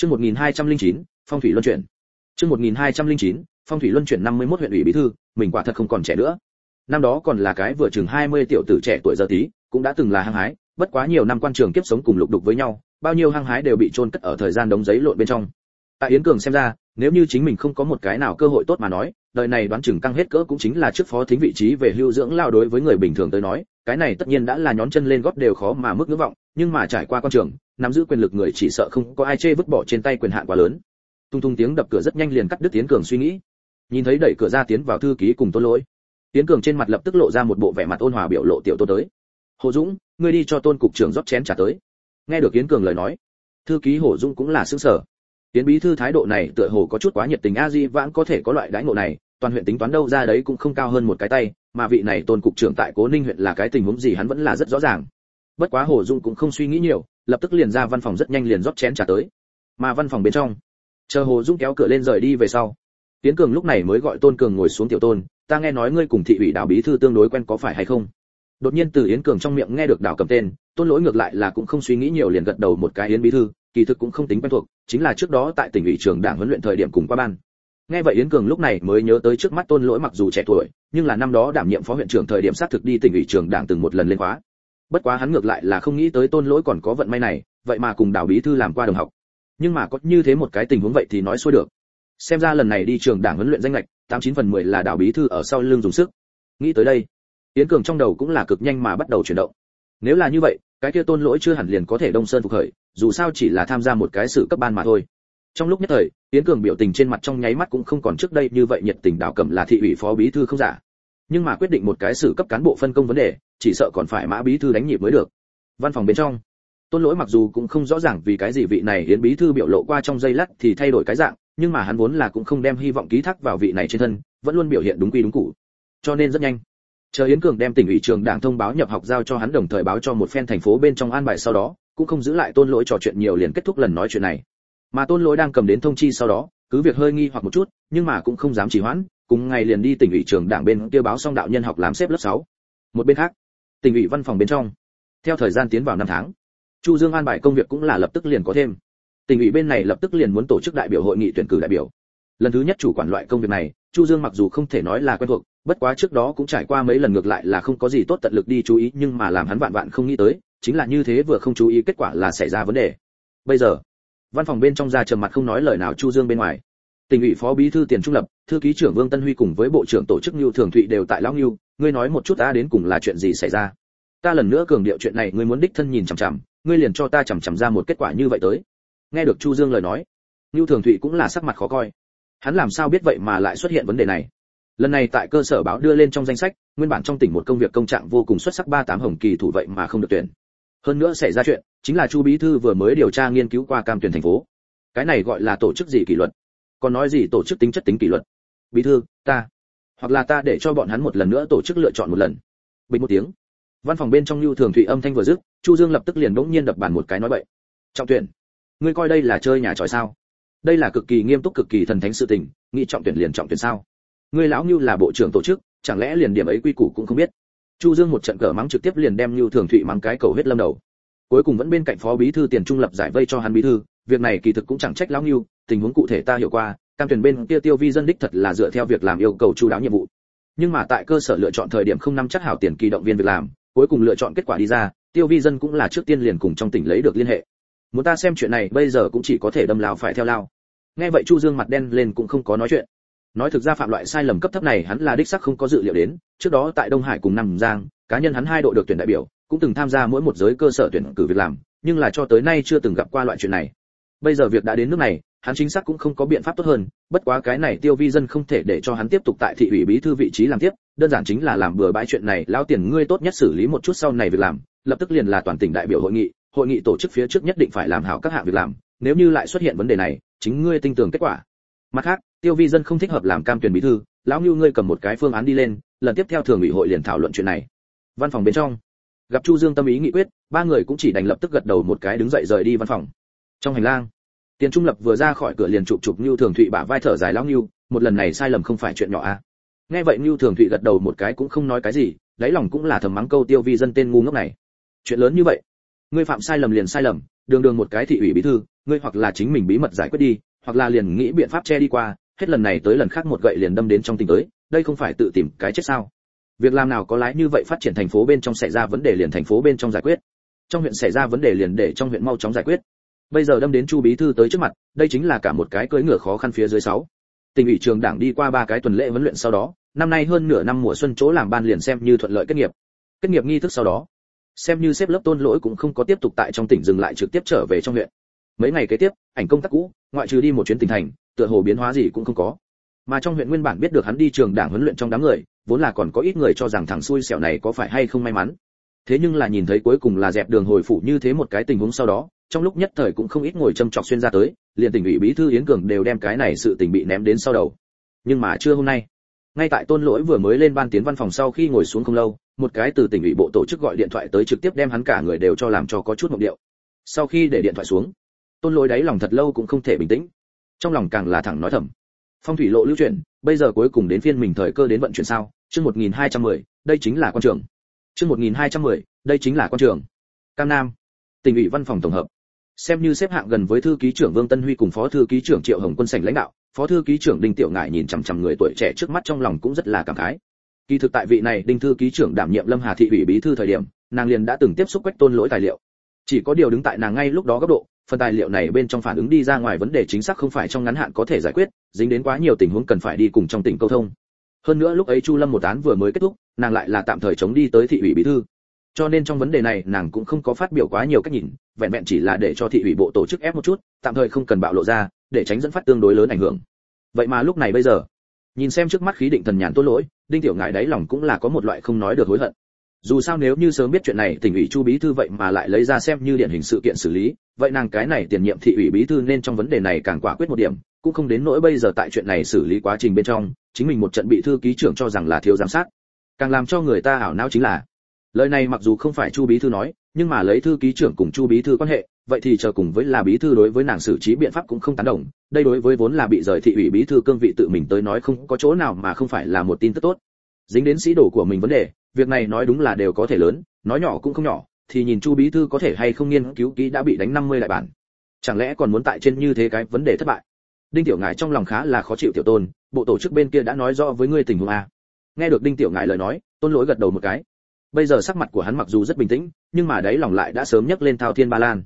Chương 1209, phong thủy luân chuyển. Chương 1209, phong thủy luân chuyển 51 huyện ủy bí thư, mình quả thật không còn trẻ nữa. Năm đó còn là cái vừa chừng 20 tiểu tử trẻ tuổi giờ tí, cũng đã từng là hăng hái, bất quá nhiều năm quan trường kiếp sống cùng lục đục với nhau, bao nhiêu hăng hái đều bị chôn cất ở thời gian đống giấy lộn bên trong. Tại Yến Cường xem ra, nếu như chính mình không có một cái nào cơ hội tốt mà nói, đời này đoán chừng căng hết cỡ cũng chính là trước phó thính vị trí về hưu dưỡng lao đối với người bình thường tới nói, cái này tất nhiên đã là nhón chân lên gót đều khó mà mức ngưỡng vọng, nhưng mà trải qua quan trường, nắm giữ quyền lực người chỉ sợ không có ai chê vứt bỏ trên tay quyền hạn quá lớn. Tung tung tiếng đập cửa rất nhanh liền cắt đứt Tiến Cường suy nghĩ. Nhìn thấy đẩy cửa ra tiến vào thư ký cùng Tôn Lỗi. Tiến Cường trên mặt lập tức lộ ra một bộ vẻ mặt ôn hòa biểu lộ tiểu Tôn tới. "Hồ Dũng, ngươi đi cho Tôn cục trưởng rót chén trà tới." Nghe được Tiến Cường lời nói, thư ký Hồ Dũng cũng là xứng sở Tiến bí thư thái độ này tựa hồ có chút quá nhiệt tình a di vãng có thể có loại đãi ngộ này, toàn huyện tính toán đâu ra đấy cũng không cao hơn một cái tay, mà vị này Tôn cục trưởng tại Cố Ninh huyện là cái tình huống gì hắn vẫn là rất rõ ràng. Bất quá Hồ Dung cũng không suy nghĩ nhiều, lập tức liền ra văn phòng rất nhanh liền rót chén trà tới. Mà văn phòng bên trong, chờ Hồ Dung kéo cửa lên rời đi về sau, Tiến Cường lúc này mới gọi Tôn Cường ngồi xuống tiểu Tôn, ta nghe nói ngươi cùng thị ủy đảo bí thư tương đối quen có phải hay không? Đột nhiên từ Yến Cường trong miệng nghe được đảo cầm tên, Tôn Lỗi ngược lại là cũng không suy nghĩ nhiều liền gật đầu một cái Yến bí thư, kỳ thực cũng không tính quen thuộc, chính là trước đó tại tỉnh ủy trường đảng huấn luyện thời điểm cùng qua ban. Nghe vậy Yến Cường lúc này mới nhớ tới trước mắt Tôn Lỗi mặc dù trẻ tuổi, nhưng là năm đó đảm nhiệm phó huyện trưởng thời điểm xác thực đi tỉnh ủy trường đảng từng một lần lên khóa. Bất quá hắn ngược lại là không nghĩ tới Tôn Lỗi còn có vận may này, vậy mà cùng đảo bí thư làm qua đồng học. Nhưng mà có như thế một cái tình huống vậy thì nói xuôi được. Xem ra lần này đi trường đảng huấn luyện danh lệch, 89 phần 10 là đảo bí thư ở sau lưng dùng sức. Nghĩ tới đây, Yến Cường trong đầu cũng là cực nhanh mà bắt đầu chuyển động. Nếu là như vậy, cái kia Tôn Lỗi chưa hẳn liền có thể đông sơn phục khởi, dù sao chỉ là tham gia một cái sự cấp ban mà thôi trong lúc nhất thời tiến cường biểu tình trên mặt trong nháy mắt cũng không còn trước đây như vậy nhiệt tình đào cẩm là thị ủy phó bí thư không giả nhưng mà quyết định một cái sự cấp cán bộ phân công vấn đề chỉ sợ còn phải mã bí thư đánh nhịp mới được. Văn phòng bên trong, tôn lỗi mặc dù cũng không rõ ràng vì cái gì vị này yến bí thư biểu lộ qua trong giây lát thì thay đổi cái dạng, nhưng mà hắn vốn là cũng không đem hy vọng ký thác vào vị này trên thân, vẫn luôn biểu hiện đúng quy đúng cụ cho nên rất nhanh, chờ yến cường đem tỉnh ủy trường đảng thông báo nhập học giao cho hắn đồng thời báo cho một phen thành phố bên trong an bài sau đó, cũng không giữ lại tôn lỗi trò chuyện nhiều liền kết thúc lần nói chuyện này. Mà tôn lỗi đang cầm đến thông chi sau đó, cứ việc hơi nghi hoặc một chút, nhưng mà cũng không dám trì hoãn, cùng ngày liền đi tỉnh ủy trường đảng bên kia báo xong đạo nhân học làm xếp lớp 6. một bên khác tỉnh ủy văn phòng bên trong. Theo thời gian tiến vào năm tháng, chu dương an bài công việc cũng là lập tức liền có thêm. Tỉnh ủy bên này lập tức liền muốn tổ chức đại biểu hội nghị tuyển cử đại biểu. Lần thứ nhất chủ quản loại công việc này, chu dương mặc dù không thể nói là quen thuộc, bất quá trước đó cũng trải qua mấy lần ngược lại là không có gì tốt tận lực đi chú ý, nhưng mà làm hắn vạn vạn không nghĩ tới, chính là như thế vừa không chú ý kết quả là xảy ra vấn đề. Bây giờ, văn phòng bên trong ra trầm mặt không nói lời nào chu dương bên ngoài tỉnh ủy phó bí thư tiền trung lập, thư ký trưởng vương tân huy cùng với bộ trưởng tổ chức lưu thường thụy đều tại lão lưu ngươi nói một chút ta đến cùng là chuyện gì xảy ra? Ta lần nữa cường điệu chuyện này, ngươi muốn đích thân nhìn chằm chằm, ngươi liền cho ta chằm chằm ra một kết quả như vậy tới. Nghe được chu dương lời nói lưu thường thụy cũng là sắc mặt khó coi. Hắn làm sao biết vậy mà lại xuất hiện vấn đề này? Lần này tại cơ sở báo đưa lên trong danh sách, nguyên bản trong tỉnh một công việc công trạng vô cùng xuất sắc ba tám hồng kỳ thủ vậy mà không được tuyển. Hơn nữa xảy ra chuyện, chính là chu bí thư vừa mới điều tra nghiên cứu qua cam tuyển thành phố. Cái này gọi là tổ chức gì kỷ luật? Còn nói gì tổ chức tính chất tính kỷ luật? Bí thư, ta. Hoặc là ta để cho bọn hắn một lần nữa tổ chức lựa chọn một lần. Bình một tiếng. Văn phòng bên trong lưu thường thụy âm thanh vừa dứt, chu dương lập tức liền bỗng nhiên đập bàn một cái nói bậy. Trọng tuyển. Ngươi coi đây là chơi nhà tròi sao? Đây là cực kỳ nghiêm túc, cực kỳ thần thánh sự tình nghĩ trọng tuyển liền trọng tuyển sao? Ngươi lão như là bộ trưởng tổ chức, chẳng lẽ liền điểm ấy quy củ cũng không biết? Chu dương một trận cờ mắng trực tiếp liền đem lưu thường thụy mắng cái cầu huyết lâm đầu. Cuối cùng vẫn bên cạnh phó bí thư tiền trung lập giải vây cho hắn bí thư, việc này kỳ thực cũng chẳng trách lão lưu tình huống cụ thể ta hiểu qua, cam tuyển bên kia tiêu vi dân đích thật là dựa theo việc làm yêu cầu chu đáo nhiệm vụ. Nhưng mà tại cơ sở lựa chọn thời điểm không nắm chắc hảo tiền kỳ động viên việc làm, cuối cùng lựa chọn kết quả đi ra, tiêu vi dân cũng là trước tiên liền cùng trong tỉnh lấy được liên hệ. Muốn ta xem chuyện này, bây giờ cũng chỉ có thể đâm lao phải theo lao. Nghe vậy chu dương mặt đen lên cũng không có nói chuyện. Nói thực ra phạm loại sai lầm cấp thấp này hắn là đích xác không có dự liệu đến, trước đó tại đông hải cùng nam giang, cá nhân hắn hai đội được tuyển đại biểu, cũng từng tham gia mỗi một giới cơ sở tuyển cử việc làm, nhưng là cho tới nay chưa từng gặp qua loại chuyện này. Bây giờ việc đã đến nước này hắn chính xác cũng không có biện pháp tốt hơn, bất quá cái này tiêu vi dân không thể để cho hắn tiếp tục tại thị ủy bí thư vị trí làm tiếp, đơn giản chính là làm bừa bãi chuyện này, lão tiền ngươi tốt nhất xử lý một chút sau này việc làm, lập tức liền là toàn tỉnh đại biểu hội nghị hội nghị tổ chức phía trước nhất định phải làm hảo các hạng việc làm, nếu như lại xuất hiện vấn đề này, chính ngươi tin tưởng kết quả. Mặt khác, tiêu vi dân không thích hợp làm cam tuyển bí thư, lão Nưu ngươi cầm một cái phương án đi lên, lần tiếp theo thường ủy hội liền thảo luận chuyện này. Văn phòng bên trong, gặp chu dương tâm ý nghị quyết, ba người cũng chỉ đành lập tức gật đầu một cái đứng dậy rời đi văn phòng. Trong hành lang tiền trung lập vừa ra khỏi cửa liền chụp chụp Nưu thường thụy bả vai thở dài lão Nưu, một lần này sai lầm không phải chuyện nhỏ à. Nghe vậy Nưu thường thụy gật đầu một cái cũng không nói cái gì đáy lòng cũng là thầm mắng câu tiêu vi dân tên ngu ngốc này. Chuyện lớn như vậy ngươi phạm sai lầm liền sai lầm đường đường một cái thị ủy bí thư ngươi hoặc là chính mình bí mật giải quyết đi hoặc là liền nghĩ biện pháp che đi qua hết lần này tới lần khác một gậy liền đâm đến trong tình tới đây không phải tự tìm cái chết sao? Việc làm nào có lái như vậy phát triển thành phố bên trong xảy ra vấn đề liền thành phố bên trong giải quyết. Trong huyện xảy ra vấn đề liền để trong huyện mau chóng giải quyết bây giờ đâm đến chu bí thư tới trước mặt, đây chính là cả một cái cưỡi ngựa khó khăn phía dưới sáu. Tỉnh ủy trường đảng đi qua ba cái tuần lễ huấn luyện sau đó, năm nay hơn nửa năm mùa xuân chỗ làm ban liền xem như thuận lợi kết nghiệp. Kết nghiệp nghi thức sau đó, xem như xếp lớp tôn lỗi cũng không có tiếp tục tại trong tỉnh dừng lại trực tiếp trở về trong huyện. Mấy ngày kế tiếp, ảnh công tác cũ, ngoại trừ đi một chuyến tỉnh thành, tựa hồ biến hóa gì cũng không có. Mà trong huyện nguyên bản biết được hắn đi trường đảng huấn luyện trong đám người, vốn là còn có ít người cho rằng thằng xui xẻo này có phải hay không may mắn. Thế nhưng là nhìn thấy cuối cùng là dẹp đường hồi phủ như thế một cái tình huống sau đó trong lúc nhất thời cũng không ít ngồi châm chọc xuyên ra tới liền tỉnh ủy bí thư yến cường đều đem cái này sự tình bị ném đến sau đầu. Nhưng mà chưa hôm nay ngay tại tôn lỗi vừa mới lên ban tiến văn phòng sau khi ngồi xuống không lâu một cái từ tỉnh ủy bộ tổ chức gọi điện thoại tới trực tiếp đem hắn cả người đều cho làm cho có chút mộng điệu. Sau khi để điện thoại xuống tôn lỗi đáy lòng thật lâu cũng không thể bình tĩnh. Trong lòng càng là thẳng nói thầm. Phong thủy lộ lưu chuyển bây giờ cuối cùng đến phiên mình thời cơ đến vận chuyển sao? Chương 1210, đây chính là quan trường. Chương 1210, đây chính là quan trường. Cam nam tỉnh ủy văn phòng tổng hợp xem như xếp hạng gần với thư ký trưởng vương tân huy cùng phó thư ký trưởng triệu hồng quân sảnh lãnh đạo, phó thư ký trưởng đinh tiểu ngải nhìn chằm chằm người tuổi trẻ trước mắt trong lòng cũng rất là cảm khái. Kỳ thực tại vị này đinh thư ký trưởng đảm nhiệm lâm hà thị ủy bí thư thời điểm, nàng liền đã từng tiếp xúc quách tôn lỗi tài liệu. Chỉ có điều đứng tại nàng ngay lúc đó góc độ, phần tài liệu này bên trong phản ứng đi ra ngoài vấn đề chính xác không phải trong ngắn hạn có thể giải quyết, dính đến quá nhiều tình huống cần phải đi cùng trong tỉnh câu thông. Hơn nữa lúc ấy chu lâm một án vừa mới kết thúc, nàng lại là tạm thời chống đi tới thị ủy bí thư cho nên trong vấn đề này nàng cũng không có phát biểu quá nhiều cách nhìn, vẹn vẹn chỉ là để cho thị ủy bộ tổ chức ép một chút, tạm thời không cần bạo lộ ra, để tránh dẫn phát tương đối lớn ảnh hưởng. Vậy mà lúc này bây giờ, nhìn xem trước mắt khí định thần nhàn tốt lỗi, đinh tiểu ngại đáy lòng cũng là có một loại không nói được hối hận. Dù sao nếu như sớm biết chuyện này, tỉnh ủy chu bí thư vậy mà lại lấy ra xem như điển hình sự kiện xử lý, vậy nàng cái này tiền nhiệm thị ủy bí thư nên trong vấn đề này càng quả quyết một điểm, cũng không đến nỗi bây giờ tại chuyện này xử lý quá trình bên trong, chính mình một trận bị thư ký trưởng cho rằng là thiếu giám sát. Càng làm cho người ta ảo não chính là lời này mặc dù không phải chu bí thư nói, nhưng mà lấy thư ký trưởng cùng chu bí thư quan hệ, vậy thì chờ cùng với là bí thư đối với nàng xử trí biện pháp cũng không tán đồng. Đây đối với vốn là bị rời thị ủy bí thư cương vị tự mình tới nói không có chỗ nào mà không phải là một tin tức tốt. Dính đến sĩ đồ của mình vấn đề, việc này nói đúng là đều có thể lớn, nói nhỏ cũng không nhỏ, thì nhìn chu bí thư có thể hay không nghiên cứu kỹ đã bị đánh 50 lại bản. Chẳng lẽ còn muốn tại trên như thế cái vấn đề thất bại? Đinh tiểu ngài trong lòng khá là khó chịu tiểu tôn, bộ tổ chức bên kia đã nói rõ với ngươi tình huống a nghe được đinh tiểu ngài lời nói, tôn lỗi gật đầu một cái bây giờ sắc mặt của hắn mặc dù rất bình tĩnh, nhưng mà đấy lòng lại đã sớm nhấc lên thao thiên ba lan.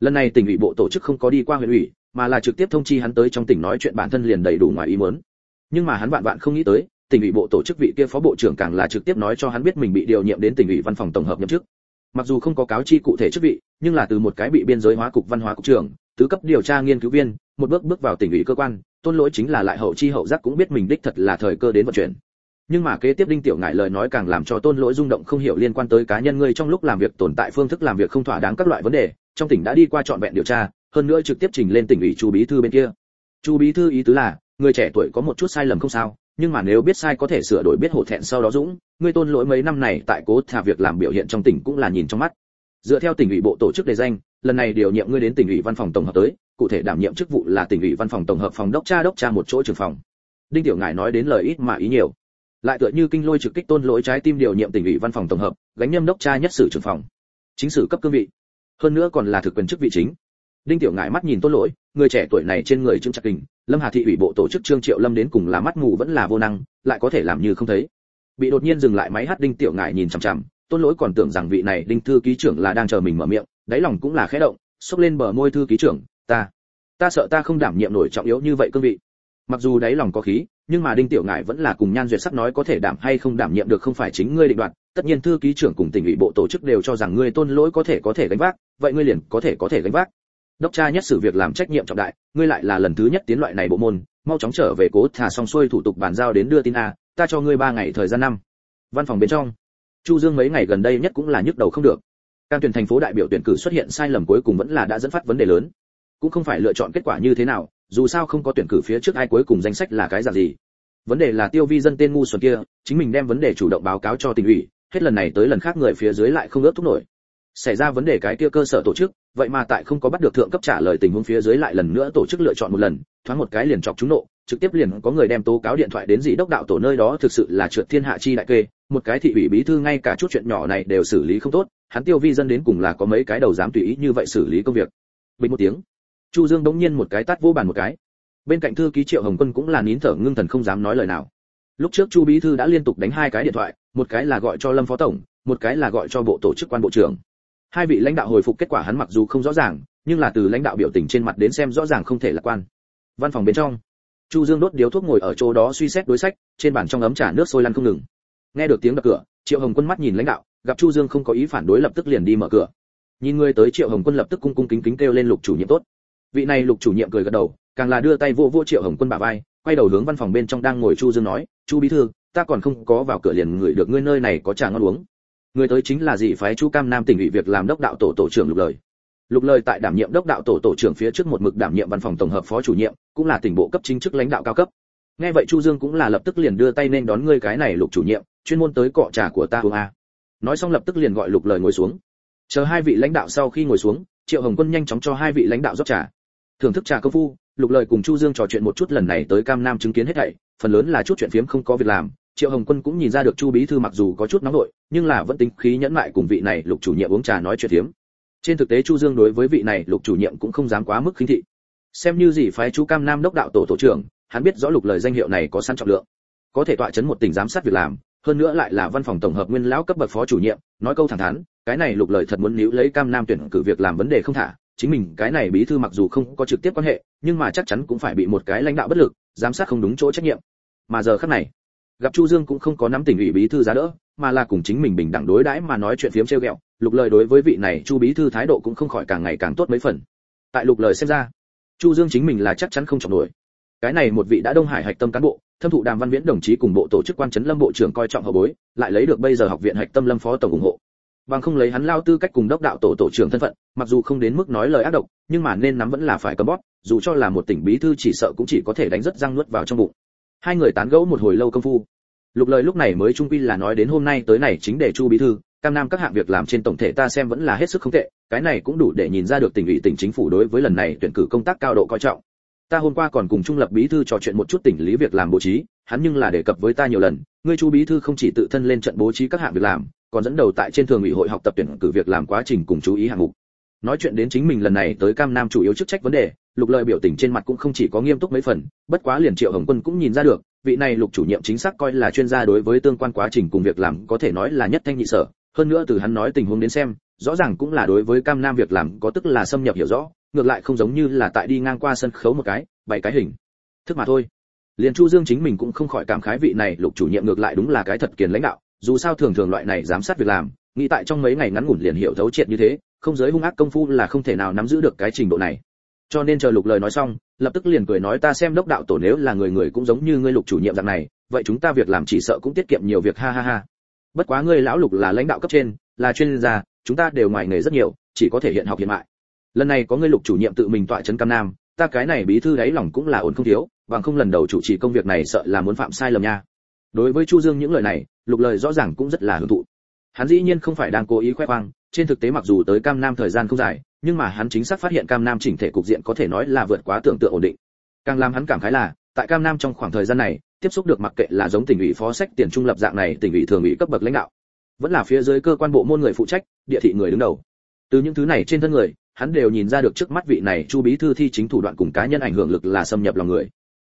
Lần này tỉnh ủy bộ tổ chức không có đi qua huyện ủy, mà là trực tiếp thông chi hắn tới trong tỉnh nói chuyện bản thân liền đầy đủ ngoài ý muốn. Nhưng mà hắn vạn vạn không nghĩ tới, tỉnh ủy bộ tổ chức vị kia phó bộ trưởng càng là trực tiếp nói cho hắn biết mình bị điều nhiệm đến tỉnh ủy văn phòng tổng hợp nhậm chức. Mặc dù không có cáo chi cụ thể chức vị, nhưng là từ một cái bị biên giới hóa cục văn hóa cục trưởng, tứ cấp điều tra nghiên cứu viên, một bước bước vào tỉnh ủy cơ quan, tôn lỗi chính là lại hậu chi hậu giác cũng biết mình đích thật là thời cơ đến vận chuyển nhưng mà kế tiếp đinh tiểu ngại lời nói càng làm cho tôn lỗi rung động không hiểu liên quan tới cá nhân ngươi trong lúc làm việc tồn tại phương thức làm việc không thỏa đáng các loại vấn đề, trong tỉnh đã đi qua trọn vẹn điều tra, hơn nữa trực tiếp trình lên tỉnh ủy chu bí thư bên kia. Chu bí thư ý tứ là, người trẻ tuổi có một chút sai lầm không sao, nhưng mà nếu biết sai có thể sửa đổi biết hổ thẹn sau đó dũng, ngươi tôn lỗi mấy năm này tại cố thả việc làm biểu hiện trong tỉnh cũng là nhìn trong mắt. Dựa theo tỉnh ủy bộ tổ chức đề danh, lần này điều nhiệm ngươi đến tỉnh ủy văn phòng tổng hợp tới, cụ thể đảm nhiệm chức vụ là tỉnh ủy văn phòng tổng hợp phòng đốc tra đốc tra một chỗ trưởng phòng. Đinh tiểu ngài nói đến lời ít mà ý nhiều lại tựa như kinh lôi trực kích tôn lỗi trái tim điều nhiệm tỉnh ủy văn phòng tổng hợp, gánh nhâm đốc tra nhất sử trưởng phòng, chính sử cấp cương vị. Hơn nữa còn là thực quyền chức vị chính. Đinh tiểu ngại mắt nhìn tôn lỗi, người trẻ tuổi này trên người trưng chặt kình, lâm hà thị ủy bộ tổ chức trương triệu lâm đến cùng là mắt mù vẫn là vô năng, lại có thể làm như không thấy. Bị đột nhiên dừng lại máy hát đinh tiểu ngại nhìn chằm chằm, tôn lỗi còn tưởng rằng vị này đinh thư ký trưởng là đang chờ mình mở miệng, đáy lòng cũng là khẽ động, xốc lên bờ môi thư ký trưởng, ta ta sợ ta không đảm nhiệm nổi trọng yếu như vậy cương vị. Mặc dù đáy lòng có khí nhưng mà đinh tiểu ngải vẫn là cùng nhan duyệt sắc nói có thể đảm hay không đảm nhiệm được không phải chính ngươi định đoạt, tất nhiên thư ký trưởng cùng tỉnh ủy bộ tổ chức đều cho rằng ngươi tôn lỗi có thể có thể gánh vác, vậy ngươi liền có thể có thể gánh vác. Đốc tra nhất xử việc làm trách nhiệm trọng đại, ngươi lại là lần thứ nhất tiến loại này bộ môn, mau chóng trở về cố thả xong xuôi thủ tục bàn giao đến đưa tin a, ta cho ngươi ba ngày thời gian năm. Văn phòng bên trong, chu dương mấy ngày gần đây nhất cũng là nhức đầu không được. Can tuyển thành phố đại biểu tuyển cử xuất hiện sai lầm cuối cùng vẫn là đã dẫn phát vấn đề lớn. Cũng không phải lựa chọn kết quả như thế nào dù sao không có tuyển cử phía trước ai cuối cùng danh sách là cái dạng gì. Vấn đề là tiêu vi dân tên ngu xuẩn kia, chính mình đem vấn đề chủ động báo cáo cho tỉnh ủy, hết lần này tới lần khác người phía dưới lại không ước thúc nổi. Xảy ra vấn đề cái kia cơ sở tổ chức, vậy mà tại không có bắt được thượng cấp trả lời tình huống phía dưới lại lần nữa tổ chức lựa chọn một lần, thoáng một cái liền chọc chúng nộ, trực tiếp liền có người đem tố cáo điện thoại đến dị đốc đạo tổ nơi đó thực sự là trượt thiên hạ chi đại kê, một cái thị ủy bí thư ngay cả chút chuyện nhỏ này đều xử lý không tốt, hắn tiêu vi dân đến cùng là có mấy cái đầu dám tùy ý như vậy xử lý công việc. Bình một tiếng chu dương đống nhiên một cái tát vô bàn một cái. Bên cạnh thư ký triệu hồng quân cũng là nín thở, ngưng thần không dám nói lời nào. Lúc trước chu bí thư đã liên tục đánh hai cái điện thoại, một cái là gọi cho lâm phó tổng, một cái là gọi cho bộ tổ chức quan bộ trưởng. Hai vị lãnh đạo hồi phục kết quả hắn mặc dù không rõ ràng, nhưng là từ lãnh đạo biểu tình trên mặt đến xem rõ ràng không thể lạc quan. Văn phòng bên trong, chu dương đốt điếu thuốc ngồi ở chỗ đó suy xét đối sách, trên bàn trong ấm trà nước sôi lăn không ngừng. Nghe được tiếng đập cửa, triệu hồng quân mắt nhìn lãnh đạo, gặp chu dương không có ý phản đối lập tức liền đi mở cửa. Nhìn người tới, triệu hồng quân lập tức cung cung kính kính kêu lên lục chủ nhiệm tốt vị này lục chủ nhiệm cười gật đầu, càng là đưa tay vô vô triệu hồng quân bả vai, quay đầu hướng văn phòng bên trong đang ngồi chu dương nói, chu bí thư, ta còn không có vào cửa liền ngửi được ngươi nơi này có trà ngon uống. Người tới chính là dị phái chu cam nam tỉnh ủy việc làm đốc đạo tổ tổ trưởng lục lời. Lục lời tại đảm nhiệm đốc đạo tổ tổ trưởng phía trước một mực đảm nhiệm văn phòng tổng hợp phó chủ nhiệm, cũng là tỉnh bộ cấp chính chức lãnh đạo cao cấp. Nghe vậy chu dương cũng là lập tức liền đưa tay nên đón ngươi cái này lục chủ nhiệm, chuyên môn tới cọ trà của ta uống a nói xong lập tức liền gọi lục lời ngồi xuống. Chờ hai vị lãnh đạo sau khi ngồi xuống, triệu hồng quân nhanh chóng cho hai vị lãnh đạo rót trà thưởng thức trà công phu, lục lời cùng chu dương trò chuyện một chút lần này tới cam nam chứng kiến hết thảy, phần lớn là chút chuyện phiếm không có việc làm. Triệu hồng quân cũng nhìn ra được chu bí thư mặc dù có chút nóng nổi nhưng là vẫn tính khí nhẫn mại cùng vị này lục chủ nhiệm uống trà nói chuyện phiếm. Trên thực tế chu dương đối với vị này lục chủ nhiệm cũng không dám quá mức khinh thị. Xem như gì phái chú cam nam đốc đạo tổ tổ trưởng, hắn biết rõ lục lời danh hiệu này có sẵn trọng lượng, có thể tọa chấn một tỉnh giám sát việc làm, hơn nữa lại là văn phòng tổng hợp nguyên lão cấp bậc phó chủ nhiệm, nói câu thẳng thắn, cái này lục lời thật muốn níu lấy cam nam tuyển cử việc làm vấn đề không thả chính mình cái này bí thư mặc dù không có trực tiếp quan hệ, nhưng mà chắc chắn cũng phải bị một cái lãnh đạo bất lực, giám sát không đúng chỗ trách nhiệm. Mà giờ khắc này, gặp chu dương cũng không có nắm tỉnh ủy bí thư giá đỡ, mà là cùng chính mình bình đẳng đối đãi mà nói chuyện phiếm treo ghẹo, lục lời đối với vị này chu bí thư thái độ cũng không khỏi càng ngày càng tốt mấy phần. Tại lục lời xem ra, chu dương chính mình là chắc chắn không trọng nổi. Cái này một vị đã đông hải hạch tâm cán bộ, thâm thụ đàm văn viễn đồng chí cùng bộ tổ chức quan trấn lâm bộ trưởng coi trọng hậu bối, lại lấy được bây giờ học viện hạch tâm lâm phó tổng ủng hộ bằng không lấy hắn lao tư cách cùng đốc đạo tổ tổ trưởng thân phận, mặc dù không đến mức nói lời ác độc, nhưng mà nên nắm vẫn là phải cầm bóp, dù cho là một tỉnh bí thư chỉ sợ cũng chỉ có thể đánh rất răng nuốt vào trong bụng. Hai người tán gẫu một hồi lâu công phu. Lục lời lúc này mới trung quy là nói đến hôm nay tới này chính để chu bí thư, cam nam các hạng việc làm trên tổng thể ta xem vẫn là hết sức không tệ, cái này cũng đủ để nhìn ra được tỉnh ủy tỉnh chính phủ đối với lần này tuyển cử công tác cao độ coi trọng. Ta hôm qua còn cùng trung lập bí thư trò chuyện một chút tỉnh lý việc làm bố trí, hắn nhưng là đề cập với ta nhiều lần, ngươi chu bí thư không chỉ tự thân lên trận bố trí các hạng việc làm còn dẫn đầu tại trên thường ủy hội học tập tuyển cử việc làm quá trình cùng chú ý hạng mục. Nói chuyện đến chính mình lần này tới cam nam chủ yếu chức trách vấn đề, lục lợi biểu tình trên mặt cũng không chỉ có nghiêm túc mấy phần, bất quá liền triệu hồng quân cũng nhìn ra được, vị này lục chủ nhiệm chính xác coi là chuyên gia đối với tương quan quá trình cùng việc làm có thể nói là nhất thanh nhị sở. Hơn nữa từ hắn nói tình huống đến xem, rõ ràng cũng là đối với cam nam việc làm có tức là xâm nhập hiểu rõ, ngược lại không giống như là tại đi ngang qua sân khấu một cái, bảy cái hình. Thức mà thôi. Liền chu dương chính mình cũng không khỏi cảm khái vị này lục chủ nhiệm ngược lại đúng là cái thật kiền lãnh đạo dù sao thường thường loại này giám sát việc làm, nghĩ tại trong mấy ngày ngắn ngủn liền hiểu thấu triệt như thế, không giới hung ác công phu là không thể nào nắm giữ được cái trình độ này. Cho nên chờ lục lời nói xong, lập tức liền cười nói ta xem đốc đạo tổ nếu là người người cũng giống như ngươi lục chủ nhiệm dạng này, vậy chúng ta việc làm chỉ sợ cũng tiết kiệm nhiều việc, ha ha ha. Bất quá ngươi lão lục là lãnh đạo cấp trên, là chuyên gia, chúng ta đều ngoài nghề rất nhiều, chỉ có thể hiện học hiện mại. Lần này có ngươi lục chủ nhiệm tự mình tọa trấn cam nam, ta cái này bí thư đáy lòng cũng là ổn không thiếu, bằng không lần đầu chủ trì công việc này sợ là muốn phạm sai lầm nha đối với chu dương những lời này, lục lời rõ ràng cũng rất là hưởng thụ. Hắn dĩ nhiên không phải đang cố ý khoe khoang, trên thực tế mặc dù tới cam nam thời gian không dài, nhưng mà hắn chính xác phát hiện cam nam chỉnh thể cục diện có thể nói là vượt quá tưởng tượng ổn định. Càng làm hắn cảm khái là, tại cam nam trong khoảng thời gian này, tiếp xúc được mặc kệ là giống tỉnh ủy phó sách tiền trung lập dạng này tỉnh ủy thường ủy cấp bậc lãnh đạo, vẫn là phía dưới cơ quan bộ môn người phụ trách, địa thị người đứng đầu. Từ những thứ này trên thân người, hắn đều nhìn ra được trước mắt vị này chu bí thư thi chính thủ đoạn cùng cá nhân ảnh hưởng lực là xâm nhập lòng người.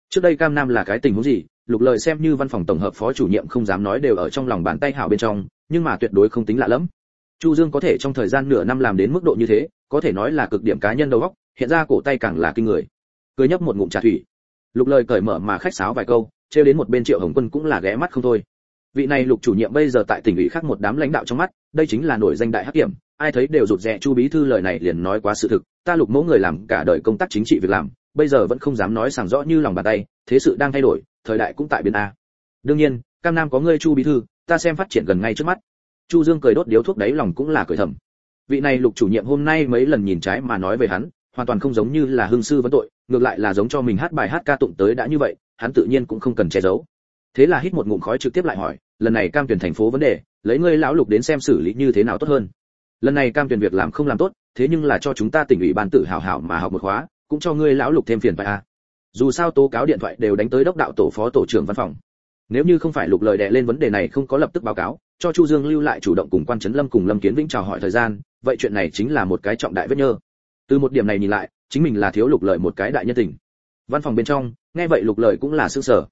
Trước đây cam nam là cái tình huống gì lục Lợi xem như văn phòng tổng hợp phó chủ nhiệm không dám nói đều ở trong lòng bàn tay hảo bên trong, nhưng mà tuyệt đối không tính lạ lắm chu dương có thể trong thời gian nửa năm làm đến mức độ như thế, có thể nói là cực điểm cá nhân đầu óc, hiện ra cổ tay càng là kinh người. Cười nhấp một ngụm trà thủy. Lục lời cởi mở mà khách sáo vài câu, trêu đến một bên triệu hồng quân cũng là ghé mắt không thôi. Vị này lục chủ nhiệm bây giờ tại tỉnh ủy khác một đám lãnh đạo trong mắt, đây chính là nổi danh đại hắc kiểm, ai thấy đều rụt rè chu bí thư lời này liền nói quá sự thực, ta lục mẫu người làm cả đời công tác chính trị việc làm, bây giờ vẫn không dám nói sảng rõ như lòng bàn tay, thế sự đang thay đổi thời đại cũng tại biến a. Đương nhiên, cam nam có ngươi chu bí thư, ta xem phát triển gần ngay trước mắt. Chu dương cười đốt điếu thuốc đấy lòng cũng là cười thầm. Vị này lục chủ nhiệm hôm nay mấy lần nhìn trái mà nói về hắn, hoàn toàn không giống như là hương sư vấn tội, ngược lại là giống cho mình hát bài hát ca tụng tới đã như vậy, hắn tự nhiên cũng không cần che giấu. Thế là hít một ngụm khói trực tiếp lại hỏi, lần này cam tuyển thành phố vấn đề, lấy ngươi lão lục đến xem xử lý như thế nào tốt hơn? Lần này cam tuyển việc làm không làm tốt, thế nhưng là cho chúng ta tỉnh ủy ban tự hào hảo mà học một khóa, cũng cho ngươi lão lục thêm phiền phải à dù sao tố cáo điện thoại đều đánh tới đốc đạo tổ phó tổ trưởng văn phòng. Nếu như không phải lục lời đè lên vấn đề này không có lập tức báo cáo, cho chu dương lưu lại chủ động cùng quan trấn lâm cùng lâm kiến vĩnh chào hỏi thời gian, vậy chuyện này chính là một cái trọng đại vết nhơ. Từ một điểm này nhìn lại, chính mình là thiếu lục lời một cái đại nhân tình. Văn phòng bên trong, nghe vậy lục lời cũng là sương sở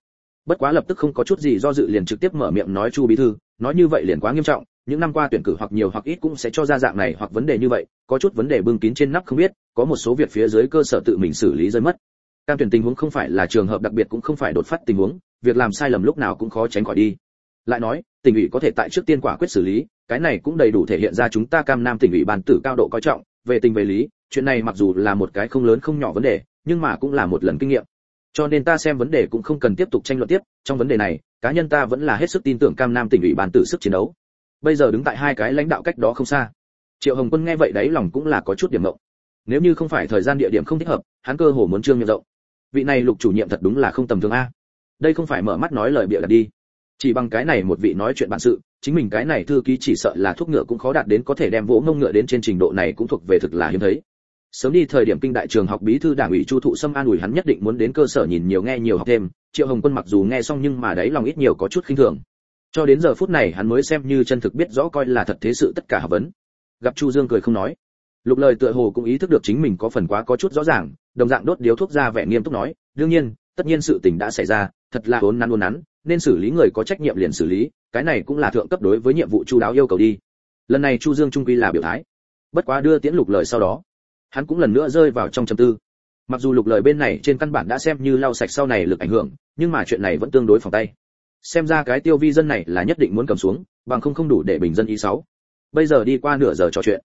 bất quá lập tức không có chút gì do dự liền trực tiếp mở miệng nói chu bí thư, nói như vậy liền quá nghiêm trọng, những năm qua tuyển cử hoặc nhiều hoặc ít cũng sẽ cho ra dạng này hoặc vấn đề như vậy, có chút vấn đề bưng kín trên nắp không biết, có một số việc phía dưới cơ sở tự mình xử lý rơi mất cam tuyển tình huống không phải là trường hợp đặc biệt cũng không phải đột phát tình huống, việc làm sai lầm lúc nào cũng khó tránh khỏi đi. Lại nói, tỉnh ủy có thể tại trước tiên quả quyết xử lý, cái này cũng đầy đủ thể hiện ra chúng ta cam nam tỉnh ủy ban tử cao độ coi trọng, về tình về lý, chuyện này mặc dù là một cái không lớn không nhỏ vấn đề, nhưng mà cũng là một lần kinh nghiệm. Cho nên ta xem vấn đề cũng không cần tiếp tục tranh luận tiếp, trong vấn đề này, cá nhân ta vẫn là hết sức tin tưởng cam nam tỉnh ủy ban tử sức chiến đấu. Bây giờ đứng tại hai cái lãnh đạo cách đó không xa. Triệu hồng quân nghe vậy đấy lòng cũng là có chút điểm mộng. Nếu như không phải thời gian địa điểm không thích hợp, hắn cơ hồ muốn trương miệng rộng vị này lục chủ nhiệm thật đúng là không tầm thường a. Đây không phải mở mắt nói lời bịa đặt đi. Chỉ bằng cái này một vị nói chuyện bản sự, chính mình cái này thư ký chỉ sợ là thuốc ngựa cũng khó đạt đến có thể đem vỗ ngông ngựa đến trên trình độ này cũng thuộc về thực là hiếm thấy. Sớm đi thời điểm kinh đại trường học bí thư đảng ủy chu thụ sâm an ủi hắn nhất định muốn đến cơ sở nhìn nhiều nghe nhiều học thêm, triệu hồng quân mặc dù nghe xong nhưng mà đấy lòng ít nhiều có chút khinh thường. Cho đến giờ phút này hắn mới xem như chân thực biết rõ coi là thật thế sự tất cả học vấn. Gặp chu dương cười không nói. Lục lời tựa hồ cũng ý thức được chính mình có phần quá có chút rõ ràng đồng dạng đốt điếu thuốc ra vẻ nghiêm túc nói, đương nhiên, tất nhiên sự tình đã xảy ra, thật là uốn nắn uốn nắn, nên xử lý người có trách nhiệm liền xử lý, cái này cũng là thượng cấp đối với nhiệm vụ chu đáo yêu cầu đi. Lần này chu dương trung quy là biểu thái. Bất quá đưa tiễn lục lời sau đó, hắn cũng lần nữa rơi vào trong trầm tư. Mặc dù lục lời bên này trên căn bản đã xem như lau sạch sau này lực ảnh hưởng, nhưng mà chuyện này vẫn tương đối phòng tay. Xem ra cái tiêu vi dân này là nhất định muốn cầm xuống, bằng không không đủ để bình dân ý sáu. Bây giờ đi qua nửa giờ trò chuyện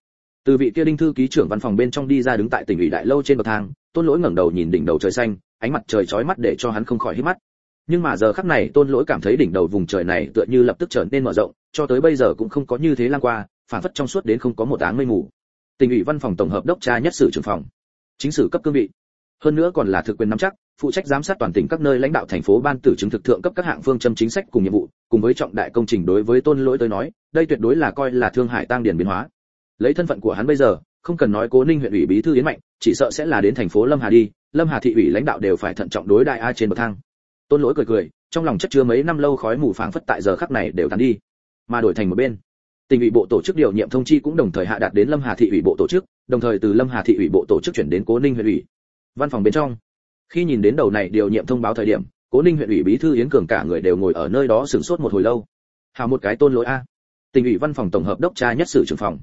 từ vị kia đinh thư ký trưởng văn phòng bên trong đi ra đứng tại tỉnh ủy đại lâu trên bậc thang, tôn lỗi ngẩng đầu nhìn đỉnh đầu trời xanh, ánh mặt trời chói mắt để cho hắn không khỏi hít mắt. Nhưng mà giờ khắc này, tôn lỗi cảm thấy đỉnh đầu vùng trời này tựa như lập tức trở nên mở rộng, cho tới bây giờ cũng không có như thế lang qua, phản phất trong suốt đến không có một áng mây mù. Tỉnh ủy văn phòng tổng hợp đốc tra nhất sử trưởng phòng, chính sử cấp cương vị. Hơn nữa còn là thực quyền nắm chắc, phụ trách giám sát toàn tỉnh các nơi lãnh đạo thành phố ban tử chứng thực thượng cấp các hạng phương châm chính sách cùng nhiệm vụ, cùng với trọng đại công trình đối với tôn lỗi tới nói, đây tuyệt đối là coi là thương hải tăng điển biến hóa lấy thân phận của hắn bây giờ, không cần nói cố ninh huyện ủy bí thư yến mạnh, chỉ sợ sẽ là đến thành phố lâm hà đi, lâm hà thị ủy lãnh đạo đều phải thận trọng đối đại a trên bậc thang. Tôn lỗi cười cười, trong lòng chất chứa mấy năm lâu khói mù phảng phất tại giờ khắc này đều tan đi, mà đổi thành một bên. Tỉnh ủy bộ tổ chức điều nhiệm thông chi cũng đồng thời hạ đạt đến lâm hà thị ủy bộ tổ chức, đồng thời từ lâm hà thị ủy bộ tổ chức chuyển đến cố ninh huyện ủy. Văn phòng bên trong, khi nhìn đến đầu này điều nhiệm thông báo thời điểm, cố ninh huyện ủy bí thư yến cường cả người đều ngồi ở nơi đó sửng sốt một hồi lâu. Hào một cái tôn lỗi a. Tỉnh ủy văn phòng tổng hợp đốc tra nhất sử trưởng phòng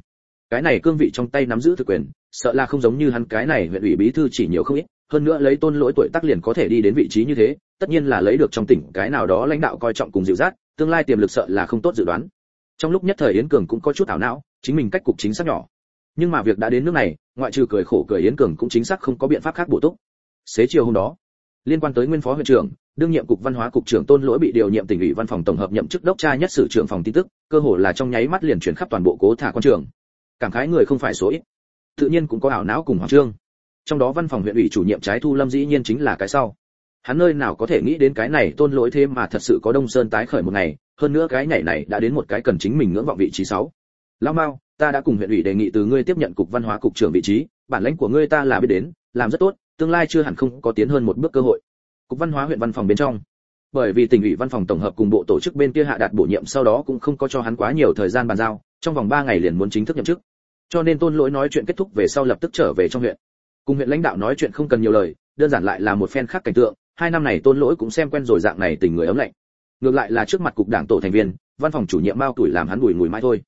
cái này cương vị trong tay nắm giữ thực quyền, sợ là không giống như hắn, cái này huyện ủy bí thư chỉ nhiều không ít, hơn nữa lấy tôn lỗi tuổi tác liền có thể đi đến vị trí như thế, tất nhiên là lấy được trong tỉnh cái nào đó lãnh đạo coi trọng cùng dịu dắt, tương lai tiềm lực sợ là không tốt dự đoán. Trong lúc nhất thời yến cường cũng có chút ảo não, chính mình cách cục chính xác nhỏ. Nhưng mà việc đã đến nước này, ngoại trừ cười khổ cười yến cường cũng chính xác không có biện pháp khác bổ túc. Xế chiều hôm đó, liên quan tới nguyên phó huyện trưởng, đương nhiệm cục văn hóa cục trưởng tôn lỗi bị điều nhiệm tỉnh ủy văn phòng tổng hợp nhậm chức đốc tra nhất sử trưởng phòng tin tức, cơ hồ là trong nháy mắt liền chuyển khắp toàn bộ cố thả quan trường cảm khái người không phải số ít. Tự nhiên cũng có ảo não cùng hoàng trương. Trong đó văn phòng huyện ủy chủ nhiệm trái thu lâm dĩ nhiên chính là cái sau. Hắn nơi nào có thể nghĩ đến cái này tôn lỗi thêm mà thật sự có đông sơn tái khởi một ngày, hơn nữa cái nhảy này đã đến một cái cần chính mình ngưỡng vọng vị trí sáu. Lão mao, ta đã cùng huyện ủy đề nghị từ ngươi tiếp nhận cục văn hóa cục trưởng vị trí, bản lãnh của ngươi ta là biết đến, làm rất tốt, tương lai chưa hẳn không có tiến hơn một bước cơ hội. Cục văn hóa huyện văn phòng bên trong. Bởi vì tỉnh ủy văn phòng tổng hợp cùng bộ tổ chức bên kia hạ đạt bổ nhiệm sau đó cũng không có cho hắn quá nhiều thời gian bàn giao, trong vòng 3 ngày liền muốn chính thức nhậm chức cho nên tôn lỗi nói chuyện kết thúc về sau lập tức trở về trong huyện. Cùng huyện lãnh đạo nói chuyện không cần nhiều lời, đơn giản lại là một phen khác cảnh tượng, hai năm này tôn lỗi cũng xem quen rồi dạng này tình người ấm lạnh. Ngược lại là trước mặt cục đảng tổ thành viên, văn phòng chủ nhiệm bao tuổi làm hắn bùi ngùi mãi thôi.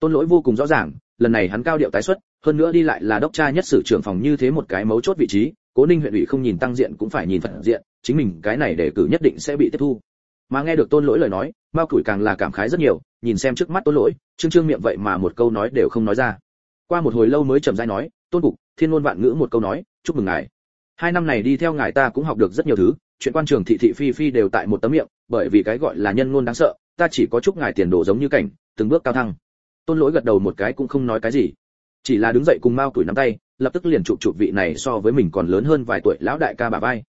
Tôn lỗi vô cùng rõ ràng, lần này hắn cao điệu tái xuất, hơn nữa đi lại là đốc tra nhất sử trưởng phòng như thế một cái mấu chốt vị trí, cố ninh huyện ủy không nhìn tăng diện cũng phải nhìn phật diện, chính mình cái này để cử nhất định sẽ bị tiếp thu. Mà nghe được tôn lỗi lời nói bao tuổi càng là cảm khái rất nhiều, nhìn xem trước mắt tôn lỗi, trương trương miệng vậy mà một câu nói đều không nói ra qua một hồi lâu mới chậm rãi nói, tôn cục, thiên ngôn vạn ngữ một câu nói, chúc mừng ngài. Hai năm này đi theo ngài ta cũng học được rất nhiều thứ, chuyện quan trường thị thị phi phi đều tại một tấm miệng, bởi vì cái gọi là nhân ngôn đáng sợ, ta chỉ có chúc ngài tiền đồ giống như cảnh, từng bước cao thăng. Tôn lỗi gật đầu một cái cũng không nói cái gì. Chỉ là đứng dậy cùng mao tuổi nắm tay, lập tức liền chụp chụp vị này so với mình còn lớn hơn vài tuổi lão đại ca bà vai.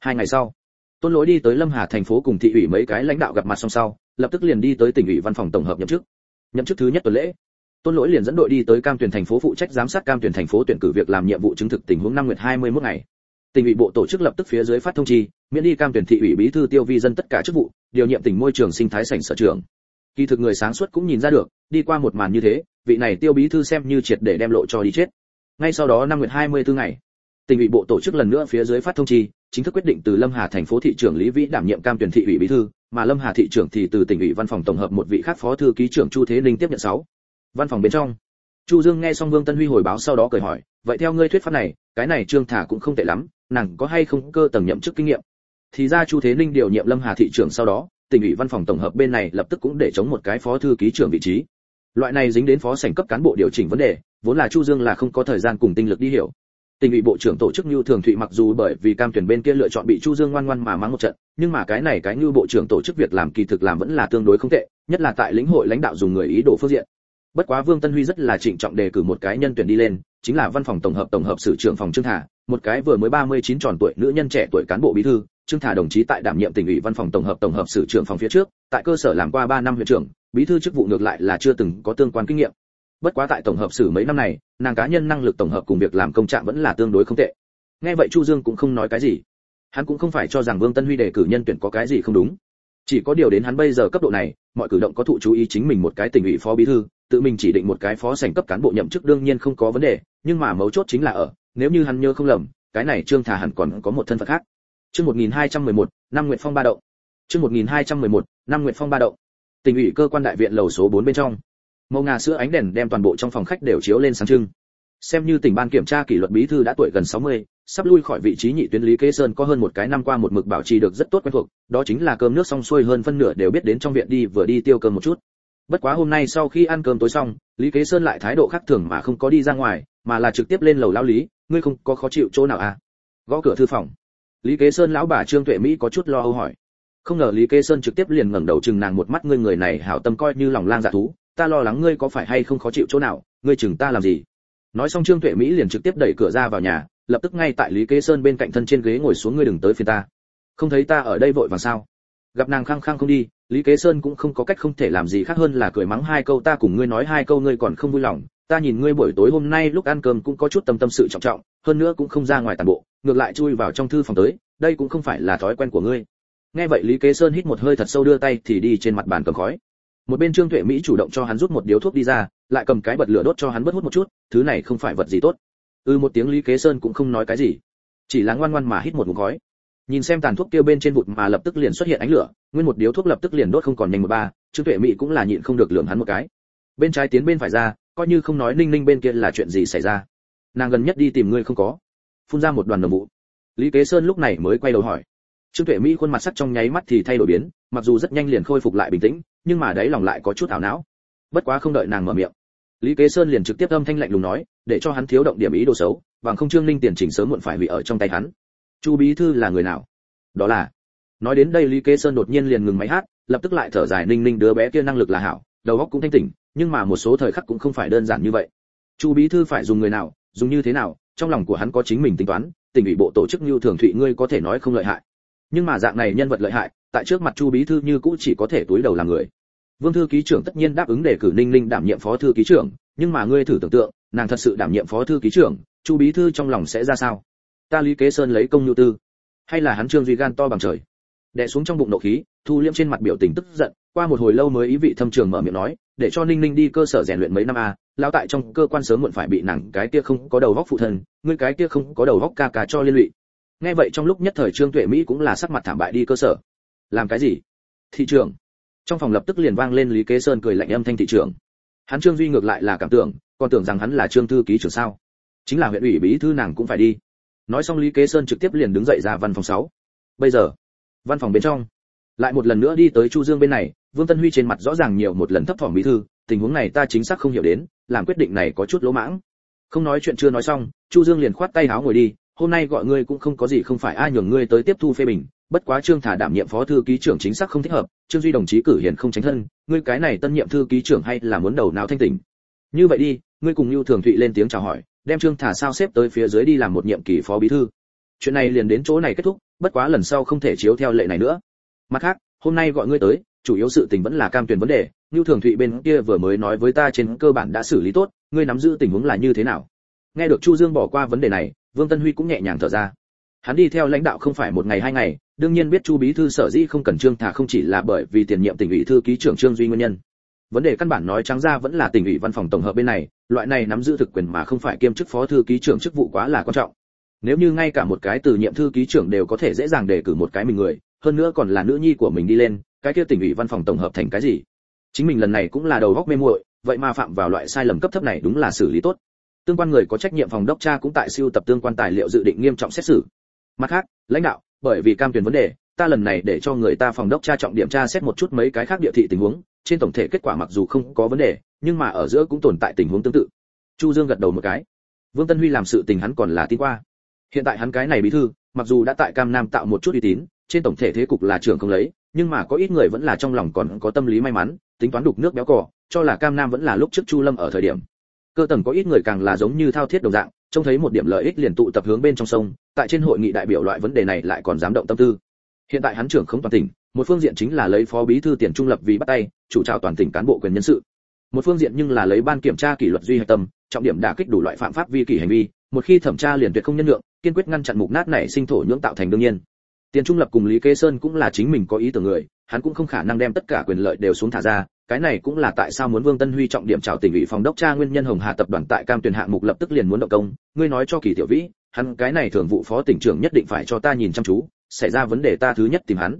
Hai ngày sau, tôn lỗi đi tới lâm hà thành phố cùng thị ủy mấy cái lãnh đạo gặp mặt song sau, lập tức liền đi tới tỉnh ủy văn phòng tổng hợp nhậm chức. Nhậm chức thứ nhất tuần lễ tôn lỗi liền dẫn đội đi tới cam tuyển thành phố phụ trách giám sát cam tuyển thành phố tuyển cử việc làm nhiệm vụ chứng thực tình huống năm nguyệt 21 ngày. Tỉnh ủy bộ tổ chức lập tức phía dưới phát thông chi, miễn đi cam tuyển thị ủy bí thư tiêu vi dân tất cả chức vụ, điều nhiệm tỉnh môi trường sinh thái sảnh sở trưởng kỳ thực người sáng suốt cũng nhìn ra được, đi qua một màn như thế, vị này tiêu bí thư xem như triệt để đem lộ cho đi chết. Ngay sau đó năm nguyệt 24 ngày, tỉnh ủy bộ tổ chức lần nữa phía dưới phát thông chi, chính thức quyết định từ lâm hà thành phố thị trưởng lý vĩ đảm nhiệm cam tuyển thị ủy bí thư, mà lâm hà thị trưởng thì từ tỉnh ủy văn phòng tổng hợp một vị khác phó thư ký trưởng chu thế ninh tiếp nhận sáu văn phòng bên trong. Chu dương nghe xong vương tân huy hồi báo sau đó cười hỏi, vậy theo ngươi thuyết pháp này, cái này trương thả cũng không tệ lắm, nàng có hay không cơ tầng nhậm chức kinh nghiệm? Thì ra chu thế ninh điều nhiệm lâm hà thị trưởng sau đó, tỉnh ủy văn phòng tổng hợp bên này lập tức cũng để chống một cái phó thư ký trưởng vị trí. Loại này dính đến phó sảnh cấp cán bộ điều chỉnh vấn đề, vốn là chu dương là không có thời gian cùng tinh lực đi hiểu. Tỉnh ủy bộ trưởng tổ chức như thường thụy mặc dù bởi vì cam tuyển bên kia lựa chọn bị chu dương ngoan ngoan mà mắng một trận, nhưng mà cái này cái như bộ trưởng tổ chức việc làm kỳ thực làm vẫn là tương đối không tệ, nhất là tại lĩnh hội lãnh đạo dùng người ý đồ phương diện bất quá vương tân huy rất là trịnh trọng đề cử một cái nhân tuyển đi lên, chính là văn phòng tổng hợp tổng hợp sự trưởng phòng trương thả, một cái vừa mới 39 tròn tuổi nữ nhân trẻ tuổi cán bộ bí thư. Trương thả đồng chí tại đảm nhiệm tỉnh ủy văn phòng tổng hợp tổng hợp sự trưởng phòng phía trước, tại cơ sở làm qua 3 năm huyện trưởng, bí thư chức vụ ngược lại là chưa từng có tương quan kinh nghiệm. Bất quá tại tổng hợp sự mấy năm này, nàng cá nhân năng lực tổng hợp cùng việc làm công trạng vẫn là tương đối không tệ. Nghe vậy chu dương cũng không nói cái gì. Hắn cũng không phải cho rằng vương tân huy đề cử nhân tuyển có cái gì không đúng chỉ có điều đến hắn bây giờ cấp độ này mọi cử động có thụ chú ý chính mình một cái tỉnh ủy phó bí thư tự mình chỉ định một cái phó sảnh cấp cán bộ nhậm chức đương nhiên không có vấn đề nhưng mà mấu chốt chính là ở nếu như hắn nhớ không lầm cái này trương thả hẳn còn có một thân phận khác. Chương 1211, năm nguyện phong ba động. Chương 1211, năm nguyện phong ba động. Tỉnh ủy cơ quan đại viện lầu số 4 bên trong. Màu ngà sữa ánh đèn đem toàn bộ trong phòng khách đều chiếu lên sáng trưng. Xem như tỉnh ban kiểm tra kỷ luật bí thư đã tuổi gần 60, sắp lui khỏi vị trí nhị tuyến lý kế sơn có hơn một cái năm qua một mực bảo trì được rất tốt quen thuộc, đó chính là cơm nước xong xuôi hơn phân nửa đều biết đến trong viện đi vừa đi tiêu cơm một chút. Bất quá hôm nay sau khi ăn cơm tối xong, lý kế sơn lại thái độ khác thường mà không có đi ra ngoài, mà là trực tiếp lên lầu lao lý, ngươi không có khó chịu chỗ nào à? Gõ cửa thư phòng. Lý kế sơn lão bà trương tuệ mỹ có chút lo âu hỏi. Không ngờ lý kế sơn trực tiếp liền ngẩng đầu chừng nàng một mắt, ngươi người này hảo tâm coi như lòng lang dạ thú, ta lo lắng ngươi có phải hay không khó chịu chỗ nào, ngươi chừng ta làm gì? Nói xong trương tuệ mỹ liền trực tiếp đẩy cửa ra vào nhà lập tức ngay tại lý kế sơn bên cạnh thân trên ghế ngồi xuống, ngươi đừng tới phiền ta. Không thấy ta ở đây vội vàng sao? Gặp nàng khăng khăng không đi, lý kế sơn cũng không có cách không thể làm gì khác hơn là cười mắng hai câu, ta cùng ngươi nói hai câu, ngươi còn không vui lòng. Ta nhìn ngươi buổi tối hôm nay lúc ăn cơm cũng có chút tâm tâm sự trọng trọng, hơn nữa cũng không ra ngoài tàn bộ, ngược lại chui vào trong thư phòng tới, đây cũng không phải là thói quen của ngươi. Nghe vậy lý kế sơn hít một hơi thật sâu đưa tay thì đi trên mặt bàn cầm khói. Một bên trương tuệ mỹ chủ động cho hắn rút một điếu thuốc đi ra, lại cầm cái bật lửa đốt cho hắn bớt hút một chút, thứ này không phải vật gì tốt ừ một tiếng lý kế sơn cũng không nói cái gì. Chỉ là ngoan ngoan mà hít một ngụm khói. Nhìn xem tàn thuốc kia bên trên vụt mà lập tức liền xuất hiện ánh lửa, nguyên một điếu thuốc lập tức liền đốt không còn nhanh một ba, trương tuệ mỹ cũng là nhịn không được lườm hắn một cái. Bên trái tiến bên phải ra, coi như không nói ninh ninh bên kia là chuyện gì xảy ra. Nàng gần nhất đi tìm ngươi không có. Phun ra một đoàn đồng vụ. Lý kế sơn lúc này mới quay đầu hỏi. Trương tuệ mỹ khuôn mặt sắc trong nháy mắt thì thay đổi biến, mặc dù rất nhanh liền khôi phục lại bình tĩnh, nhưng mà đấy lòng lại có chút ảo não. Bất quá không đợi nàng mở miệng, lý kế sơn liền trực tiếp âm thanh lạnh lùng nói để cho hắn thiếu động điểm ý đồ xấu, bằng không trương ninh tiền chỉnh sớm muộn phải hủy ở trong tay hắn. Chu bí thư là người nào? Đó là, nói đến đây lý kế sơn đột nhiên liền ngừng máy hát, lập tức lại thở dài, ninh ninh đứa bé kia năng lực là hảo, đầu óc cũng thanh tỉnh, nhưng mà một số thời khắc cũng không phải đơn giản như vậy. Chu bí thư phải dùng người nào, dùng như thế nào, trong lòng của hắn có chính mình tính toán, tỉnh ủy bộ tổ chức như thường thụy ngươi có thể nói không lợi hại. Nhưng mà dạng này nhân vật lợi hại, tại trước mặt chu bí thư như cũ chỉ có thể túi đầu làm người vương thư ký trưởng tất nhiên đáp ứng để cử ninh ninh đảm nhiệm phó thư ký trưởng, nhưng mà ngươi thử tưởng tượng, nàng thật sự đảm nhiệm phó thư ký trưởng, chu bí thư trong lòng sẽ ra sao? Ta lý kế sơn lấy công nhu tư. Hay là hắn trương duy gan to bằng trời? Đè xuống trong bụng nộ khí, thu liễm trên mặt biểu tình tức giận, qua một hồi lâu mới ý vị thâm trường mở miệng nói, để cho ninh ninh đi cơ sở rèn luyện mấy năm a, lão tại trong cơ quan sớm muộn phải bị nặng cái kia không có đầu góc phụ thân, ngươi cái kia không có đầu góc ca ca cho liên lụy. Nghe vậy trong lúc nhất thời trương tuệ mỹ cũng là sắc mặt thảm bại đi cơ sở. Làm cái gì? Thị trường trong phòng lập tức liền vang lên lý kế sơn cười lạnh âm thanh thị trưởng. Hắn trương duy ngược lại là cảm tưởng, còn tưởng rằng hắn là trương thư ký trưởng sao. Chính là huyện ủy bí thư nàng cũng phải đi. Nói xong lý kế sơn trực tiếp liền đứng dậy ra văn phòng sáu. bây giờ, văn phòng bên trong, lại một lần nữa đi tới chu dương bên này, vương tân huy trên mặt rõ ràng nhiều một lần thấp thỏm bí thư, tình huống này ta chính xác không hiểu đến, làm quyết định này có chút lỗ mãng. Không nói chuyện chưa nói xong, chu dương liền khoát tay áo ngồi đi, hôm nay gọi ngươi cũng không có gì không phải ai nhường ngươi tới tiếp thu phê bình bất quá trương thả đảm nhiệm phó thư ký trưởng chính xác không thích hợp, trương duy đồng chí cử hiền không tránh thân, ngươi cái này tân nhiệm thư ký trưởng hay là muốn đầu nào thanh tỉnh? Như vậy đi, ngươi cùng lưu thường thụy lên tiếng chào hỏi, đem trương thả sao xếp tới phía dưới đi làm một nhiệm kỳ phó bí thư. Chuyện này liền đến chỗ này kết thúc, bất quá lần sau không thể chiếu theo lệ này nữa. Mặt khác, hôm nay gọi ngươi tới, chủ yếu sự tình vẫn là cam tuyển vấn đề lưu thường thụy bên kia vừa mới nói với ta trên cơ bản đã xử lý tốt, ngươi nắm giữ tình huống là như thế nào? Nghe được chu dương bỏ qua vấn đề này, vương tân huy cũng nhẹ nhàng thở ra. Hắn đi theo lãnh đạo không phải một ngày hai ngày đương nhiên biết chu bí thư sở dĩ không cần trương thả không chỉ là bởi vì tiền nhiệm tỉnh ủy thư ký trưởng trương duy nguyên nhân. Vấn đề căn bản nói trắng ra vẫn là tỉnh ủy văn phòng tổng hợp bên này, loại này nắm giữ thực quyền mà không phải kiêm chức phó thư ký trưởng chức vụ quá là quan trọng. Nếu như ngay cả một cái từ nhiệm thư ký trưởng đều có thể dễ dàng đề cử một cái mình người, hơn nữa còn là nữ nhi của mình đi lên, cái kia tỉnh ủy văn phòng tổng hợp thành cái gì? Chính mình lần này cũng là đầu góc mê muội, vậy mà phạm vào loại sai lầm cấp thấp này đúng là xử lý tốt. Tương quan người có trách nhiệm phòng đốc tra cũng tại siêu tập tương quan tài liệu dự định nghiêm trọng xét xử mặt khác, lãnh đạo, bởi vì cam tuyển vấn đề, ta lần này để cho người ta phòng đốc tra trọng điểm tra xét một chút mấy cái khác địa thị tình huống, trên tổng thể kết quả mặc dù không có vấn đề, nhưng mà ở giữa cũng tồn tại tình huống tương tự. Chu dương gật đầu một cái. Vương tân huy làm sự tình hắn còn là tin qua. Hiện tại hắn cái này bí thư, mặc dù đã tại cam nam tạo một chút uy tín, trên tổng thể thế cục là trưởng không lấy, nhưng mà có ít người vẫn là trong lòng còn có tâm lý may mắn, tính toán đục nước béo cò, cho là cam nam vẫn là lúc trước chu lâm ở thời điểm. Cơ tầng có ít người càng là giống như thao thiết đồng dạng trông thấy một điểm lợi ích liền tụ tập hướng bên trong sông, tại trên hội nghị đại biểu loại vấn đề này lại còn dám động tâm tư. Hiện tại hắn trưởng không toàn tỉnh, một phương diện chính là lấy phó bí thư tiền trung lập vì bắt tay, chủ trào toàn tỉnh cán bộ quyền nhân sự. Một phương diện nhưng là lấy ban kiểm tra kỷ luật duy hạch tâm, trọng điểm đả kích đủ loại phạm pháp vi kỷ hành vi, một khi thẩm tra liền tuyệt không nhân lượng kiên quyết ngăn chặn mục nát này sinh thổ nhưỡng tạo thành đương nhiên tiền trung lập cùng lý kế sơn cũng là chính mình có ý tưởng người, hắn cũng không khả năng đem tất cả quyền lợi đều xuống thả ra, cái này cũng là tại sao muốn vương tân huy trọng điểm chào tỉnh ủy phòng đốc tra nguyên nhân hồng hà tập đoàn tại cam Tuyền hạng mục lập tức liền muốn động công, ngươi nói cho kỳ tiểu vĩ, hắn cái này thường vụ phó tỉnh trưởng nhất định phải cho ta nhìn chăm chú, xảy ra vấn đề ta thứ nhất tìm hắn.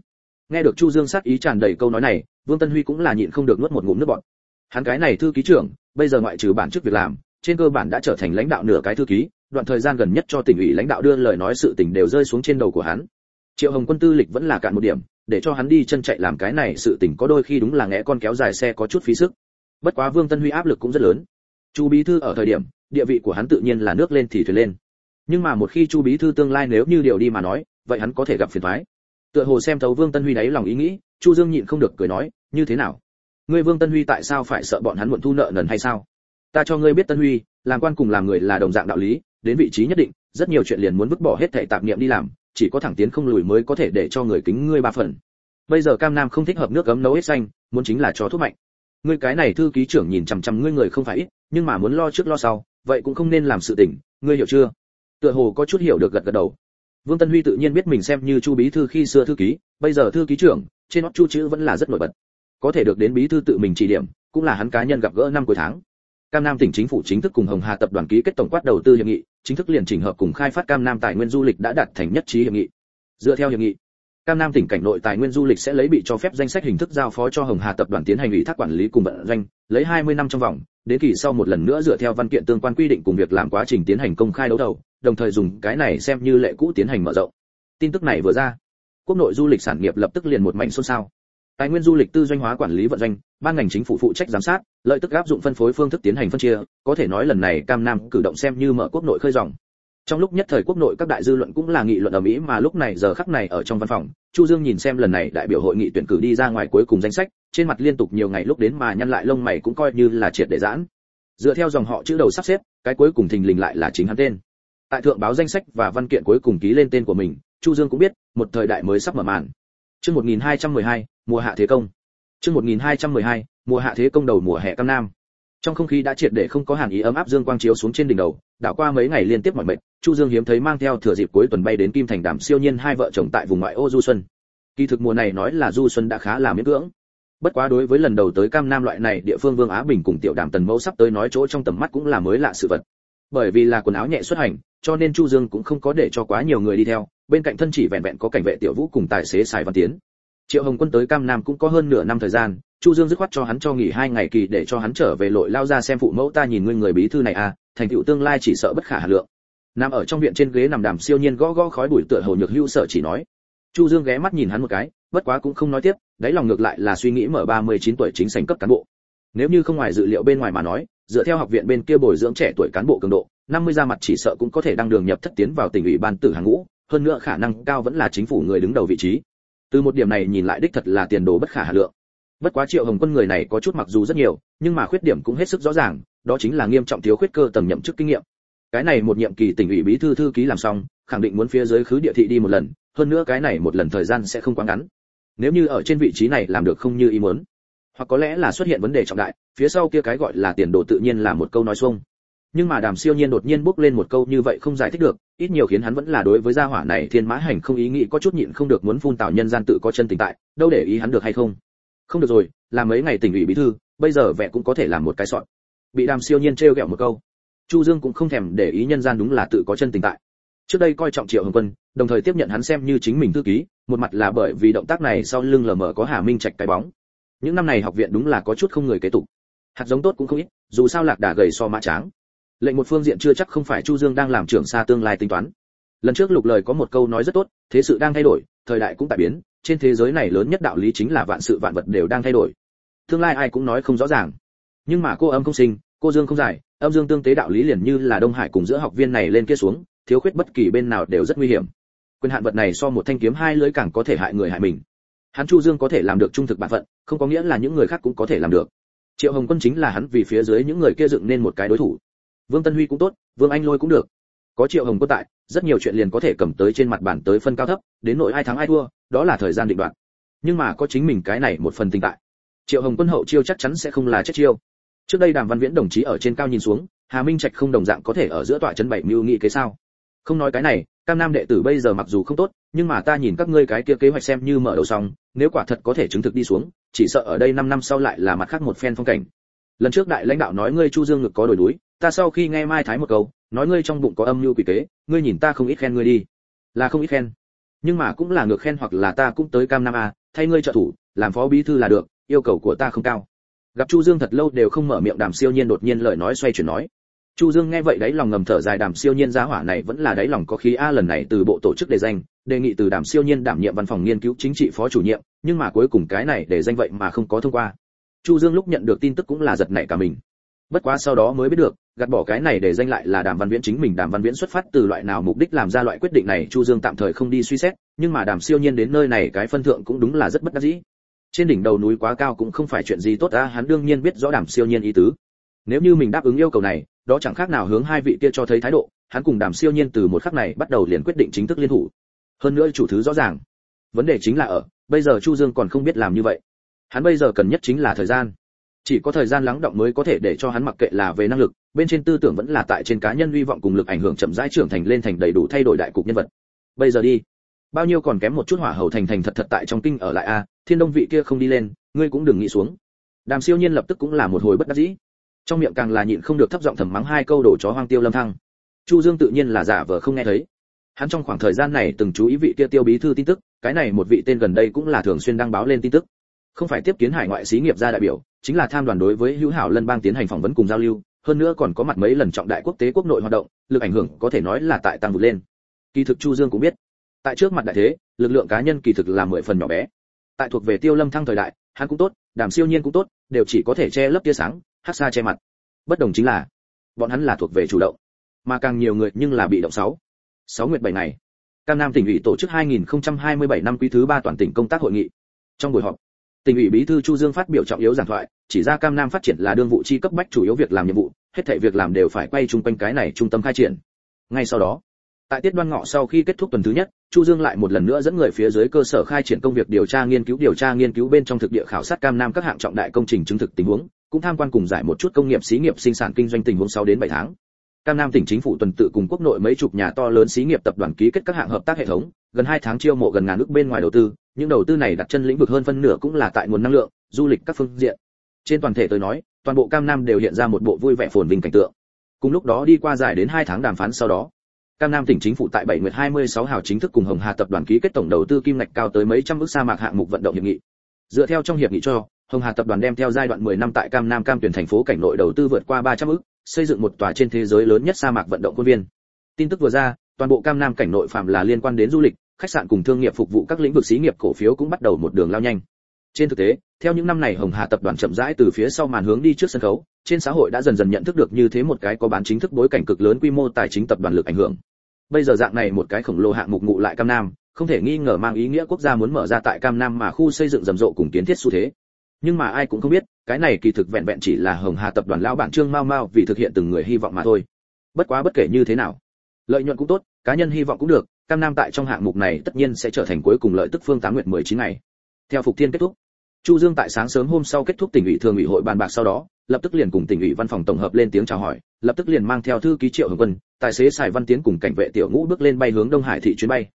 Nghe được chu dương sát ý tràn đầy câu nói này, vương tân huy cũng là nhịn không được nuốt một ngụm nước bọt. Hắn cái này thư ký trưởng, bây giờ ngoại trừ bản chức việc làm, trên cơ bản đã trở thành lãnh đạo nửa cái thư ký, đoạn thời gian gần nhất cho tỉnh ủy lãnh đạo đưa lời nói sự tình đều rơi xuống trên đầu của hắn triệu hồng quân tư lịch vẫn là cạn một điểm, để cho hắn đi chân chạy làm cái này sự tình có đôi khi đúng là ngẽ con kéo dài xe có chút phí sức. Bất quá vương tân huy áp lực cũng rất lớn. Chu bí thư ở thời điểm, địa vị của hắn tự nhiên là nước lên thì thuyền lên. Nhưng mà một khi chu bí thư tương lai nếu như điều đi mà nói, vậy hắn có thể gặp phiền toái. Tựa hồ xem thấu vương tân huy đáy lòng ý nghĩ, chu dương nhịn không được cười nói, như thế nào? Ngươi vương tân huy tại sao phải sợ bọn hắn muộn thu nợ nần hay sao? Ta cho ngươi biết tân huy, làm quan cùng làm người là đồng dạng đạo lý, đến vị trí nhất định, rất nhiều chuyện liền muốn vứt bỏ hết thảy tạp niệm đi làm chỉ có thẳng tiến không lùi mới có thể để cho người kính ngươi ba phần. Bây giờ cam nam không thích hợp nước cấm nấu hết xanh muốn chính là cho thuốc mạnh. Ngươi cái này thư ký trưởng nhìn chằm chằm ngươi người không phải ít nhưng mà muốn lo trước lo sau vậy cũng không nên làm sự tình ngươi hiểu chưa? Tựa hồ có chút hiểu được gật gật đầu. Vương tân huy tự nhiên biết mình xem như chu bí thư khi xưa thư ký bây giờ thư ký trưởng trên nót chu chữ vẫn là rất nổi bật. Có thể được đến bí thư tự mình chỉ điểm cũng là hắn cá nhân gặp gỡ năm cuối tháng. Cam Nam tỉnh chính phủ chính thức cùng Hồng Hà tập đoàn ký kết tổng quát đầu tư hiệp nghị, chính thức liền chỉnh hợp cùng khai phát Cam Nam tài nguyên du lịch đã đạt thành nhất trí hiệp nghị. Dựa theo hiệp nghị, Cam Nam tỉnh cảnh nội tài nguyên du lịch sẽ lấy bị cho phép danh sách hình thức giao phó cho Hồng Hà tập đoàn tiến hành ủy thác quản lý cùng vận doanh, lấy 20 năm trong vòng, đến kỳ sau một lần nữa dựa theo văn kiện tương quan quy định cùng việc làm quá trình tiến hành công khai đấu thầu, đồng thời dùng cái này xem như lệ cũ tiến hành mở rộng. Tin tức này vừa ra, quốc nội du lịch sản nghiệp lập tức liền một mảnh xôn xao. Tài nguyên du lịch tư doanh hóa quản lý vận doanh, ban ngành chính phủ phụ trách giám sát, lợi tức áp dụng phân phối phương thức tiến hành phân chia, có thể nói lần này Cam Nam cử động xem như mở quốc nội khơi dòng. Trong lúc nhất thời quốc nội các đại dư luận cũng là nghị luận ở Mỹ mà lúc này giờ khắc này ở trong văn phòng, Chu Dương nhìn xem lần này đại biểu hội nghị tuyển cử đi ra ngoài cuối cùng danh sách, trên mặt liên tục nhiều ngày lúc đến mà nhăn lại lông mày cũng coi như là triệt để giãn. Dựa theo dòng họ chữ đầu sắp xếp, cái cuối cùng thình lình lại là chính hắn tên. Tại thượng báo danh sách và văn kiện cuối cùng ký lên tên của mình, Chu Dương cũng biết, một thời đại mới sắp mở màn. Chương 1212, mùa hạ thế công. Chương 1212, mùa hạ thế công đầu mùa hè cam nam. Trong không khí đã triệt để không có hàn ý ấm áp dương quang chiếu xuống trên đỉnh đầu, đảo qua mấy ngày liên tiếp mỏi mệt, Chu Dương hiếm thấy mang theo thừa dịp cuối tuần bay đến Kim Thành Đàm siêu nhiên hai vợ chồng tại vùng ngoại ô du xuân. Kỳ thực mùa này nói là du xuân đã khá là miễn cưỡng. Bất quá đối với lần đầu tới Cam Nam loại này địa phương Vương Á Bình cùng Tiểu Đàm Tần Mẫu sắp tới nói chỗ trong tầm mắt cũng là mới lạ sự vật. Bởi vì là quần áo nhẹ xuất hành, cho nên Chu Dương cũng không có để cho quá nhiều người đi theo, bên cạnh thân chỉ vẹn vẹn có cảnh vệ Tiểu Vũ cùng tài xế Sài Văn Tiến. Triệu hồng quân tới cam nam cũng có hơn nửa năm thời gian, chu dương dứt khoát cho hắn cho nghỉ hai ngày kỳ để cho hắn trở về lội lao ra xem phụ mẫu ta nhìn ngươi người bí thư này à thành tựu tương lai chỉ sợ bất khả hà lượng. Nằm ở trong viện trên ghế nằm đàm siêu nhiên gõ gõ khói bụi tựa hồ nhược hưu sợ chỉ nói. Chu dương ghé mắt nhìn hắn một cái, bất quá cũng không nói tiếp, đáy lòng ngược lại là suy nghĩ mở 39 tuổi chính sành cấp cán bộ. Nếu như không ngoài dự liệu bên ngoài mà nói, dựa theo học viện bên kia bồi dưỡng trẻ tuổi cán bộ cường độ 50 ra mặt chỉ sợ cũng có thể đăng đường nhập thất tiến vào tỉnh ủy ban tử hàng ngũ hơn nữa khả năng cao vẫn là chính phủ người đứng đầu vị trí. Từ một điểm này nhìn lại đích thật là tiền đồ bất khả hà lượng. Bất quá triệu hồng quân người này có chút mặc dù rất nhiều, nhưng mà khuyết điểm cũng hết sức rõ ràng, đó chính là nghiêm trọng thiếu khuyết cơ tầng nhậm chức kinh nghiệm. Cái này một nhiệm kỳ tỉnh ủy bí thư thư ký làm xong, khẳng định muốn phía dưới khứ địa thị đi một lần, hơn nữa cái này một lần thời gian sẽ không quá ngắn. Nếu như ở trên vị trí này làm được không như ý muốn, hoặc có lẽ là xuất hiện vấn đề trọng đại, phía sau kia cái gọi là tiền đồ tự nhiên là một câu nói xuông nhưng mà đàm siêu nhiên đột nhiên bước lên một câu như vậy không giải thích được, ít nhiều khiến hắn vẫn là đối với gia hỏa này thiên mã hành không ý nghĩ có chút nhịn không được muốn phun tào nhân gian tự có chân tình tại, đâu để ý hắn được hay không. Không được rồi làm mấy ngày tỉnh ủy bí thư, bây giờ vẻ cũng có thể làm một cái sọn bị đàm siêu nhiên trêu ghẹo một câu. Chu dương cũng không thèm để ý nhân gian đúng là tự có chân tình tại. Trước đây coi trọng triệu hồng quân, đồng thời tiếp nhận hắn xem như chính mình thư ký, một mặt là bởi vì động tác này sau lưng lờ mờ có hà minh trạch cái bóng. Những năm này học viện đúng là có chút không người kế tục. Hạt giống tốt cũng không ít, dù sao lạc đà gầy so mã tráng lệnh một phương diện chưa chắc không phải chu dương đang làm trưởng xa tương lai tính toán. Lần trước lục lời có một câu nói rất tốt, thế sự đang thay đổi, thời đại cũng tại biến, trên thế giới này lớn nhất đạo lý chính là vạn sự vạn vật đều đang thay đổi. Tương lai ai cũng nói không rõ ràng. Nhưng mà cô âm không sinh, cô dương không giải, âm dương tương tế đạo lý liền như là đông hải cùng giữa học viên này lên kia xuống, thiếu khuyết bất kỳ bên nào đều rất nguy hiểm. Quyền hạn vật này so một thanh kiếm hai lưỡi càng có thể hại người hại mình. Hắn chu dương có thể làm được trung thực bản phận, không có nghĩa là những người khác cũng có thể làm được. Triệu hồng quân chính là hắn vì phía dưới những người kia dựng nên một cái đối thủ vương tân huy cũng tốt, vương anh lôi cũng được. Có triệu hồng quân tại, rất nhiều chuyện liền có thể cầm tới trên mặt bàn tới phân cao thấp, đến nội ai thắng ai thua, đó là thời gian định đoạn. nhưng mà có chính mình cái này một phần tình tại. Triệu hồng quân hậu chiêu chắc chắn sẽ không là chết chiêu. Trước đây đàm văn viễn đồng chí ở trên cao nhìn xuống, hà minh trạch không đồng dạng có thể ở giữa tọa chân bảy mưu nghị kế sao? Không nói cái này, cam nam đệ tử bây giờ mặc dù không tốt, nhưng mà ta nhìn các ngươi cái kia kế hoạch xem như mở đầu xong, nếu quả thật có thể chứng thực đi xuống, chỉ sợ ở đây 5 năm sau lại là mặt khác một phen phong cảnh. Lần trước đại lãnh đạo nói ngươi chu dương ngực có đổi núi ta sau khi nghe mai thái một câu, nói ngươi trong bụng có âm mưu quỷ kế, ngươi nhìn ta không ít khen ngươi đi. Là không ít khen. Nhưng mà cũng là ngược khen hoặc là ta cũng tới cam nam a thay ngươi trợ thủ, làm phó bí thư là được, yêu cầu của ta không cao. Gặp chu dương thật lâu đều không mở miệng đàm siêu nhiên đột nhiên lời nói xoay chuyển nói. Chu dương nghe vậy đấy lòng ngầm thở dài đàm siêu nhiên giá hỏa này vẫn là đáy lòng có khí a lần này từ bộ tổ chức đề danh, đề nghị từ đàm siêu nhiên đảm nhiệm văn phòng nghiên cứu chính trị phó chủ nhiệm, nhưng mà cuối cùng cái này để danh vậy mà không có thông qua. Chu dương lúc nhận được tin tức cũng là giật nảy cả mình bất quá sau đó mới biết được, gạt bỏ cái này để danh lại là đàm văn viễn chính mình. Đàm văn viễn xuất phát từ loại nào mục đích làm ra loại quyết định này, chu dương tạm thời không đi suy xét, nhưng mà đàm siêu nhiên đến nơi này cái phân thượng cũng đúng là rất bất đắc dĩ. Trên đỉnh đầu núi quá cao cũng không phải chuyện gì tốt ta hắn đương nhiên biết rõ đàm siêu nhiên ý tứ. Nếu như mình đáp ứng yêu cầu này, đó chẳng khác nào hướng hai vị kia cho thấy thái độ, hắn cùng đàm siêu nhiên từ một khắc này bắt đầu liền quyết định chính thức liên thủ. Hơn nữa chủ thứ rõ ràng. Vấn đề chính là ở, bây giờ chu dương còn không biết làm như vậy. Hắn bây giờ cần nhất chính là thời gian chỉ có thời gian lắng động mới có thể để cho hắn mặc kệ là về năng lực, bên trên tư tưởng vẫn là tại trên cá nhân hy vọng cùng lực ảnh hưởng chậm rãi trưởng thành lên thành đầy đủ thay đổi đại cục nhân vật. Bây giờ đi. Bao nhiêu còn kém một chút hỏa hầu thành thành thật thật tại trong kinh ở lại a, thiên đông vị kia không đi lên, ngươi cũng đừng nghĩ xuống. Đàm siêu nhiên lập tức cũng là một hồi bất đắc dĩ. Trong miệng càng là nhịn không được thấp giọng thầm mắng hai câu đổ chó hoang tiêu lâm thăng. Chu dương tự nhiên là giả vờ không nghe thấy. Hắn trong khoảng thời gian này từng chú ý vị kia tiêu bí thư tin tức, cái này một vị tên gần đây cũng là thường xuyên đăng báo lên tin tức. Không phải tiếp kiến hải ngoại xí nghiệp gia đại biểu chính là tham đoàn đối với hữu hảo lân bang tiến hành phỏng vấn cùng giao lưu, hơn nữa còn có mặt mấy lần trọng đại quốc tế quốc nội hoạt động, lực ảnh hưởng có thể nói là tại tăng vượt lên. Kỳ thực chu dương cũng biết, tại trước mặt đại thế, lực lượng cá nhân kỳ thực là mười phần nhỏ bé. Tại thuộc về tiêu lâm thăng thời đại, hắn cũng tốt, đàm siêu nhiên cũng tốt, đều chỉ có thể che lấp tia sáng, hắc xa che mặt. Bất đồng chính là, bọn hắn là thuộc về chủ động, mà càng nhiều người nhưng là bị động sáu. Sáu nguyệt bảy ngày, cam nam tỉnh ủy tổ chức 2027 năm quý thứ ba toàn tỉnh công tác hội nghị. Trong buổi họp tỉnh ủy bí thư chu dương phát biểu trọng yếu giảng thoại, chỉ ra cam nam phát triển là đương vụ chi cấp bách chủ yếu việc làm nhiệm vụ, hết thảy việc làm đều phải quay chung quanh cái này trung tâm khai triển. Ngay sau đó, tại tiết đoan ngọ sau khi kết thúc tuần thứ nhất, chu dương lại một lần nữa dẫn người phía dưới cơ sở khai triển công việc điều tra nghiên cứu, điều tra nghiên cứu bên trong thực địa khảo sát cam nam các hạng trọng đại công trình chứng thực tình huống, cũng tham quan cùng giải một chút công nghiệp xí nghiệp sinh sản kinh doanh tình huống 6 đến 7 tháng cam nam tỉnh chính phủ tuần tự cùng quốc nội mấy chục nhà to lớn xí nghiệp tập đoàn ký kết các hạng hợp tác hệ thống gần 2 tháng chiêu mộ gần ngàn nước bên ngoài đầu tư những đầu tư này đặt chân lĩnh vực hơn phân nửa cũng là tại nguồn năng lượng du lịch các phương diện. Trên toàn thể tôi nói toàn bộ cam nam đều hiện ra một bộ vui vẻ phồn vinh cảnh tượng. Cùng lúc đó đi qua dài đến 2 tháng đàm phán sau đó Cam Nam tỉnh chính phủ tại 7 nguyệt 26 hào chính thức cùng Hồng Hà tập đoàn ký kết tổng đầu tư kim ngạch cao tới mấy trăm ức sa mạc hạng mục vận động hiệp nghị. Dựa theo trong hiệp nghị cho, Hồng Hà tập đoàn đem theo giai đoạn 10 năm tại Cam Nam Cam tuyển thành phố cảnh nội đầu tư vượt qua 300 ức, xây dựng một tòa trên thế giới lớn nhất sa mạc vận động quân viên. Tin tức vừa ra, toàn bộ Cam Nam cảnh nội phạm là liên quan đến du lịch, khách sạn cùng thương nghiệp phục vụ các lĩnh vực xí nghiệp cổ phiếu cũng bắt đầu một đường lao nhanh. Trên thực tế, theo những năm này Hồng Hà tập đoàn chậm rãi từ phía sau màn hướng đi trước sân khấu, trên xã hội đã dần dần nhận thức được như thế một cái có bán chính thức bối cảnh cực lớn quy mô tài chính tập đoàn lực ảnh hưởng bây giờ dạng này một cái khổng lồ hạng mục ngụ lại cam nam không thể nghi ngờ mang ý nghĩa quốc gia muốn mở ra tại cam nam mà khu xây dựng rầm rộ cùng kiến thiết xu thế nhưng mà ai cũng không biết, cái này kỳ thực vẹn vẹn chỉ là hồng hà tập đoàn lão bản trương mau mau vì thực hiện từng người hy vọng mà thôi. Bất quá bất kể như thế nào, lợi nhuận cũng tốt, cá nhân hy vọng cũng được, cam nam tại trong hạng mục này tất nhiên sẽ trở thành cuối cùng lợi tức phương tám nguyện mười chín ngày. Theo phục thiên kết thúc, chu dương tại sáng sớm hôm sau kết thúc tỉnh ủy thường ủy hội bàn bạc sau đó, lập tức liền cùng tỉnh ủy văn phòng tổng hợp lên tiếng chào hỏi, lập tức liền mang theo thư ký triệu hồng quân, tài xế xài văn tiến cùng cảnh vệ tiểu ngũ bước lên bay hướng đông hải thị chuyến bay.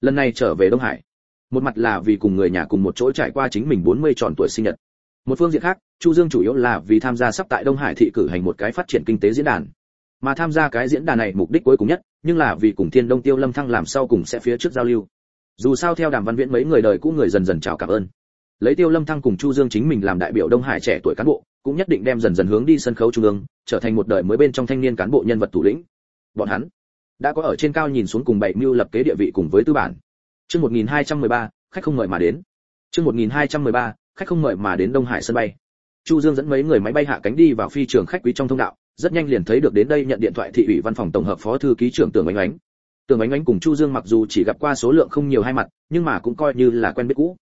Lần này trở về đông hải, một mặt là vì cùng người nhà cùng một chỗ trải qua chính mình 40 tròn tuổi sinh nhật một phương diện khác chu dương chủ yếu là vì tham gia sắp tại đông hải thị cử hành một cái phát triển kinh tế diễn đàn. Mà tham gia cái diễn đàn này mục đích cuối cùng nhất nhưng là vì cùng thiên đông tiêu lâm thăng làm sau cùng sẽ phía trước giao lưu. Dù sao theo đàm văn viễn mấy người đời cũ người dần dần chào cảm ơn. Lấy tiêu lâm thăng cùng chu dương chính mình làm đại biểu đông hải trẻ tuổi cán bộ cũng nhất định đem dần dần hướng đi sân khấu trung ương trở thành một đời mới bên trong thanh niên cán bộ nhân vật thủ lĩnh. Bọn hắn đã có ở trên cao nhìn xuống cùng bảy mưu lập kế địa vị cùng với tư bản. Chương 1213, khách không mời mà đến. Chương 1213, khách không mời mà đến đông hải sân bay. Chu dương dẫn mấy người máy bay hạ cánh đi vào phi trường khách quý trong thông đạo, rất nhanh liền thấy được đến đây nhận điện thoại thị ủy văn phòng tổng hợp phó thư ký trưởng tưởng ánh ánh. Tưởng ánh ánh cùng chu dương mặc dù chỉ gặp qua số lượng không nhiều hai mặt, nhưng mà cũng coi như là quen biết cũ.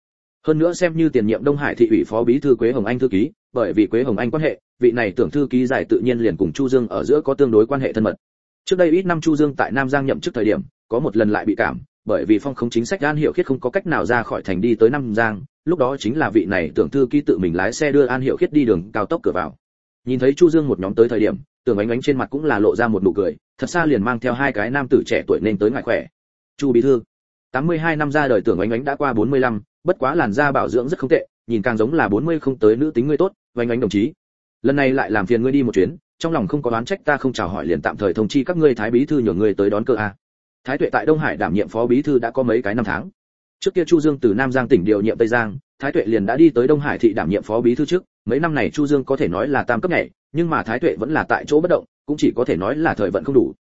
Hơn nữa xem như tiền nhiệm đông hải thị ủy phó bí thư quế hồng anh thư ký, bởi vì quế hồng anh quan hệ, vị này tưởng thư ký giải tự nhiên liền cùng chu dương ở giữa có tương đối quan hệ thân mật. Trước đây ít năm chu dương tại nam giang nhậm chức thời điểm, có một lần lại bị cảm, bởi vì phong không chính sách an hiệu khiết không có cách nào ra khỏi thành đi tới nam giang lúc đó chính là vị này tưởng thư ký tự mình lái xe đưa an hiệu khiết đi đường cao tốc cửa vào. Nhìn thấy chu dương một nhóm tới thời điểm tưởng ánh ánh trên mặt cũng là lộ ra một nụ cười thật xa liền mang theo hai cái nam tử trẻ tuổi nên tới ngại khỏe. Chu bí thư 82 năm ra đời tưởng ánh ánh đã qua 45, bất quá làn da bảo dưỡng rất không tệ nhìn càng giống là 40 không tới nữ tính ngươi tốt ánh ánh đồng chí. Lần này lại làm phiền ngươi đi một chuyến trong lòng không có đoán trách ta không chào hỏi liền tạm thời thông chi các ngươi thái bí thư nhường ngươi tới đón cơ a. Thái tuệ tại đông hải đảm nhiệm phó bí thư đã có mấy cái năm tháng trước kia chu dương từ nam giang tỉnh điều nhiệm tây giang, thái tuệ liền đã đi tới đông hải thị đảm nhiệm phó bí thư trước. Mấy năm này chu dương có thể nói là tam cấp nhảy, nhưng mà thái tuệ vẫn là tại chỗ bất động, cũng chỉ có thể nói là thời vận không đủ.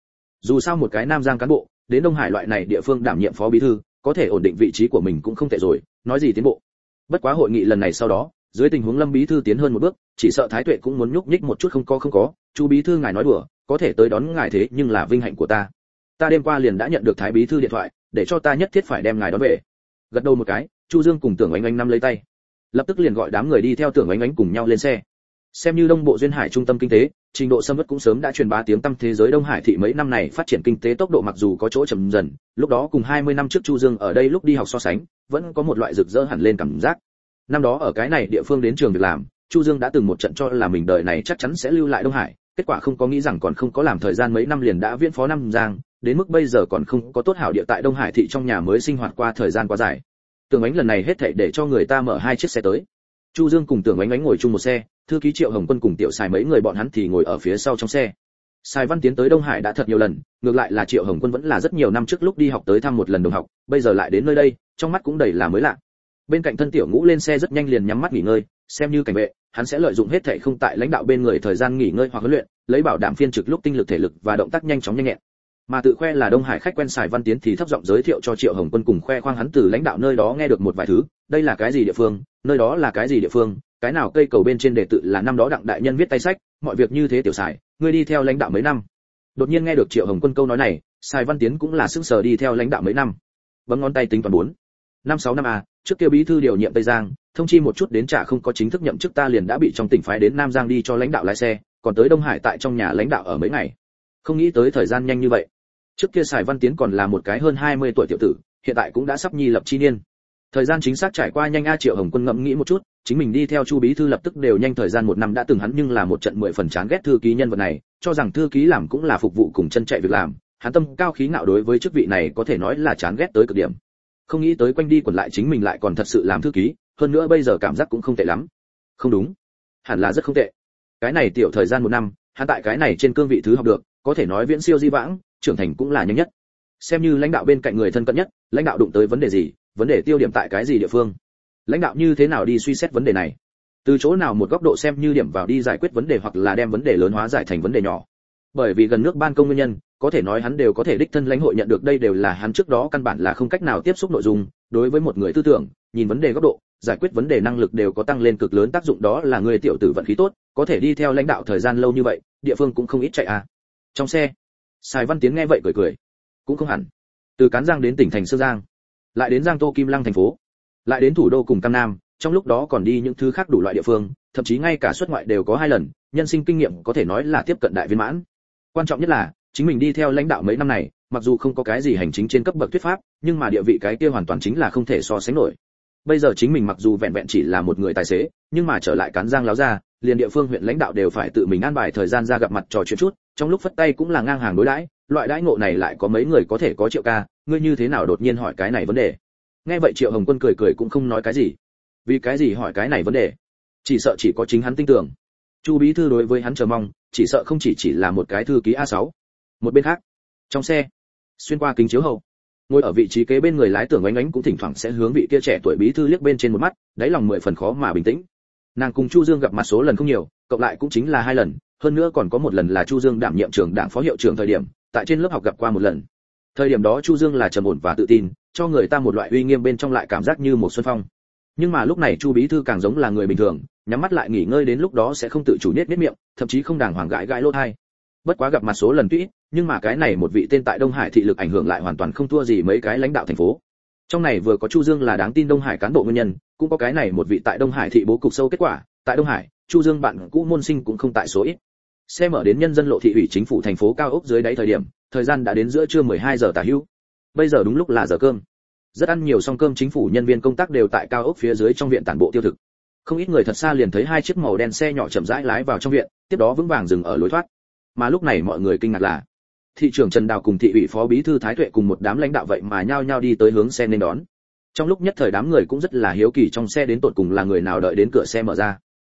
Dù sao một cái nam giang cán bộ, đến đông hải loại này địa phương đảm nhiệm phó bí thư, có thể ổn định vị trí của mình cũng không tệ rồi, nói gì tiến bộ. Bất quá hội nghị lần này sau đó, dưới tình huống lâm bí thư tiến hơn một bước, chỉ sợ thái tuệ cũng muốn nhúc nhích một chút không có không có. Chu bí thư ngài nói đùa, có thể tới đón ngài thế nhưng là vinh hạnh của ta. Ta đêm qua liền đã nhận được thái bí thư điện thoại, để cho ta nhất thiết phải đem ngài đón về gật đầu một cái, chu dương cùng tưởng ánh ánh năm lấy tay. Lập tức liền gọi đám người đi theo tưởng ánh ánh cùng nhau lên xe. Xem như đông bộ duyên hải trung tâm kinh tế, trình độ xâm vất cũng sớm đã truyền bá tiếng tăm thế giới đông hải thị mấy năm này phát triển kinh tế tốc độ mặc dù có chỗ chậm dần, lúc đó cùng 20 năm trước chu dương ở đây lúc đi học so sánh, vẫn có một loại rực rỡ hẳn lên cảm giác. Năm đó ở cái này địa phương đến trường việc làm, chu dương đã từng một trận cho là mình đời này chắc chắn sẽ lưu lại đông hải, kết quả không có nghĩ rằng còn không có làm thời gian mấy năm liền đã viễn phó năm giang đến mức bây giờ còn không có tốt hảo địa tại đông hải thị trong nhà mới sinh hoạt qua thời gian quá dài tưởng ánh lần này hết thảy để cho người ta mở hai chiếc xe tới chu dương cùng tưởng ánh ánh ngồi chung một xe thư ký triệu hồng quân cùng tiểu xài mấy người bọn hắn thì ngồi ở phía sau trong xe Sai Văn tiến tới Đông Hải đã thật nhiều lần, ngược lại là Triệu Hồng Quân vẫn là rất nhiều năm trước lúc đi học tới thăm một lần đồng học, bây giờ lại đến nơi đây, trong mắt cũng đầy là mới lạ. Bên cạnh thân tiểu ngũ lên xe rất nhanh liền nhắm mắt nghỉ ngơi, xem như cảnh vệ, hắn sẽ lợi dụng hết thảy không tại lãnh đạo bên người thời gian nghỉ ngơi hoặc huấn luyện, lấy bảo đảm phiên trực lúc tinh lực thể lực và động tác nhanh chóng nhanh nhẹn. Mà tự khoe là Đông Hải khách quen Sài Văn Tiến thì thấp giọng giới thiệu cho Triệu Hồng Quân cùng khoe khoang hắn từ lãnh đạo nơi đó nghe được một vài thứ, đây là cái gì địa phương, nơi đó là cái gì địa phương, cái nào cây cầu bên trên đề tự là năm đó đặng đại nhân viết tay sách, mọi việc như thế tiểu xài, ngươi đi theo lãnh đạo mấy năm. Đột nhiên nghe được Triệu Hồng Quân câu nói này, Sài Văn Tiến cũng là sững sờ đi theo lãnh đạo mấy năm. Bấm ngón tay tính toàn bốn. Năm sáu năm à, trước kia bí thư điều nhiệm Tây Giang, thông chi một chút đến trả không có chính thức nhậm chức ta liền đã bị trong tỉnh phái đến Nam Giang đi cho lãnh đạo lái xe, còn tới Đông Hải tại trong nhà lãnh đạo ở mấy ngày. Không nghĩ tới thời gian nhanh như vậy. Trước kia Sài Văn Tiến còn là một cái hơn 20 tuổi tiểu tử, hiện tại cũng đã sắp nhi lập chi niên. Thời gian chính xác trải qua nhanh a Triệu Hồng Quân ngẫm nghĩ một chút, chính mình đi theo Chu bí thư lập tức đều nhanh thời gian một năm đã từng hắn nhưng là một trận mười phần chán ghét thư ký nhân vật này, cho rằng thư ký làm cũng là phục vụ cùng chân chạy việc làm, hắn tâm cao khí ngạo đối với chức vị này có thể nói là chán ghét tới cực điểm. Không nghĩ tới quanh đi quẩn lại chính mình lại còn thật sự làm thư ký, hơn nữa bây giờ cảm giác cũng không tệ lắm. Không đúng, hẳn là rất không tệ. Cái này tiểu thời gian một năm, hắn tại cái này trên cương vị thứ học được, có thể nói viễn siêu di vãng, trưởng thành cũng là nhanh nhất. Xem như lãnh đạo bên cạnh người thân cận nhất, lãnh đạo đụng tới vấn đề gì, vấn đề tiêu điểm tại cái gì địa phương? Lãnh đạo như thế nào đi suy xét vấn đề này? Từ chỗ nào một góc độ xem như điểm vào đi giải quyết vấn đề hoặc là đem vấn đề lớn hóa giải thành vấn đề nhỏ. Bởi vì gần nước ban công nguyên nhân có thể nói hắn đều có thể đích thân lãnh hội nhận được đây đều là hắn trước đó căn bản là không cách nào tiếp xúc nội dung. Đối với một người tư tưởng nhìn vấn đề góc độ giải quyết vấn đề năng lực đều có tăng lên cực lớn tác dụng đó là người tiểu tử vận khí tốt có thể đi theo lãnh đạo thời gian lâu như vậy địa phương cũng không ít chạy à. Trong xe sài văn tiến nghe vậy cười cười. Cũng không hẳn. Từ cán giang đến tỉnh thành sơn giang, lại đến giang tô kim lăng thành phố, lại đến thủ đô cùng cam nam, trong lúc đó còn đi những thứ khác đủ loại địa phương, thậm chí ngay cả xuất ngoại đều có hai lần, nhân sinh kinh nghiệm có thể nói là tiếp cận đại viên mãn. Quan trọng nhất là, chính mình đi theo lãnh đạo mấy năm này, mặc dù không có cái gì hành chính trên cấp bậc thuyết pháp, nhưng mà địa vị cái kia hoàn toàn chính là không thể so sánh nổi bây giờ chính mình mặc dù vẹn vẹn chỉ là một người tài xế, nhưng mà trở lại cán giang láo ra, liền địa phương huyện lãnh đạo đều phải tự mình an bài thời gian ra gặp mặt trò chuyện chút, trong lúc phất tay cũng là ngang hàng đối đãi, loại đãi ngộ này lại có mấy người có thể có triệu ca, ngươi như thế nào đột nhiên hỏi cái này vấn đề? Nghe vậy triệu hồng quân cười cười cũng không nói cái gì. Vì cái gì hỏi cái này vấn đề? Chỉ sợ chỉ có chính hắn tin tưởng. Chu bí thư đối với hắn chờ mong, chỉ sợ không chỉ chỉ là một cái thư ký a 6 một bên khác, trong xe, xuyên qua kính chiếu hậu ngồi ở vị trí kế bên người lái tưởng ánh ánh cũng thỉnh thoảng sẽ hướng vị kia trẻ tuổi bí thư liếc bên trên một mắt, đáy lòng mười phần khó mà bình tĩnh. Nàng cùng chu dương gặp mặt số lần không nhiều, cộng lại cũng chính là hai lần, hơn nữa còn có một lần là chu dương đảm nhiệm trưởng đảng phó hiệu trưởng thời điểm, tại trên lớp học gặp qua một lần. Thời điểm đó chu dương là trầm ổn và tự tin, cho người ta một loại uy nghiêm bên trong lại cảm giác như một xuân phong. Nhưng mà lúc này chu bí thư càng giống là người bình thường, nhắm mắt lại nghỉ ngơi đến lúc đó sẽ không tự chủ nết nết miệng, thậm chí không đàng hoàng gãi gãi lỗ thai bất quá gặp mặt số lần tuy nhưng mà cái này một vị tên tại đông hải thị lực ảnh hưởng lại hoàn toàn không thua gì mấy cái lãnh đạo thành phố. Trong này vừa có chu dương là đáng tin đông hải cán bộ nguyên nhân, cũng có cái này một vị tại đông hải thị bố cục sâu kết quả, tại đông hải, chu dương bạn cũ môn sinh cũng không tại số ít. Xe mở đến nhân dân lộ thị ủy chính phủ thành phố cao ốc dưới đáy thời điểm, thời gian đã đến giữa trưa 12 giờ tả hữu. Bây giờ đúng lúc là giờ cơm. Rất ăn nhiều xong cơm chính phủ nhân viên công tác đều tại cao ốc phía dưới trong viện tản bộ tiêu thực. Không ít người thật xa liền thấy hai chiếc màu đen xe nhỏ chậm rãi lái vào trong viện, tiếp đó vững vàng dừng ở lối thoát mà lúc này mọi người kinh ngạc là, thị trưởng trần đào cùng thị ủy phó bí thư thái tuệ cùng một đám lãnh đạo vậy mà nhao nhao đi tới hướng xe nên đón. Trong lúc nhất thời đám người cũng rất là hiếu kỳ trong xe đến tột cùng là người nào đợi đến cửa xe mở ra.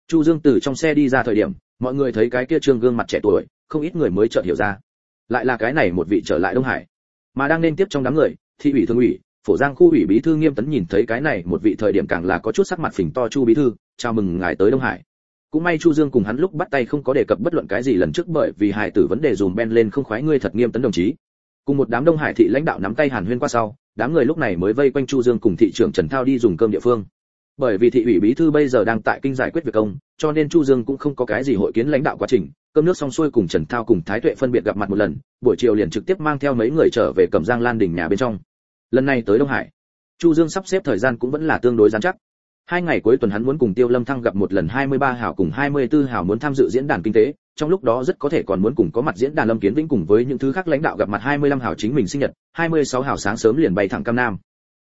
Chu dương từ trong xe đi ra thời điểm, mọi người thấy cái kia trương gương mặt trẻ tuổi, không ít người mới chợt hiểu ra. Lại là cái này một vị trở lại đông hải. Mà đang nên tiếp trong đám người, thị ủy thương ủy, phổ giang khu ủy bí thư nghiêm tấn nhìn thấy cái này một vị thời điểm càng là có chút sắc mặt phình to chu bí thư, chào mừng ngài tới đông hải cũng may chu dương cùng hắn lúc bắt tay không có đề cập bất luận cái gì lần trước bởi vì Hải tử vấn đề dùm ben lên không khoái ngươi thật nghiêm tấn đồng chí. Cùng một đám đông hải thị lãnh đạo nắm tay hàn huyên qua sau, đám người lúc này mới vây quanh chu dương cùng thị trưởng trần thao đi dùng cơm địa phương. Bởi vì thị ủy bí thư bây giờ đang tại kinh giải quyết việc công cho nên chu dương cũng không có cái gì hội kiến lãnh đạo quá trình. Cơm nước xong xuôi cùng trần thao cùng thái tuệ phân biệt gặp mặt một lần, buổi chiều liền trực tiếp mang theo mấy người trở về cẩm giang lan đỉnh nhà bên trong. Lần này tới đông hải, chu dương sắp xếp thời gian cũng vẫn là tương đối gián chắc hai ngày cuối tuần hắn muốn cùng tiêu lâm thăng gặp một lần 23 hảo cùng 24 hảo muốn tham dự diễn đàn kinh tế, trong lúc đó rất có thể còn muốn cùng có mặt diễn đàn lâm kiến vĩnh cùng với những thứ khác lãnh đạo gặp mặt 25 hảo chính mình sinh nhật 26 hảo sáng sớm liền bay thẳng cam nam.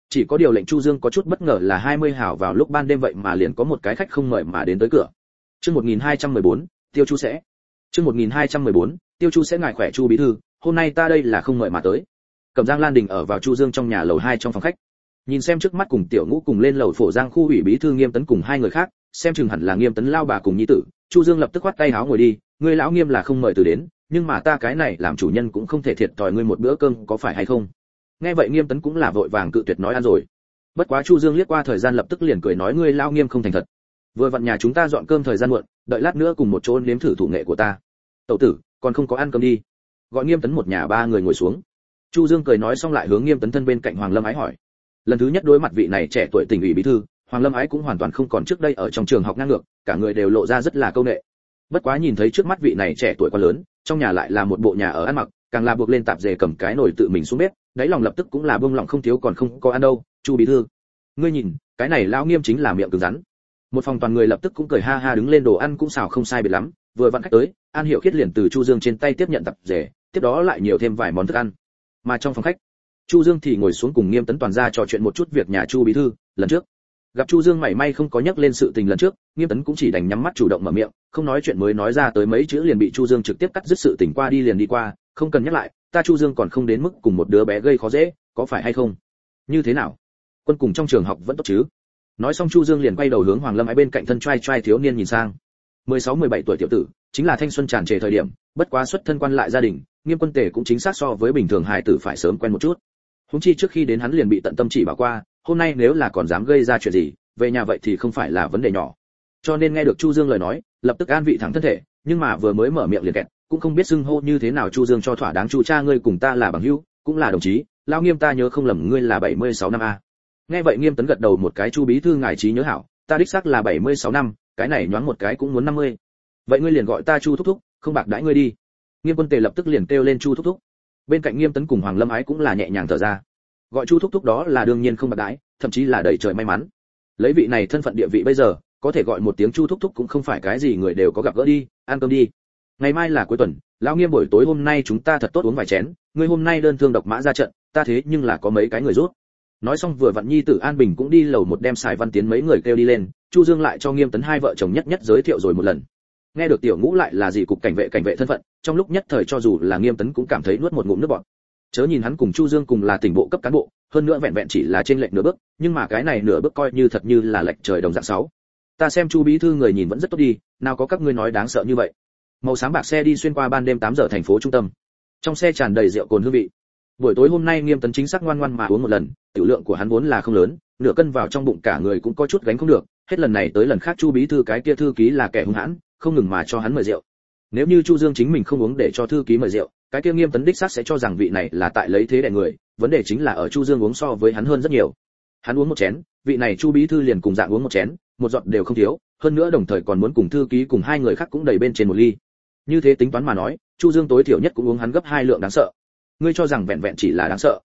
Chỉ có điều lệnh chu dương có chút bất ngờ là 20 hảo vào lúc ban đêm vậy mà liền có một cái khách không mời mà đến tới cửa. Chương 1214 tiêu chu sẽ. Chương 1214 tiêu chu sẽ ngài khỏe chu bí thư, hôm nay ta đây là không mời mà tới. Cẩm giang lan đình ở vào chu dương trong nhà lầu hai trong phòng khách nhìn xem trước mắt cùng tiểu ngũ cùng lên lầu phổ giang khu ủy bí thư nghiêm tấn cùng hai người khác, xem chừng hẳn là nghiêm tấn lao bà cùng nhi tử, chu dương lập tức khoát tay háo ngồi đi, ngươi lão nghiêm là không mời từ đến, nhưng mà ta cái này làm chủ nhân cũng không thể thiệt thòi ngươi một bữa cơm, có phải hay không? Nghe vậy nghiêm tấn cũng là vội vàng cự tuyệt nói ăn rồi. Bất quá chu dương liếc qua thời gian lập tức liền cười nói, ngươi lao nghiêm không thành thật. Vừa vặn nhà chúng ta dọn cơm thời gian muộn, đợi lát nữa cùng một chỗ nếm thử thủ nghệ của ta. Tẩu tử, còn không có ăn cơm đi. Gọi nghiêm tấn một nhà ba người ngồi xuống. Chu dương cười nói xong lại hướng nghiêm tấn thân bên cạnh hoàng lâm ái hỏi lần thứ nhất đối mặt vị này trẻ tuổi tỉnh ủy bí thư, hoàng lâm ái cũng hoàn toàn không còn trước đây ở trong trường học ngang ngược, cả người đều lộ ra rất là câu nệ. Bất quá nhìn thấy trước mắt vị này trẻ tuổi quá lớn, trong nhà lại là một bộ nhà ở ăn mặc, càng là buộc lên tạp dề cầm cái nồi tự mình xuống bếp, đáy lòng lập tức cũng là buông lòng không thiếu còn không có ăn đâu, chu bí thư. Ngươi nhìn, cái này lão nghiêm chính là miệng cứng rắn. Một phòng toàn người lập tức cũng cười ha ha đứng lên đồ ăn cũng xào không sai biệt lắm, vừa vặn khách tới, an hiệu khiết liền từ chu dương trên tay tiếp nhận tập dề, tiếp đó lại nhiều thêm vài món thức ăn. Mà trong phòng khách chu dương thì ngồi xuống cùng nghiêm tấn toàn ra trò chuyện một chút việc nhà chu bí thư, lần trước. Gặp chu dương mảy may không có nhắc lên sự tình lần trước, nghiêm tấn cũng chỉ đành nhắm mắt chủ động mở miệng, không nói chuyện mới nói ra tới mấy chữ liền bị chu dương trực tiếp cắt dứt sự tình qua đi liền đi qua, không cần nhắc lại, ta chu dương còn không đến mức cùng một đứa bé gây khó dễ, có phải hay không? Như thế nào? Quân cùng trong trường học vẫn tốt chứ? Nói xong chu dương liền quay đầu hướng hoàng lâm ái bên cạnh thân trai trai thiếu niên nhìn sang. 16-17 tuổi tiểu tử, chính là thanh xuân tràn trề thời điểm, bất quá xuất thân quan lại gia đình, nghiêm quân tể cũng chính xác so với bình thường hài tử phải sớm quen một chút húng chi trước khi đến hắn liền bị tận tâm chỉ bảo qua, hôm nay nếu là còn dám gây ra chuyện gì, về nhà vậy thì không phải là vấn đề nhỏ. Cho nên nghe được chu dương lời nói, lập tức an vị thẳng thân thể, nhưng mà vừa mới mở miệng liền kẹt, cũng không biết xưng hô như thế nào chu dương cho thỏa đáng chu cha ngươi cùng ta là bằng hữu, cũng là đồng chí lao nghiêm ta nhớ không lầm ngươi là 76 năm a. Nghe vậy nghiêm tấn gật đầu một cái, chu bí thư ngài trí nhớ hảo, ta đích xác là 76 năm, cái này nhoáng một cái cũng muốn 50. vậy ngươi liền gọi ta chu thúc thúc, không bạc đãi ngươi đi. Nghiêm quân tề lập tức liền kêu lên chu thúc thúc bên cạnh nghiêm tấn cùng hoàng lâm ái cũng là nhẹ nhàng thở ra. Gọi chu thúc thúc đó là đương nhiên không bạc đãi, thậm chí là đầy trời may mắn. Lấy vị này thân phận địa vị bây giờ, có thể gọi một tiếng chu thúc thúc cũng không phải cái gì người đều có gặp gỡ đi, ăn cơm đi. Ngày mai là cuối tuần, lão nghiêm buổi tối hôm nay chúng ta thật tốt uống vài chén ngươi hôm nay đơn thương độc mã ra trận, ta thế nhưng là có mấy cái người rút nói xong vừa vặn nhi tử an bình cũng đi lầu một đem xài văn tiến mấy người kêu đi lên, chu dương lại cho nghiêm tấn hai vợ chồng nhất nhất giới thiệu rồi một lần nghe được tiểu ngũ lại là gì cục cảnh vệ cảnh vệ thân phận, trong lúc nhất thời cho dù là nghiêm tấn cũng cảm thấy nuốt một ngụm nước bọt. Chớ nhìn hắn cùng chu dương cùng là tỉnh bộ cấp cán bộ, hơn nữa vẹn vẹn chỉ là trên lệnh nửa bước, nhưng mà cái này nửa bước coi như thật như là lệnh trời đồng dạng sáu. Ta xem chu bí thư người nhìn vẫn rất tốt đi, nào có các ngươi nói đáng sợ như vậy. Màu sáng bạc xe đi xuyên qua ban đêm 8 giờ thành phố trung tâm. Trong xe tràn đầy rượu cồn hương vị. Buổi tối hôm nay nghiêm tấn chính xác ngoan ngoan mà uống một lần, tiểu lượng của hắn vốn là không lớn, nửa cân vào trong bụng cả người cũng có chút gánh không được, hết lần này tới lần khác chu bí thư cái kia thư ký là kẻ hung hãn không ngừng mà cho hắn mời rượu. Nếu như chu dương chính mình không uống để cho thư ký mời rượu, cái kia nghiêm tấn đích xác sẽ cho rằng vị này là tại lấy thế đại người, vấn đề chính là ở chu dương uống so với hắn hơn rất nhiều. Hắn uống một chén, vị này chu bí thư liền cùng dạng uống một chén, một giọt đều không thiếu, hơn nữa đồng thời còn muốn cùng thư ký cùng hai người khác cũng đầy bên trên một ly. Như thế tính toán mà nói, chu dương tối thiểu nhất cũng uống hắn gấp hai lượng đáng sợ. Ngươi cho rằng vẹn vẹn chỉ là đáng sợ?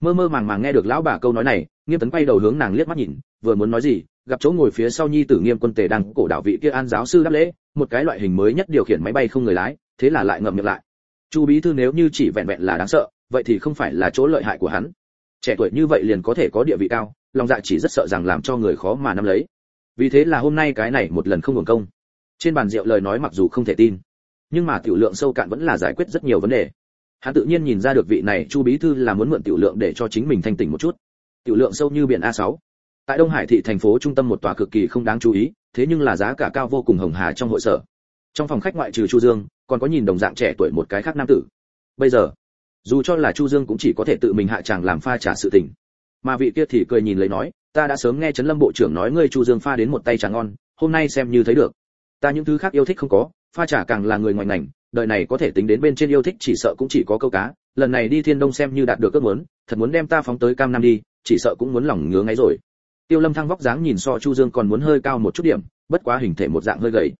Mơ mơ màng màng nghe được lão bà câu nói này, nghiêm tấn quay đầu hướng nàng liếc mắt nhìn, vừa muốn nói gì gặp chỗ ngồi phía sau nhi tử nghiêm quân tề đang cổ đạo vị kia an giáo sư đáp lễ, một cái loại hình mới nhất điều khiển máy bay không người lái, thế là lại ngậm miệng lại. Chu bí thư nếu như chỉ vẹn vẹn là đáng sợ, vậy thì không phải là chỗ lợi hại của hắn. Trẻ tuổi như vậy liền có thể có địa vị cao, lòng dạ chỉ rất sợ rằng làm cho người khó mà nắm lấy. Vì thế là hôm nay cái này một lần không hưởng công. Trên bàn rượu lời nói mặc dù không thể tin, nhưng mà tiểu lượng sâu cạn vẫn là giải quyết rất nhiều vấn đề. Hắn tự nhiên nhìn ra được vị này chu bí thư là muốn mượn tiểu lượng để cho chính mình thanh tỉnh một chút. Tiểu lượng sâu như biển a 6 tại đông hải thị thành phố trung tâm một tòa cực kỳ không đáng chú ý, thế nhưng là giá cả cao vô cùng hồng hà trong hội sở. Trong phòng khách ngoại trừ chu dương, còn có nhìn đồng dạng trẻ tuổi một cái khác nam tử. Bây giờ, dù cho là chu dương cũng chỉ có thể tự mình hạ chàng làm pha trả sự tình. Mà vị kia thì cười nhìn lấy nói, ta đã sớm nghe trấn lâm bộ trưởng nói ngươi chu dương pha đến một tay trà ngon, hôm nay xem như thấy được. Ta những thứ khác yêu thích không có, pha trà càng là người ngoài ngành, đời này có thể tính đến bên trên yêu thích chỉ sợ cũng chỉ có câu cá, lần này đi thiên đông xem như đạt được ước muốn, thật muốn đem ta phóng tới cam nam đi, chỉ sợ cũng muốn lòng ngứa ngáy rồi tiêu lâm thăng vóc dáng nhìn so chu dương còn muốn hơi cao một chút điểm, bất quá hình thể một dạng hơi gầy.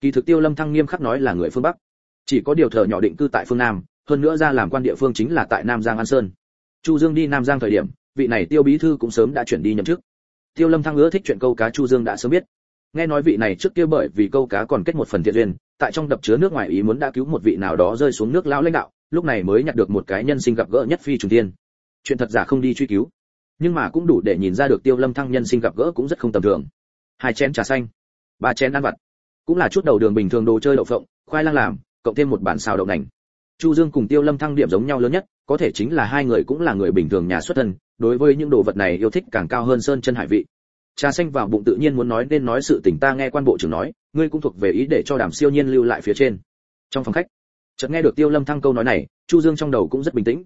Kỳ thực tiêu lâm thăng nghiêm khắc nói là người phương bắc. Chỉ có điều thờ nhỏ định cư tại phương nam, hơn nữa ra làm quan địa phương chính là tại nam giang an sơn. Chu dương đi nam giang thời điểm, vị này tiêu bí thư cũng sớm đã chuyển đi nhậm chức. Tiêu lâm thăng ưa thích chuyện câu cá chu dương đã sớm biết. Nghe nói vị này trước kia bởi vì câu cá còn kết một phần thiện duyên, tại trong đập chứa nước ngoài ý muốn đã cứu một vị nào đó rơi xuống nước lão lãnh đạo, lúc này mới nhặt được một cái nhân sinh gặp gỡ nhất phi trùng tiên. Chuyện thật giả không đi truy cứu nhưng mà cũng đủ để nhìn ra được tiêu lâm thăng nhân sinh gặp gỡ cũng rất không tầm thường. Hai chén trà xanh, ba chén ăn vặt, cũng là chút đầu đường bình thường đồ chơi đậu phộng, khoai lang làm, cộng thêm một bản xào đậu nành. Chu dương cùng tiêu lâm thăng điểm giống nhau lớn nhất, có thể chính là hai người cũng là người bình thường nhà xuất thân, đối với những đồ vật này yêu thích càng cao hơn sơn chân hải vị. Trà xanh vào bụng tự nhiên muốn nói nên nói sự tình ta nghe quan bộ trưởng nói, ngươi cũng thuộc về ý để cho đàm siêu nhiên lưu lại phía trên. Trong phòng khách, chợt nghe được tiêu lâm thăng câu nói này, chu dương trong đầu cũng rất bình tĩnh.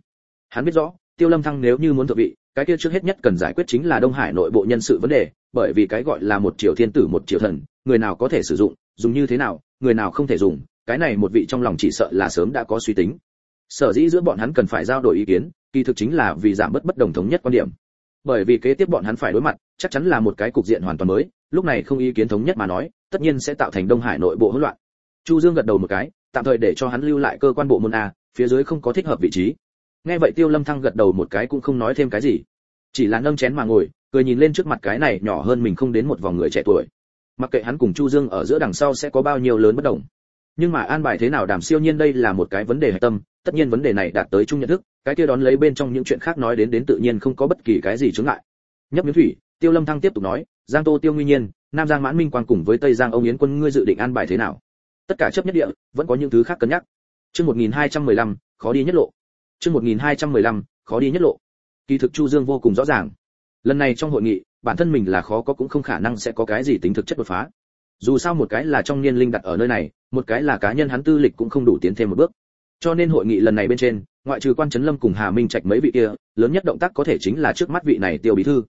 Hắn biết rõ tiêu lâm thăng nếu như muốn thượng vị, cái kia trước hết nhất cần giải quyết chính là đông hải nội bộ nhân sự vấn đề, bởi vì cái gọi là một triều thiên tử một triều thần, người nào có thể sử dụng, dùng như thế nào, người nào không thể dùng, cái này một vị trong lòng chỉ sợ là sớm đã có suy tính. Sở dĩ giữa bọn hắn cần phải giao đổi ý kiến, kỳ thực chính là vì giảm bớt bất đồng thống nhất quan điểm. Bởi vì kế tiếp bọn hắn phải đối mặt, chắc chắn là một cái cục diện hoàn toàn mới, lúc này không ý kiến thống nhất mà nói, tất nhiên sẽ tạo thành đông hải nội bộ hỗn loạn. Chu dương gật đầu một cái, tạm thời để cho hắn lưu lại cơ quan bộ môn a, phía dưới không có thích hợp vị trí nghe vậy tiêu lâm thăng gật đầu một cái cũng không nói thêm cái gì. Chỉ là nâng chén mà ngồi cười nhìn lên trước mặt cái này nhỏ hơn mình không đến một vòng người trẻ tuổi. Mặc kệ hắn cùng chu dương ở giữa đằng sau sẽ có bao nhiêu lớn bất đồng. Nhưng mà an bài thế nào đàm siêu nhiên đây là một cái vấn đề hạch tâm tất nhiên vấn đề này đạt tới chung nhận thức cái kia đón lấy bên trong những chuyện khác nói đến đến tự nhiên không có bất kỳ cái gì chướng ngại. Nhấp miếng thủy tiêu lâm thăng tiếp tục nói giang tô tiêu nguyên nhiên nam giang mãn minh quang cùng với tây giang ông yến quân ngươi dự định an bài thế nào? Tất cả chấp nhất địa vẫn có những thứ khác cân nhắc. Chương 1215, khó đi nhất lộ chương 1215, khó đi nhất lộ. Kỳ thực chu dương vô cùng rõ ràng. Lần này trong hội nghị bản thân mình là khó có cũng không khả năng sẽ có cái gì tính thực chất đột phá. Dù sao một cái là trong niên linh đặt ở nơi này một cái là cá nhân hắn tư lịch cũng không đủ tiến thêm một bước. Cho nên hội nghị lần này bên trên ngoại trừ quan trấn lâm cùng hà minh trạch mấy vị kia lớn nhất động tác có thể chính là trước mắt vị này tiêu bí thư.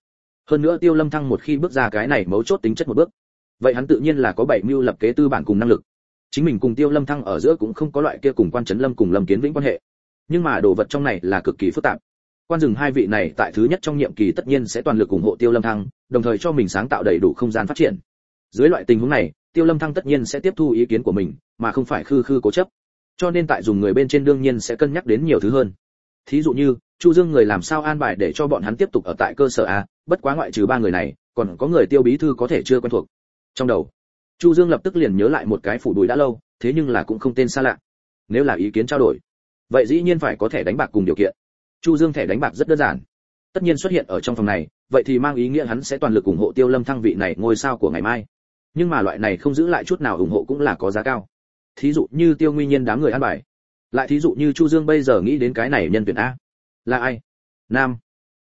Hơn nữa tiêu lâm thăng một khi bước ra cái này mấu chốt tính chất một bước vậy hắn tự nhiên là có bảy mưu lập kế tư bản cùng năng lực. Chính mình cùng tiêu lâm thăng ở giữa cũng không có loại kia cùng quan trấn lâm cùng lâm kiến vĩnh quan hệ nhưng mà đồ vật trong này là cực kỳ phức tạp. Quan rừng hai vị này tại thứ nhất trong nhiệm kỳ tất nhiên sẽ toàn lực ủng hộ tiêu lâm thăng, đồng thời cho mình sáng tạo đầy đủ không gian phát triển. Dưới loại tình huống này, tiêu lâm thăng tất nhiên sẽ tiếp thu ý kiến của mình, mà không phải khư khư cố chấp. Cho nên tại dùng người bên trên đương nhiên sẽ cân nhắc đến nhiều thứ hơn. Thí dụ như, chu dương người làm sao an bài để cho bọn hắn tiếp tục ở tại cơ sở a, bất quá ngoại trừ ba người này, còn có người tiêu bí thư có thể chưa quen thuộc. Trong đầu, chu dương lập tức liền nhớ lại một cái phủ đùi đã lâu, thế nhưng là cũng không tên xa lạ. Nếu là ý kiến trao đổi vậy dĩ nhiên phải có thẻ đánh bạc cùng điều kiện. Chu dương thẻ đánh bạc rất đơn giản. Tất nhiên xuất hiện ở trong phòng này, vậy thì mang ý nghĩa hắn sẽ toàn lực ủng hộ tiêu lâm thăng vị này ngôi sao của ngày mai. Nhưng mà loại này không giữ lại chút nào ủng hộ cũng là có giá cao. Thí dụ như tiêu nguyên nhiên đám người ăn bài. Lại thí dụ như chu dương bây giờ nghĩ đến cái này nhân tuyển a. Là ai? Nam.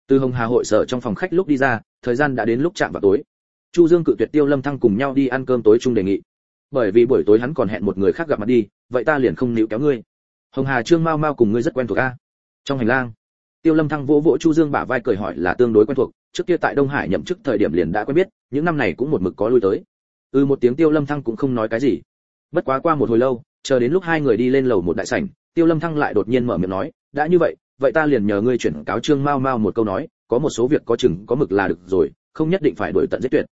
Từ hồng hà hội sở trong phòng khách lúc đi ra, thời gian đã đến lúc chạm vào tối. Chu dương cự tuyệt tiêu lâm thăng cùng nhau đi ăn cơm tối chung đề nghị. Bởi vì buổi tối hắn còn hẹn một người khác gặp mặt đi, vậy ta liền không níu kéo ngươi hồng hà trương mau mau cùng ngươi rất quen thuộc a. Trong hành lang, tiêu lâm thăng vỗ vỗ chu dương bả vai cười hỏi là tương đối quen thuộc, trước kia tại đông hải nhậm chức thời điểm liền đã quen biết, những năm này cũng một mực có lui tới. Ừ một tiếng tiêu lâm thăng cũng không nói cái gì. Bất quá qua một hồi lâu, chờ đến lúc hai người đi lên lầu một đại sảnh, tiêu lâm thăng lại đột nhiên mở miệng nói, đã như vậy vậy ta liền nhờ ngươi chuyển cáo trương mau mau một câu nói, có một số việc có chừng, có mực là được rồi, không nhất định phải đuổi tận giết tuyệt.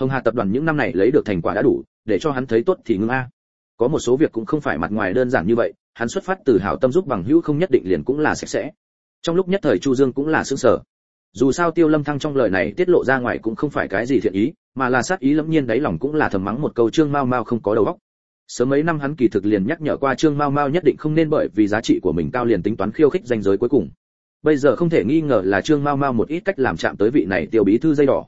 Hồng hà tập đoàn những năm này lấy được thành quả đã đủ, để cho hắn thấy tốt thì ngưng a. Có một số việc cũng không phải mặt ngoài đơn giản như vậy hắn xuất phát từ hảo tâm giúp bằng hữu không nhất định liền cũng là sạch sẽ. Trong lúc nhất thời chu dương cũng là sương sở dù sao tiêu lâm thăng trong lời này tiết lộ ra ngoài cũng không phải cái gì thiện ý, mà là sát ý lẫm nhiên đáy lòng cũng là thầm mắng một câu trương mao mao không có đầu óc. Sớm mấy năm hắn kỳ thực liền nhắc nhở qua trương mao mao nhất định không nên bởi vì giá trị của mình cao liền tính toán khiêu khích danh giới cuối cùng. Bây giờ không thể nghi ngờ là trương mao mao một ít cách làm chạm tới vị này tiêu bí thư dây đỏ.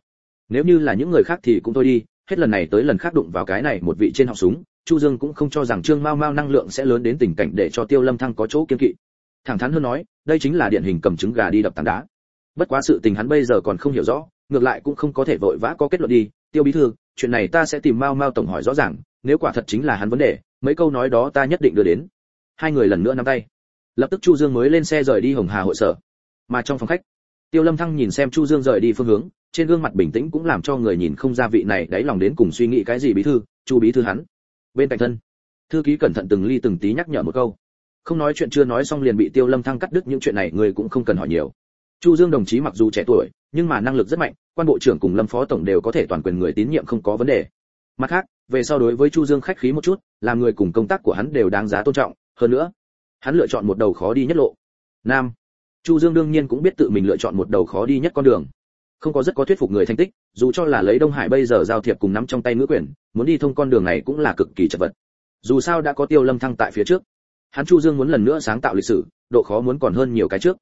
Nếu như là những người khác thì cũng thôi đi, hết lần này tới lần khác đụng vào cái này một vị trên họng súng chu dương cũng không cho rằng trương mao mao năng lượng sẽ lớn đến tình cảnh để cho tiêu lâm thăng có chỗ kiên kỵ. Thẳng thắn hơn nói, đây chính là điển hình cầm trứng gà đi đập tảng đá. Bất quá sự tình hắn bây giờ còn không hiểu rõ, ngược lại cũng không có thể vội vã có kết luận đi. Tiêu bí thư, chuyện này ta sẽ tìm mao mao tổng hỏi rõ ràng, nếu quả thật chính là hắn vấn đề, mấy câu nói đó ta nhất định đưa đến. Hai người lần nữa nắm tay. Lập tức chu dương mới lên xe rời đi hồng hà hội sở. Mà trong phòng khách, tiêu lâm thăng nhìn xem chu dương rời đi phương hướng, trên gương mặt bình tĩnh cũng làm cho người nhìn không ra vị này đáy lòng đến cùng suy nghĩ cái gì bí thư, chu bí thư hắn bên cạnh thân. Thư ký cẩn thận từng ly từng tí nhắc nhở một câu. Không nói chuyện chưa nói xong liền bị tiêu lâm thăng cắt đứt, những chuyện này người cũng không cần hỏi nhiều. Chu dương đồng chí mặc dù trẻ tuổi, nhưng mà năng lực rất mạnh, quan bộ trưởng cùng lâm phó tổng đều có thể toàn quyền người tín nhiệm không có vấn đề. Mặt khác, về sau đối với chu dương khách khí một chút, làm người cùng công tác của hắn đều đáng giá tôn trọng. Hơn nữa, hắn lựa chọn một đầu khó đi nhất lộ. Nam, chu dương đương nhiên cũng biết tự mình lựa chọn một đầu khó đi nhất con đường không có rất có thuyết phục người thành tích, dù cho là lấy đông hải bây giờ giao thiệp cùng nắm trong tay ngữ quyền, muốn đi thông con đường này cũng là cực kỳ chật vật. Dù sao đã có tiêu lâm thăng tại phía trước. Hắn chu dương muốn lần nữa sáng tạo lịch sử, độ khó muốn còn hơn nhiều cái trước.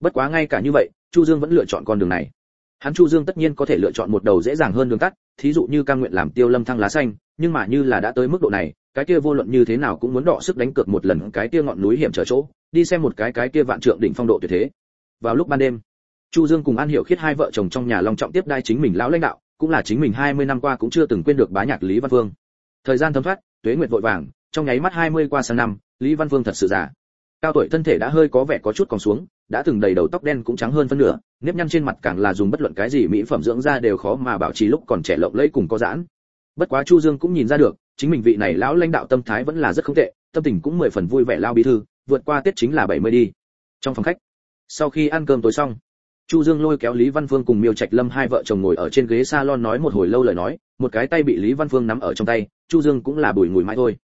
Bất quá ngay cả như vậy, chu dương vẫn lựa chọn con đường này. Hắn chu dương tất nhiên có thể lựa chọn một đầu dễ dàng hơn đường tắt, thí dụ như cam nguyện làm tiêu lâm thăng lá xanh, nhưng mà như là đã tới mức độ này, cái kia vô luận như thế nào cũng muốn đọ sức đánh cược một lần cái kia ngọn núi hiểm trở chỗ, đi xem một cái cái kia vạn trượng đỉnh phong độ tuyệt thế. Vào lúc ban đêm chu dương cùng an hiểu khiết hai vợ chồng trong nhà long trọng tiếp đai chính mình lão lãnh đạo, cũng là chính mình 20 năm qua cũng chưa từng quên được bá nhạc lý văn vương thời gian thấm thoát, tuế nguyệt vội vàng, trong nháy mắt 20 qua sang năm, lý văn vương thật sự già. Cao tuổi thân thể đã hơi có vẻ có chút còn xuống, đã từng đầy đầu tóc đen cũng trắng hơn phân nửa, nếp nhăn trên mặt càng là dùng bất luận cái gì mỹ phẩm dưỡng da đều khó mà bảo trì lúc còn trẻ lộng lẫy cùng có giãn. Bất quá chu dương cũng nhìn ra được, chính mình vị này lão lãnh đạo tâm thái vẫn là rất không tệ, tâm tình cũng mười phần vui vẻ lao bí thư, vượt qua tết chính là 70 đi. Trong phòng khách, sau khi ăn cơm tối xong chu dương lôi kéo lý văn phương cùng miêu trạch lâm hai vợ chồng ngồi ở trên ghế salon nói một hồi lâu lời nói một cái tay bị lý văn phương nắm ở trong tay chu dương cũng là bùi ngùi mãi thôi.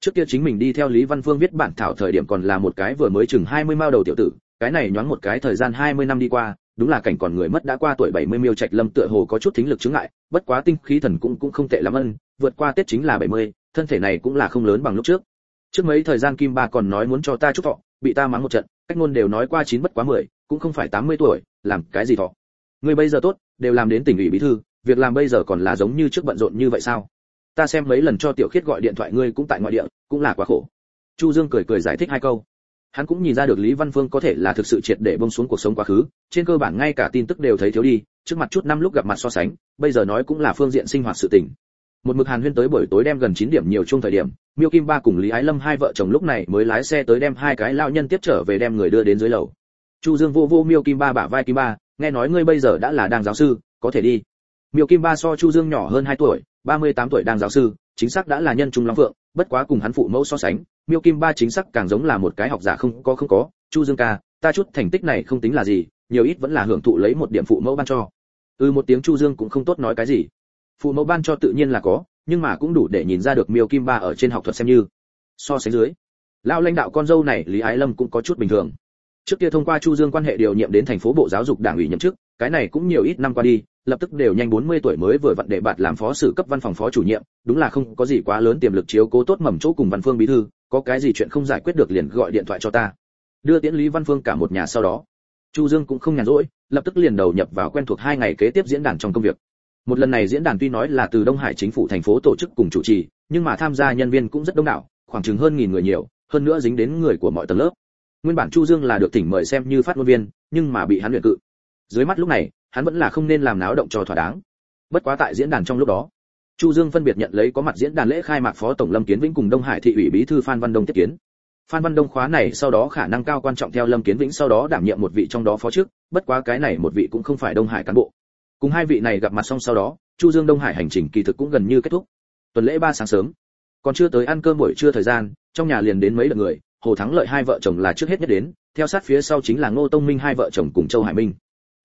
Trước kia chính mình đi theo lý văn phương viết bản thảo thời điểm còn là một cái vừa mới chừng 20 mao đầu tiểu tử cái này nhoáng một cái thời gian 20 năm đi qua đúng là cảnh còn người mất đã qua tuổi 70 miêu trạch lâm tựa hồ có chút thính lực chứng ngại bất quá tinh khí thần cũng cũng không tệ lắm ân vượt qua tết chính là 70, thân thể này cũng là không lớn bằng lúc trước. Trước mấy thời gian kim ba còn nói muốn cho ta chúc thọ bị ta mắng một trận cách ngôn đều nói qua chín bất quá 10, cũng không phải 80 tuổi làm cái gì thọ? Người bây giờ tốt, đều làm đến tỉnh ủy bí thư, việc làm bây giờ còn là giống như trước bận rộn như vậy sao? Ta xem mấy lần cho tiểu khiết gọi điện thoại ngươi cũng tại ngoại địa, cũng là quá khổ. Chu dương cười cười giải thích hai câu. Hắn cũng nhìn ra được lý văn phương có thể là thực sự triệt để bông xuống cuộc sống quá khứ, trên cơ bản ngay cả tin tức đều thấy thiếu đi, trước mặt chút năm lúc gặp mặt so sánh, bây giờ nói cũng là phương diện sinh hoạt sự tình. Một mực hàn huyên tới buổi tối đem gần 9 điểm nhiều chung thời điểm, miêu kim ba cùng lý ái lâm hai vợ chồng lúc này mới lái xe tới đem hai cái lao nhân tiếp trở về đem người đưa đến dưới lầu chu dương vô vô miêu kim ba bả vai kim ba, nghe nói ngươi bây giờ đã là đang giáo sư, có thể đi. Miêu kim ba so chu dương nhỏ hơn 2 tuổi 38 tuổi đang giáo sư, chính xác đã là nhân trung long phượng, bất quá cùng hắn phụ mẫu so sánh, miêu kim ba chính xác càng giống là một cái học giả không có không có. Chu dương ca, ta chút thành tích này không tính là gì, nhiều ít vẫn là hưởng thụ lấy một điểm phụ mẫu ban cho. Ừ một tiếng chu dương cũng không tốt nói cái gì. Phụ mẫu ban cho tự nhiên là có, nhưng mà cũng đủ để nhìn ra được miêu kim ba ở trên học thuật xem như. So sánh dưới, lão lãnh đạo con dâu này lý ái lâm cũng có chút bình thường trước kia thông qua chu dương quan hệ điều nhiệm đến thành phố bộ giáo dục đảng ủy nhậm chức, cái này cũng nhiều ít năm qua đi, lập tức đều nhanh 40 tuổi mới vừa vặn để bạt làm phó sử cấp văn phòng phó chủ nhiệm, đúng là không có gì quá lớn tiềm lực chiếu cố tốt mầm chỗ cùng văn phương bí thư, có cái gì chuyện không giải quyết được liền gọi điện thoại cho ta. Đưa tiễn lý văn phương cả một nhà sau đó. Chu dương cũng không nhàn rỗi, lập tức liền đầu nhập vào quen thuộc hai ngày kế tiếp diễn đàn trong công việc. Một lần này diễn đàn tuy nói là từ đông hải chính phủ thành phố tổ chức cùng chủ trì, nhưng mà tham gia nhân viên cũng rất đông đảo, khoảng chừng hơn nghìn người nhiều, hơn nữa dính đến người của mọi tầng lớp nguyên bản chu dương là được tỉnh mời xem như phát ngôn viên, nhưng mà bị hắn luyện cự. Dưới mắt lúc này, hắn vẫn là không nên làm náo động cho thỏa đáng. Bất quá tại diễn đàn trong lúc đó, chu dương phân biệt nhận lấy có mặt diễn đàn lễ khai mạc phó tổng lâm kiến vĩnh cùng đông hải thị ủy bí thư phan văn đông tiếp kiến. Phan văn đông khóa này sau đó khả năng cao quan trọng theo lâm kiến vĩnh sau đó đảm nhiệm một vị trong đó phó trước, bất quá cái này một vị cũng không phải đông hải cán bộ. Cùng hai vị này gặp mặt xong sau đó, chu dương đông hải hành trình kỳ thực cũng gần như kết thúc. Tuần lễ ba sáng sớm. Còn chưa tới ăn cơm buổi trưa thời gian, trong nhà liền đến mấy lượt người hồ thắng lợi hai vợ chồng là trước hết nhất đến, theo sát phía sau chính là ngô tông minh hai vợ chồng cùng châu hải minh.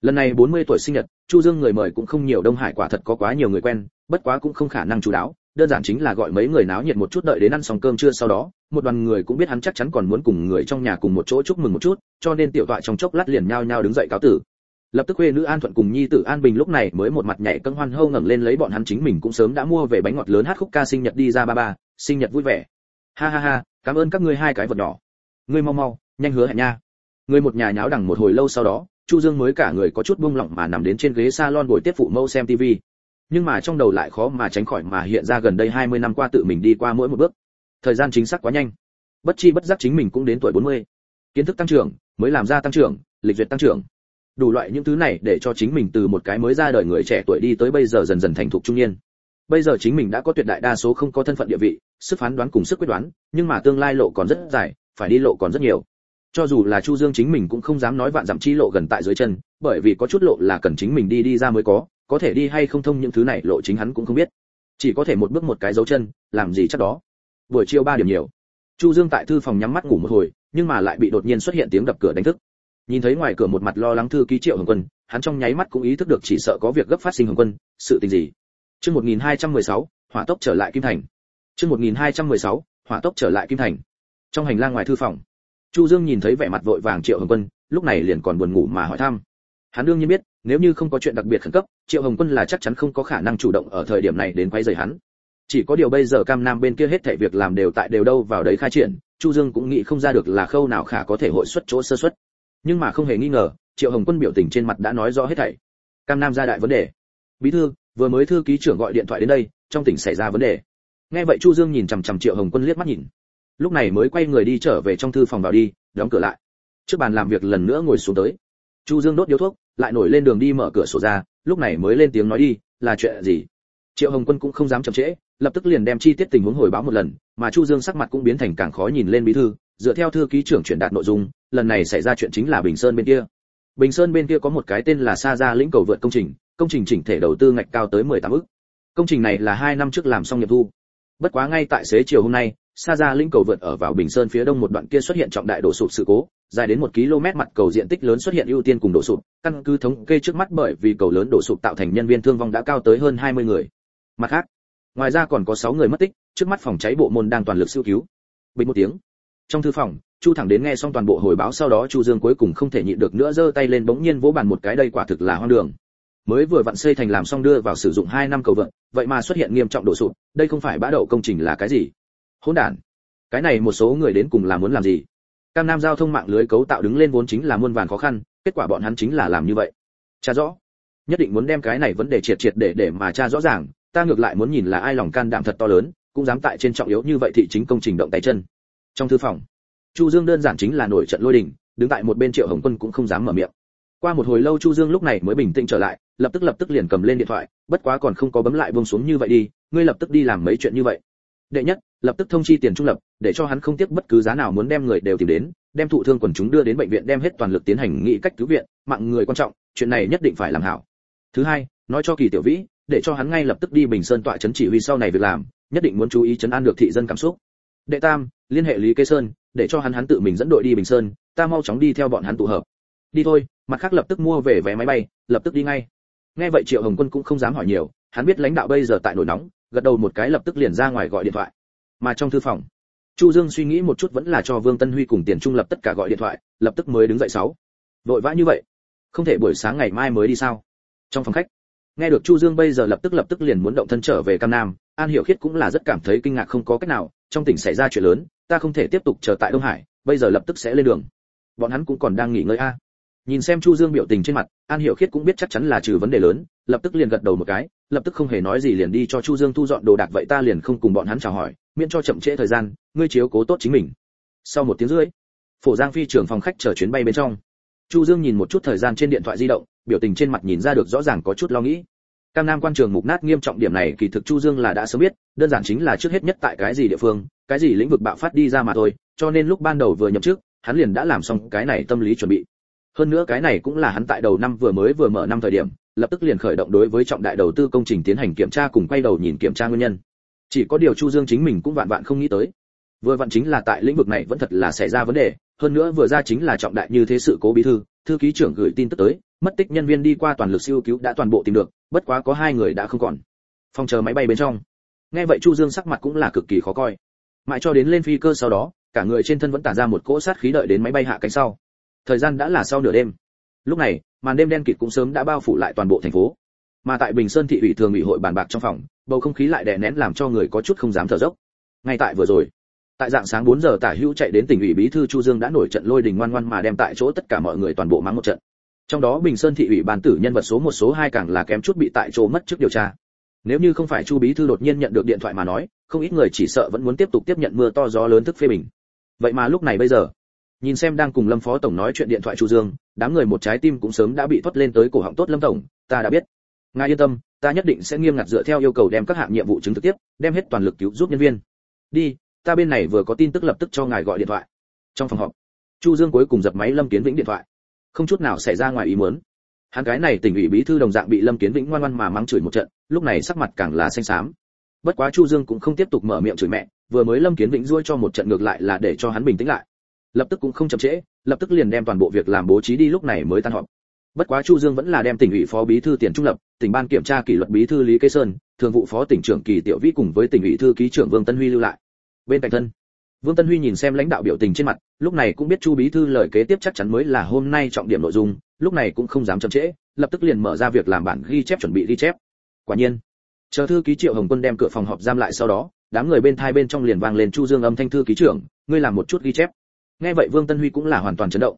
Lần này 40 tuổi sinh nhật, chu dương người mời cũng không nhiều đông hải quả thật có quá nhiều người quen, bất quá cũng không khả năng chú đáo, đơn giản chính là gọi mấy người náo nhiệt một chút đợi đến ăn xong cơm trưa sau đó, một đoàn người cũng biết hắn chắc chắn còn muốn cùng người trong nhà cùng một chỗ chúc mừng một chút, cho nên tiểu tọa trong chốc lát liền nhao nhao đứng dậy cáo tử. Lập tức quê nữ an thuận cùng nhi tử an bình lúc này mới một mặt nhảy cân hoan hâu ngẩng lên lấy bọn hắn chính mình cũng sớm đã mua về bánh ngọt lớn hát khúc ca sinh nhật đi ra ba ba, sinh nhật vui vẻ. Ha ha ha cảm ơn các ngươi hai cái vật nhỏ. Ngươi mau mau, nhanh hứa hẹn nha. Người một nhà nháo đằng một hồi lâu sau đó, chu dương mới cả người có chút buông lỏng mà nằm đến trên ghế salon ngồi tiếp phụ mâu xem tivi nhưng mà trong đầu lại khó mà tránh khỏi mà hiện ra gần đây 20 năm qua tự mình đi qua mỗi một bước. Thời gian chính xác quá nhanh. Bất chi bất giác chính mình cũng đến tuổi 40. kiến thức tăng trưởng, mới làm ra tăng trưởng, lịch duyệt tăng trưởng. Đủ loại những thứ này để cho chính mình từ một cái mới ra đời người trẻ tuổi đi tới bây giờ dần dần thành thục trung niên bây giờ chính mình đã có tuyệt đại đa số không có thân phận địa vị, sức phán đoán cùng sức quyết đoán, nhưng mà tương lai lộ còn rất dài, phải đi lộ còn rất nhiều. Cho dù là chu dương chính mình cũng không dám nói vạn dặm chi lộ gần tại dưới chân, bởi vì có chút lộ là cần chính mình đi đi ra mới có có thể đi hay không thông những thứ này lộ chính hắn cũng không biết. Chỉ có thể một bước một cái dấu chân, làm gì chắc đó. Buổi chiều ba điểm nhiều. Chu dương tại thư phòng nhắm mắt ngủ một hồi, nhưng mà lại bị đột nhiên xuất hiện tiếng đập cửa đánh thức. Nhìn thấy ngoài cửa một mặt lo lắng thư ký triệu hồng quân, hắn trong nháy mắt cũng ý thức được chỉ sợ có việc gấp phát sinh hồng quân, sự tình gì? Chương 1216, hỏa tốc trở lại kim thành. Chương 1216, hỏa tốc trở lại kim thành. Trong hành lang ngoài thư phòng chu dương nhìn thấy vẻ mặt vội vàng triệu hồng quân lúc này liền còn buồn ngủ mà hỏi thăm. Hắn đương nhiên biết nếu như không có chuyện đặc biệt khẩn cấp triệu hồng quân là chắc chắn không có khả năng chủ động ở thời điểm này đến quay rời hắn. Chỉ có điều bây giờ cam nam bên kia hết thảy việc làm đều tại đều đâu vào đấy khai triển chu dương cũng nghĩ không ra được là khâu nào khả có thể hội xuất chỗ sơ xuất nhưng mà không hề nghi ngờ triệu hồng quân biểu tình trên mặt đã nói rõ hết thảy. Cam nam ra đại vấn đề. Bí thư vừa mới thư ký trưởng gọi điện thoại đến đây, trong tỉnh xảy ra vấn đề. Nghe vậy chu dương nhìn chằm chằm triệu hồng quân liếc mắt nhìn. Lúc này mới quay người đi trở về trong thư phòng vào đi, đóng cửa lại. Trước bàn làm việc lần nữa ngồi xuống tới. Chu dương đốt điếu thuốc, lại nổi lên đường đi mở cửa sổ ra, lúc này mới lên tiếng nói đi, là chuyện gì? Triệu hồng quân cũng không dám chậm trễ, lập tức liền đem chi tiết tình huống hồi báo một lần, mà chu dương sắc mặt cũng biến thành càng khó nhìn lên bí thư, dựa theo thư ký trưởng chuyển đạt nội dung, lần này xảy ra chuyện chính là bình sơn bên kia. Bình sơn bên kia có một cái tên là sa gia lĩnh cầu vượt công trình công trình chỉnh thể đầu tư ngạch cao tới 18 ức. Công trình này là hai năm trước làm xong nghiệm thu. Bất quá ngay tại xế chiều hôm nay, sa ra lĩnh cầu vượt ở vào bình sơn phía đông một đoạn kia xuất hiện trọng đại đổ sụp sự cố, dài đến một km mặt cầu diện tích lớn xuất hiện ưu tiên cùng đổ sụp, căn cứ thống kê trước mắt bởi vì cầu lớn đổ sụp tạo thành nhân viên thương vong đã cao tới hơn 20 người. Mặt khác, ngoài ra còn có 6 người mất tích, trước mắt phòng cháy bộ môn đang toàn lực siêu cứu. Bình một tiếng. Trong thư phòng, chu thẳng đến nghe xong toàn bộ hồi báo sau đó chu dương cuối cùng không thể nhịn được nữa giơ tay lên bỗng nhiên vỗ bàn một cái, đây quả thực là hoang đường mới vừa vặn xây thành làm xong đưa vào sử dụng 2 năm cầu vượt vậy mà xuất hiện nghiêm trọng đổ sụp đây không phải bã đậu công trình là cái gì? Hỗn đản, cái này một số người đến cùng là muốn làm gì? Cam nam giao thông mạng lưới cấu tạo đứng lên vốn chính là muôn vàn khó khăn, kết quả bọn hắn chính là làm như vậy. Cha rõ, nhất định muốn đem cái này vấn đề triệt triệt để để mà cha rõ ràng, ta ngược lại muốn nhìn là ai lòng can đảm thật to lớn, cũng dám tại trên trọng yếu như vậy thị chính công trình động tay chân. Trong thư phòng, chu dương đơn giản chính là nổi trận lôi đình, đứng tại một bên triệu hồng quân cũng không dám mở miệng. Qua một hồi lâu chu dương lúc này mới bình tĩnh trở lại lập tức lập tức liền cầm lên điện thoại, bất quá còn không có bấm lại buông xuống như vậy đi, ngươi lập tức đi làm mấy chuyện như vậy. Đệ nhất, lập tức thông chi tiền trung lập, để cho hắn không tiếc bất cứ giá nào muốn đem người đều tìm đến, đem thụ thương quần chúng đưa đến bệnh viện đem hết toàn lực tiến hành nghị cách cứu viện, mạng người quan trọng, chuyện này nhất định phải làm hảo. Thứ hai, nói cho kỳ tiểu vĩ, để cho hắn ngay lập tức đi bình sơn tọa chấn chỉ huy sau này việc làm, nhất định muốn chú ý chấn an được thị dân cảm xúc. Đệ tam, liên hệ lý kế sơn, để cho hắn hắn tự mình dẫn đội đi bình sơn, ta mau chóng đi theo bọn hắn tụ hợp. Đi thôi, mặt khác lập tức mua về vé máy bay, lập tức đi ngay nghe vậy triệu hồng quân cũng không dám hỏi nhiều, hắn biết lãnh đạo bây giờ tại nổi nóng, gật đầu một cái lập tức liền ra ngoài gọi điện thoại. Mà trong thư phòng, chu dương suy nghĩ một chút vẫn là cho vương tân huy cùng tiền trung lập tất cả gọi điện thoại, lập tức mới đứng dậy sáu. Vội vã như vậy? Không thể buổi sáng ngày mai mới đi sao? Trong phòng khách, nghe được chu dương bây giờ lập tức lập tức liền muốn động thân trở về cam nam, an hiểu khiết cũng là rất cảm thấy kinh ngạc không có cách nào, trong tỉnh xảy ra chuyện lớn, ta không thể tiếp tục chờ tại đông hải, bây giờ lập tức sẽ lên đường. Bọn hắn cũng còn đang nghỉ ngơi a nhìn xem chu dương biểu tình trên mặt, an hiểu khiết cũng biết chắc chắn là trừ vấn đề lớn, lập tức liền gật đầu một cái, lập tức không hề nói gì liền đi cho chu dương thu dọn đồ đạc vậy ta liền không cùng bọn hắn chào hỏi, miễn cho chậm trễ thời gian, ngươi chiếu cố tốt chính mình. Sau một tiếng rưỡi, phổ giang phi trường phòng khách chờ chuyến bay bên trong. Chu dương nhìn một chút thời gian trên điện thoại di động, biểu tình trên mặt nhìn ra được rõ ràng có chút lo nghĩ. Cam nam quan trường mục nát nghiêm trọng điểm này kỳ thực chu dương là đã sớm biết, đơn giản chính là trước hết nhất tại cái gì địa phương, cái gì lĩnh vực bạo phát đi ra mà thôi, cho nên lúc ban đầu vừa nhậm chức, hắn liền đã làm xong cái này tâm lý chuẩn bị hơn nữa cái này cũng là hắn tại đầu năm vừa mới vừa mở năm thời điểm, lập tức liền khởi động đối với trọng đại đầu tư công trình tiến hành kiểm tra cùng quay đầu nhìn kiểm tra nguyên nhân. Chỉ có điều chu dương chính mình cũng vạn vạn không nghĩ tới. Vừa vặn chính là tại lĩnh vực này vẫn thật là xảy ra vấn đề, hơn nữa vừa ra chính là trọng đại như thế sự cố bí thư thư ký trưởng gửi tin tức tới, mất tích nhân viên đi qua toàn lực siêu cứu đã toàn bộ tìm được, bất quá có hai người đã không còn. Phòng chờ máy bay bên trong. Nghe vậy chu dương sắc mặt cũng là cực kỳ khó coi. Mãi cho đến lên phi cơ sau đó, cả người trên thân vẫn tản ra một cỗ sát khí đợi đến máy bay hạ cánh sau thời gian đã là sau nửa đêm. Lúc này, màn đêm đen kịt cũng sớm đã bao phủ lại toàn bộ thành phố. Mà tại bình sơn thị ủy thường ủy hội bàn bạc trong phòng, bầu không khí lại đè nén làm cho người có chút không dám thở dốc. Ngay tại vừa rồi, tại dạng sáng 4 giờ tả hữu chạy đến tỉnh ủy bí thư chu dương đã nổi trận lôi đình ngoan ngoan mà đem tại chỗ tất cả mọi người toàn bộ mắng một trận. Trong đó bình sơn thị ủy ban tử nhân vật số một số hai càng là kém chút bị tại chỗ mất trước điều tra. Nếu như không phải chu bí thư đột nhiên nhận được điện thoại mà nói, không ít người chỉ sợ vẫn muốn tiếp tục tiếp nhận mưa to gió lớn thức phê bình. Vậy mà lúc này bây giờ nhìn xem đang cùng lâm phó tổng nói chuyện điện thoại chu dương, đám người một trái tim cũng sớm đã bị thoát lên tới cổ họng tốt lâm tổng, ta đã biết. Ngài yên tâm, ta nhất định sẽ nghiêm ngặt dựa theo yêu cầu đem các hạng nhiệm vụ chứng thực tiếp, đem hết toàn lực cứu giúp nhân viên. Đi, ta bên này vừa có tin tức lập tức cho ngài gọi điện thoại. Trong phòng họp, chu dương cuối cùng dập máy lâm kiến vĩnh điện thoại. Không chút nào xảy ra ngoài ý muốn. Hắn cái này tỉnh ủy bí thư đồng dạng bị lâm kiến vĩnh ngoan ngoan mà mắng chửi một trận, lúc này sắc mặt càng là xanh xám. Bất quá chu dương cũng không tiếp tục mở miệng chửi mẹ, vừa mới lâm kiến vĩnh duỗi cho một trận ngược lại là để cho hắn bình tĩnh lại lập tức cũng không chậm trễ, lập tức liền đem toàn bộ việc làm bố trí đi lúc này mới tan họp. Bất quá chu dương vẫn là đem tỉnh ủy phó bí thư tiền trung lập, tỉnh ban kiểm tra kỷ luật bí thư lý kế sơn, thường vụ phó tỉnh trưởng kỳ tiểu vĩ cùng với tỉnh ủy thư ký trưởng vương tân huy lưu lại. Bên cạnh thân, vương tân huy nhìn xem lãnh đạo biểu tình trên mặt, lúc này cũng biết chu bí thư lời kế tiếp chắc chắn mới là hôm nay trọng điểm nội dung, lúc này cũng không dám chậm trễ, lập tức liền mở ra việc làm bản ghi chép chuẩn bị ghi chép. Quả nhiên, chờ thư ký triệu hồng quân đem cửa phòng họp giam lại sau đó, đám người bên thai bên trong liền vang lên chu dương âm thanh thư ký trưởng, ngươi làm một chút ghi chép nghe vậy vương tân huy cũng là hoàn toàn chấn động.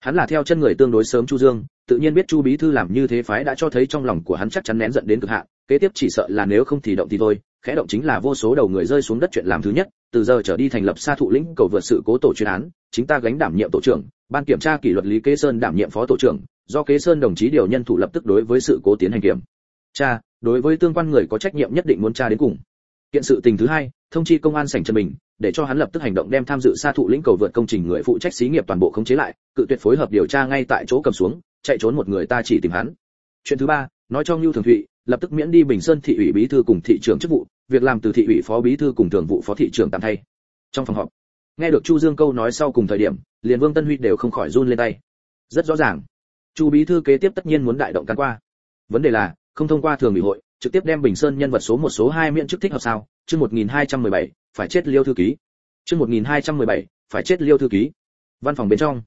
Hắn là theo chân người tương đối sớm chu dương, tự nhiên biết chu bí thư làm như thế phái đã cho thấy trong lòng của hắn chắc chắn nén giận đến cực hạn, kế tiếp chỉ sợ là nếu không thì động thì thôi, khẽ động chính là vô số đầu người rơi xuống đất chuyện làm thứ nhất, từ giờ trở đi thành lập sa thụ lĩnh cầu vượt sự cố tổ chuyên án, chính ta gánh đảm nhiệm tổ trưởng, ban kiểm tra kỷ luật lý kế sơn đảm nhiệm phó tổ trưởng, do kế sơn đồng chí điều nhân thủ lập tức đối với sự cố tiến hành kiểm tra, đối với tương quan người có trách nhiệm nhất định muốn tra đến cùng. Kiện sự tình thứ hai, thông chi công an sảnh trần bình để cho hắn lập tức hành động đem tham dự sa thụ lĩnh cầu vượt công trình người phụ trách xí nghiệp toàn bộ khống chế lại, cự tuyệt phối hợp điều tra ngay tại chỗ cầm xuống, chạy trốn một người ta chỉ tìm hắn. Chuyện thứ ba, nói cho Lưu thường thụy, lập tức miễn đi bình sơn thị ủy bí thư cùng thị trưởng chức vụ, việc làm từ thị ủy phó bí thư cùng thường vụ phó thị trưởng tạm thay. Trong phòng họp, nghe được chu dương câu nói sau cùng thời điểm, liền vương tân huy đều không khỏi run lên tay. Rất rõ ràng, chu bí thư kế tiếp tất nhiên muốn đại động can qua. Vấn đề là, không thông qua thường ủy hội trực tiếp đem bình sơn nhân vật số một số hai miễn chức thích hợp sao? Chương 1217, phải chết liêu thư ký. Chương 1217, phải chết liêu thư ký. Văn phòng bên trong.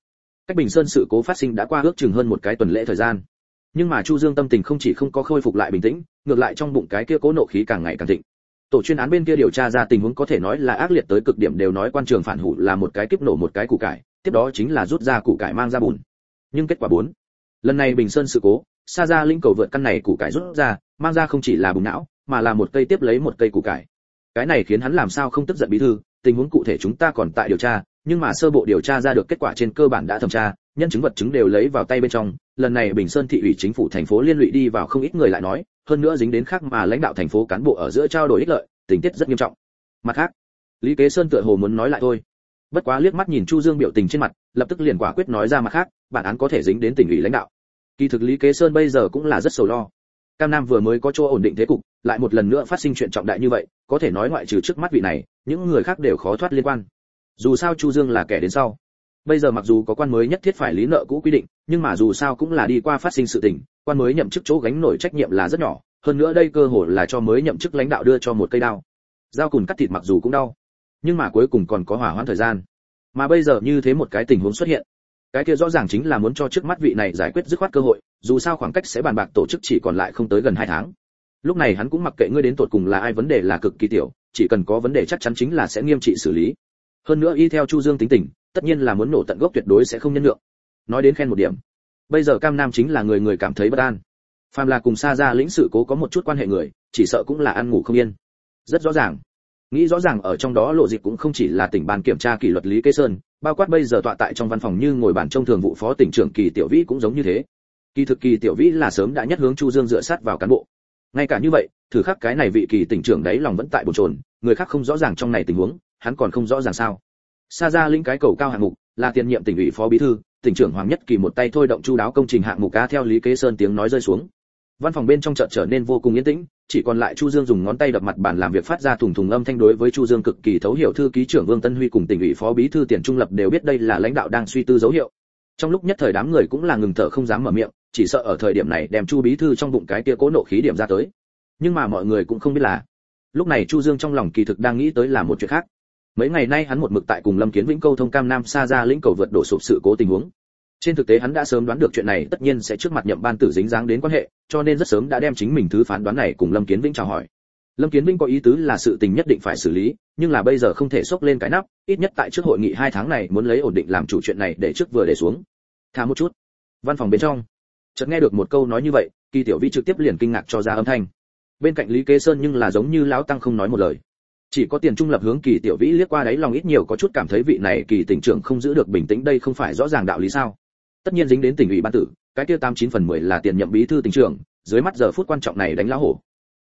Cách bình sơn sự cố phát sinh đã qua ước chừng hơn một cái tuần lễ thời gian. Nhưng mà chu dương tâm tình không chỉ không có khôi phục lại bình tĩnh ngược lại trong bụng cái kia cố nộ khí càng ngày càng thịnh. Tổ chuyên án bên kia điều tra ra tình huống có thể nói là ác liệt tới cực điểm đều nói quan trường phản hủ là một cái kiếp nổ một cái củ cải tiếp đó chính là rút ra củ cải mang ra bùn. Nhưng kết quả bốn. Lần này bình sơn sự cố xa ra linh cầu vượt căn này củ cải rút ra, mang ra không chỉ là bùng não, mà là một cây tiếp lấy một cây củ cải. Cái này khiến hắn làm sao không tức giận bí thư, tình huống cụ thể chúng ta còn tại điều tra, nhưng mà sơ bộ điều tra ra được kết quả trên cơ bản đã thẩm tra, nhân chứng vật chứng đều lấy vào tay bên trong. Lần này bình sơn thị ủy chính phủ thành phố liên lụy đi vào không ít người lại nói, hơn nữa dính đến khác mà lãnh đạo thành phố cán bộ ở giữa trao đổi ích lợi, tình tiết rất nghiêm trọng. Mặt khác, lý kế sơn tựa hồ muốn nói lại thôi. Bất quá liếc mắt nhìn chu dương biểu tình trên mặt, lập tức liền quả quyết nói ra mặt khác, bản án có thể dính đến tỉnh ủy lãnh đạo kỳ thực lý kế sơn bây giờ cũng là rất sầu lo. Cam nam vừa mới có chỗ ổn định thế cục, lại một lần nữa phát sinh chuyện trọng đại như vậy, có thể nói ngoại trừ trước mắt vị này, những người khác đều khó thoát liên quan. Dù sao chu dương là kẻ đến sau. Bây giờ mặc dù có quan mới nhất thiết phải lý nợ cũ quy định, nhưng mà dù sao cũng là đi qua phát sinh sự tình, quan mới nhậm chức chỗ gánh nổi trách nhiệm là rất nhỏ, hơn nữa đây cơ hội là cho mới nhậm chức lãnh đạo đưa cho một cây đao. Dao cùn cắt thịt mặc dù cũng đau, nhưng mà cuối cùng còn có hỏa hoãn thời gian. Mà bây giờ như thế một cái tình huống xuất hiện cái kia rõ ràng chính là muốn cho trước mắt vị này giải quyết dứt khoát cơ hội, dù sao khoảng cách sẽ bàn bạc tổ chức chỉ còn lại không tới gần hai tháng. Lúc này hắn cũng mặc kệ ngươi đến tột cùng là ai, vấn đề là cực kỳ tiểu, chỉ cần có vấn đề chắc chắn chính là sẽ nghiêm trị xử lý. Hơn nữa y theo chu dương tính tình, tất nhiên là muốn nổ tận gốc tuyệt đối sẽ không nhân lượng nói đến khen một điểm. Bây giờ cam nam chính là người người cảm thấy bất an. Phàm là cùng xa ra lĩnh sự cố có một chút quan hệ người, chỉ sợ cũng là ăn ngủ không yên. Rất rõ ràng nghĩ rõ ràng ở trong đó lộ dịch cũng không chỉ là tỉnh ban kiểm tra kỷ luật lý kế sơn bao quát bây giờ tọa tại trong văn phòng như ngồi bàn trông thường vụ phó tỉnh trưởng kỳ tiểu vĩ cũng giống như thế. Kỳ thực kỳ tiểu vĩ là sớm đã nhất hướng chu dương dựa sát vào cán bộ. Ngay cả như vậy thử khắc cái này vị kỳ tỉnh trưởng đấy lòng vẫn tại bồn trồn, người khác không rõ ràng trong này tình huống hắn còn không rõ ràng sao. Xa ra lĩnh cái cầu cao hạng mục là tiền nhiệm tỉnh ủy phó bí thư tỉnh trưởng hoàng nhất kỳ một tay thôi động chu đáo công trình hạng mục ca theo lý kế sơn tiếng nói rơi xuống văn phòng bên trong chợt trở nên vô cùng yên tĩnh, chỉ còn lại chu dương dùng ngón tay đập mặt bàn làm việc phát ra thùng thùng âm thanh đối với chu dương cực kỳ thấu hiểu. Thư ký trưởng vương tân huy cùng tỉnh ủy phó bí thư tiền trung lập đều biết đây là lãnh đạo đang suy tư dấu hiệu. Trong lúc nhất thời đám người cũng là ngừng thở không dám mở miệng, chỉ sợ ở thời điểm này đem chu bí thư trong bụng cái kia cố nộ khí điểm ra tới. Nhưng mà mọi người cũng không biết là, lúc này chu dương trong lòng kỳ thực đang nghĩ tới là một chuyện khác. Mấy ngày nay hắn một mực tại cùng lâm kiến vĩnh câu thông cam nam xa ra lĩnh cầu vượt đổ sụp sự cố tình huống trên thực tế hắn đã sớm đoán được chuyện này, tất nhiên sẽ trước mặt nhậm ban tử dính dáng đến quan hệ, cho nên rất sớm đã đem chính mình thứ phán đoán này cùng lâm kiến vĩnh chào hỏi. Lâm kiến vĩnh có ý tứ là sự tình nhất định phải xử lý, nhưng là bây giờ không thể xốc lên cái nắp, ít nhất tại trước hội nghị hai tháng này muốn lấy ổn định làm chủ chuyện này để trước vừa để xuống. Thả một chút. Văn phòng bên trong, chợt nghe được một câu nói như vậy, kỳ tiểu vi trực tiếp liền kinh ngạc cho ra âm thanh. Bên cạnh lý kế sơn nhưng là giống như lão tăng không nói một lời. Chỉ có tiền trung lập hướng kỳ tiểu vĩ liếc qua đấy lòng ít nhiều có chút cảm thấy vị này kỳ tỉnh trưởng không giữ được bình tĩnh, đây không phải rõ ràng đạo lý sao? Tất nhiên dính đến tỉnh ủy ban tử, cái kia tám chín phần mười là tiền nhậm bí thư tỉnh trưởng, dưới mắt giờ phút quan trọng này đánh lão hổ.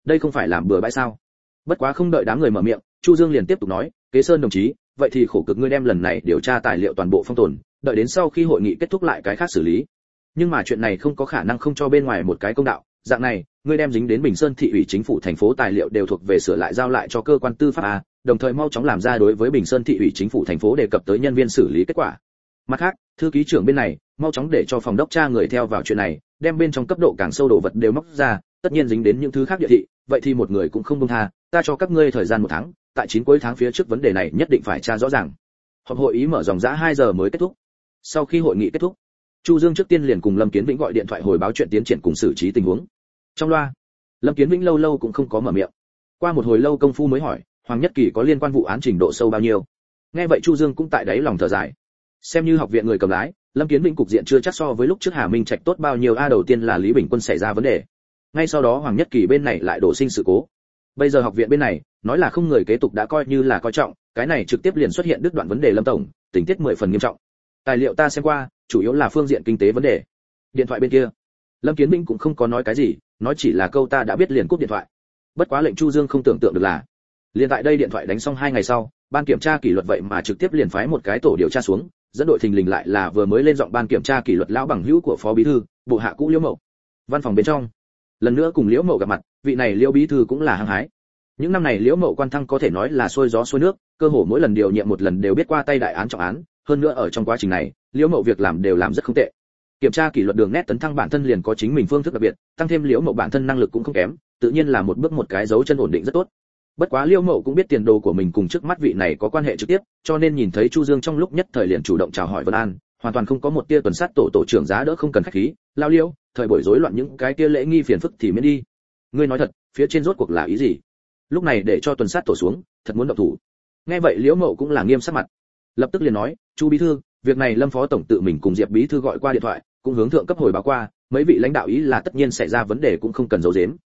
Đây không phải làm bừa bãi sao? Bất quá không đợi đám người mở miệng, chu dương liền tiếp tục nói, kế sơn đồng chí, vậy thì khổ cực ngươi đem lần này điều tra tài liệu toàn bộ phong tồn, đợi đến sau khi hội nghị kết thúc lại cái khác xử lý. Nhưng mà chuyện này không có khả năng không cho bên ngoài một cái công đạo, dạng này, ngươi đem dính đến bình sơn thị ủy chính phủ thành phố tài liệu đều thuộc về sửa lại giao lại cho cơ quan tư pháp a, đồng thời mau chóng làm ra đối với bình sơn thị ủy chính phủ thành phố đề cập tới nhân viên xử lý kết quả mặt khác, thư ký trưởng bên này, mau chóng để cho phòng đốc tra người theo vào chuyện này, đem bên trong cấp độ càng sâu đồ vật đều móc ra, tất nhiên dính đến những thứ khác địa thị, vậy thì một người cũng không buông tha, ta cho các ngươi thời gian một tháng, tại chín cuối tháng phía trước vấn đề này nhất định phải tra rõ ràng. Họp hội ý mở dòng giã 2 giờ mới kết thúc. Sau khi hội nghị kết thúc, chu dương trước tiên liền cùng lâm kiến vĩnh gọi điện thoại hồi báo chuyện tiến triển cùng xử trí tình huống. Trong loa, lâm kiến vĩnh lâu lâu cũng không có mở miệng. Qua một hồi lâu công phu mới hỏi, hoàng nhất kỳ có liên quan vụ án trình độ sâu bao nhiêu? Nghe vậy chu dương cũng tại đấy lòng thở dài xem như học viện người cầm lái, lâm kiến vĩnh cục diện chưa chắc so với lúc trước hà minh trạch tốt bao nhiêu. A đầu tiên là lý bình quân xảy ra vấn đề. Ngay sau đó hoàng nhất kỳ bên này lại đổ sinh sự cố. Bây giờ học viện bên này, nói là không người kế tục đã coi như là coi trọng, cái này trực tiếp liền xuất hiện đứt đoạn vấn đề lâm tổng, tình tiết mười phần nghiêm trọng. Tài liệu ta xem qua, chủ yếu là phương diện kinh tế vấn đề. Điện thoại bên kia. Lâm kiến minh cũng không có nói cái gì, nói chỉ là câu ta đã biết liền cúp điện thoại. Bất quá lệnh chu dương không tưởng tượng được là, liền tại đây điện thoại đánh xong hai ngày sau, ban kiểm tra kỷ luật vậy mà trực tiếp liền phái một cái tổ điều tra xuống dẫn đội thình lình lại là vừa mới lên giọng ban kiểm tra kỷ luật lão bằng hữu của phó bí thư, bộ hạ cũ liễu mậu. Văn phòng bên trong, lần nữa cùng liễu mậu gặp mặt, vị này liễu bí thư cũng là hăng hái. Những năm này liễu mậu quan thăng có thể nói là xuôi gió xuôi nước, cơ hồ mỗi lần điều nhiệm một lần đều biết qua tay đại án trọng án, hơn nữa ở trong quá trình này, liễu mậu việc làm đều làm rất không tệ. Kiểm tra kỷ luật đường nét tấn thăng bản thân liền có chính mình phương thức đặc biệt, tăng thêm liễu mậu bản thân năng lực cũng không kém, tự nhiên là một bước một cái dấu chân ổn định rất tốt bất quá liêu mậu cũng biết tiền đồ của mình cùng trước mắt vị này có quan hệ trực tiếp cho nên nhìn thấy chu dương trong lúc nhất thời liền chủ động chào hỏi vân an hoàn toàn không có một tia tuần sát tổ tổ trưởng giá đỡ không cần khách khí lao liêu, thời buổi rối loạn những cái tia lễ nghi phiền phức thì miễn đi. Ngươi nói thật phía trên rốt cuộc là ý gì? Lúc này để cho tuần sát tổ xuống thật muốn động thủ. Nghe vậy liễu mậu cũng là nghiêm sắc mặt. Lập tức liền nói chu bí thư việc này lâm phó tổng tự mình cùng diệp bí thư gọi qua điện thoại cũng hướng thượng cấp hồi báo qua mấy vị lãnh đạo ý là tất nhiên xảy ra vấn đề cũng không cần giấu giếm.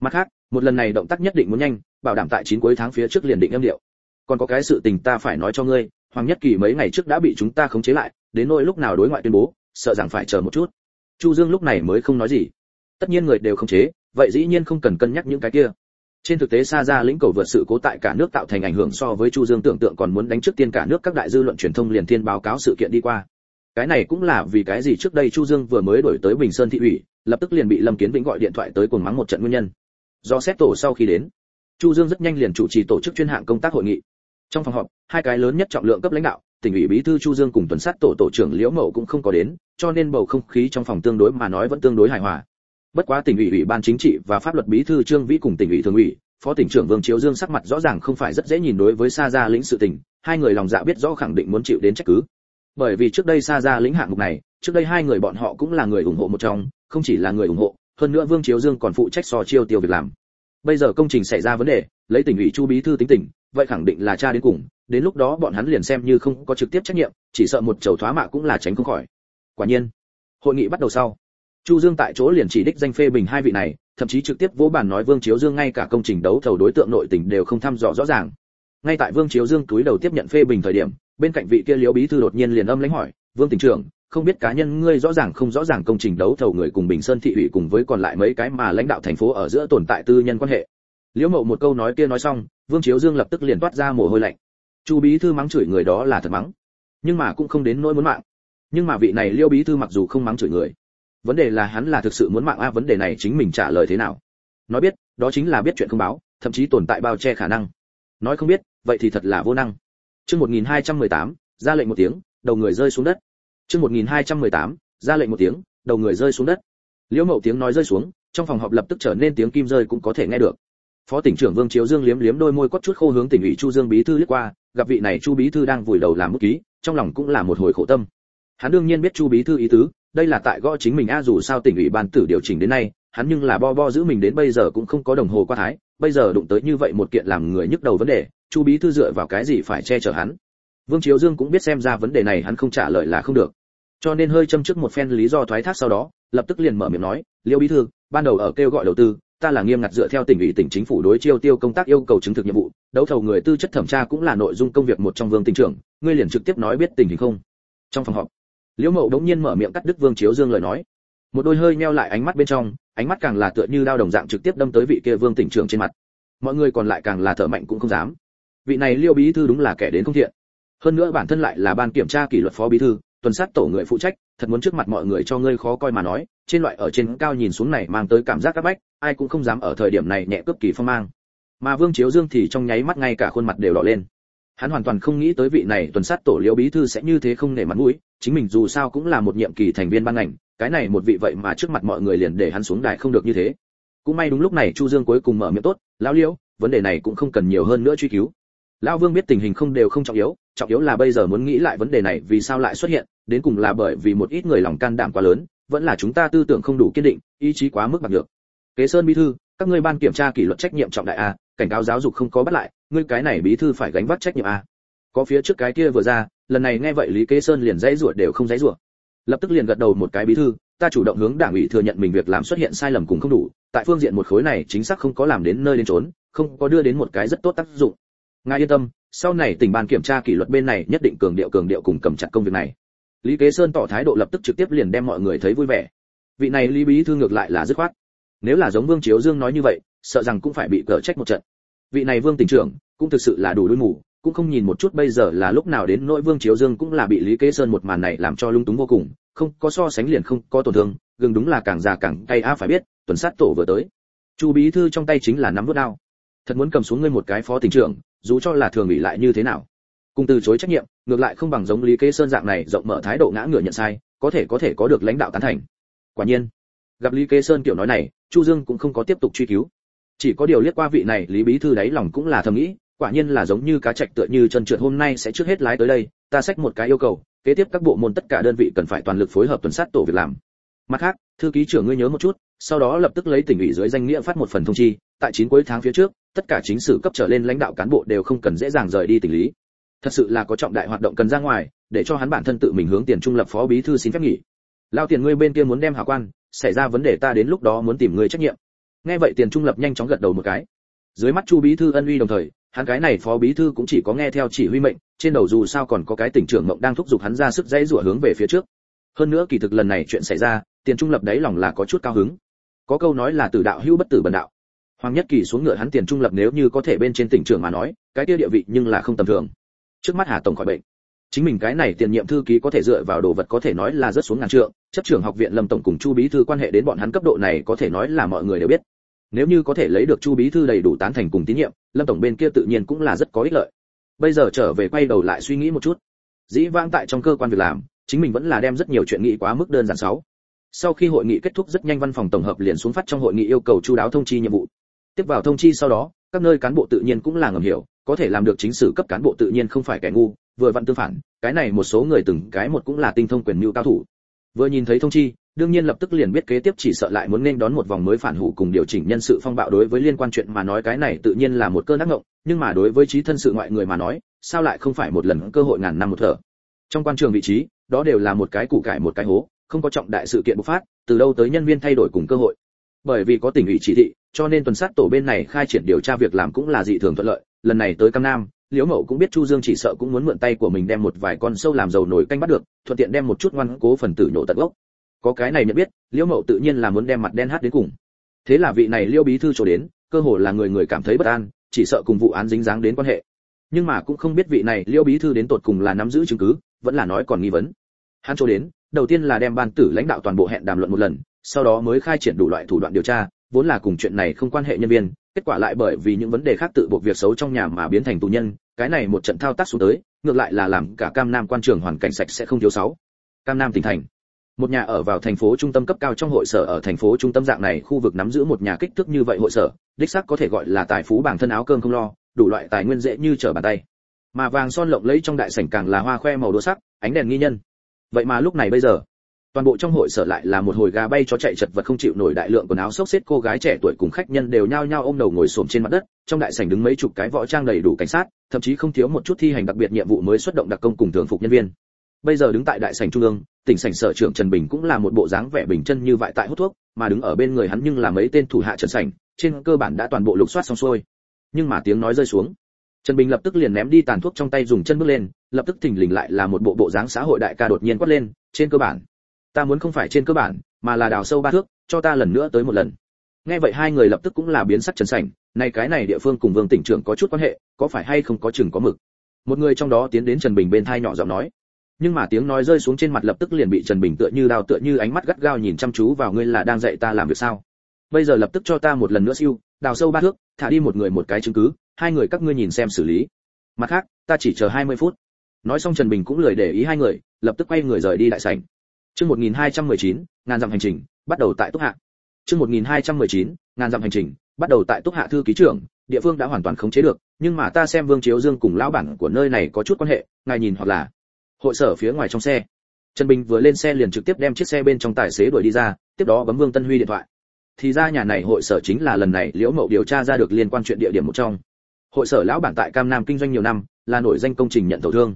Mặt khác một lần này động tác nhất định muốn nhanh bảo đảm tại chín cuối tháng phía trước liền định âm điệu. Còn có cái sự tình ta phải nói cho ngươi, hoàng nhất kỳ mấy ngày trước đã bị chúng ta khống chế lại, đến nỗi lúc nào đối ngoại tuyên bố, sợ rằng phải chờ một chút. Chu dương lúc này mới không nói gì. Tất nhiên người đều khống chế, vậy dĩ nhiên không cần cân nhắc những cái kia. Trên thực tế xa ra lĩnh cầu vượt sự cố tại cả nước tạo thành ảnh hưởng so với chu dương tưởng tượng còn muốn đánh trước tiên cả nước các đại dư luận truyền thông liền thiên báo cáo sự kiện đi qua. Cái này cũng là vì cái gì trước đây chu dương vừa mới đổi tới bình sơn thị ủy, lập tức liền bị lâm kiến vĩnh gọi điện thoại tới cuồng mắng một trận nguyên nhân. Do xét tổ sau khi đến chu dương rất nhanh liền chủ trì tổ chức chuyên hạng công tác hội nghị. Trong phòng họp, hai cái lớn nhất trọng lượng cấp lãnh đạo, tỉnh ủy bí thư chu dương cùng tuần sát tổ tổ trưởng liễu mậu cũng không có đến, cho nên bầu không khí trong phòng tương đối mà nói vẫn tương đối hài hòa. Bất quá tỉnh ủy ủy ban chính trị và pháp luật bí thư trương vĩ cùng tỉnh ủy thường ủy, phó tỉnh trưởng vương chiếu dương sắc mặt rõ ràng không phải rất dễ nhìn đối với sa gia lĩnh sự tình, hai người lòng dạ biết rõ khẳng định muốn chịu đến trách cứ. Bởi vì trước đây sa gia lĩnh hạng mục này, trước đây hai người bọn họ cũng là người ủng hộ một trong, không chỉ là người ủng hộ, hơn nữa vương chiếu dương còn phụ trách so chiêu tiêu việc làm bây giờ công trình xảy ra vấn đề, lấy tỉnh ủy chu bí thư tính tình vậy khẳng định là cha đến cùng, đến lúc đó bọn hắn liền xem như không có trực tiếp trách nhiệm, chỉ sợ một chầu thoá mạ cũng là tránh không khỏi. Quả nhiên, hội nghị bắt đầu sau, chu dương tại chỗ liền chỉ đích danh phê bình hai vị này, thậm chí trực tiếp vỗ bàn nói vương chiếu dương ngay cả công trình đấu thầu đối tượng nội tỉnh đều không thăm dò rõ ràng. Ngay tại vương chiếu dương túi đầu tiếp nhận phê bình thời điểm, bên cạnh vị kia liễu bí thư đột nhiên liền âm lãnh hỏi, vương tỉnh trưởng không biết cá nhân ngươi rõ ràng không rõ ràng công trình đấu thầu người cùng bình sơn thị ủy cùng với còn lại mấy cái mà lãnh đạo thành phố ở giữa tồn tại tư nhân quan hệ. Liễu mậu một câu nói kia nói xong vương chiếu dương lập tức liền toát ra mồ hôi lạnh. Chu bí thư mắng chửi người đó là thật mắng. Nhưng mà cũng không đến nỗi muốn mạng. Nhưng mà vị này Liễu bí thư mặc dù không mắng chửi người vấn đề là hắn là thực sự muốn mạng a vấn đề này chính mình trả lời thế nào? Nói biết đó chính là biết chuyện không báo thậm chí tồn tại bao che khả năng. Nói không biết vậy thì thật là vô năng. Chương 1218, ra lệnh một tiếng đầu người rơi xuống đất chương 1218, ra lệnh một tiếng đầu người rơi xuống đất. Liễu mậu tiếng nói rơi xuống trong phòng họp lập tức trở nên tiếng kim rơi cũng có thể nghe được. Phó tỉnh trưởng vương chiếu dương liếm liếm đôi môi quất chút khô hướng tỉnh ủy chu dương bí thư liếc qua gặp vị này chu bí thư đang vùi đầu làm bút ký trong lòng cũng là một hồi khổ tâm. Hắn đương nhiên biết chu bí thư ý tứ đây là tại gõ chính mình a dù sao tỉnh ủy ban tử điều chỉnh đến nay hắn nhưng là bo bo giữ mình đến bây giờ cũng không có đồng hồ qua thái bây giờ đụng tới như vậy một kiện làm người nhức đầu vấn đề chu bí thư dựa vào cái gì phải che chở hắn? Vương chiếu dương cũng biết xem ra vấn đề này hắn không trả lời là không được cho nên hơi châm trước một phen lý do thoái thác sau đó, lập tức liền mở miệng nói, liêu bí thư, ban đầu ở kêu gọi đầu tư, ta là nghiêm ngặt dựa theo tỉnh ủy, tỉnh chính phủ đối chiêu tiêu công tác yêu cầu chứng thực nhiệm vụ, đấu thầu người tư chất thẩm tra cũng là nội dung công việc một trong vương tỉnh trưởng, ngươi liền trực tiếp nói biết tình hình không? Trong phòng họp liễu mậu đống nhiên mở miệng cắt đứt vương chiếu dương lời nói. Một đôi hơi meo lại ánh mắt bên trong, ánh mắt càng là tựa như đao đồng dạng trực tiếp đâm tới vị kia vương tỉnh trưởng trên mặt. Mọi người còn lại càng là thở mạnh cũng không dám. Vị này liêu bí thư đúng là kẻ đến không thiện. Hơn nữa bản thân lại là ban kiểm tra kỷ luật phó bí thư tuần sát tổ người phụ trách, thật muốn trước mặt mọi người cho ngươi khó coi mà nói, trên loại ở trên cao nhìn xuống này mang tới cảm giác áp bách, ai cũng không dám ở thời điểm này nhẹ cướp kỳ phong mang. Mà vương chiếu dương thì trong nháy mắt ngay cả khuôn mặt đều đỏ lên. Hắn hoàn toàn không nghĩ tới vị này tuần sát tổ liễu bí thư sẽ như thế không nể mặt mũi, chính mình dù sao cũng là một nhiệm kỳ thành viên ban ngành, cái này một vị vậy mà trước mặt mọi người liền để hắn xuống đài không được như thế. Cũng may đúng lúc này chu dương cuối cùng mở miệng tốt, lão liễu, vấn đề này cũng không cần nhiều hơn nữa truy cứu. Lão vương biết tình hình không đều không trọng yếu trọng yếu là bây giờ muốn nghĩ lại vấn đề này vì sao lại xuất hiện đến cùng là bởi vì một ít người lòng can đảm quá lớn, vẫn là chúng ta tư tưởng không đủ kiên định, ý chí quá mức bạc được kế sơn bí thư, các ngươi ban kiểm tra kỷ luật trách nhiệm trọng đại a, cảnh cáo giáo dục không có bắt lại, ngươi cái này bí thư phải gánh vác trách nhiệm a. Có phía trước cái kia vừa ra, lần này nghe vậy lý kế sơn liền dãy ruột đều không dãy ruột lập tức liền gật đầu một cái bí thư, ta chủ động hướng đảng ủy thừa nhận mình việc làm xuất hiện sai lầm cùng không đủ, tại phương diện một khối này chính xác không có làm đến nơi đến trốn không có đưa đến một cái rất tốt tác dụng. Ngài yên tâm, sau này tỉnh ban kiểm tra kỷ luật bên này nhất định cường điệu cường điệu cùng cầm chặt công việc này lý kế sơn tỏ thái độ lập tức trực tiếp liền đem mọi người thấy vui vẻ. Vị này lý bí thư ngược lại là dứt khoát. Nếu là giống vương chiếu dương nói như vậy, sợ rằng cũng phải bị cờ trách một trận. Vị này vương tỉnh trưởng, cũng thực sự là đủ đuôi mù, cũng không nhìn một chút bây giờ là lúc nào đến nỗi vương chiếu dương cũng là bị lý kế sơn một màn này làm cho lung túng vô cùng, không có so sánh liền không có tổn thương, gừng đúng là càng già càng cay a phải biết, tuần sát tổ vừa tới. Chu bí thư trong tay chính là nắm vút đao. Thật muốn cầm xuống ngươi một cái phó tỉnh trưởng, dù cho là thường ủy lại như thế nào. Cùng từ chối trách nhiệm ngược lại không bằng giống lý kế sơn dạng này rộng mở thái độ ngã ngửa nhận sai, có thể có thể có được lãnh đạo tán thành. Quả nhiên, gặp lý kế sơn kiểu nói này, chu dương cũng không có tiếp tục truy cứu. Chỉ có điều liếc qua vị này, lý bí thư đáy lòng cũng là thầm nghĩ, quả nhiên là giống như cá trạch tựa như chân trượt hôm nay sẽ trước hết lái tới đây, ta xách một cái yêu cầu, kế tiếp các bộ môn tất cả đơn vị cần phải toàn lực phối hợp tuần sát tổ việc làm. Mặt khác, thư ký trưởng ngươi nhớ một chút, sau đó lập tức lấy tỉnh ủy dưới danh nghĩa phát một phần thông chi, tại chín cuối tháng phía trước, tất cả chính sử cấp trở lên lãnh đạo cán bộ đều không cần dễ dàng rời đi tỉnh lý thật sự là có trọng đại hoạt động cần ra ngoài, để cho hắn bản thân tự mình hướng tiền trung lập phó bí thư xin phép nghỉ. Lao tiền ngươi bên kia muốn đem hạ quan, xảy ra vấn đề ta đến lúc đó muốn tìm ngươi trách nhiệm. Nghe vậy tiền trung lập nhanh chóng gật đầu một cái. Dưới mắt chu bí thư ân uy đồng thời, hắn cái này phó bí thư cũng chỉ có nghe theo chỉ huy mệnh, trên đầu dù sao còn có cái tỉnh trưởng mộng đang thúc giục hắn ra sức dãy rủa hướng về phía trước. Hơn nữa kỳ thực lần này chuyện xảy ra, tiền trung lập đấy lòng là có chút cao hứng. Có câu nói là tử đạo hữu bất tử bần đạo. Hoàng nhất kỳ xuống ngựa hắn tiền trung lập nếu như có thể bên trên tỉnh trưởng mà nói, cái kia địa vị nhưng là không tầm thường trước mắt hà tổng khỏi bệnh. Chính mình cái này tiền nhiệm thư ký có thể dựa vào đồ vật có thể nói là rất xuống ngàn trượng, chấp trưởng học viện lâm tổng cùng chu bí thư quan hệ đến bọn hắn cấp độ này có thể nói là mọi người đều biết. Nếu như có thể lấy được chu bí thư đầy đủ tán thành cùng tín nhiệm, lâm tổng bên kia tự nhiên cũng là rất có ích lợi. Bây giờ trở về quay đầu lại suy nghĩ một chút. Dĩ vãng tại trong cơ quan việc làm, chính mình vẫn là đem rất nhiều chuyện nghĩ quá mức đơn giản sáu sau khi hội nghị kết thúc rất nhanh văn phòng tổng hợp liền xuống phát trong hội nghị yêu cầu chu đáo thông chi nhiệm vụ. Tiếp vào thông chi sau đó, các nơi cán bộ tự nhiên cũng là ngầm hiểu có thể làm được chính sử cấp cán bộ tự nhiên không phải kẻ ngu, vừa vặn tương phản, cái này một số người từng cái một cũng là tinh thông quyền mưu cao thủ. Vừa nhìn thấy thông chi, đương nhiên lập tức liền biết kế tiếp chỉ sợ lại muốn nên đón một vòng mới phản hủ cùng điều chỉnh nhân sự phong bạo đối với liên quan chuyện mà nói cái này tự nhiên là một cơn ác ngộng nhưng mà đối với trí thân sự ngoại người mà nói, sao lại không phải một lần cơ hội ngàn năm một thở. Trong quan trường vị trí, đó đều là một cái củ cải một cái hố, không có trọng đại sự kiện bộc phát, từ đâu tới nhân viên thay đổi cùng cơ hội. Bởi vì có tỉnh ủy chỉ thị, cho nên tuần sát tổ bên này khai triển điều tra việc làm cũng là dị thường thuận lợi lần này tới cam nam, liễu mậu cũng biết chu dương chỉ sợ cũng muốn mượn tay của mình đem một vài con sâu làm dầu nổi canh bắt được, thuận tiện đem một chút ngoan cố phần tử nhổ tận gốc. Có cái này nhận biết, liễu mậu tự nhiên là muốn đem mặt đen hát đến cùng. Thế là vị này liễu bí thư chỗ đến, cơ hồ là người người cảm thấy bất an, chỉ sợ cùng vụ án dính dáng đến quan hệ. Nhưng mà cũng không biết vị này liễu bí thư đến tột cùng là nắm giữ chứng cứ, vẫn là nói còn nghi vấn. Hắn chỗ đến, đầu tiên là đem ban tử lãnh đạo toàn bộ hẹn đàm luận một lần, sau đó mới khai triển đủ loại thủ đoạn điều tra, vốn là cùng chuyện này không quan hệ nhân viên kết quả lại bởi vì những vấn đề khác tự buộc việc xấu trong nhà mà biến thành tù nhân, cái này một trận thao tác xuống tới, ngược lại là làm cả cam nam quan trường hoàn cảnh sạch sẽ không thiếu sáu. Cam nam tỉnh thành. Một nhà ở vào thành phố trung tâm cấp cao trong hội sở ở thành phố trung tâm dạng này, khu vực nắm giữ một nhà kích thước như vậy hội sở, đích xác có thể gọi là tài phú bản thân áo cơm không lo, đủ loại tài nguyên dễ như trở bàn tay. Mà vàng son lộng lẫy trong đại sảnh càng là hoa khoe màu đua sắc, ánh đèn nghi nhân. Vậy mà lúc này bây giờ toàn bộ trong hội sở lại là một hồi gà bay cho chạy chật vật không chịu nổi đại lượng quần áo xốc xếp, cô gái trẻ tuổi cùng khách nhân đều nhao nhao ôm đầu ngồi xổm trên mặt đất, trong đại sảnh đứng mấy chục cái võ trang đầy đủ cảnh sát, thậm chí không thiếu một chút thi hành đặc biệt nhiệm vụ mới xuất động đặc công cùng thường phục nhân viên. Bây giờ đứng tại đại sảnh trung ương, tỉnh sảnh sở trưởng trần bình cũng là một bộ dáng vẻ bình chân như vậy tại hút thuốc, mà đứng ở bên người hắn nhưng là mấy tên thủ hạ trần sảnh, trên cơ bản đã toàn bộ lục soát xong xuôi. Nhưng mà tiếng nói rơi xuống. Trần bình lập tức liền ném đi tàn thuốc trong tay dùng chân bước lên, lập tức thình lình lại là một bộ bộ dáng xã hội đại ca đột nhiên quát lên, trên cơ bản ta muốn không phải trên cơ bản, mà là đào sâu ba thước, cho ta lần nữa tới một lần. Nghe vậy hai người lập tức cũng là biến sắc trần sảnh này cái này địa phương cùng vương tỉnh trưởng có chút quan hệ, có phải hay không có chừng có mực? Một người trong đó tiến đến trần bình bên thai nhỏ giọng nói. Nhưng mà tiếng nói rơi xuống trên mặt lập tức liền bị trần bình tựa như đào tựa như ánh mắt gắt gao nhìn chăm chú vào ngươi là đang dạy ta làm việc sao? Bây giờ lập tức cho ta một lần nữa siêu, đào sâu ba thước, thả đi một người một cái chứng cứ, hai người các ngươi nhìn xem xử lý. Mặt khác, ta chỉ chờ 20 phút. Nói xong trần bình cũng lười để ý hai người, lập tức quay người rời đi đại sảnh chương 1219, ngàn dặm hành trình bắt đầu tại túc hạ. Chương 1219, ngàn dặm hành trình bắt đầu tại túc hạ thư ký trưởng địa phương đã hoàn toàn khống chế được nhưng mà ta xem vương chiếu dương cùng lão bản của nơi này có chút quan hệ ngài nhìn hoặc là hội sở phía ngoài trong xe. Trần bình vừa lên xe liền trực tiếp đem chiếc xe bên trong tài xế đuổi đi ra tiếp đó bấm vương tân huy điện thoại. Thì ra nhà này hội sở chính là lần này liễu mậu điều tra ra được liên quan chuyện địa điểm một trong. Hội sở lão bản tại cam nam kinh doanh nhiều năm là nổi danh công trình nhận thầu thương.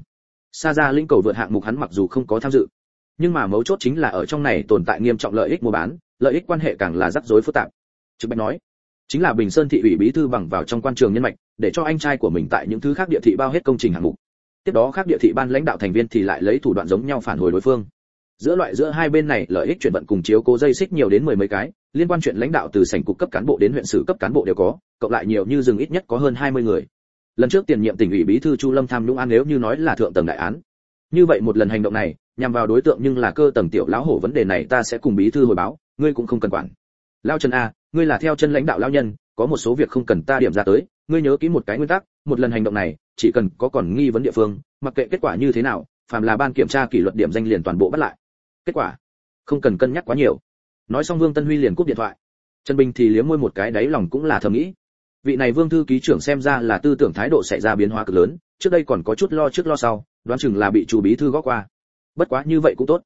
Sa ra lĩnh cầu vượt hạng mục hắn mặc dù không có tham dự nhưng mà mấu chốt chính là ở trong này tồn tại nghiêm trọng lợi ích mua bán, lợi ích quan hệ càng là rắc rối phức tạp. Trực bạch nói, chính là bình sơn thị ủy bí thư bằng vào trong quan trường nhân mạch, để cho anh trai của mình tại những thứ khác địa thị bao hết công trình hạng mục. Tiếp đó khác địa thị ban lãnh đạo thành viên thì lại lấy thủ đoạn giống nhau phản hồi đối phương. Giữa loại giữa hai bên này, lợi ích chuyển vận cùng chiếu cố dây xích nhiều đến mười mấy cái, liên quan chuyện lãnh đạo từ sảnh cục cấp cán bộ đến huyện sử cấp cán bộ đều có, cộng lại nhiều như rừng ít nhất có hơn 20 người. Lần trước tiền nhiệm tỉnh ủy bí thư chu lâm tham nhũng An nếu như nói là thượng tầng đại án. Như vậy một lần hành động này nhằm vào đối tượng nhưng là cơ tầng tiểu lão hổ vấn đề này ta sẽ cùng bí thư hồi báo, ngươi cũng không cần quản. Lao chân a, ngươi là theo chân lãnh đạo lão nhân, có một số việc không cần ta điểm ra tới, ngươi nhớ kỹ một cái nguyên tắc, một lần hành động này, chỉ cần có còn nghi vấn địa phương, mặc kệ kết quả như thế nào, phàm là ban kiểm tra kỷ luật điểm danh liền toàn bộ bắt lại. Kết quả, không cần cân nhắc quá nhiều. Nói xong vương tân huy liền cúp điện thoại. Trần bình thì liếm môi một cái, đáy lòng cũng là thầm nghĩ. Vị này vương thư ký trưởng xem ra là tư tưởng thái độ xảy ra biến hóa cực lớn, trước đây còn có chút lo trước lo sau, đoán chừng là bị chủ bí thư góp qua bất quá như vậy cũng tốt.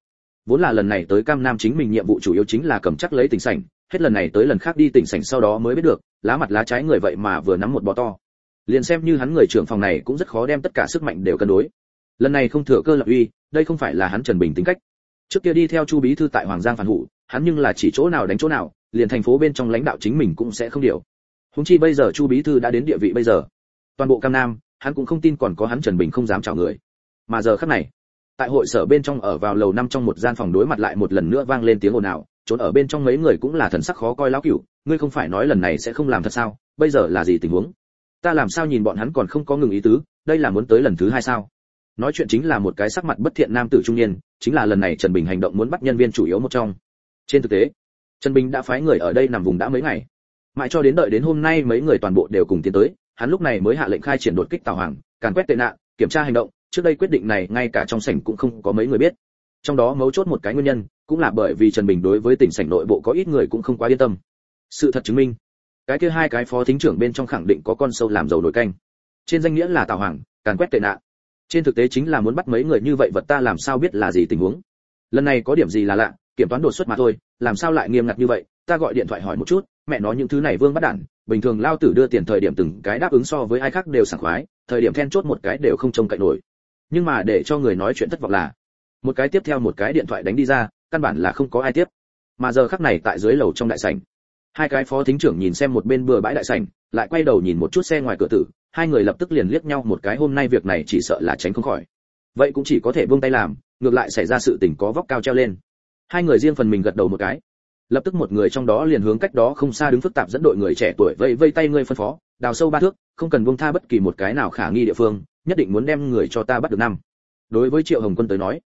Vốn là lần này tới cam nam chính mình nhiệm vụ chủ yếu chính là cầm chắc lấy tỉnh sảnh, hết lần này tới lần khác đi tỉnh sảnh sau đó mới biết được, lá mặt lá trái người vậy mà vừa nắm một bò to. Liền xem như hắn người trưởng phòng này cũng rất khó đem tất cả sức mạnh đều cân đối. Lần này không thừa cơ lập uy, đây không phải là hắn trần bình tính cách. Trước kia đi theo chu bí thư tại hoàng giang phản hủ, hắn nhưng là chỉ chỗ nào đánh chỗ nào, liền thành phố bên trong lãnh đạo chính mình cũng sẽ không điều. Húng chi bây giờ chu bí thư đã đến địa vị bây giờ. Toàn bộ cam nam, hắn cũng không tin còn có hắn trần bình không dám chào người. Mà giờ khắc này tại hội sở bên trong ở vào lầu năm trong một gian phòng đối mặt lại một lần nữa vang lên tiếng ồn ào trốn ở bên trong mấy người cũng là thần sắc khó coi lão cửu ngươi không phải nói lần này sẽ không làm thật sao? Bây giờ là gì tình huống? Ta làm sao nhìn bọn hắn còn không có ngừng ý tứ đây là muốn tới lần thứ hai sao? Nói chuyện chính là một cái sắc mặt bất thiện nam tử trung niên chính là lần này trần bình hành động muốn bắt nhân viên chủ yếu một trong. Trên thực tế trần bình đã phái người ở đây nằm vùng đã mấy ngày. Mãi cho đến đợi đến hôm nay mấy người toàn bộ đều cùng tiến tới hắn lúc này mới hạ lệnh khai triển đột kích tàu hàng, càn quét tệ nạn kiểm tra hành động trước đây quyết định này ngay cả trong sảnh cũng không có mấy người biết. Trong đó mấu chốt một cái nguyên nhân, cũng là bởi vì trần bình đối với tỉnh sảnh nội bộ có ít người cũng không quá yên tâm. Sự thật chứng minh, cái kia hai cái phó thính trưởng bên trong khẳng định có con sâu làm dầu nổi canh. Trên danh nghĩa là tào hoàng, càn quét tệ nạn. Trên thực tế chính là muốn bắt mấy người như vậy vật ta làm sao biết là gì tình huống. Lần này có điểm gì là lạ, kiểm toán đột xuất mà thôi, làm sao lại nghiêm ngặt như vậy, ta gọi điện thoại hỏi một chút, mẹ nói những thứ này vương bắt đản, bình thường lao tử đưa tiền thời điểm từng cái đáp ứng so với ai khác đều sảng khoái, thời điểm then chốt một cái đều không trông cậy nổi nhưng mà để cho người nói chuyện thất vọng là, một cái tiếp theo một cái điện thoại đánh đi ra, căn bản là không có ai tiếp. Mà giờ khắc này tại dưới lầu trong đại sảnh, hai cái phó thính trưởng nhìn xem một bên bừa bãi đại sảnh, lại quay đầu nhìn một chút xe ngoài cửa tử, hai người lập tức liền liếc nhau một cái hôm nay việc này chỉ sợ là tránh không khỏi. Vậy cũng chỉ có thể buông tay làm, ngược lại xảy ra sự tình có vóc cao treo lên. Hai người riêng phần mình gật đầu một cái lập tức một người trong đó liền hướng cách đó không xa đứng phức tạp dẫn đội người trẻ tuổi vây vây tay ngươi phân phó, đào sâu ba thước, không cần buông tha bất kỳ một cái nào khả nghi địa phương, nhất định muốn đem người cho ta bắt được năm. Đối với triệu hồng quân tới nói,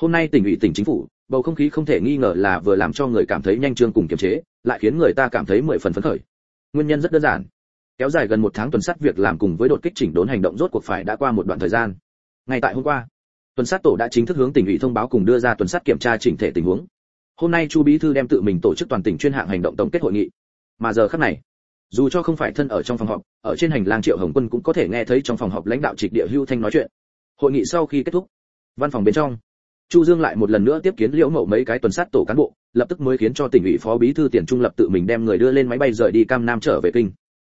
hôm nay tỉnh ủy tỉnh chính phủ, bầu không khí không thể nghi ngờ là vừa làm cho người cảm thấy nhanh trương cùng kiềm chế, lại khiến người ta cảm thấy mười phần phấn khởi. Nguyên nhân rất đơn giản, kéo dài gần một tháng tuần sát việc làm cùng với đột kích chỉnh đốn hành động rốt cuộc phải đã qua một đoạn thời gian. Ngay tại hôm qua, tuần sát tổ đã chính thức hướng tỉnh ủy thông báo cùng đưa ra tuần sát kiểm tra chỉnh thể tình huống hôm nay chu bí thư đem tự mình tổ chức toàn tỉnh chuyên hạng hành động tổng kết hội nghị. Mà giờ khắc này, dù cho không phải thân ở trong phòng họp, ở trên hành lang triệu hồng quân cũng có thể nghe thấy trong phòng họp lãnh đạo trịch địa hưu thanh nói chuyện. Hội nghị sau khi kết thúc, văn phòng bên trong, chu dương lại một lần nữa tiếp kiến liễu mậu mấy cái tuần sát tổ cán bộ, lập tức mới khiến cho tỉnh ủy phó bí thư tiền trung lập tự mình đem người đưa lên máy bay rời đi cam nam trở về kinh.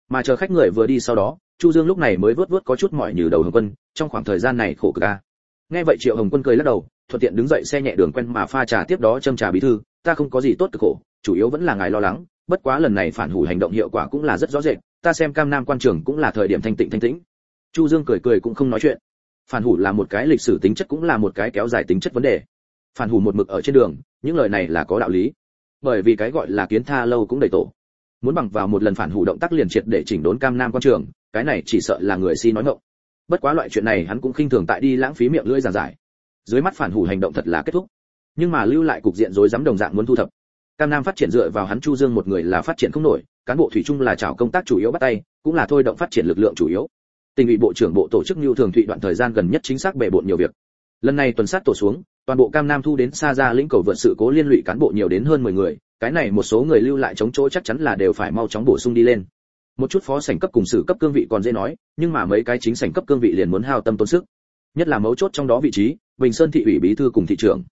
Mà chờ khách người vừa đi sau đó, chu dương lúc này mới vớt vớt có chút mỏi như đầu hồng quân, trong khoảng thời gian này khổ cực a. Nghe vậy triệu hồng quân cười lắc đầu thuận tiện đứng dậy xe nhẹ đường quen mà pha trà tiếp đó châm trà bí thư, ta không có gì tốt cực khổ, chủ yếu vẫn là ngài lo lắng, bất quá lần này phản hủ hành động hiệu quả cũng là rất rõ rệt, ta xem cam nam quan trường cũng là thời điểm thanh tịnh thanh tĩnh. Chu dương cười cười cũng không nói chuyện. Phản hủ là một cái lịch sử tính chất cũng là một cái kéo dài tính chất vấn đề. Phản hủ một mực ở trên đường, những lời này là có đạo lý. Bởi vì cái gọi là kiến tha lâu cũng đầy tổ. Muốn bằng vào một lần phản hủ động tác liền triệt để chỉnh đốn cam nam quan trường, cái này chỉ sợ là người si nói ngọng. Bất quá loại chuyện này hắn cũng khinh thường tại đi lãng phí miệng lưỡi giảng giải dưới mắt phản hủ hành động thật là kết thúc. Nhưng mà lưu lại cục diện rối rắm đồng dạng muốn thu thập. Cam nam phát triển dựa vào hắn chu dương một người là phát triển không nổi, cán bộ thủy chung là chảo công tác chủ yếu bắt tay, cũng là thôi động phát triển lực lượng chủ yếu. Tình ủy bộ trưởng bộ tổ chức lưu thường thụy đoạn thời gian gần nhất chính xác bề bộn nhiều việc. Lần này tuần sát tổ xuống, toàn bộ cam nam thu đến xa ra lĩnh cầu vượt sự cố liên lụy cán bộ nhiều đến hơn 10 người, cái này một số người lưu lại chống chỗ chắc chắn là đều phải mau chóng bổ sung đi lên. Một chút phó sảnh cấp cùng sử cấp cương vị còn dễ nói, nhưng mà mấy cái chính sảnh cấp cương vị liền muốn hao tâm tốn sức nhất là mấu chốt trong đó vị trí, bình sơn thị ủy bí thư cùng thị trưởng.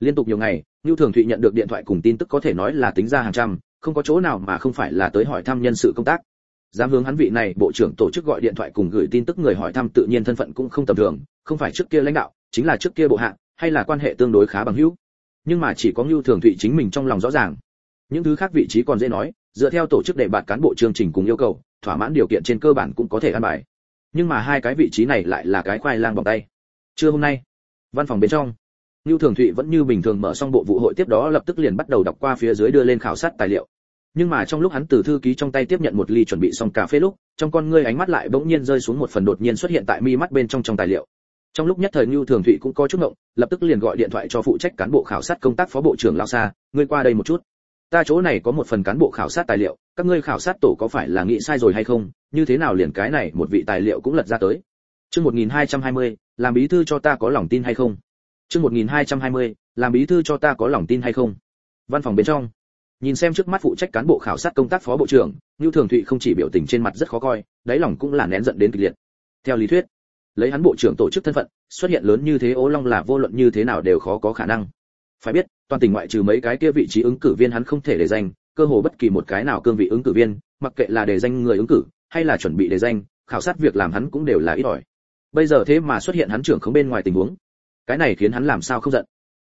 Liên tục nhiều ngày lưu thường thụy nhận được điện thoại cùng tin tức có thể nói là tính ra hàng trăm, không có chỗ nào mà không phải là tới hỏi thăm nhân sự công tác. Dám hướng hắn vị này bộ trưởng tổ chức gọi điện thoại cùng gửi tin tức người hỏi thăm tự nhiên thân phận cũng không tầm thường, không phải trước kia lãnh đạo, chính là trước kia bộ hạ hay là quan hệ tương đối khá bằng hữu. Nhưng mà chỉ có lưu thường thụy chính mình trong lòng rõ ràng. Những thứ khác vị trí còn dễ nói, dựa theo tổ chức đề bạt cán bộ chương trình cùng yêu cầu, thỏa mãn điều kiện trên cơ bản cũng có thể ăn bài nhưng mà hai cái vị trí này lại là cái khoai lang bằng tay trưa hôm nay văn phòng bên trong Lưu Thường Thụy vẫn như bình thường mở xong bộ vụ hội tiếp đó lập tức liền bắt đầu đọc qua phía dưới đưa lên khảo sát tài liệu. Nhưng mà trong lúc hắn từ thư ký trong tay tiếp nhận một ly chuẩn bị xong cà phê lúc, trong con ngươi ánh mắt lại bỗng nhiên rơi xuống một phần đột nhiên xuất hiện tại mi mắt bên trong trong tài liệu. Trong lúc nhất thời Lưu Thường Thụy cũng có chút ngộng, lập tức liền gọi điện thoại cho phụ trách cán bộ khảo sát công tác phó bộ trưởng Lão Sa, ngươi qua đây một chút. Ta chỗ này có một phần cán bộ khảo sát tài liệu, các ngươi khảo sát tổ có phải là nghĩ sai rồi hay không, như thế nào liền cái này một vị tài liệu cũng lật ra tới. Chương 1220, làm bí thư cho ta có lòng tin hay không? Chương 1220, làm bí thư cho ta có lòng tin hay không? Văn phòng bên trong. Nhìn xem trước mắt phụ trách cán bộ khảo sát công tác phó bộ trưởng, như Thường Thụy không chỉ biểu tình trên mặt rất khó coi, đáy lòng cũng là nén giận đến kịch liệt. Theo lý thuyết, lấy hắn bộ trưởng tổ chức thân phận, xuất hiện lớn như thế ố long là vô luận như thế nào đều khó có khả năng. Phải biết, toàn tỉnh ngoại trừ mấy cái kia vị trí ứng cử viên hắn không thể để danh, cơ hồ bất kỳ một cái nào cương vị ứng cử viên, mặc kệ là đề danh người ứng cử, hay là chuẩn bị đề danh, khảo sát việc làm hắn cũng đều là ít ỏi. Bây giờ thế mà xuất hiện hắn trưởng không bên ngoài tình huống, cái này khiến hắn làm sao không giận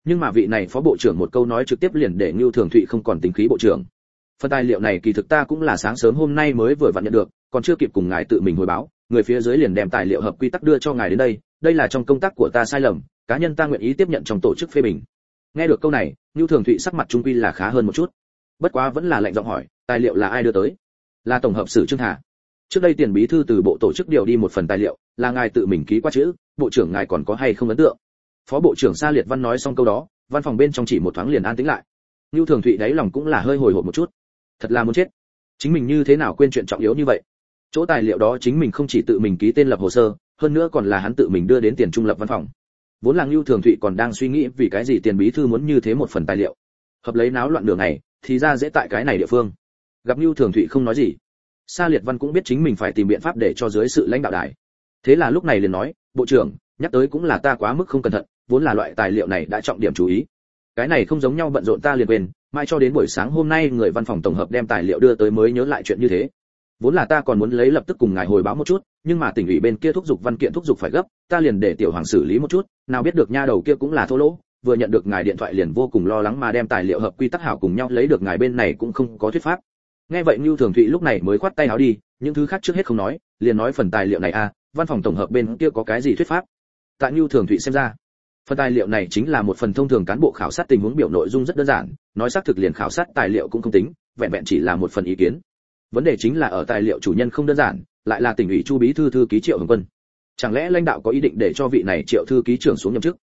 nhưng mà vị này phó bộ trưởng một câu nói trực tiếp liền để Nưu Thường Thụy không còn tính khí bộ trưởng. Phần tài liệu này kỳ thực ta cũng là sáng sớm hôm nay mới vừa vặn nhận được, còn chưa kịp cùng ngài tự mình hồi báo, người phía dưới liền đem tài liệu hợp quy tắc đưa cho ngài đến đây, đây là trong công tác của ta sai lầm, cá nhân ta nguyện ý tiếp nhận trong tổ chức phê bình. Nghe được câu này, Nưu Thường Thụy sắc mặt trung quy là khá hơn một chút. Bất quá vẫn là lệnh giọng hỏi, tài liệu là ai đưa tới? Là tổng hợp sử Trương Hà. Trước đây tiền bí thư từ bộ tổ chức điều đi một phần tài liệu, là ngài tự mình ký qua chữ, bộ trưởng ngài còn có hay không ấn tượng? phó bộ trưởng sa liệt văn nói xong câu đó văn phòng bên trong chỉ một thoáng liền an tĩnh lại lưu thường thụy đáy lòng cũng là hơi hồi hộp một chút thật là muốn chết chính mình như thế nào quên chuyện trọng yếu như vậy chỗ tài liệu đó chính mình không chỉ tự mình ký tên lập hồ sơ hơn nữa còn là hắn tự mình đưa đến tiền trung lập văn phòng vốn là lưu thường thụy còn đang suy nghĩ vì cái gì tiền bí thư muốn như thế một phần tài liệu hợp lấy náo loạn đường này thì ra dễ tại cái này địa phương. Gặp lưu thường thụy không nói gì. Sa liệt văn cũng biết chính mình phải tìm biện pháp để cho dưới sự lãnh đạo đài. Thế là lúc này liền nói, bộ trưởng, nhắc tới cũng là ta quá mức không cẩn thận, vốn là loại tài liệu này đã trọng điểm chú ý. Cái này không giống nhau bận rộn ta liền quên, mai cho đến buổi sáng hôm nay người văn phòng tổng hợp đem tài liệu đưa tới mới nhớ lại chuyện như thế. Vốn là ta còn muốn lấy lập tức cùng ngài hồi báo một chút, nhưng mà tỉnh ủy bên kia thúc giục văn kiện thúc giục phải gấp, ta liền để tiểu hoàng xử lý một chút, nào biết được nha đầu kia cũng là thô lỗ vừa nhận được ngài điện thoại liền vô cùng lo lắng mà đem tài liệu hợp quy tắc hảo cùng nhau lấy được ngài bên này cũng không có thuyết pháp nghe vậy Nưu Thường Thụy lúc này mới khoát tay áo đi, những thứ khác trước hết không nói, liền nói phần tài liệu này a, à, văn phòng tổng hợp bên kia có cái gì thuyết pháp? Tại Nưu Thường Thụy xem ra, phần tài liệu này chính là một phần thông thường cán bộ khảo sát tình huống biểu nội dung rất đơn giản, nói xác thực liền khảo sát tài liệu cũng không tính, vẹn vẹn chỉ là một phần ý kiến. Vấn đề chính là ở tài liệu chủ nhân không đơn giản, lại là tỉnh ủy Chu bí thư thư ký Triệu Hồng Quân. Chẳng lẽ lãnh đạo có ý định để cho vị này Triệu thư ký trưởng xuống nhậm chức?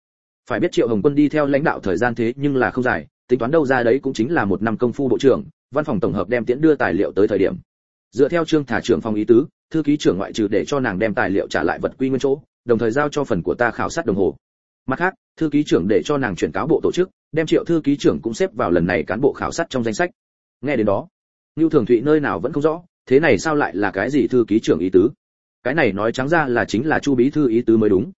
Phải biết Triệu Hồng Quân đi theo lãnh đạo thời gian thế nhưng là không dài, tính toán đâu ra đấy cũng chính là một năm công phu bộ trưởng, văn phòng tổng hợp đem tiễn đưa tài liệu tới thời điểm. Dựa theo trương thả trưởng phòng ý tứ thư ký trưởng ngoại trừ để cho nàng đem tài liệu trả lại vật quy nguyên chỗ đồng thời giao cho phần của ta khảo sát đồng hồ. Mặt khác thư ký trưởng để cho nàng chuyển cáo bộ tổ chức đem triệu thư ký trưởng cũng xếp vào lần này cán bộ khảo sát trong danh sách. Nghe đến đó lưu thường thụy nơi nào vẫn không rõ thế này sao lại là cái gì thư ký trưởng ý tứ? Cái này nói trắng ra là chính là chu bí thư ý tứ mới đúng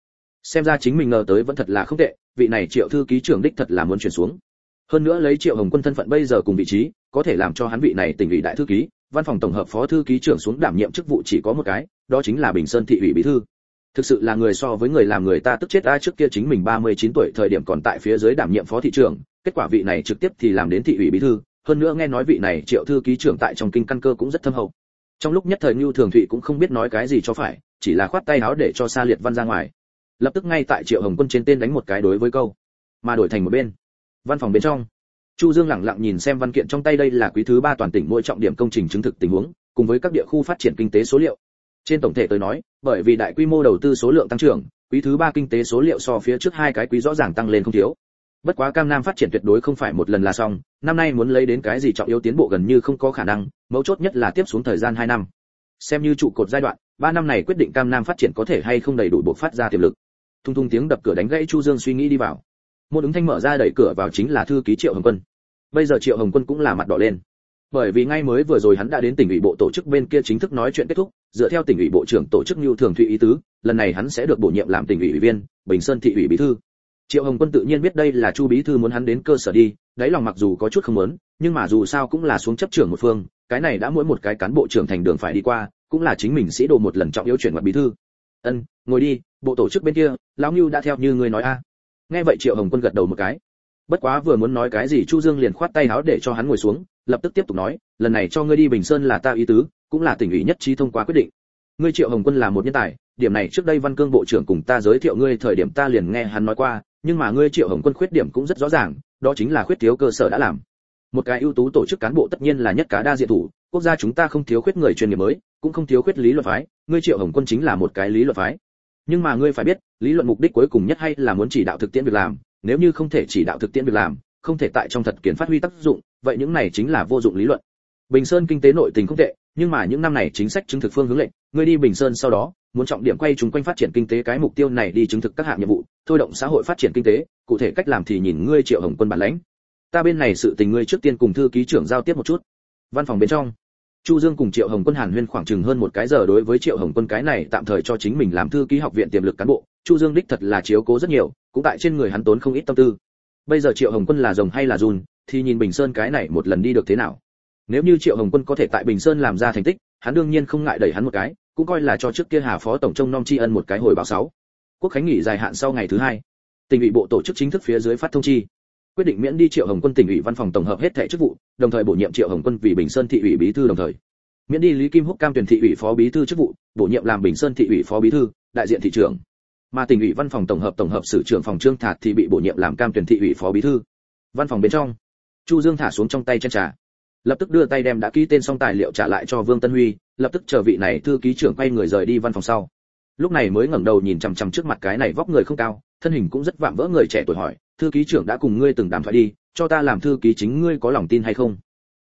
xem ra chính mình ngờ tới vẫn thật là không tệ vị này triệu thư ký trưởng đích thật là muốn chuyển xuống. Hơn nữa lấy triệu hồng quân thân phận bây giờ cùng vị trí có thể làm cho hắn vị này tỉnh ủy đại thư ký văn phòng tổng hợp phó thư ký trưởng xuống đảm nhiệm chức vụ chỉ có một cái đó chính là bình sơn thị ủy bí thư. Thực sự là người so với người làm người ta tức chết ai trước kia chính mình 39 tuổi thời điểm còn tại phía dưới đảm nhiệm phó thị trưởng kết quả vị này trực tiếp thì làm đến thị ủy bí thư. Hơn nữa nghe nói vị này triệu thư ký trưởng tại trong kinh căn cơ cũng rất thâm hậu. Trong lúc nhất thời Nưu Thường Thụy cũng không biết nói cái gì cho phải, chỉ là khoát tay áo để cho Sa Liệt Văn ra ngoài. Lập tức ngay tại Triệu Hồng Quân trên tên đánh một cái đối với câu, mà đổi thành một bên. Văn phòng bên trong, Chu Dương lẳng lặng nhìn xem văn kiện trong tay đây là quý thứ ba toàn tỉnh mỗi trọng điểm công trình chứng thực tình huống, cùng với các địa khu phát triển kinh tế số liệu. Trên tổng thể tôi nói, bởi vì đại quy mô đầu tư số lượng tăng trưởng, quý thứ ba kinh tế số liệu so phía trước hai cái quý rõ ràng tăng lên không thiếu. Bất quá Cam Nam phát triển tuyệt đối không phải một lần là xong, năm nay muốn lấy đến cái gì trọng yếu tiến bộ gần như không có khả năng, mấu chốt nhất là tiếp xuống thời gian 2 năm. Xem như trụ cột giai đoạn, 3 năm này quyết định Cam Nam phát triển có thể hay không đầy đủ bộc phát ra tiềm lực. Thung thung tiếng đập cửa đánh gãy Chu Dương suy nghĩ đi vào. Một ứng thanh mở ra đẩy cửa vào chính là thư ký Triệu Hồng Quân. Bây giờ triệu hồng quân cũng là mặt đỏ lên. Bởi vì ngay mới vừa rồi hắn đã đến tỉnh ủy bộ tổ chức bên kia chính thức nói chuyện kết thúc, dựa theo tỉnh ủy bộ trưởng tổ chức như thường thụy ý tứ, lần này hắn sẽ được bổ nhiệm làm tỉnh ủy ủy viên, bình sơn thị ủy bí thư. Triệu hồng quân tự nhiên biết đây là chu bí thư muốn hắn đến cơ sở đi, đáy lòng mặc dù có chút không muốn, nhưng mà dù sao cũng là xuống chấp trưởng một phương, cái này đã mỗi một cái cán bộ trưởng thành đường phải đi qua, cũng là chính mình sĩ đồ một lần trọng yếu chuyển mặt bí thư ân, ngồi đi, bộ tổ chức bên kia, lão ngưu đã theo như ngươi nói a. Nghe vậy triệu hồng quân gật đầu một cái. Bất quá vừa muốn nói cái gì chu dương liền khoát tay áo để cho hắn ngồi xuống, lập tức tiếp tục nói, lần này cho ngươi đi bình sơn là ta ý tứ, cũng là tỉnh ủy nhất trí thông qua quyết định. Ngươi triệu hồng quân là một nhân tài, điểm này trước đây văn cương bộ trưởng cùng ta giới thiệu ngươi thời điểm ta liền nghe hắn nói qua, nhưng mà ngươi triệu hồng quân khuyết điểm cũng rất rõ ràng, đó chính là khuyết thiếu cơ sở đã làm. Một cái ưu tú tổ chức cán bộ tất nhiên là nhất cá đa diện thủ quốc gia chúng ta không thiếu khuyết người chuyên nghiệp mới, cũng không thiếu khuyết lý luận phái, ngươi triệu hồng quân chính là một cái lý luận phái. Nhưng mà ngươi phải biết, lý luận mục đích cuối cùng nhất hay là muốn chỉ đạo thực tiễn việc làm, nếu như không thể chỉ đạo thực tiễn việc làm, không thể tại trong thật kiến phát huy tác dụng, vậy những này chính là vô dụng lý luận. Bình sơn kinh tế nội tình không tệ, nhưng mà những năm này chính sách chứng thực phương hướng lệnh ngươi đi bình sơn sau đó, muốn trọng điểm quay chúng quanh phát triển kinh tế cái mục tiêu này đi chứng thực các hạng nhiệm vụ, thôi động xã hội phát triển kinh tế, cụ thể cách làm thì nhìn ngươi triệu hồng quân bản lãnh. Ta bên này sự tình ngươi trước tiên cùng thư ký trưởng giao tiếp một chút văn phòng bên trong, chu dương cùng triệu hồng quân hàn huyên khoảng chừng hơn một cái giờ đối với triệu hồng quân cái này tạm thời cho chính mình làm thư ký học viện tiềm lực cán bộ, chu dương đích thật là chiếu cố rất nhiều, cũng tại trên người hắn tốn không ít tâm tư. Bây giờ triệu hồng quân là rồng hay là run thì nhìn bình sơn cái này một lần đi được thế nào. Nếu như triệu hồng quân có thể tại bình sơn làm ra thành tích, hắn đương nhiên không ngại đẩy hắn một cái, cũng coi là cho trước kia hà phó tổng trông nom tri ân một cái hồi báo sáu. Quốc khánh nghỉ dài hạn sau ngày thứ hai. Tỉnh ủy bộ tổ chức chính thức phía dưới phát thông chi quyết định miễn đi triệu hồng quân tỉnh ủy văn phòng tổng hợp hết thẻ chức vụ, đồng thời bổ nhiệm triệu hồng quân vì bình sơn thị ủy bí thư đồng thời. Miễn đi lý kim húc cam tuyển thị ủy phó bí thư chức vụ, bổ nhiệm làm bình sơn thị ủy phó bí thư, đại diện thị trưởng. Mà tỉnh ủy văn phòng tổng hợp tổng hợp sử trưởng phòng trương thạt thì bị bổ nhiệm làm cam tuyển thị ủy phó bí thư. Văn phòng bên trong, chu dương thả xuống trong tay chân trà. Lập tức đưa tay đem đã ký tên xong tài liệu trả lại cho vương tân huy, lập tức chờ vị này thư ký trưởng quay người rời đi văn phòng sau. Lúc này mới ngẩng đầu nhìn chằm chằm trước mặt cái này vóc người không cao, thân hình cũng rất vạm vỡ người trẻ tuổi hỏi thư ký trưởng đã cùng ngươi từng đàm thoại đi cho ta làm thư ký chính ngươi có lòng tin hay không?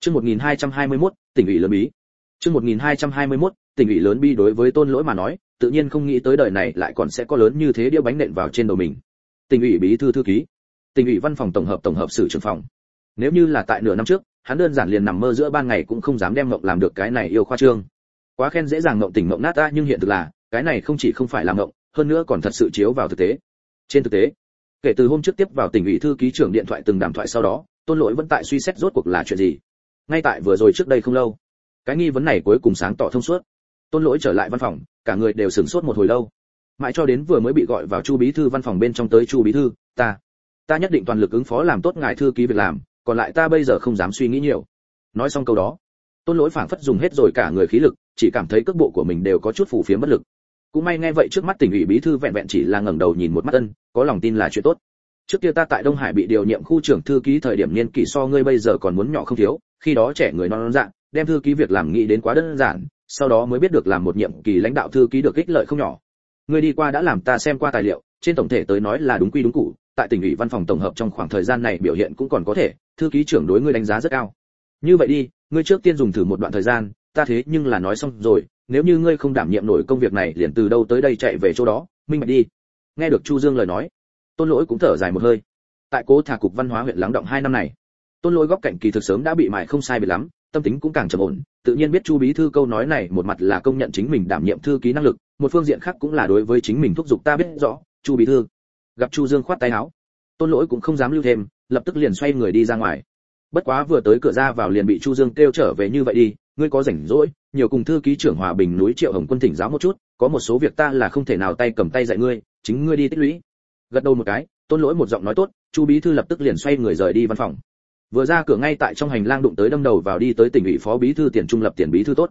Chương 1221, tỉnh ủy lớn bí. Chương 1221, tỉnh ủy lớn bi đối với tôn lỗi mà nói tự nhiên không nghĩ tới đời này lại còn sẽ có lớn như thế đĩa bánh nện vào trên đầu mình. Tỉnh ủy bí thư thư ký. Tỉnh ủy văn phòng tổng hợp tổng hợp sự trưởng phòng. Nếu như là tại nửa năm trước hắn đơn giản liền nằm mơ giữa ban ngày cũng không dám đem ngộng làm được cái này yêu khoa trương. Quá khen dễ dàng ngộng tỉnh ngộng nát ta nhưng hiện thực là cái này không chỉ không phải làm ngộng, hơn nữa còn thật sự chiếu vào thực tế. Trên thực tế kể từ hôm trước tiếp vào tỉnh ủy thư ký trưởng điện thoại từng đàm thoại sau đó, tôn lỗi vẫn tại suy xét rốt cuộc là chuyện gì. Ngay tại vừa rồi trước đây không lâu, cái nghi vấn này cuối cùng sáng tỏ thông suốt. Tôn lỗi trở lại văn phòng, cả người đều sửng sốt một hồi lâu. Mãi cho đến vừa mới bị gọi vào chu bí thư văn phòng bên trong tới chu bí thư, ta ta nhất định toàn lực ứng phó làm tốt ngài thư ký việc làm, còn lại ta bây giờ không dám suy nghĩ nhiều. Nói xong câu đó, tôn lỗi phảng phất dùng hết rồi cả người khí lực, chỉ cảm thấy cước bộ của mình đều có chút phù phiếm bất lực cũng may nghe vậy trước mắt tỉnh ủy bí thư vẹn vẹn chỉ là ngẩng đầu nhìn một mắt ân, có lòng tin là chuyện tốt. Trước kia ta tại đông hải bị điều nhiệm khu trưởng thư ký thời điểm niên kỷ so ngươi bây giờ còn muốn nhỏ không thiếu, khi đó trẻ người non non dạng đem thư ký việc làm nghĩ đến quá đơn giản, sau đó mới biết được làm một nhiệm kỳ lãnh đạo thư ký được ích lợi không nhỏ. Ngươi đi qua đã làm ta xem qua tài liệu, trên tổng thể tới nói là đúng quy đúng cụ tại tỉnh ủy văn phòng tổng hợp trong khoảng thời gian này biểu hiện cũng còn có thể, thư ký trưởng đối ngươi đánh giá rất cao. Như vậy đi, ngươi trước tiên dùng thử một đoạn thời gian, ta thế nhưng là nói xong rồi nếu như ngươi không đảm nhiệm nổi công việc này, liền từ đâu tới đây chạy về chỗ đó? Minh bạch đi. Nghe được chu dương lời nói, tôn lỗi cũng thở dài một hơi. Tại cố thả cục văn hóa huyện lắng động hai năm này, tôn lỗi góc cạnh kỳ thực sớm đã bị mài không sai biệt lắm, tâm tính cũng càng trầm ổn, tự nhiên biết chu bí thư câu nói này một mặt là công nhận chính mình đảm nhiệm thư ký năng lực, một phương diện khác cũng là đối với chính mình thúc giục ta biết rõ, chu bí thư. Gặp chu dương khoát tay áo, tôn lỗi cũng không dám lưu thêm, lập tức liền xoay người đi ra ngoài. Bất quá vừa tới cửa ra vào liền bị chu dương kêu trở về như vậy đi, ngươi có rảnh rỗi nhiều cùng thư ký trưởng hòa bình núi triệu hồng quân thỉnh giáo một chút, có một số việc ta là không thể nào tay cầm tay dạy ngươi, chính ngươi đi tích lũy. Gật đầu một cái, tôn lỗi một giọng nói tốt, chu bí thư lập tức liền xoay người rời đi văn phòng. Vừa ra cửa ngay tại trong hành lang đụng tới đâm đầu vào đi tới tỉnh ủy phó bí thư tiền trung lập tiền bí thư tốt.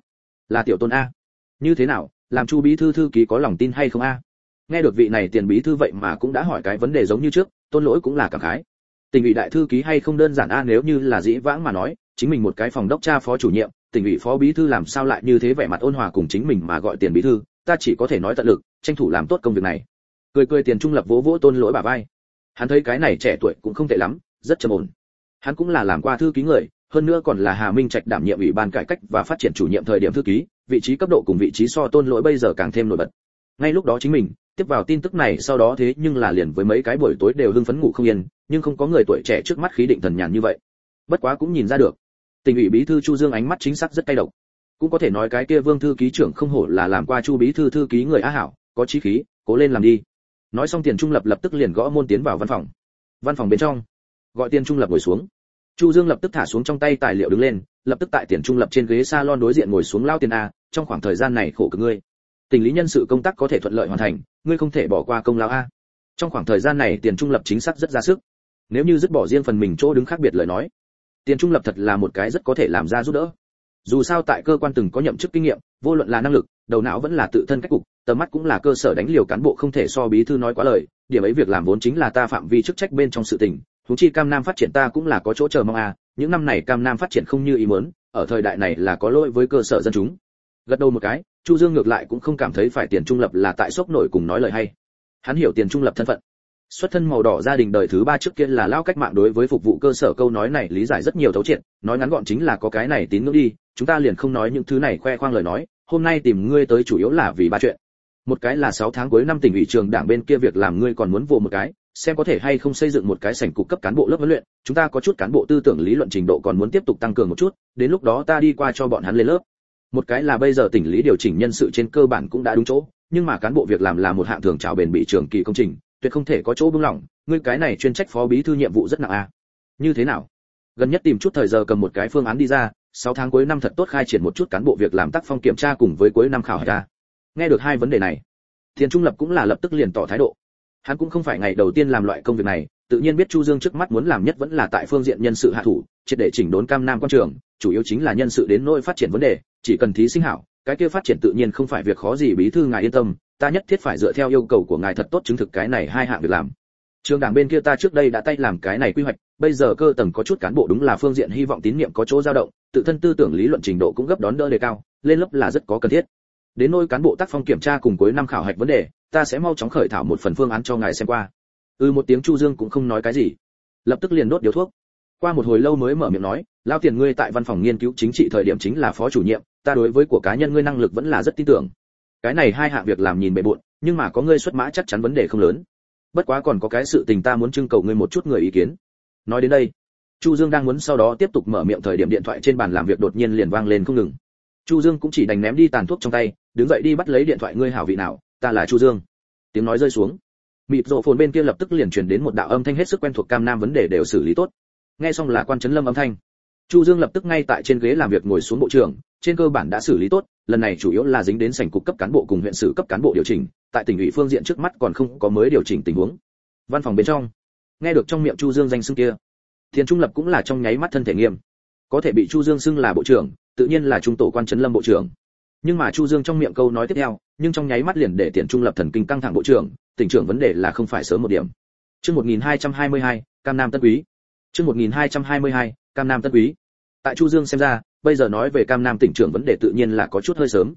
Là tiểu tôn a. Như thế nào, làm chu bí thư thư ký có lòng tin hay không a? Nghe được vị này tiền bí thư vậy mà cũng đã hỏi cái vấn đề giống như trước, tôn lỗi cũng là cảm khái. Tỉnh ủy đại thư ký hay không đơn giản a, nếu như là dĩ vãng mà nói, chính mình một cái phòng đốc cha phó chủ nhiệm tỉnh ủy phó bí thư làm sao lại như thế vẻ mặt ôn hòa cùng chính mình mà gọi tiền bí thư, ta chỉ có thể nói tận lực, tranh thủ làm tốt công việc này. Cười cười tiền trung lập vỗ vỗ tôn lỗi bà vai. Hắn thấy cái này trẻ tuổi cũng không tệ lắm, rất trầm ổn. Hắn cũng là làm qua thư ký người, hơn nữa còn là hà minh trạch đảm nhiệm ủy ban cải cách và phát triển chủ nhiệm thời điểm thư ký, vị trí cấp độ cùng vị trí so tôn lỗi bây giờ càng thêm nổi bật. Ngay lúc đó chính mình, tiếp vào tin tức này sau đó thế nhưng là liền với mấy cái buổi tối đều hưng phấn ngủ không yên, nhưng không có người tuổi trẻ trước mắt khí định thần nhàn như vậy. Bất quá cũng nhìn ra được tỉnh ủy bí thư chu dương ánh mắt chính xác rất cay độc. Cũng có thể nói cái kia vương thư ký trưởng không hổ là làm qua chu bí thư thư ký người á hảo, có chí khí, cố lên làm đi. Nói xong tiền trung lập lập tức liền gõ môn tiến vào văn phòng. Văn phòng bên trong, gọi tiền trung lập ngồi xuống. Chu dương lập tức thả xuống trong tay tài liệu đứng lên, lập tức tại tiền trung lập trên ghế salon đối diện ngồi xuống lao tiền a, trong khoảng thời gian này khổ cực ngươi. Tình lý nhân sự công tác có thể thuận lợi hoàn thành, ngươi không thể bỏ qua công lao a. Trong khoảng thời gian này tiền trung lập chính xác rất ra sức. Nếu như dứt bỏ riêng phần mình chỗ đứng khác biệt lời nói tiền trung lập thật là một cái rất có thể làm ra giúp đỡ. Dù sao tại cơ quan từng có nhậm chức kinh nghiệm, vô luận là năng lực, đầu não vẫn là tự thân cách cục, tầm mắt cũng là cơ sở đánh liều cán bộ không thể so bí thư nói quá lời, điểm ấy việc làm vốn chính là ta phạm vi chức trách bên trong sự tình thú chi cam nam phát triển ta cũng là có chỗ chờ mong à những năm này cam nam phát triển không như ý muốn, ở thời đại này là có lỗi với cơ sở dân chúng. Gật đầu một cái, chu dương ngược lại cũng không cảm thấy phải tiền trung lập là tại sốc nổi cùng nói lời hay. Hắn hiểu tiền trung lập thân phận xuất thân màu đỏ gia đình đời thứ ba trước kia là lao cách mạng đối với phục vụ cơ sở câu nói này lý giải rất nhiều thấu triệt, nói ngắn gọn chính là có cái này tín ngưỡng đi, chúng ta liền không nói những thứ này khoe khoang lời nói, hôm nay tìm ngươi tới chủ yếu là vì ba chuyện. Một cái là 6 tháng cuối năm tỉnh ủy trường đảng bên kia việc làm ngươi còn muốn vô một cái, xem có thể hay không xây dựng một cái sảnh cục cấp cán bộ lớp huấn luyện, chúng ta có chút cán bộ tư tưởng lý luận trình độ còn muốn tiếp tục tăng cường một chút, đến lúc đó ta đi qua cho bọn hắn lên lớp. Một cái là bây giờ tỉnh lý điều chỉnh nhân sự trên cơ bản cũng đã đúng chỗ, nhưng mà cán bộ việc làm là một hạng thường trào bền bị trường kỳ công trình tuyệt không thể có chỗ buông lỏng, ngươi cái này chuyên trách phó bí thư nhiệm vụ rất nặng à. Như thế nào? Gần nhất tìm chút thời giờ cầm một cái phương án đi ra 6 tháng cuối năm thật tốt khai triển một chút cán bộ việc làm tác phong kiểm tra cùng với cuối năm khảo hạch ra nghe được hai vấn đề này tiền trung lập cũng là lập tức liền tỏ thái độ. Hắn cũng không phải ngày đầu tiên làm loại công việc này, tự nhiên biết chu dương trước mắt muốn làm nhất vẫn là tại phương diện nhân sự hạ thủ, triệt để chỉnh đốn cam nam quan trường, chủ yếu chính là nhân sự đến nỗi phát triển vấn đề, chỉ cần thí sinh hảo, cái kia phát triển tự nhiên không phải việc khó gì, bí thư ngài yên tâm ta nhất thiết phải dựa theo yêu cầu của ngài thật tốt chứng thực cái này hai hạng việc làm. Trường đảng bên kia ta trước đây đã tay làm cái này quy hoạch, bây giờ cơ tầng có chút cán bộ đúng là phương diện hy vọng tín nhiệm có chỗ dao động, tự thân tư tưởng lý luận trình độ cũng gấp đón đỡ đề cao, lên lớp là rất có cần thiết. Đến nôi cán bộ tác phong kiểm tra cùng cuối năm khảo hạch vấn đề, ta sẽ mau chóng khởi thảo một phần phương án cho ngài xem qua. Ừ một tiếng chu dương cũng không nói cái gì. Lập tức liền đốt điếu thuốc. Qua một hồi lâu mới mở miệng nói, lao tiền ngươi tại văn phòng nghiên cứu chính trị thời điểm chính là phó chủ nhiệm, ta đối với của cá nhân ngươi năng lực vẫn là rất tin tưởng cái này hai hạng việc làm nhìn bề bộn, nhưng mà có ngươi xuất mã chắc chắn vấn đề không lớn. Bất quá còn có cái sự tình ta muốn trưng cầu ngươi một chút người ý kiến. Nói đến đây, chu dương đang muốn sau đó tiếp tục mở miệng thời điểm điện thoại trên bàn làm việc đột nhiên liền vang lên không ngừng. Chu dương cũng chỉ đành ném đi tàn thuốc trong tay, đứng dậy đi bắt lấy điện thoại ngươi hảo vị nào, ta là chu dương. Tiếng nói rơi xuống. Mịt rộ phồn bên kia lập tức liền truyền đến một đạo âm thanh hết sức quen thuộc cam nam vấn đề đều xử lý tốt. Nghe xong là quan chấn lâm âm thanh chu dương lập tức ngay tại trên ghế làm việc ngồi xuống bộ trưởng trên cơ bản đã xử lý tốt lần này chủ yếu là dính đến sảnh cục cấp cán bộ cùng huyện sử cấp cán bộ điều chỉnh tại tỉnh ủy phương diện trước mắt còn không có mới điều chỉnh tình huống. Văn phòng bên trong nghe được trong miệng chu dương danh xưng kia thiên trung lập cũng là trong nháy mắt thân thể nghiêm. Có thể bị chu dương xưng là bộ trưởng tự nhiên là trung tổ quan trấn lâm bộ trưởng. Nhưng mà chu dương trong miệng câu nói tiếp theo nhưng trong nháy mắt liền để tiền trung lập thần kinh căng thẳng bộ trưởng tỉnh trưởng vấn đề là không phải sớm một điểm. Chương 1222, cam nam tân quý. Chương 1222, cam nam tân quý tại chu dương xem ra, bây giờ nói về cam nam tỉnh trưởng vấn đề tự nhiên là có chút hơi sớm.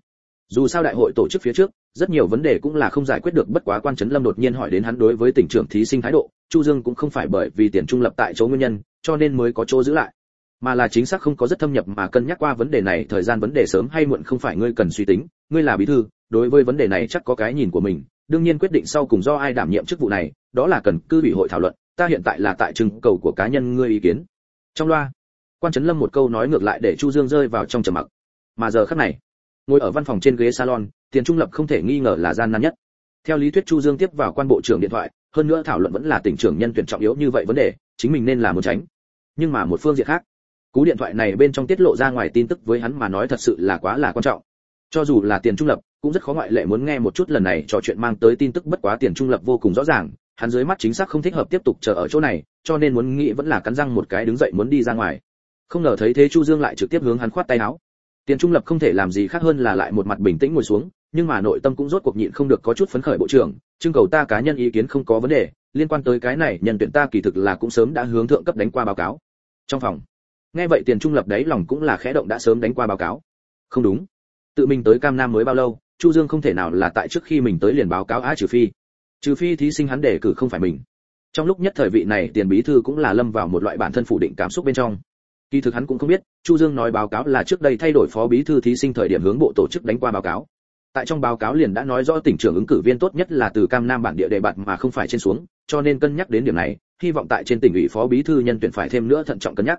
Dù sao đại hội tổ chức phía trước, rất nhiều vấn đề cũng là không giải quyết được, bất quá quan trấn lâm đột nhiên hỏi đến hắn đối với tỉnh trưởng thí sinh thái độ, chu dương cũng không phải bởi vì tiền trung lập tại chỗ nguyên nhân, cho nên mới có chỗ giữ lại. Mà là chính xác không có rất thâm nhập mà cân nhắc qua vấn đề này, thời gian vấn đề sớm hay muộn không phải ngươi cần suy tính, ngươi là bí thư, đối với vấn đề này chắc có cái nhìn của mình, đương nhiên quyết định sau cùng do ai đảm nhiệm chức vụ này, đó là cần cư ủy hội thảo luận, ta hiện tại là tại trưng cầu của cá nhân ngươi ý kiến. Trong loa quan trấn lâm một câu nói ngược lại để chu dương rơi vào trong trầm mặc. Mà giờ khắc này, ngồi ở văn phòng trên ghế salon, tiền trung lập không thể nghi ngờ là gian nan nhất. Theo lý thuyết chu dương tiếp vào quan bộ trưởng điện thoại, hơn nữa thảo luận vẫn là tỉnh trưởng nhân tuyển trọng yếu như vậy vấn đề, chính mình nên là muốn tránh. Nhưng mà một phương diện khác, cú điện thoại này bên trong tiết lộ ra ngoài tin tức với hắn mà nói thật sự là quá là quan trọng. Cho dù là tiền trung lập, cũng rất khó ngoại lệ muốn nghe một chút lần này trò chuyện mang tới tin tức bất quá tiền trung lập vô cùng rõ ràng, hắn dưới mắt chính xác không thích hợp tiếp tục chờ ở chỗ này, cho nên muốn nghĩ vẫn là cắn răng một cái đứng dậy muốn đi ra ngoài không ngờ thấy thế chu dương lại trực tiếp hướng hắn khoát tay áo. Tiền trung lập không thể làm gì khác hơn là lại một mặt bình tĩnh ngồi xuống, nhưng mà nội tâm cũng rốt cuộc nhịn không được có chút phấn khởi bộ trưởng trưng cầu ta cá nhân ý kiến không có vấn đề, liên quan tới cái này nhân tuyển ta kỳ thực là cũng sớm đã hướng thượng cấp đánh qua báo cáo. Trong phòng, nghe vậy tiền trung lập đấy lòng cũng là khẽ động đã sớm đánh qua báo cáo. Không đúng. Tự mình tới cam nam mới bao lâu, chu dương không thể nào là tại trước khi mình tới liền báo cáo á trừ phi. Trừ phi thí sinh hắn đề cử không phải mình. Trong lúc nhất thời vị này tiền bí thư cũng là lâm vào một loại bản thân phủ định cảm xúc bên trong kỳ thực hắn cũng không biết, chu dương nói báo cáo là trước đây thay đổi phó bí thư thí sinh thời điểm hướng bộ tổ chức đánh qua báo cáo. Tại trong báo cáo liền đã nói rõ tỉnh trưởng ứng cử viên tốt nhất là từ cam nam bản địa đề bạt mà không phải trên xuống, cho nên cân nhắc đến điểm này, hy vọng tại trên tỉnh ủy phó bí thư nhân tuyển phải thêm nữa thận trọng cân nhắc.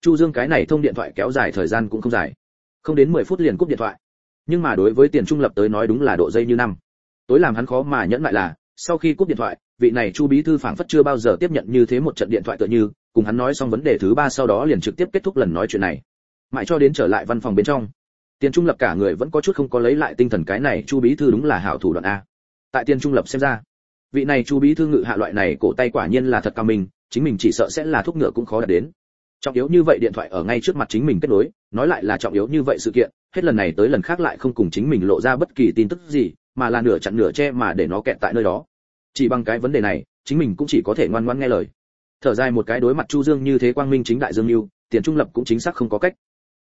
Chu dương cái này thông điện thoại kéo dài thời gian cũng không dài. Không đến 10 phút liền cúp điện thoại. Nhưng mà đối với tiền trung lập tới nói đúng là độ dây như năm. Tối làm hắn khó mà nhẫn lại là, sau khi cúp điện thoại, vị này chu bí thư phảng phất chưa bao giờ tiếp nhận như thế một trận điện thoại tựa như cùng hắn nói xong vấn đề thứ ba sau đó liền trực tiếp kết thúc lần nói chuyện này. Mãi cho đến trở lại văn phòng bên trong, tiền trung lập cả người vẫn có chút không có lấy lại tinh thần cái này chu bí thư đúng là hảo thủ đoạn a. Tại tiền trung lập xem ra, vị này chu bí thư ngự hạ loại này cổ tay quả nhiên là thật cao minh, chính mình chỉ sợ sẽ là thuốc ngựa cũng khó đạt đến. Trọng yếu như vậy điện thoại ở ngay trước mặt chính mình kết nối, nói lại là trọng yếu như vậy sự kiện, hết lần này tới lần khác lại không cùng chính mình lộ ra bất kỳ tin tức gì, mà là nửa chặn nửa che mà để nó kẹt tại nơi đó. Chỉ bằng cái vấn đề này, chính mình cũng chỉ có thể ngoan ngoãn nghe lời thở dài một cái đối mặt chu dương như thế quang minh chính đại dương lưu tiền trung lập cũng chính xác không có cách.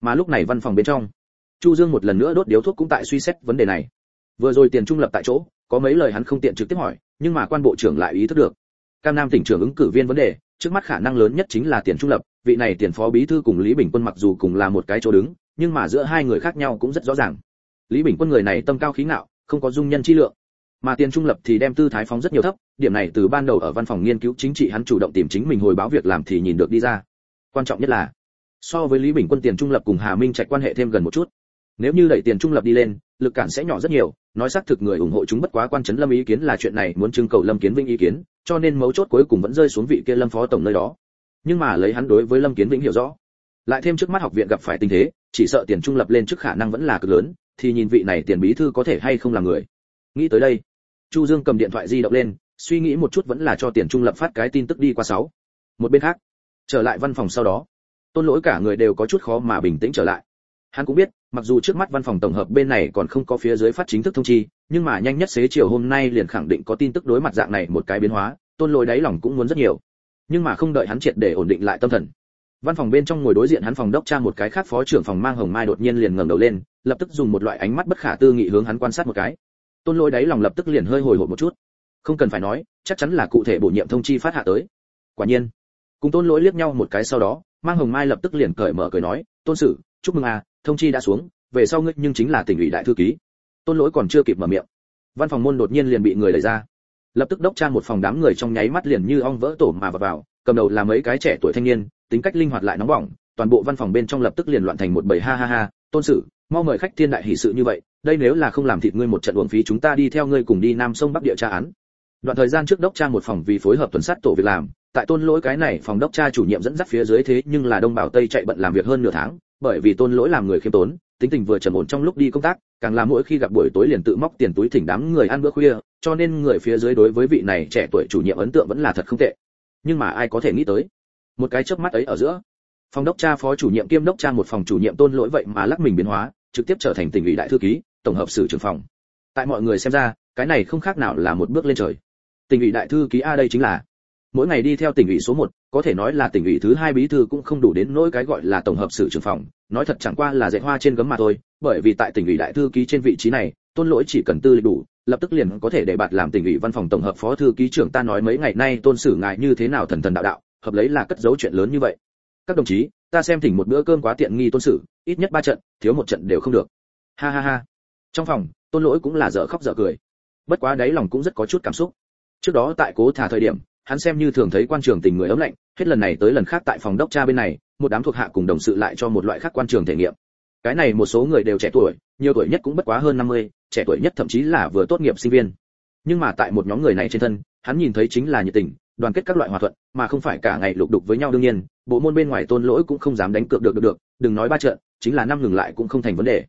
Mà lúc này văn phòng bên trong, chu dương một lần nữa đốt điếu thuốc cũng tại suy xét vấn đề này. Vừa rồi tiền trung lập tại chỗ, có mấy lời hắn không tiện trực tiếp hỏi, nhưng mà quan bộ trưởng lại ý thức được. Cam nam tỉnh trưởng ứng cử viên vấn đề, trước mắt khả năng lớn nhất chính là tiền trung lập, vị này tiền phó bí thư cùng lý bình quân mặc dù cùng là một cái chỗ đứng, nhưng mà giữa hai người khác nhau cũng rất rõ ràng. Lý bình quân người này tâm cao khí ngạo, không có dung nhân chi lượng mà tiền trung lập thì đem tư thái phóng rất nhiều thấp, điểm này từ ban đầu ở văn phòng nghiên cứu chính trị hắn chủ động tìm chính mình hồi báo việc làm thì nhìn được đi ra. Quan trọng nhất là, so với lý bình quân tiền trung lập cùng hà minh trạch quan hệ thêm gần một chút. Nếu như đẩy tiền trung lập đi lên, lực cản sẽ nhỏ rất nhiều, nói xác thực người ủng hộ chúng bất quá quan trấn lâm ý kiến là chuyện này muốn trưng cầu lâm kiến vinh ý kiến, cho nên mấu chốt cuối cùng vẫn rơi xuống vị kia lâm phó tổng nơi đó. Nhưng mà lấy hắn đối với lâm kiến vĩnh hiểu rõ, lại thêm trước mắt học viện gặp phải tình thế, chỉ sợ tiền trung lập lên trước khả năng vẫn là cực lớn, thì nhìn vị này tiền bí thư có thể hay không là người. Nghĩ tới đây chu dương cầm điện thoại di động lên, suy nghĩ một chút vẫn là cho tiền trung lập phát cái tin tức đi qua sáu. Một bên khác, trở lại văn phòng sau đó. Tôn lỗi cả người đều có chút khó mà bình tĩnh trở lại. Hắn cũng biết, mặc dù trước mắt văn phòng tổng hợp bên này còn không có phía dưới phát chính thức thông chi, nhưng mà nhanh nhất xế chiều hôm nay liền khẳng định có tin tức đối mặt dạng này một cái biến hóa, tôn lỗi đáy lòng cũng muốn rất nhiều. Nhưng mà không đợi hắn triệt để ổn định lại tâm thần. Văn phòng bên trong ngồi đối diện hắn phòng đốc tra một cái khác phó trưởng phòng mang hồng mai đột nhiên liền ngẩng đầu lên, lập tức dùng một loại ánh mắt bất khả tư nghị hướng hắn quan sát một cái tôn lỗi đáy lòng lập tức liền hơi hồi hộp một chút. Không cần phải nói chắc chắn là cụ thể bổ nhiệm thông chi phát hạ tới. Quả nhiên cùng tôn lỗi liếc nhau một cái sau đó mang hồng mai lập tức liền cởi mở cười nói tôn sử chúc mừng à thông chi đã xuống về sau ngươi nhưng chính là tỉnh ủy đại thư ký. Tôn lỗi còn chưa kịp mở miệng văn phòng môn đột nhiên liền bị người đẩy ra. Lập tức đốc tra một phòng đám người trong nháy mắt liền như ong vỡ tổ mà vào, vào cầm đầu là mấy cái trẻ tuổi thanh niên tính cách linh hoạt lại nóng bỏng toàn bộ văn phòng bên trong lập tức liền loạn thành một bầy ha ha ha, tôn sử, mau mời khách thiên đại hỷ sự như vậy, đây nếu là không làm thịt ngươi một trận uổng phí chúng ta đi theo ngươi cùng đi nam sông bắc địa tra án. Đoạn thời gian trước đốc tra một phòng vì phối hợp tuần sát tổ việc làm, tại tôn lỗi cái này phòng đốc tra chủ nhiệm dẫn dắt phía dưới thế nhưng là đông bảo tây chạy bận làm việc hơn nửa tháng, bởi vì tôn lỗi làm người khiêm tốn, tính tình vừa trầm ổn trong lúc đi công tác, càng là mỗi khi gặp buổi tối liền tự móc tiền túi thỉnh đám người ăn bữa khuya, cho nên người phía dưới đối với vị này trẻ tuổi chủ nhiệm ấn tượng vẫn là thật không tệ. Nhưng mà ai có thể nghĩ tới, một cái chớp mắt ấy ở giữa phòng đốc tra phó chủ nhiệm kiêm đốc cha một phòng chủ nhiệm tôn lỗi vậy mà lắc mình biến hóa trực tiếp trở thành tỉnh ủy đại thư ký tổng hợp sử trưởng phòng. Tại mọi người xem ra cái này không khác nào là một bước lên trời. Tỉnh ủy đại thư ký a đây chính là mỗi ngày đi theo tỉnh ủy số 1, có thể nói là tỉnh ủy thứ hai bí thư cũng không đủ đến nỗi cái gọi là tổng hợp sử trưởng phòng. Nói thật chẳng qua là dạy hoa trên gấm mà thôi bởi vì tại tỉnh ủy đại thư ký trên vị trí này tôn lỗi chỉ cần tư lịch đủ lập tức liền có thể để bạt làm tỉnh ủy văn phòng tổng hợp phó thư ký trưởng ta nói mấy ngày nay tôn sử ngài như thế nào thần thần đạo đạo hợp lấy là cất giấu chuyện lớn như vậy các đồng chí ta xem thỉnh một bữa cơm quá tiện nghi tôn sử ít nhất ba trận thiếu một trận đều không được. Ha ha ha. Trong phòng tôn lỗi cũng là dở khóc dở cười. Bất quá đáy lòng cũng rất có chút cảm xúc. Trước đó tại cố thả thời điểm hắn xem như thường thấy quan trường tình người ấm lạnh hết lần này tới lần khác tại phòng đốc cha bên này một đám thuộc hạ cùng đồng sự lại cho một loại khác quan trường thể nghiệm. Cái này một số người đều trẻ tuổi nhiều tuổi nhất cũng bất quá hơn 50, trẻ tuổi nhất thậm chí là vừa tốt nghiệp sinh viên. Nhưng mà tại một nhóm người này trên thân hắn nhìn thấy chính là nhiệt tình đoàn kết các loại hòa thuận, mà không phải cả ngày lục đục với nhau đương nhiên, bộ môn bên ngoài tôn lỗi cũng không dám đánh cược được được được, đừng nói ba trận, chính là năm ngừng lại cũng không thành vấn đề.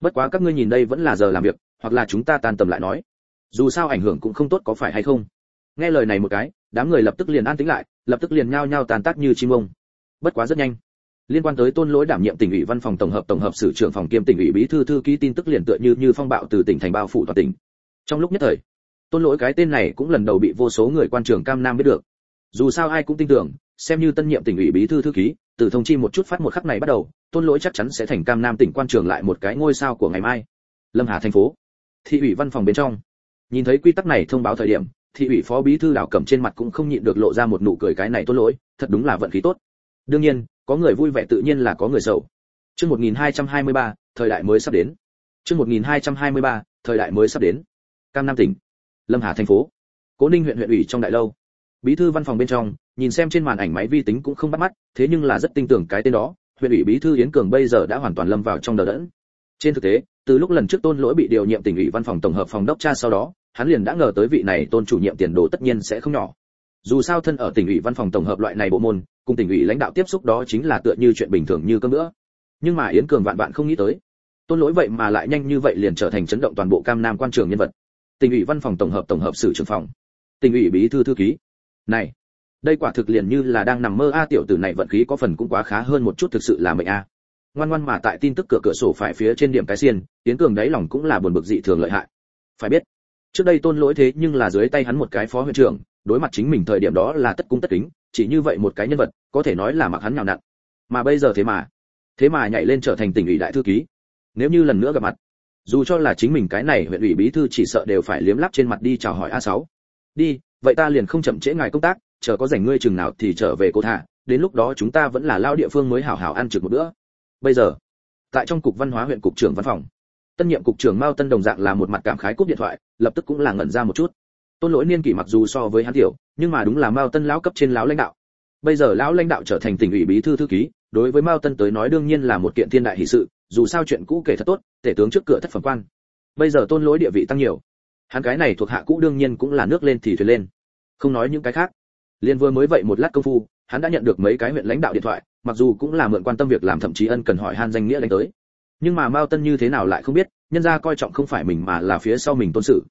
Bất quá các ngươi nhìn đây vẫn là giờ làm việc, hoặc là chúng ta tan tầm lại nói. Dù sao ảnh hưởng cũng không tốt có phải hay không? Nghe lời này một cái, đám người lập tức liền an tĩnh lại, lập tức liền nhao nhao tàn tác như chim ông. Bất quá rất nhanh, liên quan tới tôn lỗi đảm nhiệm tỉnh ủy văn phòng tổng hợp tổng hợp sử trưởng phòng kiêm tỉnh ủy bí thư thư ký tin tức liền tựa như như phong bạo từ tỉnh thành bao phủ toàn tỉnh. Trong lúc nhất thời tôn lỗi cái tên này cũng lần đầu bị vô số người quan trường cam nam biết được. Dù sao ai cũng tin tưởng xem như tân nhiệm tỉnh ủy bí thư thư ký từ thông chi một chút phát một khắc này bắt đầu tôn lỗi chắc chắn sẽ thành cam nam tỉnh quan trường lại một cái ngôi sao của ngày mai. Lâm hà thành phố. Thị ủy văn phòng bên trong. Nhìn thấy quy tắc này thông báo thời điểm thị ủy phó bí thư đảo cẩm trên mặt cũng không nhịn được lộ ra một nụ cười cái này tôn lỗi thật đúng là vận khí tốt. Đương nhiên có người vui vẻ tự nhiên là có người sầu. Chương 1223, thời đại mới sắp đến. Chương 1223, thời đại mới sắp đến. Cam nam tỉnh lâm hà thành phố. Cố ninh huyện huyện ủy trong đại lâu. Bí thư văn phòng bên trong, nhìn xem trên màn ảnh máy vi tính cũng không bắt mắt, thế nhưng là rất tin tưởng cái tên đó, huyện ủy bí thư yến cường bây giờ đã hoàn toàn lâm vào trong đờ đẫn. Trên thực tế, từ lúc lần trước tôn lỗi bị điều nhiệm tỉnh ủy văn phòng tổng hợp phòng đốc tra sau đó, hắn liền đã ngờ tới vị này tôn chủ nhiệm tiền đồ tất nhiên sẽ không nhỏ. Dù sao thân ở tỉnh ủy văn phòng tổng hợp loại này bộ môn, cùng tỉnh ủy lãnh đạo tiếp xúc đó chính là tựa như chuyện bình thường như cơm nữa nhưng mà yến cường vạn vạn không nghĩ tới. Tôn lỗi vậy mà lại nhanh như vậy liền trở thành chấn động toàn bộ cam nam quan trường nhân vật tỉnh ủy văn phòng tổng hợp tổng hợp sử trưởng phòng. Tỉnh ủy bí thư thư ký. Này, đây quả thực liền như là đang nằm mơ a, tiểu tử này vận khí có phần cũng quá khá hơn một chút thực sự là mệnh a. Ngoan ngoan mà tại tin tức cửa cửa sổ phải phía trên điểm cái xiên tiến cường đáy lòng cũng là buồn bực dị thường lợi hại. Phải biết, trước đây tôn lỗi thế nhưng là dưới tay hắn một cái phó huyện trưởng, đối mặt chính mình thời điểm đó là tất cung tất kính, chỉ như vậy một cái nhân vật, có thể nói là mặc hắn nhào nặn. Mà bây giờ thế mà thế mà nhảy lên trở thành tỉnh ủy đại thư ký. Nếu như lần nữa gặp mặt dù cho là chính mình cái này huyện ủy bí thư chỉ sợ đều phải liếm lắp trên mặt đi chào hỏi a sáu. đi, vậy ta liền không chậm trễ ngài công tác, chờ có rảnh ngươi chừng nào thì trở về cô thả, đến lúc đó chúng ta vẫn là lao địa phương mới hảo hảo ăn trực một bữa. Bây giờ, tại trong cục văn hóa huyện cục trưởng văn phòng, tân nhiệm cục trưởng mao tân đồng dạng là một mặt cảm khái cúp điện thoại, lập tức cũng là ngẩn ra một chút. Tôn lỗi niên kỷ mặc dù so với hắn tiểu, nhưng mà đúng là mao tân lão cấp trên lão lãnh đạo. Bây giờ lão lãnh đạo trở thành tỉnh ủy bí thư thư ký, đối với mao tân tới nói đương nhiên là một kiện thiên đại hỷ sự dù sao chuyện cũ kể thật tốt, tể tướng trước cửa thất phẩm quan. Bây giờ tôn lỗi địa vị tăng nhiều. Hắn cái này thuộc hạ cũ đương nhiên cũng là nước lên thì thuyền lên. Không nói những cái khác. Liên vừa mới vậy một lát công phu, hắn đã nhận được mấy cái huyện lãnh đạo điện thoại, mặc dù cũng là mượn quan tâm việc làm thậm chí ân cần hỏi han danh nghĩa đánh tới. Nhưng mà mao tân như thế nào lại không biết, nhân gia coi trọng không phải mình mà là phía sau mình tôn sự.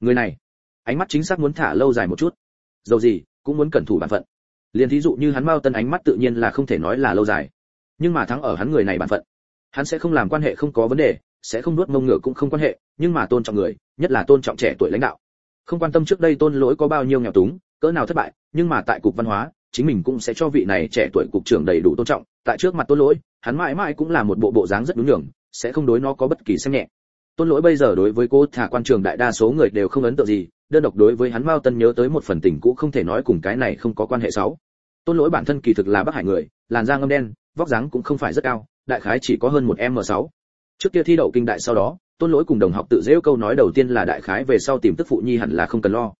Người này, ánh mắt chính xác muốn thả lâu dài một chút. Dầu gì, cũng muốn cẩn thủ bản phận. Liền thí dụ như hắn mao tân ánh mắt tự nhiên là không thể nói là lâu dài. Nhưng mà thắng ở hắn người này bản phận hắn sẽ không làm quan hệ không có vấn đề, sẽ không nuốt mông ngựa cũng không quan hệ, nhưng mà tôn trọng người, nhất là tôn trọng trẻ tuổi lãnh đạo. Không quan tâm trước đây tôn lỗi có bao nhiêu nghèo túng, cỡ nào thất bại, nhưng mà tại cục văn hóa, chính mình cũng sẽ cho vị này trẻ tuổi cục trưởng đầy đủ tôn trọng. Tại trước mặt tôn lỗi, hắn mãi mãi cũng là một bộ bộ dáng rất đúng đường sẽ không đối nó có bất kỳ xem nhẹ. Tôn lỗi bây giờ đối với cô thả quan trường đại đa số người đều không ấn tượng gì, đơn độc đối với hắn mao tân nhớ tới một phần tình cũ không thể nói cùng cái này không có quan hệ xấu. Tôn lỗi bản thân kỳ thực là bắc hải người, làn da ngâm đen, vóc dáng cũng không phải rất cao đại khái chỉ có hơn một m 6 trước kia thi đậu kinh đại sau đó, tôn lỗi cùng đồng học tự dễu câu nói đầu tiên là đại khái về sau tìm tức phụ nhi hẳn là không cần lo.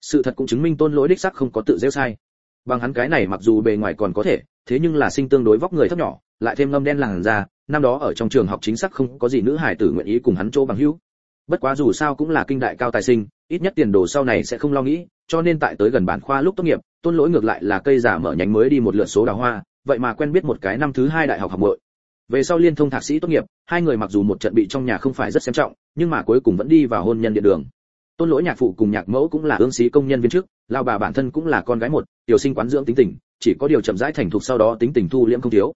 Sự thật cũng chứng minh tôn lỗi đích sắc không có tự dễu sai. Bằng hắn cái này mặc dù bề ngoài còn có thể, thế nhưng là sinh tương đối vóc người thấp nhỏ, lại thêm ngâm đen làn da, năm đó ở trong trường học chính xác không có gì nữ hải tử nguyện ý cùng hắn chỗ bằng hữu. Bất quá dù sao cũng là kinh đại cao tài sinh, ít nhất tiền đồ sau này sẽ không lo nghĩ, cho nên tại tới gần bản khoa lúc tốt nghiệp, tôn lỗi ngược lại là cây giả mở nhánh mới đi một lượt số đào hoa, vậy mà quen biết một cái năm thứ hai đại học học muội về sau liên thông thạc sĩ tốt nghiệp, hai người mặc dù một trận bị trong nhà không phải rất xem trọng, nhưng mà cuối cùng vẫn đi vào hôn nhân địa đường. Tôn lỗi nhạc phụ cùng nhạc mẫu cũng là ương sĩ công nhân viên chức lao bà bản thân cũng là con gái một, tiểu sinh quán dưỡng tính tình, chỉ có điều chậm rãi thành thục sau đó tính tình thu liễm không thiếu.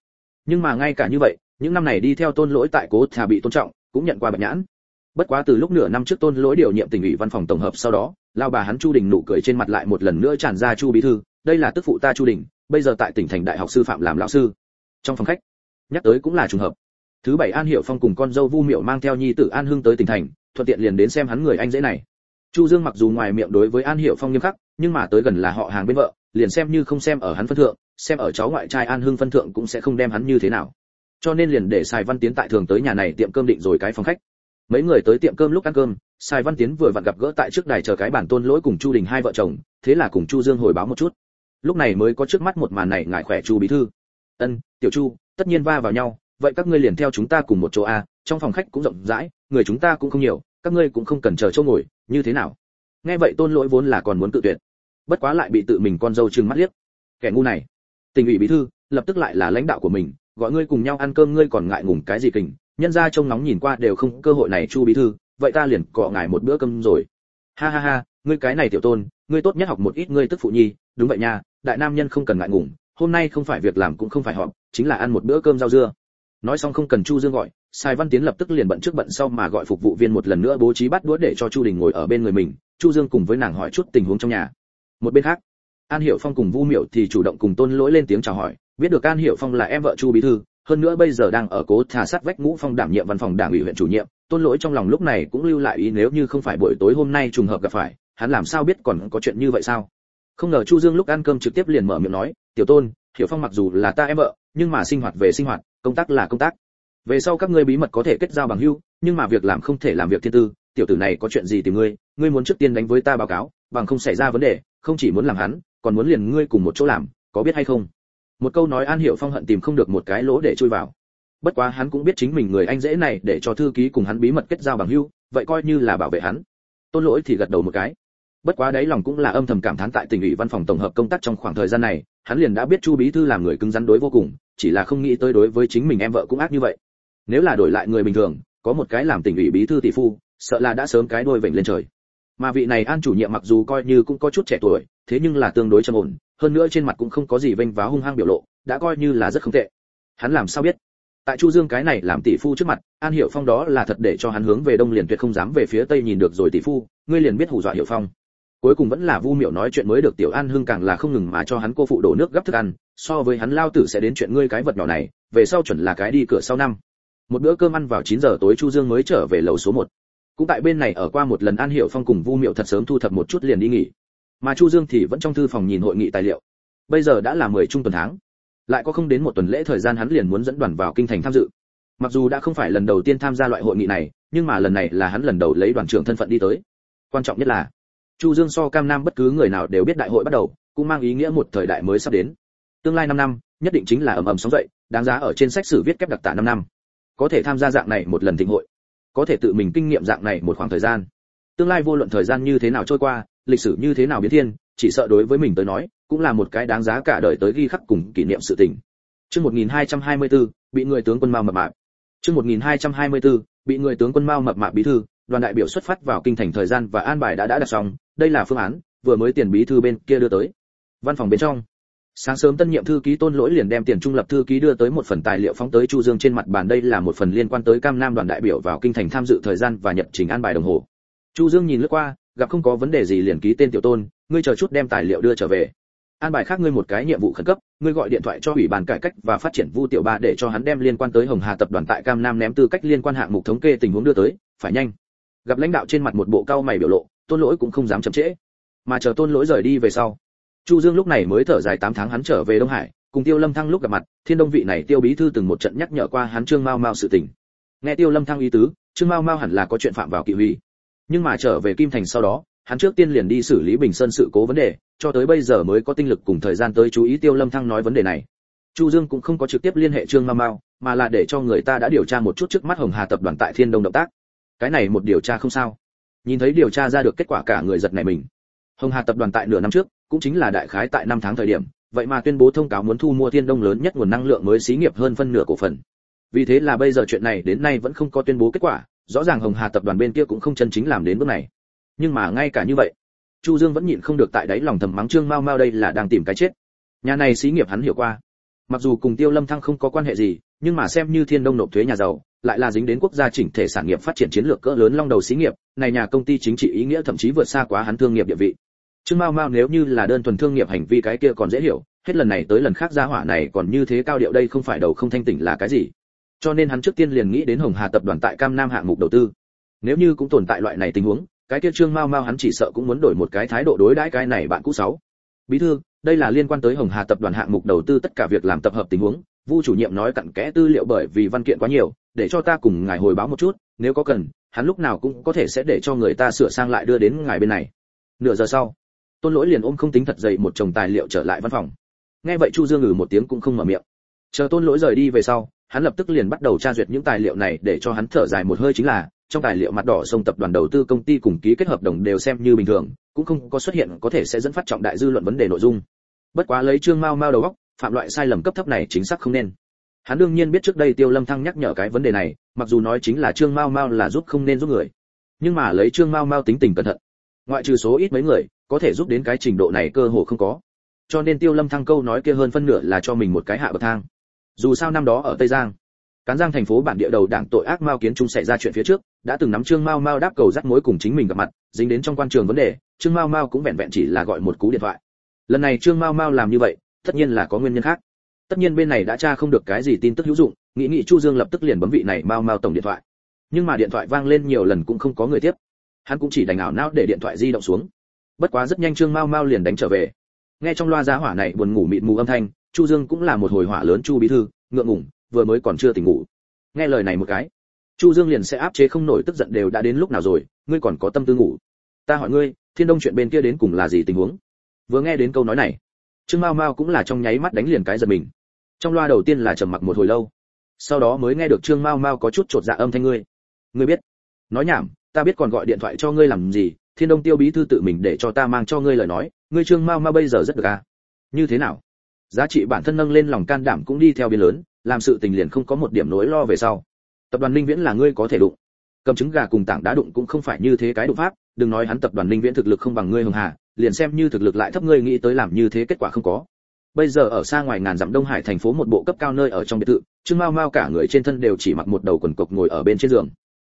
Nhưng mà ngay cả như vậy, những năm này đi theo tôn lỗi tại cố thà bị tôn trọng, cũng nhận qua bạch nhãn. Bất quá từ lúc nửa năm trước tôn lỗi điều nhiệm tỉnh ủy văn phòng tổng hợp sau đó lao bà hắn chu đình nụ cười trên mặt lại một lần nữa tràn ra chu bí thư, đây là tức phụ ta chu đình, bây giờ tại tỉnh thành đại học sư phạm làm lão sư. Trong phòng khách nhắc tới cũng là trùng hợp thứ bảy an hiệu phong cùng con dâu vu miệu mang theo nhi tử an hưng tới tỉnh thành thuận tiện liền đến xem hắn người anh dễ này chu dương mặc dù ngoài miệng đối với an hiệu phong nghiêm khắc nhưng mà tới gần là họ hàng bên vợ liền xem như không xem ở hắn phân thượng xem ở cháu ngoại trai an hưng phân thượng cũng sẽ không đem hắn như thế nào cho nên liền để Sài Văn Tiến tại thường tới nhà này tiệm cơm định rồi cái phòng khách. Mấy người tới tiệm cơm lúc ăn cơm, Sài Văn Tiến vừa vặn gặp gỡ tại trước đài chờ cái bản tôn lỗi cùng Chu Đình hai vợ chồng, thế là cùng Chu Dương hồi báo một chút. Lúc này mới có trước mắt một màn này ngại khỏe Chu bí thư. "Ân, tiểu Chu, tất nhiên va vào nhau, vậy các ngươi liền theo chúng ta cùng một chỗ a, trong phòng khách cũng rộng rãi, người chúng ta cũng không nhiều, các ngươi cũng không cần chờ chỗ ngồi, như thế nào?" Nghe vậy Tôn Lỗi vốn là còn muốn tự tuyệt, bất quá lại bị tự mình con dâu trừng mắt liếc. Kẻ ngu này, tình ủy bí thư, lập tức lại là lãnh đạo của mình, gọi ngươi cùng nhau ăn cơm ngươi còn ngại ngùng cái gì kình nhân ra trông nóng nhìn qua đều không cơ hội này chu bí thư vậy ta liền cọ ngài một bữa cơm rồi ha ha ha ngươi cái này tiểu tôn ngươi tốt nhất học một ít ngươi tức phụ nhi đúng vậy nha đại nam nhân không cần ngại ngùng hôm nay không phải việc làm cũng không phải họp, chính là ăn một bữa cơm rau dưa. Nói xong không cần chu dương gọi, sai văn tiến lập tức liền bận trước bận sau mà gọi phục vụ viên một lần nữa bố trí bắt đũa để cho chu đình ngồi ở bên người mình, chu dương cùng với nàng hỏi chút tình huống trong nhà. Một bên khác, an hiệu phong cùng vu miệu thì chủ động cùng tôn lỗi lên tiếng chào hỏi, biết được an hiệu phong là em vợ chu bí thư, hơn nữa bây giờ đang ở cố thả sát vách ngũ phong đảm nhiệm văn phòng đảng ủy huyện chủ nhiệm, tôn lỗi trong lòng lúc này cũng lưu lại ý nếu như không phải buổi tối hôm nay trùng hợp gặp phải, hắn làm sao biết còn có chuyện như vậy sao? Không ngờ chu dương lúc ăn cơm trực tiếp liền mở miệng nói tiểu tôn, hiểu phong mặc dù là ta em vợ, nhưng mà sinh hoạt về sinh hoạt, công tác là công tác. Về sau các ngươi bí mật có thể kết giao bằng hữu, nhưng mà việc làm không thể làm việc thiên tư, tiểu tử này có chuyện gì tìm ngươi ngươi muốn trước tiên đánh với ta báo cáo, bằng không xảy ra vấn đề, không chỉ muốn làm hắn, còn muốn liền ngươi cùng một chỗ làm, có biết hay không? Một câu nói an hiểu phong hận tìm không được một cái lỗ để chui vào. Bất quá hắn cũng biết chính mình người anh dễ này để cho thư ký cùng hắn bí mật kết giao bằng hữu, vậy coi như là bảo vệ hắn. Tôn lỗi thì gật đầu một cái. Bất quá đấy lòng cũng là âm thầm cảm thán tại tỉnh ủy văn phòng tổng hợp công tác trong khoảng thời gian này hắn liền đã biết chu bí thư làm người cứng rắn đối vô cùng, chỉ là không nghĩ tới đối với chính mình em vợ cũng ác như vậy. Nếu là đổi lại người bình thường, có một cái làm tỉnh ủy bí thư tỷ phu, sợ là đã sớm cái đôi vểnh lên trời. Mà vị này an chủ nhiệm mặc dù coi như cũng có chút trẻ tuổi, thế nhưng là tương đối trầm ổn, hơn nữa trên mặt cũng không có gì vênh váo hung hăng biểu lộ, đã coi như là rất không tệ. Hắn làm sao biết? Tại chu dương cái này làm tỷ phu trước mặt, an hiểu phong đó là thật để cho hắn hướng về đông liền tuyệt không dám về phía tây nhìn được rồi tỷ phu, ngươi liền biết hù dọa hiểu phong cuối cùng vẫn là vu miệu nói chuyện mới được, tiểu an hưng càng là không ngừng mà cho hắn cô phụ đổ nước gấp thức ăn, so với hắn lao tử sẽ đến chuyện ngươi cái vật nhỏ này, về sau chuẩn là cái đi cửa sau năm. Một bữa cơm ăn vào 9 giờ tối chu dương mới trở về lầu số 1. cũng tại bên này ở qua một lần an hiểu phong cùng vu miệu thật sớm thu thập một chút liền đi nghỉ. Mà chu dương thì vẫn trong thư phòng nhìn hội nghị tài liệu. Bây giờ đã là 10 trung tuần tháng. Lại có không đến một tuần lễ thời gian hắn liền muốn dẫn đoàn vào kinh thành tham dự. Mặc dù đã không phải lần đầu tiên tham gia loại hội nghị này, nhưng mà lần này là hắn lần đầu lấy đoàn trưởng thân phận đi tới. Quan trọng nhất là chu dương so cam nam bất cứ người nào đều biết đại hội bắt đầu cũng mang ý nghĩa một thời đại mới sắp đến. Tương lai 5 năm nhất định chính là ầm ầm sóng dậy đáng giá ở trên sách sử viết kép đặc tả 5 năm. Có thể tham gia dạng này một lần thịnh hội có thể tự mình kinh nghiệm dạng này một khoảng thời gian. Tương lai vô luận thời gian như thế nào trôi qua lịch sử như thế nào biến thiên chỉ sợ đối với mình tới nói cũng là một cái đáng giá cả đời tới ghi khắc cùng kỷ niệm sự tình. Chương 1224, bị người tướng quân mao mập mạp. Chương 1224, bị người tướng quân mao mập mạp bí thư đoàn đại biểu xuất phát vào kinh thành thời gian và an bài đã đã đặt xong đây là phương án, vừa mới tiền bí thư bên kia đưa tới. Văn phòng bên trong. Sáng sớm tân nhiệm thư ký tôn lỗi liền đem tiền trung lập thư ký đưa tới một phần tài liệu phóng tới chu dương trên mặt bàn, đây là một phần liên quan tới cam nam đoàn đại biểu vào kinh thành tham dự thời gian và nhập trình an bài đồng hồ. Chu dương nhìn lướt qua, gặp không có vấn đề gì liền ký tên tiểu tôn, ngươi chờ chút đem tài liệu đưa trở về. An bài khác ngươi một cái nhiệm vụ khẩn cấp, ngươi gọi điện thoại cho ủy ban cải cách và phát triển vu tiểu ba để cho hắn đem liên quan tới hồng hà tập đoàn tại cam nam ném tư cách liên quan hạng mục thống kê tình huống đưa tới, phải nhanh gặp lãnh đạo trên mặt một bộ cao mày biểu lộ, tôn lỗi cũng không dám chậm trễ. Mà chờ tôn lỗi rời đi về sau, chu dương lúc này mới thở dài 8 tháng hắn trở về đông hải, cùng tiêu lâm thăng lúc gặp mặt, thiên đông vị này tiêu bí thư từng một trận nhắc nhở qua hắn trương mao mao sự tình. Nghe tiêu lâm thăng ý tứ, trương mao mao hẳn là có chuyện phạm vào kỵ huy. Nhưng mà trở về kim thành sau đó, hắn trước tiên liền đi xử lý bình sơn sự cố vấn đề, cho tới bây giờ mới có tinh lực cùng thời gian tới chú ý tiêu lâm thăng nói vấn đề này. Chu dương cũng không có trực tiếp liên hệ trương mao mao, mà là để cho người ta đã điều tra một chút trước mắt hồng hà tập đoàn tại thiên đông động tác cái này một điều tra không sao. Nhìn thấy điều tra ra được kết quả cả người giật này mình. Hồng hà tập đoàn tại nửa năm trước, cũng chính là đại khái tại năm tháng thời điểm, vậy mà tuyên bố thông cáo muốn thu mua thiên đông lớn nhất nguồn năng lượng mới xí nghiệp hơn phân nửa cổ phần. Vì thế là bây giờ chuyện này đến nay vẫn không có tuyên bố kết quả, rõ ràng hồng hà tập đoàn bên kia cũng không chân chính làm đến bước này. Nhưng mà ngay cả như vậy, chu dương vẫn nhịn không được tại đáy lòng thầm mắng trương mao mao đây là đang tìm cái chết. Nhà này xí nghiệp hắn hiểu qua. Mặc dù cùng tiêu lâm thăng không có quan hệ gì, nhưng mà xem như thiên đông nộp thuế nhà giàu lại là dính đến quốc gia chỉnh thể sản nghiệp phát triển chiến lược cỡ lớn long đầu xí nghiệp, này nhà công ty chính trị ý nghĩa thậm chí vượt xa quá hắn thương nghiệp địa vị. Trương mao mao nếu như là đơn thuần thương nghiệp hành vi cái kia còn dễ hiểu, hết lần này tới lần khác gia hỏa này còn như thế cao điệu đây không phải đầu không thanh tỉnh là cái gì. Cho nên hắn trước tiên liền nghĩ đến hồng hà tập đoàn tại cam nam hạng mục đầu tư. Nếu như cũng tồn tại loại này tình huống, cái kia trương mao mao hắn chỉ sợ cũng muốn đổi một cái thái độ đối đãi cái này bạn cũ sáu. Bí thư, đây là liên quan tới hồng hà tập đoàn hạng mục đầu tư tất cả việc làm tập hợp tình huống, vu chủ nhiệm nói cặn kẽ tư liệu bởi vì văn kiện quá nhiều để cho ta cùng ngài hồi báo một chút, nếu có cần, hắn lúc nào cũng có thể sẽ để cho người ta sửa sang lại đưa đến ngài bên này. Nửa giờ sau, tôn lỗi liền ôm không tính thật dày một chồng tài liệu trở lại văn phòng. Nghe vậy chu dương ngừ một tiếng cũng không mở miệng. Chờ tôn lỗi rời đi về sau, hắn lập tức liền bắt đầu tra duyệt những tài liệu này để cho hắn thở dài một hơi chính là, trong tài liệu mặt đỏ sông tập đoàn đầu tư công ty cùng ký kết hợp đồng đều xem như bình thường, cũng không có xuất hiện có thể sẽ dẫn phát trọng đại dư luận vấn đề nội dung. Bất quá lấy trương mao mao đầu óc, phạm loại sai lầm cấp thấp này chính xác không nên hắn đương nhiên biết trước đây tiêu lâm thăng nhắc nhở cái vấn đề này, mặc dù nói chính là trương mao mao là giúp không nên giúp người. Nhưng mà lấy trương mao mao tính tình cẩn thận. Ngoại trừ số ít mấy người, có thể giúp đến cái trình độ này cơ hồ không có. Cho nên tiêu lâm thăng câu nói kia hơn phân nửa là cho mình một cái hạ bậc thang. Dù sao năm đó ở tây giang, cán giang thành phố bản địa đầu đảng tội ác mao kiến trung xảy ra chuyện phía trước, đã từng nắm trương mao mao đáp cầu rắc mối cùng chính mình gặp mặt, dính đến trong quan trường vấn đề, trương mao mao cũng vẹn vẹn chỉ là gọi một cú điện thoại. Lần này trương mao mao làm như vậy, tất nhiên là có nguyên nhân khác tất nhiên bên này đã tra không được cái gì tin tức hữu dụng, nghĩ nghĩ chu dương lập tức liền bấm vị này mau mau tổng điện thoại. Nhưng mà điện thoại vang lên nhiều lần cũng không có người tiếp. Hắn cũng chỉ đành ảo não để điện thoại di động xuống. Bất quá rất nhanh trương mau mau liền đánh trở về. Nghe trong loa giá hỏa này buồn ngủ mịt mù âm thanh, chu dương cũng là một hồi hỏa lớn chu bí thư, ngượng ngùng, vừa mới còn chưa tỉnh ngủ. Nghe lời này một cái, chu dương liền sẽ áp chế không nổi tức giận đều đã đến lúc nào rồi, ngươi còn có tâm tư ngủ. Ta hỏi ngươi, thiên đông chuyện bên kia đến cùng là gì tình huống? Vừa nghe đến câu nói này, trương mao mao cũng là trong nháy mắt đánh liền cái giật mình trong loa đầu tiên là trầm mặc một hồi lâu. Sau đó mới nghe được trương mao mao có chút trột dạ âm thanh ngươi. Ngươi biết. Nói nhảm, ta biết còn gọi điện thoại cho ngươi làm gì, thiên đông tiêu bí thư tự mình để cho ta mang cho ngươi lời nói, ngươi trương mao mao bây giờ rất được à? Như thế nào? Giá trị bản thân nâng lên lòng can đảm cũng đi theo biến lớn, làm sự tình liền không có một điểm nỗi lo về sau. Tập đoàn linh viễn là ngươi có thể đụng. Cầm trứng gà cùng tảng đá đụng cũng không phải như thế cái đụng pháp, đừng nói hắn tập đoàn linh viễn thực lực không bằng ngươi hường hà, liền xem như thực lực lại thấp ngươi nghĩ tới làm như thế kết quả không có bây giờ ở xa ngoài ngàn dặm đông hải thành phố một bộ cấp cao nơi ở trong biệt thự, trương mao mao cả người trên thân đều chỉ mặc một đầu quần cộc ngồi ở bên trên giường.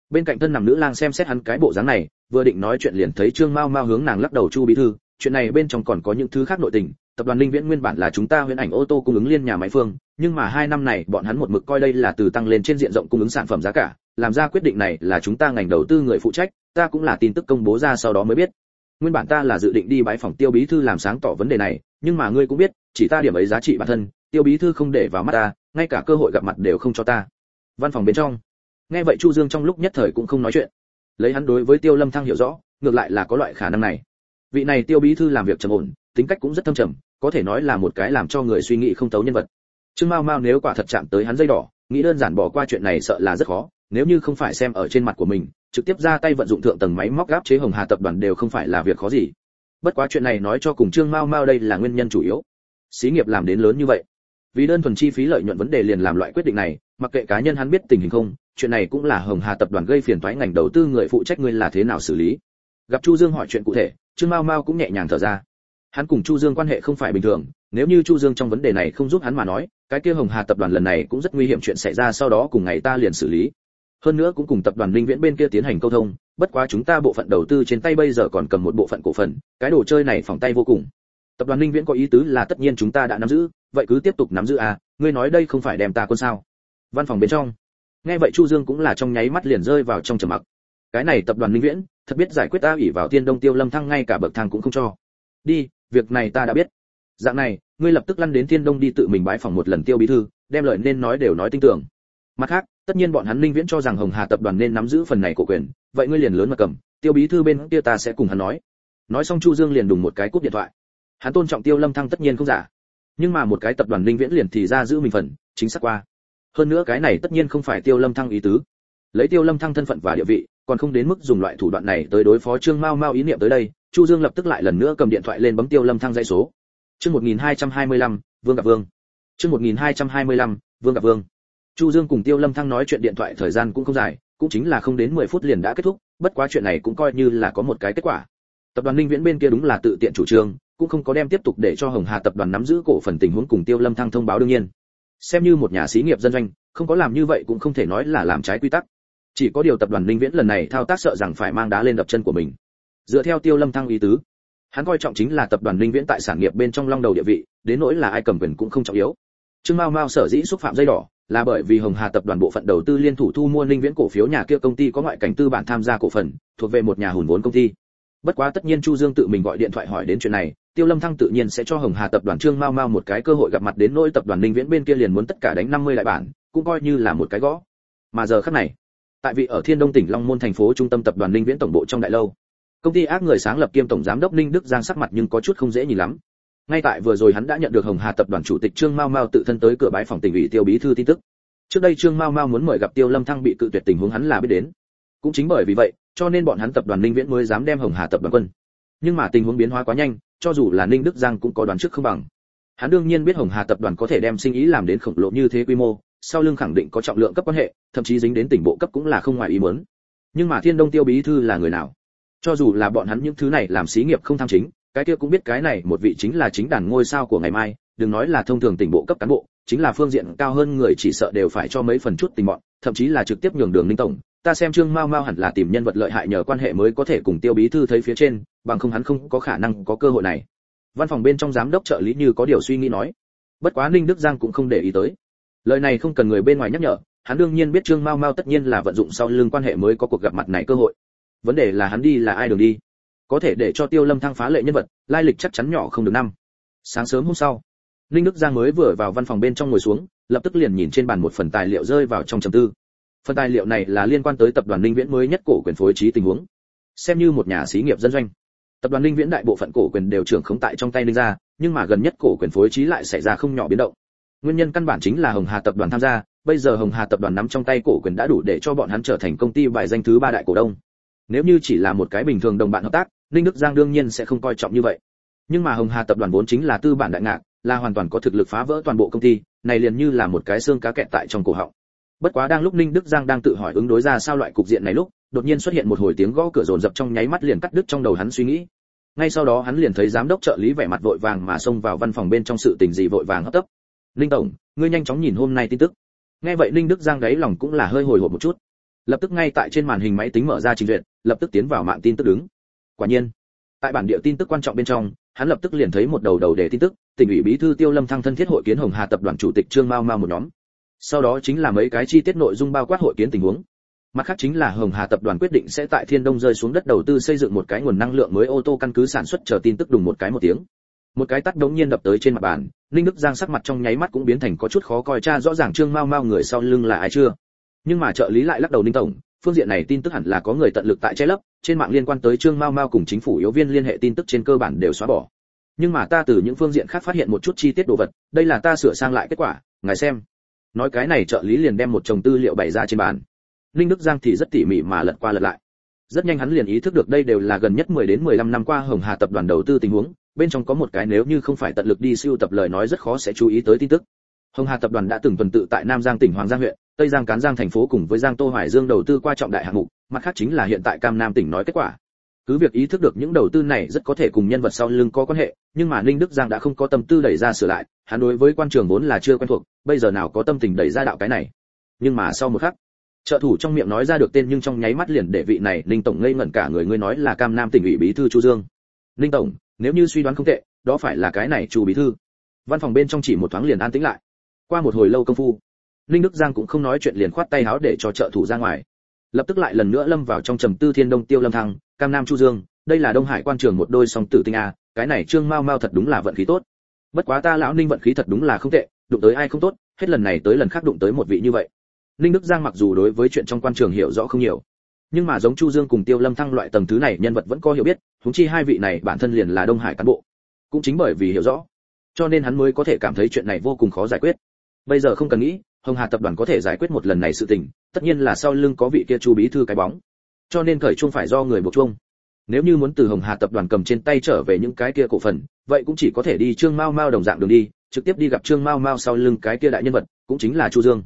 Bên cạnh thân nằm nữ lang xem xét hắn cái bộ dáng này, vừa định nói chuyện liền thấy trương mao mao hướng nàng lắc đầu chu bí thư, chuyện này bên trong còn có những thứ khác nội tình, tập đoàn linh viễn nguyên bản là chúng ta huyễn ảnh ô tô cung ứng liên nhà máy phương, nhưng mà hai năm này bọn hắn một mực coi đây là từ tăng lên trên diện rộng cung ứng sản phẩm giá cả, làm ra quyết định này là chúng ta ngành đầu tư người phụ trách, ta cũng là tin tức công bố ra sau đó mới biết nguyên bản ta là dự định đi bãi phòng tiêu bí thư làm sáng tỏ vấn đề này, nhưng mà ngươi cũng biết, chỉ ta điểm ấy giá trị bản thân, tiêu bí thư không để vào mắt ta, ngay cả cơ hội gặp mặt đều không cho ta. Văn phòng bên trong. Nghe vậy chu dương trong lúc nhất thời cũng không nói chuyện. Lấy hắn đối với tiêu lâm thăng hiểu rõ, ngược lại là có loại khả năng này. Vị này tiêu bí thư làm việc trầm ổn, tính cách cũng rất thâm trầm, có thể nói là một cái làm cho người suy nghĩ không tấu nhân vật. Trương mao mao nếu quả thật chạm tới hắn dây đỏ, nghĩ đơn giản bỏ qua chuyện này sợ là rất khó nếu như không phải xem ở trên mặt của mình, trực tiếp ra tay vận dụng thượng tầng máy móc gáp chế hồng hà tập đoàn đều không phải là việc khó gì. Bất quá chuyện này nói cho cùng trương mao mao đây là nguyên nhân chủ yếu. Xí nghiệp làm đến lớn như vậy, vì đơn thuần chi phí lợi nhuận vấn đề liền làm loại quyết định này, mặc kệ cá nhân hắn biết tình hình không, chuyện này cũng là hồng hà tập đoàn gây phiền toái ngành đầu tư người phụ trách ngươi là thế nào xử lý. Gặp chu dương hỏi chuyện cụ thể, trương mao mao cũng nhẹ nhàng thở ra. Hắn cùng chu dương quan hệ không phải bình thường, nếu như chu dương trong vấn đề này không giúp hắn mà nói, cái kia hồng hà tập đoàn lần này cũng rất nguy hiểm chuyện xảy ra, sau đó cùng ngày ta liền xử lý hơn nữa cũng cùng tập đoàn linh viễn bên kia tiến hành câu thông, bất quá chúng ta bộ phận đầu tư trên tay bây giờ còn cầm một bộ phận cổ phần, cái đồ chơi này phòng tay vô cùng. Tập đoàn linh viễn có ý tứ là tất nhiên chúng ta đã nắm giữ, vậy cứ tiếp tục nắm giữ à ngươi nói đây không phải đem ta quân sao? Văn phòng bên trong. Nghe vậy chu dương cũng là trong nháy mắt liền rơi vào trong trầm mặc. Cái này tập đoàn linh viễn, thật biết giải quyết ta ủy vào tiên đông tiêu lâm thăng ngay cả bậc thang cũng không cho. Đi, việc này ta đã biết. Dạng này, ngươi lập tức lăn đến thiên đông đi tự mình bái phòng một lần tiêu bí thư, đem lời nên nói đều nói tin tưởng. Mặt khác tất nhiên bọn hắn linh viễn cho rằng hồng hà tập đoàn nên nắm giữ phần này của quyền vậy ngươi liền lớn mà cầm tiêu bí thư bên kia ta sẽ cùng hắn nói. Nói xong chu dương liền đùng một cái cúp điện thoại. Hắn tôn trọng tiêu lâm thăng tất nhiên không giả. Nhưng mà một cái tập đoàn linh viễn liền thì ra giữ mình phần chính xác qua. Hơn nữa cái này tất nhiên không phải tiêu lâm thăng ý tứ. Lấy tiêu lâm thăng thân phận và địa vị còn không đến mức dùng loại thủ đoạn này tới đối phó trương mao mao ý niệm tới đây chu dương lập tức lại lần nữa cầm điện thoại lên bấm tiêu lâm thăng dây số. Chương 1225, vương gặp vương. Chương 1225, vương gặp vương chu dương cùng tiêu lâm thăng nói chuyện điện thoại thời gian cũng không dài, cũng chính là không đến 10 phút liền đã kết thúc, bất quá chuyện này cũng coi như là có một cái kết quả. Tập đoàn ninh viễn bên kia đúng là tự tiện chủ trương, cũng không có đem tiếp tục để cho hồng hà tập đoàn nắm giữ cổ phần tình huống cùng tiêu lâm thăng thông báo đương nhiên. Xem như một nhà xí nghiệp dân doanh, không có làm như vậy cũng không thể nói là làm trái quy tắc. Chỉ có điều tập đoàn linh viễn lần này thao tác sợ rằng phải mang đá lên đập chân của mình. Dựa theo tiêu lâm thăng ý tứ, hắn coi trọng chính là tập đoàn linh viễn tại sản nghiệp bên trong long đầu địa vị, đến nỗi là ai cầm quyền cũng không trọng yếu. Trương mao mao sở dĩ xúc phạm dây đỏ là bởi vì hồng hà tập đoàn bộ phận đầu tư liên thủ thu mua linh viễn cổ phiếu nhà kia công ty có ngoại cảnh tư bản tham gia cổ phần, thuộc về một nhà hùn vốn công ty. Bất quá tất nhiên chu dương tự mình gọi điện thoại hỏi đến chuyện này, tiêu lâm thăng tự nhiên sẽ cho hồng hà tập đoàn trương mao mao một cái cơ hội gặp mặt đến nỗi tập đoàn linh viễn bên kia liền muốn tất cả đánh 50 đại bản, cũng coi như là một cái gõ. Mà giờ khắc này, tại vị ở thiên đông tỉnh long môn thành phố trung tâm tập đoàn linh viễn tổng bộ trong đại lâu, công ty ác người sáng lập kiêm tổng giám đốc ninh đức giang sắc mặt nhưng có chút không dễ nhìn lắm ngay tại vừa rồi hắn đã nhận được hồng hà tập đoàn chủ tịch trương mao mao tự thân tới cửa bãi phòng tỉnh ủy tiêu bí thư tin tức. Trước đây trương mao mao muốn mời gặp tiêu lâm thăng bị cự tuyệt tình huống hắn là biết đến. Cũng chính bởi vì vậy, cho nên bọn hắn tập đoàn ninh viễn mới dám đem hồng hà tập đoàn quân. Nhưng mà tình huống biến hóa quá nhanh, cho dù là ninh đức giang cũng có đoán trước không bằng. Hắn đương nhiên biết hồng hà tập đoàn có thể đem sinh ý làm đến khổng lồ như thế quy mô, sau lưng khẳng định có trọng lượng cấp quan hệ, thậm chí dính đến tỉnh bộ cấp cũng là không ngoài ý muốn. Nhưng mà thiên đông tiêu bí thư là người nào? Cho dù là bọn hắn những thứ này làm xí nghiệp không tham chính cái kia cũng biết cái này một vị chính là chính đàn ngôi sao của ngày mai, đừng nói là thông thường tỉnh bộ cấp cán bộ, chính là phương diện cao hơn người chỉ sợ đều phải cho mấy phần chút tình bọn, thậm chí là trực tiếp nhường đường ninh tổng. Ta xem trương mao mao hẳn là tìm nhân vật lợi hại nhờ quan hệ mới có thể cùng tiêu bí thư thấy phía trên, bằng không hắn không có khả năng có cơ hội này. Văn phòng bên trong giám đốc trợ lý như có điều suy nghĩ nói. Bất quá ninh đức giang cũng không để ý tới. Lời này không cần người bên ngoài nhắc nhở, hắn đương nhiên biết trương mao mao tất nhiên là vận dụng sau lưng quan hệ mới có cuộc gặp mặt này cơ hội. Vấn đề là hắn đi là ai đường đi? Có thể để cho tiêu lâm thăng phá lệ nhân vật, lai lịch chắc chắn nhỏ không được năm. Sáng sớm hôm sau linh đức giang mới vừa vào văn phòng bên trong ngồi xuống, lập tức liền nhìn trên bàn một phần tài liệu rơi vào trong trầm tư. Phần tài liệu này là liên quan tới tập đoàn linh viễn mới nhất cổ quyền phối trí tình huống. Xem như một nhà xí nghiệp dân doanh. Tập đoàn linh viễn đại bộ phận cổ quyền đều trưởng không tại trong tay linh gia, nhưng mà gần nhất cổ quyền phối trí lại xảy ra không nhỏ biến động. Nguyên nhân căn bản chính là hồng hà tập đoàn tham gia, bây giờ hồng hà tập đoàn nắm trong tay cổ quyền đã đủ để cho bọn hắn trở thành công ty bài danh thứ ba đại cổ đông. Nếu như chỉ là một cái bình thường đồng bạn hợp tác ninh đức giang đương nhiên sẽ không coi trọng như vậy. Nhưng mà hồng hà tập đoàn vốn chính là tư bản đại ngạc, là hoàn toàn có thực lực phá vỡ toàn bộ công ty, này liền như là một cái xương cá kẹt tại trong cổ họng. Bất quá đang lúc ninh đức giang đang tự hỏi ứng đối ra sao loại cục diện này lúc, đột nhiên xuất hiện một hồi tiếng gõ cửa rồn rập trong nháy mắt liền cắt đứt trong đầu hắn suy nghĩ. Ngay sau đó hắn liền thấy giám đốc trợ lý vẻ mặt vội vàng mà xông vào văn phòng bên trong sự tình gì vội vàng hấp tấp. Ninh tổng, ngươi nhanh chóng nhìn hôm nay tin tức. Nghe vậy ninh đức giang đáy lòng cũng là hơi hồi hộp một chút. Lập tức ngay tại trên màn hình máy tính mở ra trình duyệt, lập tức tiến vào mạng tin tức đứng quả nhiên, tại bản địa tin tức quan trọng bên trong, hắn lập tức liền thấy một đầu đầu đề tin tức, tỉnh ủy bí thư tiêu lâm thăng thân thiết hội kiến hồng hà tập đoàn chủ tịch trương mao mao một nhóm. Sau đó chính là mấy cái chi tiết nội dung bao quát hội kiến tình huống. Mặt khác chính là hồng hà tập đoàn quyết định sẽ tại thiên đông rơi xuống đất đầu tư xây dựng một cái nguồn năng lượng mới ô tô căn cứ sản xuất chờ tin tức đùng một cái một tiếng. Một cái tắt đống nhiên đập tới trên mặt bàn, ninh đức giang sắc mặt trong nháy mắt cũng biến thành có chút khó coi, cha rõ ràng trương mao mao người sau lưng là ai chưa? Nhưng mà trợ lý lại lắc đầu ninh tổng phương diện này tin tức hẳn là có người tận lực tại che lấp, trên mạng liên quan tới trương mao mao cùng chính phủ yếu viên liên hệ tin tức trên cơ bản đều xóa bỏ. Nhưng mà ta từ những phương diện khác phát hiện một chút chi tiết đồ vật, đây là ta sửa sang lại kết quả, ngài xem. Nói cái này trợ lý liền đem một chồng tư liệu bày ra trên bàn. Linh đức giang thì rất tỉ mỉ mà lật qua lật lại. Rất nhanh hắn liền ý thức được đây đều là gần nhất 10 đến 15 năm qua hồng hà tập đoàn đầu tư tình huống, bên trong có một cái nếu như không phải tận lực đi siêu tập lời nói rất khó sẽ chú ý tới tin tức hồng hà tập đoàn đã từng tuần tự tại nam giang tỉnh hoàng giang huyện, tây giang cán giang thành phố cùng với giang tô hoài dương đầu tư qua trọng đại hạng mục, mặt khác chính là hiện tại cam nam tỉnh nói kết quả. Cứ việc ý thức được những đầu tư này rất có thể cùng nhân vật sau lưng có quan hệ, nhưng mà ninh đức giang đã không có tâm tư đẩy ra sửa lại, hắn đối với quan trường vốn là chưa quen thuộc, bây giờ nào có tâm tình đẩy ra đạo cái này. Nhưng mà sau một khắc, trợ thủ trong miệng nói ra được tên nhưng trong nháy mắt liền để vị này ninh tổng ngây ngẩn cả người, ngươi nói là cam nam tỉnh ủy bí thư chu dương. Ninh tổng, nếu như suy đoán không tệ, đó phải là cái này chu bí thư. Văn phòng bên trong chỉ một thoáng liền an tĩnh lại qua một hồi lâu công phu, ninh đức giang cũng không nói chuyện liền khoát tay háo để cho trợ thủ ra ngoài. Lập tức lại lần nữa lâm vào trong trầm tư thiên đông tiêu lâm thăng, cam nam chu dương, đây là đông hải quan trường một đôi song tử tinh a, cái này trương mao mao thật đúng là vận khí tốt. Bất quá ta lão ninh vận khí thật đúng là không tệ, đụng tới ai không tốt, hết lần này tới lần khác đụng tới một vị như vậy. Ninh đức giang mặc dù đối với chuyện trong quan trường hiểu rõ không nhiều, nhưng mà giống chu dương cùng tiêu lâm thăng loại tầng thứ này nhân vật vẫn có hiểu biết chúng chi hai vị này bản thân liền là đông hải cán bộ, cũng chính bởi vì hiểu rõ, cho nên hắn mới có thể cảm thấy chuyện này vô cùng khó giải quyết bây giờ không cần nghĩ, hồng hà tập đoàn có thể giải quyết một lần này sự tình, tất nhiên là sau lưng có vị kia chu bí thư cái bóng. Cho nên khởi chuông phải do người buộc chuông nếu như muốn từ hồng hà tập đoàn cầm trên tay trở về những cái kia cổ phần, vậy cũng chỉ có thể đi trương mao mao đồng dạng đường đi, trực tiếp đi gặp trương mao mao sau lưng cái kia đại nhân vật, cũng chính là chu dương.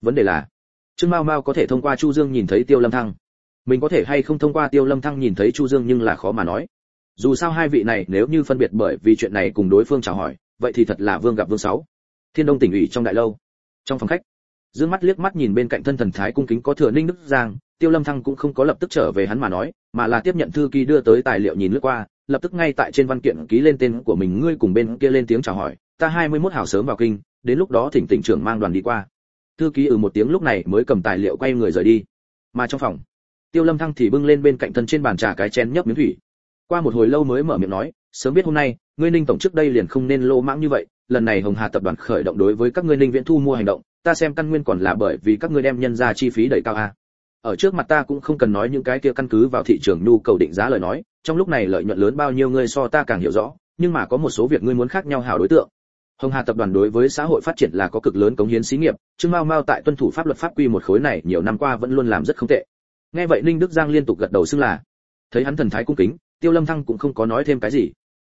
Vấn đề là, trương mao mao có thể thông qua chu dương nhìn thấy tiêu lâm thăng. Mình có thể hay không thông qua tiêu lâm thăng nhìn thấy chu dương nhưng là khó mà nói. Dù sao hai vị này nếu như phân biệt bởi vì chuyện này cùng đối phương chào hỏi, vậy thì thật là vương gặp vương sáu thiên đông tỉnh ủy trong đại lâu. Trong phòng khách, dương mắt liếc mắt nhìn bên cạnh thân thần thái cung kính có thừa ninh đức giang, tiêu lâm thăng cũng không có lập tức trở về hắn mà nói, mà là tiếp nhận thư ký đưa tới tài liệu nhìn lướt qua, lập tức ngay tại trên văn kiện ký lên tên của mình, ngươi cùng bên kia lên tiếng chào hỏi, ta 21 hảo sớm vào kinh, đến lúc đó thỉnh tỉnh trưởng mang đoàn đi qua. Thư ký ừ một tiếng lúc này mới cầm tài liệu quay người rời đi. Mà trong phòng, tiêu lâm thăng thì bưng lên bên cạnh thân trên bàn trà cái chén nhấp miếng thủy. Qua một hồi lâu mới mở miệng nói, sớm biết hôm nay, ngươi ninh tổng trước đây liền không nên lô mãng như vậy lần này hồng hà tập đoàn khởi động đối với các ngươi ninh viễn thu mua hành động, ta xem căn nguyên còn là bởi vì các ngươi đem nhân ra chi phí đẩy cao a. Ở trước mặt ta cũng không cần nói những cái kia căn cứ vào thị trường nhu cầu định giá lời nói, trong lúc này lợi nhuận lớn bao nhiêu ngươi so ta càng hiểu rõ, nhưng mà có một số việc ngươi muốn khác nhau hảo đối tượng. Hồng hà tập đoàn đối với xã hội phát triển là có cực lớn cống hiến xí nghiệp, trương mao mao tại tuân thủ pháp luật pháp quy một khối này nhiều năm qua vẫn luôn làm rất không tệ. Nghe vậy ninh đức giang liên tục gật đầu xưng là. Thấy hắn thần thái cung kính, tiêu lâm thăng cũng không có nói thêm cái gì.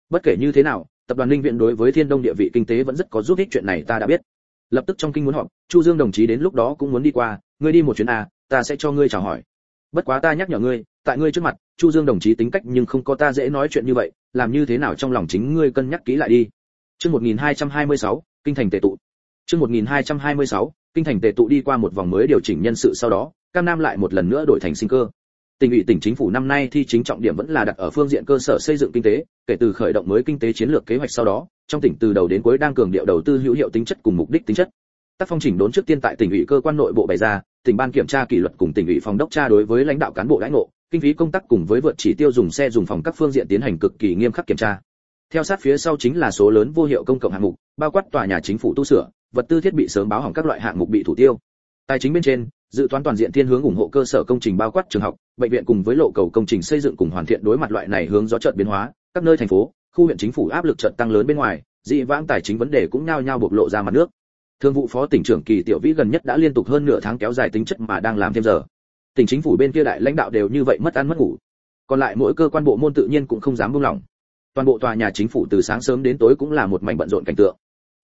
Bất kể như thế nào tập đoàn linh viện đối với thiên đông địa vị kinh tế vẫn rất có giúp ích chuyện này ta đã biết. Lập tức trong kinh muốn họp chu dương đồng chí đến lúc đó cũng muốn đi qua ngươi đi một chuyến à ta sẽ cho ngươi chào hỏi. Bất quá ta nhắc nhở ngươi tại ngươi trước mặt chu dương đồng chí tính cách nhưng không có ta dễ nói chuyện như vậy làm như thế nào trong lòng chính ngươi cân nhắc kỹ lại đi. Chương 1226, kinh thành tề tụ. Chương 1226, kinh thành tề tụ đi qua một vòng mới điều chỉnh nhân sự sau đó cam nam lại một lần nữa đổi thành sinh cơ tỉnh ủy tỉnh chính phủ năm nay thi chính trọng điểm vẫn là đặt ở phương diện cơ sở xây dựng kinh tế, kể từ khởi động mới kinh tế chiến lược kế hoạch sau đó, trong tỉnh từ đầu đến cuối đang cường điệu đầu tư hữu hiệu tính chất cùng mục đích tính chất. Tác phong chỉnh đốn trước tiên tại tỉnh ủy cơ quan nội bộ bày ra, tỉnh ban kiểm tra kỷ luật cùng tỉnh ủy phòng đốc tra đối với lãnh đạo cán bộ lãnh ngộ, kinh phí công tác cùng với vượt chỉ tiêu dùng xe dùng phòng các phương diện tiến hành cực kỳ nghiêm khắc kiểm tra. Theo sát phía sau chính là số lớn vô hiệu công cộng hạng mục, bao quát tòa nhà chính phủ tu sửa, vật tư thiết bị sớm báo hỏng các loại hạng mục bị thủ tiêu. Tài chính bên trên, dự toán toàn diện thiên hướng ủng hộ cơ sở công trình bao quát trường học bệnh viện cùng với lộ cầu công trình xây dựng cùng hoàn thiện đối mặt loại này hướng gió chợt biến hóa, các nơi thành phố, khu huyện chính phủ áp lực chợt tăng lớn bên ngoài, dị vãng tài chính vấn đề cũng nhao nhao bộc lộ ra mặt nước. Thương vụ phó tỉnh trưởng kỳ tiểu vĩ gần nhất đã liên tục hơn nửa tháng kéo dài tính chất mà đang làm thêm giờ. Tỉnh chính phủ bên kia đại lãnh đạo đều như vậy mất ăn mất ngủ. Còn lại mỗi cơ quan bộ môn tự nhiên cũng không dám buông lỏng. Toàn bộ tòa nhà chính phủ từ sáng sớm đến tối cũng là một mảnh bận rộn cảnh tượng.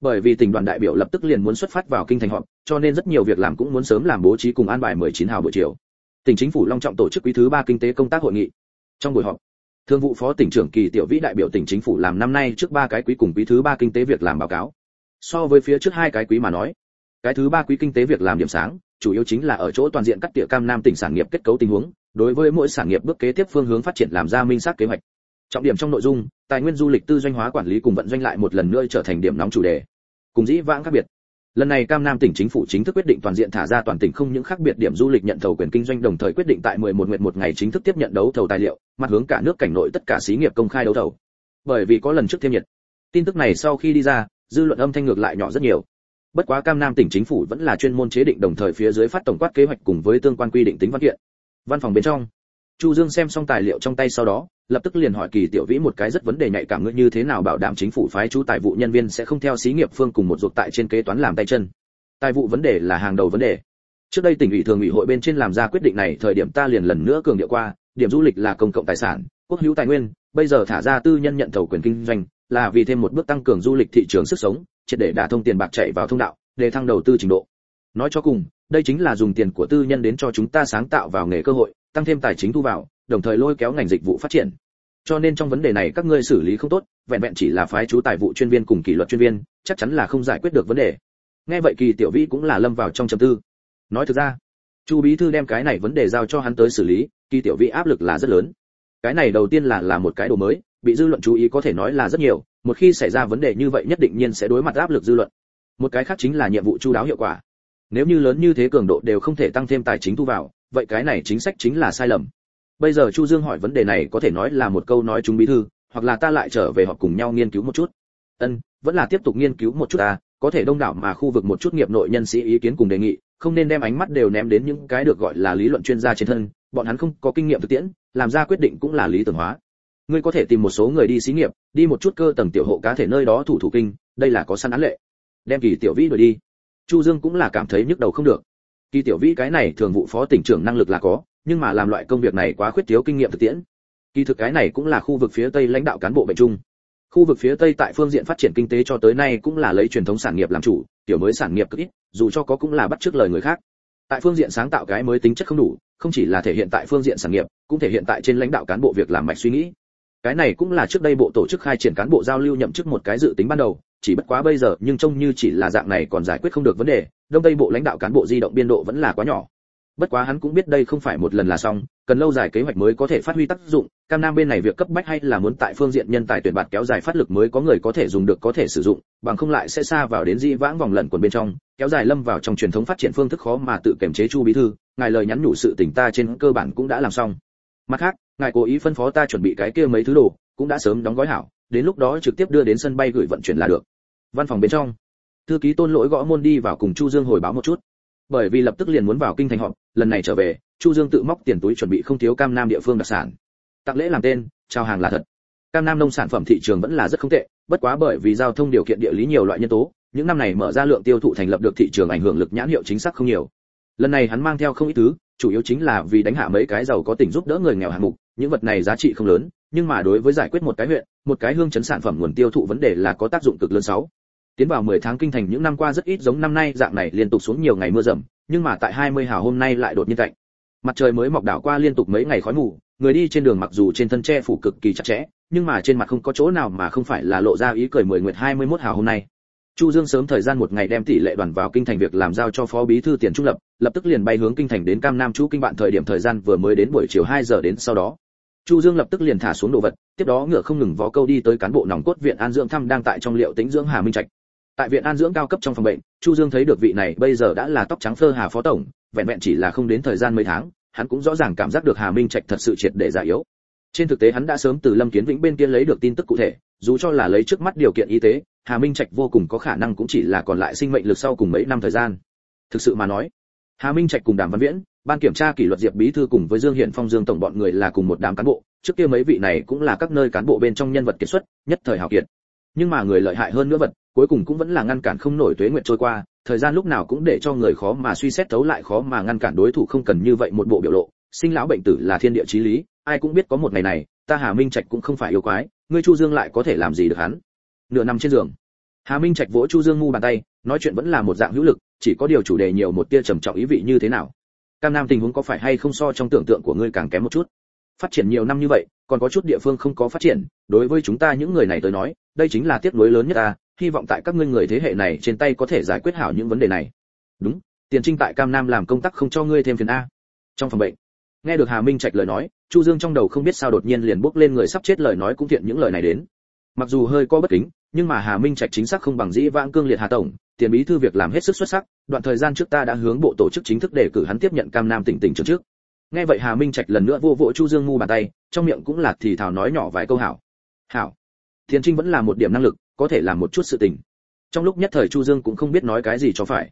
Bởi vì tỉnh đoàn đại biểu lập tức liền muốn xuất phát vào kinh thành họp, cho nên rất nhiều việc làm cũng muốn sớm làm bố trí cùng an bài 19 hào buổi chiều tỉnh chính phủ long trọng tổ chức quý thứ ba kinh tế công tác hội nghị. Trong buổi họp, thương vụ phó tỉnh trưởng kỳ tiểu vĩ đại biểu tỉnh chính phủ làm năm nay trước ba cái quý cùng quý thứ ba kinh tế việc làm báo cáo. So với phía trước hai cái quý mà nói, cái thứ ba quý kinh tế việc làm điểm sáng, chủ yếu chính là ở chỗ toàn diện cắt tỉa cam nam tỉnh sản nghiệp kết cấu tình huống, đối với mỗi sản nghiệp bước kế tiếp phương hướng phát triển làm ra minh xác kế hoạch. Trọng điểm trong nội dung, tài nguyên du lịch tư doanh hóa quản lý cùng vận doanh lại một lần nữa trở thành điểm nóng chủ đề. Cùng dĩ vãng khác biệt lần này cam nam tỉnh chính phủ chính thức quyết định toàn diện thả ra toàn tỉnh không những khác biệt điểm du lịch nhận thầu quyền kinh doanh, đồng thời quyết định tại 11 nguyện một ngày chính thức tiếp nhận đấu thầu tài liệu, mặt hướng cả nước cảnh nội tất cả xí nghiệp công khai đấu thầu. Bởi vì có lần trước thêm nhiệt. Tin tức này sau khi đi ra, dư luận âm thanh ngược lại nhỏ rất nhiều. Bất quá cam nam tỉnh chính phủ vẫn là chuyên môn chế định đồng thời phía dưới phát tổng quát kế hoạch cùng với tương quan quy định tính văn kiện. Văn phòng bên trong, chu dương xem xong tài liệu trong tay sau đó lập tức liền hỏi kỳ tiểu vĩ một cái rất vấn đề nhạy cảm ngươi như thế nào bảo đảm chính phủ phái chú tài vụ nhân viên sẽ không theo xí nghiệp phương cùng một ruột tại trên kế toán làm tay chân. Tài vụ vấn đề là hàng đầu vấn đề. Trước đây tỉnh ủy thường ủy hội bên trên làm ra quyết định này, thời điểm ta liền lần nữa cường điệu qua, điểm du lịch là công cộng tài sản, quốc hữu tài nguyên, bây giờ thả ra tư nhân nhận thầu quyền kinh doanh, là vì thêm một bước tăng cường du lịch thị trường sức sống, triệt để đả thông tiền bạc chạy vào thông đạo, để thăng đầu tư trình độ. Nói cho cùng, đây chính là dùng tiền của tư nhân đến cho chúng ta sáng tạo vào nghề cơ hội tăng thêm tài chính thu vào, đồng thời lôi kéo ngành dịch vụ phát triển. Cho nên trong vấn đề này các ngươi xử lý không tốt, vẹn vẹn chỉ là phái chú tài vụ chuyên viên cùng kỷ luật chuyên viên, chắc chắn là không giải quyết được vấn đề. Nghe vậy kỳ tiểu vĩ cũng là lâm vào trong trầm tư. Nói thực ra, chu bí thư đem cái này vấn đề giao cho hắn tới xử lý, kỳ tiểu vĩ áp lực là rất lớn. Cái này đầu tiên là là một cái đồ mới, bị dư luận chú ý có thể nói là rất nhiều, một khi xảy ra vấn đề như vậy nhất định nhiên sẽ đối mặt áp lực dư luận. Một cái khác chính là nhiệm vụ chu đáo hiệu quả. Nếu như lớn như thế cường độ đều không thể tăng thêm tài chính thu vào vậy cái này chính sách chính là sai lầm. Bây giờ chu dương hỏi vấn đề này có thể nói là một câu nói chúng bí thư, hoặc là ta lại trở về họp cùng nhau nghiên cứu một chút. Ân, vẫn là tiếp tục nghiên cứu một chút ta có thể đông đảo mà khu vực một chút nghiệp nội nhân sĩ ý kiến cùng đề nghị, không nên đem ánh mắt đều ném đến những cái được gọi là lý luận chuyên gia trên thân, bọn hắn không có kinh nghiệm thực tiễn, làm ra quyết định cũng là lý tưởng hóa. Ngươi có thể tìm một số người đi xí nghiệp, đi một chút cơ tầng tiểu hộ cá thể nơi đó thủ thủ kinh, đây là có săn án lệ. Đem kỳ tiểu vĩ đuổi đi. Chu dương cũng là cảm thấy nhức đầu không được kỳ tiểu vĩ cái này thường vụ phó tỉnh trưởng năng lực là có, nhưng mà làm loại công việc này quá khuyết thiếu kinh nghiệm thực tiễn. Kỳ thực cái này cũng là khu vực phía tây lãnh đạo cán bộ bệnh chung khu vực phía tây tại phương diện phát triển kinh tế cho tới nay cũng là lấy truyền thống sản nghiệp làm chủ tiểu mới sản nghiệp cực ít, dù cho có cũng là bắt trước lời người khác. Tại phương diện sáng tạo cái mới tính chất không đủ, không chỉ là thể hiện tại phương diện sản nghiệp, cũng thể hiện tại trên lãnh đạo cán bộ việc làm mạch suy nghĩ. Cái này cũng là trước đây bộ tổ chức khai triển cán bộ giao lưu nhậm chức một cái dự tính ban đầu chỉ bất quá bây giờ, nhưng trông như chỉ là dạng này còn giải quyết không được vấn đề, đông tây bộ lãnh đạo cán bộ di động biên độ vẫn là quá nhỏ. Bất quá hắn cũng biết đây không phải một lần là xong, cần lâu dài kế hoạch mới có thể phát huy tác dụng, cam nam bên này việc cấp bách hay là muốn tại phương diện nhân tài tuyển bạt kéo dài phát lực mới có người có thể dùng được, có thể sử dụng, bằng không lại sẽ xa vào đến di vãng vòng lẩn quần bên trong, kéo dài lâm vào trong truyền thống phát triển phương thức khó mà tự kiểm chế chu bí thư, ngài lời nhắn nhủ sự tỉnh ta trên cơ bản cũng đã làm xong. Mặt khác, ngài cố ý phân phó ta chuẩn bị cái kia mấy thứ đồ, cũng đã sớm đóng gói hảo đến lúc đó trực tiếp đưa đến sân bay gửi vận chuyển là được. Văn phòng bên trong, thư ký tôn lỗi gõ môn đi vào cùng chu dương hồi báo một chút. Bởi vì lập tức liền muốn vào kinh thành họp, lần này trở về, chu dương tự móc tiền túi chuẩn bị không thiếu cam nam địa phương đặc sản. Tặng lễ làm tên, trao hàng là thật. Cam nam nông sản phẩm thị trường vẫn là rất không tệ, bất quá bởi vì giao thông điều kiện địa lý nhiều loại nhân tố, những năm này mở ra lượng tiêu thụ thành lập được thị trường ảnh hưởng lực nhãn hiệu chính xác không nhiều. Lần này hắn mang theo không ít thứ, chủ yếu chính là vì đánh hạ mấy cái giàu có tỉnh giúp đỡ người nghèo hạng mục những vật này giá trị không lớn nhưng mà đối với giải quyết một cái huyện một cái hương chấn sản phẩm nguồn tiêu thụ vấn đề là có tác dụng cực lớn sáu. Tiến vào 10 tháng kinh thành những năm qua rất ít giống năm nay dạng này liên tục xuống nhiều ngày mưa rầm nhưng mà tại 20 hào hôm nay lại đột nhiên cạnh. Mặt trời mới mọc đảo qua liên tục mấy ngày khói mù người đi trên đường mặc dù trên thân che phủ cực kỳ chặt chẽ nhưng mà trên mặt không có chỗ nào mà không phải là lộ ra ý cười mười nguyệt 21 hào hôm nay. Chu Dương sớm thời gian một ngày đem tỷ lệ đoàn vào kinh thành việc làm giao cho phó bí thư tiền trung lập, lập tức liền bay hướng kinh thành đến Cam Nam chú kinh bạn thời điểm thời gian vừa mới đến buổi chiều 2 giờ đến sau đó. Chu Dương lập tức liền thả xuống đồ vật, tiếp đó ngựa không ngừng vó câu đi tới cán bộ nòng cốt viện an dưỡng thăm đang tại trong liệu tĩnh dưỡng Hà Minh Trạch. Tại viện an dưỡng cao cấp trong phòng bệnh, Chu Dương thấy được vị này bây giờ đã là tóc trắng phơ Hà phó tổng, vẹn vẹn chỉ là không đến thời gian mấy tháng, hắn cũng rõ ràng cảm giác được Hà Minh Trạch thật sự triệt để già yếu. Trên thực tế hắn đã sớm từ Lâm Kiến Vĩnh bên kia lấy được tin tức cụ thể, dù cho là lấy trước mắt điều kiện y tế, Hà Minh Trạch vô cùng có khả năng cũng chỉ là còn lại sinh mệnh lực sau cùng mấy năm thời gian. Thực sự mà nói, Hà Minh Trạch cùng Đàm Văn Viễn, ban kiểm tra kỷ luật Diệp bí thư cùng với Dương Hiển Phong Dương tổng bọn người là cùng một đám cán bộ, trước kia mấy vị này cũng là các nơi cán bộ bên trong nhân vật kiệt xuất, nhất thời hào kiệt. Nhưng mà người lợi hại hơn nữa vật, cuối cùng cũng vẫn là ngăn cản không nổi tuế nguyện trôi qua, thời gian lúc nào cũng để cho người khó mà suy xét thấu lại khó mà ngăn cản đối thủ không cần như vậy một bộ biểu lộ, sinh lão bệnh tử là thiên địa chí lý, ai cũng biết có một ngày này, ta Hà Minh Trạch cũng không phải yêu quái, ngươi Chu Dương lại có thể làm gì được hắn? Nửa nằm trên giường, Hà Minh Trạch vỗ Chu Dương ngu bàn tay, nói chuyện vẫn là một dạng hữu lực, chỉ có điều chủ đề nhiều một tia trầm trọng ý vị như thế nào. Cam Nam tình huống có phải hay không so trong tưởng tượng của ngươi càng kém một chút? Phát triển nhiều năm như vậy, còn có chút địa phương không có phát triển, đối với chúng ta những người này tới nói, đây chính là tiếc nuối lớn nhất ta, hy vọng tại các ngươi người thế hệ này trên tay có thể giải quyết hảo những vấn đề này. Đúng, tiền trinh tại Cam Nam làm công tác không cho ngươi thêm phiền a. Trong phòng bệnh, nghe được Hà Minh Trạch lời nói, Chu Dương trong đầu không biết sao đột nhiên liền bước lên người sắp chết lời nói cũng thiện những lời này đến. Mặc dù hơi có bất kính, nhưng mà Hà Minh Trạch chính xác không bằng dĩ vãng cương liệt Hà tổng, tiền bí thư việc làm hết sức xuất sắc, đoạn thời gian trước ta đã hướng bộ tổ chức chính thức đề cử hắn tiếp nhận Cam Nam tỉnh tỉnh trước trước. Nghe vậy Hà Minh Trạch lần nữa vô vỗ Chu Dương ngu bàn tay, trong miệng cũng là thì thào nói nhỏ vài câu hảo. Hảo. thiền Trinh vẫn là một điểm năng lực, có thể làm một chút sự tình. Trong lúc nhất thời Chu Dương cũng không biết nói cái gì cho phải.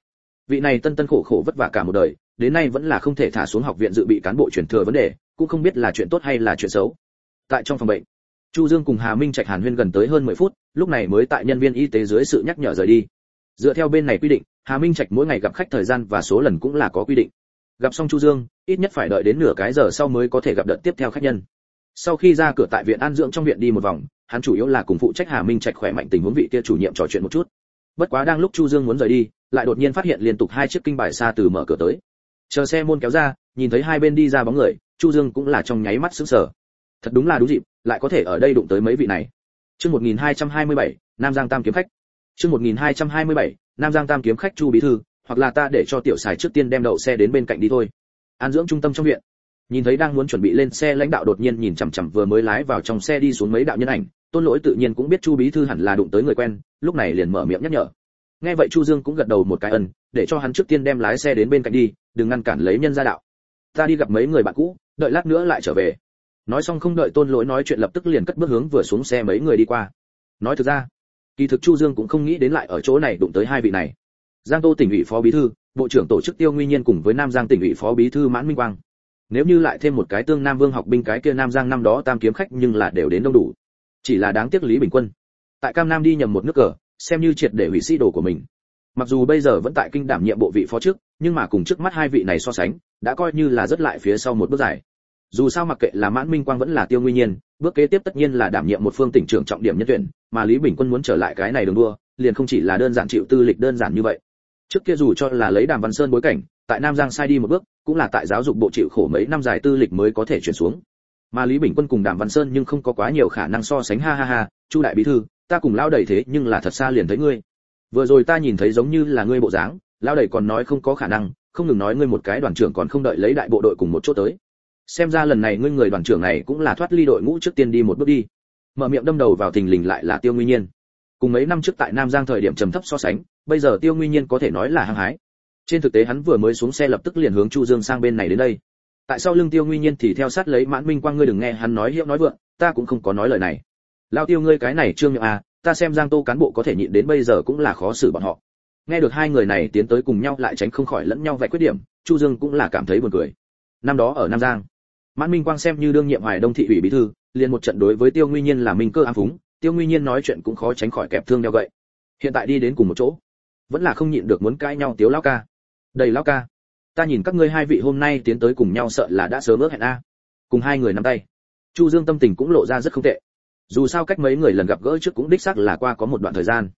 Vị này tân tân khổ khổ vất vả cả một đời, đến nay vẫn là không thể thả xuống học viện dự bị cán bộ chuyển thừa vấn đề, cũng không biết là chuyện tốt hay là chuyện xấu. Tại trong phòng bệnh, Chu Dương cùng Hà Minh Trạch Hàn Huyên gần tới hơn 10 phút, lúc này mới tại nhân viên y tế dưới sự nhắc nhở rời đi. Dựa theo bên này quy định, Hà Minh Trạch mỗi ngày gặp khách thời gian và số lần cũng là có quy định. Gặp xong Chu Dương, ít nhất phải đợi đến nửa cái giờ sau mới có thể gặp đợt tiếp theo khách nhân. Sau khi ra cửa tại viện an dưỡng trong viện đi một vòng, hắn chủ yếu là cùng phụ trách Hà Minh Trạch khỏe mạnh tình huống vị kia chủ nhiệm trò chuyện một chút. Bất quá đang lúc Chu Dương muốn rời đi, lại đột nhiên phát hiện liên tục hai chiếc kinh bài xa từ mở cửa tới. Chờ xe môn kéo ra, nhìn thấy hai bên đi ra bóng người, Chu Dương cũng là trong nháy mắt sững sờ. Thật đúng là đúng dịp, lại có thể ở đây đụng tới mấy vị này. Chương 1227, Nam Giang Tam kiếm khách. Chương 1227, Nam Giang Tam kiếm khách Chu bí thư, hoặc là ta để cho tiểu xài trước tiên đem đậu xe đến bên cạnh đi thôi. An dưỡng trung tâm trong viện. Nhìn thấy đang muốn chuẩn bị lên xe lãnh đạo đột nhiên nhìn chằm chằm vừa mới lái vào trong xe đi xuống mấy đạo nhân ảnh, Tôn Lỗi tự nhiên cũng biết Chu bí thư hẳn là đụng tới người quen, lúc này liền mở miệng nhắc nhở. Nghe vậy Chu Dương cũng gật đầu một cái ân, để cho hắn trước tiên đem lái xe đến bên cạnh đi, đừng ngăn cản lấy nhân gia đạo. Ta đi gặp mấy người bạn cũ, đợi lát nữa lại trở về nói xong không đợi tôn lỗi nói chuyện lập tức liền cất bước hướng vừa xuống xe mấy người đi qua nói thực ra kỳ thực chu dương cũng không nghĩ đến lại ở chỗ này đụng tới hai vị này. Giang tô tỉnh ủy phó bí thư, bộ trưởng tổ chức tiêu nguyên nhiên cùng với nam giang tỉnh ủy phó bí thư mãn minh quang. Nếu như lại thêm một cái tương nam vương học binh cái kia nam giang năm đó tam kiếm khách nhưng là đều đến đông đủ. Chỉ là đáng tiếc lý bình quân. Tại cam nam đi nhầm một nước cờ, xem như triệt để hủy sĩ đồ của mình. Mặc dù bây giờ vẫn tại kinh đảm nhiệm bộ vị phó trước, nhưng mà cùng trước mắt hai vị này so sánh, đã coi như là rất lại phía sau một bước dài. Dù sao mặc kệ là mãn minh quang vẫn là tiêu nguyên nhiên, bước kế tiếp tất nhiên là đảm nhiệm một phương tỉnh trưởng trọng điểm nhân tuyển mà lý bình quân muốn trở lại cái này đường đua, liền không chỉ là đơn giản chịu tư lịch đơn giản như vậy. Trước kia dù cho là lấy đàm văn sơn bối cảnh, tại nam giang sai đi một bước, cũng là tại giáo dục bộ chịu khổ mấy năm dài tư lịch mới có thể chuyển xuống. Mà lý bình quân cùng đàm văn sơn nhưng không có quá nhiều khả năng so sánh, ha ha ha, chu đại bí thư, ta cùng lao đầy thế nhưng là thật xa liền thấy ngươi. Vừa rồi ta nhìn thấy giống như là ngươi bộ dáng lao đầy còn nói không có khả năng, không ngừng nói ngươi một cái đoàn trưởng còn không đợi lấy đại bộ đội cùng một chỗ tới. Xem ra lần này ngươi người đoàn trưởng này cũng là thoát ly đội ngũ trước tiên đi một bước đi mở miệng đâm đầu vào thình lình lại là tiêu nguyên nhiên. Cùng mấy năm trước tại nam giang thời điểm trầm thấp so sánh, bây giờ tiêu nguyên nhiên có thể nói là hăng hái. Trên thực tế hắn vừa mới xuống xe lập tức liền hướng chu dương sang bên này đến đây. Tại sao lưng tiêu nguyên nhiên thì theo sát lấy mãn minh quang ngươi đừng nghe hắn nói hiệu nói vượng, ta cũng không có nói lời này. Lao tiêu ngươi cái này trương miệng à ta xem giang tô cán bộ có thể nhịn đến bây giờ cũng là khó xử bọn họ. Nghe được hai người này tiến tới cùng nhau lại tránh không khỏi lẫn nhau vạch khuyết điểm, chu dương cũng là cảm thấy buồn cười. Năm đó ở nam giang, mãn minh quang xem như đương nhiệm hoài đông thị ủy bí thư liền một trận đối với tiêu nguyên nhiên là minh cơ ám phúng, tiêu nguyên nhiên nói chuyện cũng khó tránh khỏi kẹp thương đeo gậy. Hiện tại đi đến cùng một chỗ, vẫn là không nhịn được muốn cãi nhau tiếu lao ca. Đầy lao ca, ta nhìn các ngươi hai vị hôm nay tiến tới cùng nhau sợ là đã sớm ước hẹn a. Cùng hai người nắm tay. Chu dương tâm tình cũng lộ ra rất không tệ. Dù sao cách mấy người lần gặp gỡ trước cũng đích xác là qua có một đoạn thời gian.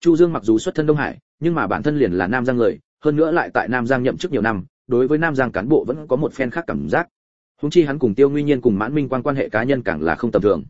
Chu dương mặc dù xuất thân đông hải, nhưng mà bản thân liền là nam giang người, hơn nữa lại tại nam giang nhậm chức nhiều năm, đối với nam giang cán bộ vẫn có một phen khác cảm giác húng chi hắn cùng tiêu nguyên nhiên cùng mãn minh quan quan hệ cá nhân càng là không tầm thường.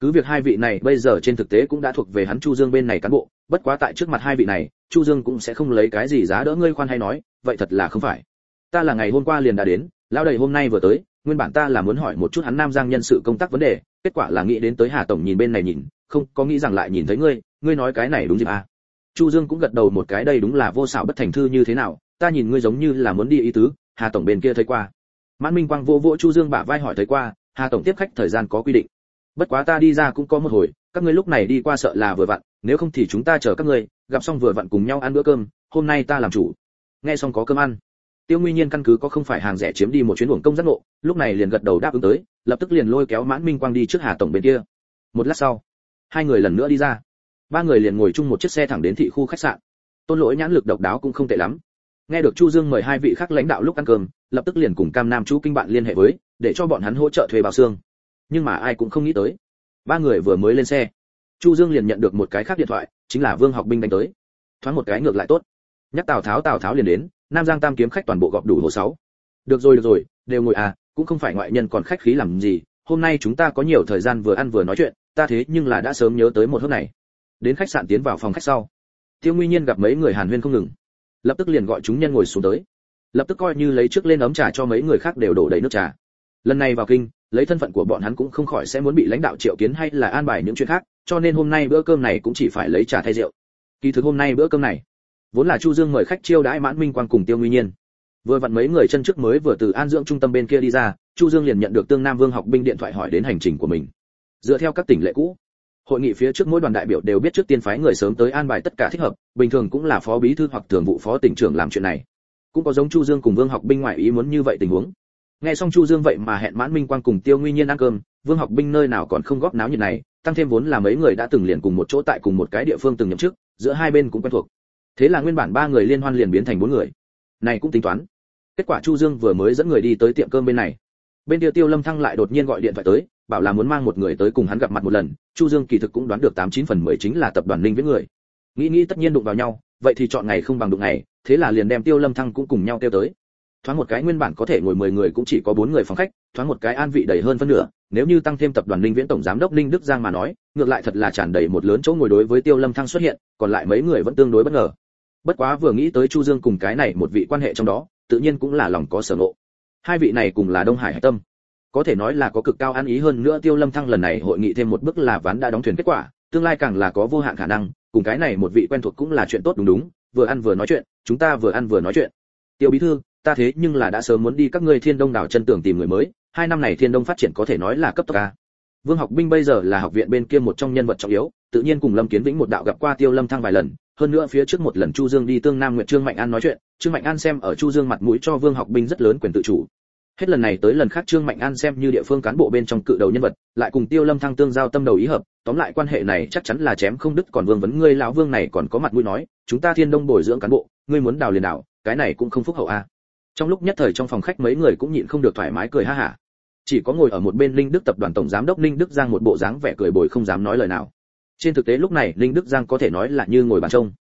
Cứ việc hai vị này bây giờ trên thực tế cũng đã thuộc về hắn chu dương bên này cán bộ, bất quá tại trước mặt hai vị này, chu dương cũng sẽ không lấy cái gì giá đỡ ngươi khoan hay nói, vậy thật là không phải. Ta là ngày hôm qua liền đã đến, lão đầy hôm nay vừa tới, nguyên bản ta là muốn hỏi một chút hắn nam giang nhân sự công tác vấn đề, kết quả là nghĩ đến tới hà tổng nhìn bên này nhìn, không có nghĩ rằng lại nhìn thấy ngươi ngươi nói cái này đúng dịp à. chu dương cũng gật đầu một cái, đây đúng là vô xảo bất thành thư như thế nào, ta nhìn ngươi giống như là muốn đi ý tứ, hà tổng bên kia thấy qua mãn minh quang vô vỗ chu dương bả vai hỏi thấy qua, hà tổng tiếp khách thời gian có quy định. Bất quá ta đi ra cũng có một hồi, các ngươi lúc này đi qua sợ là vừa vặn, nếu không thì chúng ta chờ các ngươi, gặp xong vừa vặn cùng nhau ăn bữa cơm, hôm nay ta làm chủ. Nghe xong có cơm ăn. Tiêu nguyên nhiên căn cứ có không phải hàng rẻ chiếm đi một chuyến uổng công giác ngộ, lúc này liền gật đầu đáp ứng tới, lập tức liền lôi kéo mãn minh quang đi trước hà tổng bên kia. Một lát sau, hai người lần nữa đi ra. Ba người liền ngồi chung một chiếc xe thẳng đến thị khu khách sạn. Tôn lỗi nhãn lực độc đáo cũng không tệ lắm nghe được chu dương mời hai vị khác lãnh đạo lúc ăn cơm, lập tức liền cùng cam nam chú kinh bạn liên hệ với, để cho bọn hắn hỗ trợ thuê bảo xương nhưng mà ai cũng không nghĩ tới. Ba người vừa mới lên xe. Chu dương liền nhận được một cái khác điện thoại, chính là vương học binh đánh tới. Thoáng một cái ngược lại tốt. Nhắc tào tháo tào tháo liền đến, nam giang tam kiếm khách toàn bộ gọp đủ hồ sáu. Được rồi được rồi, đều ngồi à cũng không phải ngoại nhân còn khách khí làm gì, hôm nay chúng ta có nhiều thời gian vừa ăn vừa nói chuyện, ta thế nhưng là đã sớm nhớ tới một hôm này. Đến khách sạn tiến vào phòng khách sau. Tiêu nguyên nhiên gặp mấy người hàn huyên không ngừng lập tức liền gọi chúng nhân ngồi xuống tới. Lập tức coi như lấy trước lên ấm trà cho mấy người khác đều đổ đầy nước trà. Lần này vào kinh, lấy thân phận của bọn hắn cũng không khỏi sẽ muốn bị lãnh đạo triệu kiến hay là an bài những chuyện khác, cho nên hôm nay bữa cơm này cũng chỉ phải lấy trà thay rượu. Kỳ thực hôm nay bữa cơm này, vốn là chu dương mời khách chiêu đãi mãn minh quang cùng tiêu nguyên nhiên. Vừa vặn mấy người chân trước mới vừa từ an dưỡng trung tâm bên kia đi ra, chu dương liền nhận được tương nam vương học binh điện thoại hỏi đến hành trình của mình. Dựa theo các tỉnh lệ cũ hội nghị phía trước mỗi đoàn đại biểu đều biết trước tiên phái người sớm tới an bài tất cả thích hợp, bình thường cũng là phó bí thư hoặc thường vụ phó tỉnh trưởng làm chuyện này. Cũng có giống chu dương cùng vương học binh ngoại ý muốn như vậy tình huống. Nghe xong chu dương vậy mà hẹn mãn minh quang cùng tiêu nguy nhiên ăn cơm, vương học binh nơi nào còn không góp náo nhiệt này, tăng thêm vốn là mấy người đã từng liền cùng một chỗ tại cùng một cái địa phương từng nhậm chức, giữa hai bên cũng quen thuộc. Thế là nguyên bản ba người liên hoan liền biến thành bốn người. Này cũng tính toán. Kết quả chu dương vừa mới dẫn người đi tới tiệm cơm bên này. Bên tiêu tiêu lâm thăng lại đột nhiên gọi điện thoại tới bảo là muốn mang một người tới cùng hắn gặp mặt một lần, chu dương kỳ thực cũng đoán được tám chín phần mười chính là tập đoàn ninh với người. Nghĩ nghĩ tất nhiên đụng vào nhau, vậy thì chọn ngày không bằng đụng ngày, thế là liền đem tiêu lâm thăng cũng cùng nhau tiêu tới. Thoáng một cái nguyên bản có thể ngồi mười người cũng chỉ có bốn người phòng khách, thoáng một cái an vị đầy hơn phân nửa, nếu như tăng thêm tập đoàn ninh viễn tổng giám đốc ninh đức giang mà nói, ngược lại thật là tràn đầy một lớn chỗ ngồi đối với tiêu lâm thăng xuất hiện, còn lại mấy người vẫn tương đối bất ngờ. Bất quá vừa nghĩ tới chu dương cùng cái này một vị quan hệ trong đó, tự nhiên cũng là lòng có sở ngộ. Hai vị này cùng là đông hải hải tâm có thể nói là có cực cao ăn ý hơn nữa tiêu lâm thăng lần này hội nghị thêm một bước là ván đã đóng thuyền kết quả, tương lai càng là có vô hạn khả năng, cùng cái này một vị quen thuộc cũng là chuyện tốt đúng đúng, vừa ăn vừa nói chuyện, chúng ta vừa ăn vừa nói chuyện. Tiêu bí thư, ta thế nhưng là đã sớm muốn đi các ngươi thiên đông đảo chân tưởng tìm người mới, hai năm này thiên đông phát triển có thể nói là cấp tốc a. Vương học binh bây giờ là học viện bên kia một trong nhân vật trọng yếu, tự nhiên cùng lâm kiến vĩnh một đạo gặp qua tiêu lâm thăng vài lần, hơn nữa phía trước một lần chu dương đi tương nam nguyện trương mạnh an nói chuyện, trương mạnh an xem ở chu dương mặt mũi cho vương học binh rất lớn quyền tự chủ hết lần này tới lần khác trương mạnh an xem như địa phương cán bộ bên trong cự đầu nhân vật, lại cùng tiêu lâm thăng tương giao tâm đầu ý hợp, tóm lại quan hệ này chắc chắn là chém không đứt, còn vương vấn ngươi lão vương này còn có mặt mũi nói, chúng ta thiên đông bồi dưỡng cán bộ, ngươi muốn đào liền đào, cái này cũng không phúc hậu a. Trong lúc nhất thời trong phòng khách mấy người cũng nhịn không được thoải mái cười ha hả. Chỉ có ngồi ở một bên linh đức tập đoàn tổng giám đốc linh đức giang một bộ dáng vẻ cười bồi không dám nói lời nào. Trên thực tế lúc này linh đức giang có thể nói là như ngồi bàn trông.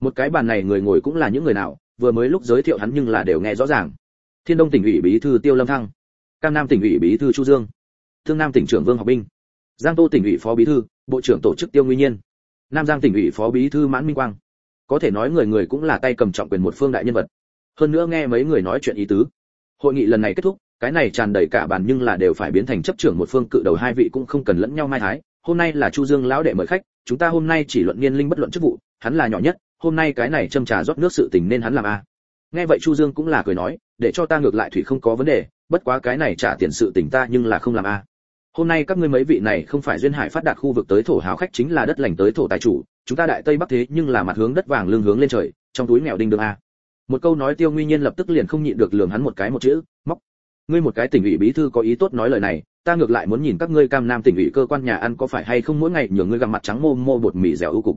Một cái bàn này người ngồi cũng là những người nào, vừa mới lúc giới thiệu hắn nhưng là đều nghe rõ ràng thiên đông tỉnh ủy bí thư tiêu lâm thăng, cam nam tỉnh ủy bí thư chu dương, thương nam tỉnh trưởng vương học binh, giang tô tỉnh ủy phó bí thư, bộ trưởng tổ chức tiêu nguyên nhiên, nam giang tỉnh ủy phó bí thư mãn minh quang. Có thể nói người người cũng là tay cầm trọng quyền một phương đại nhân vật. Hơn nữa nghe mấy người nói chuyện ý tứ. Hội nghị lần này kết thúc, cái này tràn đầy cả bàn nhưng là đều phải biến thành chấp trưởng một phương cự đầu hai vị cũng không cần lẫn nhau mai thái. Hôm nay là chu dương lão đệ mời khách, chúng ta hôm nay chỉ luận niên linh bất luận chức vụ, hắn là nhỏ nhất, hôm nay cái này châm trà rót nước sự tình nên hắn làm a nghe vậy chu dương cũng là cười nói để cho ta ngược lại thủy không có vấn đề, bất quá cái này trả tiền sự tình ta nhưng là không làm a hôm nay các ngươi mấy vị này không phải duyên hải phát đạt khu vực tới thổ hào khách chính là đất lành tới thổ tài chủ, chúng ta đại tây bắc thế nhưng là mặt hướng đất vàng lương hướng lên trời, trong túi nghèo đinh đường a à. một câu nói tiêu nguy nhiên lập tức liền không nhịn được lường hắn một cái một chữ, móc, ngươi một cái tỉnh ủy bí thư có ý tốt nói lời này, ta ngược lại muốn nhìn các ngươi cam nam tỉnh ủy cơ quan nhà ăn có phải hay không mỗi ngày nhường ngươi gặp mặt trắng mô mô bột mì dẻo ưu cục.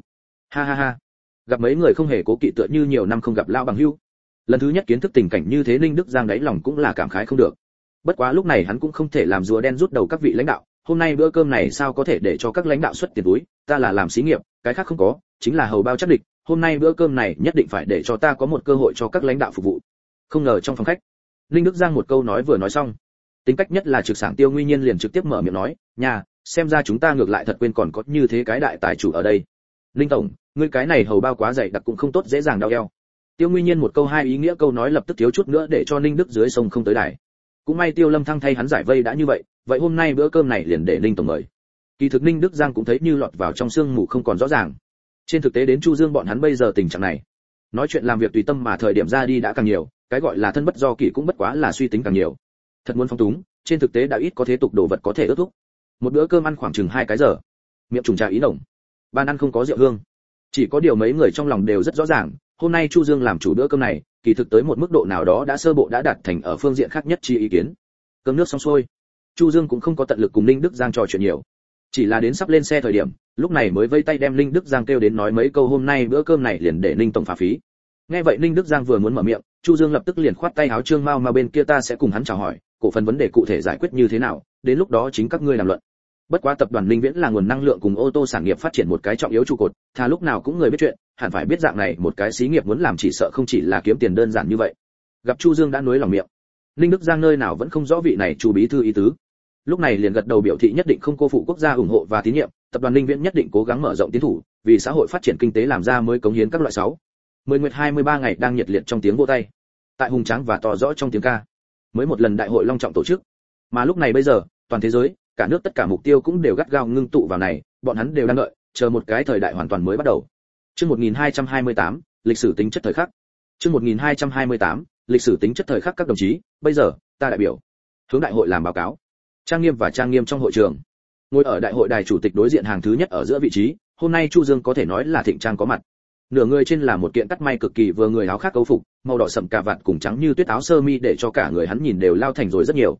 Ha ha ha. Gặp mấy người không hề cố kỵ tựa như nhiều năm không gặp lao bằng hưu lần thứ nhất kiến thức tình cảnh như thế ninh đức giang đáy lòng cũng là cảm khái không được. Bất quá lúc này hắn cũng không thể làm rùa đen rút đầu các vị lãnh đạo, hôm nay bữa cơm này sao có thể để cho các lãnh đạo xuất tiền túi, ta là làm xí nghiệp, cái khác không có, chính là hầu bao chắc địch, hôm nay bữa cơm này nhất định phải để cho ta có một cơ hội cho các lãnh đạo phục vụ. Không ngờ trong phòng khách, ninh đức giang một câu nói vừa nói xong, tính cách nhất là trực sảng tiêu nguyên nhiên liền trực tiếp mở miệng nói, nhà, xem ra chúng ta ngược lại thật quên còn có như thế cái đại tài chủ ở đây. Ninh tổng, ngươi cái này hầu bao quá dày, đặc cũng không tốt, dễ dàng đau eo tiêu nguyên nhiên một câu hai ý nghĩa câu nói lập tức thiếu chút nữa để cho ninh đức dưới sông không tới đài. Cũng may tiêu lâm thăng thay hắn giải vây đã như vậy vậy hôm nay bữa cơm này liền để ninh tổng mời. Kỳ thực ninh đức giang cũng thấy như lọt vào trong sương mù không còn rõ ràng. Trên thực tế đến chu dương bọn hắn bây giờ tình trạng này, nói chuyện làm việc tùy tâm mà thời điểm ra đi đã càng nhiều, cái gọi là thân bất do kỷ cũng bất quá là suy tính càng nhiều. Thật muốn phong túng, trên thực tế đã ít có thế tục đồ vật có thể ước thúc. Một bữa cơm ăn khoảng chừng hai cái giờ. Miệng trùng trà ý đồng. Ban ăn không có rượu hương. Chỉ có điều mấy người trong lòng đều rất rõ ràng hôm nay chu dương làm chủ bữa cơm này, kỳ thực tới một mức độ nào đó đã sơ bộ đã đạt thành ở phương diện khác nhất chi ý kiến. Cơm nước xong xuôi, chu dương cũng không có tận lực cùng Linh đức giang trò chuyện nhiều. Chỉ là đến sắp lên xe thời điểm, lúc này mới vây tay đem Linh đức giang kêu đến nói mấy câu hôm nay bữa cơm này liền để ninh tổng phá phí. Nghe vậy ninh đức giang vừa muốn mở miệng, chu dương lập tức liền khoát tay áo trương mao mà bên kia ta sẽ cùng hắn chào hỏi, cổ phần vấn đề cụ thể giải quyết như thế nào, đến lúc đó chính các ngươi làm luận bất quá tập đoàn linh viễn là nguồn năng lượng cùng ô tô sản nghiệp phát triển một cái trọng yếu trụ cột thà lúc nào cũng người biết chuyện, hẳn phải biết dạng này một cái xí nghiệp muốn làm chỉ sợ không chỉ là kiếm tiền đơn giản như vậy. Gặp chu dương đã nuối lòng miệng. Linh đức giang nơi nào vẫn không rõ vị này chu bí thư ý tứ. Lúc này liền gật đầu biểu thị nhất định không cô phụ quốc gia ủng hộ và tín nhiệm, tập đoàn linh viễn nhất định cố gắng mở rộng tiến thủ, vì xã hội phát triển kinh tế làm ra mới cống hiến các loại sáu. Mười nguyệt 23 ngày đang nhiệt liệt trong tiếng vô tay. Tại hùng tráng và to rõ trong tiếng ca. Mới một lần đại hội long trọng tổ chức. Mà lúc này bây giờ, toàn thế giới cả nước tất cả mục tiêu cũng đều gắt gao ngưng tụ vào này, bọn hắn đều đang đợi, chờ một cái thời đại hoàn toàn mới bắt đầu. Chương 1228 lịch sử tính chất thời khắc. Chương 1228 lịch sử tính chất thời khắc các đồng chí, bây giờ, ta đại biểu. Hướng đại hội làm báo cáo. Trang nghiêm và trang nghiêm trong hội trường. Ngồi ở đại hội đài chủ tịch đối diện hàng thứ nhất ở giữa vị trí, hôm nay chu dương có thể nói là thịnh trang có mặt. Nửa người trên là một kiện cắt may cực kỳ vừa người áo khác cấu phục, màu đỏ sẫm cà vạt cùng trắng như tuyết áo sơ mi để cho cả người hắn nhìn đều lao thành rồi rất nhiều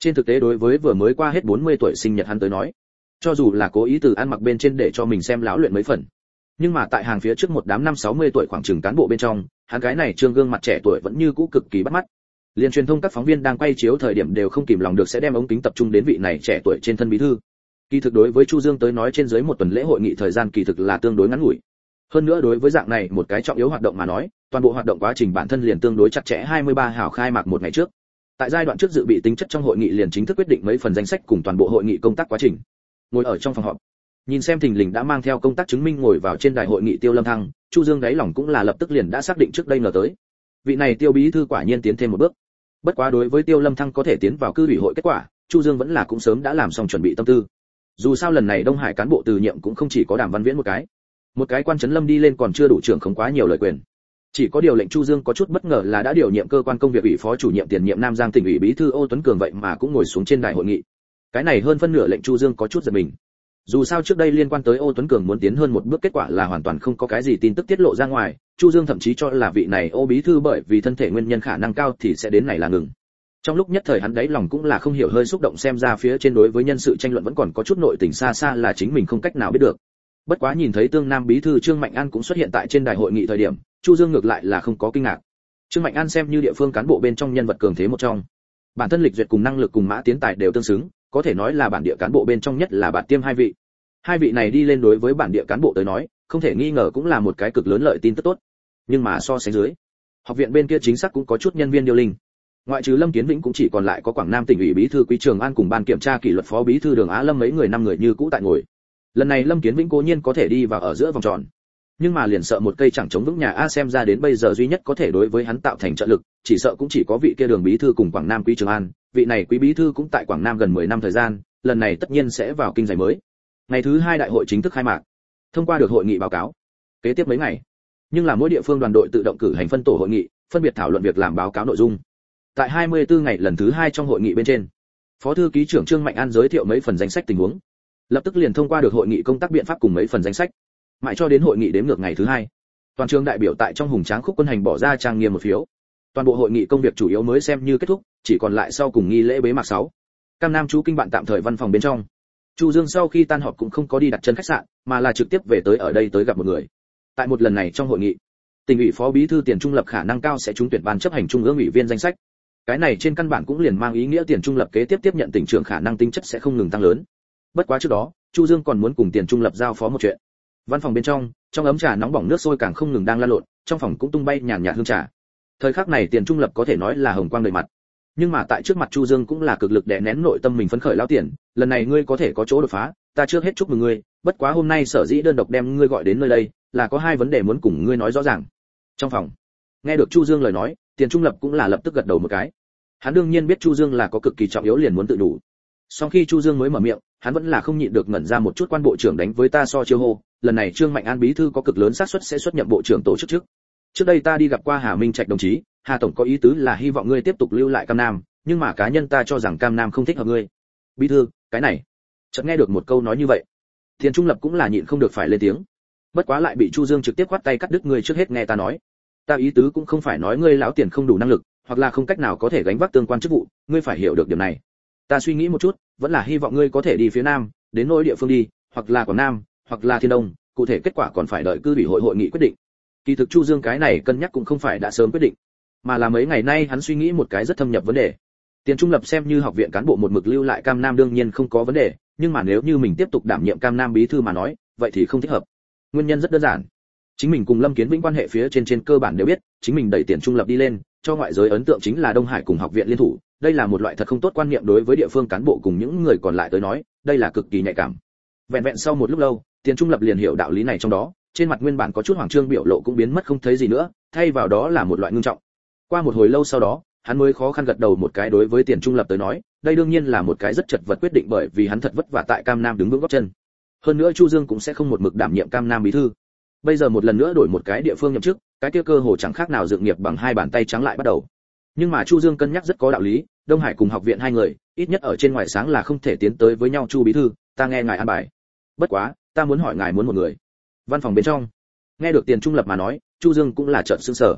trên thực tế đối với vừa mới qua hết 40 tuổi sinh nhật hắn tới nói, cho dù là cố ý từ ăn mặc bên trên để cho mình xem lão luyện mấy phần, nhưng mà tại hàng phía trước một đám năm 60 tuổi khoảng chừng cán bộ bên trong, hắn cái này trương gương mặt trẻ tuổi vẫn như cũ cực kỳ bắt mắt. Liên truyền thông các phóng viên đang quay chiếu thời điểm đều không kìm lòng được sẽ đem ống kính tập trung đến vị này trẻ tuổi trên thân bí thư. Kỳ thực đối với chu dương tới nói trên dưới một tuần lễ hội nghị thời gian kỳ thực là tương đối ngắn ngủi. Hơn nữa đối với dạng này một cái trọng yếu hoạt động mà nói, toàn bộ hoạt động quá trình bản thân liền tương đối chặt chẽ 23 hào khai mạc một ngày trước tại giai đoạn trước dự bị tính chất trong hội nghị liền chính thức quyết định mấy phần danh sách cùng toàn bộ hội nghị công tác quá trình. Ngồi ở trong phòng họp. Nhìn xem thình lình đã mang theo công tác chứng minh ngồi vào trên đài hội nghị tiêu lâm thăng, chu dương đáy lòng cũng là lập tức liền đã xác định trước đây ngờ tới. Vị này tiêu bí thư quả nhiên tiến thêm một bước. Bất quá đối với tiêu lâm thăng có thể tiến vào cư ủy hội kết quả, chu dương vẫn là cũng sớm đã làm xong chuẩn bị tâm tư. Dù sao lần này đông hải cán bộ từ nhiệm cũng không chỉ có đàm văn viễn một cái. Một cái quan trấn lâm đi lên còn chưa đủ trưởng không quá nhiều lời quyền chỉ có điều lệnh chu dương có chút bất ngờ là đã điều nhiệm cơ quan công việc ủy phó chủ nhiệm tiền nhiệm nam giang tỉnh ủy bí thư ô tuấn cường vậy mà cũng ngồi xuống trên đài hội nghị. Cái này hơn phân nửa lệnh chu dương có chút giật mình. Dù sao trước đây liên quan tới ô tuấn cường muốn tiến hơn một bước kết quả là hoàn toàn không có cái gì tin tức tiết lộ ra ngoài, chu dương thậm chí cho là vị này ô bí thư bởi vì thân thể nguyên nhân khả năng cao thì sẽ đến này là ngừng. Trong lúc nhất thời hắn đáy lòng cũng là không hiểu hơi xúc động xem ra phía trên đối với nhân sự tranh luận vẫn còn có chút nội tình xa xa là chính mình không cách nào biết được bất quá nhìn thấy tương nam bí thư trương mạnh an cũng xuất hiện tại trên đại hội nghị thời điểm, chu dương ngược lại là không có kinh ngạc. Trương mạnh an xem như địa phương cán bộ bên trong nhân vật cường thế một trong. Bản thân lịch duyệt cùng năng lực cùng mã tiến tài đều tương xứng, có thể nói là bản địa cán bộ bên trong nhất là bản tiêm hai vị. Hai vị này đi lên đối với bản địa cán bộ tới nói, không thể nghi ngờ cũng là một cái cực lớn lợi tin tức tốt. Nhưng mà so sánh dưới, học viện bên kia chính xác cũng có chút nhân viên điều linh. Ngoại trừ lâm kiến vĩnh cũng chỉ còn lại có quảng nam tỉnh ủy bí thư quý trường an cùng ban kiểm tra kỷ luật phó bí thư đường á lâm mấy người năm người như cũ tại ngồi lần này lâm kiến vĩnh cố nhiên có thể đi vào ở giữa vòng tròn. Nhưng mà liền sợ một cây chẳng chống vững nhà a xem ra đến bây giờ duy nhất có thể đối với hắn tạo thành trợ lực, chỉ sợ cũng chỉ có vị kia đường bí thư cùng quảng nam quý trường an. Vị này quý bí thư cũng tại quảng nam gần 10 năm thời gian, lần này tất nhiên sẽ vào kinh giải mới. Ngày thứ hai đại hội chính thức khai mạc. Thông qua được hội nghị báo cáo. Kế tiếp mấy ngày. Nhưng là mỗi địa phương đoàn đội tự động cử hành phân tổ hội nghị, phân biệt thảo luận việc làm báo cáo nội dung. Tại 24 ngày lần thứ hai trong hội nghị bên trên, phó thư ký trưởng trương mạnh an giới thiệu mấy phần danh sách tình huống lập tức liền thông qua được hội nghị công tác biện pháp cùng mấy phần danh sách. Mãi cho đến hội nghị đếm ngược ngày thứ hai, toàn trường đại biểu tại trong hùng tráng khúc quân hành bỏ ra trang nghiêm một phiếu. Toàn bộ hội nghị công việc chủ yếu mới xem như kết thúc, chỉ còn lại sau cùng nghi lễ bế mạc sáu. cam nam chú kinh bạn tạm thời văn phòng bên trong. Chu dương sau khi tan họp cũng không có đi đặt chân khách sạn, mà là trực tiếp về tới ở đây tới gặp một người. Tại một lần này trong hội nghị, tỉnh ủy phó bí thư tiền trung lập khả năng cao sẽ trúng tuyển ban chấp hành trung ương ủy viên danh sách. Cái này trên căn bản cũng liền mang ý nghĩa tiền trung lập kế tiếp tiếp nhận tỉnh trưởng khả năng tính chất sẽ không ngừng tăng lớn bất quá trước đó, chu dương còn muốn cùng tiền trung lập giao phó một chuyện. Văn phòng bên trong trong ấm trà nóng bỏng nước sôi càng không ngừng đang lan lộn, trong phòng cũng tung bay nhàn nhạt hương trà. Thời khắc này tiền trung lập có thể nói là hồng quang đầy mặt. Nhưng mà tại trước mặt chu dương cũng là cực lực đè nén nội tâm mình phấn khởi lao tiền, lần này ngươi có thể có chỗ đột phá, ta trước hết chúc mừng ngươi, bất quá hôm nay sở dĩ đơn độc đem ngươi gọi đến nơi đây, là có hai vấn đề muốn cùng ngươi nói rõ ràng. Trong phòng, nghe được chu dương lời nói, tiền trung lập cũng là lập tức gật đầu một cái. Hắn đương nhiên biết chu dương là có cực kỳ trọng yếu liền muốn tự đủ sau khi chu dương mới mở miệng, hắn vẫn là không nhịn được ngẩn ra một chút quan bộ trưởng đánh với ta so chiêu hô, lần này trương mạnh an bí thư có cực lớn xác suất sẽ xuất nhậm bộ trưởng tổ chức trước. Trước đây ta đi gặp qua hà minh trạch đồng chí, hà tổng có ý tứ là hy vọng ngươi tiếp tục lưu lại cam nam, nhưng mà cá nhân ta cho rằng cam nam không thích hợp ngươi. Bí thư, cái này. Chợt nghe được một câu nói như vậy thiên trung lập cũng là nhịn không được phải lên tiếng. Bất quá lại bị chu dương trực tiếp quát tay cắt đứt ngươi trước hết nghe ta nói. Ta ý tứ cũng không phải nói ngươi lão tiền không đủ năng lực, hoặc là không cách nào có thể gánh vác tương quan chức vụ, ngươi phải hiểu được điểm này ta suy nghĩ một chút, vẫn là hy vọng ngươi có thể đi phía nam, đến nỗi địa phương đi, hoặc là quảng nam, hoặc là thiên đông, cụ thể kết quả còn phải đợi cư ủy hội hội nghị quyết định. Kỳ thực chu dương cái này cân nhắc cũng không phải đã sớm quyết định, mà là mấy ngày nay hắn suy nghĩ một cái rất thâm nhập vấn đề. Tiền trung lập xem như học viện cán bộ một mực lưu lại cam nam đương nhiên không có vấn đề, nhưng mà nếu như mình tiếp tục đảm nhiệm cam nam bí thư mà nói, vậy thì không thích hợp. Nguyên nhân rất đơn giản. Chính mình cùng lâm kiến vĩnh quan hệ phía trên trên cơ bản đều biết, chính mình đẩy tiền trung lập đi lên cho ngoại giới ấn tượng chính là đông hải cùng học viện liên thủ. Đây là một loại thật không tốt quan niệm đối với địa phương cán bộ cùng những người còn lại tới nói, đây là cực kỳ nhạy cảm. Vẹn vẹn sau một lúc lâu, tiền trung lập liền hiểu đạo lý này trong đó, trên mặt nguyên bản có chút hoàng trương biểu lộ cũng biến mất không thấy gì nữa, thay vào đó là một loại ngưng trọng. Qua một hồi lâu sau đó, hắn mới khó khăn gật đầu một cái đối với tiền trung lập tới nói, đây đương nhiên là một cái rất chật vật quyết định bởi vì hắn thật vất vả tại cam nam đứng vững góc chân. Hơn nữa chu dương cũng sẽ không một mực đảm nhiệm cam nam bí thư. Bây giờ một lần nữa đổi một cái địa phương nhậm chức cái kia cơ hồ chẳng khác nào dựng nghiệp bằng hai bàn tay trắng lại bắt đầu. Nhưng mà chu dương cân nhắc rất có đạo lý, đông hải cùng học viện hai người, ít nhất ở trên ngoài sáng là không thể tiến tới với nhau chu bí thư, ta nghe ngài an bài. Bất quá, ta muốn hỏi ngài muốn một người. Văn phòng bên trong. Nghe được tiền trung lập mà nói, chu dương cũng là trợn sững sờ.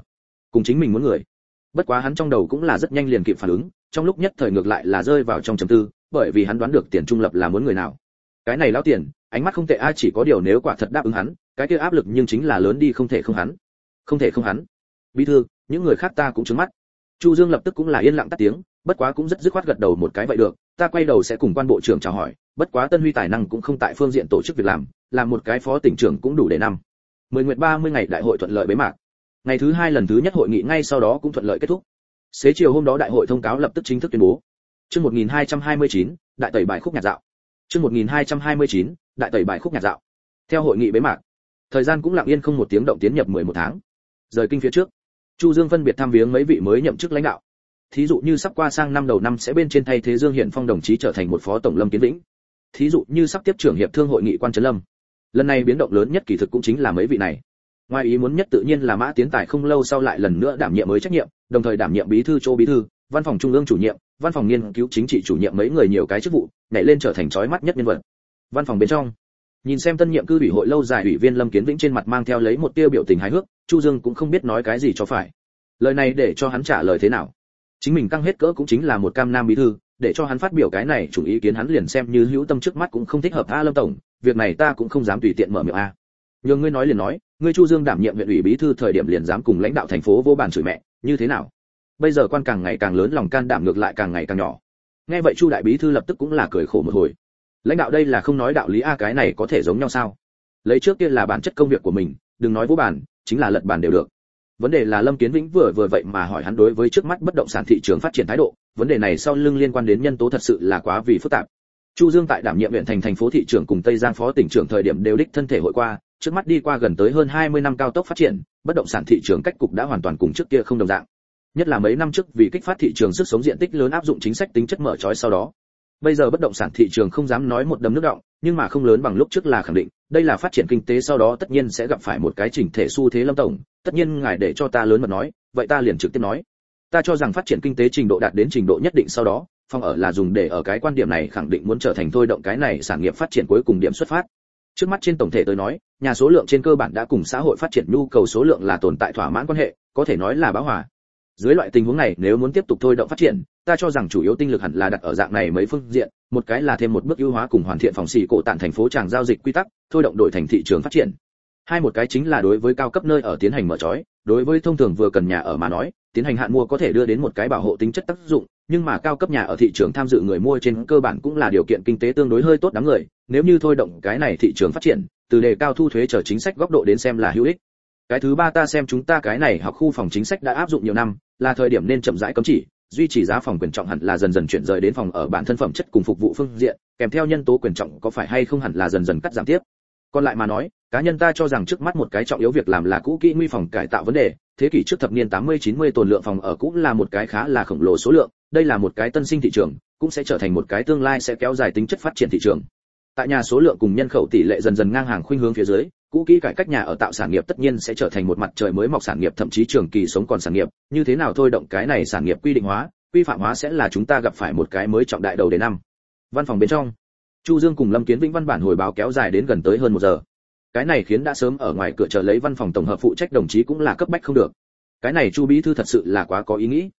Cùng chính mình muốn người. Bất quá hắn trong đầu cũng là rất nhanh liền kịp phản ứng, trong lúc nhất thời ngược lại là rơi vào trong trầm tư, bởi vì hắn đoán được tiền trung lập là muốn người nào. Cái này lão tiền, ánh mắt không tệ ai chỉ có điều nếu quả thật đáp ứng hắn, cái kia áp lực nhưng chính là lớn đi không thể không hắn không thể không hắn. Bí thư những người khác ta cũng trứng mắt. Chu dương lập tức cũng là yên lặng tắt tiếng bất quá cũng rất dứt khoát gật đầu một cái vậy được ta quay đầu sẽ cùng quan bộ trưởng chào hỏi bất quá tân huy tài năng cũng không tại phương diện tổ chức việc làm làm một cái phó tỉnh trưởng cũng đủ để năm. Mười nguyện ba mươi ngày đại hội thuận lợi bế mạc. Ngày thứ hai lần thứ nhất hội nghị ngay sau đó cũng thuận lợi kết thúc. Xế chiều hôm đó đại hội thông cáo lập tức chính thức tuyên bố. Chương 1229, đại tẩy bài khúc nhạc dạo. Chương 1229, đại tẩy bài khúc nhạc dạo. Theo hội nghị bế mạc thời gian cũng lặng yên không một tiếng động tiến nhập 11 tháng rời kinh phía trước. Chu dương phân biệt tham viếng mấy vị mới nhậm chức lãnh đạo. Thí dụ như sắp qua sang năm đầu năm sẽ bên trên thay thế dương hiển phong đồng chí trở thành một phó tổng lâm kiến vĩnh. Thí dụ như sắp tiếp trưởng hiệp thương hội nghị quan trấn lâm. Lần này biến động lớn nhất kỳ thực cũng chính là mấy vị này. Ngoài ý muốn nhất tự nhiên là mã tiến tài không lâu sau lại lần nữa đảm nhiệm mới trách nhiệm, đồng thời đảm nhiệm bí thư chỗ bí thư, văn phòng trung ương chủ nhiệm, văn phòng nghiên cứu chính trị chủ nhiệm mấy người nhiều cái chức vụ, nhảy lên trở thành chói mắt nhất nhân vật. Văn phòng bên trong nhìn xem tân nhiệm cư ủy hội lâu dài ủy viên lâm kiến vĩnh trên mặt mang theo lấy một tia biểu tình hài hước, chu dương cũng không biết nói cái gì cho phải. Lời này để cho hắn trả lời thế nào? Chính mình căng hết cỡ cũng chính là một cam nam bí thư, để cho hắn phát biểu cái này chủ ý kiến hắn liền xem như hữu tâm trước mắt cũng không thích hợp a lâm tổng, việc này ta cũng không dám tùy tiện mở miệng a. Nhưng ngươi nói liền nói, ngươi chu dương đảm nhiệm huyện ủy bí thư thời điểm liền dám cùng lãnh đạo thành phố vô bàn chửi mẹ, như thế nào? Bây giờ quan càng ngày càng lớn lòng can đảm ngược lại càng ngày càng nhỏ. Nghe vậy chu đại bí thư lập tức cũng là cười khổ một hồi lãnh đạo đây là không nói đạo lý a, cái này có thể giống nhau sao? Lấy trước kia là bản chất công việc của mình, đừng nói vô bản, chính là lật bản đều được. Vấn đề là lâm kiến vĩnh vừa vừa vậy mà hỏi hắn đối với trước mắt bất động sản thị trường phát triển thái độ, vấn đề này sau lưng liên quan đến nhân tố thật sự là quá vì phức tạp. Chu dương tại đảm nhiệm huyện thành thành phố thị trưởng cùng tây giang phó tỉnh trưởng thời điểm đều đích thân thể hội qua, trước mắt đi qua gần tới hơn 20 năm cao tốc phát triển, bất động sản thị trường cách cục đã hoàn toàn cùng trước kia không đồng dạng. Nhất là mấy năm trước vì kích phát thị trường sức sống diện tích lớn áp dụng chính sách tính chất mở trói sau đó bây giờ bất động sản thị trường không dám nói một đấm nước động, nhưng mà không lớn bằng lúc trước là khẳng định, đây là phát triển kinh tế sau đó tất nhiên sẽ gặp phải một cái chỉnh thể xu thế lâm tổng, tất nhiên ngài để cho ta lớn mật nói, vậy ta liền trực tiếp nói. Ta cho rằng phát triển kinh tế trình độ đạt đến trình độ nhất định sau đó, phòng ở là dùng để ở cái quan điểm này khẳng định muốn trở thành thôi động cái này sản nghiệp phát triển cuối cùng điểm xuất phát. Trước mắt trên tổng thể tôi nói, nhà số lượng trên cơ bản đã cùng xã hội phát triển nhu cầu số lượng là tồn tại thỏa mãn quan hệ, có thể nói là bão hòa. Dưới loại tình huống này, nếu muốn tiếp tục thôi động phát triển ta cho rằng chủ yếu tinh lực hẳn là đặt ở dạng này mấy phương diện, một cái là thêm một bước ưu hóa cùng hoàn thiện phòng xỉ cổ tạn thành phố tràng giao dịch quy tắc, thôi động đổi thành thị trường phát triển. Hai một cái chính là đối với cao cấp nơi ở tiến hành mở trói, đối với thông thường vừa cần nhà ở mà nói, tiến hành hạn mua có thể đưa đến một cái bảo hộ tính chất tác dụng, nhưng mà cao cấp nhà ở thị trường tham dự người mua trên cơ bản cũng là điều kiện kinh tế tương đối hơi tốt đám người, nếu như thôi động cái này thị trường phát triển, từ đề cao thu thuế trở chính sách góc độ đến xem là hữu ích. Cái thứ ba ta xem chúng ta cái này học khu phòng chính sách đã áp dụng nhiều năm, là thời điểm nên chậm rãi cấm chỉ duy trì giá phòng quyền trọng hẳn là dần dần chuyển rời đến phòng ở bản thân phẩm chất cùng phục vụ phương diện, kèm theo nhân tố quyền trọng có phải hay không hẳn là dần dần cắt giảm tiếp. Còn lại mà nói, cá nhân ta cho rằng trước mắt một cái trọng yếu việc làm là cũ kỹ nguy phòng cải tạo vấn đề, thế kỷ trước thập niên 80-90 tồn lượng phòng ở cũng là một cái khá là khổng lồ số lượng, đây là một cái tân sinh thị trường, cũng sẽ trở thành một cái tương lai sẽ kéo dài tính chất phát triển thị trường. Tại nhà số lượng cùng nhân khẩu tỷ lệ dần dần ngang hàng khuynh hướng phía dưới cũ kỹ cải cách nhà ở tạo sản nghiệp tất nhiên sẽ trở thành một mặt trời mới mọc sản nghiệp, thậm chí trường kỳ sống còn sản nghiệp. Như thế nào thôi động cái này sản nghiệp quy định hóa, quy phạm hóa sẽ là chúng ta gặp phải một cái mới trọng đại đầu đề năm. Văn phòng bên trong. Chu dương cùng lâm kiến vĩnh văn bản hồi báo kéo dài đến gần tới hơn một giờ. Cái này khiến đã sớm ở ngoài cửa chờ lấy văn phòng tổng hợp phụ trách đồng chí cũng là cấp bách không được. Cái này chu bí thư thật sự là quá có ý nghĩ.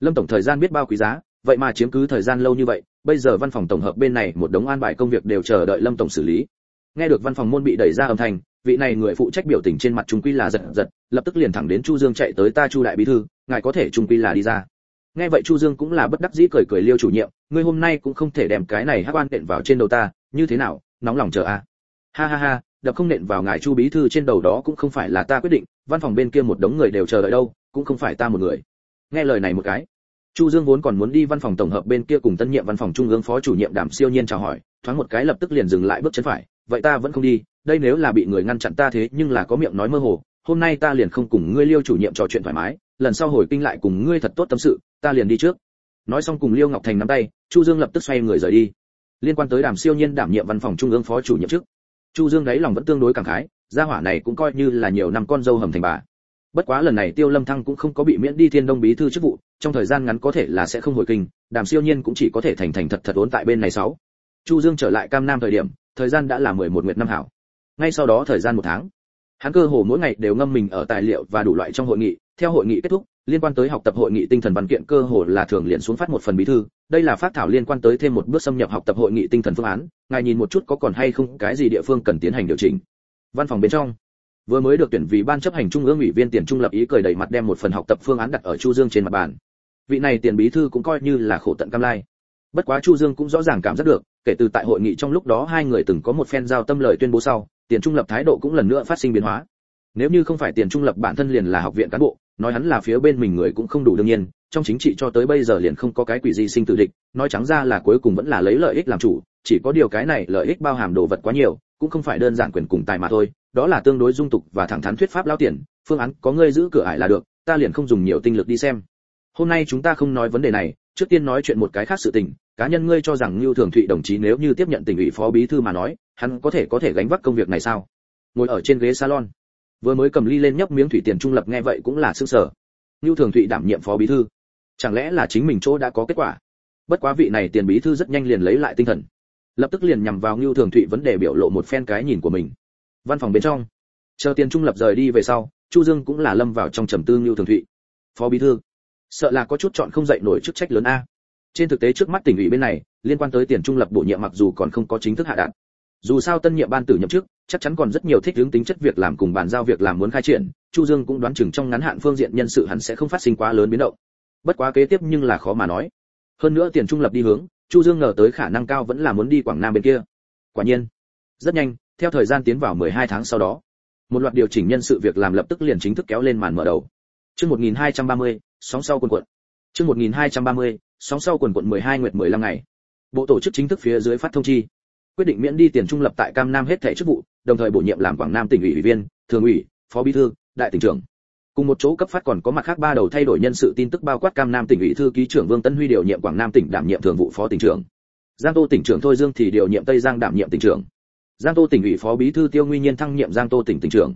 Lâm tổng thời gian biết bao quý giá, vậy mà chiếm cứ thời gian lâu như vậy, bây giờ văn phòng tổng hợp bên này một đống an bài công việc đều chờ đợi lâm tổng xử lý. Nghe được văn phòng môn bị đẩy ra âm thanh vị này người phụ trách biểu tình trên mặt trung quy là giật giật, lập tức liền thẳng đến chu dương chạy tới ta chu đại bí thư, ngài có thể trung quy là đi ra nghe vậy chu dương cũng là bất đắc dĩ cười cười liêu chủ nhiệm, ngươi hôm nay cũng không thể đem cái này hắc oan đện vào trên đầu ta, như thế nào, nóng lòng chờ a à? ha ha ha, đập không nện vào ngài chu bí thư trên đầu đó cũng không phải là ta quyết định, văn phòng bên kia một đống người đều chờ đợi đâu, cũng không phải ta một người nghe lời này một cái, chu dương vốn còn muốn đi văn phòng tổng hợp bên kia cùng tân nhiệm văn phòng trung ương phó chủ nhiệm đảm siêu nhiên chào hỏi, thoáng một cái lập tức liền dừng lại bước chân phải, vậy ta vẫn không đi đây nếu là bị người ngăn chặn ta thế nhưng là có miệng nói mơ hồ, hôm nay ta liền không cùng ngươi liêu chủ nhiệm trò chuyện thoải mái, lần sau hồi kinh lại cùng ngươi thật tốt tâm sự, ta liền đi trước. Nói xong cùng liêu ngọc thành nắm tay, chu dương lập tức xoay người rời đi. Liên quan tới đàm siêu nhiên đảm nhiệm văn phòng trung ương phó chủ nhiệm chức chu dương đấy lòng vẫn tương đối cảm khái, gia hỏa này cũng coi như là nhiều năm con dâu hầm thành bà. Bất quá lần này tiêu lâm thăng cũng không có bị miễn đi thiên đông bí thư chức vụ, trong thời gian ngắn có thể là sẽ không hồi kinh, đàm siêu nhiên cũng chỉ có thể thành thành thật thật ốn tại bên này sáu. Chu dương trở lại cam nam thời điểm, thời gian đã là 11 nguyệt năm hảo ngay sau đó thời gian một tháng, hắn cơ hồ mỗi ngày đều ngâm mình ở tài liệu và đủ loại trong hội nghị. Theo hội nghị kết thúc, liên quan tới học tập hội nghị tinh thần văn kiện cơ hồ là thường liền xuống phát một phần bí thư. Đây là phát thảo liên quan tới thêm một bước xâm nhập học tập hội nghị tinh thần phương án. Ngài nhìn một chút có còn hay không cái gì địa phương cần tiến hành điều chỉnh. Văn phòng bên trong, vừa mới được tuyển vì ban chấp hành trung ương ủy viên tiền trung lập ý cười đầy mặt đem một phần học tập phương án đặt ở chu dương trên mặt bàn. Vị này tiền bí thư cũng coi như là khổ tận cam lai. Bất quá chu dương cũng rõ ràng cảm giác được, kể từ tại hội nghị trong lúc đó hai người từng có một phen giao tâm lời tuyên bố sau tiền trung lập thái độ cũng lần nữa phát sinh biến hóa. Nếu như không phải tiền trung lập bản thân liền là học viện cán bộ, nói hắn là phía bên mình người cũng không đủ đương nhiên, trong chính trị cho tới bây giờ liền không có cái quỷ gì sinh tử địch, nói trắng ra là cuối cùng vẫn là lấy lợi ích làm chủ, chỉ có điều cái này lợi ích bao hàm đồ vật quá nhiều, cũng không phải đơn giản quyền cùng tài mà thôi, đó là tương đối dung tục và thẳng thắn thuyết pháp lao tiền, phương án có ngươi giữ cửa ải là được, ta liền không dùng nhiều tinh lực đi xem. Hôm nay chúng ta không nói vấn đề này, trước tiên nói chuyện một cái khác sự tình, cá nhân ngươi cho rằng lưu thường thụy đồng chí nếu như tiếp nhận tỉnh ủy phó bí thư mà nói hắn có thể có thể gánh vác công việc này sao? Ngồi ở trên ghế salon. Vừa mới cầm ly lên nhấp miếng thủy tiền trung lập nghe vậy cũng là sức sở lưu thường thụy đảm nhiệm phó bí thư. Chẳng lẽ là chính mình chỗ đã có kết quả? Bất quá vị này tiền bí thư rất nhanh liền lấy lại tinh thần. Lập tức liền nhằm vào lưu thường thụy vấn đề biểu lộ một phen cái nhìn của mình. Văn phòng bên trong. Chờ tiền trung lập rời đi về sau, chu dương cũng là lâm vào trong trầm tư lưu thường thụy. Phó bí thư, sợ là có chút chọn không dậy nổi chức trách lớn a. Trên thực tế trước mắt tỉnh ủy bên này, liên quan tới tiền trung lập bổ nhiệm mặc dù còn không có chính thức hạ đạt dù sao tân nhiệm ban tử nhậm chức chắc chắn còn rất nhiều thích hướng tính chất việc làm cùng bàn giao việc làm muốn khai triển chu dương cũng đoán chừng trong ngắn hạn phương diện nhân sự hắn sẽ không phát sinh quá lớn biến động. Bất quá kế tiếp nhưng là khó mà nói. Hơn nữa tiền trung lập đi hướng chu dương ngờ tới khả năng cao vẫn là muốn đi quảng nam bên kia. Quả nhiên rất nhanh theo thời gian tiến vào 12 tháng sau đó một loạt điều chỉnh nhân sự việc làm lập tức liền chính thức kéo lên màn mở đầu. Chương 1230, sóng sau quần quận chương 1230, sóng sau quần quận 12 nguyệt 15 ngày. Bộ tổ chức chính thức phía dưới phát thông chi quyết định miễn đi tiền trung lập tại cam nam hết thảy chức vụ, đồng thời bổ nhiệm làm quảng nam tỉnh ủy ủy viên, thường ủy, phó bí thư, đại tỉnh trưởng. Cùng một chỗ cấp phát còn có mặt khác ba đầu thay đổi nhân sự tin tức bao quát cam nam tỉnh ủy thư ký trưởng vương tân huy điều nhiệm quảng nam tỉnh đảm nhiệm thường vụ phó tỉnh trưởng. Giang tô tỉnh trưởng thôi dương thì điều nhiệm tây giang đảm nhiệm tỉnh trưởng. Giang tô tỉnh ủy phó bí thư tiêu nguy nhiên thăng nhiệm giang tô tỉnh tỉnh trưởng.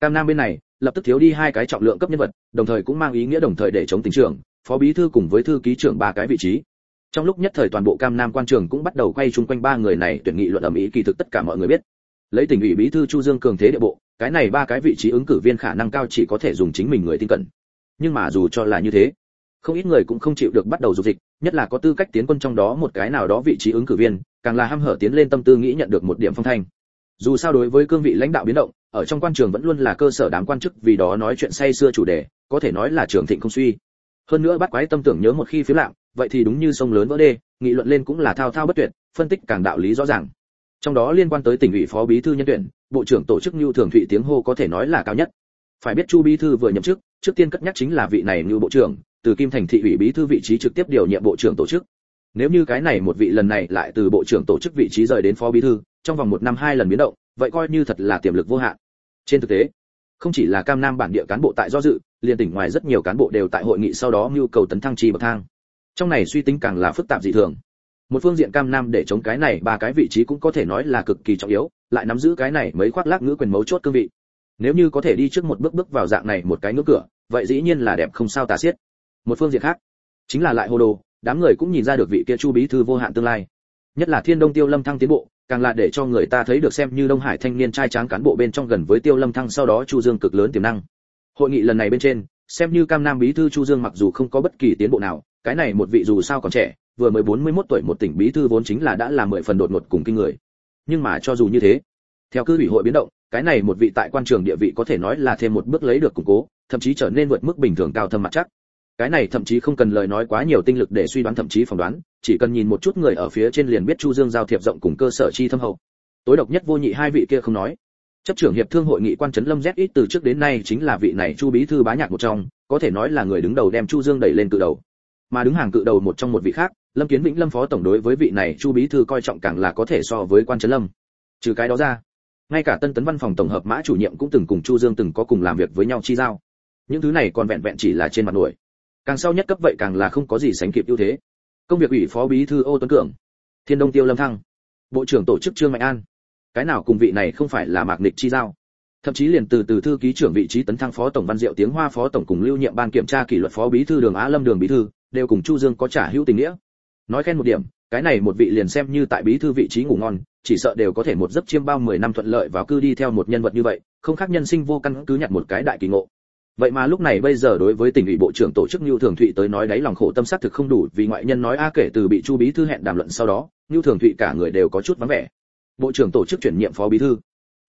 Cam nam bên này, lập tức thiếu đi hai cái trọng lượng cấp nhân vật, đồng thời cũng mang ý nghĩa đồng thời để chống tỉnh trưởng, phó bí thư cùng với thư ký trưởng ba cái vị trí trong lúc nhất thời toàn bộ cam nam quan trường cũng bắt đầu quay chung quanh ba người này, tuyển nghị luận ầm ĩ kỳ thực tất cả mọi người biết. Lấy tỉnh ủy bí thư chu dương cường thế địa bộ, cái này ba cái vị trí ứng cử viên khả năng cao chỉ có thể dùng chính mình người tin cẩn. Nhưng mà dù cho là như thế, không ít người cũng không chịu được bắt đầu dục dịch, nhất là có tư cách tiến quân trong đó một cái nào đó vị trí ứng cử viên, càng là ham hở tiến lên tâm tư nghĩ nhận được một điểm phong thanh. Dù sao đối với cương vị lãnh đạo biến động, ở trong quan trường vẫn luôn là cơ sở đám quan chức, vì đó nói chuyện say xưa chủ đề, có thể nói là trường thịnh không suy. Hơn nữa bắt quái tâm tưởng nhớ một khi phiếm lặng vậy thì đúng như sông lớn vỡ đê nghị luận lên cũng là thao thao bất tuyệt phân tích càng đạo lý rõ ràng trong đó liên quan tới tỉnh ủy phó bí thư nhân tuyển bộ trưởng tổ chức Nưu Thường Thụy tiếng hô có thể nói là cao nhất. Phải biết Chu bí thư vừa nhậm chức, trước tiên cất nhắc chính là vị này như bộ trưởng, từ Kim Thành thị ủy bí thư vị trí trực tiếp điều nhiệm bộ trưởng tổ chức. Nếu như cái này một vị lần này lại từ bộ trưởng tổ chức vị trí rời đến phó bí thư, trong vòng một năm hai lần biến động, vậy coi như thật là tiềm lực vô hạn. Trên thực tế, không chỉ là Cam Nam bản địa cán bộ tại do dự, liền tỉnh ngoài rất nhiều cán bộ đều tại hội nghị sau đó nhu cầu tấn thăng trì bậc thang. Trong này suy tính càng là phức tạp dị thường. Một phương diện Cam Nam để chống cái này ba cái vị trí cũng có thể nói là cực kỳ trọng yếu, lại nắm giữ cái này mấy khoác lác ngữ quyền mấu chốt cương vị. Nếu như có thể đi trước một bước bước vào dạng này một cái ngưỡng cửa vậy dĩ nhiên là đẹp không sao tả xiết. Một phương diện khác chính là lại hồ đồ đám người cũng nhìn ra được vị kia chu bí thư vô hạn tương lai. Nhất là thiên đông tiêu lâm thăng tiến bộ càng là để cho người ta thấy được xem như đông hải thanh niên trai tráng cán bộ bên trong gần với tiêu lâm thăng sau đó chu dương cực lớn tiềm năng. Hội nghị lần này bên trên xem như cam nam bí thư chu dương mặc dù không có bất kỳ tiến bộ nào cái này một vị dù sao còn trẻ, vừa mới 41 tuổi một tỉnh bí thư vốn chính là đã là mười phần đột ngột cùng kinh người. Nhưng mà cho dù như thế, theo cư ủy hội biến động, cái này một vị tại quan trường địa vị có thể nói là thêm một bước lấy được củng cố, thậm chí trở nên vượt mức bình thường cao thâm mặt chắc. Cái này thậm chí không cần lời nói quá nhiều tinh lực để suy đoán thậm chí phỏng đoán, chỉ cần nhìn một chút người ở phía trên liền biết chu dương giao thiệp rộng cùng cơ sở chi thâm hậu. Tối độc nhất vô nhị hai vị kia không nói. Chấp trưởng hiệp thương hội nghị quan trấn lâm z ít từ trước đến nay chính là vị này chu bí thư bá nhạc một trong, có thể nói là người đứng đầu đem chu dương đẩy lên từ đầu mà đứng hàng cự đầu một trong một vị khác, lâm kiến vĩnh lâm phó tổng đối với vị này chu bí thư coi trọng càng là có thể so với quan trấn lâm. Trừ cái đó ra, ngay cả tân tấn văn phòng tổng hợp mã chủ nhiệm cũng từng cùng chu dương từng có cùng làm việc với nhau chi giao. Những thứ này còn vẹn vẹn chỉ là trên mặt nổi. Càng sau nhất cấp vậy càng là không có gì sánh kịp ưu thế. Công việc ủy phó bí thư ô tuấn cường, thiên đông tiêu lâm thăng, bộ trưởng tổ chức trương mạnh an. Cái nào cùng vị này không phải là mạc nịch chi giao. Thậm chí liền từ từ thư ký trưởng vị trí tấn thăng phó tổng văn diệu tiếng hoa phó tổng cùng lưu nhiệm ban kiểm tra kỷ luật phó bí thư đường á lâm đường bí thư đều cùng chu dương có trả hữu tình nghĩa nói khen một điểm cái này một vị liền xem như tại bí thư vị trí ngủ ngon chỉ sợ đều có thể một giấc chiêm bao 10 năm thuận lợi vào cư đi theo một nhân vật như vậy không khác nhân sinh vô căn cứ nhặt một cái đại kỳ ngộ vậy mà lúc này bây giờ đối với tỉnh ủy bộ trưởng tổ chức Nưu Thường Thụy tới nói đáy lòng khổ tâm sắc thực không đủ, vì ngoại nhân nói a kể từ bị Chu bí thư hẹn đàm luận sau đó, Nưu Thường Thụy cả người đều có chút vắng vẻ. Bộ trưởng tổ chức chuyển nhiệm phó bí thư,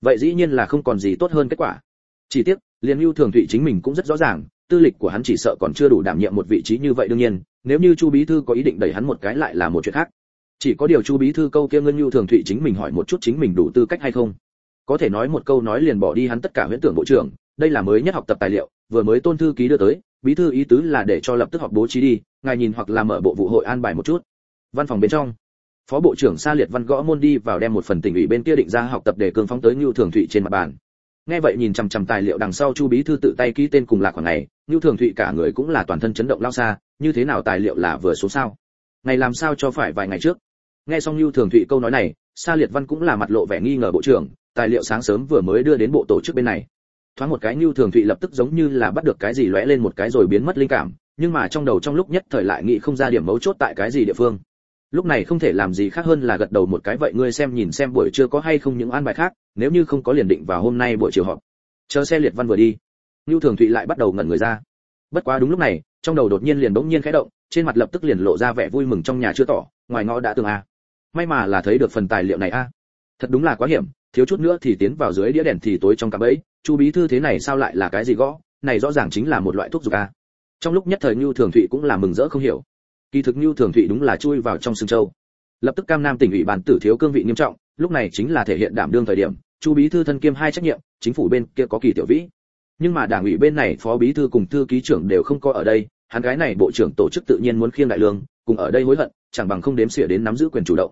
vậy dĩ nhiên là không còn gì tốt hơn kết quả. Chỉ tiếc, liền Nưu Thường Thụy chính mình cũng rất rõ ràng, tư lịch của hắn chỉ sợ còn chưa đủ đảm nhiệm một vị trí như vậy đương nhiên, nếu như Chu bí thư có ý định đẩy hắn một cái lại là một chuyện khác. Chỉ có điều chu bí thư câu kia ngân nhu thường thụy chính mình hỏi một chút chính mình đủ tư cách hay không? Có thể nói một câu nói liền bỏ đi hắn tất cả huyễn tưởng bộ trưởng đây là mới nhất học tập tài liệu vừa mới tôn thư ký đưa tới bí thư ý tứ là để cho lập tức họp bố trí đi ngài nhìn hoặc là mở bộ vụ hội an bài một chút. Văn phòng bên trong phó bộ trưởng sa liệt văn gõ môn đi vào đem một phần tỉnh ủy bên kia định ra học tập để cương phóng tới ngưu thường thụy trên mặt bàn nghe vậy nhìn chằm chằm tài liệu đằng sau chu bí thư tự tay ký tên cùng lạc khoảng ngày như thường thụy cả người cũng là toàn thân chấn động lao xa, như thế nào tài liệu là vừa số sao? Ngày làm sao cho phải vài ngày trước? Nghe xong lưu thường thụy câu nói này, sa liệt văn cũng là mặt lộ vẻ nghi ngờ bộ trưởng, tài liệu sáng sớm vừa mới đưa đến bộ tổ chức bên này. Thoáng một cái lưu thường thụy lập tức giống như là bắt được cái gì lóe lên một cái rồi biến mất linh cảm, nhưng mà trong đầu trong lúc nhất thời lại nghĩ không ra điểm mấu chốt tại cái gì địa phương lúc này không thể làm gì khác hơn là gật đầu một cái, vậy ngươi xem nhìn xem buổi trưa có hay không những an bài khác, nếu như không có liền định vào hôm nay buổi chiều họp. Chờ xe liệt văn vừa đi. Lưu thường thụy lại bắt đầu ngẩn người ra. Bất quá đúng lúc này, trong đầu đột nhiên liền bỗng nhiên khẽ động, trên mặt lập tức liền lộ ra vẻ vui mừng trong nhà chưa tỏ, ngoài ngõ đã tường à may mà là thấy được phần tài liệu này a. Thật đúng là quá hiểm, thiếu chút nữa thì tiến vào dưới đĩa đèn thì tối trong cả bẫy, chu bí thư thế này sao lại là cái gì gõ, này rõ ràng chính là một loại thuốc dục a. Trong lúc nhất thời lưu thường thụy cũng là mừng rỡ không hiểu kỳ thực nhu thường thụy đúng là chui vào trong sương châu. Lập tức cam nam tỉnh ủy bàn tử thiếu cương vị nghiêm trọng lúc này chính là thể hiện đảm đương thời điểm chu bí thư thân kiêm hai trách nhiệm chính phủ bên kia có kỳ tiểu vĩ. Nhưng mà đảng ủy bên này phó bí thư cùng thư ký trưởng đều không có ở đây hắn gái này bộ trưởng tổ chức tự nhiên muốn khiêng đại lương cùng ở đây hối hận chẳng bằng không đếm xỉa đến nắm giữ quyền chủ động.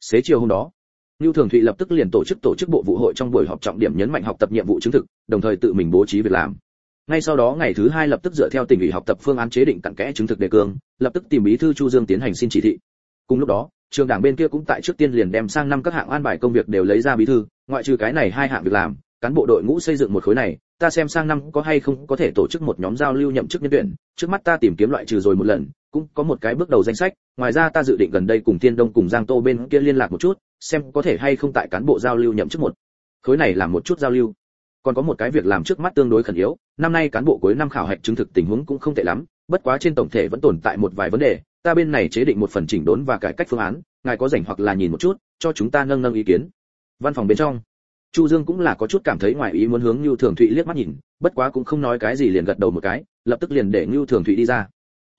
Xế chiều hôm đó Nưu Thường Thụy lập tức liền tổ chức tổ chức bộ vụ hội trong buổi họp trọng điểm nhấn mạnh học tập nhiệm vụ chứng thực, đồng thời tự mình bố trí việc làm. Ngay sau đó ngày thứ hai lập tức dựa theo tình ủy học tập phương án chế định cặn kẽ chứng thực đề cương, lập tức tìm bí thư Chu Dương tiến hành xin chỉ thị. Cùng lúc đó, trường đảng bên kia cũng tại trước tiên liền đem sang năm các hạng an bài công việc đều lấy ra bí thư, ngoại trừ cái này hai hạng việc làm, cán bộ đội ngũ xây dựng một khối này, ta xem sang năm có hay không có thể tổ chức một nhóm giao lưu nhậm chức nhân tuyển, trước mắt ta tìm kiếm loại trừ rồi một lần, cũng có một cái bước đầu danh sách, ngoài ra ta dự định gần đây cùng Thiên Đông cùng Giang Tô bên kia liên lạc một chút, xem có thể hay không tại cán bộ giao lưu nhậm chức một. Khối này làm một chút giao lưu. Còn có một cái việc làm trước mắt tương đối khẩn yếu, năm nay cán bộ cuối năm khảo hạch chứng thực tình huống cũng không tệ lắm, bất quá trên tổng thể vẫn tồn tại một vài vấn đề, ta bên này chế định một phần chỉnh đốn và cải cách phương án, ngài có rảnh hoặc là nhìn một chút, cho chúng ta nâng nâng ý kiến. Văn phòng bên trong, Chu Dương cũng là có chút cảm thấy ngoài ý muốn hướng như Thường Thụy liếc mắt nhìn, bất quá cũng không nói cái gì liền gật đầu một cái, lập tức liền để như Thường Thụy đi ra.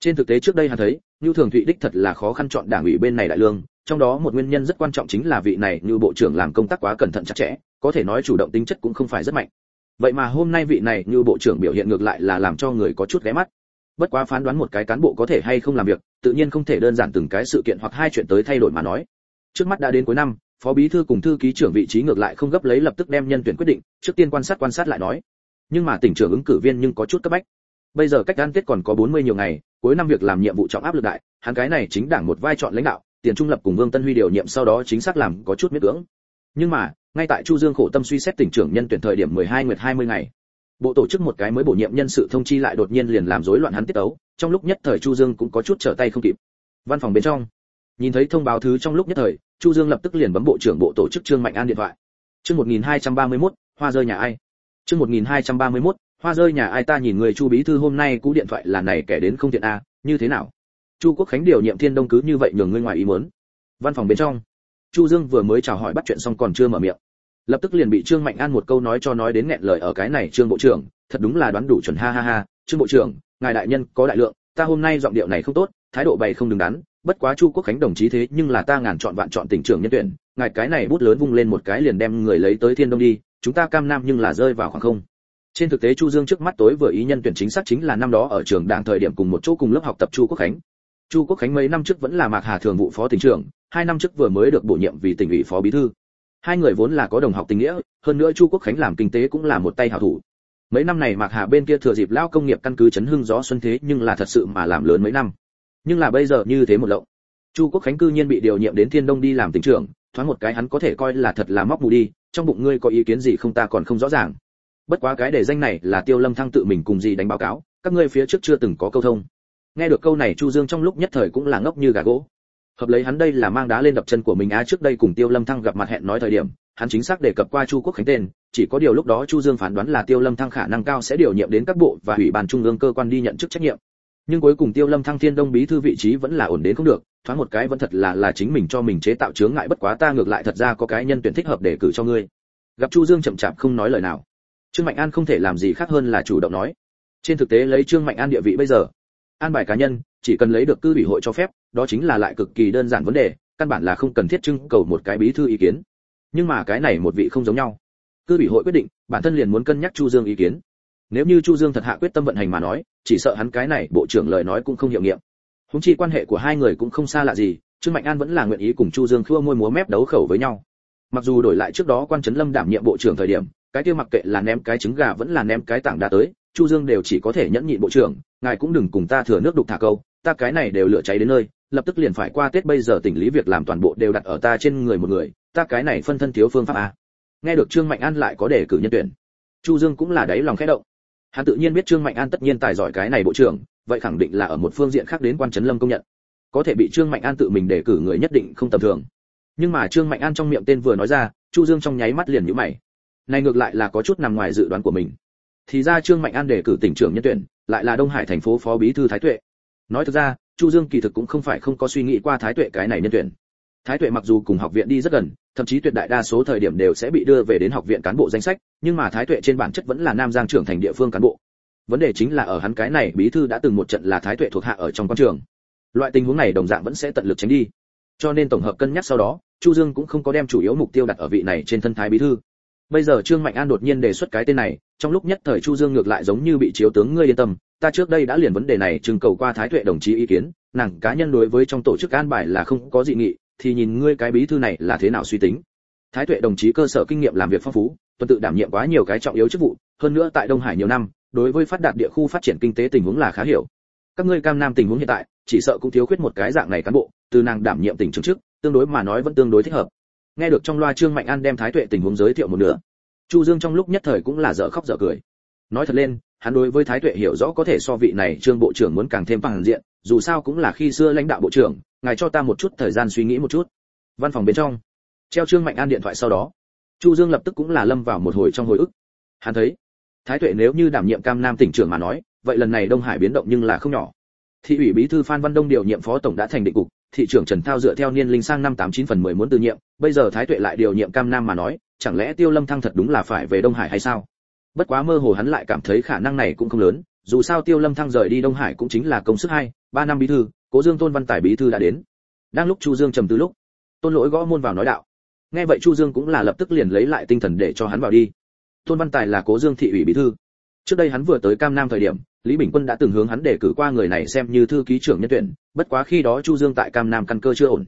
Trên thực tế trước đây hắn thấy, như Thường Thụy đích thật là khó khăn chọn đảng ủy bên này đại lương, trong đó một nguyên nhân rất quan trọng chính là vị này như bộ trưởng làm công tác quá cẩn thận chặt chẽ, có thể nói chủ động tính chất cũng không phải rất mạnh. Vậy mà hôm nay vị này như bộ trưởng biểu hiện ngược lại là làm cho người có chút ghé mắt. Bất quá phán đoán một cái cán bộ có thể hay không làm việc, tự nhiên không thể đơn giản từng cái sự kiện hoặc hai chuyện tới thay đổi mà nói. Trước mắt đã đến cuối năm, phó bí thư cùng thư ký trưởng vị trí ngược lại không gấp lấy lập tức đem nhân tuyển quyết định, trước tiên quan sát quan sát lại nói. Nhưng mà tỉnh trưởng ứng cử viên nhưng có chút cấp bách. Bây giờ cách ăn tết còn có 40 nhiều ngày, cuối năm việc làm nhiệm vụ trọng áp lực đại, hắn cái này chính đảng một vai chọn lãnh đạo, tiền trung lập cùng Vương Tân Huy điều nhiệm sau đó chính xác làm có chút miễn cưỡng. Nhưng mà, ngay tại Chu Dương khổ tâm suy xét tỉnh trưởng nhân tuyển thời điểm 12 nguyệt 20 ngày, bộ tổ chức một cái mới bổ nhiệm nhân sự thông chi lại đột nhiên liền làm rối loạn hắn tiết tấu, trong lúc nhất thời Chu Dương cũng có chút trở tay không kịp. Văn phòng bên trong, nhìn thấy thông báo thứ trong lúc nhất thời, Chu Dương lập tức liền bấm bộ trưởng bộ tổ chức Trương Mạnh An điện thoại. Chương 1231, hoa rơi nhà ai? Chương 1231, hoa rơi nhà ai ta nhìn người Chu bí thư hôm nay cú điện thoại là này kẻ đến không tiện a, như thế nào? Chu Quốc Khánh điều nhiệm Thiên Đông cứ như vậy nhường ngươi ngoài ý muốn. Văn phòng bên trong, Chu Dương vừa mới chào hỏi bắt chuyện xong còn chưa mở miệng. Lập tức liền bị Trương Mạnh An một câu nói cho nói đến nghẹn lời ở cái này Trương bộ trưởng, thật đúng là đoán đủ chuẩn ha ha ha, Trương bộ trưởng, ngài đại nhân có đại lượng, ta hôm nay giọng điệu này không tốt, thái độ bày không đứng đắn, bất quá chu quốc khánh đồng chí thế nhưng là ta ngàn chọn vạn chọn tỉnh trưởng nhân tuyển ngài cái này bút lớn vung lên một cái liền đem người lấy tới thiên đông đi chúng ta cam nam nhưng là rơi vào khoảng không trên thực tế chu dương trước mắt tối vừa ý nhân tuyển chính xác chính là năm đó ở trường đảng thời điểm cùng một chỗ cùng lớp học tập chu quốc khánh chu quốc khánh mấy năm trước vẫn là mạc hà thường vụ phó tỉnh trưởng, hai năm trước vừa mới được bổ nhiệm vì tỉnh ủy phó bí thư. Hai người vốn là có đồng học tình nghĩa, hơn nữa chu quốc khánh làm kinh tế cũng là một tay hảo thủ. Mấy năm này mạc hà bên kia thừa dịp lao công nghiệp căn cứ chấn hưng gió xuân thế nhưng là thật sự mà làm lớn mấy năm. Nhưng là bây giờ như thế một lộng. Chu quốc khánh cư nhiên bị điều nhiệm đến thiên đông đi làm tỉnh trưởng, thoáng một cái hắn có thể coi là thật là móc mù đi, trong bụng ngươi có ý kiến gì không ta còn không rõ ràng. Bất quá cái đề danh này là tiêu lâm thăng tự mình cùng gì đánh báo cáo, các ngươi phía trước chưa từng có câu thông nghe được câu này chu dương trong lúc nhất thời cũng là ngốc như gà gỗ. Hợp lấy hắn đây là mang đá lên đập chân của mình á, trước đây cùng tiêu lâm thăng gặp mặt hẹn nói thời điểm, hắn chính xác đề cập qua chu quốc khánh tên, chỉ có điều lúc đó chu dương phán đoán là tiêu lâm thăng khả năng cao sẽ điều nhiệm đến các bộ và ủy ban trung ương cơ quan đi nhận chức trách nhiệm. Nhưng cuối cùng tiêu lâm thăng thiên đông bí thư vị trí vẫn là ổn đến không được, thoáng một cái vẫn thật là là chính mình cho mình chế tạo chướng ngại bất quá ta ngược lại thật ra có cái nhân tuyển thích hợp để cử cho ngươi. Gặp chu dương chậm chạp không nói lời nào. Trương mạnh an không thể làm gì khác hơn là chủ động nói. Trên thực tế lấy trương mạnh an địa vị bây giờ an bài cá nhân, chỉ cần lấy được cư ủy hội cho phép, đó chính là lại cực kỳ đơn giản vấn đề, căn bản là không cần thiết trưng cầu một cái bí thư ý kiến. Nhưng mà cái này một vị không giống nhau. Cư ủy hội quyết định, bản thân liền muốn cân nhắc chu dương ý kiến. Nếu như chu dương thật hạ quyết tâm vận hành mà nói, chỉ sợ hắn cái này bộ trưởng lời nói cũng không hiệu nghiệm. Húng chi quan hệ của hai người cũng không xa lạ gì, trương mạnh an vẫn là nguyện ý cùng chu dương khua môi múa mép đấu khẩu với nhau. Mặc dù đổi lại trước đó quan trấn lâm đảm nhiệm bộ trưởng thời điểm, cái kia mặc kệ là ném cái trứng gà vẫn là ném cái tảng đá tới chu dương đều chỉ có thể nhẫn nhịn bộ trưởng, ngài cũng đừng cùng ta thừa nước đục thả câu, ta cái này đều lửa cháy đến nơi, lập tức liền phải qua tết bây giờ tỉnh lý việc làm toàn bộ đều đặt ở ta trên người một người, ta cái này phân thân thiếu phương pháp a nghe được trương mạnh an lại có đề cử nhân tuyển, chu dương cũng là đáy lòng khẽ động. Hắn tự nhiên biết trương mạnh an tất nhiên tài giỏi cái này bộ trưởng, vậy khẳng định là ở một phương diện khác đến quan trấn lâm công nhận. Có thể bị trương mạnh an tự mình đề cử người nhất định không tầm thường. Nhưng mà trương mạnh an trong miệng tên vừa nói ra, chu dương trong nháy mắt liền nhíu mày. Này ngược lại là có chút nằm ngoài dự đoán của mình thì ra trương mạnh an đề cử tỉnh trưởng nhân tuyển, lại là đông hải thành phố phó bí thư thái tuệ. Nói thực ra, chu dương kỳ thực cũng không phải không có suy nghĩ qua thái tuệ cái này nhân tuyển. Thái tuệ mặc dù cùng học viện đi rất gần, thậm chí tuyệt đại đa số thời điểm đều sẽ bị đưa về đến học viện cán bộ danh sách, nhưng mà thái tuệ trên bản chất vẫn là nam giang trưởng thành địa phương cán bộ. Vấn đề chính là ở hắn cái này bí thư đã từng một trận là thái tuệ thuộc hạ ở trong quan trường. Loại tình huống này đồng dạng vẫn sẽ tận lực tránh đi. Cho nên tổng hợp cân nhắc sau đó, chu dương cũng không có đem chủ yếu mục tiêu đặt ở vị này trên thân thái bí thư bây giờ trương mạnh an đột nhiên đề xuất cái tên này, trong lúc nhất thời chu dương ngược lại giống như bị chiếu tướng ngươi yên tâm. Ta trước đây đã liền vấn đề này trưng cầu qua thái tuệ đồng chí ý kiến, nàng cá nhân đối với trong tổ chức an bài là không có dị nghị, thì nhìn ngươi cái bí thư này là thế nào suy tính. Thái tuệ đồng chí cơ sở kinh nghiệm làm việc phong phú, tuần tự đảm nhiệm quá nhiều cái trọng yếu chức vụ, hơn nữa tại đông hải nhiều năm, đối với phát đạt địa khu phát triển kinh tế tình huống là khá hiểu. Các ngươi cam nam tình huống hiện tại, chỉ sợ cũng thiếu khuyết một cái dạng này cán bộ, từ nàng đảm nhiệm tỉnh trưởng chức, tương đối mà nói vẫn tương đối thích hợp nghe được trong loa trương mạnh an đem thái tuệ tình huống giới thiệu một nửa, chu dương trong lúc nhất thời cũng là dở khóc dở cười. Nói thật lên, hắn đối với thái tuệ hiểu rõ có thể so vị này trương bộ trưởng muốn càng thêm bằng diện, dù sao cũng là khi xưa lãnh đạo bộ trưởng, ngài cho ta một chút thời gian suy nghĩ một chút. Văn phòng bên trong, treo trương mạnh an điện thoại sau đó, chu dương lập tức cũng là lâm vào một hồi trong hồi ức. Hắn thấy, thái tuệ nếu như đảm nhiệm cam nam tỉnh trưởng mà nói, vậy lần này đông hải biến động nhưng là không nhỏ. Thị ủy bí thư phan văn đông điều nhiệm phó tổng đã thành định cục thị trưởng trần thao dựa theo niên linh sang năm tám chín phần mười muốn từ nhiệm, bây giờ thái tuệ lại điều nhiệm cam nam mà nói, chẳng lẽ tiêu lâm thăng thật đúng là phải về đông hải hay sao? Bất quá mơ hồ hắn lại cảm thấy khả năng này cũng không lớn, dù sao tiêu lâm thăng rời đi đông hải cũng chính là công sức hai, ba năm bí thư, cố dương tôn văn tài bí thư đã đến. Đang lúc chu dương trầm tư lúc, tôn lỗi gõ môn vào nói đạo, nghe vậy chu dương cũng là lập tức liền lấy lại tinh thần để cho hắn vào đi. Tôn văn tài là cố dương thị ủy bí thư trước đây hắn vừa tới cam nam thời điểm, lý bình quân đã từng hướng hắn đề cử qua người này xem như thư ký trưởng nhân tuyển, bất quá khi đó chu dương tại cam nam căn cơ chưa ổn.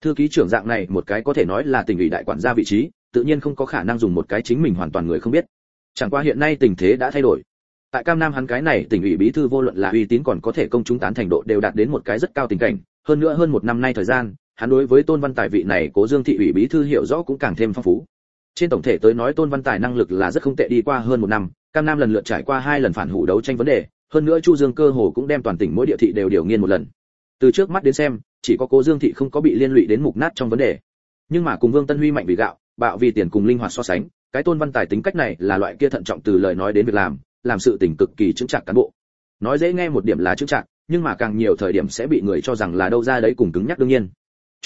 Thư ký trưởng dạng này, một cái có thể nói là tỉnh ủy đại quản gia vị trí, tự nhiên không có khả năng dùng một cái chính mình hoàn toàn người không biết. Chẳng qua hiện nay tình thế đã thay đổi. Tại cam nam hắn cái này tỉnh ủy bí thư vô luận là uy tín còn có thể công chúng tán thành độ đều đạt đến một cái rất cao tình cảnh. Hơn nữa hơn một năm nay thời gian, hắn đối với tôn văn tài vị này cố dương thị ủy bí thư hiểu rõ cũng càng thêm phong phú. Trên tổng thể tới nói tôn văn tài năng lực là rất không tệ đi qua hơn một năm cam nam lần lượt trải qua hai lần phản hủ đấu tranh vấn đề, hơn nữa chu dương cơ hồ cũng đem toàn tỉnh mỗi địa thị đều điều nghiên một lần. Từ trước mắt đến xem, chỉ có cố dương thị không có bị liên lụy đến mục nát trong vấn đề. Nhưng mà cùng vương tân huy mạnh vì gạo, bạo vì tiền cùng linh hoạt so sánh, cái tôn văn tài tính cách này là loại kia thận trọng từ lời nói đến việc làm làm sự tình cực kỳ chứng chặt cán bộ. Nói dễ nghe một điểm là chứng chặt nhưng mà càng nhiều thời điểm sẽ bị người cho rằng là đâu ra đấy cùng cứng nhắc đương nhiên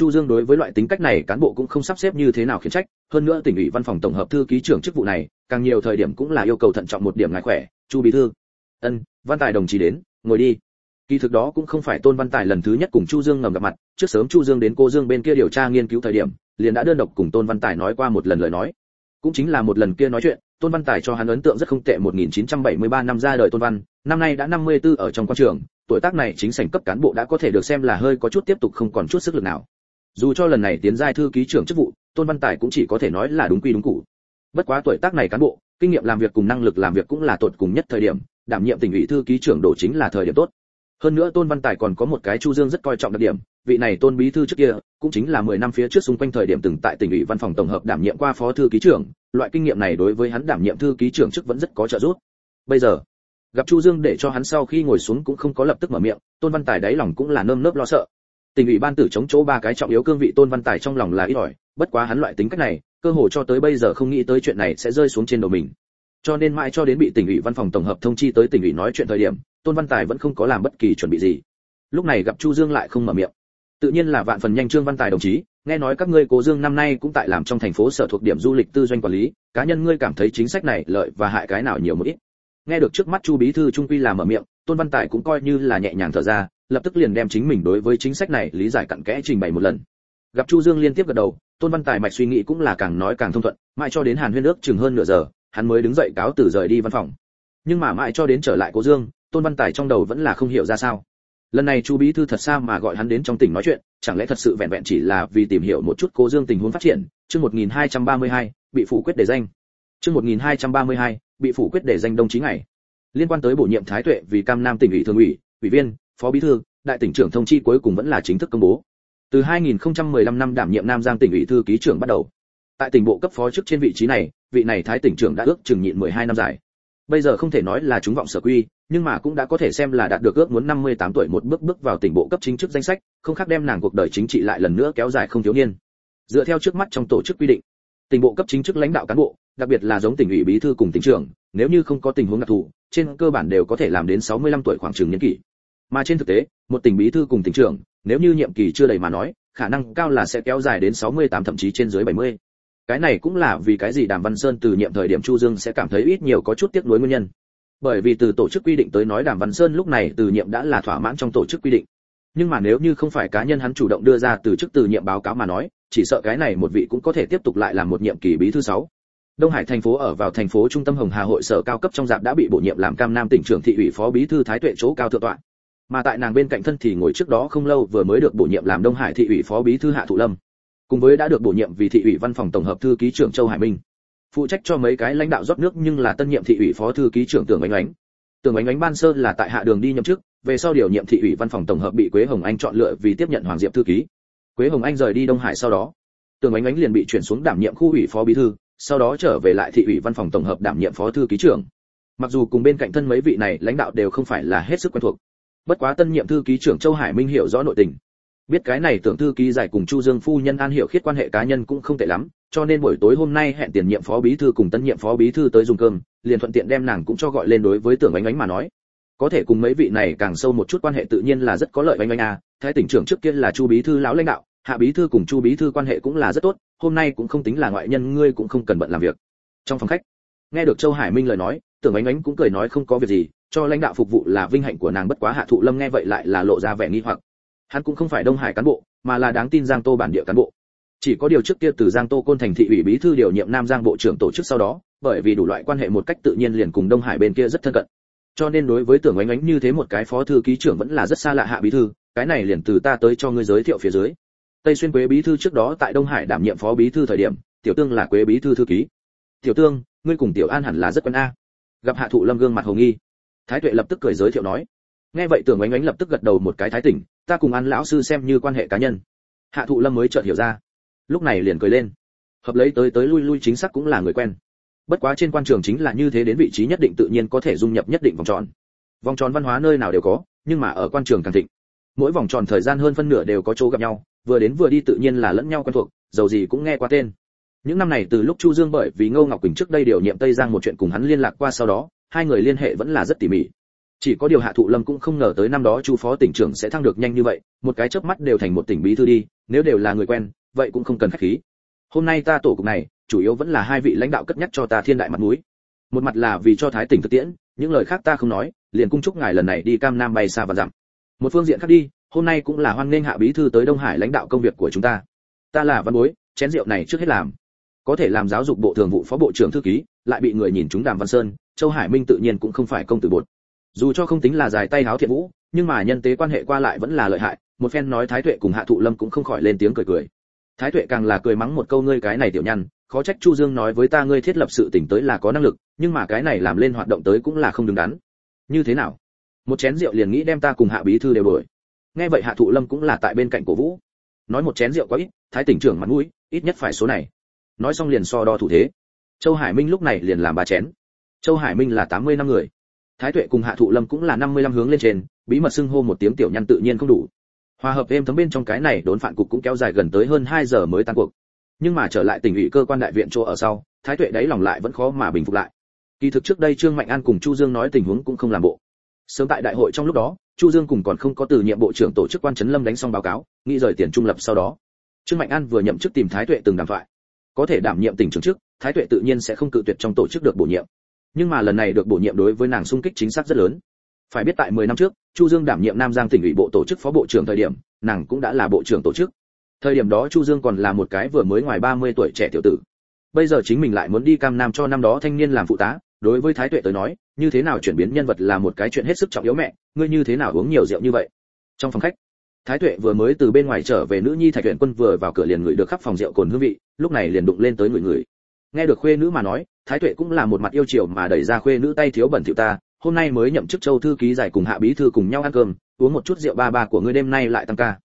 chu dương đối với loại tính cách này cán bộ cũng không sắp xếp như thế nào khiển trách, hơn nữa tỉnh ủy văn phòng tổng hợp thư ký trưởng chức vụ này, càng nhiều thời điểm cũng là yêu cầu thận trọng một điểm ngài khỏe, chu bí thư. Ân, văn tài đồng chí đến, ngồi đi. Kỳ thực đó cũng không phải tôn văn tài lần thứ nhất cùng chu dương ngầm gặp mặt, trước sớm chu dương đến cô dương bên kia điều tra nghiên cứu thời điểm, liền đã đơn độc cùng tôn văn tài nói qua một lần lời nói. Cũng chính là một lần kia nói chuyện, tôn văn tài cho hắn ấn tượng rất không tệ 1973 năm ra đời tôn văn, năm nay đã 54 ở trong quan trường, tuổi tác này chính sảnh cấp cán bộ đã có thể được xem là hơi có chút tiếp tục không còn chút sức lực nào dù cho lần này tiến giai thư ký trưởng chức vụ, tôn văn tài cũng chỉ có thể nói là đúng quy đúng cụ. Bất quá tuổi tác này cán bộ, kinh nghiệm làm việc cùng năng lực làm việc cũng là tột cùng nhất thời điểm, đảm nhiệm tỉnh ủy thư ký trưởng đổ chính là thời điểm tốt. Hơn nữa tôn văn tài còn có một cái chu dương rất coi trọng đặc điểm, vị này tôn bí thư trước kia, cũng chính là 10 năm phía trước xung quanh thời điểm từng tại tỉnh ủy văn phòng tổng hợp đảm nhiệm qua phó thư ký trưởng, loại kinh nghiệm này đối với hắn đảm nhiệm thư ký trưởng chức vẫn rất có trợ giúp. Bây giờ, gặp chu dương để cho hắn sau khi ngồi xuống cũng không có lập tức mở miệng, tôn văn tài đáy lòng cũng là nơm nớp lo sợ tỉnh ủy ban tử chống chỗ ba cái trọng yếu cương vị tôn văn tài trong lòng là ít ỏi, bất quá hắn loại tính cách này, cơ hồ cho tới bây giờ không nghĩ tới chuyện này sẽ rơi xuống trên đầu mình. Cho nên mãi cho đến bị tỉnh ủy văn phòng tổng hợp thông chi tới tỉnh ủy nói chuyện thời điểm, tôn văn tài vẫn không có làm bất kỳ chuẩn bị gì. Lúc này gặp chu dương lại không mở miệng. Tự nhiên là vạn phần nhanh trương văn tài đồng chí, nghe nói các ngươi cố dương năm nay cũng tại làm trong thành phố sở thuộc điểm du lịch tư doanh quản lý, cá nhân ngươi cảm thấy chính sách này lợi và hại cái nào nhiều một ít. Nghe được trước mắt chu bí thư trung quy là mở miệng, tôn văn tài cũng coi như là nhẹ nhàng thở ra lập tức liền đem chính mình đối với chính sách này lý giải cặn kẽ trình bày một lần. Gặp chu dương liên tiếp gật đầu tôn văn tài mạch suy nghĩ cũng là càng nói càng thông thuận mãi cho đến hàn huyên nước chừng hơn nửa giờ hắn mới đứng dậy cáo từ rời đi văn phòng. Nhưng mà mãi cho đến trở lại cố dương tôn văn tài trong đầu vẫn là không hiểu ra sao. Lần này chu bí thư thật xa mà gọi hắn đến trong tỉnh nói chuyện chẳng lẽ thật sự vẹn vẹn chỉ là vì tìm hiểu một chút cố dương tình huống phát triển chương 1232, bị phủ quyết để danh. Chương 1232, bị phủ quyết để danh đồng chí ngày. Liên quan tới bổ nhiệm thái tuệ vì cam nam tỉnh ủy thường ủy ủy viên phó bí thư, đại tỉnh trưởng thông chi cuối cùng vẫn là chính thức công bố. Từ 2015 năm đảm nhiệm nam giang tỉnh ủy thư ký trưởng bắt đầu. Tại tỉnh bộ cấp phó chức trên vị trí này, vị này thái tỉnh trưởng đã ước chừng nhịn 12 năm dài. Bây giờ không thể nói là chúng vọng sở quy, nhưng mà cũng đã có thể xem là đạt được ước muốn 58 tuổi một bước bước vào tỉnh bộ cấp chính chức danh sách, không khác đem nàng cuộc đời chính trị lại lần nữa kéo dài không thiếu niên. Dựa theo trước mắt trong tổ chức quy định, tỉnh bộ cấp chính chức lãnh đạo cán bộ, đặc biệt là giống tỉnh ủy bí thư cùng tỉnh trưởng, nếu như không có tình huống đặc thù, trên cơ bản đều có thể làm đến 65 tuổi khoảng trường niên kỷ mà trên thực tế, một tỉnh bí thư cùng tỉnh trưởng, nếu như nhiệm kỳ chưa đầy mà nói, khả năng cao là sẽ kéo dài đến 68 thậm chí trên dưới 70 cái này cũng là vì cái gì đàm văn sơn từ nhiệm thời điểm chu dương sẽ cảm thấy ít nhiều có chút tiếc nuối nguyên nhân. Bởi vì từ tổ chức quy định tới nói đàm văn sơn lúc này từ nhiệm đã là thỏa mãn trong tổ chức quy định. Nhưng mà nếu như không phải cá nhân hắn chủ động đưa ra từ chức từ nhiệm báo cáo mà nói, chỉ sợ cái này một vị cũng có thể tiếp tục lại làm một nhiệm kỳ bí thư sáu. Đông Hải thành phố ở vào thành phố trung tâm Hồng Hà hội sở cao cấp trong dạp đã bị bổ nhiệm làm Cam Nam tỉnh trưởng thị ủy phó bí thư Thái Tuệ chỗ cao thượng tọa mà tại nàng bên cạnh thân thì ngồi trước đó không lâu vừa mới được bổ nhiệm làm đông hải thị ủy phó bí thư hạ thụ lâm. Cùng với đã được bổ nhiệm vì thị ủy văn phòng tổng hợp thư ký trưởng châu hải minh. Phụ trách cho mấy cái lãnh đạo rót nước nhưng là tân nhiệm thị ủy phó thư ký trưởng tưởng ánh ánh. Tưởng ánh ánh ban sơ là tại hạ đường đi nhậm chức, về sau điều nhiệm thị ủy văn phòng tổng hợp bị quế hồng anh chọn lựa vì tiếp nhận hoàng diệp thư ký. Quế hồng anh rời đi đông hải sau đó, tưởng ánh ánh liền bị chuyển xuống đảm nhiệm khu ủy phó bí thư, sau đó trở về lại thị ủy văn phòng tổng hợp đảm nhiệm phó thư ký trưởng. Mặc dù cùng bên cạnh thân mấy vị này lãnh đạo đều không phải là hết sức quen thuộc bất quá tân nhiệm thư ký trưởng châu hải minh hiểu rõ nội tình. Biết cái này tưởng thư ký giải cùng chu dương phu nhân an hiểu khiết quan hệ cá nhân cũng không tệ lắm, cho nên buổi tối hôm nay hẹn tiền nhiệm phó bí thư cùng tân nhiệm phó bí thư tới dùng cơm, liền thuận tiện đem nàng cũng cho gọi lên đối với tưởng ánh ánh mà nói. Có thể cùng mấy vị này càng sâu một chút quan hệ tự nhiên là rất có lợi ánh ánh à thái tỉnh trưởng trước kia là chu bí thư lão lãnh đạo, hạ bí thư cùng chu bí thư quan hệ cũng là rất tốt, hôm nay cũng không tính là ngoại nhân, ngươi cũng không cần bận làm việc. Trong phòng khách, nghe được châu hải minh lời nói, tưởng ánh ánh cũng cười nói không có việc gì cho lãnh đạo phục vụ là vinh hạnh của nàng bất quá hạ thụ lâm nghe vậy lại là lộ ra vẻ nghi hoặc. Hắn cũng không phải đông hải cán bộ, mà là đáng tin giang tô bản địa cán bộ. Chỉ có điều trước kia từ giang tô côn thành thị ủy bí thư điều nhiệm nam giang bộ trưởng tổ chức sau đó, bởi vì đủ loại quan hệ một cách tự nhiên liền cùng đông hải bên kia rất thân cận. Cho nên đối với tưởng ánh ánh như thế một cái phó thư ký trưởng vẫn là rất xa lạ hạ bí thư, cái này liền từ ta tới cho ngươi giới thiệu phía dưới. Tây xuyên quế bí thư trước đó tại đông hải đảm nhiệm phó bí thư thời điểm, tiểu tương là quế bí thư thư ký. Tiểu tương, ngươi cùng tiểu an hẳn là rất quen a. Gặp hạ thụ lâm gương mặt hồng nghi thái tuệ lập tức cười giới thiệu nói, nghe vậy tưởng ánh ánh lập tức gật đầu một cái thái tỉnh, ta cùng an lão sư xem như quan hệ cá nhân. Hạ thụ lâm mới chợt hiểu ra, lúc này liền cười lên. Hợp lấy tới tới lui lui chính xác cũng là người quen. Bất quá trên quan trường chính là như thế đến vị trí nhất định tự nhiên có thể dung nhập nhất định vòng tròn. Vòng tròn văn hóa nơi nào đều có, nhưng mà ở quan trường càng thịnh. Mỗi vòng tròn thời gian hơn phân nửa đều có chỗ gặp nhau, vừa đến vừa đi tự nhiên là lẫn nhau quen thuộc, dầu gì cũng nghe qua tên. Những năm này từ lúc chu dương bởi vì ngô ngọc quỳnh trước đây điều nhiệm tây giang một chuyện cùng hắn liên lạc qua sau đó hai người liên hệ vẫn là rất tỉ mỉ. Chỉ có điều hạ thụ lâm cũng không ngờ tới năm đó chu phó tỉnh trưởng sẽ thăng được nhanh như vậy, một cái chớp mắt đều thành một tỉnh bí thư đi, nếu đều là người quen, vậy cũng không cần khách khí. Hôm nay ta tổ cục này, chủ yếu vẫn là hai vị lãnh đạo cất nhắc cho ta thiên đại mặt mũi. Một mặt là vì cho thái tỉnh thực tiễn, những lời khác ta không nói, liền cung chúc ngài lần này đi cam nam bay xa và dặm. Một phương diện khác đi, hôm nay cũng là hoan nghênh hạ bí thư tới đông hải lãnh đạo công việc của chúng ta. Ta là văn bối, chén rượu này trước hết làm. Có thể làm giáo dục bộ thường vụ phó bộ trưởng thư ký, lại bị người nhìn chúng đàm văn sơn châu hải minh tự nhiên cũng không phải công tử bột. Dù cho không tính là dài tay háo thiện vũ, nhưng mà nhân tế quan hệ qua lại vẫn là lợi hại, một phen nói thái tuệ cùng hạ thụ lâm cũng không khỏi lên tiếng cười cười. Thái tuệ càng là cười mắng một câu ngươi cái này tiểu nhăn khó trách chu dương nói với ta ngươi thiết lập sự tỉnh tới là có năng lực, nhưng mà cái này làm lên hoạt động tới cũng là không đứng đắn. Như thế nào? Một chén rượu liền nghĩ đem ta cùng hạ bí thư đều đuổi. Nghe vậy hạ thụ lâm cũng là tại bên cạnh cổ vũ. Nói một chén rượu quá ít, thái tỉnh trưởng mặt mũi, ít nhất phải số này. Nói xong liền so đo thủ thế. Châu hải minh lúc này liền làm ba chén châu hải minh là 80 năm người. Thái tuệ cùng hạ thụ lâm cũng là 55 hướng lên trên, bí mật xưng hô một tiếng tiểu nhân tự nhiên không đủ. Hòa hợp êm thấm bên trong cái này đốn phản cục cũng kéo dài gần tới hơn hai giờ mới tan cuộc. Nhưng mà trở lại tỉnh ủy cơ quan đại viện chỗ ở sau, thái tuệ đáy lòng lại vẫn khó mà bình phục lại. Kỳ thực trước đây trương mạnh an cùng chu dương nói tình huống cũng không làm bộ. Sớm tại đại hội trong lúc đó, chu dương cùng còn không có từ nhiệm bộ trưởng tổ chức quan trấn lâm đánh xong báo cáo, nghĩ rời tiền trung lập sau đó. Trương mạnh an vừa nhậm chức tìm thái tuệ từng đàm thoại. Có thể đảm nhiệm tỉnh trưởng trước thái tuệ tự nhiên sẽ không cự tuyệt trong tổ chức được bổ nhiệm nhưng mà lần này được bổ nhiệm đối với nàng sung kích chính xác rất lớn. Phải biết tại 10 năm trước, chu dương đảm nhiệm nam giang tỉnh ủy bộ tổ chức phó bộ trưởng thời điểm, nàng cũng đã là bộ trưởng tổ chức. Thời điểm đó chu dương còn là một cái vừa mới ngoài 30 tuổi trẻ tiểu tử. Bây giờ chính mình lại muốn đi cam nam cho năm đó thanh niên làm phụ tá, đối với thái tuệ tới nói, như thế nào chuyển biến nhân vật là một cái chuyện hết sức trọng yếu mẹ, ngươi như thế nào uống nhiều rượu như vậy? Trong phòng khách, thái tuệ vừa mới từ bên ngoài trở về nữ nhi thạch huyện quân vừa vào cửa liền ngửi được khắp phòng rượu cồn hương vị, lúc này liền đụng lên tới người người nghe được khuê nữ mà nói thái tuệ cũng là một mặt yêu chiều mà đẩy ra khuê nữ tay thiếu bẩn thỉu ta, hôm nay mới nhậm chức châu thư ký giải cùng hạ bí thư cùng nhau ăn cơm, uống một chút rượu ba ba của ngươi đêm nay lại tăng ca.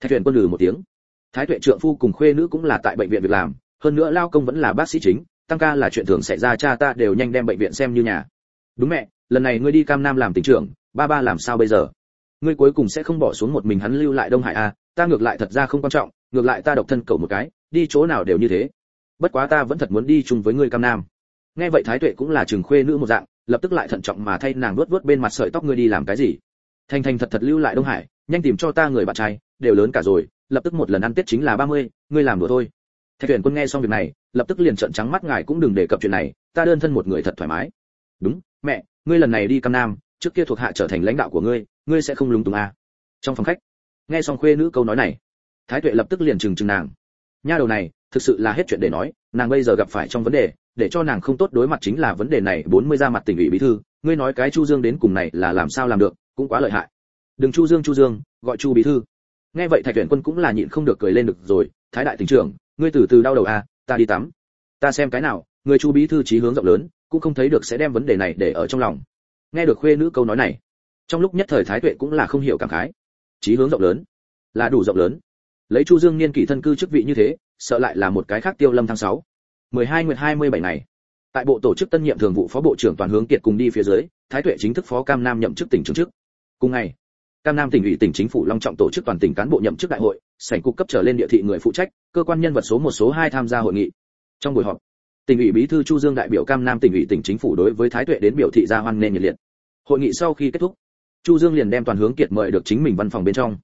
Thạch huyện quân lừ một tiếng. Thái tuệ trượng phu cùng khuê nữ cũng là tại bệnh viện việc làm, hơn nữa lao công vẫn là bác sĩ chính, tăng ca là chuyện thường xảy ra, cha ta đều nhanh đem bệnh viện xem như nhà. Đúng mẹ, lần này ngươi đi cam nam làm tỉnh trưởng, ba ba làm sao bây giờ? Ngươi cuối cùng sẽ không bỏ xuống một mình hắn lưu lại đông hải à ta ngược lại thật ra không quan trọng, ngược lại ta độc thân cầu một cái, đi chỗ nào đều như thế. Bất quá ta vẫn thật muốn đi chung với ngươi cam nam nghe vậy thái tuệ cũng là trường khuê nữ một dạng lập tức lại thận trọng mà thay nàng vuốt vớt bên mặt sợi tóc ngươi đi làm cái gì? Thành thành thật thật lưu lại đông hải nhanh tìm cho ta người bạn trai đều lớn cả rồi lập tức một lần ăn tết chính là 30, ngươi làm đùa thôi. Thạch tuyển quân nghe xong việc này lập tức liền trợn trắng mắt ngài cũng đừng đề cập chuyện này ta đơn thân một người thật thoải mái. Đúng mẹ ngươi lần này đi cam nam trước kia thuộc hạ trở thành lãnh đạo của ngươi ngươi sẽ không lúng túng à. trong phòng khách nghe xong khuê nữ câu nói này thái tuệ lập tức liền trừng trừng nàng. Nha đầu này thực sự là hết chuyện để nói nàng bây giờ gặp phải trong vấn đề để cho nàng không tốt đối mặt chính là vấn đề này. 40 ra mặt tỉnh ủy bí thư, ngươi nói cái chu dương đến cùng này là làm sao làm được, cũng quá lợi hại. Đừng chu dương chu dương, gọi chu bí thư. Nghe vậy thạch tuyển quân cũng là nhịn không được cười lên được rồi. Thái đại tỉnh trưởng, ngươi từ từ đau đầu à ta đi tắm. Ta xem cái nào, người chu bí thư trí hướng rộng lớn, cũng không thấy được sẽ đem vấn đề này để ở trong lòng. Nghe được khuê nữ câu nói này, trong lúc nhất thời thái tuệ cũng là không hiểu cảm khái. Trí hướng rộng lớn, là đủ rộng lớn. Lấy chu dương niên kỷ thân cư chức vị như thế, sợ lại là một cái khác tiêu lâm tháng 6. 12 nguyệt 27 ngày. Tại bộ tổ chức tân nhiệm thường vụ phó bộ trưởng toàn hướng kiệt cùng đi phía dưới, thái tuệ chính thức phó cam nam nhậm chức tỉnh trưởng chức. Cùng ngày, cam nam tỉnh ủy tỉnh chính phủ long trọng tổ chức toàn tỉnh cán bộ nhậm chức đại hội, sảnh cục cấp trở lên địa thị người phụ trách, cơ quan nhân vật số một số hai tham gia hội nghị. Trong buổi họp, tỉnh ủy bí thư chu dương đại biểu cam nam tỉnh ủy tỉnh chính phủ đối với thái tuệ đến biểu thị ra hoan nghênh nhiệt liệt. Hội nghị sau khi kết thúc, chu dương liền đem toàn hướng kiệt mời được chính mình văn phòng bên trong.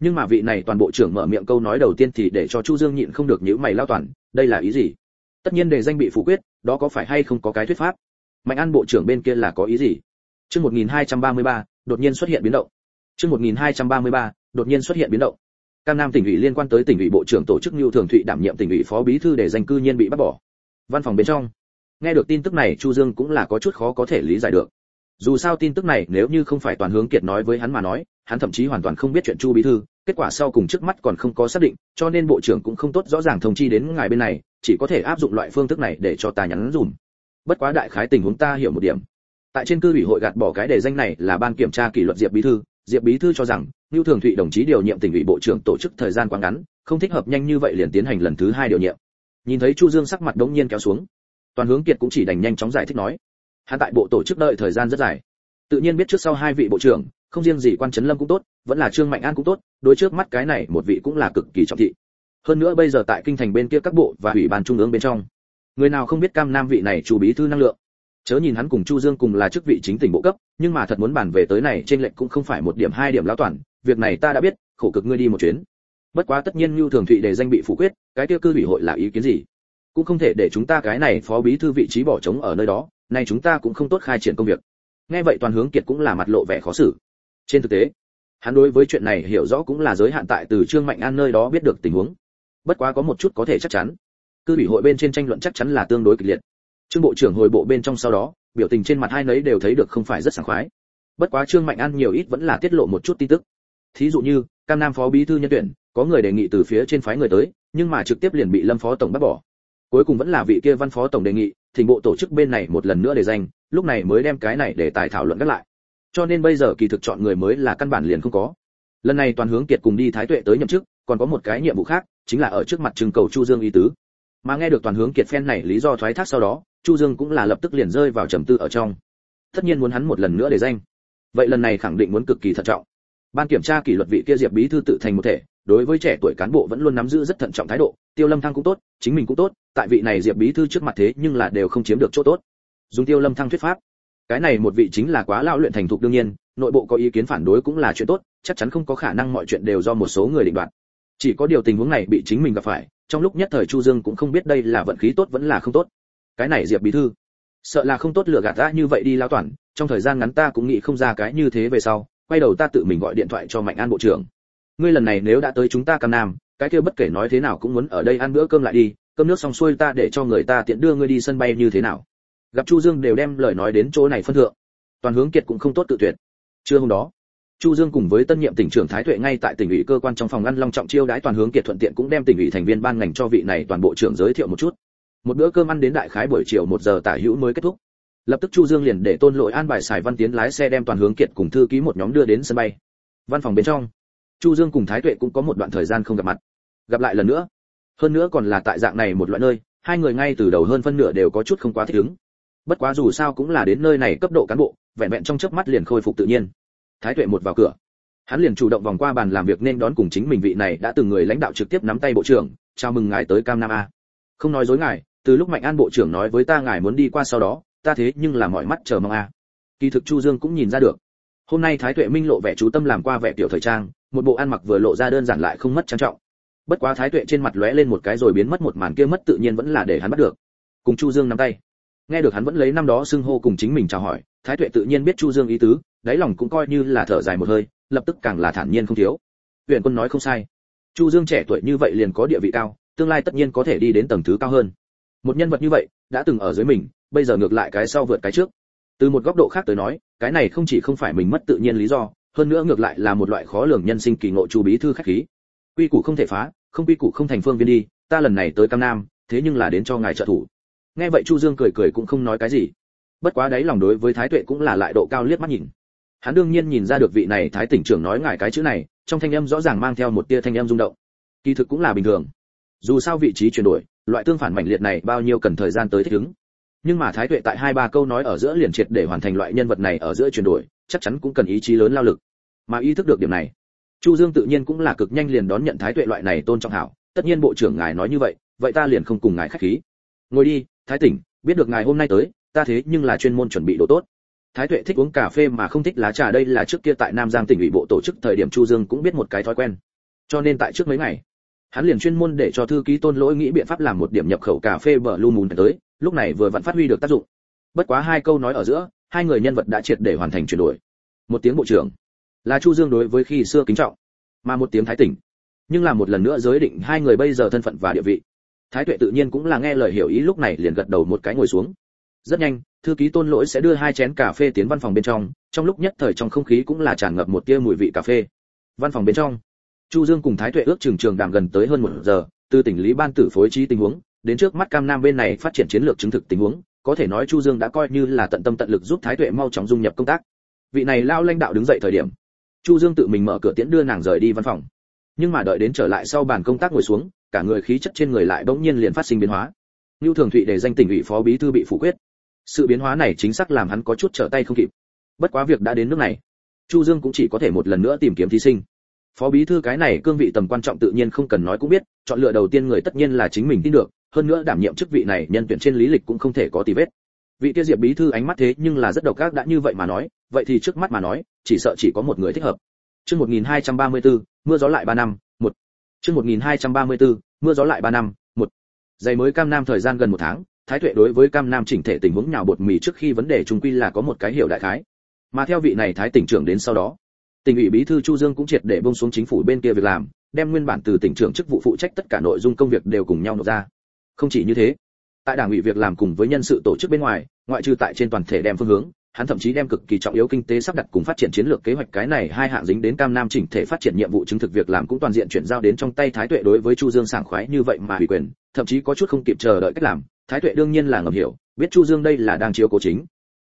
Nhưng mà vị này toàn bộ trưởng mở miệng câu nói đầu tiên thì để cho chu dương nhịn không được nhíu mày lao toàn, đây là ý gì? Tất nhiên đề danh bị phủ quyết đó có phải hay không có cái thuyết pháp? Mạnh an bộ trưởng bên kia là có ý gì? Chương 1233, đột nhiên xuất hiện biến động. Chương 1233, đột nhiên xuất hiện biến động. Cam nam tỉnh ủy liên quan tới tỉnh ủy bộ trưởng tổ chức lưu thường thụy đảm nhiệm tỉnh ủy phó bí thư để danh cư nhiên bị bắt bỏ. Văn phòng bên trong. Nghe được tin tức này chu dương cũng là có chút khó có thể lý giải được dù sao tin tức này nếu như không phải toàn hướng kiệt nói với hắn mà nói, hắn thậm chí hoàn toàn không biết chuyện chu bí thư, kết quả sau cùng trước mắt còn không có xác định, cho nên bộ trưởng cũng không tốt rõ ràng thông chi đến ngài bên này, chỉ có thể áp dụng loại phương thức này để cho ta nhắn dùm. Bất quá đại khái tình huống ta hiểu một điểm. Tại trên cư ủy hội gạt bỏ cái đề danh này là ban kiểm tra kỷ luật diệp bí thư, diệp bí thư cho rằng, lưu thường thụy đồng chí điều nhiệm tỉnh ủy bộ trưởng tổ chức thời gian quá ngắn, không thích hợp nhanh như vậy liền tiến hành lần thứ hai điều nhiệm. Nhìn thấy chu dương sắc mặt đống nhiên kéo xuống, toàn hướng kiệt cũng chỉ đành nhanh chóng giải thích nói hắn tại bộ tổ chức đợi thời gian rất dài. Tự nhiên biết trước sau hai vị bộ trưởng, không riêng gì quan trấn lâm cũng tốt, vẫn là trương mạnh an cũng tốt, đối trước mắt cái này một vị cũng là cực kỳ trọng thị. Hơn nữa bây giờ tại kinh thành bên kia các bộ và ủy ban trung ương bên trong, người nào không biết cam nam vị này chủ bí thư năng lượng. Chớ nhìn hắn cùng chu dương cùng là chức vị chính tỉnh bộ cấp, nhưng mà thật muốn bàn về tới này, trên lệnh cũng không phải một điểm hai điểm lão toàn, việc này ta đã biết, khổ cực ngươi đi một chuyến. Bất quá tất nhiên lưu thường thụy để danh bị phủ quyết, cái tiêu cư ủy hội là ý kiến gì? Cũng không thể để chúng ta cái này phó bí thư vị trí bỏ trống ở nơi đó nay chúng ta cũng không tốt khai triển công việc. Nghe vậy toàn hướng kiệt cũng là mặt lộ vẻ khó xử. Trên thực tế, hắn đối với chuyện này hiểu rõ cũng là giới hạn tại từ trương mạnh an nơi đó biết được tình huống. Bất quá có một chút có thể chắc chắn. Cư ủy hội bên trên tranh luận chắc chắn là tương đối kịch liệt. Trương bộ trưởng hồi bộ bên trong sau đó, biểu tình trên mặt hai nấy đều thấy được không phải rất sảng khoái. Bất quá trương mạnh an nhiều ít vẫn là tiết lộ một chút tin tức. Thí dụ như, cam nam phó bí thư nhân tuyển, có người đề nghị từ phía trên phái người tới, nhưng mà trực tiếp liền bị lâm phó tổng bắt bỏ. Cuối cùng vẫn là vị kia văn phó tổng đề nghị thỉnh bộ tổ chức bên này một lần nữa để danh, lúc này mới đem cái này để tài thảo luận gắt lại. Cho nên bây giờ kỳ thực chọn người mới là căn bản liền không có. Lần này toàn hướng kiệt cùng đi thái tuệ tới nhậm chức, còn có một cái nhiệm vụ khác, chính là ở trước mặt trưng cầu chu dương ý tứ. Mà nghe được toàn hướng kiệt phen này lý do thoái thác sau đó, chu dương cũng là lập tức liền rơi vào trầm tư ở trong. Tất nhiên muốn hắn một lần nữa để danh. Vậy lần này khẳng định muốn cực kỳ thận trọng. Ban kiểm tra kỷ luật vị kia diệp bí thư tự thành một thể, đối với trẻ tuổi cán bộ vẫn luôn nắm giữ rất thận trọng thái độ, tiêu lâm thăng cũng tốt, chính mình cũng tốt tại vị này diệp bí thư trước mặt thế nhưng là đều không chiếm được chỗ tốt. Dùng tiêu lâm thăng thuyết pháp. Cái này một vị chính là quá lão luyện thành thục đương nhiên, nội bộ có ý kiến phản đối cũng là chuyện tốt, chắc chắn không có khả năng mọi chuyện đều do một số người định đoạt. Chỉ có điều tình huống này bị chính mình gặp phải, trong lúc nhất thời chu dương cũng không biết đây là vận khí tốt vẫn là không tốt. Cái này diệp bí thư, sợ là không tốt lừa gạt ta như vậy đi lao toàn, trong thời gian ngắn ta cũng nghĩ không ra cái như thế về sau, quay đầu ta tự mình gọi điện thoại cho mạnh an bộ trưởng. Ngươi lần này nếu đã tới chúng ta cam nam, cái kia bất kể nói thế nào cũng muốn ở đây ăn bữa cơm lại đi cơm nước xong xuôi ta để cho người ta tiện đưa ngươi đi sân bay như thế nào. Gặp chu dương đều đem lời nói đến chỗ này phân thượng. Toàn hướng kiệt cũng không tốt tự tuyệt. Trưa hôm đó, chu dương cùng với tân nhiệm tỉnh trưởng thái tuệ ngay tại tỉnh ủy cơ quan trong phòng ăn long trọng chiêu đãi toàn hướng kiệt thuận tiện cũng đem tỉnh ủy thành viên ban ngành cho vị này toàn bộ trưởng giới thiệu một chút. Một bữa cơm ăn đến đại khái buổi chiều một giờ tả hữu mới kết thúc. Lập tức chu dương liền để tôn lỗi an bài xài văn tiến lái xe đem toàn hướng kiệt cùng thư ký một nhóm đưa đến sân bay. Văn phòng bên trong, chu dương cùng thái tuệ cũng có một đoạn thời gian không gặp mặt. Gặp lại lần nữa hơn nữa còn là tại dạng này một loại nơi, hai người ngay từ đầu hơn phân nửa đều có chút không quá thích ứng. Bất quá dù sao cũng là đến nơi này cấp độ cán bộ, vẹn vẹn trong chớp mắt liền khôi phục tự nhiên. Thái tuệ một vào cửa, hắn liền chủ động vòng qua bàn làm việc nên đón cùng chính mình vị này đã từng người lãnh đạo trực tiếp nắm tay bộ trưởng, chào mừng ngài tới cam nam a. Không nói dối ngài, từ lúc mạnh an bộ trưởng nói với ta ngài muốn đi qua sau đó, ta thế nhưng là mọi mắt chờ mong a. Kỳ thực chu dương cũng nhìn ra được. Hôm nay thái tuệ minh lộ vẻ chú tâm làm qua vẻ tiểu thời trang, một bộ ăn mặc vừa lộ ra đơn giản lại không mất trang trọng bất quá thái tuệ trên mặt lóe lên một cái rồi biến mất một màn kia mất tự nhiên vẫn là để hắn bắt được. Cùng chu dương nắm tay. Nghe được hắn vẫn lấy năm đó xưng hô cùng chính mình chào hỏi, thái tuệ tự nhiên biết chu dương ý tứ, đáy lòng cũng coi như là thở dài một hơi, lập tức càng là thản nhiên không thiếu. Huyện quân nói không sai. Chu dương trẻ tuổi như vậy liền có địa vị cao, tương lai tất nhiên có thể đi đến tầng thứ cao hơn. Một nhân vật như vậy, đã từng ở dưới mình, bây giờ ngược lại cái sau vượt cái trước. Từ một góc độ khác tới nói, cái này không chỉ không phải mình mất tự nhiên lý do, hơn nữa ngược lại là một loại khó lường nhân sinh kỳ ngộ chu bí thư khách khí quy củ không thể phá, không quy củ không thành phương viên đi, ta lần này tới cam nam, thế nhưng là đến cho ngài trợ thủ. Nghe vậy chu dương cười cười cũng không nói cái gì. Bất quá đấy lòng đối với thái tuệ cũng là lại độ cao liếc mắt nhìn. Hắn đương nhiên nhìn ra được vị này thái tỉnh trưởng nói ngài cái chữ này, trong thanh âm rõ ràng mang theo một tia thanh âm rung động. Kỳ thực cũng là bình thường. Dù sao vị trí chuyển đổi, loại tương phản mạnh liệt này bao nhiêu cần thời gian tới thích ứng. Nhưng mà thái tuệ tại hai ba câu nói ở giữa liền triệt để hoàn thành loại nhân vật này ở giữa chuyển đổi, chắc chắn cũng cần ý chí lớn lao lực. Mà ý thức được điểm này chu dương tự nhiên cũng là cực nhanh liền đón nhận thái tuệ loại này tôn trọng hảo. Tất nhiên bộ trưởng ngài nói như vậy vậy ta liền không cùng ngài khách khí. Ngồi đi, thái tỉnh, biết được ngài hôm nay tới, ta thế nhưng là chuyên môn chuẩn bị đồ tốt. Thái tuệ thích uống cà phê mà không thích lá trà, đây là trước kia tại nam giang tỉnh ủy bộ tổ chức thời điểm chu dương cũng biết một cái thói quen. Cho nên tại trước mấy ngày, hắn liền chuyên môn để cho thư ký tôn lỗi nghĩ biện pháp làm một điểm nhập khẩu cà phê bờ lu mùn tới, lúc này vừa vẫn phát huy được tác dụng. Bất quá hai câu nói ở giữa, hai người nhân vật đã triệt để hoàn thành chuyển đổi. Một tiếng bộ trưởng là chu dương đối với khi xưa kính trọng, mà một tiếng thái tỉnh. Nhưng là một lần nữa giới định hai người bây giờ thân phận và địa vị. Thái tuệ tự nhiên cũng là nghe lời hiểu ý lúc này liền gật đầu một cái ngồi xuống. Rất nhanh, thư ký tôn lỗi sẽ đưa hai chén cà phê tiến văn phòng bên trong trong lúc nhất thời trong không khí cũng là tràn ngập một tia mùi vị cà phê. Văn phòng bên trong, chu dương cùng thái tuệ ước trường trường đàm gần tới hơn một giờ, từ tỉnh lý ban tử phối trí tình huống, đến trước mắt cam nam bên này phát triển chiến lược chứng thực tình huống, có thể nói chu dương đã coi như là tận tâm tận lực giúp thái tuệ mau chóng dung nhập công tác. Vị này lao lãnh đạo đứng dậy thời điểm chu dương tự mình mở cửa tiễn đưa nàng rời đi văn phòng nhưng mà đợi đến trở lại sau bàn công tác ngồi xuống cả người khí chất trên người lại bỗng nhiên liền phát sinh biến hóa Lưu Thường Thụy để danh tỉnh ủy phó bí thư bị phủ quyết. Sự biến hóa này chính xác làm hắn có chút trở tay không kịp. Bất quá việc đã đến nước này, Chu Dương cũng chỉ có thể một lần nữa tìm kiếm thí sinh. Phó bí thư cái này cương vị tầm quan trọng tự nhiên không cần nói cũng biết, chọn lựa đầu tiên người tất nhiên là chính mình tin được, hơn nữa đảm nhiệm chức vị này nhân tuyển trên lý lịch cũng không thể có tì vết. Vị kia Diệp bí thư ánh mắt thế nhưng là rất độc ác đã như vậy mà nói, vậy thì trước mắt mà nói, chỉ sợ chỉ có một người thích hợp. Chương 1234, mưa gió lại 3 năm, 1. Chương 1234, mưa gió lại 3 năm, Giày mới Cam Nam thời gian gần một tháng, Thái Tuệ đối với Cam Nam chỉnh thể tình huống nhào bột mì trước khi vấn đề trung quy là có một cái hiểu đại khái. Mà theo vị này Thái tỉnh trưởng đến sau đó, tỉnh ủy bí thư Chu Dương cũng triệt để buông xuống chính phủ bên kia việc làm, đem nguyên bản từ tỉnh trưởng chức vụ phụ trách tất cả nội dung công việc đều cùng nhau nộp ra. Không chỉ như thế, tại đảng ủy việc làm cùng với nhân sự tổ chức bên ngoài, ngoại trừ tại trên toàn thể đem phương hướng, hắn thậm chí đem cực kỳ trọng yếu kinh tế sắp đặt cùng phát triển chiến lược kế hoạch cái này hai hạng dính đến cam nam chỉnh thể phát triển nhiệm vụ chứng thực việc làm cũng toàn diện chuyển giao đến trong tay thái tuệ đối với chu dương sảng khoái như vậy mà ủy quyền, thậm chí có chút không kịp chờ đợi cách làm. Thái tuệ đương nhiên là ngầm hiểu, biết chu dương đây là đang chiếu cố chính.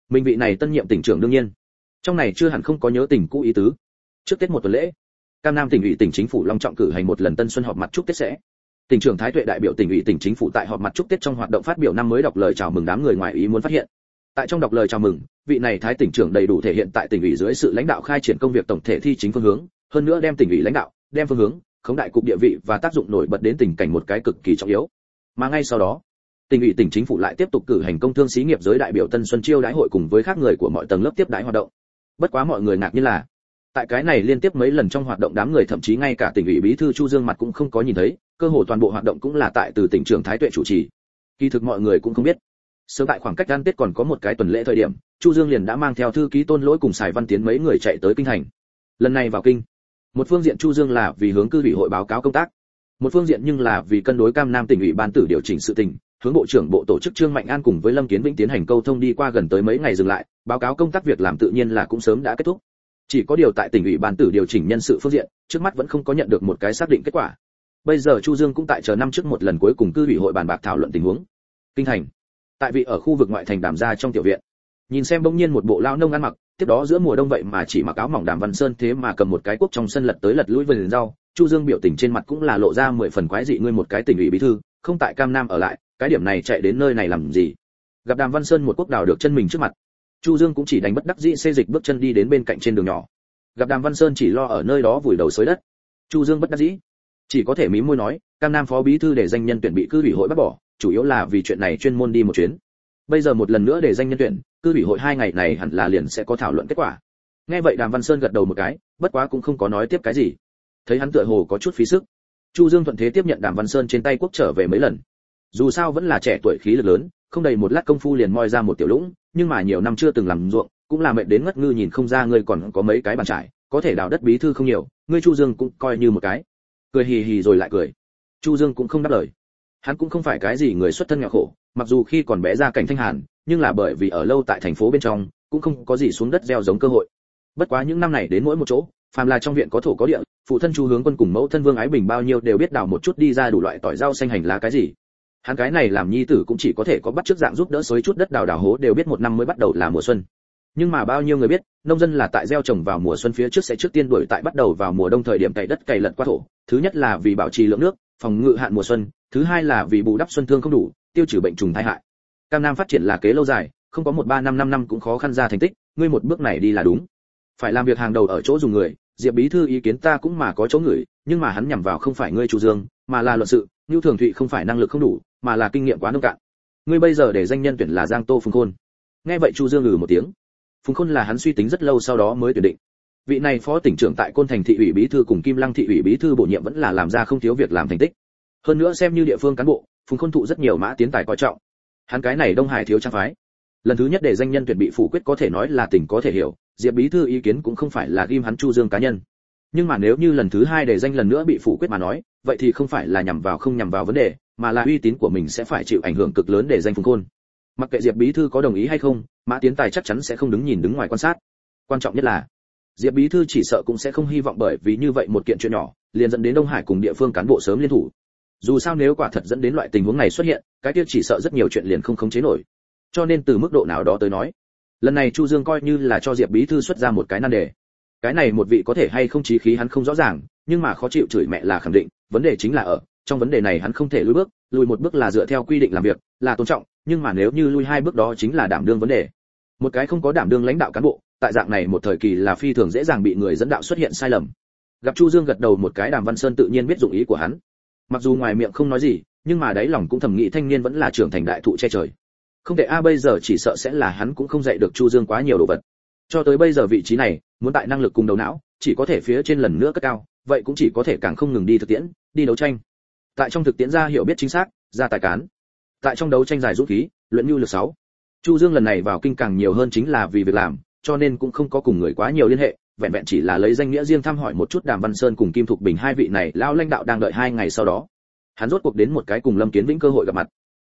Mình vị này tân nhiệm tỉnh trưởng đương nhiên. Trong này chưa hẳn không có nhớ tỉnh cũ ý tứ. Trước tết một tuần lễ, cam nam tỉnh ủy tỉnh chính phủ long trọng cử hành một lần tân xuân họp mặt chúc tết sẽ. Tỉnh trưởng thái tuệ đại biểu tỉnh ủy tỉnh chính phủ tại họp mặt chúc tết trong hoạt động phát biểu năm mới đọc lời chào mừng đám người ngoài ý muốn phát hiện tại trong đọc lời chào mừng, vị này thái tỉnh trưởng đầy đủ thể hiện tại tỉnh ủy dưới sự lãnh đạo khai triển công việc tổng thể thi chính phương hướng, hơn nữa đem tỉnh ủy lãnh đạo, đem phương hướng, khống đại cục địa vị và tác dụng nổi bật đến tình cảnh một cái cực kỳ trọng yếu. Mà ngay sau đó, tỉnh ủy tỉnh chính phủ lại tiếp tục cử hành công thương xí nghiệp giới đại biểu tân xuân chiêu đãi hội cùng với các người của mọi tầng lớp tiếp đãi hoạt động. Bất quá mọi người ngạc nhiên là, tại cái này liên tiếp mấy lần trong hoạt động đám người thậm chí ngay cả tỉnh ủy bí thư chu dương mặt cũng không có nhìn thấy, cơ hồ toàn bộ hoạt động cũng là tại từ tỉnh trưởng thái tuệ chủ trì. Kỳ thực mọi người cũng không biết sớm tại khoảng cách ăn tết còn có một cái tuần lễ thời điểm, chu dương liền đã mang theo thư ký tôn lỗi cùng sài văn tiến mấy người chạy tới kinh thành. Lần này vào kinh, một phương diện chu dương là vì hướng cư ủy hội báo cáo công tác, một phương diện nhưng là vì cân đối cam nam tỉnh ủy ban tử điều chỉnh sự tình, hướng bộ trưởng bộ tổ chức trương mạnh an cùng với lâm kiến vĩnh tiến hành câu thông đi qua gần tới mấy ngày dừng lại, báo cáo công tác việc làm tự nhiên là cũng sớm đã kết thúc. Chỉ có điều tại tỉnh ủy ban tử điều chỉnh nhân sự phương diện, trước mắt vẫn không có nhận được một cái xác định kết quả. Bây giờ chu dương cũng tại chờ năm trước một lần cuối cùng cư ủy hội bàn bạc thảo luận tình huống. Kinh thành tại vị ở khu vực ngoại thành đàm gia trong tiểu viện. Nhìn xem bỗng nhiên một bộ lao nông ăn mặc, tiếp đó giữa mùa đông vậy mà chỉ mặc áo mỏng đàm văn sơn thế mà cầm một cái cuốc trong sân lật tới lật lũi vườn rau, chu dương biểu tình trên mặt cũng là lộ ra mười phần quái dị, ngươi một cái tình ủy bí thư, không tại cam nam ở lại, cái điểm này chạy đến nơi này làm gì? Gặp đàm văn sơn một cuốc đào được chân mình trước mặt, chu dương cũng chỉ đánh bất đắc dĩ xê dịch bước chân đi đến bên cạnh trên đường nhỏ. Gặp đàm văn sơn chỉ lo ở nơi đó vùi đầu xới đất. Chu dương bất đắc dĩ, chỉ có thể mí môi nói, cam nam phó bí thư để danh nhân tuyển bị cư ủy hội bắt bỏ chủ yếu là vì chuyện này chuyên môn đi một chuyến. Bây giờ một lần nữa để danh nhân tuyển cư ủy hội hai ngày này hẳn là liền sẽ có thảo luận kết quả. Nghe vậy đàm văn sơn gật đầu một cái, bất quá cũng không có nói tiếp cái gì. Thấy hắn tựa hồ có chút phí sức, chu dương thuận thế tiếp nhận đàm văn sơn trên tay quốc trở về mấy lần. Dù sao vẫn là trẻ tuổi khí lực lớn, không đầy một lát công phu liền moi ra một tiểu lũng, nhưng mà nhiều năm chưa từng làm ruộng, cũng là mệt đến ngất ngư nhìn không ra ngươi còn có mấy cái bàn trải, có thể đào đất bí thư không nhiều, ngươi chu dương cũng coi như một cái. Cười hì hì rồi lại cười. Chu dương cũng không đáp lời hắn cũng không phải cái gì người xuất thân nghèo khổ, mặc dù khi còn bé ra cảnh thanh hàn, nhưng là bởi vì ở lâu tại thành phố bên trong, cũng không có gì xuống đất gieo giống cơ hội. Bất quá những năm này đến mỗi một chỗ, phàm là trong viện có thổ có địa, phụ thân chu hướng quân cùng mẫu thân vương ái bình bao nhiêu đều biết đào một chút đi ra đủ loại tỏi rau xanh hành lá cái gì. Hắn cái này làm nhi tử cũng chỉ có thể có bắt trước dạng giúp đỡ xới chút đất đào đào hố đều biết một năm mới bắt đầu là mùa xuân. Nhưng mà bao nhiêu người biết, nông dân là tại gieo trồng vào mùa xuân phía trước sẽ trước tiên đuổi tại bắt đầu vào mùa đông thời điểm cày đất cày lật qua thổ. Thứ nhất là vì bảo trì lượng nước phòng ngự hạn mùa xuân, thứ hai là vì bù đắp xuân thương không đủ, tiêu trừ bệnh trùng tai hại. Cam nam phát triển là kế lâu dài, không có một ba năm năm năm cũng khó khăn ra thành tích, ngươi một bước này đi là đúng. Phải làm việc hàng đầu ở chỗ dùng người, diệp bí thư ý kiến ta cũng mà có chỗ người nhưng mà hắn nhằm vào không phải ngươi chủ dương, mà là luận sự như thường thụy không phải năng lực không đủ, mà là kinh nghiệm quá nông cạn. Ngươi bây giờ để danh nhân tuyển là giang tô phùng khôn. Nghe vậy chu dương ngừ một tiếng. Phùng khôn là hắn suy tính rất lâu sau đó mới tuyển định vị này phó tỉnh trưởng tại côn thành thị ủy bí thư cùng kim lăng thị ủy bí thư bổ nhiệm vẫn là làm ra không thiếu việc làm thành tích. Hơn nữa xem như địa phương cán bộ, phùng khôn thụ rất nhiều mã tiến tài coi trọng. Hắn cái này đông hải thiếu trang phái. Lần thứ nhất để danh nhân tuyển bị phủ quyết có thể nói là tỉnh có thể hiểu, diệp bí thư ý kiến cũng không phải là ghim hắn chu dương cá nhân. Nhưng mà nếu như lần thứ hai để danh lần nữa bị phủ quyết mà nói, vậy thì không phải là nhằm vào không nhằm vào vấn đề, mà là uy tín của mình sẽ phải chịu ảnh hưởng cực lớn để danh phùng khôn. Mặc kệ diệp bí thư có đồng ý hay không, mã tiến tài chắc chắn sẽ không đứng nhìn đứng ngoài quan sát. Quan trọng nhất là diệp bí thư chỉ sợ cũng sẽ không hy vọng bởi vì như vậy một kiện chuyện nhỏ, liền dẫn đến đông hải cùng địa phương cán bộ sớm liên thủ. Dù sao nếu quả thật dẫn đến loại tình huống này xuất hiện, cái kia chỉ sợ rất nhiều chuyện liền không khống chế nổi. Cho nên từ mức độ nào đó tới nói, lần này chu dương coi như là cho diệp bí thư xuất ra một cái nan đề. Cái này một vị có thể hay không chí khí hắn không rõ ràng, nhưng mà khó chịu chửi mẹ là khẳng định, vấn đề chính là ở, trong vấn đề này hắn không thể lùi bước, lùi một bước là dựa theo quy định làm việc, là tôn trọng, nhưng mà nếu như lui hai bước đó chính là đảm đương vấn đề. Một cái không có đảm đương lãnh đạo cán bộ tại dạng này một thời kỳ là phi thường dễ dàng bị người dẫn đạo xuất hiện sai lầm. Gặp chu dương gật đầu một cái, đàm văn sơn tự nhiên biết dụng ý của hắn. Mặc dù ngoài miệng không nói gì, nhưng mà đáy lòng cũng thầm nghĩ thanh niên vẫn là trưởng thành đại thụ che trời. Không thể a, bây giờ chỉ sợ sẽ là hắn cũng không dạy được chu dương quá nhiều đồ vật. Cho tới bây giờ vị trí này, muốn tại năng lực cùng đầu não, chỉ có thể phía trên lần nữa cất cao, vậy cũng chỉ có thể càng không ngừng đi thực tiễn, đi đấu tranh. Tại trong thực tiễn ra hiểu biết chính xác, ra tài cán. Tại trong đấu tranh giải rút khí, luyện nhu lược sáu. Chu dương lần này vào kinh càng nhiều hơn chính là vì việc làm cho nên cũng không có cùng người quá nhiều liên hệ, vẹn vẹn chỉ là lấy danh nghĩa riêng thăm hỏi một chút đàm văn sơn cùng kim thục bình hai vị này lao lãnh đạo đang đợi hai ngày sau đó. Hắn rốt cuộc đến một cái cùng lâm kiến vĩnh cơ hội gặp mặt.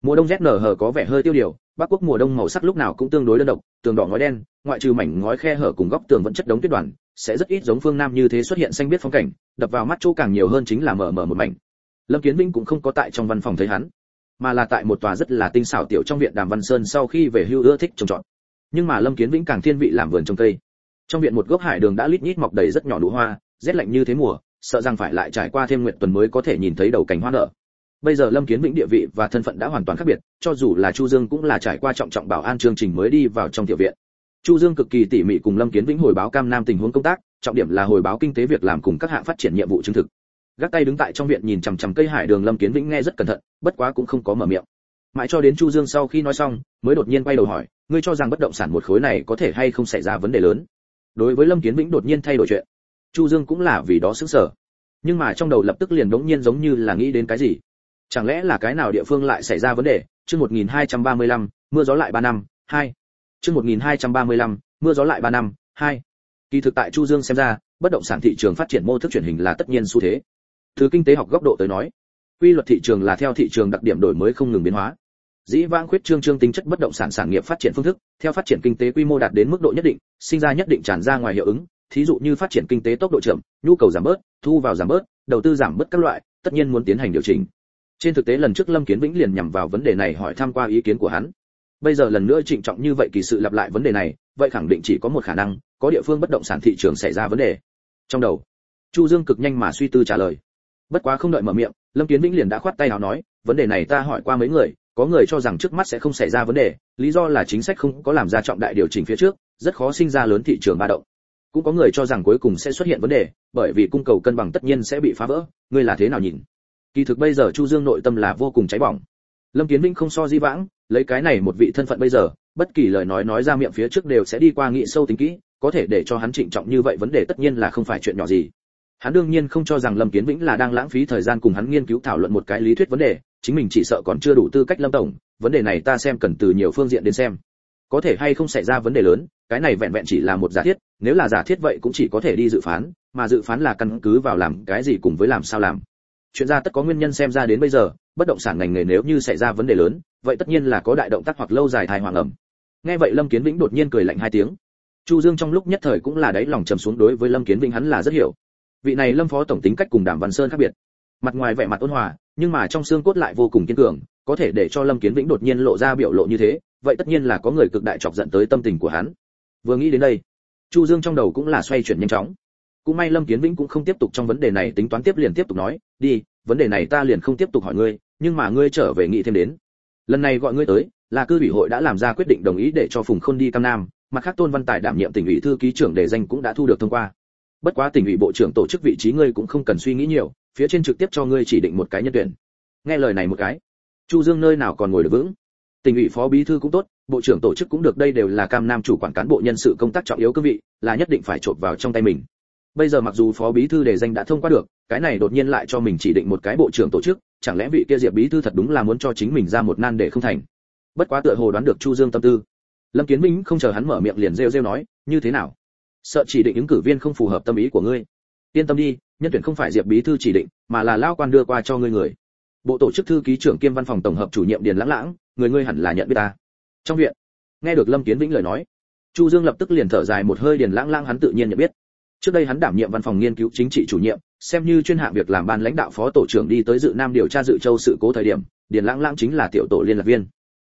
Mùa đông rét nở hở có vẻ hơi tiêu điều, bắc quốc mùa đông màu sắc lúc nào cũng tương đối đơn độc, tường đỏ ngói đen, ngoại trừ mảnh ngói khe hở cùng góc tường vẫn chất đống tuyết đoàn, sẽ rất ít giống phương nam như thế xuất hiện xanh biết phong cảnh, đập vào mắt chỗ càng nhiều hơn chính là mở mở một mảnh. Lâm kiến vĩnh cũng không có tại trong văn phòng thấy hắn, mà là tại một tòa rất là tinh xảo tiểu trong viện đàm văn sơn sau khi về hưu ưa thích trồng trọt nhưng mà lâm kiến vĩnh càng thiên vị làm vườn trồng cây. Trong viện một gốc hải đường đã lít nhít mọc đầy rất nhỏ nụ hoa, rét lạnh như thế mùa, sợ rằng phải lại trải qua thêm nguyện tuần mới có thể nhìn thấy đầu cành hoa nở. Bây giờ lâm kiến vĩnh địa vị và thân phận đã hoàn toàn khác biệt, cho dù là chu dương cũng là trải qua trọng trọng bảo an chương trình mới đi vào trong tiểu viện. Chu dương cực kỳ tỉ mỉ cùng lâm kiến vĩnh hồi báo cam nam tình huống công tác, trọng điểm là hồi báo kinh tế việc làm cùng các hạng phát triển nhiệm vụ chứng thực. Gác tay đứng tại trong viện nhìn chằm chằm cây hải đường, lâm kiến vĩnh nghe rất cẩn thận, bất quá cũng không có mở miệng mãi cho đến chu dương sau khi nói xong mới đột nhiên quay đầu hỏi ngươi cho rằng bất động sản một khối này có thể hay không xảy ra vấn đề lớn? Đối với lâm kiến vĩnh đột nhiên thay đổi chuyện chu dương cũng là vì đó sững sờ. Nhưng mà trong đầu lập tức liền đống nhiên giống như là nghĩ đến cái gì. Chẳng lẽ là cái nào địa phương lại xảy ra vấn đề? Chương 1235, mưa gió lại 3 năm 2. chương 1235, mưa gió lại 3 năm 2. kỳ thực tại chu dương xem ra bất động sản thị trường phát triển mô thức chuyển hình là tất nhiên xu thế. Từ kinh tế học góc độ tới nói quy luật thị trường là theo thị trường đặc điểm đổi mới không ngừng biến hóa. Dĩ vãng khuyết trương trương tính chất bất động sản sản nghiệp phát triển phương thức, theo phát triển kinh tế quy mô đạt đến mức độ nhất định, sinh ra nhất định tràn ra ngoài hiệu ứng, thí dụ như phát triển kinh tế tốc độ chậm, nhu cầu giảm bớt, thu vào giảm bớt, đầu tư giảm bớt các loại, tất nhiên muốn tiến hành điều chỉnh. Trên thực tế lần trước lâm kiến vĩnh liền nhằm vào vấn đề này hỏi tham qua ý kiến của hắn. Bây giờ lần nữa trịnh trọng như vậy kỳ sự lặp lại vấn đề này, vậy khẳng định chỉ có một khả năng, có địa phương bất động sản thị trường xảy ra vấn đề. Trong đầu, chu dương cực nhanh mà suy tư trả lời bất quá không đợi mở miệng, lâm kiến vĩnh liền đã khoát tay nào nói, vấn đề này ta hỏi qua mấy người, có người cho rằng trước mắt sẽ không xảy ra vấn đề, lý do là chính sách không có làm ra trọng đại điều chỉnh phía trước, rất khó sinh ra lớn thị trường ba động. Cũng có người cho rằng cuối cùng sẽ xuất hiện vấn đề, bởi vì cung cầu cân bằng tất nhiên sẽ bị phá vỡ, ngươi là thế nào nhìn? Kỳ thực bây giờ chu dương nội tâm là vô cùng cháy bỏng. Lâm kiến vĩnh không so di vãng, lấy cái này một vị thân phận bây giờ, bất kỳ lời nói nói ra miệng phía trước đều sẽ đi qua nghị sâu tính kỹ, có thể để cho hắn trịnh trọng như vậy vấn đề tất nhiên là không phải chuyện nhỏ gì hắn đương nhiên không cho rằng lâm kiến vĩnh là đang lãng phí thời gian cùng hắn nghiên cứu thảo luận một cái lý thuyết vấn đề, chính mình chỉ sợ còn chưa đủ tư cách lâm tổng, vấn đề này ta xem cần từ nhiều phương diện đến xem. Có thể hay không xảy ra vấn đề lớn, cái này vẹn vẹn chỉ là một giả thiết, nếu là giả thiết vậy cũng chỉ có thể đi dự phán, mà dự phán là căn cứ vào làm cái gì cùng với làm sao làm. Chuyện ra tất có nguyên nhân xem ra đến bây giờ, bất động sản ngành nghề nếu như xảy ra vấn đề lớn, vậy tất nhiên là có đại động tác hoặc lâu dài thai hoàng ẩm. Nghe vậy lâm kiến vĩnh đột nhiên cười lạnh hai tiếng. Chu dương trong lúc nhất thời cũng là đáy lòng trầm xuống đối với lâm kiến vĩnh hắn là rất hiểu vị này lâm phó tổng tính cách cùng đàm văn sơn khác biệt. Mặt ngoài vẻ mặt ôn hòa, nhưng mà trong xương cốt lại vô cùng kiên cường, có thể để cho lâm kiến vĩnh đột nhiên lộ ra biểu lộ như thế, vậy tất nhiên là có người cực đại chọc giận tới tâm tình của hắn. Vừa nghĩ đến đây, chu dương trong đầu cũng là xoay chuyển nhanh chóng. Cũng may lâm kiến vĩnh cũng không tiếp tục trong vấn đề này tính toán tiếp liền tiếp tục nói, đi, vấn đề này ta liền không tiếp tục hỏi ngươi, nhưng mà ngươi trở về nghĩ thêm đến. Lần này gọi ngươi tới, là cư ủy hội đã làm ra quyết định đồng ý để cho phùng khôn đi cam nam, mặt khác tôn văn tài đảm nhiệm tỉnh ủy thư ký trưởng để danh cũng đã thu được thông qua bất quá tỉnh ủy bộ trưởng tổ chức vị trí ngươi cũng không cần suy nghĩ nhiều, phía trên trực tiếp cho ngươi chỉ định một cái nhân tuyển. Nghe lời này một cái, chu dương nơi nào còn ngồi được vững? Tỉnh ủy phó bí thư cũng tốt, bộ trưởng tổ chức cũng được, đây đều là cam nam chủ quản cán bộ nhân sự công tác trọng yếu cương vị, là nhất định phải trộn vào trong tay mình. Bây giờ mặc dù phó bí thư đề danh đã thông qua được, cái này đột nhiên lại cho mình chỉ định một cái bộ trưởng tổ chức, chẳng lẽ vị kia diệp bí thư thật đúng là muốn cho chính mình ra một nan để không thành? Bất quá tựa hồ đoán được chu dương tâm tư. Lâm kiến minh không chờ hắn mở miệng liền rêu rêu nói, như thế nào? Sợ chỉ định ứng cử viên không phù hợp tâm ý của ngươi. Yên tâm đi, nhân tuyển không phải diệp bí thư chỉ định, mà là lao quan đưa qua cho ngươi người. Bộ tổ chức thư ký trưởng kiêm văn phòng tổng hợp chủ nhiệm điền lãng lãng, người ngươi hẳn là nhận biết ta. Trong viện, nghe được lâm kiến vĩnh lời nói, chu dương lập tức liền thở dài một hơi điền lãng lãng hắn tự nhiên nhận biết. Trước đây hắn đảm nhiệm văn phòng nghiên cứu chính trị chủ nhiệm, xem như chuyên hạng việc làm ban lãnh đạo phó tổ trưởng đi tới dự nam điều tra dự châu sự cố thời điểm, điền lãng lãng chính là tiểu tổ liên lạc viên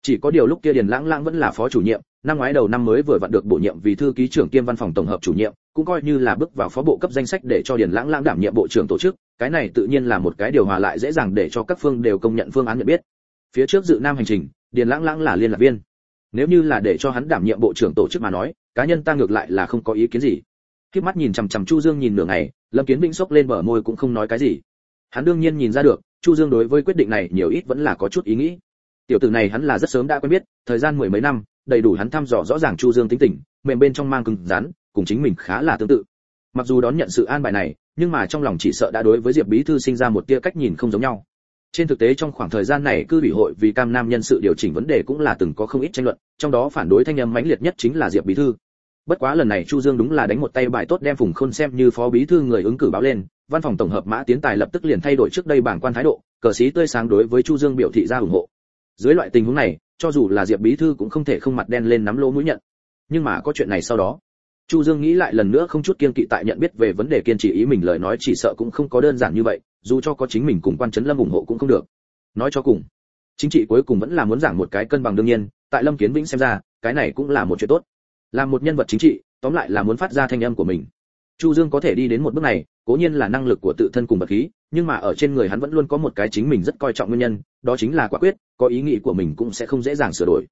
chỉ có điều lúc kia điền lãng lãng vẫn là phó chủ nhiệm, năm ngoái đầu năm mới vừa vặn được bổ nhiệm vì thư ký trưởng kiêm văn phòng tổng hợp chủ nhiệm, cũng coi như là bước vào phó bộ cấp danh sách để cho điền lãng lãng đảm nhiệm bộ trưởng tổ chức, cái này tự nhiên là một cái điều hòa lại dễ dàng để cho các phương đều công nhận phương án nhận biết. Phía trước dự nam hành trình, điền lãng lãng là liên lạc viên. Nếu như là để cho hắn đảm nhiệm bộ trưởng tổ chức mà nói, cá nhân ta ngược lại là không có ý kiến gì. Khi mắt nhìn chằm chằm chu dương nhìn nửa ngày, lâm kiến vĩnh sốc lên bờ môi cũng không nói cái gì. Hắn đương nhiên nhìn ra được, chu dương đối với quyết định này nhiều ít vẫn là có chút ý nghĩ tiểu tử này hắn là rất sớm đã quen biết, thời gian mười mấy năm, đầy đủ hắn thăm dò rõ ràng chu dương tính tình, mềm bên trong mang cứng rắn, cùng chính mình khá là tương tự. Mặc dù đón nhận sự an bài này, nhưng mà trong lòng chỉ sợ đã đối với diệp bí thư sinh ra một tia cách nhìn không giống nhau. Trên thực tế trong khoảng thời gian này cư ủy hội vì cam nam nhân sự điều chỉnh vấn đề cũng là từng có không ít tranh luận, trong đó phản đối thanh âm mãnh liệt nhất chính là diệp bí thư. Bất quá lần này chu dương đúng là đánh một tay bài tốt đem phùng khôn xem như phó bí thư người ứng cử báo lên, văn phòng tổng hợp mã tiến tài lập tức liền thay đổi trước đây bảng quan thái độ, cờ sĩ tươi sáng đối với chu dương biểu thị ra ủng hộ dưới loại tình huống này, cho dù là diệp bí thư cũng không thể không mặt đen lên nắm lỗ mũi nhận. Nhưng mà có chuyện này sau đó. Chu dương nghĩ lại lần nữa không chút kiên kỵ tại nhận biết về vấn đề kiên trì ý mình lời nói chỉ sợ cũng không có đơn giản như vậy, dù cho có chính mình cùng quan trấn lâm ủng hộ cũng không được. Nói cho cùng, chính trị cuối cùng vẫn là muốn giảng một cái cân bằng đương nhiên, tại lâm kiến vĩnh xem ra, cái này cũng là một chuyện tốt. Là một nhân vật chính trị, tóm lại là muốn phát ra thanh âm của mình. Chu dương có thể đi đến một bước này, cố nhiên là năng lực của tự thân cùng vật khí, nhưng mà ở trên người hắn vẫn luôn có một cái chính mình rất coi trọng nguyên nhân, đó chính là quả quyết có ý nghĩ của mình cũng sẽ không dễ dàng sửa đổi.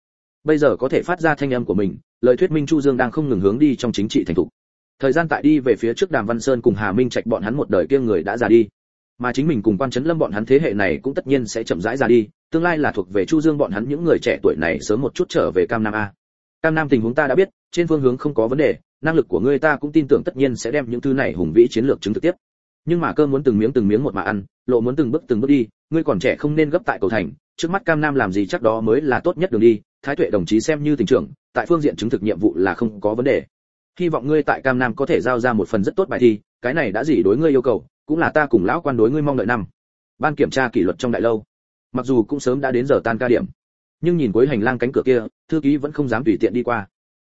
Bây giờ có thể phát ra thanh âm của mình, lời thuyết minh chu dương đang không ngừng hướng đi trong chính trị thành thục. Thời gian tại đi về phía trước đàm văn sơn cùng hà minh trạch bọn hắn một đời kia người đã già đi. Mà chính mình cùng quan trấn lâm bọn hắn thế hệ này cũng tất nhiên sẽ chậm rãi ra đi, tương lai là thuộc về chu dương bọn hắn những người trẻ tuổi này sớm một chút trở về cam nam a. Cam nam tình huống ta đã biết, trên phương hướng không có vấn đề, năng lực của ngươi ta cũng tin tưởng tất nhiên sẽ đem những thứ này hùng vĩ chiến lược chứng thực tiếp. Nhưng mà cơ muốn từng miếng từng miếng một mà ăn, lộ muốn từng bước từng bước đi, ngươi còn trẻ không nên gấp tại cầu thành trước mắt cam nam làm gì chắc đó mới là tốt nhất đường đi, thái tuệ đồng chí xem như tỉnh trưởng, tại phương diện chứng thực nhiệm vụ là không có vấn đề. Hy vọng ngươi tại cam nam có thể giao ra một phần rất tốt bài thi, cái này đã gì đối ngươi yêu cầu, cũng là ta cùng lão quan đối ngươi mong đợi năm. Ban kiểm tra kỷ luật trong đại lâu. Mặc dù cũng sớm đã đến giờ tan ca điểm, nhưng nhìn cuối hành lang cánh cửa kia, thư ký vẫn không dám tùy tiện đi qua.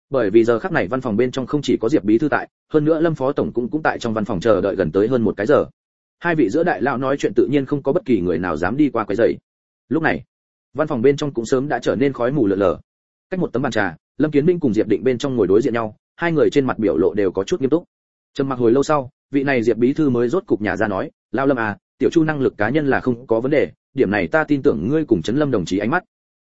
Bởi vì giờ khắc này văn phòng bên trong không chỉ có diệp bí thư tại, hơn nữa lâm phó tổng cũng cũng tại trong văn phòng chờ đợi gần tới hơn một cái giờ. Hai vị giữa đại lão nói chuyện tự nhiên không có bất kỳ người nào dám đi qua quấy rầy lúc này, văn phòng bên trong cũng sớm đã trở nên khói mù lờ lờ. Cách một tấm bàn trà, lâm kiến minh cùng diệp định bên trong ngồi đối diện nhau, hai người trên mặt biểu lộ đều có chút nghiêm túc. Trầm mặc hồi lâu sau, vị này diệp bí thư mới rốt cục nhà ra nói, lao lâm à tiểu chu năng lực cá nhân là không có vấn đề, điểm này ta tin tưởng ngươi cùng trấn lâm đồng chí ánh mắt.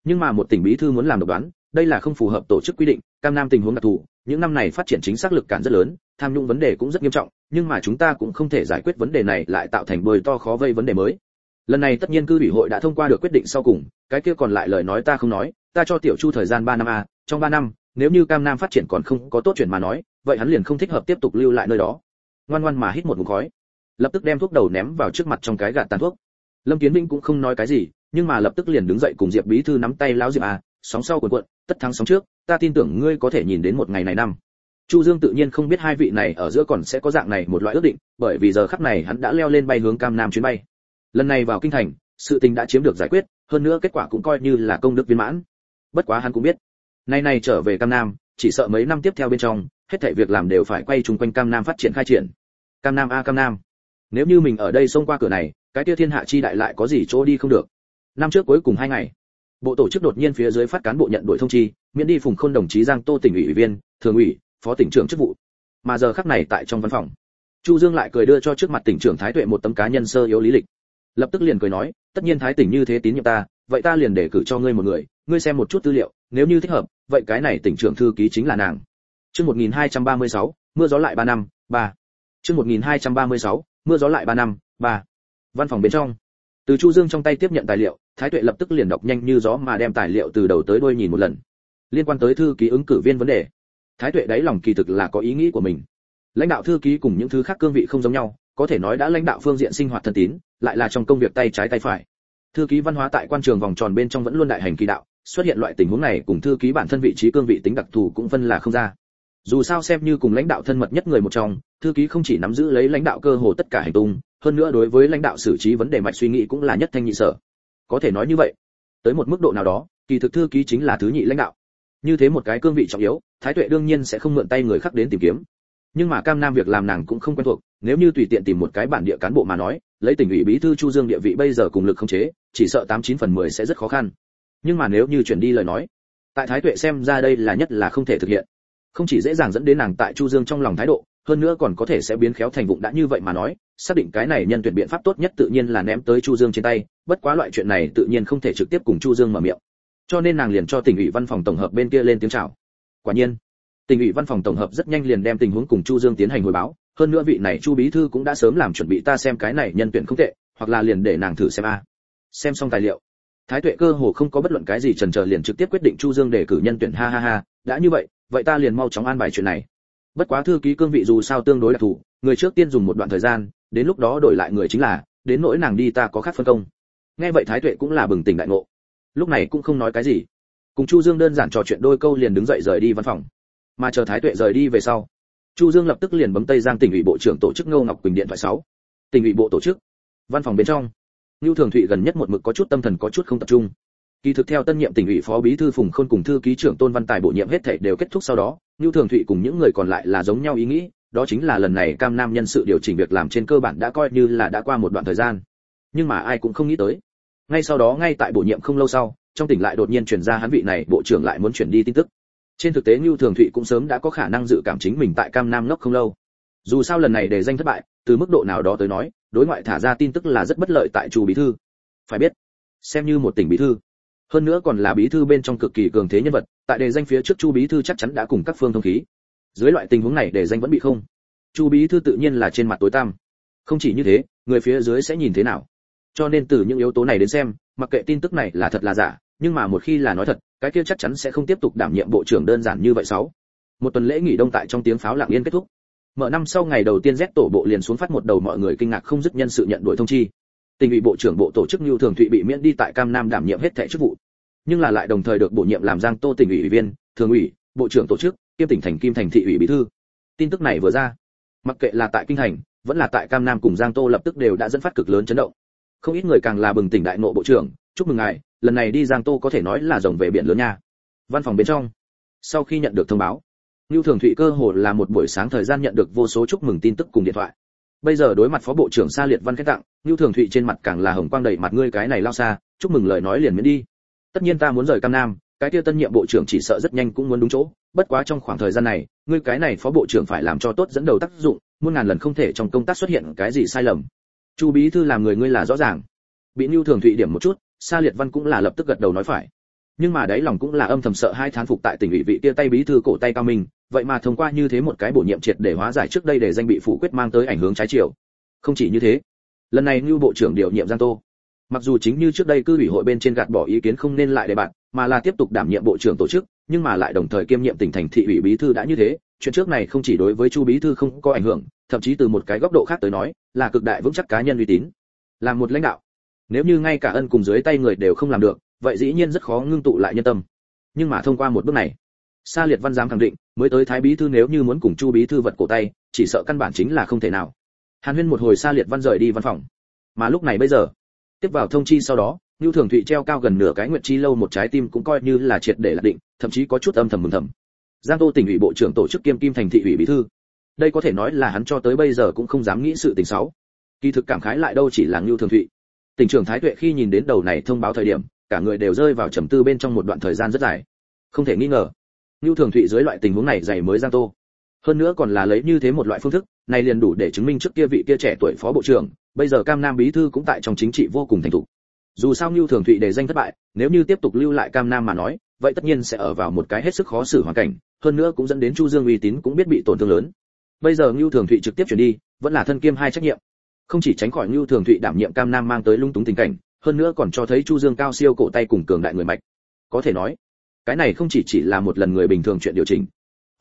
Nhưng mà một tỉnh bí thư muốn làm độc đoán, đây là không phù hợp tổ chức quy định, cam nam tình huống đặc thù, những năm này phát triển chính xác lực cản rất lớn, tham nhũng vấn đề cũng rất nghiêm trọng, nhưng mà chúng ta cũng không thể giải quyết vấn đề này lại tạo thành bồi to khó vây vấn đề mới lần này tất nhiên cư ủy hội đã thông qua được quyết định sau cùng, cái kia còn lại lời nói ta không nói, ta cho tiểu chu thời gian 3 năm a trong 3 năm, nếu như cam nam phát triển còn không có tốt chuyển mà nói, vậy hắn liền không thích hợp tiếp tục lưu lại nơi đó. Ngoan ngoan mà hít một ngụm khói. Lập tức đem thuốc đầu ném vào trước mặt trong cái gạt tàn thuốc. Lâm kiến minh cũng không nói cái gì, nhưng mà lập tức liền đứng dậy cùng diệp bí thư nắm tay lão diệp à sóng sau cuộn cuộn, tất thắng sóng trước, ta tin tưởng ngươi có thể nhìn đến một ngày này năm. Chu dương tự nhiên không biết hai vị này ở giữa còn sẽ có dạng này một loại ước định, bởi vì giờ khắc này hắn đã leo lên bay hướng cam nam chuyến bay lần này vào kinh thành, sự tình đã chiếm được giải quyết, hơn nữa kết quả cũng coi như là công đức viên mãn. Bất quá hắn cũng biết, nay này trở về cam nam, chỉ sợ mấy năm tiếp theo bên trong, hết thảy việc làm đều phải quay chung quanh cam nam phát triển khai triển. Cam nam a, cam nam. Nếu như mình ở đây xông qua cửa này, cái kia thiên hạ chi đại lại có gì chỗ đi không được. Năm trước cuối cùng hai ngày, bộ tổ chức đột nhiên phía dưới phát cán bộ nhận đổi thông chi, miễn đi phùng khôn đồng chí giang tô tỉnh ủy ủy viên, thường ủy, phó tỉnh trưởng chức vụ. Mà giờ khắc này tại trong văn phòng, chu dương lại cười đưa cho trước mặt tỉnh trưởng thái tuệ một tấm cá nhân sơ yếu lý lịch lập tức liền cười nói tất nhiên thái tỉnh như thế tín nhiệm ta vậy ta liền để cử cho ngươi một người ngươi xem một chút tư liệu nếu như thích hợp vậy cái này tỉnh trưởng thư ký chính là nàng. Chương 1236, mưa gió lại 3 năm 3. chương 1236, mưa gió lại 3 năm 3. văn phòng bên trong. Từ chu dương trong tay tiếp nhận tài liệu thái tuệ lập tức liền đọc nhanh như gió mà đem tài liệu từ đầu tới đuôi nhìn một lần. Liên quan tới thư ký ứng cử viên vấn đề. Thái tuệ đáy lòng kỳ thực là có ý nghĩ của mình. Lãnh đạo thư ký cùng những thứ khác cương vị không giống nhau có thể nói đã lãnh đạo phương diện sinh hoạt thân tín, lại là trong công việc tay trái tay phải. Thư ký văn hóa tại quan trường vòng tròn bên trong vẫn luôn đại hành kỳ đạo, xuất hiện loại tình huống này cùng thư ký bản thân vị trí cương vị tính đặc thù cũng phân là không ra. Dù sao xem như cùng lãnh đạo thân mật nhất người một trong, thư ký không chỉ nắm giữ lấy lãnh đạo cơ hồ tất cả hành tung, hơn nữa đối với lãnh đạo xử trí vấn đề mạch suy nghĩ cũng là nhất thanh nhị sở. Có thể nói như vậy, tới một mức độ nào đó, kỳ thực thư ký chính là thứ nhị lãnh đạo. Như thế một cái cương vị trọng yếu, thái tuệ đương nhiên sẽ không mượn tay người khác đến tìm kiếm nhưng mà cam nam việc làm nàng cũng không quen thuộc, nếu như tùy tiện tìm một cái bản địa cán bộ mà nói, lấy tỉnh ủy bí thư chu dương địa vị bây giờ cùng lực không chế, chỉ sợ tám chín phần mười sẽ rất khó khăn. Nhưng mà nếu như chuyển đi lời nói, tại thái tuệ xem ra đây là nhất là không thể thực hiện. Không chỉ dễ dàng dẫn đến nàng tại chu dương trong lòng thái độ, hơn nữa còn có thể sẽ biến khéo thành vụng đã như vậy mà nói, xác định cái này nhân tuyển biện pháp tốt nhất tự nhiên là ném tới chu dương trên tay, bất quá loại chuyện này tự nhiên không thể trực tiếp cùng chu dương mở miệng. Cho nên nàng liền cho tỉnh ủy văn phòng tổng hợp bên kia lên tiếng chào. Quả nhiên tỉnh ủy văn phòng tổng hợp rất nhanh liền đem tình huống cùng chu dương tiến hành hồi báo. Hơn nữa vị này chu bí thư cũng đã sớm làm chuẩn bị ta xem cái này nhân tuyển không tệ, hoặc là liền để nàng thử xem a. Xem xong tài liệu. Thái tuệ cơ hồ không có bất luận cái gì chần chờ liền trực tiếp quyết định chu dương để cử nhân tuyển, ha ha ha, đã như vậy vậy ta liền mau chóng an bài chuyện này. Bất quá thư ký cương vị dù sao tương đối đặc thù, người trước tiên dùng một đoạn thời gian, đến lúc đó đổi lại người chính là, đến nỗi nàng đi ta có khác phân công. Nghe vậy thái tuệ cũng là bừng tỉnh đại ngộ. Lúc này cũng không nói cái gì. Cùng chu dương đơn giản trò chuyện đôi câu liền đứng dậy rời đi văn phòng mà chờ thái tuệ rời đi về sau, chu dương lập tức liền bấm tây giang tỉnh ủy bộ trưởng tổ chức ngô ngọc quỳnh điện thoại 6. tỉnh ủy bộ tổ chức, văn phòng bên trong lưu thường thụy gần nhất một mực có chút tâm thần có chút không tập trung. Kỳ thực theo tân nhiệm tỉnh ủy phó bí thư phùng khôn cùng thư ký trưởng tôn văn tài bổ nhiệm hết thảy đều kết thúc sau đó lưu thường thụy cùng những người còn lại là giống nhau ý nghĩ, đó chính là lần này cam nam nhân sự điều chỉnh việc làm trên cơ bản đã coi như là đã qua một đoạn thời gian. Nhưng mà ai cũng không nghĩ tới. Ngay sau đó, ngay tại bổ nhiệm không lâu sau, trong tỉnh lại đột nhiên chuyển ra hắn vị này, bộ trưởng lại muốn chuyển đi tin tức trên thực tế như Thường Thụy cũng sớm đã có khả năng dự cảm chính mình tại Cam Nam ngốc không lâu. Dù sao lần này để danh thất bại, từ mức độ nào đó tới nói, đối ngoại thả ra tin tức là rất bất lợi tại Chu bí thư. Phải biết, xem như một tỉnh bí thư, hơn nữa còn là bí thư bên trong cực kỳ cường thế nhân vật, tại đề danh phía trước Chu bí thư chắc chắn đã cùng các phương thông khí. Dưới loại tình huống này đề danh vẫn bị không. Chu bí thư tự nhiên là trên mặt tối tăm. Không chỉ như thế, người phía dưới sẽ nhìn thế nào? Cho nên từ những yếu tố này đến xem, mặc kệ tin tức này là thật là giả, nhưng mà một khi là nói thật, cái kia chắc chắn sẽ không tiếp tục đảm nhiệm bộ trưởng đơn giản như vậy sáu. Một tuần lễ nghỉ đông tại trong tiếng pháo lặng yên kết thúc. Mở năm sau ngày đầu tiên Z tổ bộ liền xuống phát một đầu mọi người kinh ngạc không dứt nhân sự nhận đuổi thông chi. Tình ủy bộ trưởng bộ tổ chức Nưu Thường Thụy bị miễn đi tại Cam Nam đảm nhiệm hết thảy chức vụ. Nhưng là lại đồng thời được bổ nhiệm làm Giang Tô tỉnh ủy ủy viên thường ủy bộ trưởng tổ chức kiêm tỉnh thành kim thành thị ủy bí thư. Tin tức này vừa ra mặc kệ là tại kinh thành vẫn là tại Cam Nam cùng Giang Tô lập tức đều đã dẫn phát cực lớn chấn động. Không ít người càng là bừng tỉnh đại nộ bộ trưởng chúc mừng ngài lần này đi giang tô có thể nói là rồng về biển lớn nha văn phòng bên trong sau khi nhận được thông báo lưu Thường Thụy cơ hồ là một buổi sáng thời gian nhận được vô số chúc mừng tin tức cùng điện thoại. Bây giờ đối mặt Phó Bộ trưởng Sa Liệt Văn khách tặng, lưu Thường Thụy trên mặt càng là hồng quang đầy mặt ngươi cái này lao xa, chúc mừng lời nói liền miễn đi. Tất nhiên ta muốn rời Cam Nam, cái kia tân nhiệm bộ trưởng chỉ sợ rất nhanh cũng muốn đúng chỗ, bất quá trong khoảng thời gian này, ngươi cái này Phó Bộ trưởng phải làm cho tốt dẫn đầu tác dụng, muôn ngàn lần không thể trong công tác xuất hiện cái gì sai lầm. Chu bí thư làm người ngươi là rõ ràng. Bị lưu Thường Thụy điểm một chút, Sa Liệt Văn cũng là lập tức gật đầu nói phải. Nhưng mà đấy lòng cũng là âm thầm sợ hai thán phục tại tỉnh ủy vị kia tay bí thư cổ tay cao mình, vậy mà thông qua như thế một cái bổ nhiệm triệt để hóa giải trước đây để danh bị phủ quyết mang tới ảnh hưởng trái chiều. Không chỉ như thế, lần này Lưu bộ trưởng điều nhiệm Giang Tô. Mặc dù chính như trước đây cư ủy hội bên trên gạt bỏ ý kiến không nên lại để bạn, mà là tiếp tục đảm nhiệm bộ trưởng tổ chức, nhưng mà lại đồng thời kiêm nhiệm tỉnh thành thị ủy bí thư đã như thế, chuyện trước này không chỉ đối với Chu bí thư không có ảnh hưởng, thậm chí từ một cái góc độ khác tới nói, là cực đại vững chắc cá nhân uy tín. Làm một lãnh đạo, nếu như ngay cả ân cùng dưới tay người đều không làm được vậy dĩ nhiên rất khó ngưng tụ lại nhân tâm. Nhưng mà thông qua một bước này sa liệt văn giám khẳng định mới tới thái bí thư nếu như muốn cùng chu bí thư vật cổ tay chỉ sợ căn bản chính là không thể nào. Hàn huyên một hồi sa liệt văn rời đi văn phòng. Mà lúc này bây giờ tiếp vào thông chi sau đó Nưu Thường Thụy treo cao gần nửa cái nguyệt chi lâu một trái tim cũng coi như là triệt để lạc định, thậm chí có chút âm thầm mừng thầm. giang tô tỉnh ủy bộ trưởng tổ chức kiêm kim thành thị ủy bí thư. Đây có thể nói là hắn cho tới bây giờ cũng không dám nghĩ sự tình xấu. Kỳ thực cảm khái lại đâu chỉ là ngưu thường thụy tỉnh trưởng thái tuệ khi nhìn đến đầu này thông báo thời điểm cả người đều rơi vào trầm tư bên trong một đoạn thời gian rất dài không thể nghi ngờ ngưu thường thụy dưới loại tình huống này dày mới giang tô hơn nữa còn là lấy như thế một loại phương thức này liền đủ để chứng minh trước kia vị kia trẻ tuổi phó bộ trưởng bây giờ cam nam bí thư cũng tại trong chính trị vô cùng thành thục dù sao Nưu Thường Thụy để danh thất bại, nếu như tiếp tục lưu lại Cam Nam mà nói, vậy tất nhiên sẽ ở vào một cái hết sức khó xử hoàn cảnh, hơn nữa cũng dẫn đến Chu Dương uy tín cũng biết bị tổn thương lớn. Bây giờ Nưu Thường Thụy trực tiếp chuyển đi, vẫn là thân kiêm hai trách nhiệm. Không chỉ tránh khỏi Nưu Thường Thụy đảm nhiệm Cam Nam mang tới lung túng tình cảnh, hơn nữa còn cho thấy Chu Dương cao siêu cổ tay cùng cường đại người mạch. Có thể nói, cái này không chỉ chỉ là một lần người bình thường chuyện điều chỉnh,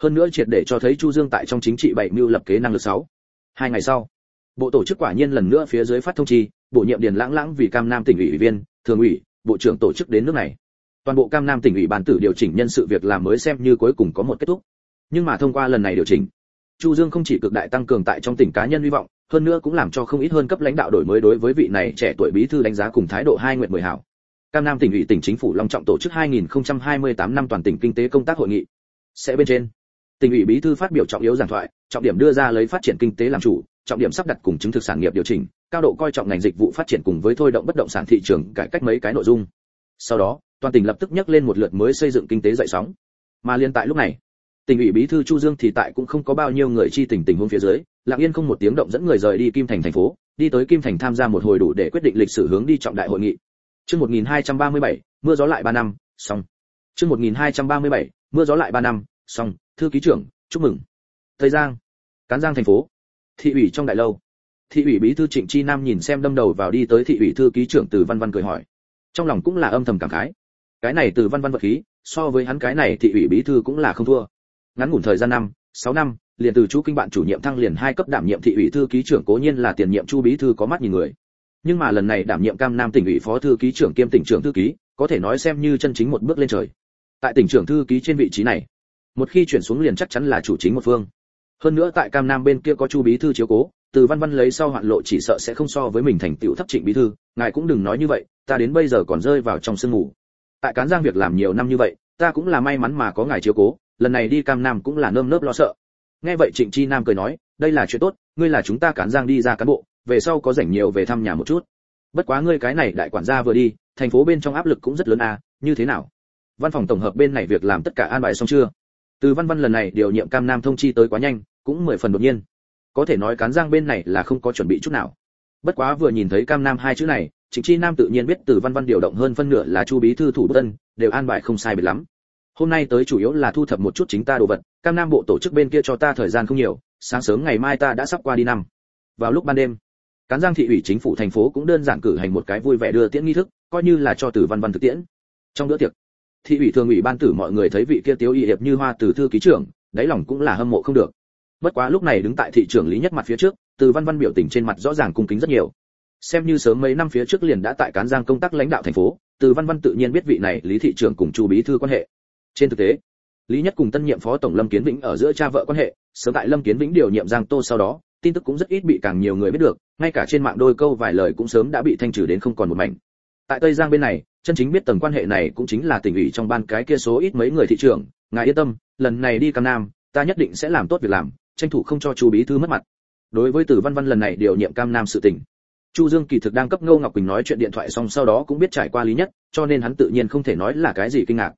hơn nữa triệt để cho thấy Chu Dương tại trong chính trị bảy mưu lập kế năng lực 6. Hai ngày sau, bộ tổ chức quả nhiên lần nữa phía dưới phát thông chi, bổ nhiệm Điền Lãng Lãng vì Cam Nam tỉnh ủy ủy viên, thường ủy, bộ trưởng tổ chức đến nước này. Toàn bộ Cam Nam tỉnh ủy bàn tử điều chỉnh nhân sự việc làm mới xem như cuối cùng có một kết thúc. Nhưng mà thông qua lần này điều chỉnh, Chu Dương không chỉ cực đại tăng cường tại trong tỉnh cá nhân hy vọng, hơn nữa cũng làm cho không ít hơn cấp lãnh đạo đổi mới đối với vị này trẻ tuổi bí thư đánh giá cùng thái độ hai nguyện mười hảo. Cam Nam tỉnh ủy tỉnh chính phủ long trọng tổ chức 2028 năm toàn tỉnh kinh tế công tác hội nghị. Sẽ bên trên, tỉnh ủy bí thư phát biểu trọng yếu giảng thoại, trọng điểm đưa ra lấy phát triển kinh tế làm chủ, trọng điểm sắp đặt cùng chứng thực sản nghiệp điều chỉnh, cao độ coi trọng ngành dịch vụ phát triển cùng với thôi động bất động sản thị trường cải cách mấy cái nội dung. Sau đó, toàn tỉnh lập tức nhắc lên một lượt mới xây dựng kinh tế dậy sóng. Mà liên tại lúc này, tỉnh ủy bí thư Chu Dương thì tại cũng không có bao nhiêu người chi tình tình huống phía dưới, lặng yên không một tiếng động dẫn người rời đi Kim Thành thành phố, đi tới Kim Thành tham gia một hồi đủ để quyết định lịch sử hướng đi trọng đại hội nghị. Chương 1237, mưa gió lại 3 năm, xong. Chương 1237, mưa gió lại 3 năm, xong, thư ký trưởng, chúc mừng. Tây Giang, Cán Giang thành phố, thị ủy trong đại lâu thị ủy bí thư trịnh chi nam nhìn xem đâm đầu vào đi tới thị ủy thư ký trưởng từ văn văn cười hỏi trong lòng cũng là âm thầm cảm khái cái này từ văn văn vật khí so với hắn cái này thị ủy bí thư cũng là không thua ngắn ngủn thời gian năm sáu năm liền từ chú kinh bạn chủ nhiệm thăng liền hai cấp đảm nhiệm thị ủy thư ký trưởng cố nhiên là tiền nhiệm chu bí thư có mắt nhìn người. Nhưng mà lần này đảm nhiệm cam nam tỉnh ủy phó thư ký trưởng kiêm tỉnh trưởng thư ký, có thể nói xem như chân chính một bước lên trời. Tại tỉnh trưởng thư ký trên vị trí này, một khi chuyển xuống liền chắc chắn là chủ chính một phương. Hơn nữa tại cam nam bên kia có chu bí thư chiếu cố, từ văn văn lấy sau hoạn lộ chỉ sợ sẽ không so với mình thành tựu thấp trịnh bí thư, ngài cũng đừng nói như vậy, ta đến bây giờ còn rơi vào trong sương mù. Tại cán giang việc làm nhiều năm như vậy, ta cũng là may mắn mà có ngài chiếu cố, lần này đi cam nam cũng là nơm nớp lo sợ nghe vậy trịnh chi nam cười nói, đây là chuyện tốt, ngươi là chúng ta cán giang đi ra cán bộ, về sau có rảnh nhiều về thăm nhà một chút. Bất quá ngươi cái này đại quản gia vừa đi, thành phố bên trong áp lực cũng rất lớn à như thế nào? Văn phòng tổng hợp bên này việc làm tất cả an bài xong chưa? Từ văn văn lần này điều nhiệm cam nam thông chi tới quá nhanh, cũng mười phần đột nhiên. Có thể nói cán giang bên này là không có chuẩn bị chút nào. Bất quá vừa nhìn thấy cam nam hai chữ này, trịnh chi nam tự nhiên biết từ văn văn điều động hơn phân nửa là chu bí thư thủ tân đều an bài không sai biệt lắm hôm nay tới chủ yếu là thu thập một chút chính ta đồ vật, cam nam bộ tổ chức bên kia cho ta thời gian không nhiều, sáng sớm ngày mai ta đã sắp qua đi năm. Vào lúc ban đêm, cán giang thị ủy chính phủ thành phố cũng đơn giản cử hành một cái vui vẻ đưa tiễn nghi thức, coi như là cho từ văn văn thực tiễn. Trong bữa tiệc, thị ủy thường ủy ban tử mọi người thấy vị kia tiếu y hiệp như hoa từ thư ký trưởng, đáy lòng cũng là hâm mộ không được. Bất quá lúc này đứng tại thị trưởng lý nhất mặt phía trước từ văn văn biểu tình trên mặt rõ ràng cung kính rất nhiều. Xem như sớm mấy năm phía trước liền đã tại cán giang công tác lãnh đạo thành phố từ văn văn tự nhiên biết vị này lý thị trưởng cùng chu bí thư quan hệ trên thực tế, lý nhất cùng tân nhiệm phó tổng lâm kiến vĩnh ở giữa cha vợ quan hệ, sớm tại lâm kiến vĩnh điều nhiệm giang tô sau đó, tin tức cũng rất ít bị càng nhiều người biết được, ngay cả trên mạng đôi câu vài lời cũng sớm đã bị thanh trừ đến không còn một mảnh. Tại tây giang bên này, chân chính biết tầng quan hệ này cũng chính là tỉnh ủy trong ban cái kia số ít mấy người thị trưởng, ngài yên tâm, lần này đi cam nam, ta nhất định sẽ làm tốt việc làm, tranh thủ không cho chu bí thư mất mặt. Đối với từ văn văn lần này điều nhiệm cam nam sự tình, chu dương kỳ thực đang cấp ngô ngọc quỳnh nói chuyện điện thoại xong sau đó cũng biết trải qua lý nhất, cho nên hắn tự nhiên không thể nói là cái gì kinh ngạc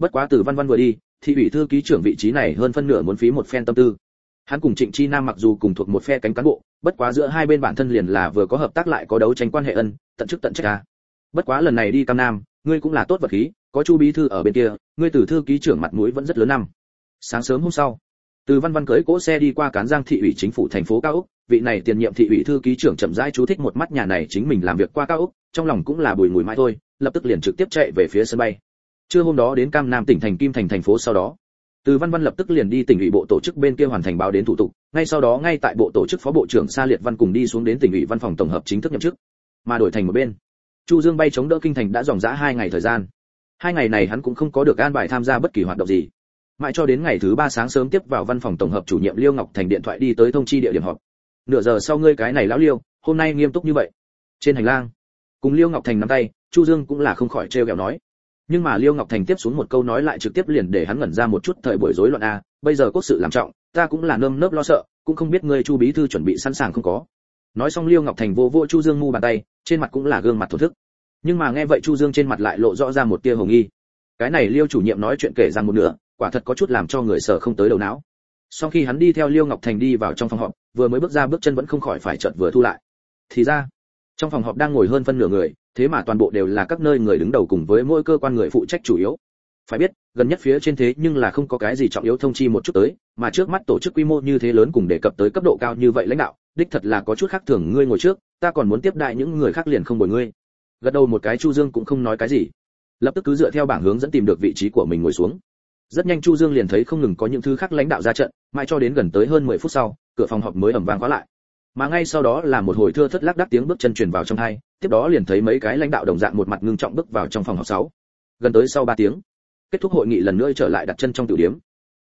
bất quá từ văn văn vừa đi thị ủy thư ký trưởng vị trí này hơn phân nửa muốn phí một phen tâm tư. Hắn cùng trịnh chi nam mặc dù cùng thuộc một phe cánh cán bộ, bất quá giữa hai bên bản thân liền là vừa có hợp tác lại có đấu tranh quan hệ ân, tận chức tận trách ca bất quá lần này đi cam nam, ngươi cũng là tốt vật khí, có chu bí thư ở bên kia, ngươi từ thư ký trưởng mặt mũi vẫn rất lớn năm. Sáng sớm hôm sau, từ văn văn cưới cỗ xe đi qua cán giang thị ủy chính phủ thành phố cao úc, vị này tiền nhiệm thị ủy thư ký trưởng chậm rãi chú thích một mắt nhà này chính mình làm việc qua cao úc, trong lòng cũng là bùi mùi mãi thôi, lập tức liền trực tiếp chạy về phía sân bay trưa hôm đó đến cam nam tỉnh thành kim thành thành phố sau đó, từ văn văn lập tức liền đi tỉnh ủy bộ tổ chức bên kia hoàn thành báo đến thủ tục, ngay sau đó ngay tại bộ tổ chức phó bộ trưởng sa liệt văn cùng đi xuống đến tỉnh ủy văn phòng tổng hợp chính thức nhậm chức, mà đổi thành một bên. Chu dương bay chống đỡ kinh thành đã dòng dã hai ngày thời gian. Hai ngày này hắn cũng không có được an bài tham gia bất kỳ hoạt động gì. Mãi cho đến ngày thứ ba sáng sớm tiếp vào văn phòng tổng hợp chủ nhiệm liêu ngọc thành điện thoại đi tới thông chi địa điểm họp. Nửa giờ sau ngươi cái này lão liêu, hôm nay nghiêm túc như vậy. Trên hành lang, cùng liêu ngọc thành nắm tay, chu dương cũng là không khỏi trêu ghẹo nói nhưng mà liêu ngọc thành tiếp xuống một câu nói lại trực tiếp liền để hắn ngẩn ra một chút thời buổi rối loạn a, bây giờ quốc sự làm trọng, ta cũng là nơm nớp lo sợ, cũng không biết ngươi chu bí thư chuẩn bị sẵn sàng không có. Nói xong liêu ngọc thành vô vô chu dương mu bàn tay, trên mặt cũng là gương mặt thổ thức. Nhưng mà nghe vậy chu dương trên mặt lại lộ rõ ra một tia hồng nghi. Cái này liêu chủ nhiệm nói chuyện kể rằng một nửa, quả thật có chút làm cho người sợ không tới đầu não. Sau khi hắn đi theo liêu ngọc thành đi vào trong phòng họp, vừa mới bước ra bước chân vẫn không khỏi phải chợt vừa thu lại. Thì ra, trong phòng họp đang ngồi hơn phân nửa người thế mà toàn bộ đều là các nơi người đứng đầu cùng với mỗi cơ quan người phụ trách chủ yếu. Phải biết, gần nhất phía trên thế nhưng là không có cái gì trọng yếu thông chi một chút tới, mà trước mắt tổ chức quy mô như thế lớn cùng đề cập tới cấp độ cao như vậy lãnh đạo, đích thật là có chút khác thường ngươi ngồi trước, ta còn muốn tiếp đại những người khác liền không bồi ngươi. Gật đầu một cái chu dương cũng không nói cái gì. Lập tức cứ dựa theo bảng hướng dẫn tìm được vị trí của mình ngồi xuống. Rất nhanh chu dương liền thấy không ngừng có những thứ khác lãnh đạo ra trận, mãi cho đến gần tới hơn 10 phút sau, cửa phòng họp mới ẩm vang khóa lại. Mà ngay sau đó là một hồi thưa thất lắc đắc tiếng bước chân truyền vào trong hai tiếp đó liền thấy mấy cái lãnh đạo đồng dạng một mặt ngưng trọng bước vào trong phòng họp 6. gần tới sau 3 tiếng, kết thúc hội nghị lần nữa trở lại đặt chân trong tiểu điểm.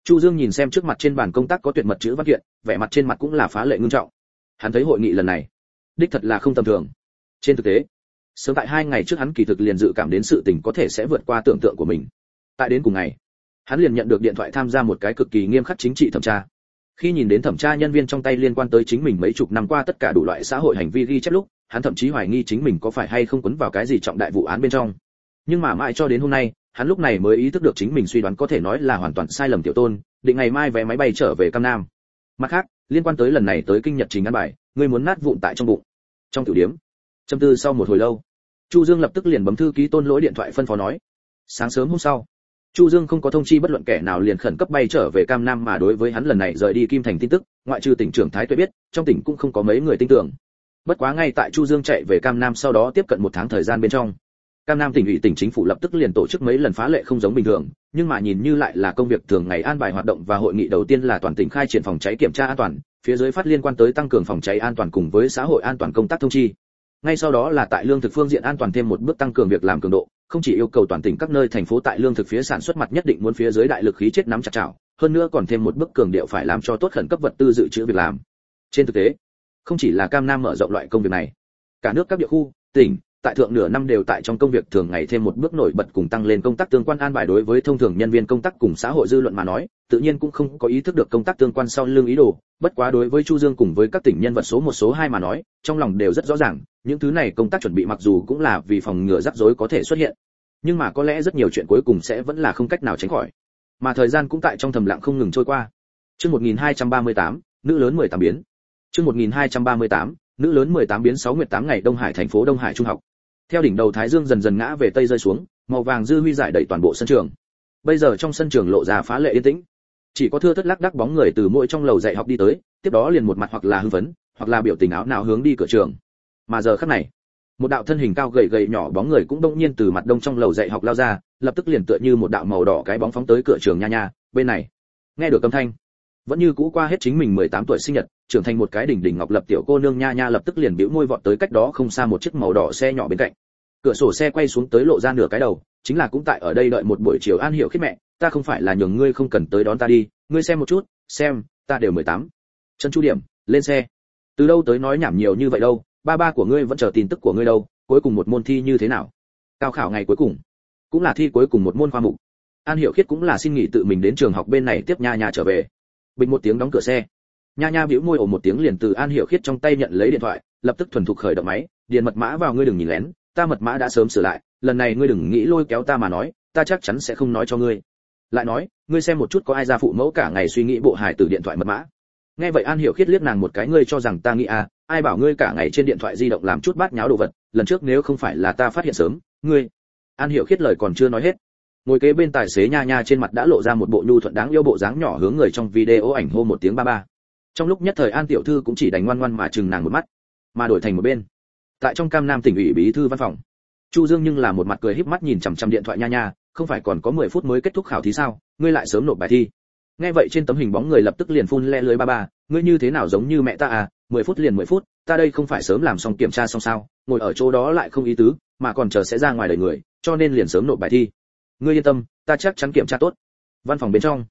Chu dương nhìn xem trước mặt trên bàn công tác có tuyệt mật chữ văn kiện, vẻ mặt trên mặt cũng là phá lệ ngưng trọng. Hắn thấy hội nghị lần này, đích thật là không tầm thường. Trên thực tế, sớm tại hai ngày trước hắn kỳ thực liền dự cảm đến sự tình có thể sẽ vượt qua tưởng tượng của mình. Tại đến cùng ngày, hắn liền nhận được điện thoại tham gia một cái cực kỳ nghiêm khắc chính trị thẩm tra. Khi nhìn đến thẩm tra nhân viên trong tay liên quan tới chính mình mấy chục năm qua tất cả đủ loại xã hội hành vi ghi chép lúc hắn thậm chí hoài nghi chính mình có phải hay không quấn vào cái gì trọng đại vụ án bên trong. Nhưng mà mãi cho đến hôm nay, hắn lúc này mới ý thức được chính mình suy đoán có thể nói là hoàn toàn sai lầm tiểu tôn, định ngày mai vé máy bay trở về cam nam. Mặt khác, liên quan tới lần này tới kinh nhật trình ăn bài ngươi muốn nát vụn tại trong bụng. Trong tiểu điểm, châm tư sau một hồi lâu, chu dương lập tức liền bấm thư ký tôn lỗi điện thoại phân phó nói. Sáng sớm hôm sau, chu dương không có thông chi bất luận kẻ nào liền khẩn cấp bay trở về cam nam mà đối với hắn lần này rời đi kim thành tin tức, ngoại trừ tỉnh trưởng thái tuệ biết, trong tỉnh cũng không có mấy người tin tưởng bất quá ngay tại chu dương chạy về cam nam sau đó tiếp cận một tháng thời gian bên trong. Cam nam tỉnh ủy tỉnh chính phủ lập tức liền tổ chức mấy lần phá lệ không giống bình thường, nhưng mà nhìn như lại là công việc thường ngày an bài hoạt động và hội nghị đầu tiên là toàn tỉnh khai triển phòng cháy kiểm tra an toàn, phía dưới phát liên quan tới tăng cường phòng cháy an toàn cùng với xã hội an toàn công tác thông chi. Ngay sau đó là tại lương thực phương diện an toàn thêm một bước tăng cường việc làm cường độ, không chỉ yêu cầu toàn tỉnh các nơi thành phố tại lương thực phía sản xuất mặt nhất định muốn phía dưới đại lực khí chết nắm chặt chảo, hơn nữa còn thêm một bước cường điệu phải làm cho tốt khẩn cấp vật tư dự trữ việc làm. Trên thực tế không chỉ là cam nam mở rộng loại công việc này cả nước các địa khu tỉnh tại thượng nửa năm đều tại trong công việc thường ngày thêm một bước nổi bật cùng tăng lên công tác tương quan an bài đối với thông thường nhân viên công tác cùng xã hội dư luận mà nói tự nhiên cũng không có ý thức được công tác tương quan sau lương ý đồ bất quá đối với chu dương cùng với các tỉnh nhân vật số một số hai mà nói trong lòng đều rất rõ ràng những thứ này công tác chuẩn bị mặc dù cũng là vì phòng ngừa rắc rối có thể xuất hiện nhưng mà có lẽ rất nhiều chuyện cuối cùng sẽ vẫn là không cách nào tránh khỏi. Mà thời gian cũng tại trong thầm lặng không ngừng trôi qua. Chương 1238, nữ lớn 18 biến chương 1238, nữ lớn 18 biến 6 nguyệt 8 ngày Đông Hải thành phố Đông Hải trung học. Theo đỉnh đầu thái dương dần dần ngã về tây rơi xuống màu vàng dư huy giải đầy toàn bộ sân trường. Bây giờ trong sân trường lộ ra phá lệ yên tĩnh. Chỉ có thưa thất lắc đắc bóng người từ mỗi trong lầu dạy học đi tới tiếp đó liền một mặt hoặc là hưng phấn hoặc là biểu tình áo nào hướng đi cửa trường. Mà giờ khắc này một đạo thân hình cao gầy gầy nhỏ bóng người cũng đông nhiên từ mặt đông trong lầu dạy học lao ra lập tức liền tựa như một đạo màu đỏ cái bóng phóng tới cửa trường nha nha bên này. Nghe được âm thanh vẫn như cũ qua hết chính mình 18 tuổi sinh nhật, trưởng thành một cái đỉnh đỉnh ngọc lập tiểu cô nương nha nha lập tức liền bĩu môi vọt tới cách đó không xa một chiếc màu đỏ xe nhỏ bên cạnh. Cửa sổ xe quay xuống tới lộ ra nửa cái đầu, chính là cũng tại ở đây đợi một buổi chiều an hiểu khiết mẹ, ta không phải là nhường ngươi không cần tới đón ta đi, ngươi xem một chút, xem, ta đều 18. chân chu điểm, lên xe. Từ đâu tới nói nhảm nhiều như vậy đâu, ba ba của ngươi vẫn chờ tin tức của ngươi đâu, cuối cùng một môn thi như thế nào? Cao khảo ngày cuối cùng. Cũng là thi cuối cùng một môn khoa mục. An hiểu khiết cũng là xin nghỉ tự mình đến trường học bên này tiếp nha nha trở về bình một tiếng đóng cửa xe. Nha nha bĩu môi ồ một tiếng liền từ an hiểu khiết trong tay nhận lấy điện thoại, lập tức thuần thục khởi động máy, điền mật mã vào ngươi đừng nhìn lén, ta mật mã đã sớm sửa lại, lần này ngươi đừng nghĩ lôi kéo ta mà nói, ta chắc chắn sẽ không nói cho ngươi. Lại nói, ngươi xem một chút có ai ra phụ mẫu cả ngày suy nghĩ bộ hài từ điện thoại mật mã. Nghe vậy an hiểu khiết liếc nàng một cái, ngươi cho rằng ta nghĩ à ai bảo ngươi cả ngày trên điện thoại di động làm chút bát nháo đồ vật, lần trước nếu không phải là ta phát hiện sớm, ngươi an hiểu khiết lời còn chưa nói hết ngồi kế bên tài xế nha nha trên mặt đã lộ ra một bộ nhu thuận đáng yêu bộ dáng nhỏ hướng người trong video ảnh hô một tiếng ba ba. Trong lúc nhất thời an tiểu thư cũng chỉ đánh ngoan ngoan mà chừng nàng một mắt, mà đổi thành một bên. Tại trong cam nam tỉnh ủy bí thư văn phòng, chu dương nhưng là một mặt cười híp mắt nhìn chằm chằm điện thoại nha nha, không phải còn có 10 phút mới kết thúc khảo thí sao, ngươi lại sớm nộp bài thi. Nghe vậy trên tấm hình bóng người lập tức liền phun le lưới ba ba, ngươi như thế nào giống như mẹ ta à 10 phút liền 10 phút, ta đây không phải sớm làm xong kiểm tra xong sao, ngồi ở chỗ đó lại không ý tứ, mà còn chờ sẽ ra ngoài đời người, cho nên liền sớm nộp bài thi ngươi yên tâm, ta chắc chắn kiểm tra tốt. Văn phòng bên trong,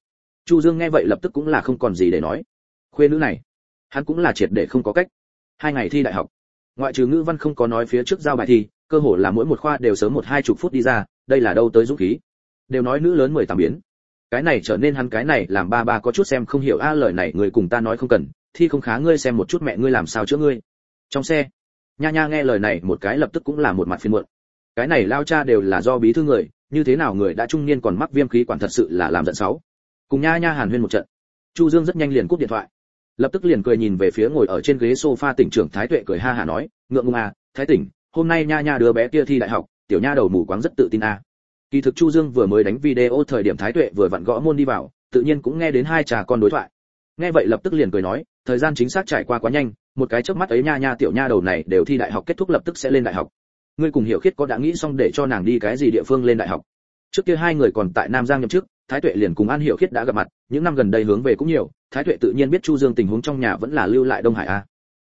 chu dương nghe vậy lập tức cũng là không còn gì để nói. Khuê nữ này, hắn cũng là triệt để không có cách. Hai ngày thi đại học, ngoại trừ ngữ văn không có nói phía trước giao bài thi, cơ hồ là mỗi một khoa đều sớm một hai chục phút đi ra, đây là đâu tới dũng khí. Đều nói nữ lớn mười tám biến. Cái này trở nên hắn cái này làm ba ba có chút xem không hiểu a, lời này người cùng ta nói không cần, thi không khá ngươi xem một chút mẹ ngươi làm sao chữa ngươi. Trong xe, nha nha nghe lời này một cái lập tức cũng là một mặt phiền muộn. Cái này lao cha đều là do bí thư người như thế nào người đã trung niên còn mắc viêm khí quản thật sự là làm giận sáu. Cùng nha nha hàn huyên một trận. Chu dương rất nhanh liền cúp điện thoại. Lập tức liền cười nhìn về phía ngồi ở trên ghế sofa tỉnh trưởng thái tuệ cười ha hà nói, ngượng ngùng à thái tỉnh, hôm nay nha nha đứa bé kia thi đại học, tiểu nha đầu mù quáng rất tự tin à. kỳ thực chu dương vừa mới đánh video thời điểm thái tuệ vừa vặn gõ môn đi vào, tự nhiên cũng nghe đến hai trà con đối thoại. Nghe vậy lập tức liền cười nói, thời gian chính xác trải qua quá nhanh, một cái chớp mắt ấy nha nha tiểu nha đầu này đều thi đại học kết thúc lập tức sẽ lên đại học ngươi cùng hiểu khiết có đã nghĩ xong để cho nàng đi cái gì địa phương lên đại học. Trước kia hai người còn tại nam giang nhậm chức, thái tuệ liền cùng an hiểu khiết đã gặp mặt, những năm gần đây hướng về cũng nhiều, thái tuệ tự nhiên biết chu dương tình huống trong nhà vẫn là lưu lại đông hải a.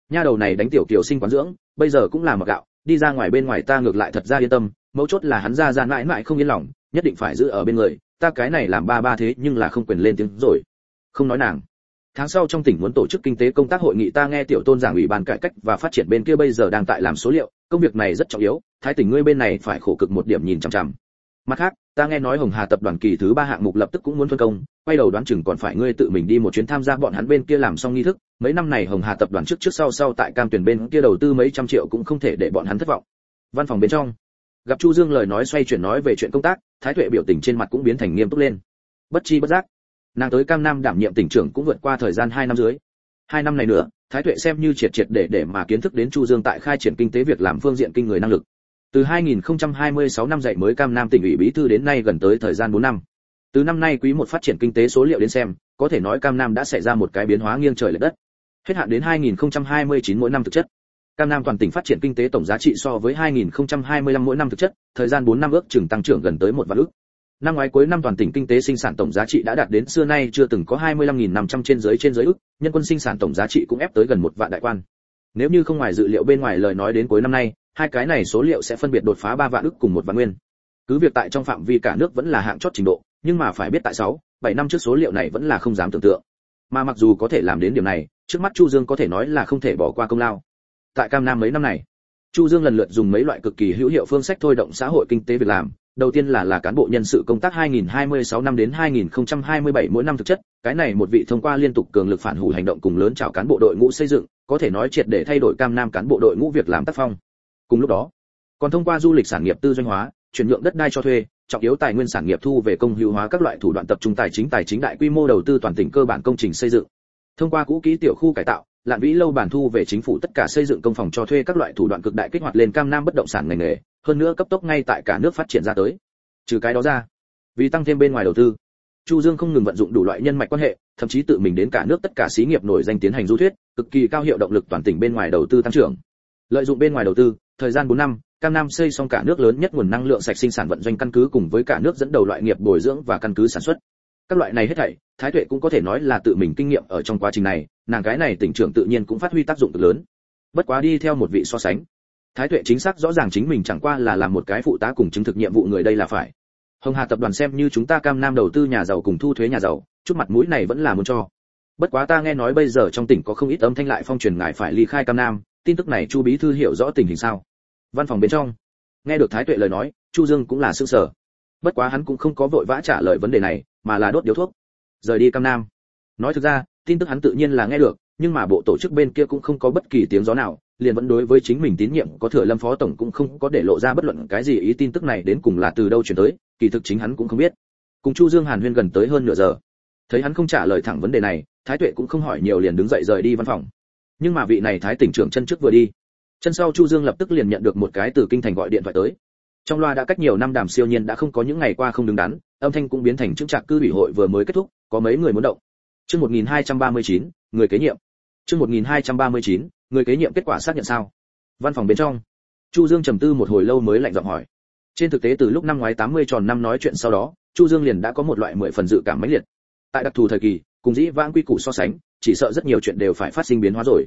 Nha đầu này đánh tiểu kiều sinh quán dưỡng, bây giờ cũng là mặc gạo, đi ra ngoài bên ngoài ta ngược lại thật ra yên tâm, mấu chốt là hắn ra ra mãi mãi không yên lòng, nhất định phải giữ ở bên người, ta cái này làm ba ba thế nhưng là không quyền lên tiếng rồi. Không nói nàng. Tháng sau trong tỉnh muốn tổ chức kinh tế công tác hội nghị ta nghe tiểu tôn giảng ủy ban cải cách và phát triển bên kia bây giờ đang tại làm số liệu công việc này rất trọng yếu, thái tỉnh ngươi bên này phải khổ cực một điểm nhìn chằm chằm. Mặt khác, ta nghe nói hồng hà tập đoàn kỳ thứ ba hạng mục lập tức cũng muốn phân công, quay đầu đoán chừng còn phải ngươi tự mình đi một chuyến tham gia bọn hắn bên kia làm xong nghi thức. Mấy năm này hồng hà tập đoàn trước trước sau sau tại cam tuyển bên kia đầu tư mấy trăm triệu cũng không thể để bọn hắn thất vọng. Văn phòng bên trong, gặp chu dương lời nói xoay chuyển nói về chuyện công tác, thái tuệ biểu tình trên mặt cũng biến thành nghiêm túc lên. Bất chi bất giác, nàng tới cam nam đảm nhiệm tỉnh trưởng cũng vượt qua thời gian hai năm dưới. Hai năm này nữa thái tuệ xem như triệt triệt để để mà kiến thức đến chu dương tại khai triển kinh tế việc làm phương diện kinh người năng lực. Từ 2026 năm dạy mới cam nam tỉnh ủy bí thư đến nay gần tới thời gian 4 năm. Từ năm nay quý một phát triển kinh tế số liệu đến xem, có thể nói cam nam đã xảy ra một cái biến hóa nghiêng trời lệch đất. Hết hạn đến 2029 mỗi năm thực chất. Cam nam toàn tỉnh phát triển kinh tế tổng giá trị so với 2025 mỗi năm thực chất, thời gian 4 năm ước chừng tăng trưởng gần tới một vạn ước năm ngoái cuối năm toàn tỉnh kinh tế sinh sản tổng giá trị đã đạt đến xưa nay chưa từng có 25.500 trên dưới trên dưới ước, nhân quân sinh sản tổng giá trị cũng ép tới gần một vạn đại quan. Nếu như không ngoài dự liệu bên ngoài lời nói đến cuối năm nay, hai cái này số liệu sẽ phân biệt đột phá 3 vạn ức cùng một vạn nguyên. Cứ việc tại trong phạm vi cả nước vẫn là hạng chót trình độ, nhưng mà phải biết tại 6, 7 năm trước số liệu này vẫn là không dám tưởng tượng. Mà mặc dù có thể làm đến điểm này, trước mắt Chu Dương có thể nói là không thể bỏ qua công lao. Tại Cam Nam mấy năm này, Chu Dương lần lượt dùng mấy loại cực kỳ hữu hiệu phương sách thôi động xã hội kinh tế việc làm, đầu tiên là là cán bộ nhân sự công tác 2026 năm đến 2027 mỗi năm thực chất, cái này một vị thông qua liên tục cường lực phản hủ hành động cùng lớn chào cán bộ đội ngũ xây dựng, có thể nói triệt để thay đổi cam nam cán bộ đội ngũ việc làm tác phong. Cùng lúc đó, còn thông qua du lịch sản nghiệp tư doanh hóa, chuyển nhượng đất đai cho thuê, trọng yếu tài nguyên sản nghiệp thu về công hữu hóa các loại thủ đoạn tập trung tài chính tài chính đại quy mô đầu tư toàn tỉnh cơ bản công trình xây dựng. Thông qua cũ kỹ tiểu khu cải tạo, lạn vĩ lâu bản thu về chính phủ tất cả xây dựng công phòng cho thuê các loại thủ đoạn cực đại kích hoạt lên cam nam bất động sản ngành nghề hơn nữa cấp tốc ngay tại cả nước phát triển ra tới. Trừ cái đó ra, vì tăng thêm bên ngoài đầu tư, chu dương không ngừng vận dụng đủ loại nhân mạch quan hệ, thậm chí tự mình đến cả nước tất cả xí nghiệp nổi danh tiến hành du thuyết, cực kỳ cao hiệu động lực toàn tỉnh bên ngoài đầu tư tăng trưởng. Lợi dụng bên ngoài đầu tư, thời gian 4 năm, cam nam xây xong cả nước lớn nhất nguồn năng lượng sạch sinh sản vận doanh căn cứ cùng với cả nước dẫn đầu loại nghiệp bồi dưỡng và căn cứ sản xuất. Các loại này hết thảy, thái tuệ cũng có thể nói là tự mình kinh nghiệm ở trong quá trình này, nàng cái này tỉnh trưởng tự nhiên cũng phát huy tác dụng cực lớn. Bất quá đi theo một vị so sánh thái tuệ chính xác rõ ràng chính mình chẳng qua là làm một cái phụ tá cùng chứng thực nhiệm vụ người đây là phải. Hồng hà tập đoàn xem như chúng ta cam nam đầu tư nhà giàu cùng thu thuế nhà giàu, chút mặt mũi này vẫn là muốn cho. Bất quá ta nghe nói bây giờ trong tỉnh có không ít âm thanh lại phong truyền ngài phải ly khai cam nam, tin tức này chu bí thư hiểu rõ tình hình sao? Văn phòng bên trong. Nghe được thái tuệ lời nói, chu dương cũng là sững sờ. Bất quá hắn cũng không có vội vã trả lời vấn đề này, mà là đốt điếu thuốc. Rời đi cam nam. Nói thực ra, tin tức hắn tự nhiên là nghe được, nhưng mà bộ tổ chức bên kia cũng không có bất kỳ tiếng gió nào liền vẫn đối với chính mình tín nhiệm có thừa lâm phó tổng cũng không có để lộ ra bất luận cái gì ý tin tức này đến cùng là từ đâu chuyển tới kỳ thực chính hắn cũng không biết. Cùng chu dương hàn huyên gần tới hơn nửa giờ. Thấy hắn không trả lời thẳng vấn đề này thái tuệ cũng không hỏi nhiều liền đứng dậy rời đi văn phòng. Nhưng mà vị này thái tỉnh trưởng chân trước vừa đi. Chân sau chu dương lập tức liền nhận được một cái từ kinh thành gọi điện thoại tới. Trong loa đã cách nhiều năm đàm siêu nhiên đã không có những ngày qua không đứng đắn âm thanh cũng biến thành chứng trạc cư ủy hội vừa mới kết thúc có mấy người muốn động. Chương 1239, người kế nhiệm. Chương 1239, người kế nhiệm kết quả xác nhận sao? Văn phòng bên trong. Chu dương trầm tư một hồi lâu mới lạnh giọng hỏi. Trên thực tế từ lúc năm ngoái 80 tròn năm nói chuyện sau đó, chu dương liền đã có một loại mười phần dự cảm mãnh liệt. Tại đặc thù thời kỳ, cùng dĩ vãng quy củ so sánh, chỉ sợ rất nhiều chuyện đều phải phát sinh biến hóa rồi.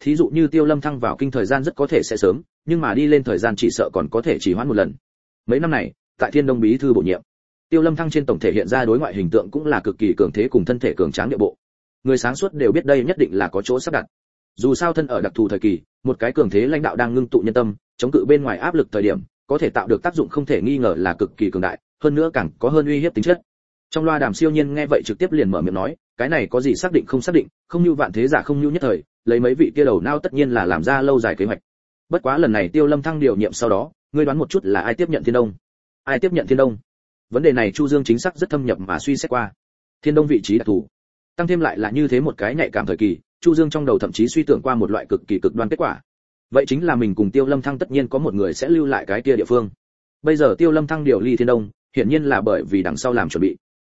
Thí dụ như tiêu lâm thăng vào kinh thời gian rất có thể sẽ sớm, nhưng mà đi lên thời gian chỉ sợ còn có thể chỉ hoãn một lần. Mấy năm này, tại thiên đông bí thư bổ nhiệm, tiêu lâm thăng trên tổng thể hiện ra đối ngoại hình tượng cũng là cực kỳ cường thế cùng thân thể cường tráng địa bộ. Người sáng suốt đều biết đây nhất định là có chỗ sắp đặt dù sao thân ở đặc thù thời kỳ, một cái cường thế lãnh đạo đang ngưng tụ nhân tâm, chống cự bên ngoài áp lực thời điểm, có thể tạo được tác dụng không thể nghi ngờ là cực kỳ cường đại, hơn nữa càng có hơn uy hiếp tính chất. Trong loa đàm siêu nhiên nghe vậy trực tiếp liền mở miệng nói, cái này có gì xác định không xác định, không như vạn thế giả không như nhất thời, lấy mấy vị kia đầu nao tất nhiên là làm ra lâu dài kế hoạch. Bất quá lần này tiêu lâm thăng điều nhiệm sau đó, ngươi đoán một chút là ai tiếp nhận thiên đông? Ai tiếp nhận thiên đông? Vấn đề này chu dương chính xác rất thâm nhập mà suy xét qua. Thiên đông vị trí đặc thù, tăng thêm lại là như thế một cái nhạy cảm thời kỳ chu dương trong đầu thậm chí suy tưởng qua một loại cực kỳ cực đoan kết quả. Vậy chính là mình cùng tiêu lâm thăng tất nhiên có một người sẽ lưu lại cái kia địa phương. Bây giờ tiêu lâm thăng điều ly thiên đông, hiển nhiên là bởi vì đằng sau làm chuẩn bị.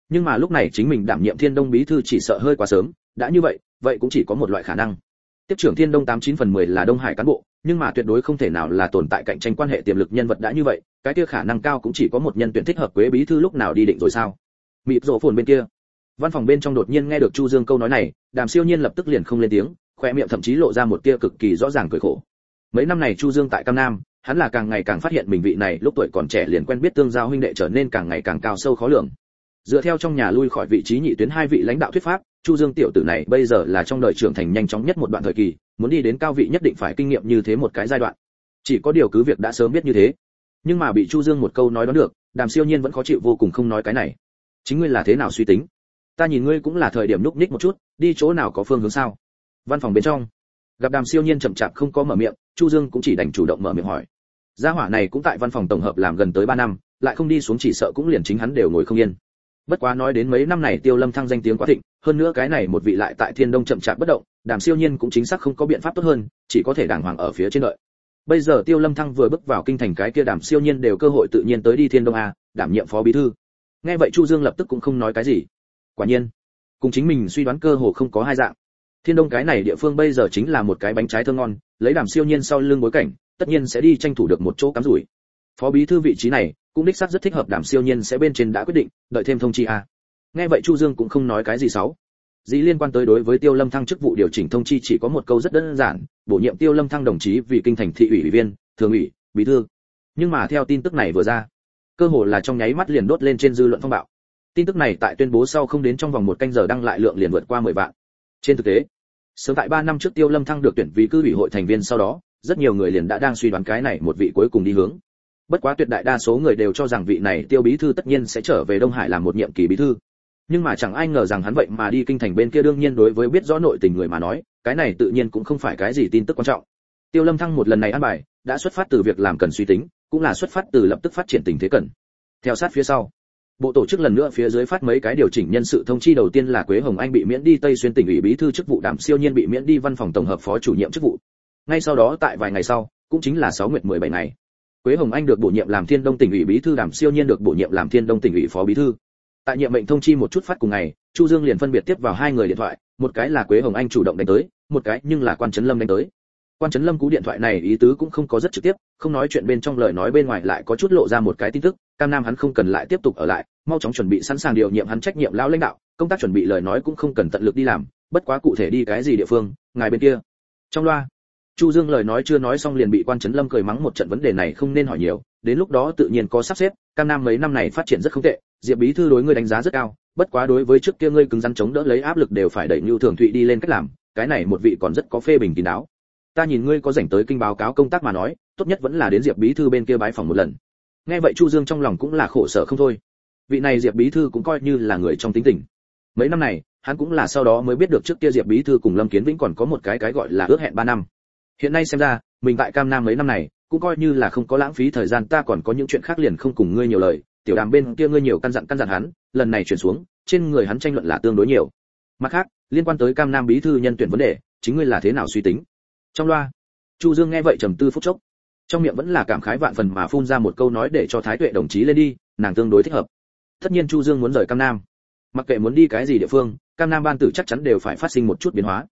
Nhưng mà lúc này chính mình đảm nhiệm thiên đông bí thư chỉ sợ hơi quá sớm, đã như vậy vậy cũng chỉ có một loại khả năng. Tiếp trưởng thiên đông tám chín phần mười là đông hải cán bộ, nhưng mà tuyệt đối không thể nào là tồn tại cạnh tranh quan hệ tiềm lực nhân vật đã như vậy, cái kia khả năng cao cũng chỉ có một nhân tuyển thích hợp quế bí thư lúc nào đi định rồi sao? Mịp rộ phồn bên kia văn phòng bên trong đột nhiên nghe được chu dương câu nói này, đàm siêu nhiên lập tức liền không lên tiếng khoe miệng thậm chí lộ ra một tia cực kỳ rõ ràng cười khổ. Mấy năm này chu dương tại cam nam, hắn là càng ngày càng phát hiện mình vị này lúc tuổi còn trẻ liền quen biết tương giao huynh đệ trở nên càng ngày càng cao sâu khó lường. Dựa theo trong nhà lui khỏi vị trí nhị tuyến hai vị lãnh đạo thuyết pháp, chu dương tiểu tử này bây giờ là trong đời trưởng thành nhanh chóng nhất một đoạn thời kỳ, muốn đi đến cao vị nhất định phải kinh nghiệm như thế một cái giai đoạn. Chỉ có điều cứ việc đã sớm biết như thế, nhưng mà bị chu dương một câu nói đó được, đàm siêu nhiên vẫn khó chịu vô cùng không nói cái này. Chính ngươi là thế nào suy tính? Ta nhìn ngươi cũng là thời điểm núp ních một chút, đi chỗ nào có phương hướng sao? Văn phòng bên trong, gặp đàm siêu nhiên chậm chạp không có mở miệng, chu dương cũng chỉ đành chủ động mở miệng hỏi. Gia hỏa này cũng tại văn phòng tổng hợp làm gần tới 3 năm, lại không đi xuống chỉ sợ cũng liền chính hắn đều ngồi không yên. Bất quá nói đến mấy năm này tiêu lâm thăng danh tiếng quá thịnh, hơn nữa cái này một vị lại tại thiên đông chậm chạp bất động, đàm siêu nhiên cũng chính xác không có biện pháp tốt hơn, chỉ có thể đàng hoàng ở phía trên đợi. Bây giờ tiêu lâm thăng vừa bước vào kinh thành cái kia đàm siêu nhiên đều cơ hội tự nhiên tới đi thiên đông a, đảm nhiệm phó bí thư. Nghe vậy chu dương lập tức cũng không nói cái gì quả nhiên, cùng chính mình suy đoán cơ hồ không có hai dạng. Thiên đông cái này địa phương bây giờ chính là một cái bánh trái thơm ngon, lấy đàm siêu nhiên sau lưng bối cảnh, tất nhiên sẽ đi tranh thủ được một chỗ cắm rủi. Phó bí thư vị trí này, cũng đích xác rất thích hợp đàm siêu nhiên sẽ bên trên đã quyết định, đợi thêm thông chi a. Nghe vậy chu dương cũng không nói cái gì xấu. Dĩ liên quan tới đối với tiêu lâm thăng chức vụ điều chỉnh thông chi chỉ có một câu rất đơn giản, bổ nhiệm tiêu lâm thăng đồng chí vì kinh thành thị ủy ủy viên, thường ủy, bí thư. Nhưng mà theo tin tức này vừa ra, cơ hồ là trong nháy mắt liền đốt lên trên dư luận phong bạo tin tức này tại tuyên bố sau không đến trong vòng một canh giờ đăng lại lượng liền vượt qua 10 vạn. Trên thực tế, sớm tại 3 năm trước tiêu lâm thăng được tuyển vì cư ủy hội thành viên sau đó, rất nhiều người liền đã đang suy đoán cái này một vị cuối cùng đi hướng. Bất quá tuyệt đại đa số người đều cho rằng vị này tiêu bí thư tất nhiên sẽ trở về đông hải làm một nhiệm kỳ bí thư. Nhưng mà chẳng ai ngờ rằng hắn vậy mà đi kinh thành bên kia đương nhiên đối với biết rõ nội tình người mà nói, cái này tự nhiên cũng không phải cái gì tin tức quan trọng. Tiêu lâm thăng một lần này ăn bài, đã xuất phát từ việc làm cần suy tính, cũng là xuất phát từ lập tức phát triển tình thế cần. Theo sát phía sau bộ tổ chức lần nữa phía dưới phát mấy cái điều chỉnh nhân sự thông chi. Đầu tiên là quế hồng anh bị miễn đi, tây xuyên tỉnh ủy bí thư chức vụ đảm siêu nhiên bị miễn đi, văn phòng tổng hợp phó chủ nhiệm chức vụ. Ngay sau đó, tại vài ngày sau, cũng chính là sáu nguyệt 17 ngày, quế hồng anh được bổ nhiệm làm thiên đông tỉnh ủy bí thư đảm siêu nhiên được bổ nhiệm làm thiên đông tỉnh ủy phó bí thư. Tại nhiệm mệnh thông chi một chút phát cùng ngày, chu dương liền phân biệt tiếp vào hai người điện thoại, một cái là quế hồng anh chủ động đánh tới, một cái nhưng là quan trấn lâm đánh tới. Quan trấn lâm cú điện thoại này ý tứ cũng không có rất trực tiếp, không nói chuyện bên trong lời nói bên ngoài lại có chút lộ ra một cái tin tức cam nam hắn không cần lại tiếp tục ở lại, mau chóng chuẩn bị sẵn sàng điều nhiệm hắn trách nhiệm lão lãnh đạo, công tác chuẩn bị lời nói cũng không cần tận lực đi làm, bất quá cụ thể đi cái gì địa phương, ngài bên kia. Trong loa, chu dương lời nói chưa nói xong liền bị quan trấn lâm cười mắng một trận vấn đề này không nên hỏi nhiều, đến lúc đó tự nhiên có sắp xếp cam nam mấy năm này phát triển rất không tệ, diệp bí thư đối ngươi đánh giá rất cao, bất quá đối với trước kia ngươi cứng rắn chống đỡ lấy áp lực đều phải đẩy nhu thường thụy đi lên cách làm, cái này một vị còn rất có phê bình kín đáo. Ta nhìn ngươi có rảnh tới kinh báo cáo công tác mà nói, tốt nhất vẫn là đến diệp bí thư bên kia bái phòng một lần nghe vậy chu dương trong lòng cũng là khổ sở không thôi. Vị này diệp bí thư cũng coi như là người trong tính tình. Mấy năm này, hắn cũng là sau đó mới biết được trước kia diệp bí thư cùng lâm kiến vĩnh còn có một cái cái gọi là ước hẹn ba năm. Hiện nay xem ra, mình tại cam nam mấy năm này, cũng coi như là không có lãng phí thời gian, ta còn có những chuyện khác liền không cùng ngươi nhiều lời. Tiểu đàm bên kia ngươi nhiều căn dặn căn dặn hắn, lần này chuyển xuống, trên người hắn tranh luận là tương đối nhiều. Mặt khác, liên quan tới cam nam bí thư nhân tuyển vấn đề, chính ngươi là thế nào suy tính? Trong loa, chu dương nghe vậy trầm tư phút chốc trong miệng vẫn là cảm khái vạn phần mà phun ra một câu nói để cho thái tuệ đồng chí lên đi, nàng tương đối thích hợp. Tất nhiên chu dương muốn rời cam nam. Mặc kệ muốn đi cái gì địa phương, cam nam ban tử chắc chắn đều phải phát sinh một chút biến hóa.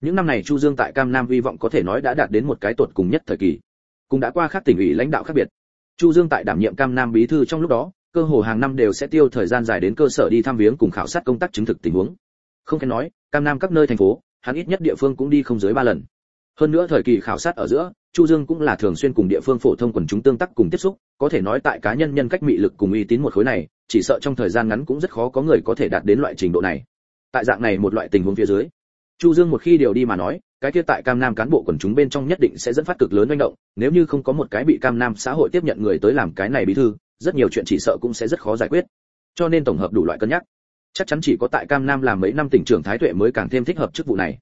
Những năm này chu dương tại cam nam hy vọng có thể nói đã đạt đến một cái tột cùng nhất thời kỳ, cũng đã qua khác tỉnh ủy lãnh đạo khác biệt. Chu dương tại đảm nhiệm cam nam bí thư trong lúc đó, cơ hồ hàng năm đều sẽ tiêu thời gian dài đến cơ sở đi thăm viếng cùng khảo sát công tác chứng thực tình huống. Không khen nói, cam nam các nơi thành phố, hắn ít nhất địa phương cũng đi không dưới ba lần. Hơn nữa thời kỳ khảo sát ở giữa chu dương cũng là thường xuyên cùng địa phương phổ thông quần chúng tương tác cùng tiếp xúc, có thể nói tại cá nhân nhân cách mị lực cùng uy tín một khối này, chỉ sợ trong thời gian ngắn cũng rất khó có người có thể đạt đến loại trình độ này. Tại dạng này một loại tình huống phía dưới, chu dương một khi điều đi mà nói, cái kia tại cam nam cán bộ quần chúng bên trong nhất định sẽ dẫn phát cực lớn manh động, nếu như không có một cái bị cam nam xã hội tiếp nhận người tới làm cái này bí thư, rất nhiều chuyện chỉ sợ cũng sẽ rất khó giải quyết. Cho nên tổng hợp đủ loại cân nhắc. Chắc chắn chỉ có tại cam nam làm mấy năm tỉnh trưởng thái tuệ mới càng thêm thích hợp chức vụ này.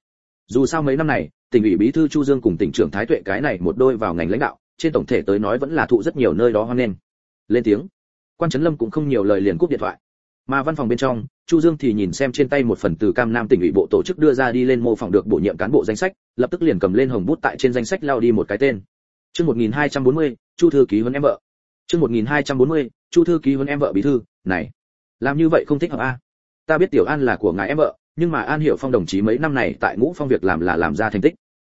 Dù sao mấy năm này tỉnh ủy bí thư chu dương cùng tỉnh trưởng thái tuệ cái này một đôi vào ngành lãnh đạo trên tổng thể tới nói vẫn là thụ rất nhiều nơi đó hoan nghênh. Lên tiếng. Quan trấn lâm cũng không nhiều lời liền cúp điện thoại. Mà văn phòng bên trong chu dương thì nhìn xem trên tay một phần từ cam nam tỉnh ủy bộ tổ chức đưa ra đi lên mô phỏng được bổ nhiệm cán bộ danh sách lập tức liền cầm lên hồng bút tại trên danh sách lao đi một cái tên. Chương 1240, chu thư ký huấn em vợ. Chương 1240, chu thư ký huấn em vợ bí thư này. Làm như vậy không thích hợp a. Ta biết tiểu an là của ngài em vợ nhưng mà an hiểu phong đồng chí mấy năm này tại ngũ phong việc làm là làm ra thành tích.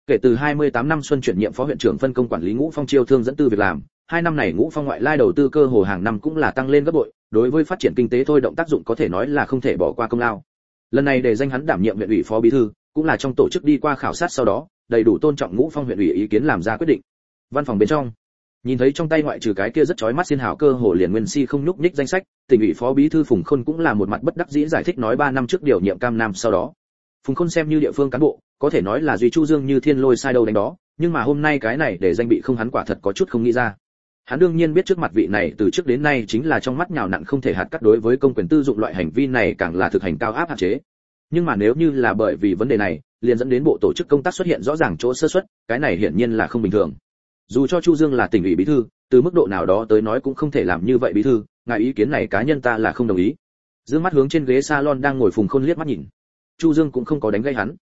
Kể từ 28 năm xuân chuyển nhiệm phó huyện trưởng phân công quản lý ngũ phong chiêu thương dẫn tư việc làm, hai năm này ngũ phong ngoại lai đầu tư cơ hồ hàng năm cũng là tăng lên gấp bội, đối với phát triển kinh tế thôi động tác dụng có thể nói là không thể bỏ qua công lao. Lần này để danh hắn đảm nhiệm huyện ủy phó bí thư, cũng là trong tổ chức đi qua khảo sát sau đó, đầy đủ tôn trọng ngũ phong huyện ủy ý kiến làm ra quyết định. Văn phòng bên trong nhìn thấy trong tay ngoại trừ cái kia rất chói mắt xin hào cơ hồ liền nguyên si không nhúc nhích danh sách, tỉnh ủy phó bí thư phùng khôn cũng là một mặt bất đắc dĩ giải thích nói ba năm trước điều nhiệm cam nam sau đó. Phùng khôn xem như địa phương cán bộ, có thể nói là duy chu dương như thiên lôi sai đâu đánh đó, nhưng mà hôm nay cái này để danh bị không hắn quả thật có chút không nghĩ ra. Hắn đương nhiên biết trước mặt vị này từ trước đến nay chính là trong mắt nhào nặn không thể hạt cắt đối với công quyền tư dụng loại hành vi này càng là thực hành cao áp hạn chế. Nhưng mà nếu như là bởi vì vấn đề này, liền dẫn đến bộ tổ chức công tác xuất hiện rõ ràng chỗ sơ suất, cái này hiển nhiên là không bình thường dù cho chu dương là tỉnh ủy bí thư, từ mức độ nào đó tới nói cũng không thể làm như vậy bí thư, ngài ý kiến này cá nhân ta là không đồng ý. Dương mắt hướng trên ghế salon đang ngồi phùng khôn liếc mắt nhìn. Chu dương cũng không có đánh gây hắn.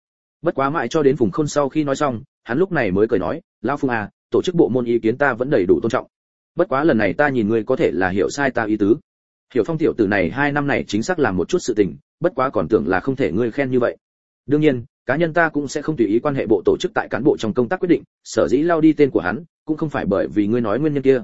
Bất quá mãi cho đến phùng khôn sau khi nói xong, hắn lúc này mới cười nói lao phùng à tổ chức bộ môn ý kiến ta vẫn đầy đủ tôn trọng. Bất quá lần này ta nhìn ngươi có thể là hiểu sai ta ý tứ. Hiểu phong tiểu tử này hai năm này chính xác là một chút sự tình, bất quá còn tưởng là không thể ngươi khen như vậy. Đương nhiên, cá nhân ta cũng sẽ không tùy ý quan hệ bộ tổ chức tại cán bộ trong công tác quyết định, sở dĩ lao đi tên của hắn cũng không phải bởi vì ngươi nói nguyên nhân kia.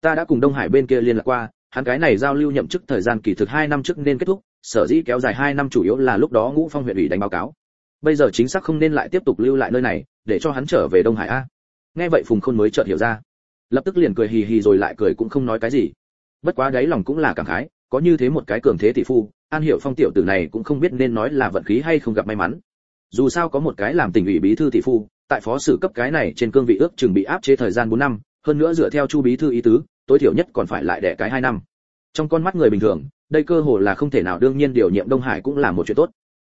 Ta đã cùng đông hải bên kia liên lạc qua, hắn cái này giao lưu nhậm chức thời gian kỳ thực hai năm trước nên kết thúc, sở dĩ kéo dài hai năm chủ yếu là lúc đó ngũ phong huyện ủy đánh báo cáo. Bây giờ chính xác không nên lại tiếp tục lưu lại nơi này, để cho hắn trở về đông hải a. Nghe vậy phùng khôn mới chợt hiểu ra. Lập tức liền cười hì hì rồi lại cười cũng không nói cái gì. Bất quá đấy lòng cũng là cảm khái, có như thế một cái cường thế tỷ phu, an hiểu phong tiểu tử này cũng không biết nên nói là vận khí hay không gặp may mắn dù sao có một cái làm tỉnh ủy bí thư thị phu, tại phó sử cấp cái này trên cương vị ước chừng bị áp chế thời gian 4 năm, hơn nữa dựa theo chu bí thư ý tứ, tối thiểu nhất còn phải lại đẻ cái 2 năm. Trong con mắt người bình thường, đây cơ hồ là không thể nào đương nhiên điều nhiệm đông hải cũng là một chuyện tốt.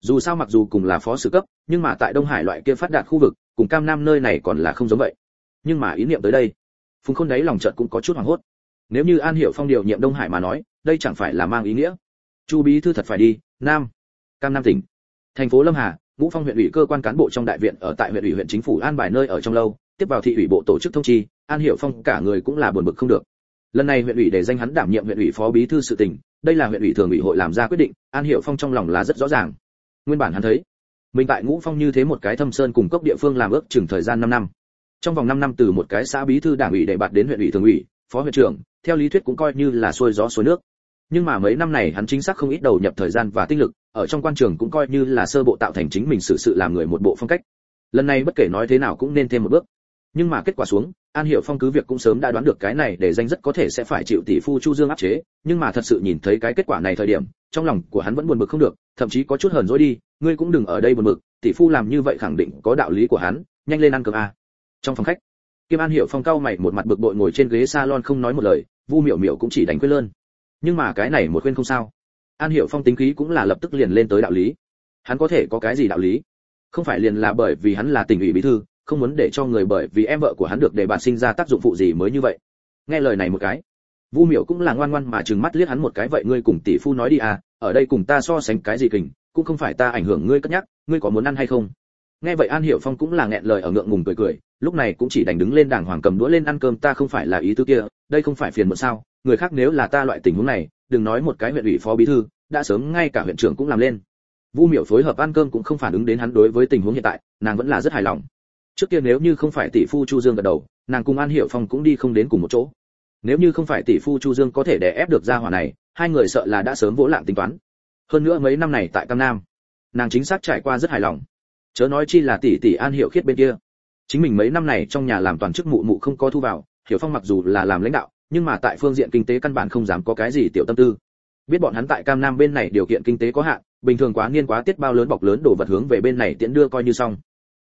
Dù sao mặc dù cùng là phó sử cấp, nhưng mà tại đông hải loại kia phát đạt khu vực, cùng cam nam nơi này còn là không giống vậy. Nhưng mà ý niệm tới đây, phùng khôn đấy lòng chợt cũng có chút hoảng hốt. Nếu như an hiểu phong điều nhiệm đông hải mà nói, đây chẳng phải là mang ý nghĩa. Chu bí thư thật phải đi, nam, cam nam tỉnh. Thành phố lâm hà ngũ phong huyện ủy cơ quan cán bộ trong đại viện ở tại huyện ủy huyện chính phủ an bài nơi ở trong lâu, tiếp vào thị ủy bộ tổ chức thông chi, an hiểu phong cả người cũng là buồn bực không được. Lần này huyện ủy để danh hắn đảm nhiệm huyện ủy phó bí thư sự tỉnh, đây là huyện ủy thường ủy hội làm ra quyết định, an hiểu phong trong lòng là rất rõ ràng. Nguyên bản hắn thấy, mình tại ngũ phong như thế một cái thâm sơn cùng cốc địa phương làm ước chừng thời gian 5 năm. Trong vòng 5 năm từ một cái xã bí thư đảng ủy để bạt đến huyện ủy thường ủy, phó huyện trưởng, theo lý thuyết cũng coi như là xuôi gió xuôi nước nhưng mà mấy năm này hắn chính xác không ít đầu nhập thời gian và tinh lực, ở trong quan trường cũng coi như là sơ bộ tạo thành chính mình sự sự làm người một bộ phong cách. Lần này bất kể nói thế nào cũng nên thêm một bước. Nhưng mà kết quả xuống, an hiểu phong cứ việc cũng sớm đã đoán được cái này để danh rất có thể sẽ phải chịu tỷ phu chu dương áp chế, nhưng mà thật sự nhìn thấy cái kết quả này thời điểm, trong lòng của hắn vẫn buồn bực không được, thậm chí có chút hờn dỗi đi, ngươi cũng đừng ở đây buồn bực, tỷ phu làm như vậy khẳng định có đạo lý của hắn, nhanh lên ăn cơm a. Trong phòng khách kim an hiểu phong cao mày một mặt bực bội ngồi trên ghế salon không nói một lời, vu miểu miểu cũng chỉ đánh quên lơn nhưng mà cái này một khuyên không sao. An hiểu phong tính khí cũng là lập tức liền lên tới đạo lý. Hắn có thể có cái gì đạo lý? Không phải liền là bởi vì hắn là tỉnh ủy bí thư, không muốn để cho người bởi vì em vợ của hắn được để bà sinh ra tác dụng phụ gì mới như vậy. Nghe lời này một cái, vu miểu cũng là ngoan ngoan mà trừng mắt liếc hắn một cái, vậy ngươi cùng tỷ phu nói đi à ở đây cùng ta so sánh cái gì kình, cũng không phải ta ảnh hưởng ngươi cất nhắc, ngươi có muốn ăn hay không? Nghe vậy an hiểu phong cũng là nghẹn lời ở ngượng ngùng cười cười, lúc này cũng chỉ đành đứng lên đàng hoàng cầm đũa lên ăn cơm, ta không phải là ý tứ kia, đây không phải phiền muộn sao người khác nếu là ta loại tình huống này, đừng nói một cái huyện ủy phó bí thư, đã sớm ngay cả huyện trưởng cũng làm lên. Vu miểu phối hợp ăn cơm cũng không phản ứng đến hắn đối với tình huống hiện tại, nàng vẫn là rất hài lòng. Trước kia nếu như không phải tỷ phu chu dương gật đầu, nàng cùng an hiểu phong cũng đi không đến cùng một chỗ. Nếu như không phải tỷ phu chu dương có thể đè ép được gia hỏa này, hai người sợ là đã sớm vỗ lạng tính toán. Hơn nữa mấy năm này tại cam nam, nàng chính xác trải qua rất hài lòng. Chớ nói chi là tỷ tỷ an hiểu khiết bên kia. Chính mình mấy năm này trong nhà làm toàn chức mụ mụ không có thu vào, hiểu phong mặc dù là làm lãnh đạo nhưng mà tại phương diện kinh tế căn bản không dám có cái gì tiểu tâm tư. Biết bọn hắn tại cam nam bên này điều kiện kinh tế có hạn, bình thường quá niên quá tiết bao lớn bọc lớn đổ vật hướng về bên này tiễn đưa coi như xong.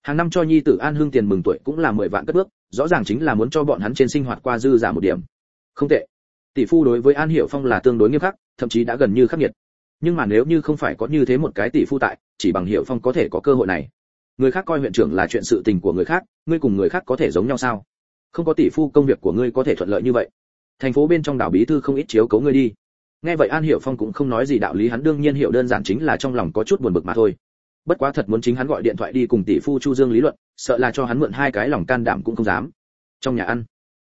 Hàng năm cho nhi tử an hương tiền mừng tuổi cũng là mười vạn cất bước, rõ ràng chính là muốn cho bọn hắn trên sinh hoạt qua dư giả một điểm. Không tệ. Tỷ phu đối với an hiểu phong là tương đối nghiêm khắc, thậm chí đã gần như khắc nghiệt. Nhưng mà nếu như không phải có như thế một cái tỷ phu tại, chỉ bằng hiểu phong có thể có cơ hội này. Người khác coi huyện trưởng là chuyện sự tình của người khác, ngươi cùng người khác có thể giống nhau sao? Không có tỷ phu công việc của ngươi có thể thuận lợi như vậy thành phố bên trong đảo bí thư không ít chiếu cấu ngươi đi. Nghe vậy an hiểu phong cũng không nói gì đạo lý, hắn đương nhiên hiểu đơn giản chính là trong lòng có chút buồn bực mà thôi. Bất quá thật muốn chính hắn gọi điện thoại đi cùng tỷ phu chu dương lý luận, sợ là cho hắn mượn hai cái lòng can đảm cũng không dám. Trong nhà ăn,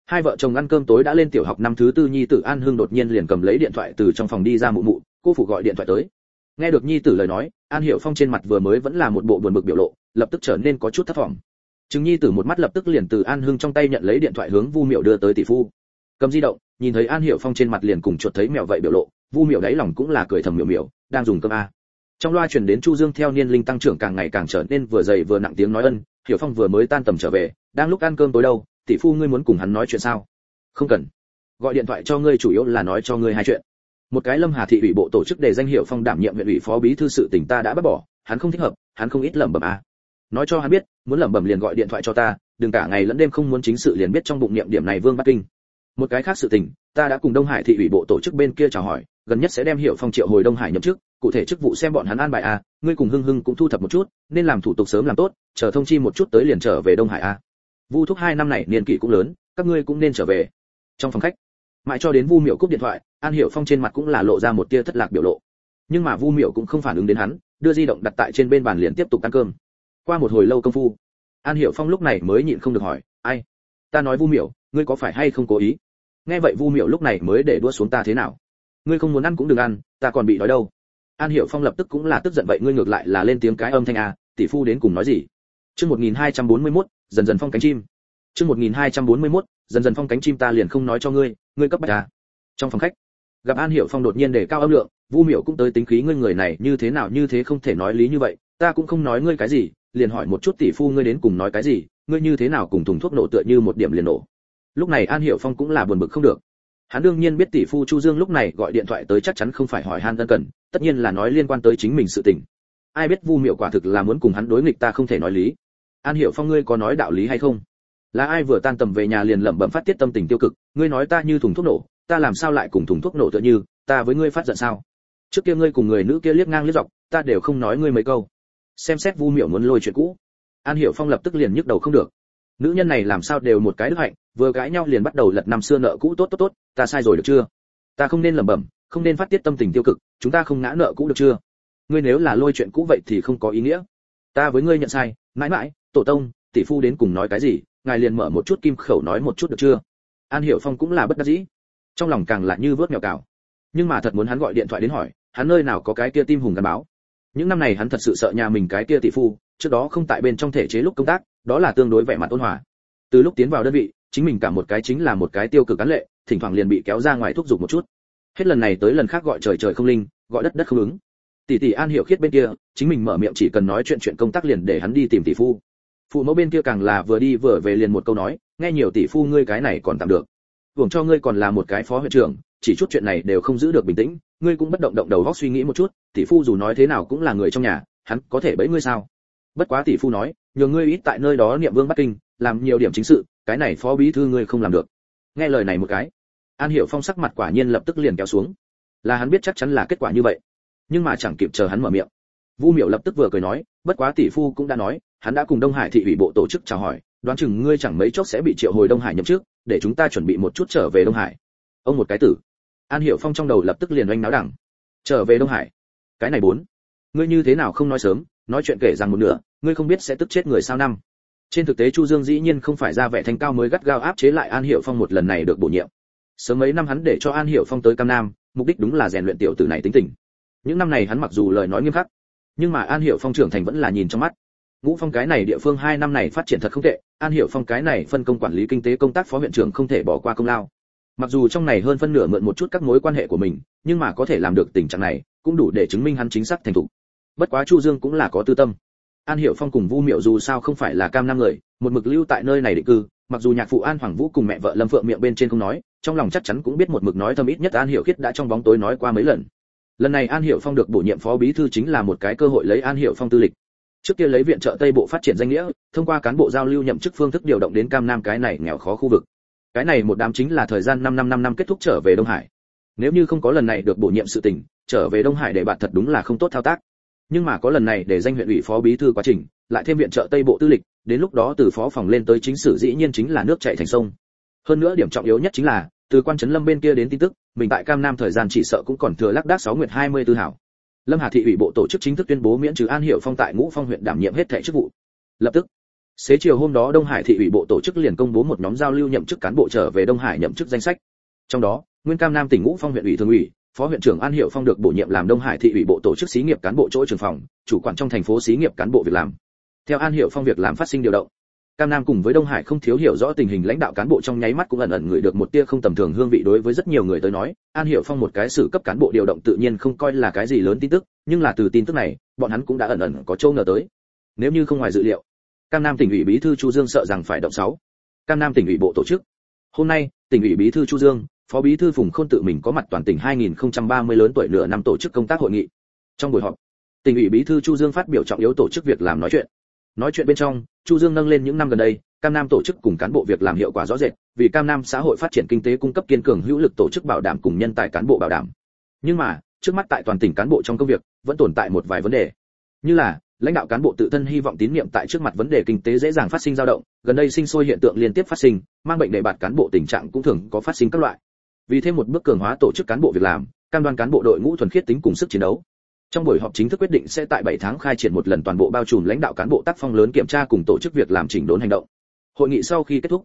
hai vợ chồng ăn cơm tối đã lên tiểu học năm thứ tư, nhi tử an hưng đột nhiên liền cầm lấy điện thoại từ trong phòng đi ra mụ mụ, cô phụ gọi điện thoại tới. Nghe được nhi tử lời nói, an hiểu phong trên mặt vừa mới vẫn là một bộ buồn bực biểu lộ, lập tức trở nên có chút thất vọng chứng nhi tử một mắt lập tức liền từ an hưng trong tay nhận lấy điện thoại hướng vu miệu đưa tới tỷ phu cầm di động, nhìn thấy an hiểu phong trên mặt liền cùng chuột thấy mèo vậy biểu lộ, vu miệu đáy lòng cũng là cười thầm miểu miểu, đang dùng cơm a. Trong loa truyền đến chu dương theo niên linh tăng trưởng càng ngày càng trở nên vừa dày vừa nặng tiếng nói ân, hiểu phong vừa mới tan tầm trở về, đang lúc ăn cơm tối đâu, tỷ phu ngươi muốn cùng hắn nói chuyện sao? Không cần. Gọi điện thoại cho ngươi chủ yếu là nói cho ngươi hai chuyện. Một cái lâm hà thị ủy bộ tổ chức để danh hiệu phong đảm nhiệm huyện ủy phó bí thư sự tỉnh ta đã bác bỏ, hắn không thích hợp, hắn không ít lẩm bẩm à. nói cho hắn biết, muốn lẩm bẩm liền gọi điện thoại cho ta, đừng cả ngày lẫn đêm không muốn chính sự liền biết trong bụng niệm điểm này vương bắc kinh một cái khác sự tình, ta đã cùng đông hải thị ủy bộ tổ chức bên kia chào hỏi, gần nhất sẽ đem hiệu phong triệu hồi đông hải nhậm chức, cụ thể chức vụ xem bọn hắn an bài a, ngươi cùng hưng hưng cũng thu thập một chút, nên làm thủ tục sớm làm tốt, chờ thông chi một chút tới liền trở về đông hải a. Vu thúc hai năm này niên kỷ cũng lớn, các ngươi cũng nên trở về. Trong phòng khách, mãi cho đến vu miệu cúp điện thoại, an hiểu phong trên mặt cũng là lộ ra một tia thất lạc biểu lộ. Nhưng mà vu miệu cũng không phản ứng đến hắn, đưa di động đặt tại trên bên bàn liền tiếp tục ăn cơm. Qua một hồi lâu công phu, an hiểu phong lúc này mới nhịn không được hỏi, ai? Ta nói vu miệu ngươi có phải hay không cố ý? Nghe vậy vu miệu lúc này mới để đua xuống ta thế nào? Ngươi không muốn ăn cũng đừng ăn ta còn bị đói đâu. An hiểu phong lập tức cũng là tức giận vậy ngươi ngược lại là lên tiếng cái âm thanh a tỷ phu đến cùng nói gì? Chương 1241, dần dần phong cánh chim. Chương 1241, dần dần phong cánh chim ta liền không nói cho ngươi ngươi cấp bách à. trong phòng khách gặp an hiểu phong đột nhiên để cao âm lượng vu miểu cũng tới tính khí ngươi người này như thế nào như thế không thể nói lý như vậy ta cũng không nói ngươi cái gì liền hỏi một chút tỷ phu ngươi đến cùng nói cái gì ngươi như thế nào cùng thùng thuốc nổ tựa như một điểm liền nổ lúc này an hiểu phong cũng là buồn bực không được. Hắn đương nhiên biết tỷ phu chu dương lúc này gọi điện thoại tới chắc chắn không phải hỏi han tân cần, tất nhiên là nói liên quan tới chính mình sự tình. Ai biết vu miệu quả thực là muốn cùng hắn đối nghịch ta không thể nói lý. An hiểu phong ngươi có nói đạo lý hay không? Là ai vừa tan tầm về nhà liền lẩm bẩm phát tiết tâm tình tiêu cực, ngươi nói ta như thùng thuốc nổ, ta làm sao lại cùng thùng thuốc nổ tựa như, ta với ngươi phát giận sao? Trước kia ngươi cùng người nữ kia liếc ngang liếc dọc, ta đều không nói ngươi mấy câu. Xem xét vu miệu muốn lôi chuyện cũ. An hiểu phong lập tức liền nhức đầu không được. Nữ nhân này làm sao đều một cái đức hạnh vừa gãi nhau liền bắt đầu lật năm xưa nợ cũ, tốt tốt tốt, ta sai rồi được chưa? Ta không nên lẩm bẩm, không nên phát tiết tâm tình tiêu cực, chúng ta không ngã nợ cũ được chưa? Ngươi nếu là lôi chuyện cũ vậy thì không có ý nghĩa. Ta với ngươi nhận sai, mãi mãi, tổ tông, tỷ phu đến cùng nói cái gì, ngài liền mở một chút kim khẩu nói một chút được chưa? An hiểu phong cũng là bất đắc dĩ. Trong lòng càng là như vớt mèo cào. Nhưng mà thật muốn hắn gọi điện thoại đến hỏi, hắn nơi nào có cái kia tim hùng gắn báo. Những năm này hắn thật sự sợ nhà mình cái kia tỷ phu, trước đó không tại bên trong thể chế lúc công tác, đó là tương đối vẻ mặt ôn hòa. Từ lúc tiến vào đơn vị chính mình cả một cái chính là một cái tiêu cực cán lệ, thỉnh thoảng liền bị kéo ra ngoài thúc giục một chút. Hết lần này tới lần khác gọi trời trời không linh, gọi đất đất không ứng. Tỷ tỷ an hiểu khiết bên kia, chính mình mở miệng chỉ cần nói chuyện chuyện công tác liền để hắn đi tìm tỷ phu. Phụ mẫu bên kia càng là vừa đi vừa về liền một câu nói, nghe nhiều tỷ phu ngươi cái này còn tạm được. Hưởng cho ngươi còn là một cái phó huyện trưởng, chỉ chút chuyện này đều không giữ được bình tĩnh, ngươi cũng bất động động đầu óc suy nghĩ một chút, tỷ phu dù nói thế nào cũng là người trong nhà, hắn có thể bẫy ngươi sao? Bất quá tỷ phu nói, nhờ ngươi ít tại nơi đó niệm vương bắc kinh, làm nhiều điểm chính sự cái này phó bí thư ngươi không làm được. Nghe lời này một cái, an hiểu phong sắc mặt quả nhiên lập tức liền kéo xuống. Là hắn biết chắc chắn là kết quả như vậy, nhưng mà chẳng kịp chờ hắn mở miệng. Vu miệu lập tức vừa cười nói, bất quá tỷ phu cũng đã nói, hắn đã cùng đông hải thị ủy bộ tổ chức chào hỏi, đoán chừng ngươi chẳng mấy chốc sẽ bị triệu hồi đông hải nhậm chức, để chúng ta chuẩn bị một chút trở về đông hải. Ông một cái tử. An hiểu phong trong đầu lập tức liền oanh náo đẳng. Trở về đông hải? Cái này bốn. Ngươi như thế nào không nói sớm, nói chuyện kể rằng một nửa, ngươi không biết sẽ tức chết người sao năm trên thực tế chu dương dĩ nhiên không phải ra vẻ thanh cao mới gắt gao áp chế lại an hiệu phong một lần này được bổ nhiệm. Sớm mấy năm hắn để cho an hiệu phong tới cam nam, mục đích đúng là rèn luyện tiểu tử này tính tình. Những năm này hắn mặc dù lời nói nghiêm khắc, nhưng mà an hiệu phong trưởng thành vẫn là nhìn trong mắt. Ngũ phong cái này địa phương hai năm này phát triển thật không tệ, an hiệu phong cái này phân công quản lý kinh tế công tác phó huyện trưởng không thể bỏ qua công lao. Mặc dù trong này hơn phân nửa mượn một chút các mối quan hệ của mình, nhưng mà có thể làm được tình trạng này, cũng đủ để chứng minh hắn chính xác thành thục. Bất quá chu dương cũng là có tư tâm an hiểu phong cùng vu miệu dù sao không phải là cam Nam người, một mực lưu tại nơi này định cư, mặc dù nhạc phụ an hoàng vũ cùng mẹ vợ lâm phượng miệng bên trên không nói, trong lòng chắc chắn cũng biết một mực nói thầm ít nhất an hiểu khiết đã trong bóng tối nói qua mấy lần. Lần này an hiệu phong được bổ nhiệm phó bí thư chính là một cái cơ hội lấy an hiệu phong tư lịch. Trước kia lấy viện trợ tây bộ phát triển danh nghĩa, thông qua cán bộ giao lưu nhậm chức phương thức điều động đến cam nam cái này nghèo khó khu vực. Cái này một đám chính là thời gian 5 năm 5 năm kết thúc trở về đông hải. Nếu như không có lần này được bổ nhiệm sự tình, trở về đông hải để bạn thật đúng là không tốt thao tác nhưng mà có lần này để danh huyện ủy phó bí thư quá trình, lại thêm viện trợ tây bộ tư lịch, đến lúc đó từ phó phòng lên tới chính sử dĩ nhiên chính là nước chảy thành sông. Hơn nữa điểm trọng yếu nhất chính là, từ quan trấn lâm bên kia đến tin tức, mình tại cam nam thời gian chỉ sợ cũng còn thừa lác đác sáu nguyệt hai mươi tư hảo. Lâm hà thị ủy bộ tổ chức chính thức tuyên bố miễn trừ an hiệu phong tại ngũ phong huyện đảm nhiệm hết thẻ chức vụ. Lập tức, xế chiều hôm đó đông hải thị ủy bộ tổ chức liền công bố một nhóm giao lưu nhậm chức cán bộ trở về đông hải nhậm chức danh sách. Trong đó, nguyên cam nam tỉnh ngũ phong huyện ủy thường ủy phó huyện trưởng an hiệu phong được bổ nhiệm làm đông hải thị ủy bộ tổ chức xí nghiệp cán bộ chỗ trường phòng, chủ quản trong thành phố xí nghiệp cán bộ việc làm. Theo an hiệu phong việc làm phát sinh điều động, cam nam cùng với đông hải không thiếu hiểu rõ tình hình lãnh đạo cán bộ trong nháy mắt cũng ẩn ẩn người được một tia không tầm thường hương vị đối với rất nhiều người tới nói. An hiệu phong một cái sự cấp cán bộ điều động tự nhiên không coi là cái gì lớn tin tức, nhưng là từ tin tức này, bọn hắn cũng đã ẩn ẩn có châu ngờ tới. Nếu như không ngoài dự liệu, cam nam tỉnh ủy bí thư chu dương sợ rằng phải động sáu. Cam nam tỉnh ủy bộ tổ chức. Hôm nay, tỉnh ủy bí thư chu dương phó bí thư phùng khôn tự mình có mặt toàn tỉnh 2030 lớn tuổi nửa năm tổ chức công tác hội nghị. Trong buổi họp, tỉnh ủy bí thư chu dương phát biểu trọng yếu tổ chức việc làm nói chuyện. Nói chuyện bên trong, chu dương nâng lên những năm gần đây, cam nam tổ chức cùng cán bộ việc làm hiệu quả rõ rệt, vì cam nam xã hội phát triển kinh tế cung cấp kiên cường hữu lực tổ chức bảo đảm cùng nhân tài cán bộ bảo đảm. Nhưng mà, trước mắt tại toàn tỉnh cán bộ trong công việc, vẫn tồn tại một vài vấn đề. Như là, lãnh đạo cán bộ tự thân hy vọng tín nhiệm tại trước mặt vấn đề kinh tế dễ dàng phát sinh dao động, gần đây sinh sôi hiện tượng liên tiếp phát sinh, mang bệnh đề bạt cán bộ tình trạng cũng thường có phát sinh các loại vì thêm một bước cường hóa tổ chức cán bộ việc làm, cam đoan cán bộ đội ngũ thuần khiết tính cùng sức chiến đấu. Trong buổi họp chính thức quyết định sẽ tại 7 tháng khai triển một lần toàn bộ bao trùm lãnh đạo cán bộ tác phong lớn kiểm tra cùng tổ chức việc làm chỉnh đốn hành động. Hội nghị sau khi kết thúc,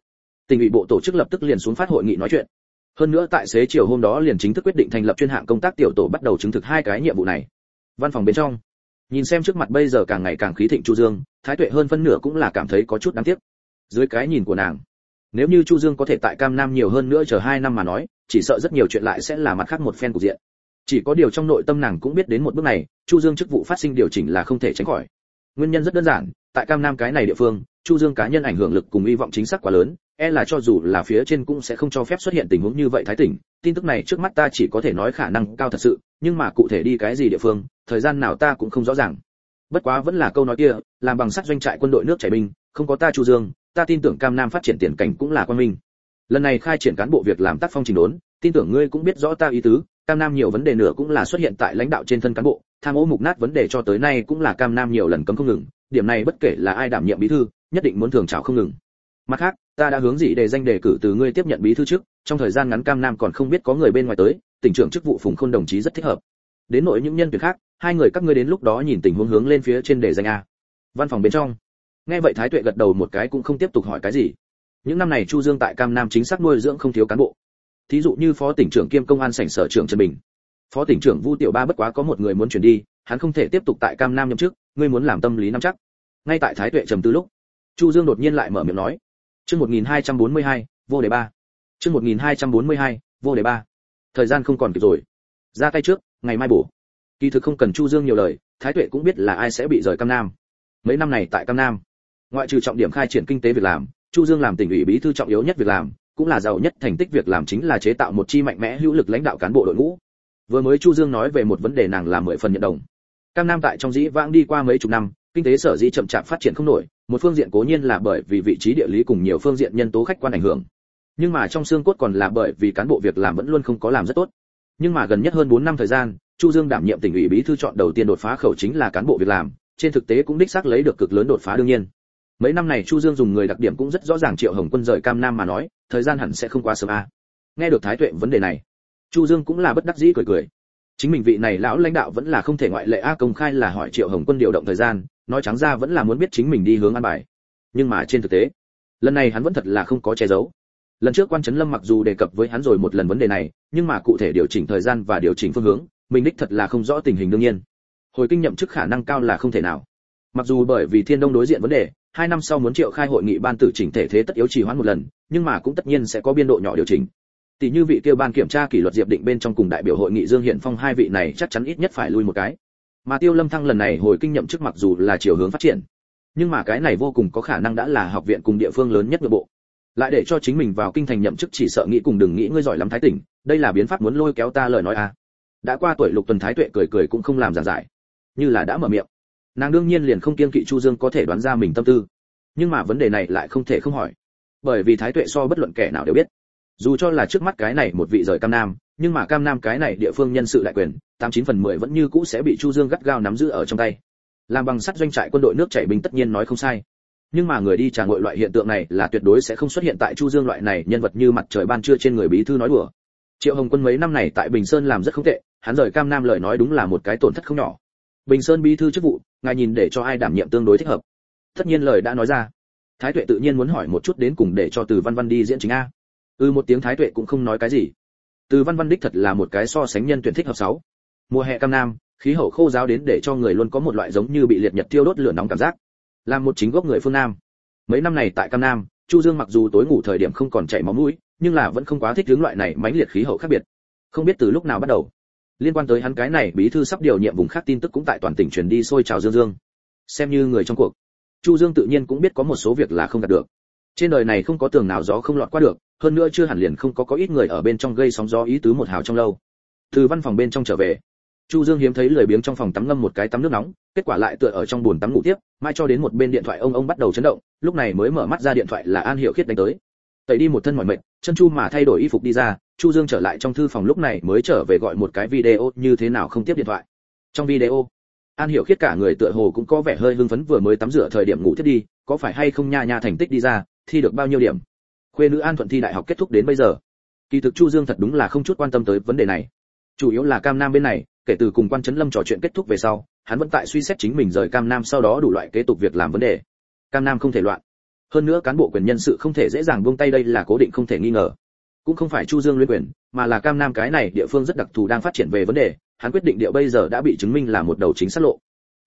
tỉnh ủy bộ tổ chức lập tức liền xuống phát hội nghị nói chuyện. Hơn nữa tại xế chiều hôm đó liền chính thức quyết định thành lập chuyên hạng công tác tiểu tổ bắt đầu chứng thực hai cái nhiệm vụ này. Văn phòng bên trong, nhìn xem trước mặt bây giờ càng ngày càng khí thịnh chu dương, thái tuệ hơn phân nửa cũng là cảm thấy có chút đáng tiếc. Dưới cái nhìn của nàng, nếu như chu dương có thể tại cam nam nhiều hơn nữa chờ hai năm mà nói chỉ sợ rất nhiều chuyện lại sẽ là mặt khác một phen cục diện. Chỉ có điều trong nội tâm nàng cũng biết đến một bước này, chu dương chức vụ phát sinh điều chỉnh là không thể tránh khỏi. Nguyên nhân rất đơn giản, tại cam nam cái này địa phương, chu dương cá nhân ảnh hưởng lực cùng hy vọng chính xác quá lớn e là cho dù là phía trên cũng sẽ không cho phép xuất hiện tình huống như vậy thái tỉnh. Tin tức này trước mắt ta chỉ có thể nói khả năng cao thật sự, nhưng mà cụ thể đi cái gì địa phương, thời gian nào ta cũng không rõ ràng. Bất quá vẫn là câu nói kia, làm bằng sắt doanh trại quân đội nước chảy binh, không có ta chu dương, ta tin tưởng cam nam phát triển tiền cảnh cũng là quan minh lần này khai triển cán bộ việc làm tác phong trình đốn, tin tưởng ngươi cũng biết rõ ta ý tứ, cam nam nhiều vấn đề nữa cũng là xuất hiện tại lãnh đạo trên thân cán bộ, tham ô mục nát vấn đề cho tới nay cũng là cam nam nhiều lần cấm không ngừng, điểm này bất kể là ai đảm nhiệm bí thư, nhất định muốn thường trào không ngừng. Mặt khác, ta đã hướng dị đề danh đề cử từ ngươi tiếp nhận bí thư trước, trong thời gian ngắn cam nam còn không biết có người bên ngoài tới, tỉnh trưởng chức vụ phùng khôn đồng chí rất thích hợp. Đến nội những nhân tuyển khác, hai người các ngươi đến lúc đó nhìn tình huống hướng lên phía trên đề danh a. Văn phòng bên trong. Nghe vậy thái tuệ gật đầu một cái cũng không tiếp tục hỏi cái gì những năm này chu dương tại cam nam chính xác nuôi dưỡng không thiếu cán bộ. Thí dụ như phó tỉnh trưởng kiêm công an sảnh sở trưởng trần bình. Phó tỉnh trưởng vu tiểu ba bất quá có một người muốn chuyển đi hắn không thể tiếp tục tại cam nam nhậm chức ngươi muốn làm tâm lý nắm chắc. Ngay tại thái tuệ trầm tư lúc chu dương đột nhiên lại mở miệng nói chương 1242, vô đề ba. Chương 1242, vô đề ba. Thời gian không còn kịp rồi. Ra tay trước ngày mai bổ. Kỳ thực không cần chu dương nhiều lời thái tuệ cũng biết là ai sẽ bị rời cam nam. Mấy năm này tại cam nam ngoại trừ trọng điểm khai triển kinh tế việc làm chu dương làm tỉnh ủy bí thư trọng yếu nhất việc làm, cũng là giàu nhất thành tích việc làm chính là chế tạo một chi mạnh mẽ hữu lực lãnh đạo cán bộ đội ngũ. Vừa mới chu dương nói về một vấn đề nàng là mười phần nhận đồng. Cam nam tại trong dĩ vãng đi qua mấy chục năm, kinh tế sở dĩ chậm chạp phát triển không nổi, một phương diện cố nhiên là bởi vì vị trí địa lý cùng nhiều phương diện nhân tố khách quan ảnh hưởng. Nhưng mà trong xương cốt còn là bởi vì cán bộ việc làm vẫn luôn không có làm rất tốt. Nhưng mà gần nhất hơn 4 năm thời gian, chu dương đảm nhiệm tỉnh ủy bí thư chọn đầu tiên đột phá khẩu chính là cán bộ việc làm, trên thực tế cũng đích xác lấy được cực lớn đột phá đương nhiên mấy năm này chu dương dùng người đặc điểm cũng rất rõ ràng triệu hồng quân rời cam nam mà nói, thời gian hẳn sẽ không quá sớm a nghe được thái tuệ vấn đề này, chu dương cũng là bất đắc dĩ cười cười. Chính mình vị này lão lãnh đạo vẫn là không thể ngoại lệ a à, công khai là hỏi triệu hồng quân điều động thời gian, nói trắng ra vẫn là muốn biết chính mình đi hướng an bài. Nhưng mà trên thực tế, lần này hắn vẫn thật là không có che giấu. Lần trước quan trấn lâm mặc dù đề cập với hắn rồi một lần vấn đề này, nhưng mà cụ thể điều chỉnh thời gian và điều chỉnh phương hướng, mình đích thật là không rõ tình hình đương nhiên. Hồi kinh nhậm chức khả năng cao là không thể nào. Mặc dù bởi vì thiên đông đối diện vấn đề hai năm sau muốn triệu khai hội nghị ban tử chỉnh thể thế tất yếu trì hoãn một lần, nhưng mà cũng tất nhiên sẽ có biên độ nhỏ điều chỉnh. Tỷ như vị kêu ban kiểm tra kỷ luật diệp định bên trong cùng đại biểu hội nghị dương hiện phong hai vị này chắc chắn ít nhất phải lui một cái. Mà tiêu lâm thăng lần này hồi kinh nhậm chức mặc dù là chiều hướng phát triển, nhưng mà cái này vô cùng có khả năng đã là học viện cùng địa phương lớn nhất nội bộ. Lại để cho chính mình vào kinh thành nhậm chức chỉ sợ nghĩ cùng đừng nghĩ ngươi giỏi lắm thái tỉnh, đây là biến pháp muốn lôi kéo ta lời nói à. Đã qua tuổi lục tuần thái tuệ cười cười cũng không làm giảng giải, như là đã mở miệng nàng đương nhiên liền không kiên kỵ chu dương có thể đoán ra mình tâm tư. Nhưng mà vấn đề này lại không thể không hỏi. Bởi vì thái tuệ so bất luận kẻ nào đều biết. Dù cho là trước mắt cái này một vị rời cam nam, nhưng mà cam nam cái này địa phương nhân sự đại quyền, tám chín phần mười vẫn như cũ sẽ bị chu dương gắt gao nắm giữ ở trong tay. Làm bằng sắt doanh trại quân đội nước chảy bình tất nhiên nói không sai. Nhưng mà người đi trà ngội loại hiện tượng này là tuyệt đối sẽ không xuất hiện tại chu dương loại này nhân vật như mặt trời ban trưa trên người bí thư nói đùa. Triệu hồng quân mấy năm này tại bình sơn làm rất không tệ, hắn rời cam nam lời nói đúng là một cái tổn thất không nhỏ bình sơn bí thư chức vụ, ngài nhìn để cho ai đảm nhiệm tương đối thích hợp. Tất nhiên lời đã nói ra. Thái tuệ tự nhiên muốn hỏi một chút đến cùng để cho từ văn văn đi diễn chính a. Ừ một tiếng thái tuệ cũng không nói cái gì. Từ văn văn đích thật là một cái so sánh nhân tuyển thích hợp sáu. Mùa hè cam nam, khí hậu khô giáo đến để cho người luôn có một loại giống như bị liệt nhật thiêu đốt lửa nóng cảm giác. Làm một chính gốc người phương nam. Mấy năm này tại cam nam, chu dương mặc dù tối ngủ thời điểm không còn chảy máu mũi, nhưng là vẫn không quá thích hướng loại này mãnh liệt khí hậu khác biệt. Không biết từ lúc nào bắt đầu liên quan tới hắn cái này bí thư sắp điều nhiệm vùng khác tin tức cũng tại toàn tỉnh truyền đi sôi trào dương dương. Xem như người trong cuộc. Chu dương tự nhiên cũng biết có một số việc là không đạt được. Trên đời này không có tường nào gió không lọt qua được, hơn nữa chưa hẳn liền không có có ít người ở bên trong gây sóng gió ý tứ một hào trong lâu. Từ văn phòng bên trong trở về, chu dương hiếm thấy lười biếng trong phòng tắm ngâm một cái tắm nước nóng, kết quả lại tựa ở trong buồn tắm ngủ tiếp mai cho đến một bên điện thoại ông ông bắt đầu chấn động, lúc này mới mở mắt ra điện thoại là an hiệu khiết đánh tới. Tẩy đi một thân mỏi mệt, chân chu mà thay đổi y phục đi ra chu dương trở lại trong thư phòng lúc này mới trở về gọi một cái video như thế nào không tiếp điện thoại. Trong video, an hiểu khiết cả người tựa hồ cũng có vẻ hơi hưng phấn vừa mới tắm rửa thời điểm ngủ thiết đi, có phải hay không nha nha thành tích đi ra, thi được bao nhiêu điểm? Khuê nữ an thuận thi đại học kết thúc đến bây giờ. Kỳ thực chu dương thật đúng là không chút quan tâm tới vấn đề này. Chủ yếu là cam nam bên này, kể từ cùng quan trấn lâm trò chuyện kết thúc về sau, hắn vẫn tại suy xét chính mình rời cam nam sau đó đủ loại kế tục việc làm vấn đề. Cam nam không thể loạn. Hơn nữa cán bộ quyền nhân sự không thể dễ dàng buông tay đây là cố định không thể nghi ngờ cũng không phải chu dương luyện quyền, mà là cam nam cái này địa phương rất đặc thù đang phát triển về vấn đề, hắn quyết định địa bây giờ đã bị chứng minh là một đầu chính sát lộ.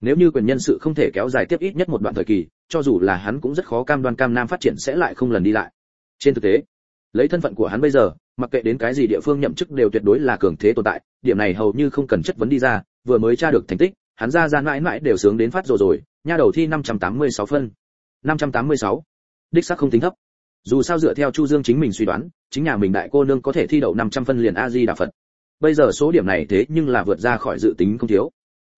Nếu như quyền nhân sự không thể kéo dài tiếp ít nhất một đoạn thời kỳ, cho dù là hắn cũng rất khó cam đoan cam nam phát triển sẽ lại không lần đi lại. Trên thực tế, lấy thân phận của hắn bây giờ, mặc kệ đến cái gì địa phương nhậm chức đều tuyệt đối là cường thế tồn tại, điểm này hầu như không cần chất vấn đi ra, vừa mới tra được thành tích, hắn ra ra mãi mãi đều sướng đến phát rồi rồi, nha đầu thi 586 phân. 586. đích xác không tính thấp dù sao dựa theo chu dương chính mình suy đoán, chính nhà mình đại cô nương có thể thi đậu 500 phân liền a di đà phật. Bây giờ số điểm này thế nhưng là vượt ra khỏi dự tính không thiếu.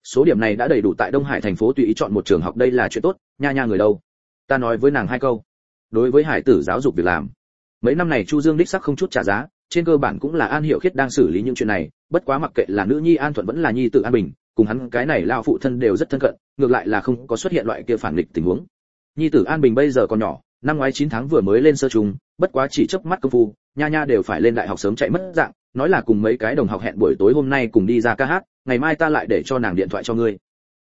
Số điểm này đã đầy đủ tại đông hải thành phố tùy ý chọn một trường học đây là chuyện tốt, nha nha người đâu. Ta nói với nàng hai câu. Đối với hải tử giáo dục việc làm. Mấy năm này chu dương đích sắc không chút trả giá, trên cơ bản cũng là an hiệu khiết đang xử lý những chuyện này, bất quá mặc kệ là nữ nhi an thuận vẫn là nhi tự an bình, cùng hắn cái này lao phụ thân đều rất thân cận, ngược lại là không có xuất hiện loại kia phản nghịch tình huống. Nhi tử an bình bây giờ còn nhỏ năm ngoái 9 tháng vừa mới lên sơ trung, bất quá chỉ chớp mắt công phu, nha nha đều phải lên đại học sớm chạy mất dạng, nói là cùng mấy cái đồng học hẹn buổi tối hôm nay cùng đi ra ca hát, ngày mai ta lại để cho nàng điện thoại cho ngươi.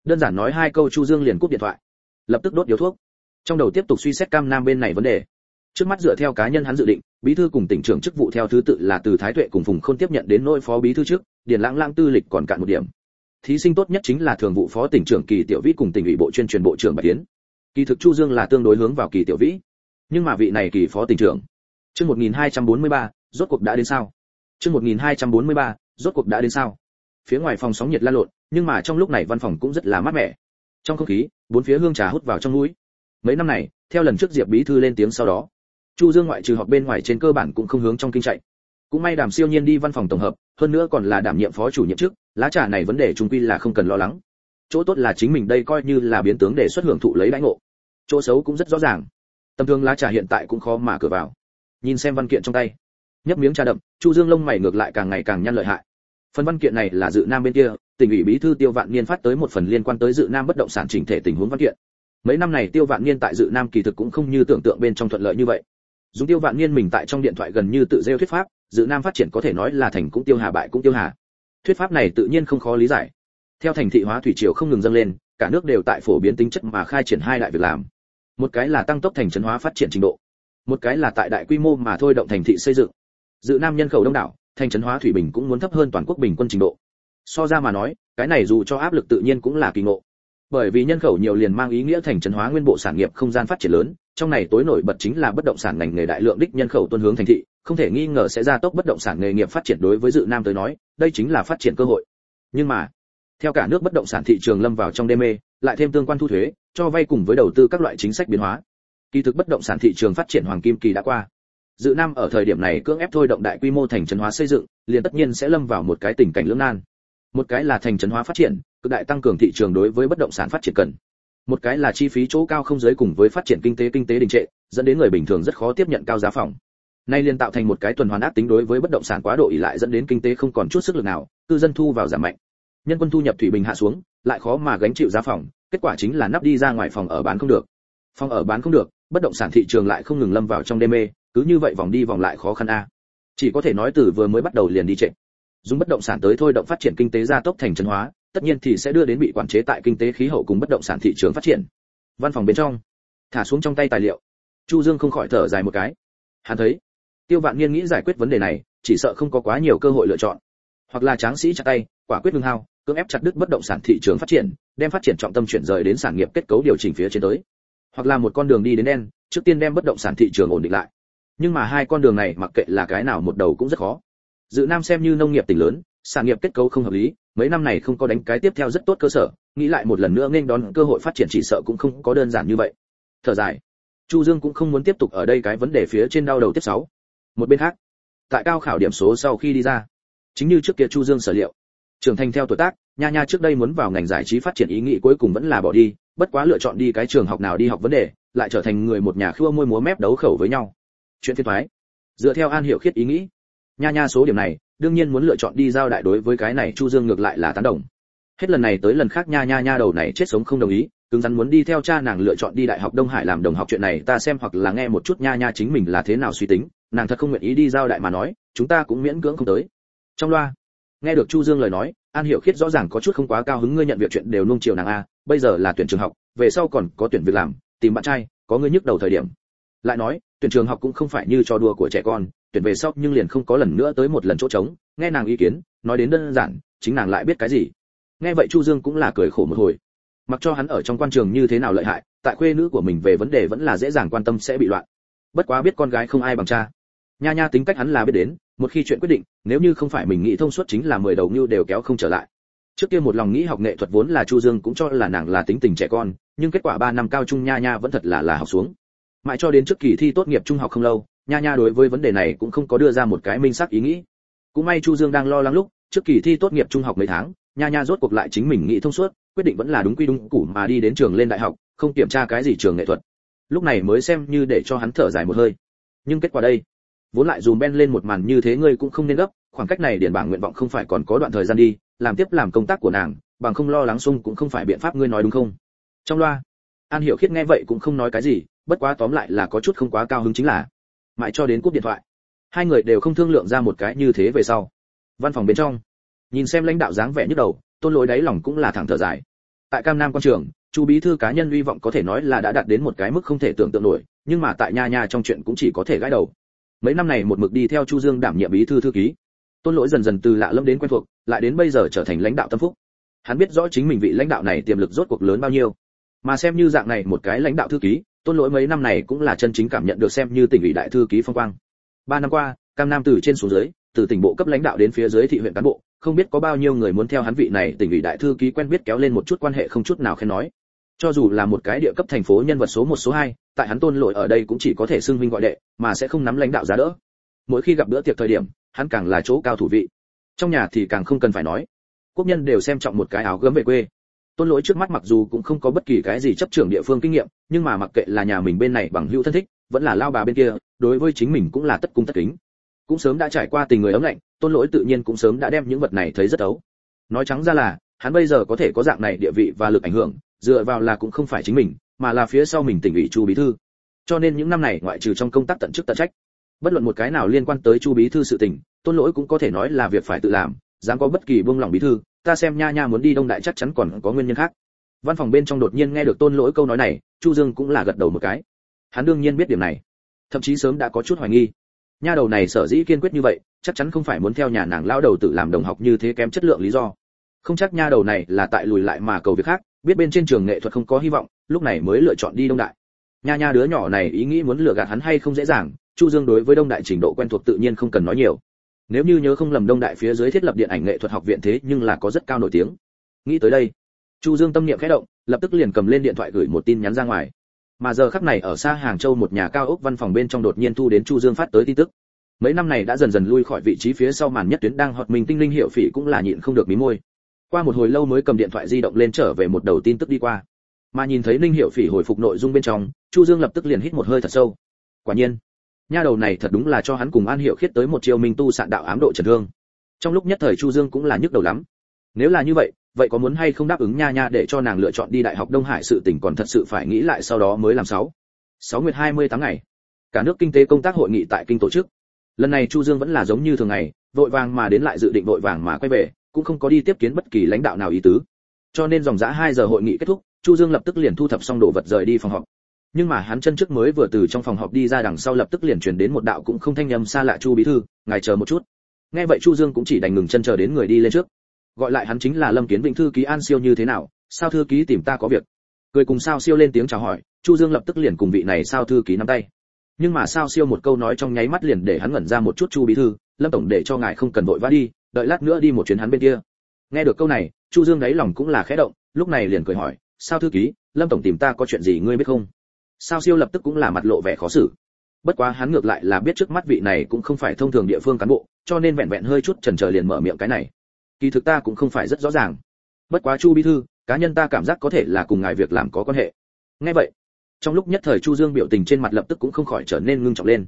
Đơn giản nói hai câu chu dương liền cúp điện thoại. Lập tức đốt điếu thuốc. Trong đầu tiếp tục suy xét cam nam bên này vấn đề. Trước mắt dựa theo cá nhân hắn dự định, bí thư cùng tỉnh trưởng chức vụ theo thứ tự là từ thái tuệ cùng phùng khôn tiếp nhận đến nỗi phó bí thư trước, điền lãng lãng tư lịch còn cạn một điểm. Thí sinh tốt nhất chính là thường vụ phó tỉnh trưởng kỳ tiểu vĩ cùng tỉnh ủy bộ chuyên truyền bộ trưởng bạch tiến kỳ thực chu dương là tương đối hướng vào kỳ tiểu vĩ. Nhưng mà vị này kỳ phó tỉnh trưởng. Chương 1243, rốt cuộc đã đến sao? Chương 1243, rốt cuộc đã đến sao? Phía ngoài phòng sóng nhiệt lan lộn nhưng mà trong lúc này văn phòng cũng rất là mát mẻ. Trong không khí bốn phía hương trà hút vào trong mũi. mấy năm này theo lần trước diệp bí thư lên tiếng sau đó chu dương ngoại trừ họp bên ngoài trên cơ bản cũng không hướng trong kinh chạy. Cũng may đàm siêu nhiên đi văn phòng tổng hợp hơn nữa còn là đảm nhiệm phó chủ nhiệm trước lá trà này vấn đề trung quy là không cần lo lắng. Chỗ tốt là chính mình đây coi như là biến tướng để xuất hưởng thụ lấy đãi ngộ chỗ xấu cũng rất rõ ràng. Tầm thường lá trà hiện tại cũng khó mà cửa vào. Nhìn xem văn kiện trong tay. Nhấp miếng trà đậm, chu dương lông mày ngược lại càng ngày càng nhăn lợi hại. Phần văn kiện này là dự nam bên kia, tỉnh ủy bí thư tiêu vạn niên phát tới một phần liên quan tới dự nam bất động sản chỉnh thể tình huống văn kiện. Mấy năm này tiêu vạn niên tại dự nam kỳ thực cũng không như tưởng tượng bên trong thuận lợi như vậy. Dùng tiêu vạn niên mình tại trong điện thoại gần như tự rêu thuyết pháp, dự nam phát triển có thể nói là thành cũng tiêu hà bại cũng tiêu hà. Thuyết pháp này tự nhiên không khó lý giải. Theo thành thị hóa thủy triều không ngừng dâng lên, cả nước đều tại phổ biến tính chất mà khai triển hai đại việc làm một cái là tăng tốc thành trấn hóa phát triển trình độ, một cái là tại đại quy mô mà thôi động thành thị xây dựng. Dự nam nhân khẩu đông đảo, thành trấn hóa thủy bình cũng muốn thấp hơn toàn quốc bình quân trình độ. So ra mà nói, cái này dù cho áp lực tự nhiên cũng là kỳ ngộ. Bởi vì nhân khẩu nhiều liền mang ý nghĩa thành trấn hóa nguyên bộ sản nghiệp không gian phát triển lớn, trong này tối nổi bật chính là bất động sản ngành nghề đại lượng đích nhân khẩu tuân hướng thành thị, không thể nghi ngờ sẽ gia tốc bất động sản nghề nghiệp phát triển đối với dự nam tới nói, đây chính là phát triển cơ hội. Nhưng mà, theo cả nước bất động sản thị trường lâm vào trong đê mê lại thêm tương quan thu thuế, cho vay cùng với đầu tư các loại chính sách biến hóa. Kỳ thực bất động sản thị trường phát triển hoàng kim kỳ đã qua. Dự nam ở thời điểm này cưỡng ép thôi động đại quy mô thành trấn hóa xây dựng, liền tất nhiên sẽ lâm vào một cái tình cảnh lưỡng nan. Một cái là thành trấn hóa phát triển, cực đại tăng cường thị trường đối với bất động sản phát triển cần. Một cái là chi phí chỗ cao không giới cùng với phát triển kinh tế kinh tế đình trệ, dẫn đến người bình thường rất khó tiếp nhận cao giá phòng. Nay liên tạo thành một cái tuần hoàn ác tính đối với bất động sản quá độ ỷ lại dẫn đến kinh tế không còn chút sức lực nào, cư dân thu vào giảm mạnh. Nhân quân thu nhập thủy bình hạ xuống, lại khó mà gánh chịu giá phòng kết quả chính là nắp đi ra ngoài phòng ở bán không được. Phòng ở bán không được, bất động sản thị trường lại không ngừng lâm vào trong đê mê, cứ như vậy vòng đi vòng lại khó khăn a. Chỉ có thể nói từ vừa mới bắt đầu liền đi trệ. Dùng bất động sản tới thôi động phát triển kinh tế gia tốc thành trấn hóa, tất nhiên thì sẽ đưa đến bị quản chế tại kinh tế khí hậu cùng bất động sản thị trường phát triển. Văn phòng bên trong, thả xuống trong tay tài liệu. Chu dương không khỏi thở dài một cái. Hắn thấy, tiêu vạn niên nghĩ giải quyết vấn đề này, chỉ sợ không có quá nhiều cơ hội lựa chọn. Hoặc là tráng sĩ chặt tay, quả quyết ngưng hao cưỡng ép chặt đứt bất động sản thị trường phát triển, đem phát triển trọng tâm chuyển rời đến sản nghiệp kết cấu điều chỉnh phía trên tới. Hoặc là một con đường đi đến đen, trước tiên đem bất động sản thị trường ổn định lại. Nhưng mà hai con đường này mặc kệ là cái nào một đầu cũng rất khó. Dự nam xem như nông nghiệp tỉnh lớn, sản nghiệp kết cấu không hợp lý, mấy năm này không có đánh cái tiếp theo rất tốt cơ sở, nghĩ lại một lần nữa nên đón cơ hội phát triển chỉ sợ cũng không có đơn giản như vậy. Thở dài. Chu dương cũng không muốn tiếp tục ở đây cái vấn đề phía trên đau đầu tiếp sáu. Một bên khác, tại cao khảo điểm số sau khi đi ra, chính như trước kia chu dương sở liệu trưởng thành theo tuổi tác, nha nha trước đây muốn vào ngành giải trí phát triển ý nghĩ cuối cùng vẫn là bỏ đi, bất quá lựa chọn đi cái trường học nào đi học vấn đề, lại trở thành người một nhà khua môi múa mép đấu khẩu với nhau. Chuyện phiền thoái. Dựa theo an hiểu khiết ý nghĩ, nha nha số điểm này, đương nhiên muốn lựa chọn đi giao đại đối với cái này chu dương ngược lại là tán đồng. Hết lần này tới lần khác nha nha nha đầu này chết sống không đồng ý, cứng rắn muốn đi theo cha nàng lựa chọn đi đại học đông hải làm đồng học chuyện này ta xem hoặc là nghe một chút nha nha chính mình là thế nào suy tính, nàng thật không nguyện ý đi giao đại mà nói, chúng ta cũng miễn cưỡng không tới. Trong loa nghe được chu dương lời nói, an hiểu khiết rõ ràng có chút không quá cao hứng ngươi nhận việc chuyện đều nung chiều nàng a, bây giờ là tuyển trường học, về sau còn có tuyển việc làm, tìm bạn trai, có ngươi nhức đầu thời điểm. Lại nói, tuyển trường học cũng không phải như trò đùa của trẻ con, tuyển về sau nhưng liền không có lần nữa tới một lần chỗ trống, nghe nàng ý kiến, nói đến đơn giản, chính nàng lại biết cái gì. Nghe vậy chu dương cũng là cười khổ một hồi. Mặc cho hắn ở trong quan trường như thế nào lợi hại, tại khuê nữ của mình về vấn đề vẫn là dễ dàng quan tâm sẽ bị loạn. Bất quá biết con gái không ai bằng cha nha nha tính cách hắn là biết đến, một khi chuyện quyết định, nếu như không phải mình nghĩ thông suốt chính là mười đầu như đều kéo không trở lại. Trước kia một lòng nghĩ học nghệ thuật vốn là chu dương cũng cho là nàng là tính tình trẻ con, nhưng kết quả ba năm cao trung nha nha vẫn thật là là học xuống. Mãi cho đến trước kỳ thi tốt nghiệp trung học không lâu, nha nha đối với vấn đề này cũng không có đưa ra một cái minh xác ý nghĩ. Cũng may chu dương đang lo lắng lúc, trước kỳ thi tốt nghiệp trung học mấy tháng, nha nha rốt cuộc lại chính mình nghĩ thông suốt, quyết định vẫn là đúng quy đúng củ mà đi đến trường lên đại học, không kiểm tra cái gì trường nghệ thuật. Lúc này mới xem như để cho hắn thở dài một hơi. Nhưng kết quả đây vốn lại dùm ben lên một màn như thế ngươi cũng không nên gấp, khoảng cách này điển bảng nguyện vọng không phải còn có đoạn thời gian đi, làm tiếp làm công tác của nàng, bằng không lo lắng sung cũng không phải biện pháp ngươi nói đúng không? Trong loa, an hiểu khiết nghe vậy cũng không nói cái gì, bất quá tóm lại là có chút không quá cao hứng chính là, mãi cho đến cúp điện thoại, hai người đều không thương lượng ra một cái như thế về sau. Văn phòng bên trong, nhìn xem lãnh đạo dáng vẻ nhức đầu, tôn lỗi đáy lòng cũng là thẳng thở dài. Tại cam nam quan trường, chu bí thư cá nhân hy vọng có thể nói là đã đạt đến một cái mức không thể tưởng tượng nổi, nhưng mà tại nha nha trong chuyện cũng chỉ có thể gãi đầu mấy năm này một mực đi theo chu dương đảm nhiệm bí thư thư ký. Tôn lỗi dần dần từ lạ lâm đến quen thuộc, lại đến bây giờ trở thành lãnh đạo tâm phúc. Hắn biết rõ chính mình vị lãnh đạo này tiềm lực rốt cuộc lớn bao nhiêu. Mà xem như dạng này một cái lãnh đạo thư ký, tôn lỗi mấy năm này cũng là chân chính cảm nhận được xem như tỉnh ủy đại thư ký phong quang. Ba năm qua, cam nam từ trên xuống dưới, từ tỉnh bộ cấp lãnh đạo đến phía dưới thị huyện cán bộ, không biết có bao nhiêu người muốn theo hắn vị này tỉnh ủy đại thư ký quen biết kéo lên một chút quan hệ không chút nào khen nói. Cho dù là một cái địa cấp thành phố nhân vật số một, số hai tại hắn tôn lỗi ở đây cũng chỉ có thể xưng huynh gọi đệ, mà sẽ không nắm lãnh đạo giá đỡ. Mỗi khi gặp bữa tiệc thời điểm, hắn càng là chỗ cao thủ vị. Trong nhà thì càng không cần phải nói. Quốc nhân đều xem trọng một cái áo gấm về quê. Tôn lỗi trước mắt mặc dù cũng không có bất kỳ cái gì chấp trưởng địa phương kinh nghiệm, nhưng mà mặc kệ là nhà mình bên này bằng hữu thân thích, vẫn là lao bà bên kia, đối với chính mình cũng là tất cung tất kính. Cũng sớm đã trải qua tình người ấm lạnh, tôn lỗi tự nhiên cũng sớm đã đem những vật này thấy rất ấu. Nói trắng ra là, hắn bây giờ có thể có dạng này địa vị và lực ảnh hưởng, dựa vào là cũng không phải chính mình mà là phía sau mình tỉnh ủy chu bí thư. Cho nên những năm này, ngoại trừ trong công tác tận chức tận trách, bất luận một cái nào liên quan tới chu bí thư sự tình, tôn lỗi cũng có thể nói là việc phải tự làm, dám có bất kỳ buông lòng bí thư, ta xem nha nha muốn đi đông đại chắc chắn còn có nguyên nhân khác. Văn phòng bên trong đột nhiên nghe được tôn lỗi câu nói này, chu dương cũng là gật đầu một cái. Hắn đương nhiên biết điểm này. Thậm chí sớm đã có chút hoài nghi. Nha đầu này sở dĩ kiên quyết như vậy, chắc chắn không phải muốn theo nhà nàng lao đầu tự làm đồng học như thế kém chất lượng lý do. Không chắc nha đầu này là tại lùi lại mà cầu việc khác biết bên trên trường nghệ thuật không có hy vọng, lúc này mới lựa chọn đi đông đại. Nha nha đứa nhỏ này ý nghĩ muốn lừa gạt hắn hay không dễ dàng, chu dương đối với đông đại trình độ quen thuộc tự nhiên không cần nói nhiều. Nếu như nhớ không lầm đông đại phía dưới thiết lập điện ảnh nghệ thuật học viện thế nhưng là có rất cao nổi tiếng. Nghĩ tới đây, chu dương tâm niệm khẽ động, lập tức liền cầm lên điện thoại gửi một tin nhắn ra ngoài. Mà giờ khắc này ở xa hàng châu một nhà cao ốc văn phòng bên trong đột nhiên thu đến chu dương phát tới tin tức. Mấy năm này đã dần dần lui khỏi vị trí phía sau màn nhất tuyến đang hoạt mình tinh linh hiệu phỉ cũng là nhịn không được mí môi qua một hồi lâu mới cầm điện thoại di động lên trở về một đầu tin tức đi qua. Mà nhìn thấy ninh hiệu phỉ hồi phục nội dung bên trong, chu dương lập tức liền hít một hơi thật sâu. Quả nhiên, nha đầu này thật đúng là cho hắn cùng an hiệu khiết tới một chiêu minh tu sạn đạo ám độ trần thương. Trong lúc nhất thời chu dương cũng là nhức đầu lắm. Nếu là như vậy vậy có muốn hay không đáp ứng nha nha để cho nàng lựa chọn đi đại học đông hải sự tình còn thật sự phải nghĩ lại sau đó mới làm sáu. Sáu nguyệt hai mươi tháng ngày. Cả nước kinh tế công tác hội nghị tại kinh tổ chức. Lần này chu dương vẫn là giống như thường ngày, vội vàng mà đến lại dự định vội vàng mà quay về cũng không có đi tiếp kiến bất kỳ lãnh đạo nào ý tứ. Cho nên dòng dã 2 giờ hội nghị kết thúc, chu dương lập tức liền thu thập xong đồ vật rời đi phòng họp. Nhưng mà hắn chân trước mới vừa từ trong phòng họp đi ra đằng sau lập tức liền truyền đến một đạo cũng không thanh âm xa lạ chu bí thư, ngài chờ một chút. Nghe vậy chu dương cũng chỉ đành ngừng chân chờ đến người đi lên trước. Gọi lại hắn chính là lâm kiến vĩnh thư ký an siêu như thế nào, sao thư ký tìm ta có việc? Cười cùng sao siêu lên tiếng chào hỏi, chu dương lập tức liền cùng vị này sao thư ký nắm tay. Nhưng mà sao siêu một câu nói trong nháy mắt liền để hắn ngẩn ra một chút chu bí thư, lâm tổng để cho ngài không cần vội vã đi đợi lát nữa đi một chuyến hắn bên kia. Nghe được câu này chu dương đáy lòng cũng là khẽ động lúc này liền cười hỏi sao thư ký lâm tổng tìm ta có chuyện gì ngươi biết không? Sao siêu lập tức cũng là mặt lộ vẻ khó xử. Bất quá hắn ngược lại là biết trước mắt vị này cũng không phải thông thường địa phương cán bộ cho nên vẹn vẹn hơi chút chần chờ liền mở miệng cái này. Kỳ thực ta cũng không phải rất rõ ràng. Bất quá chu bí thư cá nhân ta cảm giác có thể là cùng ngài việc làm có quan hệ. Nghe vậy trong lúc nhất thời chu dương biểu tình trên mặt lập tức cũng không khỏi trở nên ngưng trọng lên.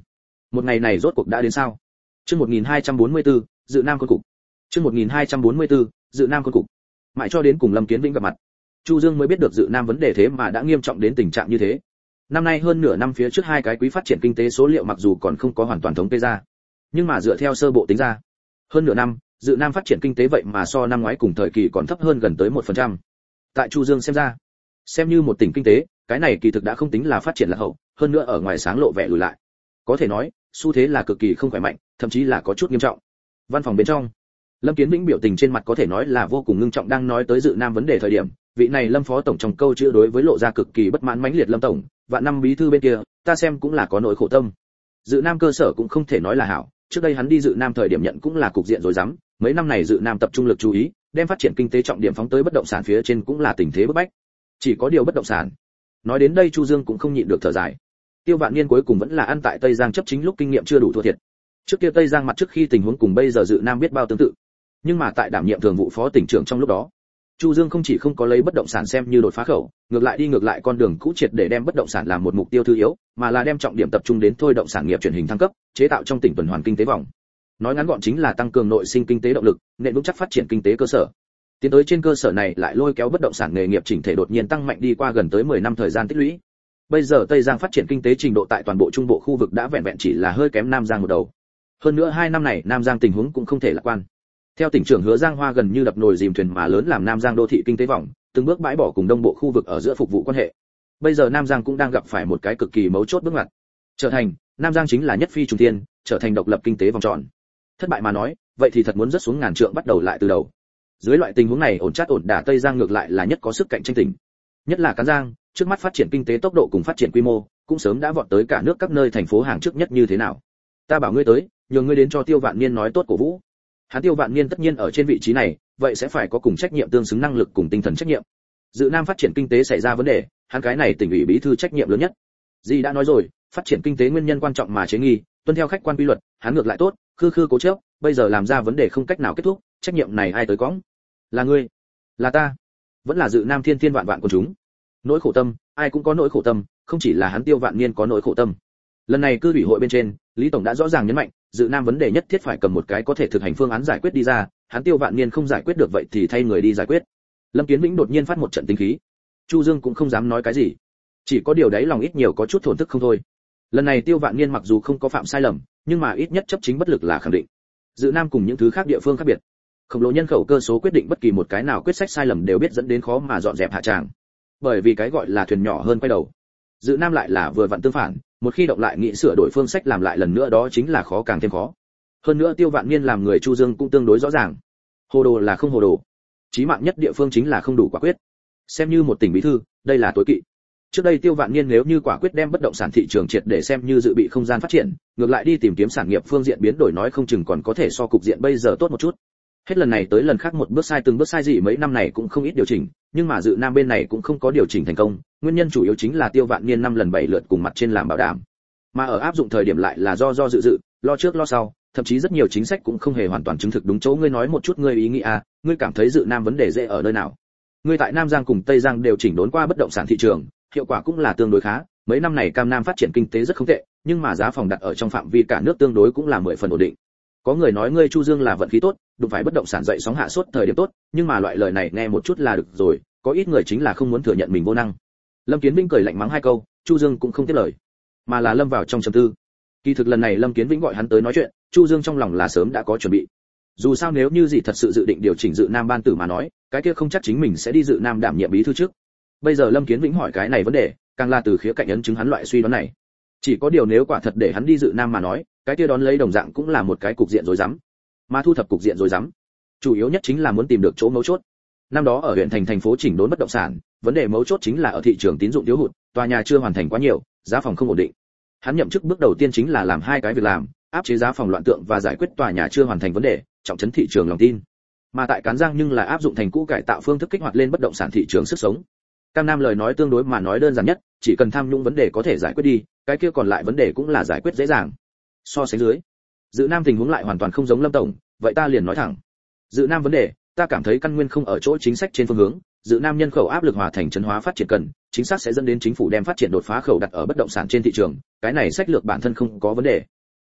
Một ngày này rốt cuộc đã đến sao? Chương 1244, dự nam quân cục chương 1244, dự nam quân cục. Mãi cho đến cùng lâm kiến vĩnh gặp mặt chu dương mới biết được dự nam vấn đề thế mà đã nghiêm trọng đến tình trạng như thế. Năm nay hơn nửa năm phía trước hai cái quý phát triển kinh tế số liệu mặc dù còn không có hoàn toàn thống kê ra nhưng mà dựa theo sơ bộ tính ra hơn nửa năm dự nam phát triển kinh tế vậy mà so năm ngoái cùng thời kỳ còn thấp hơn gần tới một phần trăm. Tại chu dương xem ra xem như một tỉnh kinh tế cái này kỳ thực đã không tính là phát triển lạc hậu hơn nữa ở ngoài sáng lộ vẻ lùi lại. Có thể nói xu thế là cực kỳ không khỏe mạnh thậm chí là có chút nghiêm trọng. Văn phòng bên trong lâm kiến vĩnh biểu tình trên mặt có thể nói là vô cùng ngưng trọng đang nói tới dự nam vấn đề thời điểm, vị này lâm phó tổng trong câu chữ đối với lộ ra cực kỳ bất mãn mãnh liệt lâm tổng và năm bí thư bên kia, ta xem cũng là có nỗi khổ tâm. Dự nam cơ sở cũng không thể nói là hảo, trước đây hắn đi dự nam thời điểm nhận cũng là cục diện rồi dám mấy năm này dự nam tập trung lực chú ý, đem phát triển kinh tế trọng điểm phóng tới bất động sản phía trên cũng là tình thế bức bách. Chỉ có điều bất động sản. Nói đến đây chu dương cũng không nhịn được thở dài. Tiêu vạn niên cuối cùng vẫn là ăn tại tây giang chấp chính lúc kinh nghiệm chưa đủ thua thiệt. Trước kia tây giang mặt trước khi tình huống cùng bây giờ dự nam biết bao tương tự nhưng mà tại đảm nhiệm thường vụ phó tỉnh trưởng trong lúc đó, chu dương không chỉ không có lấy bất động sản xem như đột phá khẩu, ngược lại đi ngược lại con đường cũ triệt để đem bất động sản làm một mục tiêu thứ yếu, mà là đem trọng điểm tập trung đến thôi động sản nghiệp truyền hình thăng cấp, chế tạo trong tỉnh tuần hoàn kinh tế vòng. Nói ngắn gọn chính là tăng cường nội sinh kinh tế động lực, nền vững chắc phát triển kinh tế cơ sở. Tiến tới trên cơ sở này lại lôi kéo bất động sản nghề nghiệp chỉnh thể đột nhiên tăng mạnh đi qua gần tới 10 năm thời gian tích lũy. Bây giờ tây giang phát triển kinh tế trình độ tại toàn bộ trung bộ khu vực đã vẹn vẹn chỉ là hơi kém nam giang một đầu. Hơn nữa hai năm này nam giang tình huống cũng không thể lạc quan theo tỉnh trưởng hứa giang hoa gần như đập nồi dìm thuyền mà lớn làm nam giang đô thị kinh tế vòng từng bước bãi bỏ cùng đông bộ khu vực ở giữa phục vụ quan hệ. Bây giờ nam giang cũng đang gặp phải một cái cực kỳ mấu chốt bước ngoặt. Trở thành nam giang chính là nhất phi trùng Thiên, trở thành độc lập kinh tế vòng tròn. Thất bại mà nói vậy thì thật muốn rất xuống ngàn trượng bắt đầu lại từ đầu. Dưới loại tình huống này ổn chát ổn đả tây giang ngược lại là nhất có sức cạnh tranh tỉnh. Nhất là cán giang trước mắt phát triển kinh tế tốc độ cùng phát triển quy mô cũng sớm đã vọt tới cả nước các nơi thành phố hàng trước nhất như thế nào. Ta bảo ngươi tới nhờ ngươi đến cho tiêu vạn niên nói tốt cổ vũ hắn tiêu vạn niên tất nhiên ở trên vị trí này, vậy sẽ phải có cùng trách nhiệm tương xứng năng lực cùng tinh thần trách nhiệm. Dự nam phát triển kinh tế xảy ra vấn đề, hắn cái này tỉnh ủy bí thư trách nhiệm lớn nhất. Di đã nói rồi, phát triển kinh tế nguyên nhân quan trọng mà chế nghi, tuân theo khách quan quy luật, hắn ngược lại tốt, khư khư cố chấp, bây giờ làm ra vấn đề không cách nào kết thúc, trách nhiệm này ai tới cõng? Là ngươi? Là ta? Vẫn là dự nam thiên thiên vạn vạn của chúng. Nỗi khổ tâm, ai cũng có nỗi khổ tâm, không chỉ là hắn tiêu vạn niên có nỗi khổ tâm. Lần này cư ủy hội bên trên lý tổng đã rõ ràng nhấn mạnh, dự nam vấn đề nhất thiết phải cầm một cái có thể thực hành phương án giải quyết đi ra, hắn tiêu vạn niên không giải quyết được vậy thì thay người đi giải quyết. Lâm kiến vĩnh đột nhiên phát một trận tinh khí. Chu dương cũng không dám nói cái gì. Chỉ có điều đấy lòng ít nhiều có chút thổn thức không thôi. Lần này tiêu vạn niên mặc dù không có phạm sai lầm, nhưng mà ít nhất chấp chính bất lực là khẳng định. Dự nam cùng những thứ khác địa phương khác biệt. Khổng lồ nhân khẩu cơ số quyết định bất kỳ một cái nào quyết sách sai lầm đều biết dẫn đến khó mà dọn dẹp hạ tràng. Bởi vì cái gọi là thuyền nhỏ hơn quay đầu. Dự nam lại là vừa vặn tương phản một khi động lại nghĩ sửa đổi phương sách làm lại lần nữa đó chính là khó càng thêm khó. Hơn nữa tiêu vạn niên làm người chu dương cũng tương đối rõ ràng. Hồ đồ là không hồ đồ. Chí mạng nhất địa phương chính là không đủ quả quyết. Xem như một tỉnh bí thư, đây là tối kỵ. Trước đây tiêu vạn niên nếu như quả quyết đem bất động sản thị trường triệt để xem như dự bị không gian phát triển, ngược lại đi tìm kiếm sản nghiệp phương diện biến đổi nói không chừng còn có thể so cục diện bây giờ tốt một chút hết lần này tới lần khác một bước sai từng bước sai gì mấy năm này cũng không ít điều chỉnh, nhưng mà dự nam bên này cũng không có điều chỉnh thành công, nguyên nhân chủ yếu chính là tiêu vạn niên năm lần bảy lượt cùng mặt trên làm bảo đảm. Mà ở áp dụng thời điểm lại là do do dự dự, lo trước lo sau, thậm chí rất nhiều chính sách cũng không hề hoàn toàn chứng thực đúng chỗ. Ngươi nói một chút ngươi ý nghĩ à ngươi cảm thấy dự nam vấn đề dễ ở nơi nào? Ngươi tại nam giang cùng tây giang đều chỉnh đốn qua bất động sản thị trường, hiệu quả cũng là tương đối khá. Mấy năm này cam nam phát triển kinh tế rất không tệ, nhưng mà giá phòng đặt ở trong phạm vi cả nước tương đối cũng là mười phần ổn định có người nói ngươi chu dương là vận khí tốt, đụng phải bất động sản dậy sóng hạ suốt thời điểm tốt, nhưng mà loại lời này nghe một chút là được rồi, có ít người chính là không muốn thừa nhận mình vô năng. Lâm kiến vĩnh cười lạnh mắng hai câu, chu dương cũng không tiếp lời, mà là lâm vào trong trầm tư. Kỳ thực lần này lâm kiến vĩnh gọi hắn tới nói chuyện, chu dương trong lòng là sớm đã có chuẩn bị. Dù sao nếu như gì thật sự dự định điều chỉnh dự nam ban tử mà nói, cái kia không chắc chính mình sẽ đi dự nam đảm nhiệm bí thư trước. Bây giờ lâm kiến vĩnh hỏi cái này vấn đề, càng là từ khía cạnh ấn chứng hắn loại suy đoán này chỉ có điều nếu quả thật để hắn đi dự nam mà nói, cái kia đón lấy đồng dạng cũng là một cái cục diện rối rắm. Mà thu thập cục diện rối rắm, chủ yếu nhất chính là muốn tìm được chỗ mấu chốt. Năm đó ở huyện thành thành phố chỉnh đốn bất động sản, vấn đề mấu chốt chính là ở thị trường tín dụng thiếu hụt, tòa nhà chưa hoàn thành quá nhiều, giá phòng không ổn định. Hắn nhậm chức bước đầu tiên chính là làm hai cái việc làm, áp chế giá phòng loạn tượng và giải quyết tòa nhà chưa hoàn thành vấn đề, trọng chấn thị trường lòng tin. Mà tại cán giang nhưng là áp dụng thành cũ cải tạo phương thức kích hoạt lên bất động sản thị trường sức sống cam nam lời nói tương đối mà nói đơn giản nhất, chỉ cần tham nhũng vấn đề có thể giải quyết đi, cái kia còn lại vấn đề cũng là giải quyết dễ dàng. So sánh dưới, dự nam tình huống lại hoàn toàn không giống lâm tổng, vậy ta liền nói thẳng. Dự nam vấn đề, ta cảm thấy căn nguyên không ở chỗ chính sách trên phương hướng, dự nam nhân khẩu áp lực hòa thành trấn hóa phát triển cần, chính xác sẽ dẫn đến chính phủ đem phát triển đột phá khẩu đặt ở bất động sản trên thị trường, cái này sách lược bản thân không có vấn đề.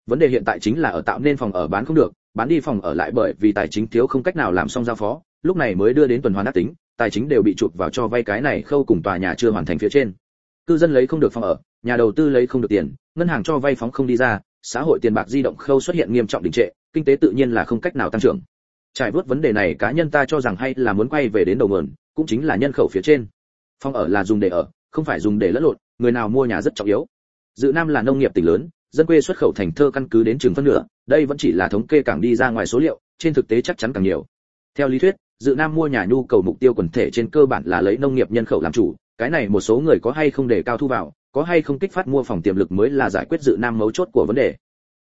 Vấn đề hiện tại chính là ở tạo nên phòng ở bán không được, bán đi phòng ở lại bởi vì tài chính thiếu không cách nào làm xong giao phó, lúc này mới đưa đến tuần hoàn ác tính tài chính đều bị chụp vào cho vay cái này khâu cùng tòa nhà chưa hoàn thành phía trên. Cư dân lấy không được phòng ở, nhà đầu tư lấy không được tiền, ngân hàng cho vay phóng không đi ra, xã hội tiền bạc di động khâu xuất hiện nghiêm trọng đình trệ, kinh tế tự nhiên là không cách nào tăng trưởng. Trải vớt vấn đề này, cá nhân ta cho rằng hay là muốn quay về đến đầu nguồn, cũng chính là nhân khẩu phía trên. Phòng ở là dùng để ở, không phải dùng để lẫn lộn, người nào mua nhà rất trọng yếu. Dự nam là nông nghiệp tỉnh lớn, dân quê xuất khẩu thành thơ căn cứ đến trường phân nửa, đây vẫn chỉ là thống kê càng đi ra ngoài số liệu, trên thực tế chắc chắn càng nhiều. Theo lý thuyết dự nam mua nhà nhu cầu mục tiêu quần thể trên cơ bản là lấy nông nghiệp nhân khẩu làm chủ, cái này một số người có hay không để cao thu vào, có hay không kích phát mua phòng tiềm lực mới là giải quyết dự nam mấu chốt của vấn đề.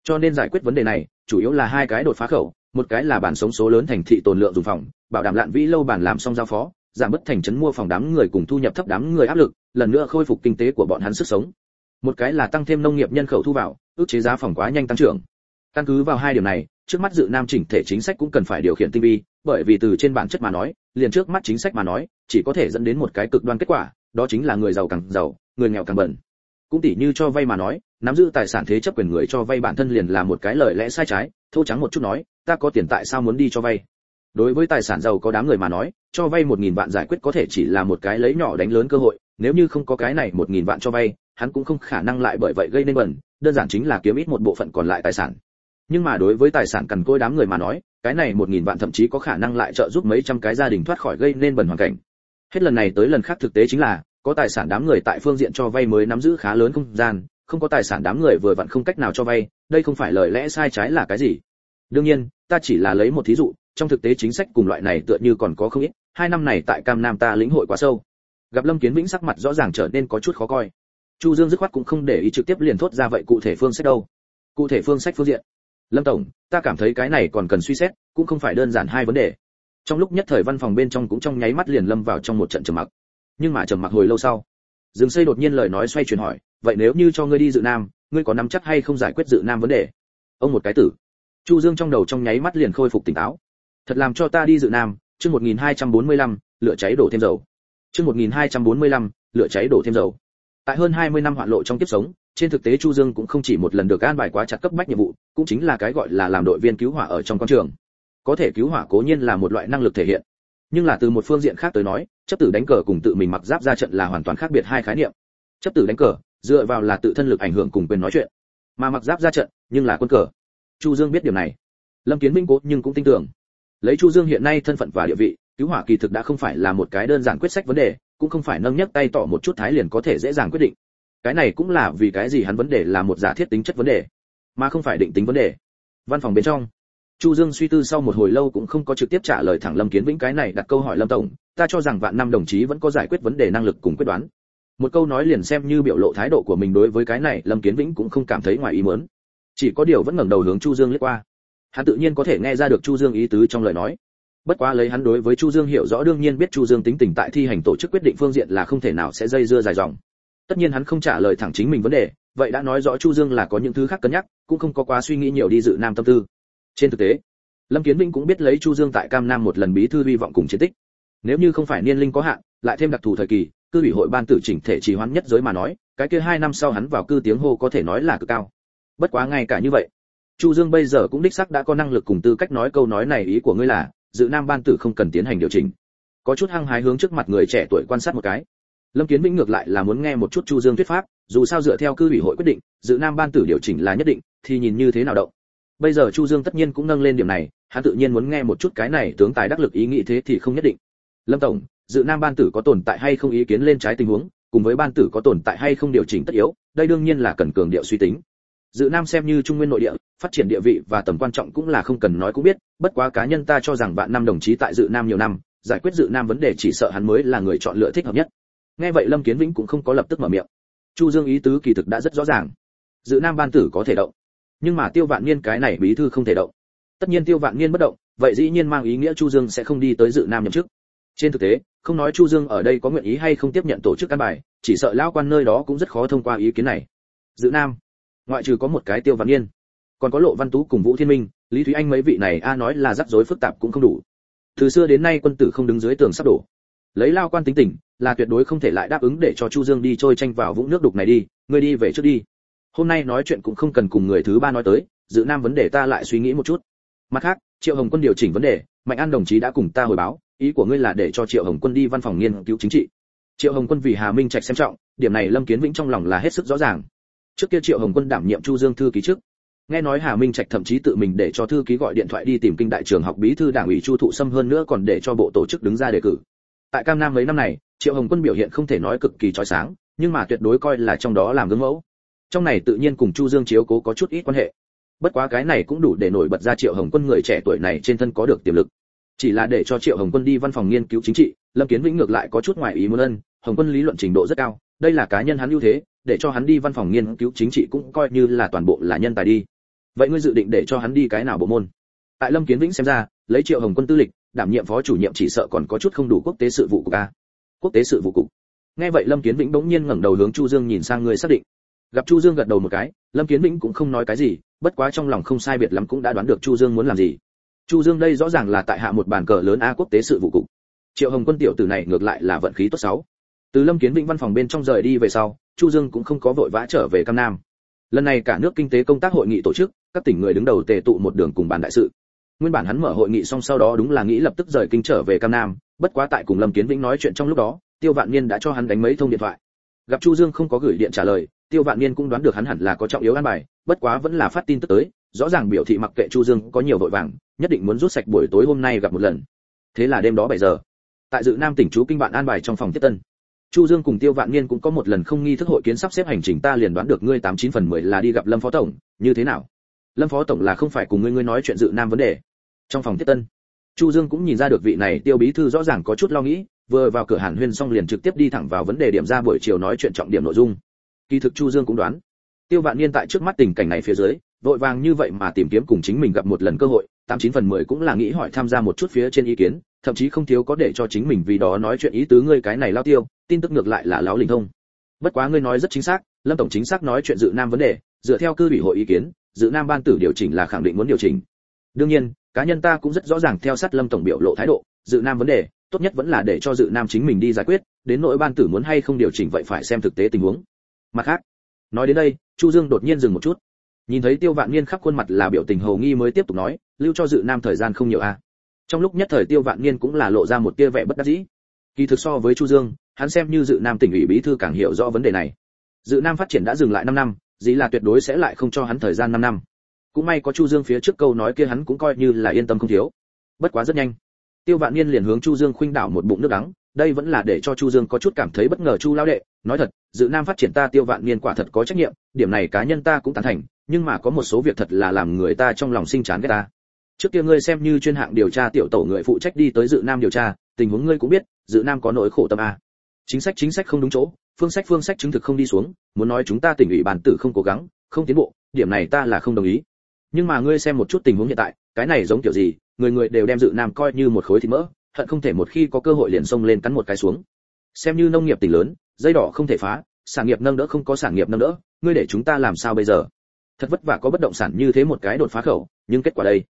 Cho nên giải quyết vấn đề này, chủ yếu là hai cái đột phá khẩu, một cái là bản sống số lớn thành thị tồn lượng dùng phòng, bảo đảm lạn vĩ lâu bản làm xong giao phó, giảm bớt thành trấn mua phòng đám người cùng thu nhập thấp đám người áp lực, lần nữa khôi phục kinh tế của bọn hắn sức sống. Một cái là tăng thêm nông nghiệp nhân khẩu thu vào, ước chế giá phòng quá nhanh tăng trưởng. Căn cứ vào hai điểm này, trước mắt dự nam chỉnh thể chính sách cũng cần phải điều khiển tinh vi bởi vì từ trên bản chất mà nói, liền trước mắt chính sách mà nói, chỉ có thể dẫn đến một cái cực đoan kết quả, đó chính là người giàu càng giàu, người nghèo càng bẩn. Cũng tỉ như cho vay mà nói, nắm giữ tài sản thế chấp quyền người cho vay bản thân liền là một cái lời lẽ sai trái, thô trắng một chút nói, ta có tiền tại sao muốn đi cho vay? Đối với tài sản giàu có đám người mà nói, cho vay một nghìn vạn giải quyết có thể chỉ là một cái lấy nhỏ đánh lớn cơ hội, nếu như không có cái này một nghìn vạn cho vay, hắn cũng không khả năng lại bởi vậy gây nên bẩn, đơn giản chính là kiếm ít một bộ phận còn lại tài sản. Nhưng mà đối với tài sản cần côi đám người mà nói cái này một nghìn vạn thậm chí có khả năng lại trợ giúp mấy trăm cái gia đình thoát khỏi gây nên bẩn hoàn cảnh. Hết lần này tới lần khác thực tế chính là, có tài sản đám người tại phương diện cho vay mới nắm giữ khá lớn không gian, không có tài sản đám người vừa vặn không cách nào cho vay, đây không phải lời lẽ sai trái là cái gì? Đương nhiên, ta chỉ là lấy một thí dụ, trong thực tế chính sách cùng loại này tựa như còn có không ít, hai năm này tại cam nam ta lĩnh hội quá sâu. Gặp lâm kiến vĩnh sắc mặt rõ ràng trở nên có chút khó coi. Chu dương dứt khoát cũng không để ý trực tiếp liền thốt ra vậy cụ thể phương sách đâu. Cụ thể phương sách phương diện lâm tổng ta cảm thấy cái này còn cần suy xét cũng không phải đơn giản hai vấn đề. Trong lúc nhất thời văn phòng bên trong cũng trong nháy mắt liền lâm vào trong một trận trầm mặc. Nhưng mà trầm mặc hồi lâu sau dương xây đột nhiên lời nói xoay chuyển hỏi vậy nếu như cho ngươi đi dự nam ngươi có nắm chắc hay không giải quyết dự nam vấn đề? Ông một cái tử. Chu dương trong đầu trong nháy mắt liền khôi phục tỉnh táo. Thật làm cho ta đi dự nam chương 1245, lửa cháy đổ thêm dầu. Chương 1245, lửa cháy đổ thêm dầu. Tại hơn 20 năm hoạn lộ trong kiếp sống trên thực tế chu dương cũng không chỉ một lần được an bài quá chặt cấp bách nhiệm vụ, cũng chính là cái gọi là làm đội viên cứu hỏa ở trong con trường. Có thể cứu hỏa cố nhiên là một loại năng lực thể hiện. Nhưng là từ một phương diện khác tới nói, chấp tử đánh cờ cùng tự mình mặc giáp ra trận là hoàn toàn khác biệt hai khái niệm. Chấp tử đánh cờ, dựa vào là tự thân lực ảnh hưởng cùng quyền nói chuyện, mà mặc giáp ra trận, nhưng là quân cờ. Chu dương biết điều này. Lâm kiến minh cố nhưng cũng tin tưởng. Lấy chu dương hiện nay thân phận và địa vị, cứu hỏa kỳ thực đã không phải là một cái đơn giản quyết sách vấn đề, cũng không phải nâng nhấc tay tỏ một chút thái liền có thể dễ dàng quyết định cái này cũng là vì cái gì hắn vấn đề là một giả thiết tính chất vấn đề, mà không phải định tính vấn đề. Văn phòng bên trong, chu dương suy tư sau một hồi lâu cũng không có trực tiếp trả lời thẳng lâm kiến vĩnh cái này đặt câu hỏi lâm tổng. Ta cho rằng vạn năm đồng chí vẫn có giải quyết vấn đề năng lực cùng quyết đoán. Một câu nói liền xem như biểu lộ thái độ của mình đối với cái này, lâm kiến vĩnh cũng không cảm thấy ngoài ý muốn. Chỉ có điều vẫn ngẩng đầu hướng chu dương lướt qua. Hắn tự nhiên có thể nghe ra được chu dương ý tứ trong lời nói. Bất quá lấy hắn đối với chu dương hiểu rõ đương nhiên biết chu dương tính tình tại thi hành tổ chức quyết định phương diện là không thể nào sẽ dây dưa dài dòng tất nhiên hắn không trả lời thẳng chính mình vấn đề, vậy đã nói rõ chu dương là có những thứ khác cân nhắc, cũng không có quá suy nghĩ nhiều đi dự nam tâm tư. Trên thực tế, lâm kiến vinh cũng biết lấy chu dương tại cam nam một lần bí thư vi vọng cùng chiến tích. Nếu như không phải niên linh có hạn, lại thêm đặc thù thời kỳ, cư ủy hội ban tử chỉnh thể trì hoãn nhất giới mà nói, cái kia hai năm sau hắn vào cư tiếng hô có thể nói là cực cao. Bất quá ngay cả như vậy, chu dương bây giờ cũng đích xác đã có năng lực cùng tư cách nói câu nói này ý của ngươi là, dự nam ban tử không cần tiến hành điều chỉnh. Có chút hăng hái hướng trước mặt người trẻ tuổi quan sát một cái lâm kiến vĩnh ngược lại là muốn nghe một chút chu dương thuyết pháp, dù sao dựa theo cư ủy hội quyết định, dự nam ban tử điều chỉnh là nhất định, thì nhìn như thế nào động. Bây giờ chu dương tất nhiên cũng nâng lên điểm này, hắn tự nhiên muốn nghe một chút cái này tướng tài đắc lực ý nghĩ thế thì không nhất định. Lâm tổng, dự nam ban tử có tồn tại hay không ý kiến lên trái tình huống, cùng với ban tử có tồn tại hay không điều chỉnh tất yếu, đây đương nhiên là cần cường điệu suy tính. Dự nam xem như trung nguyên nội địa, phát triển địa vị và tầm quan trọng cũng là không cần nói cũng biết, bất quá cá nhân ta cho rằng bạn năm đồng chí tại dự nam nhiều năm, giải quyết dự nam vấn đề chỉ sợ hắn mới là người chọn lựa thích hợp nhất nghe vậy lâm kiến vĩnh cũng không có lập tức mở miệng. Chu dương ý tứ kỳ thực đã rất rõ ràng. Dự nam ban tử có thể động, nhưng mà tiêu vạn niên cái này bí thư không thể động. Tất nhiên tiêu vạn niên bất động, vậy dĩ nhiên mang ý nghĩa chu dương sẽ không đi tới dự nam nhậm chức. Trên thực tế, không nói chu dương ở đây có nguyện ý hay không tiếp nhận tổ chức căn bài, chỉ sợ lão quan nơi đó cũng rất khó thông qua ý kiến này. Dự nam, ngoại trừ có một cái tiêu vạn niên, còn có lộ văn tú cùng vũ thiên minh, lý thúy anh mấy vị này, a nói là rắc rối phức tạp cũng không đủ. Từ xưa đến nay quân tử không đứng dưới tường sắp đổ lấy lao quan tính tình, là tuyệt đối không thể lại đáp ứng để cho chu dương đi trôi tranh vào vũng nước đục này đi, ngươi đi về trước đi. Hôm nay nói chuyện cũng không cần cùng người thứ ba nói tới, dự nam vấn đề ta lại suy nghĩ một chút. Mặt khác, triệu hồng quân điều chỉnh vấn đề, mạnh an đồng chí đã cùng ta hồi báo, ý của ngươi là để cho triệu hồng quân đi văn phòng nghiên cứu chính trị. Triệu hồng quân vì hà minh trạch xem trọng, điểm này lâm kiến vĩnh trong lòng là hết sức rõ ràng. Trước kia triệu hồng quân đảm nhiệm chu dương thư ký trước. Nghe nói hà minh trạch thậm chí tự mình để cho thư ký gọi điện thoại đi tìm kinh đại trường học bí thư đảng ủy chu thụ sâm hơn nữa còn để cho bộ tổ chức đứng ra đề cử tại cam nam mấy năm này, triệu hồng quân biểu hiện không thể nói cực kỳ trói sáng, nhưng mà tuyệt đối coi là trong đó làm gương mẫu. Trong này tự nhiên cùng chu dương chiếu cố có chút ít quan hệ. Bất quá cái này cũng đủ để nổi bật ra triệu hồng quân người trẻ tuổi này trên thân có được tiềm lực. Chỉ là để cho triệu hồng quân đi văn phòng nghiên cứu chính trị, lâm kiến vĩnh ngược lại có chút ngoài ý muốn ân, hồng quân lý luận trình độ rất cao, đây là cá nhân hắn ưu thế, để cho hắn đi văn phòng nghiên cứu chính trị cũng coi như là toàn bộ là nhân tài đi. Vậy ngươi dự định để cho hắn đi cái nào bộ môn? Tại lâm kiến vĩnh xem ra, lấy triệu hồng quân tư lịch đảm nhiệm phó chủ nhiệm chỉ sợ còn có chút không đủ quốc tế sự vụ cục a. Quốc tế sự vụ cục. Nghe vậy lâm kiến vĩnh bỗng nhiên ngẩng đầu hướng chu dương nhìn sang người xác định. Gặp chu dương gật đầu một cái, lâm kiến vĩnh cũng không nói cái gì, bất quá trong lòng không sai biệt lắm cũng đã đoán được chu dương muốn làm gì. Chu dương đây rõ ràng là tại hạ một bàn cờ lớn a quốc tế sự vụ cục. Triệu hồng quân tiểu tử này ngược lại là vận khí tốt xấu. Từ lâm kiến vĩnh văn phòng bên trong rời đi về sau, chu dương cũng không có vội vã trở về cam nam. Lần này cả nước kinh tế công tác hội nghị tổ chức, các tỉnh người đứng đầu tề tụ một đường cùng bàn đại sự nguyên bản hắn mở hội nghị xong sau đó đúng là nghĩ lập tức rời kinh trở về cam nam, bất quá tại cùng lâm kiến vĩnh nói chuyện trong lúc đó, tiêu vạn niên đã cho hắn đánh mấy thông điện thoại. Gặp chu dương không có gửi điện trả lời, tiêu vạn niên cũng đoán được hắn hẳn là có trọng yếu an bài, bất quá vẫn là phát tin tức tới, rõ ràng biểu thị mặc kệ chu dương có nhiều vội vàng, nhất định muốn rút sạch buổi tối hôm nay gặp một lần. Thế là đêm đó 7 giờ, tại dự nam tỉnh chú kinh bạn an bài trong phòng tiếp tân, chu dương cùng tiêu vạn niên cũng có một lần không nghi thức hội kiến sắp xếp hành trình, ta liền đoán được ngươi tám chín phần mười là đi gặp lâm phó tổng, như thế nào? Lâm phó tổng là không phải cùng ngươi ngươi nói chuyện dự nam vấn đề trong phòng tiếp tân, chu dương cũng nhìn ra được vị này tiêu bí thư rõ ràng có chút lo nghĩ, vừa vào cửa hàn huyên xong liền trực tiếp đi thẳng vào vấn đề điểm ra buổi chiều nói chuyện trọng điểm nội dung. Kỳ thực chu dương cũng đoán, tiêu vạn niên tại trước mắt tình cảnh này phía dưới, vội vàng như vậy mà tìm kiếm cùng chính mình gặp một lần cơ hội, tám chín phần mười cũng là nghĩ hỏi tham gia một chút phía trên ý kiến, thậm chí không thiếu có để cho chính mình vì đó nói chuyện ý tứ ngươi cái này lao tiêu, tin tức ngược lại là láo linh thông. Bất quá ngươi nói rất chính xác, lâm tổng chính xác nói chuyện dự nam vấn đề, dựa theo cư ủy hội ý kiến, dự nam ban tử điều chỉnh là khẳng định muốn điều chỉnh. Đương nhiên cá nhân ta cũng rất rõ ràng theo sát lâm tổng biểu lộ thái độ, dự nam vấn đề, tốt nhất vẫn là để cho dự nam chính mình đi giải quyết, đến nỗi ban tử muốn hay không điều chỉnh vậy phải xem thực tế tình huống. Mặt khác, nói đến đây, chu dương đột nhiên dừng một chút. Nhìn thấy tiêu vạn niên khắp khuôn mặt là biểu tình hầu nghi mới tiếp tục nói, lưu cho dự nam thời gian không nhiều a trong lúc nhất thời tiêu vạn niên cũng là lộ ra một tia vẻ bất đắc dĩ. Kỳ thực so với chu dương, hắn xem như dự nam tỉnh ủy bí thư càng hiểu rõ vấn đề này. Dự nam phát triển đã dừng lại 5 năm, dĩ là tuyệt đối sẽ lại không cho hắn thời gian 5 năm cũng may có chu dương phía trước câu nói kia hắn cũng coi như là yên tâm không thiếu. Bất quá rất nhanh. Tiêu vạn niên liền hướng chu dương khuynh đảo một bụng nước đắng, đây vẫn là để cho chu dương có chút cảm thấy bất ngờ chu lao đệ, nói thật, dự nam phát triển ta tiêu vạn niên quả thật có trách nhiệm, điểm này cá nhân ta cũng tán thành, nhưng mà có một số việc thật là làm người ta trong lòng sinh chán ghét ta. Trước kia ngươi xem như chuyên hạng điều tra tiểu tổ người phụ trách đi tới dự nam điều tra, tình huống ngươi cũng biết, dự nam có nỗi khổ tâm a chính sách chính sách không đúng chỗ, phương sách phương sách chứng thực không đi xuống, muốn nói chúng ta tỉnh ủy bản tử không cố gắng, không tiến bộ, điểm này ta là không đồng ý nhưng mà ngươi xem một chút tình huống hiện tại, cái này giống kiểu gì, người người đều đem dự nam coi như một khối thịt mỡ, hận không thể một khi có cơ hội liền xông lên cắn một cái xuống. Xem như nông nghiệp tỉnh lớn, dây đỏ không thể phá, sản nghiệp nâng đỡ không có sản nghiệp nâng đỡ, ngươi để chúng ta làm sao bây giờ? Thật vất vả có bất động sản như thế một cái đột phá khẩu, nhưng kết quả đây?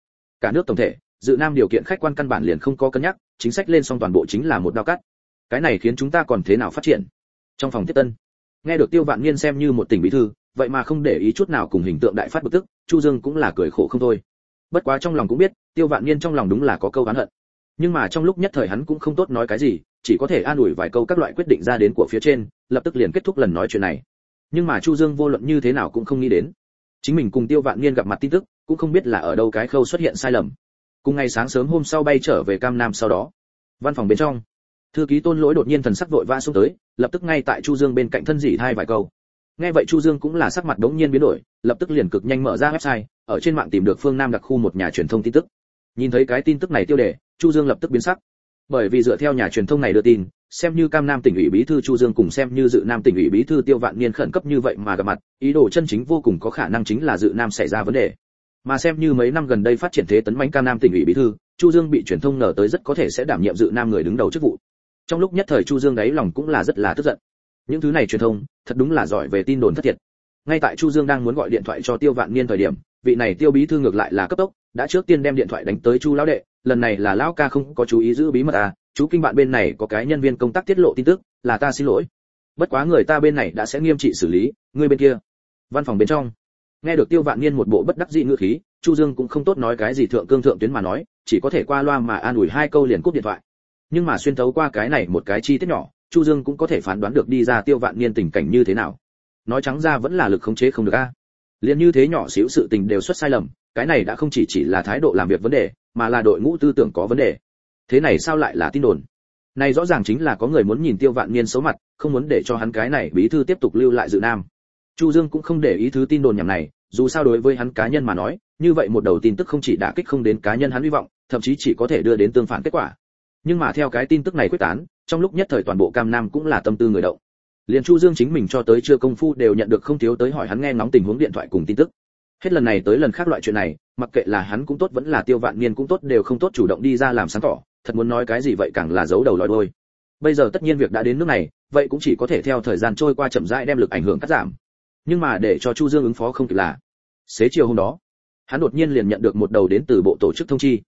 Cả nước tổng thể, dự nam điều kiện khách quan căn bản liền không có cân nhắc, chính sách lên xong toàn bộ chính là một đao cắt. Cái này khiến chúng ta còn thế nào phát triển? Trong phòng tiếp tân, nghe được tiêu vạn niên xem như một tỉnh bí thư, vậy mà không để ý chút nào cùng hình tượng đại phát bực tức chu dương cũng là cười khổ không thôi. Bất quá trong lòng cũng biết, tiêu vạn niên trong lòng đúng là có câu oán hận. Nhưng mà trong lúc nhất thời hắn cũng không tốt nói cái gì, chỉ có thể an ủi vài câu các loại quyết định ra đến của phía trên, lập tức liền kết thúc lần nói chuyện này. Nhưng mà chu dương vô luận như thế nào cũng không nghĩ đến. Chính mình cùng tiêu vạn niên gặp mặt tin tức, cũng không biết là ở đâu cái khâu xuất hiện sai lầm. Cùng ngày sáng sớm hôm sau bay trở về cam nam sau đó, văn phòng bên trong, thư ký tôn lỗi đột nhiên thần sắc vội vã xuống tới, lập tức ngay tại chu dương bên cạnh thân dỉ thay vài câu nghe vậy chu dương cũng là sắc mặt đống nhiên biến đổi, lập tức liền cực nhanh mở ra website, ở trên mạng tìm được phương nam đặc khu một nhà truyền thông tin tức. Nhìn thấy cái tin tức này tiêu đề, chu dương lập tức biến sắc. Bởi vì dựa theo nhà truyền thông này đưa tin, xem như cam nam tỉnh ủy bí thư chu dương cùng xem như dự nam tỉnh ủy bí thư tiêu vạn niên khẩn cấp như vậy mà gặp mặt, ý đồ chân chính vô cùng có khả năng chính là dự nam xảy ra vấn đề. Mà xem như mấy năm gần đây phát triển thế tấn mãnh cam nam tỉnh ủy bí thư, chu dương bị truyền thông nở tới rất có thể sẽ đảm nhiệm dự nam người đứng đầu chức vụ. Trong lúc nhất thời chu dương đáy lòng cũng là rất là tức giận những thứ này truyền thông, thật đúng là giỏi về tin đồn thất thiệt. Ngay tại chu dương đang muốn gọi điện thoại cho tiêu vạn niên thời điểm, vị này tiêu bí thư ngược lại là cấp tốc, đã trước tiên đem điện thoại đánh tới chu lão đệ, lần này là lão ca không có chú ý giữ bí mật à chú kinh bạn bên này có cái nhân viên công tác tiết lộ tin tức, là ta xin lỗi. Bất quá người ta bên này đã sẽ nghiêm trị xử lý, người bên kia. Văn phòng bên trong. Nghe được tiêu vạn niên một bộ bất đắc dĩ ngữ khí, chu dương cũng không tốt nói cái gì thượng cương thượng tuyến mà nói, chỉ có thể qua loa mà an ủi hai câu liền cúp điện thoại. Nhưng mà xuyên thấu qua cái này một cái chi tiết nhỏ chu dương cũng có thể phán đoán được đi ra tiêu vạn niên tình cảnh như thế nào. Nói trắng ra vẫn là lực khống chế không được a. Liền như thế nhỏ xíu sự tình đều xuất sai lầm, cái này đã không chỉ chỉ là thái độ làm việc vấn đề, mà là đội ngũ tư tưởng có vấn đề. Thế này sao lại là tin đồn? Này rõ ràng chính là có người muốn nhìn tiêu vạn niên xấu mặt, không muốn để cho hắn cái này bí thư tiếp tục lưu lại dự nam. Chu dương cũng không để ý thứ tin đồn nhảm này, dù sao đối với hắn cá nhân mà nói, như vậy một đầu tin tức không chỉ đả kích không đến cá nhân hắn hy vọng, thậm chí chỉ có thể đưa đến tương phản kết quả nhưng mà theo cái tin tức này quyết tán, trong lúc nhất thời toàn bộ cam nam cũng là tâm tư người động. Liền chu dương chính mình cho tới chưa công phu đều nhận được không thiếu tới hỏi hắn nghe ngóng tình huống điện thoại cùng tin tức. Hết lần này tới lần khác loại chuyện này, mặc kệ là hắn cũng tốt vẫn là tiêu vạn niên cũng tốt đều không tốt chủ động đi ra làm sáng tỏ, thật muốn nói cái gì vậy càng là giấu đầu lòi đuôi. Bây giờ tất nhiên việc đã đến nước này, vậy cũng chỉ có thể theo thời gian trôi qua chậm rãi đem lực ảnh hưởng cắt giảm. Nhưng mà để cho chu dương ứng phó không kịp là, xế chiều hôm đó, hắn đột nhiên liền nhận được một đầu đến từ bộ tổ chức thông chi.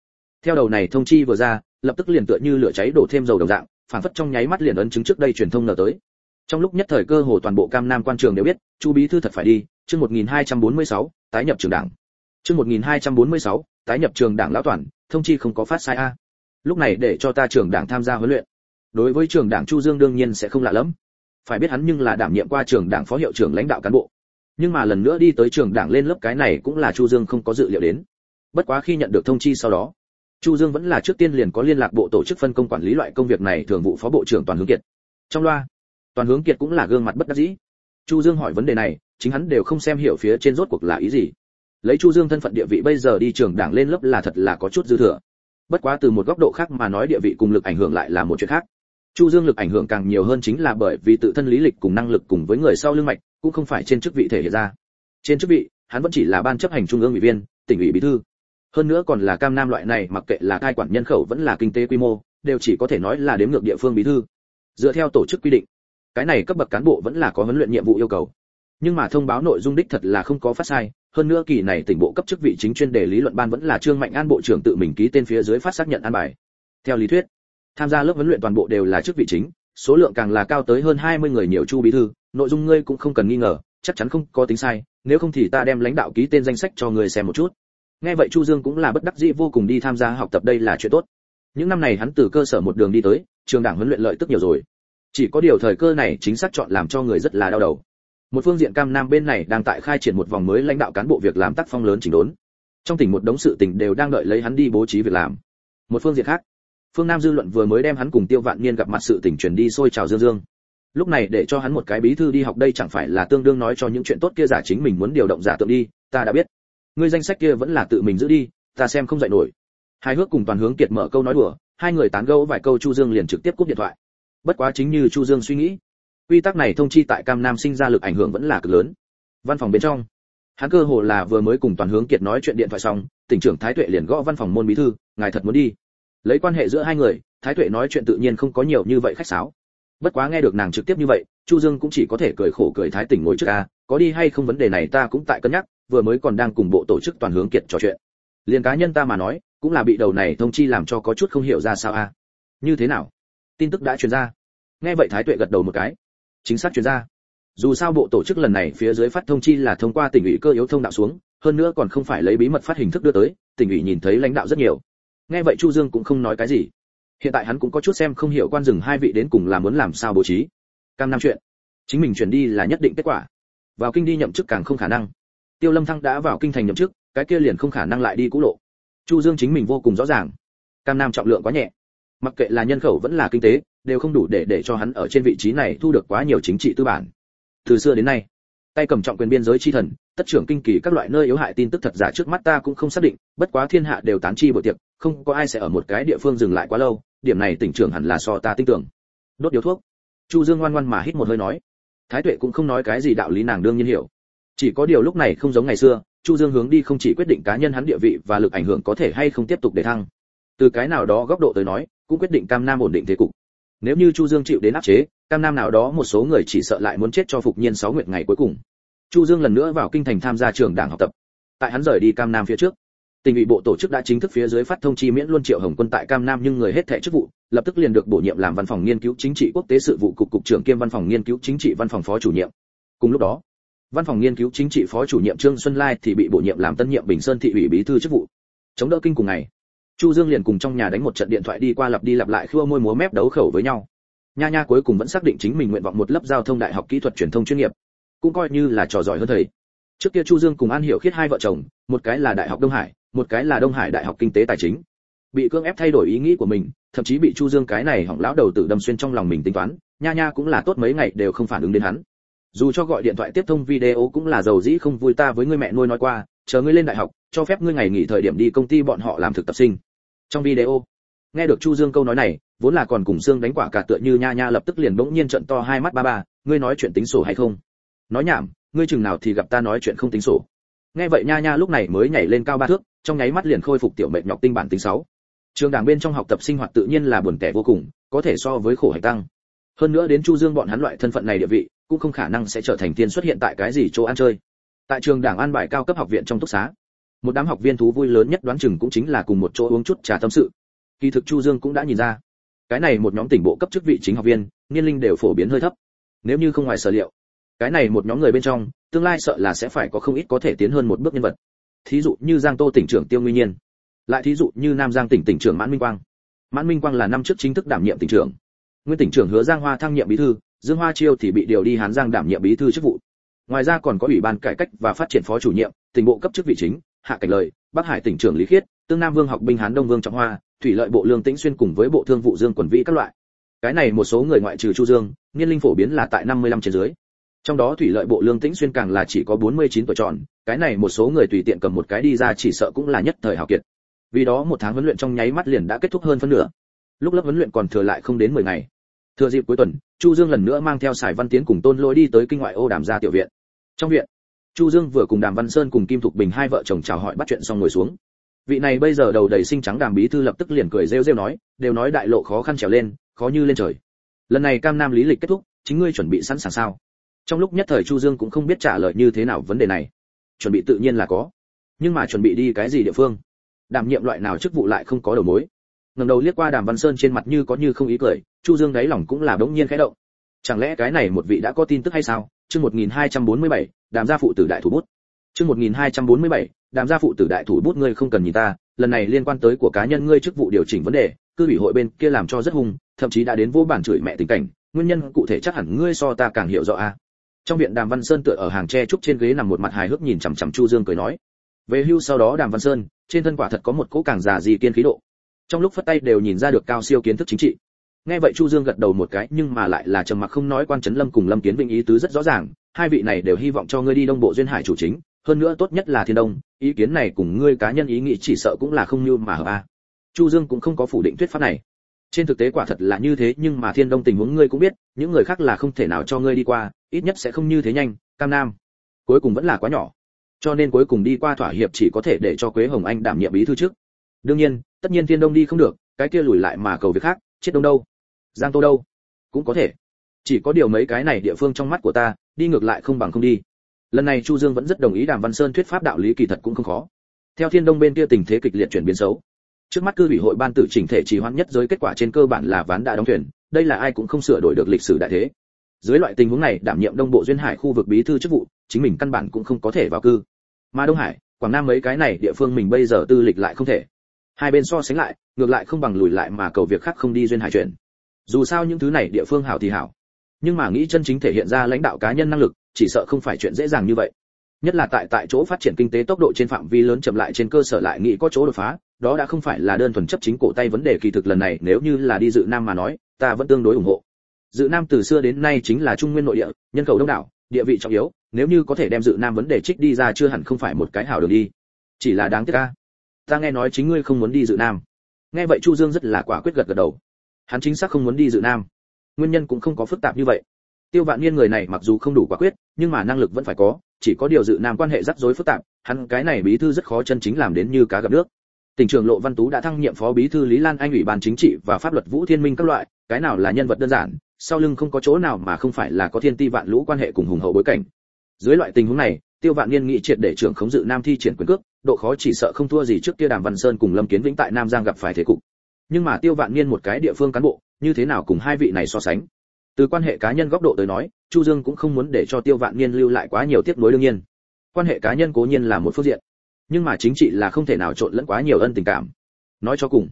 Theo đầu này thông chi vừa ra lập tức liền tựa như lửa cháy đổ thêm dầu đồng dạng phản phất trong nháy mắt liền ấn chứng trước đây truyền thông nở tới. Trong lúc nhất thời cơ hồ toàn bộ cam nam quan trường đều biết chu bí thư thật phải đi chương 1246, tái nhập trường đảng. Chương 1246, tái nhập trường đảng lão toàn thông chi không có phát sai a. Lúc này để cho ta trường đảng tham gia huấn luyện. Đối với trường đảng chu dương đương nhiên sẽ không lạ lắm phải biết hắn nhưng là đảm nhiệm qua trường đảng phó hiệu trưởng lãnh đạo cán bộ. Nhưng mà lần nữa đi tới trường đảng lên lớp cái này cũng là chu dương không có dự liệu đến. Bất quá khi nhận được thông chi sau đó chu dương vẫn là trước tiên liền có liên lạc bộ tổ chức phân công quản lý loại công việc này, thường vụ phó bộ trưởng toàn hướng kiệt. Trong loa, toàn hướng kiệt cũng là gương mặt bất đắc dĩ. Chu dương hỏi vấn đề này, chính hắn đều không xem hiểu phía trên rốt cuộc là ý gì. Lấy chu dương thân phận địa vị bây giờ đi trường đảng lên lớp là thật là có chút dư thừa. Bất quá từ một góc độ khác mà nói địa vị cùng lực ảnh hưởng lại là một chuyện khác. Chu dương lực ảnh hưởng càng nhiều hơn chính là bởi vì tự thân lý lịch cùng năng lực cùng với người sau lưng mạch, cũng không phải trên chức vị thể hiện ra. Trên chức vị, hắn vẫn chỉ là ban chấp hành trung ương ủy viên, tỉnh ủy bí thư hơn nữa còn là cam nam loại này, mặc kệ là cai quản nhân khẩu vẫn là kinh tế quy mô, đều chỉ có thể nói là đếm ngược địa phương bí thư. Dựa theo tổ chức quy định, cái này cấp bậc cán bộ vẫn là có huấn luyện nhiệm vụ yêu cầu. Nhưng mà thông báo nội dung đích thật là không có phát sai, hơn nữa kỳ này tỉnh bộ cấp chức vị chính chuyên đề lý luận ban vẫn là trương mạnh an bộ trưởng tự mình ký tên phía dưới phát xác nhận an bài. Theo lý thuyết, tham gia lớp huấn luyện toàn bộ đều là chức vị chính, số lượng càng là cao tới hơn 20 người nhiều chu bí thư, nội dung ngươi cũng không cần nghi ngờ, chắc chắn không có tính sai, nếu không thì ta đem lãnh đạo ký tên danh sách cho người xem một chút nghe vậy chu dương cũng là bất đắc dĩ vô cùng đi tham gia học tập đây là chuyện tốt. Những năm này hắn từ cơ sở một đường đi tới, trường đảng huấn luyện lợi tức nhiều rồi. Chỉ có điều thời cơ này chính xác chọn làm cho người rất là đau đầu. Một phương diện cam nam bên này đang tại khai triển một vòng mới lãnh đạo cán bộ việc làm tác phong lớn chỉnh đốn. Trong tỉnh một đống sự tình đều đang đợi lấy hắn đi bố trí việc làm. Một phương diện khác, phương nam dư luận vừa mới đem hắn cùng tiêu vạn niên gặp mặt sự tình truyền đi sôi trào dương dương. Lúc này để cho hắn một cái bí thư đi học đây chẳng phải là tương đương nói cho những chuyện tốt kia giả chính mình muốn điều động giả tượng đi, ta đã biết ngươi danh sách kia vẫn là tự mình giữ đi, ta xem không dạy nổi. Hai hước cùng toàn hướng kiệt mở câu nói đùa, hai người tán gẫu vài câu chu dương liền trực tiếp cúp điện thoại. Bất quá chính như chu dương suy nghĩ, quy tắc này thông chi tại cam nam sinh ra lực ảnh hưởng vẫn là cực lớn. Văn phòng bên trong, hắn cơ hồ là vừa mới cùng toàn hướng kiệt nói chuyện điện thoại xong, tỉnh trưởng thái tuệ liền gõ văn phòng môn bí thư, ngài thật muốn đi? Lấy quan hệ giữa hai người, thái tuệ nói chuyện tự nhiên không có nhiều như vậy khách sáo. Bất quá nghe được nàng trực tiếp như vậy, chu dương cũng chỉ có thể cười khổ cười thái tỉnh ngồi trước a, có đi hay không vấn đề này ta cũng tại cân nhắc vừa mới còn đang cùng bộ tổ chức toàn hướng kiệt trò chuyện. Liền cá nhân ta mà nói, cũng là bị đầu này thông chi làm cho có chút không hiểu ra sao a. À? Như thế nào? Tin tức đã truyền ra. Nghe vậy thái tuệ gật đầu một cái. Chính xác truyền ra. Dù sao bộ tổ chức lần này phía dưới phát thông chi là thông qua tỉnh ủy cơ yếu thông đạo xuống, hơn nữa còn không phải lấy bí mật phát hình thức đưa tới, tỉnh ủy nhìn thấy lãnh đạo rất nhiều. Nghe vậy chu dương cũng không nói cái gì. Hiện tại hắn cũng có chút xem không hiểu quan rừng hai vị đến cùng là muốn làm sao bố trí. Cam năm chuyện, chính mình chuyển đi là nhất định kết quả. Vào kinh đi nhậm chức càng không khả năng tiêu lâm thăng đã vào kinh thành nhậm chức, cái kia liền không khả năng lại đi cũ lộ. Chu dương chính mình vô cùng rõ ràng. Cam nam trọng lượng quá nhẹ. Mặc kệ là nhân khẩu vẫn là kinh tế, đều không đủ để để cho hắn ở trên vị trí này thu được quá nhiều chính trị tư bản. Từ xưa đến nay, tay cầm trọng quyền biên giới chi thần, tất trưởng kinh kỳ các loại nơi yếu hại tin tức thật giả trước mắt ta cũng không xác định, bất quá thiên hạ đều tán chi bộ tiệc, không có ai sẽ ở một cái địa phương dừng lại quá lâu, điểm này tỉnh trưởng hẳn là so ta tin tưởng. Đốt điếu thuốc. Chu dương ngoan ngoan mà hít một hơi nói. Thái tuệ cũng không nói cái gì đạo lý nàng đương nhiên hiểu chỉ có điều lúc này không giống ngày xưa, chu dương hướng đi không chỉ quyết định cá nhân hắn địa vị và lực ảnh hưởng có thể hay không tiếp tục để thăng. Từ cái nào đó góc độ tới nói, cũng quyết định cam nam ổn định thế cục. Nếu như chu dương chịu đến áp chế, cam nam nào đó một số người chỉ sợ lại muốn chết cho phục nhiên sáu nguyện ngày cuối cùng. Chu dương lần nữa vào kinh thành tham gia trường đảng học tập. Tại hắn rời đi cam nam phía trước, tỉnh ủy bộ tổ chức đã chính thức phía dưới phát thông chi miễn luôn triệu hồng quân tại cam nam nhưng người hết thẻ chức vụ, lập tức liền được bổ nhiệm làm văn phòng nghiên cứu chính trị quốc tế sự vụ cục cục trưởng kiêm văn phòng nghiên cứu chính trị văn phòng phó chủ nhiệm. Cùng lúc đó văn phòng nghiên cứu chính trị phó chủ nhiệm trương xuân lai thì bị bổ nhiệm làm tân nhiệm bình sơn thị ủy bí thư chức vụ. Chống đỡ kinh cùng ngày, chu dương liền cùng trong nhà đánh một trận điện thoại đi qua lặp đi lặp lại khua môi múa mép đấu khẩu với nhau. Nha nha cuối cùng vẫn xác định chính mình nguyện vọng một lớp giao thông đại học kỹ thuật truyền thông chuyên nghiệp, cũng coi như là trò giỏi hơn thầy. Trước kia chu dương cùng an hiểu khiết hai vợ chồng, một cái là đại học đông hải, một cái là đông hải đại học kinh tế tài chính. Bị cưỡng ép thay đổi ý nghĩ của mình, thậm chí bị chu dương cái này hỏng lão đầu tử đâm xuyên trong lòng mình tính toán, nha nha cũng là tốt mấy ngày đều không phản ứng đến hắn dù cho gọi điện thoại tiếp thông video cũng là giàu dĩ không vui ta với ngươi mẹ nuôi nói qua, chờ ngươi lên đại học, cho phép ngươi ngày nghỉ thời điểm đi công ty bọn họ làm thực tập sinh. Trong video, nghe được chu dương câu nói này, vốn là còn cùng xương đánh quả cả tựa như nha nha lập tức liền bỗng nhiên trận to hai mắt ba ba, ngươi nói chuyện tính sổ hay không? Nói nhảm, ngươi chừng nào thì gặp ta nói chuyện không tính sổ. Nghe vậy nha nha lúc này mới nhảy lên cao ba thước, trong nháy mắt liền khôi phục tiểu mệt nhọc tinh bản tính sáu. Trường đảng bên trong học tập sinh hoạt tự nhiên là buồn tẻ vô cùng, có thể so với khổ hải tăng. Hơn nữa đến chu dương bọn hắn loại thân phận này địa vị cũng không khả năng sẽ trở thành tiên xuất hiện tại cái gì chỗ ăn chơi. Tại trường đảng an bài cao cấp học viện trong túc xá, một đám học viên thú vui lớn nhất đoán chừng cũng chính là cùng một chỗ uống chút trà tâm sự. Kỳ thực chu dương cũng đã nhìn ra, cái này một nhóm tỉnh bộ cấp chức vị chính học viên, niên linh đều phổ biến hơi thấp. Nếu như không ngoài sở liệu, cái này một nhóm người bên trong, tương lai sợ là sẽ phải có không ít có thể tiến hơn một bước nhân vật. Thí dụ như giang tô tỉnh trưởng tiêu nguyên nhiên, lại thí dụ như nam giang tỉnh tỉnh trưởng mãn minh quang. Mãn minh quang là năm trước chính thức đảm nhiệm tỉnh trưởng. Nguyên tỉnh trưởng hứa giang hoa thăng nhiệm bí thư dương hoa chiêu thì bị điều đi hán giang đảm nhiệm bí thư chức vụ. Ngoài ra còn có ủy ban cải cách và phát triển phó chủ nhiệm, tỉnh bộ cấp chức vị chính, hạ cảnh lợi, bắc hải tỉnh trưởng lý khiết, tương nam vương học binh hán đông vương trọng hoa, thủy lợi bộ lương tĩnh xuyên cùng với bộ thương vụ dương quần vĩ các loại. Cái này một số người ngoại trừ chu dương niên linh phổ biến là tại 55 trên dưới. Trong đó thủy lợi bộ lương tĩnh xuyên càng là chỉ có 49 tuổi tròn, cái này một số người tùy tiện cầm một cái đi ra chỉ sợ cũng là nhất thời hào kiệt. Vì đó một tháng huấn luyện trong nháy mắt liền đã kết thúc hơn phân nửa. Lúc lớp huấn luyện còn thừa lại không đến 10 ngày thừa dịp cuối tuần, chu dương lần nữa mang theo sài văn tiến cùng tôn lỗi đi tới kinh ngoại ô đàm gia tiểu viện. Trong viện, chu dương vừa cùng đàm văn sơn cùng kim thục bình hai vợ chồng chào hỏi bắt chuyện xong ngồi xuống. Vị này bây giờ đầu đầy sinh trắng đàm bí thư lập tức liền cười rêu rêu nói, đều nói đại lộ khó khăn trèo lên, khó như lên trời. Lần này cam nam lý lịch kết thúc, chính ngươi chuẩn bị sẵn sàng sao? Trong lúc nhất thời chu dương cũng không biết trả lời như thế nào vấn đề này. Chuẩn bị tự nhiên là có, nhưng mà chuẩn bị đi cái gì địa phương? Đảm nhiệm loại nào chức vụ lại không có đầu mối? Ngẩng đầu liếc qua đàm văn sơn trên mặt như có như không ý cười chu dương đáy lòng cũng là đống nhiên khẽ động. Chẳng lẽ cái này một vị đã có tin tức hay sao? Chương 1247, đàm gia phụ tử đại thủ bút. Chương 1247, đàm gia phụ tử đại thủ bút ngươi không cần nhìn ta lần này liên quan tới của cá nhân ngươi chức vụ điều chỉnh vấn đề cư ủy hội bên kia làm cho rất hung thậm chí đã đến vô bản chửi mẹ tình cảnh nguyên nhân cụ thể chắc hẳn ngươi so ta càng hiểu rõ a. Trong viện đàm văn sơn tựa ở hàng tre trúc trên ghế nằm một mặt hài hước nhìn chằm chằm chu dương cười nói. Về hưu sau đó đàm văn sơn trên thân quả thật có một cỗ càng già gì kiên khí độ trong lúc phất tay đều nhìn ra được cao siêu kiến thức chính trị. Nghe vậy chu dương gật đầu một cái, nhưng mà lại là trầm mặc không nói quan trấn lâm cùng lâm kiến vinh ý tứ rất rõ ràng, hai vị này đều hy vọng cho ngươi đi đông bộ duyên hải chủ chính, hơn nữa tốt nhất là thiên đông, ý kiến này cùng ngươi cá nhân ý nghĩ chỉ sợ cũng là không như mà hợp a. Chu dương cũng không có phủ định thuyết pháp này. Trên thực tế quả thật là như thế, nhưng mà thiên đông tình huống ngươi cũng biết, những người khác là không thể nào cho ngươi đi qua, ít nhất sẽ không như thế nhanh, cam nam. Cuối cùng vẫn là quá nhỏ. Cho nên cuối cùng đi qua thỏa hiệp chỉ có thể để cho quế hồng anh đảm nhiệm bí thư trước đương nhiên, tất nhiên thiên đông đi không được, cái kia lùi lại mà cầu việc khác, chết đông đâu. Giang tô đâu? Cũng có thể. Chỉ có điều mấy cái này địa phương trong mắt của ta, đi ngược lại không bằng không đi. Lần này chu dương vẫn rất đồng ý đàm văn sơn thuyết pháp đạo lý kỳ thật cũng không khó. Theo thiên đông bên kia tình thế kịch liệt chuyển biến xấu. Trước mắt cư ủy hội ban tử chỉnh thể trì hoãn nhất giới kết quả trên cơ bản là ván đã đóng thuyền, đây là ai cũng không sửa đổi được lịch sử đại thế. Dưới loại tình huống này, đảm nhiệm đông bộ duyên hải khu vực bí thư chức vụ, chính mình căn bản cũng không có thể vào cư. Mà đông hải, quảng nam mấy cái này địa phương mình bây giờ tư lịch lại không thể hai bên so sánh lại, ngược lại không bằng lùi lại mà cầu việc khác không đi duyên hải chuyển. Dù sao những thứ này địa phương hảo thì hảo. Nhưng mà nghĩ chân chính thể hiện ra lãnh đạo cá nhân năng lực, chỉ sợ không phải chuyện dễ dàng như vậy. Nhất là tại tại chỗ phát triển kinh tế tốc độ trên phạm vi lớn chậm lại trên cơ sở lại nghĩ có chỗ đột phá, đó đã không phải là đơn thuần chấp chính cổ tay vấn đề kỳ thực lần này nếu như là đi dự nam mà nói, ta vẫn tương đối ủng hộ. Dự nam từ xưa đến nay chính là trung nguyên nội địa, nhân khẩu đông đảo, địa vị trọng yếu, nếu như có thể đem dự nam vấn đề trích đi ra chưa hẳn không phải một cái hảo đường đi. Chỉ là đáng tiếc ca ta nghe nói chính ngươi không muốn đi dự nam. Nghe vậy chu dương rất là quả quyết gật gật đầu. Hắn chính xác không muốn đi dự nam. Nguyên nhân cũng không có phức tạp như vậy. Tiêu vạn niên người này mặc dù không đủ quả quyết, nhưng mà năng lực vẫn phải có, chỉ có điều dự nam quan hệ rắc rối phức tạp, hắn cái này bí thư rất khó chân chính làm đến như cá gặp nước. Tỉnh trưởng lộ văn tú đã thăng nhiệm phó bí thư lý lan anh ủy ban chính trị và pháp luật vũ thiên minh các loại, cái nào là nhân vật đơn giản, sau lưng không có chỗ nào mà không phải là có thiên ti vạn lũ quan hệ cùng hùng hậu bối cảnh. Dưới loại tình huống này tiêu vạn niên nghĩ triệt để trưởng khống dự nam thi triển quyền cước, độ khó chỉ sợ không thua gì trước kia đàm văn sơn cùng lâm kiến vĩnh tại nam giang gặp phải thế cục. Nhưng mà tiêu vạn niên một cái địa phương cán bộ, như thế nào cùng hai vị này so sánh? Từ quan hệ cá nhân góc độ tới nói, chu dương cũng không muốn để cho tiêu vạn niên lưu lại quá nhiều tiếc nuối đương nhiên. Quan hệ cá nhân cố nhiên là một phương diện, nhưng mà chính trị là không thể nào trộn lẫn quá nhiều ân tình cảm. Nói cho cùng,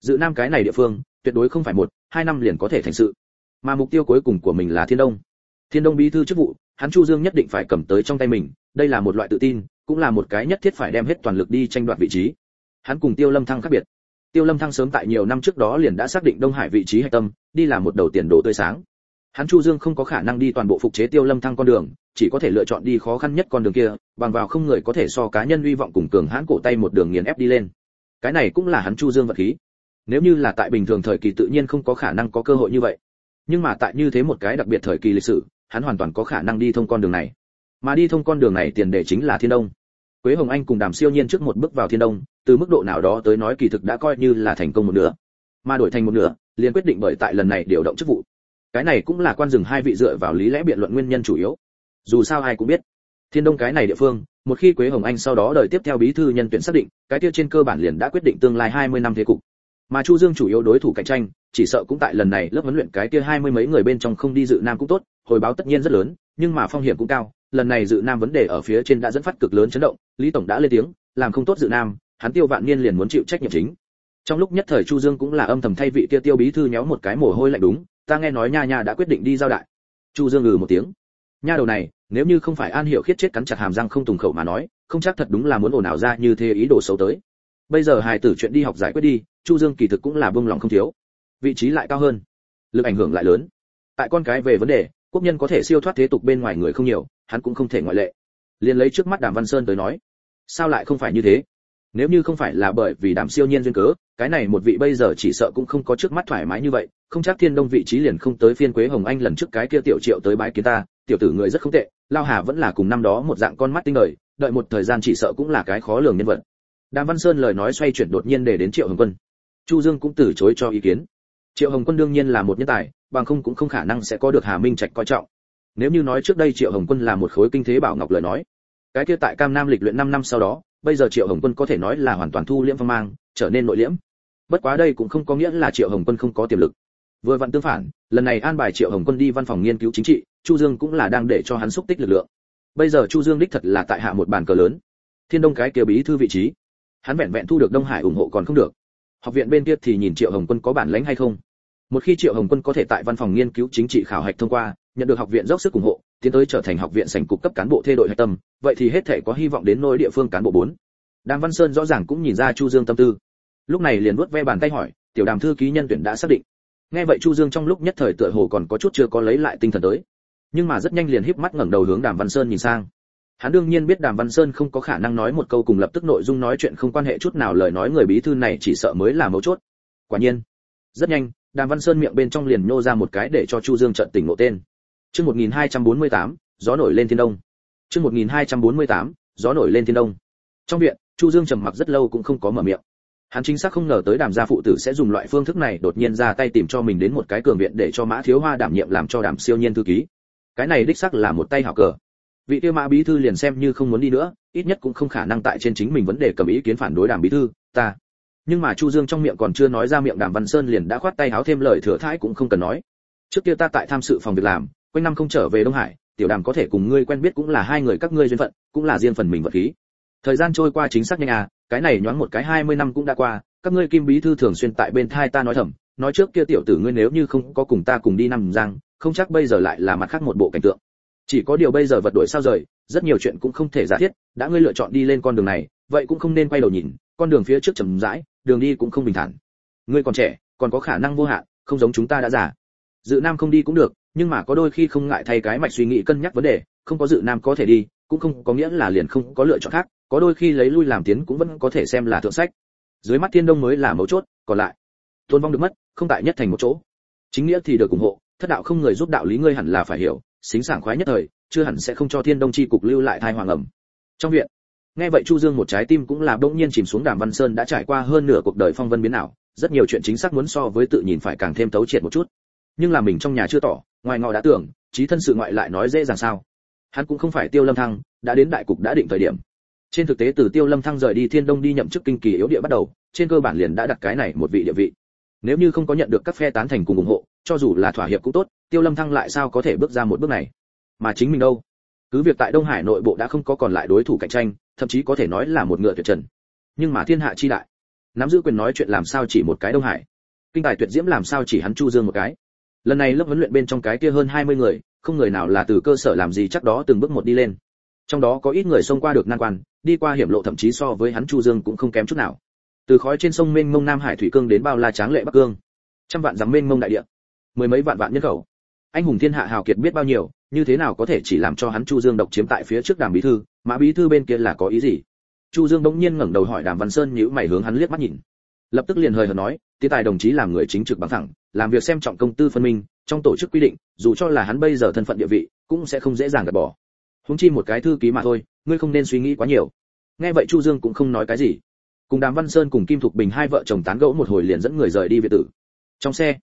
dự nam cái này địa phương, tuyệt đối không phải một, hai năm liền có thể thành sự. Mà mục tiêu cuối cùng của mình là thiên đông thiên đông bí thư chức vụ, hắn chu dương nhất định phải cầm tới trong tay mình, đây là một loại tự tin, cũng là một cái nhất thiết phải đem hết toàn lực đi tranh đoạt vị trí. Hắn cùng tiêu lâm thăng khác biệt. Tiêu lâm thăng sớm tại nhiều năm trước đó liền đã xác định đông hải vị trí hạch tâm, đi làm một đầu tiền đồ tươi sáng. Hắn chu dương không có khả năng đi toàn bộ phục chế tiêu lâm thăng con đường, chỉ có thể lựa chọn đi khó khăn nhất con đường kia, bằng vào không người có thể so cá nhân hy vọng cùng cường hãn cổ tay một đường nghiền ép đi lên. Cái này cũng là hắn chu dương vật khí. Nếu như là tại bình thường thời kỳ tự nhiên không có khả năng có cơ hội như vậy. Nhưng mà tại như thế một cái đặc biệt thời kỳ lịch sử hắn hoàn toàn có khả năng đi thông con đường này. Mà đi thông con đường này tiền đề chính là thiên đông. Quế hồng anh cùng đàm siêu nhiên trước một bước vào thiên đông, từ mức độ nào đó tới nói kỳ thực đã coi như là thành công một nửa. Mà đổi thành một nửa, liền quyết định bởi tại lần này điều động chức vụ. Cái này cũng là quan rừng hai vị dựa vào lý lẽ biện luận nguyên nhân chủ yếu. Dù sao ai cũng biết, thiên đông cái này địa phương, một khi quế hồng anh sau đó đời tiếp theo bí thư nhân tuyển xác định, cái tiêu trên cơ bản liền đã quyết định tương lai 20 năm thế cục mà chu dương chủ yếu đối thủ cạnh tranh, chỉ sợ cũng tại lần này lớp huấn luyện cái kia hai mươi mấy người bên trong không đi dự nam cũng tốt, hồi báo tất nhiên rất lớn, nhưng mà phong hiểm cũng cao, lần này dự nam vấn đề ở phía trên đã dẫn phát cực lớn chấn động, lý tổng đã lên tiếng, làm không tốt dự nam, hắn tiêu vạn niên liền muốn chịu trách nhiệm chính. Trong lúc nhất thời chu dương cũng là âm thầm thay vị kia tiêu bí thư nhéo một cái mồ hôi lạnh đúng, ta nghe nói nha nha đã quyết định đi giao đại. Chu dương ngừ một tiếng. Nha đầu này, nếu như không phải an hiểu khiết chết cắn chặt hàm răng không tùng khẩu mà nói, không chắc thật đúng là muốn ồn ào ra như thế ý đồ xấu tới. Bây giờ hài tử chuyện đi học giải quyết đi chu dương kỳ thực cũng là bông lòng không thiếu. Vị trí lại cao hơn. Lực ảnh hưởng lại lớn. Tại con cái về vấn đề, quốc nhân có thể siêu thoát thế tục bên ngoài người không nhiều, hắn cũng không thể ngoại lệ. Liền lấy trước mắt đàm văn sơn tới nói, sao lại không phải như thế? Nếu như không phải là bởi vì đàm siêu nhiên duyên cớ, cái này một vị bây giờ chỉ sợ cũng không có trước mắt thoải mái như vậy, không chắc thiên đông vị trí liền không tới phiên quế hồng anh lần trước cái kia tiểu triệu tới bái kiến ta, tiểu tử người rất không tệ, lao hà vẫn là cùng năm đó một dạng con mắt tinh đời, đợi một thời gian chỉ sợ cũng là cái khó lường nhân vật. Đàm văn sơn lời nói xoay chuyển đột nhiên để đến triệu hồng quân chu dương cũng từ chối cho ý kiến. Triệu hồng quân đương nhiên là một nhân tài, bằng không cũng không khả năng sẽ có được hà minh trạch coi trọng. Nếu như nói trước đây triệu hồng quân là một khối kinh thế bảo ngọc lời nói, cái kia tại cam nam lịch luyện 5 năm sau đó, bây giờ triệu hồng quân có thể nói là hoàn toàn thu liễm phong mang, trở nên nội liễm. Bất quá đây cũng không có nghĩa là triệu hồng quân không có tiềm lực. Vừa vặn tương phản, lần này an bài triệu hồng quân đi văn phòng nghiên cứu chính trị, chu dương cũng là đang để cho hắn xúc tích lực lượng. Bây giờ chu dương đích thật là tại hạ một bàn cờ lớn. Thiên đông cái kia bí thư vị trí. Hắn vẹn vẹn thu được đông hải ủng hộ còn không được học viện bên kia thì nhìn triệu hồng quân có bản lãnh hay không? Một khi triệu hồng quân có thể tại văn phòng nghiên cứu chính trị khảo hạch thông qua, nhận được học viện dốc sức ủng hộ, tiến tới trở thành học viện sành cục cấp cán bộ thê đội hạch tâm, vậy thì hết thể có hy vọng đến nỗi địa phương cán bộ bốn. Đàm văn sơn rõ ràng cũng nhìn ra chu dương tâm tư. Lúc này liền vuốt ve bàn tay hỏi, tiểu đàm thư ký nhân tuyển đã xác định. Nghe vậy chu dương trong lúc nhất thời tựa hồ còn có chút chưa có lấy lại tinh thần tới. Nhưng mà rất nhanh liền híp mắt ngẩng đầu hướng đàm văn sơn nhìn sang hắn đương nhiên biết đàm văn sơn không có khả năng nói một câu cùng lập tức nội dung nói chuyện không quan hệ chút nào lời nói người bí thư này chỉ sợ mới là mấu chốt. Quả nhiên rất nhanh đàm văn sơn miệng bên trong liền nhô ra một cái để cho chu dương trận tỉnh ngộ tên. Chương 1248, gió nổi lên thiên đông. Chương 1248, gió nổi lên thiên đông. Trong viện chu dương trầm mặc rất lâu cũng không có mở miệng. Hắn chính xác không ngờ tới đàm gia phụ tử sẽ dùng loại phương thức này đột nhiên ra tay tìm cho mình đến một cái cường viện để cho mã thiếu hoa đảm nhiệm làm cho đàm siêu nhiên thư ký. Cái này đích xác là một tay hảo cờ vị kia mã bí thư liền xem như không muốn đi nữa, ít nhất cũng không khả năng tại trên chính mình vấn đề cầm ý kiến phản đối đàm bí thư, ta. Nhưng mà chu dương trong miệng còn chưa nói ra miệng đàm văn sơn liền đã khoát tay háo thêm lời thừa thãi cũng không cần nói. Trước kia ta tại tham sự phòng việc làm, quanh năm không trở về đông hải, tiểu đàm có thể cùng ngươi quen biết cũng là hai người các ngươi duyên phận, cũng là riêng phần mình vật khí. Thời gian trôi qua chính xác nhanh à cái này nhoáng một cái 20 năm cũng đã qua, các ngươi kim bí thư thường xuyên tại bên thai ta nói thầm, nói trước kia tiểu tử ngươi nếu như không có cùng ta cùng đi nằm giang, không chắc bây giờ lại là mặt khác một bộ cảnh tượng chỉ có điều bây giờ vật đổi sao rời, rất nhiều chuyện cũng không thể giả thiết, đã ngươi lựa chọn đi lên con đường này, vậy cũng không nên quay đầu nhìn, con đường phía trước chậm rãi, đường đi cũng không bình thản. Ngươi còn trẻ, còn có khả năng vô hạn, không giống chúng ta đã già. Dự nam không đi cũng được, nhưng mà có đôi khi không ngại thay cái mạch suy nghĩ cân nhắc vấn đề, không có dự nam có thể đi, cũng không có nghĩa là liền không có lựa chọn khác, có đôi khi lấy lui làm tiến cũng vẫn có thể xem là thượng sách. Dưới mắt thiên đông mới là mấu chốt, còn lại, tôn vong được mất, không tại nhất thành một chỗ. Chính nghĩa thì được ủng hộ, thất đạo không người giúp đạo lý ngươi hẳn là phải hiểu xính sảng khoái nhất thời, chưa hẳn sẽ không cho thiên đông chi cục lưu lại thai hoàng ẩm. Trong viện, nghe vậy chu dương một trái tim cũng là bỗng nhiên chìm xuống đàm văn sơn đã trải qua hơn nửa cuộc đời phong vân biến ảo, rất nhiều chuyện chính xác muốn so với tự nhìn phải càng thêm tấu triệt một chút. Nhưng là mình trong nhà chưa tỏ, ngoài ngọ đã tưởng, trí thân sự ngoại lại nói dễ dàng sao. Hắn cũng không phải tiêu lâm thăng, đã đến đại cục đã định thời điểm. Trên thực tế từ tiêu lâm thăng rời đi thiên đông đi nhậm chức kinh kỳ yếu địa bắt đầu, trên cơ bản liền đã đặt cái này một vị địa vị. Nếu như không có nhận được các phe tán thành cùng ủng hộ cho dù là thỏa hiệp cũng tốt, tiêu lâm thăng lại sao có thể bước ra một bước này? Mà chính mình đâu? Cứ việc tại đông hải nội bộ đã không có còn lại đối thủ cạnh tranh, thậm chí có thể nói là một ngựa tuyệt trần. Nhưng mà thiên hạ chi đại, nắm giữ quyền nói chuyện làm sao chỉ một cái đông hải? Kinh tài tuyệt diễm làm sao chỉ hắn chu dương một cái? Lần này lớp huấn luyện bên trong cái kia hơn 20 người, không người nào là từ cơ sở làm gì chắc đó từng bước một đi lên. Trong đó có ít người xông qua được nan quan, đi qua hiểm lộ thậm chí so với hắn chu dương cũng không kém chút nào. Từ khói trên sông mênh mông nam hải thủy cương đến bao la tráng lệ bắc cương. Trăm vạn dặm mênh mông đại địa mười mấy vạn vạn nhân khẩu. Anh hùng thiên hạ hào kiệt biết bao nhiêu, như thế nào có thể chỉ làm cho hắn chu dương độc chiếm tại phía trước đàm bí thư, mã bí thư bên kia là có ý gì? Chu dương bỗng nhiên ngẩng đầu hỏi đàm văn sơn nhíu mày hướng hắn liếc mắt nhìn. Lập tức liền hời hợt nói tiến tài đồng chí làm người chính trực bằng thẳng, làm việc xem trọng công tư phân minh, trong tổ chức quy định, dù cho là hắn bây giờ thân phận địa vị, cũng sẽ không dễ dàng gạt bỏ. Huống chi một cái thư ký mà thôi, ngươi không nên suy nghĩ quá nhiều. Nghe vậy chu dương cũng không nói cái gì. Cùng đàm văn sơn cùng kim thục bình hai vợ chồng tán gẫu một hồi liền dẫn người rời đi về tử. Trong xe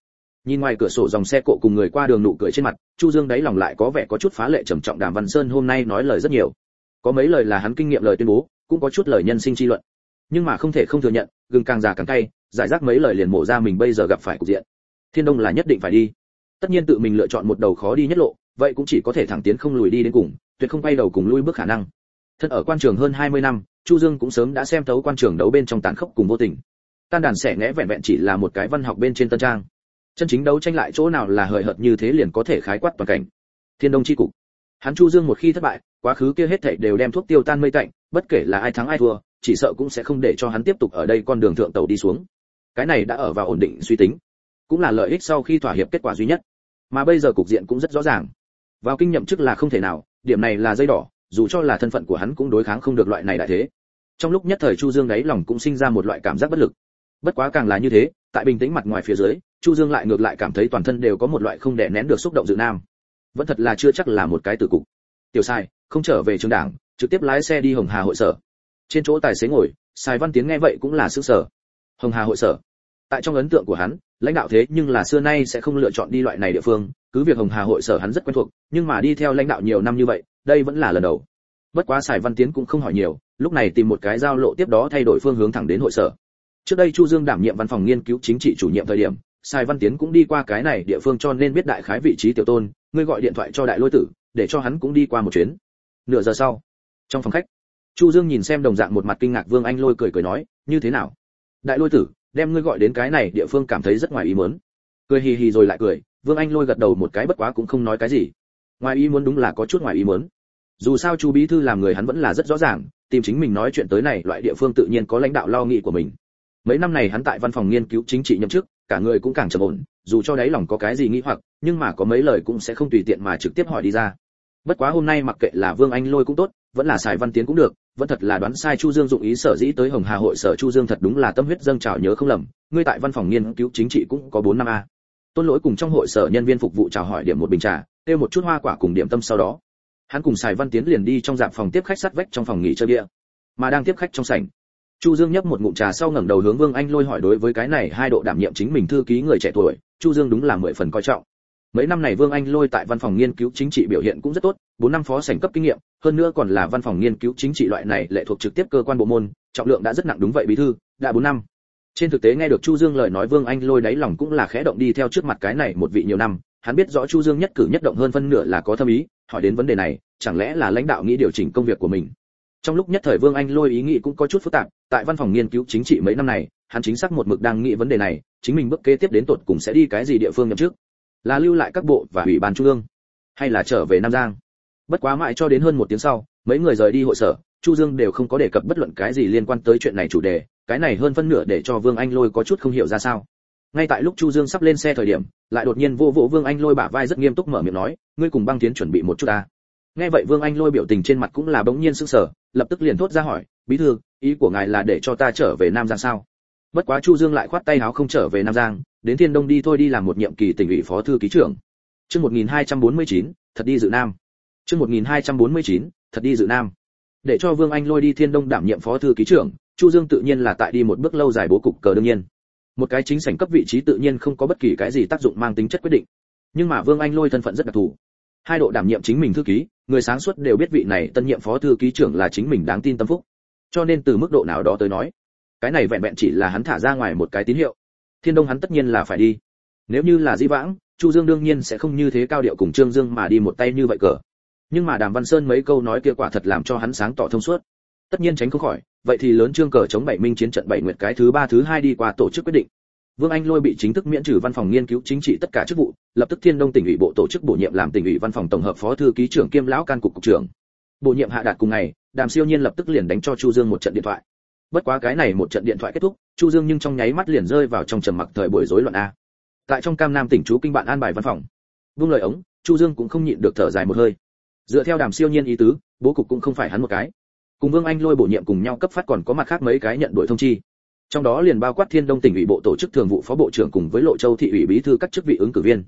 nhìn ngoài cửa sổ dòng xe cộ cùng người qua đường nụ cười trên mặt, chu dương đáy lòng lại có vẻ có chút phá lệ trầm trọng đàm văn sơn hôm nay nói lời rất nhiều. Có mấy lời là hắn kinh nghiệm lời tuyên bố, cũng có chút lời nhân sinh chi luận. Nhưng mà không thể không thừa nhận, gừng càng già càng cay, giải rác mấy lời liền mổ ra mình bây giờ gặp phải cục diện. Thiên đông là nhất định phải đi. Tất nhiên tự mình lựa chọn một đầu khó đi nhất lộ, vậy cũng chỉ có thể thẳng tiến không lùi đi đến cùng, tuyệt không quay đầu cùng lui bước khả năng. Thân ở quan trường hơn 20 năm, chu dương cũng sớm đã xem thấu quan trường đấu bên trong tàn khốc cùng vô tình. Tan đàn sẻ ngẽ vẹn vẹn chỉ là một cái văn học bên trên tân trang chân chính đấu tranh lại chỗ nào là hời hợt như thế liền có thể khái quát toàn cảnh. Thiên đông chi cục. Hắn chu dương một khi thất bại, quá khứ kia hết thảy đều đem thuốc tiêu tan mây tạnh, bất kể là ai thắng ai thua, chỉ sợ cũng sẽ không để cho hắn tiếp tục ở đây con đường thượng tàu đi xuống. Cái này đã ở vào ổn định suy tính, cũng là lợi ích sau khi thỏa hiệp kết quả duy nhất. Mà bây giờ cục diện cũng rất rõ ràng. Vào kinh nhậm chức là không thể nào, điểm này là dây đỏ, dù cho là thân phận của hắn cũng đối kháng không được loại này đại thế. Trong lúc nhất thời chu dương đáy lòng cũng sinh ra một loại cảm giác bất lực. Bất quá càng là như thế, tại bình tĩnh mặt ngoài phía dưới chu dương lại ngược lại cảm thấy toàn thân đều có một loại không đè nén được xúc động dự nam. Vẫn thật là chưa chắc là một cái tử cục. Tiểu sai, không trở về trường đảng, trực tiếp lái xe đi hồng hà hội sở. Trên chỗ tài xế ngồi, sai văn tiến nghe vậy cũng là sức sở hồng hà hội sở. Tại trong ấn tượng của hắn, lãnh đạo thế nhưng là xưa nay sẽ không lựa chọn đi loại này địa phương, cứ việc hồng hà hội sở hắn rất quen thuộc, nhưng mà đi theo lãnh đạo nhiều năm như vậy, đây vẫn là lần đầu. Bất quá sài văn tiến cũng không hỏi nhiều, lúc này tìm một cái giao lộ tiếp đó thay đổi phương hướng thẳng đến hội sở. Trước đây chu dương đảm nhiệm văn phòng nghiên cứu chính trị chủ nhiệm thời điểm Sai văn tiến cũng đi qua cái này địa phương cho nên biết đại khái vị trí tiểu tôn, ngươi gọi điện thoại cho đại lôi tử, để cho hắn cũng đi qua một chuyến. Nửa giờ sau, trong phòng khách, chu dương nhìn xem đồng dạng một mặt kinh ngạc vương anh lôi cười cười nói, như thế nào? Đại lôi tử, đem ngươi gọi đến cái này địa phương cảm thấy rất ngoài ý muốn. Cười hì hì rồi lại cười, vương anh lôi gật đầu một cái bất quá cũng không nói cái gì. Ngoài ý muốn đúng là có chút ngoài ý muốn. Dù sao chu bí thư làm người hắn vẫn là rất rõ ràng, tìm chính mình nói chuyện tới này, loại địa phương tự nhiên có lãnh đạo lo nghĩ của mình. Mấy năm này hắn tại văn phòng nghiên cứu chính trị nhậm chức cả người cũng càng trầm ổn, dù cho đáy lòng có cái gì nghĩ hoặc, nhưng mà có mấy lời cũng sẽ không tùy tiện mà trực tiếp hỏi đi ra. Bất quá hôm nay mặc kệ là vương anh lôi cũng tốt, vẫn là xài văn tiến cũng được, vẫn thật là đoán sai chu dương dụng ý sở dĩ tới hồng hà hội sở chu dương thật đúng là tâm huyết dâng trào nhớ không lầm, ngươi tại văn phòng nghiên cứu chính trị cũng có 4 năm a. Tôn lỗi cùng trong hội sở nhân viên phục vụ chào hỏi điểm một bình trà tiêu một chút hoa quả cùng điểm tâm sau đó. Hắn cùng xài văn tiến liền đi trong dạp phòng tiếp khách sát vách trong phòng nghỉ chơi bia, mà đang tiếp khách trong sảnh chu dương nhấp một ngụm trà sau ngẩng đầu hướng vương anh lôi hỏi đối với cái này hai độ đảm nhiệm chính mình thư ký người trẻ tuổi, chu dương đúng là mười phần coi trọng. Mấy năm này vương anh lôi tại văn phòng nghiên cứu chính trị biểu hiện cũng rất tốt, bốn năm phó sảnh cấp kinh nghiệm, hơn nữa còn là văn phòng nghiên cứu chính trị loại này lệ thuộc trực tiếp cơ quan bộ môn, trọng lượng đã rất nặng đúng vậy bí thư, đã bốn năm. Trên thực tế nghe được chu dương lời nói vương anh lôi đáy lòng cũng là khẽ động đi theo trước mặt cái này một vị nhiều năm, hắn biết rõ chu dương nhất cử nhất động hơn phân nửa là có thâm ý, hỏi đến vấn đề này, chẳng lẽ là lãnh đạo nghĩ điều chỉnh công việc của mình? Trong lúc nhất thời vương anh lôi ý nghĩ cũng có chút phức tạp, tại văn phòng nghiên cứu chính trị mấy năm này, hắn chính xác một mực đang nghĩ vấn đề này, chính mình bước kế tiếp đến tột cùng sẽ đi cái gì địa phương nhậm chức? Là lưu lại các bộ và ủy ban trung ương, hay là trở về nam giang? Bất quá mãi cho đến hơn một tiếng sau, mấy người rời đi hội sở, chu dương đều không có đề cập bất luận cái gì liên quan tới chuyện này chủ đề, cái này hơn phân nửa để cho vương anh lôi có chút không hiểu ra sao. Ngay tại lúc chu dương sắp lên xe thời điểm, lại đột nhiên vô vỗ vương anh lôi bả vai rất nghiêm túc mở miệng nói, ngươi cùng băng tiến chuẩn bị một chút ta. Nghe vậy vương anh lôi biểu tình trên mặt cũng là bỗng nhiên sững sờ lập tức liền thốt ra hỏi bí thư ý của ngài là để cho ta trở về nam giang sao? Bất quá chu dương lại khoát tay áo không trở về nam giang đến thiên đông đi thôi đi làm một nhiệm kỳ tỉnh ủy phó thư ký trưởng. Chương 1249, thật đi dự nam. Chương 1249, thật đi dự nam. Để cho vương anh lôi đi thiên đông đảm nhiệm phó thư ký trưởng chu dương tự nhiên là tại đi một bước lâu dài bố cục cờ đương nhiên. Một cái chính sảnh cấp vị trí tự nhiên không có bất kỳ cái gì tác dụng mang tính chất quyết định. Nhưng mà vương anh lôi thân phận rất đặc thù hai độ đảm nhiệm chính mình thư ký, người sáng suốt đều biết vị này tân nhiệm phó thư ký trưởng là chính mình đáng tin tâm phúc. Cho nên từ mức độ nào đó tới nói, cái này vẹn vẹn chỉ là hắn thả ra ngoài một cái tín hiệu. Thiên đông hắn tất nhiên là phải đi. Nếu như là di vãng, chu dương đương nhiên sẽ không như thế cao điệu cùng trương dương mà đi một tay như vậy cờ. Nhưng mà đàm văn sơn mấy câu nói kia quả thật làm cho hắn sáng tỏ thông suốt. Tất nhiên tránh không khỏi, vậy thì lớn trương cờ chống bảy minh chiến trận bảy nguyệt cái thứ ba, thứ hai đi qua tổ chức quyết định vương anh lôi bị chính thức miễn trừ văn phòng nghiên cứu chính trị tất cả chức vụ, lập tức thiên đông tỉnh ủy bộ tổ chức bổ nhiệm làm tỉnh ủy văn phòng tổng hợp phó thư ký trưởng kiêm lão can cục cục trưởng. Bổ nhiệm hạ đạt cùng ngày, đàm siêu nhiên lập tức liền đánh cho chu dương một trận điện thoại. Bất quá cái này một trận điện thoại kết thúc, chu dương nhưng trong nháy mắt liền rơi vào trong trầm mặc thời buổi rối loạn a. Tại trong cam nam tỉnh chú kinh bạn an bài văn phòng. Vương lời ống, chu dương cũng không nhịn được thở dài một hơi. Dựa theo đàm siêu nhiên ý tứ, bố cục cũng không phải hắn một cái. Cùng vương anh lôi bổ nhiệm cùng nhau cấp phát còn có mặt khác mấy cái nhận đổi thông chi trong đó liền bao quát thiên đông tỉnh ủy bộ tổ chức thường vụ phó bộ trưởng cùng với lộ châu thị ủy bí thư các chức vị ứng cử viên.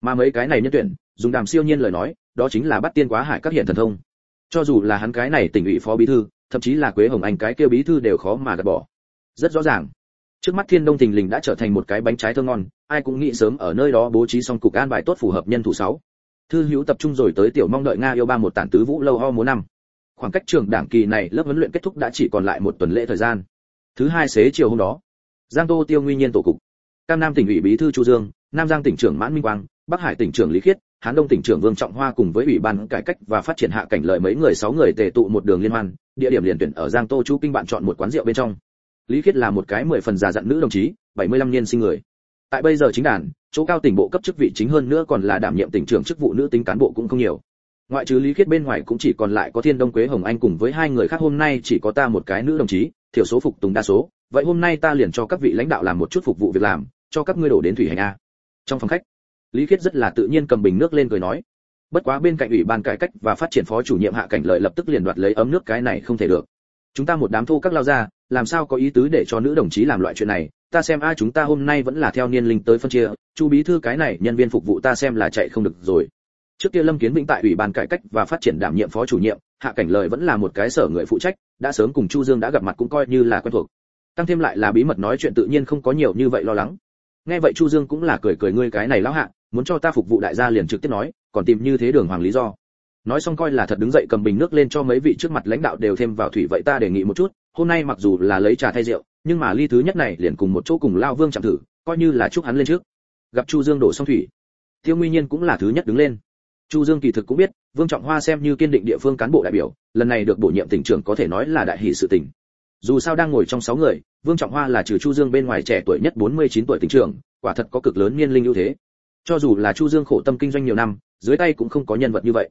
Mà mấy cái này nhân tuyển, dùng đàm siêu nhiên lời nói, đó chính là bắt tiên quá hải các hiện thần thông. Cho dù là hắn cái này tỉnh ủy phó bí thư, thậm chí là quế hồng anh cái kêu bí thư đều khó mà gạt bỏ. Rất rõ ràng, trước mắt thiên đông thình lình đã trở thành một cái bánh trái thơm ngon, ai cũng nghĩ sớm ở nơi đó bố trí xong cục an bài tốt phù hợp nhân thủ sáu. Thư hữu tập trung rồi tới tiểu mong đợi nga yêu ba một tản tứ vũ lâu ho múa năm. Khoảng cách trường đảng kỳ này lớp huấn luyện kết thúc đã chỉ còn lại một tuần lễ thời gian thứ hai xế chiều hôm đó, giang tô tiêu nguyên nhiên tổ cục, cam nam tỉnh ủy bí thư chu dương, nam giang tỉnh trưởng mãn minh quang, bắc hải tỉnh trưởng lý khiết, hán đông tỉnh trưởng vương trọng hoa cùng với ủy ban cải cách và phát triển hạ cảnh lợi mấy người sáu người tề tụ một đường liên hoan, địa điểm liền tuyển ở giang tô chu kinh bạn chọn một quán rượu bên trong. Lý khiết là một cái mười phần già dặn nữ đồng chí, bảy mươi lăm niên sinh người. Tại bây giờ chính đàn, chỗ cao tỉnh bộ cấp chức vị chính hơn nữa còn là đảm nhiệm tỉnh trưởng chức vụ nữ tính cán bộ cũng không nhiều ngoại trừ lý khiết bên ngoài cũng chỉ còn lại có thiên đông quế hồng anh cùng với hai người khác. Hôm nay chỉ có ta một cái nữ đồng chí, thiểu số phục tùng đa số. Vậy hôm nay ta liền cho các vị lãnh đạo làm một chút phục vụ việc làm, cho các ngươi đổ đến thủy hành a. Trong phòng khách, lý khiết rất là tự nhiên cầm bình nước lên cười nói. Bất quá bên cạnh ủy ban cải cách và phát triển phó chủ nhiệm hạ cảnh lợi lập tức liền đoạt lấy ấm nước cái này không thể được. Chúng ta một đám thu các lao ra, làm sao có ý tứ để cho nữ đồng chí làm loại chuyện này? Ta xem a chúng ta hôm nay vẫn là theo niên linh tới phân chia, chu bí thư cái này nhân viên phục vụ ta xem là chạy không được rồi trước kia lâm kiến vĩnh tại ủy ban cải cách và phát triển đảm nhiệm phó chủ nhiệm, hạ cảnh lời vẫn là một cái sở người phụ trách, đã sớm cùng chu dương đã gặp mặt cũng coi như là quen thuộc. Tăng thêm lại là bí mật nói chuyện tự nhiên không có nhiều như vậy lo lắng. Nghe vậy chu dương cũng là cười cười ngươi cái này lão hạ, muốn cho ta phục vụ đại gia liền trực tiếp nói, còn tìm như thế đường hoàng lý do. Nói xong coi là thật đứng dậy cầm bình nước lên cho mấy vị trước mặt lãnh đạo đều thêm vào thủy vậy ta đề nghị một chút, hôm nay mặc dù là lấy trà thay rượu, nhưng mà ly thứ nhất này liền cùng một chỗ cùng lao vương chạm thử, coi như là chúc hắn lên trước. Gặp chu dương đổ xong thủy, tiêu nguyên nhiên cũng là thứ nhất đứng lên chu dương kỳ thực cũng biết, vương trọng hoa xem như kiên định địa phương cán bộ đại biểu, lần này được bổ nhiệm tỉnh trưởng có thể nói là đại hỷ sự tình. Dù sao đang ngồi trong sáu người, vương trọng hoa là trừ chu dương bên ngoài trẻ tuổi nhất 49 tuổi tỉnh trưởng, quả thật có cực lớn niên linh ưu thế. Cho dù là chu dương khổ tâm kinh doanh nhiều năm, dưới tay cũng không có nhân vật như vậy.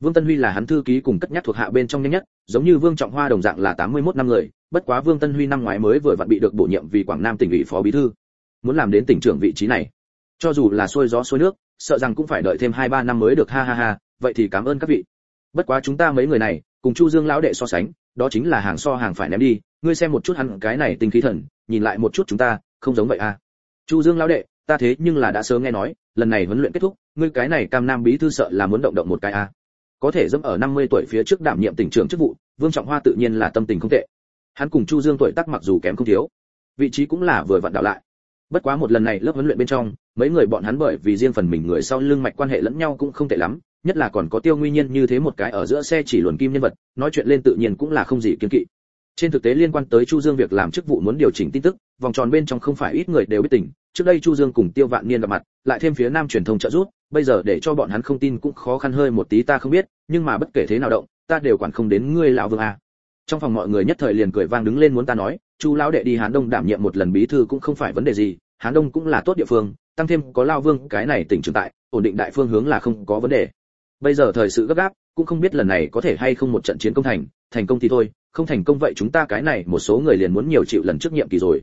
Vương tân huy là hắn thư ký cùng cất nhắc thuộc hạ bên trong nhanh nhất, giống như vương trọng hoa đồng dạng là 81 năm người, bất quá vương tân huy năm ngoái mới vừa vặn bị được bổ nhiệm vì quảng nam tỉnh ủy phó bí thư. Muốn làm đến tỉnh trưởng vị trí này cho dù là xôi gió xôi nước, sợ rằng cũng phải đợi thêm hai ba năm mới được, ha ha ha, vậy thì cảm ơn các vị. Bất quá chúng ta mấy người này, cùng chu dương lão đệ so sánh, đó chính là hàng so hàng phải ném đi, ngươi xem một chút hắn cái này tinh khí thần, nhìn lại một chút chúng ta, không giống vậy à. Chu dương lão đệ, ta thế nhưng là đã sớm nghe nói, lần này huấn luyện kết thúc, ngươi cái này cam nam bí thư sợ là muốn động động một cái à. Có thể dẫm ở 50 tuổi phía trước đảm nhiệm tỉnh trưởng chức vụ, vương trọng hoa tự nhiên là tâm tình không tệ. Hắn cùng chu dương tuổi tác mặc dù kém không thiếu, vị trí cũng là vừa vặn đảo lại. Bất quá một lần này lớp huấn luyện bên trong mấy người bọn hắn bởi vì riêng phần mình người sau lưng mạch quan hệ lẫn nhau cũng không tệ lắm, nhất là còn có tiêu nguyên nhiên như thế một cái ở giữa xe chỉ luồn kim nhân vật, nói chuyện lên tự nhiên cũng là không gì kiên kỵ. Trên thực tế liên quan tới chu dương việc làm chức vụ muốn điều chỉnh tin tức, vòng tròn bên trong không phải ít người đều biết tình, trước đây chu dương cùng tiêu vạn niên gặp mặt, lại thêm phía nam truyền thông trợ giúp, bây giờ để cho bọn hắn không tin cũng khó khăn hơi một tí ta không biết, nhưng mà bất kể thế nào động, ta đều quản không đến ngươi lão vương à trong phòng mọi người nhất thời liền cười vang đứng lên muốn ta nói, chu lão đệ đi hán đông đảm nhiệm một lần bí thư cũng không phải vấn đề gì hán đông cũng là tốt địa phương, tăng thêm có lao vương, cái này tỉnh trưởng tại, ổn định đại phương hướng là không có vấn đề. Bây giờ thời sự gấp gáp, cũng không biết lần này có thể hay không một trận chiến công thành thành công thì thôi, không thành công vậy chúng ta cái này một số người liền muốn nhiều chịu lần trước nhiệm kỳ rồi.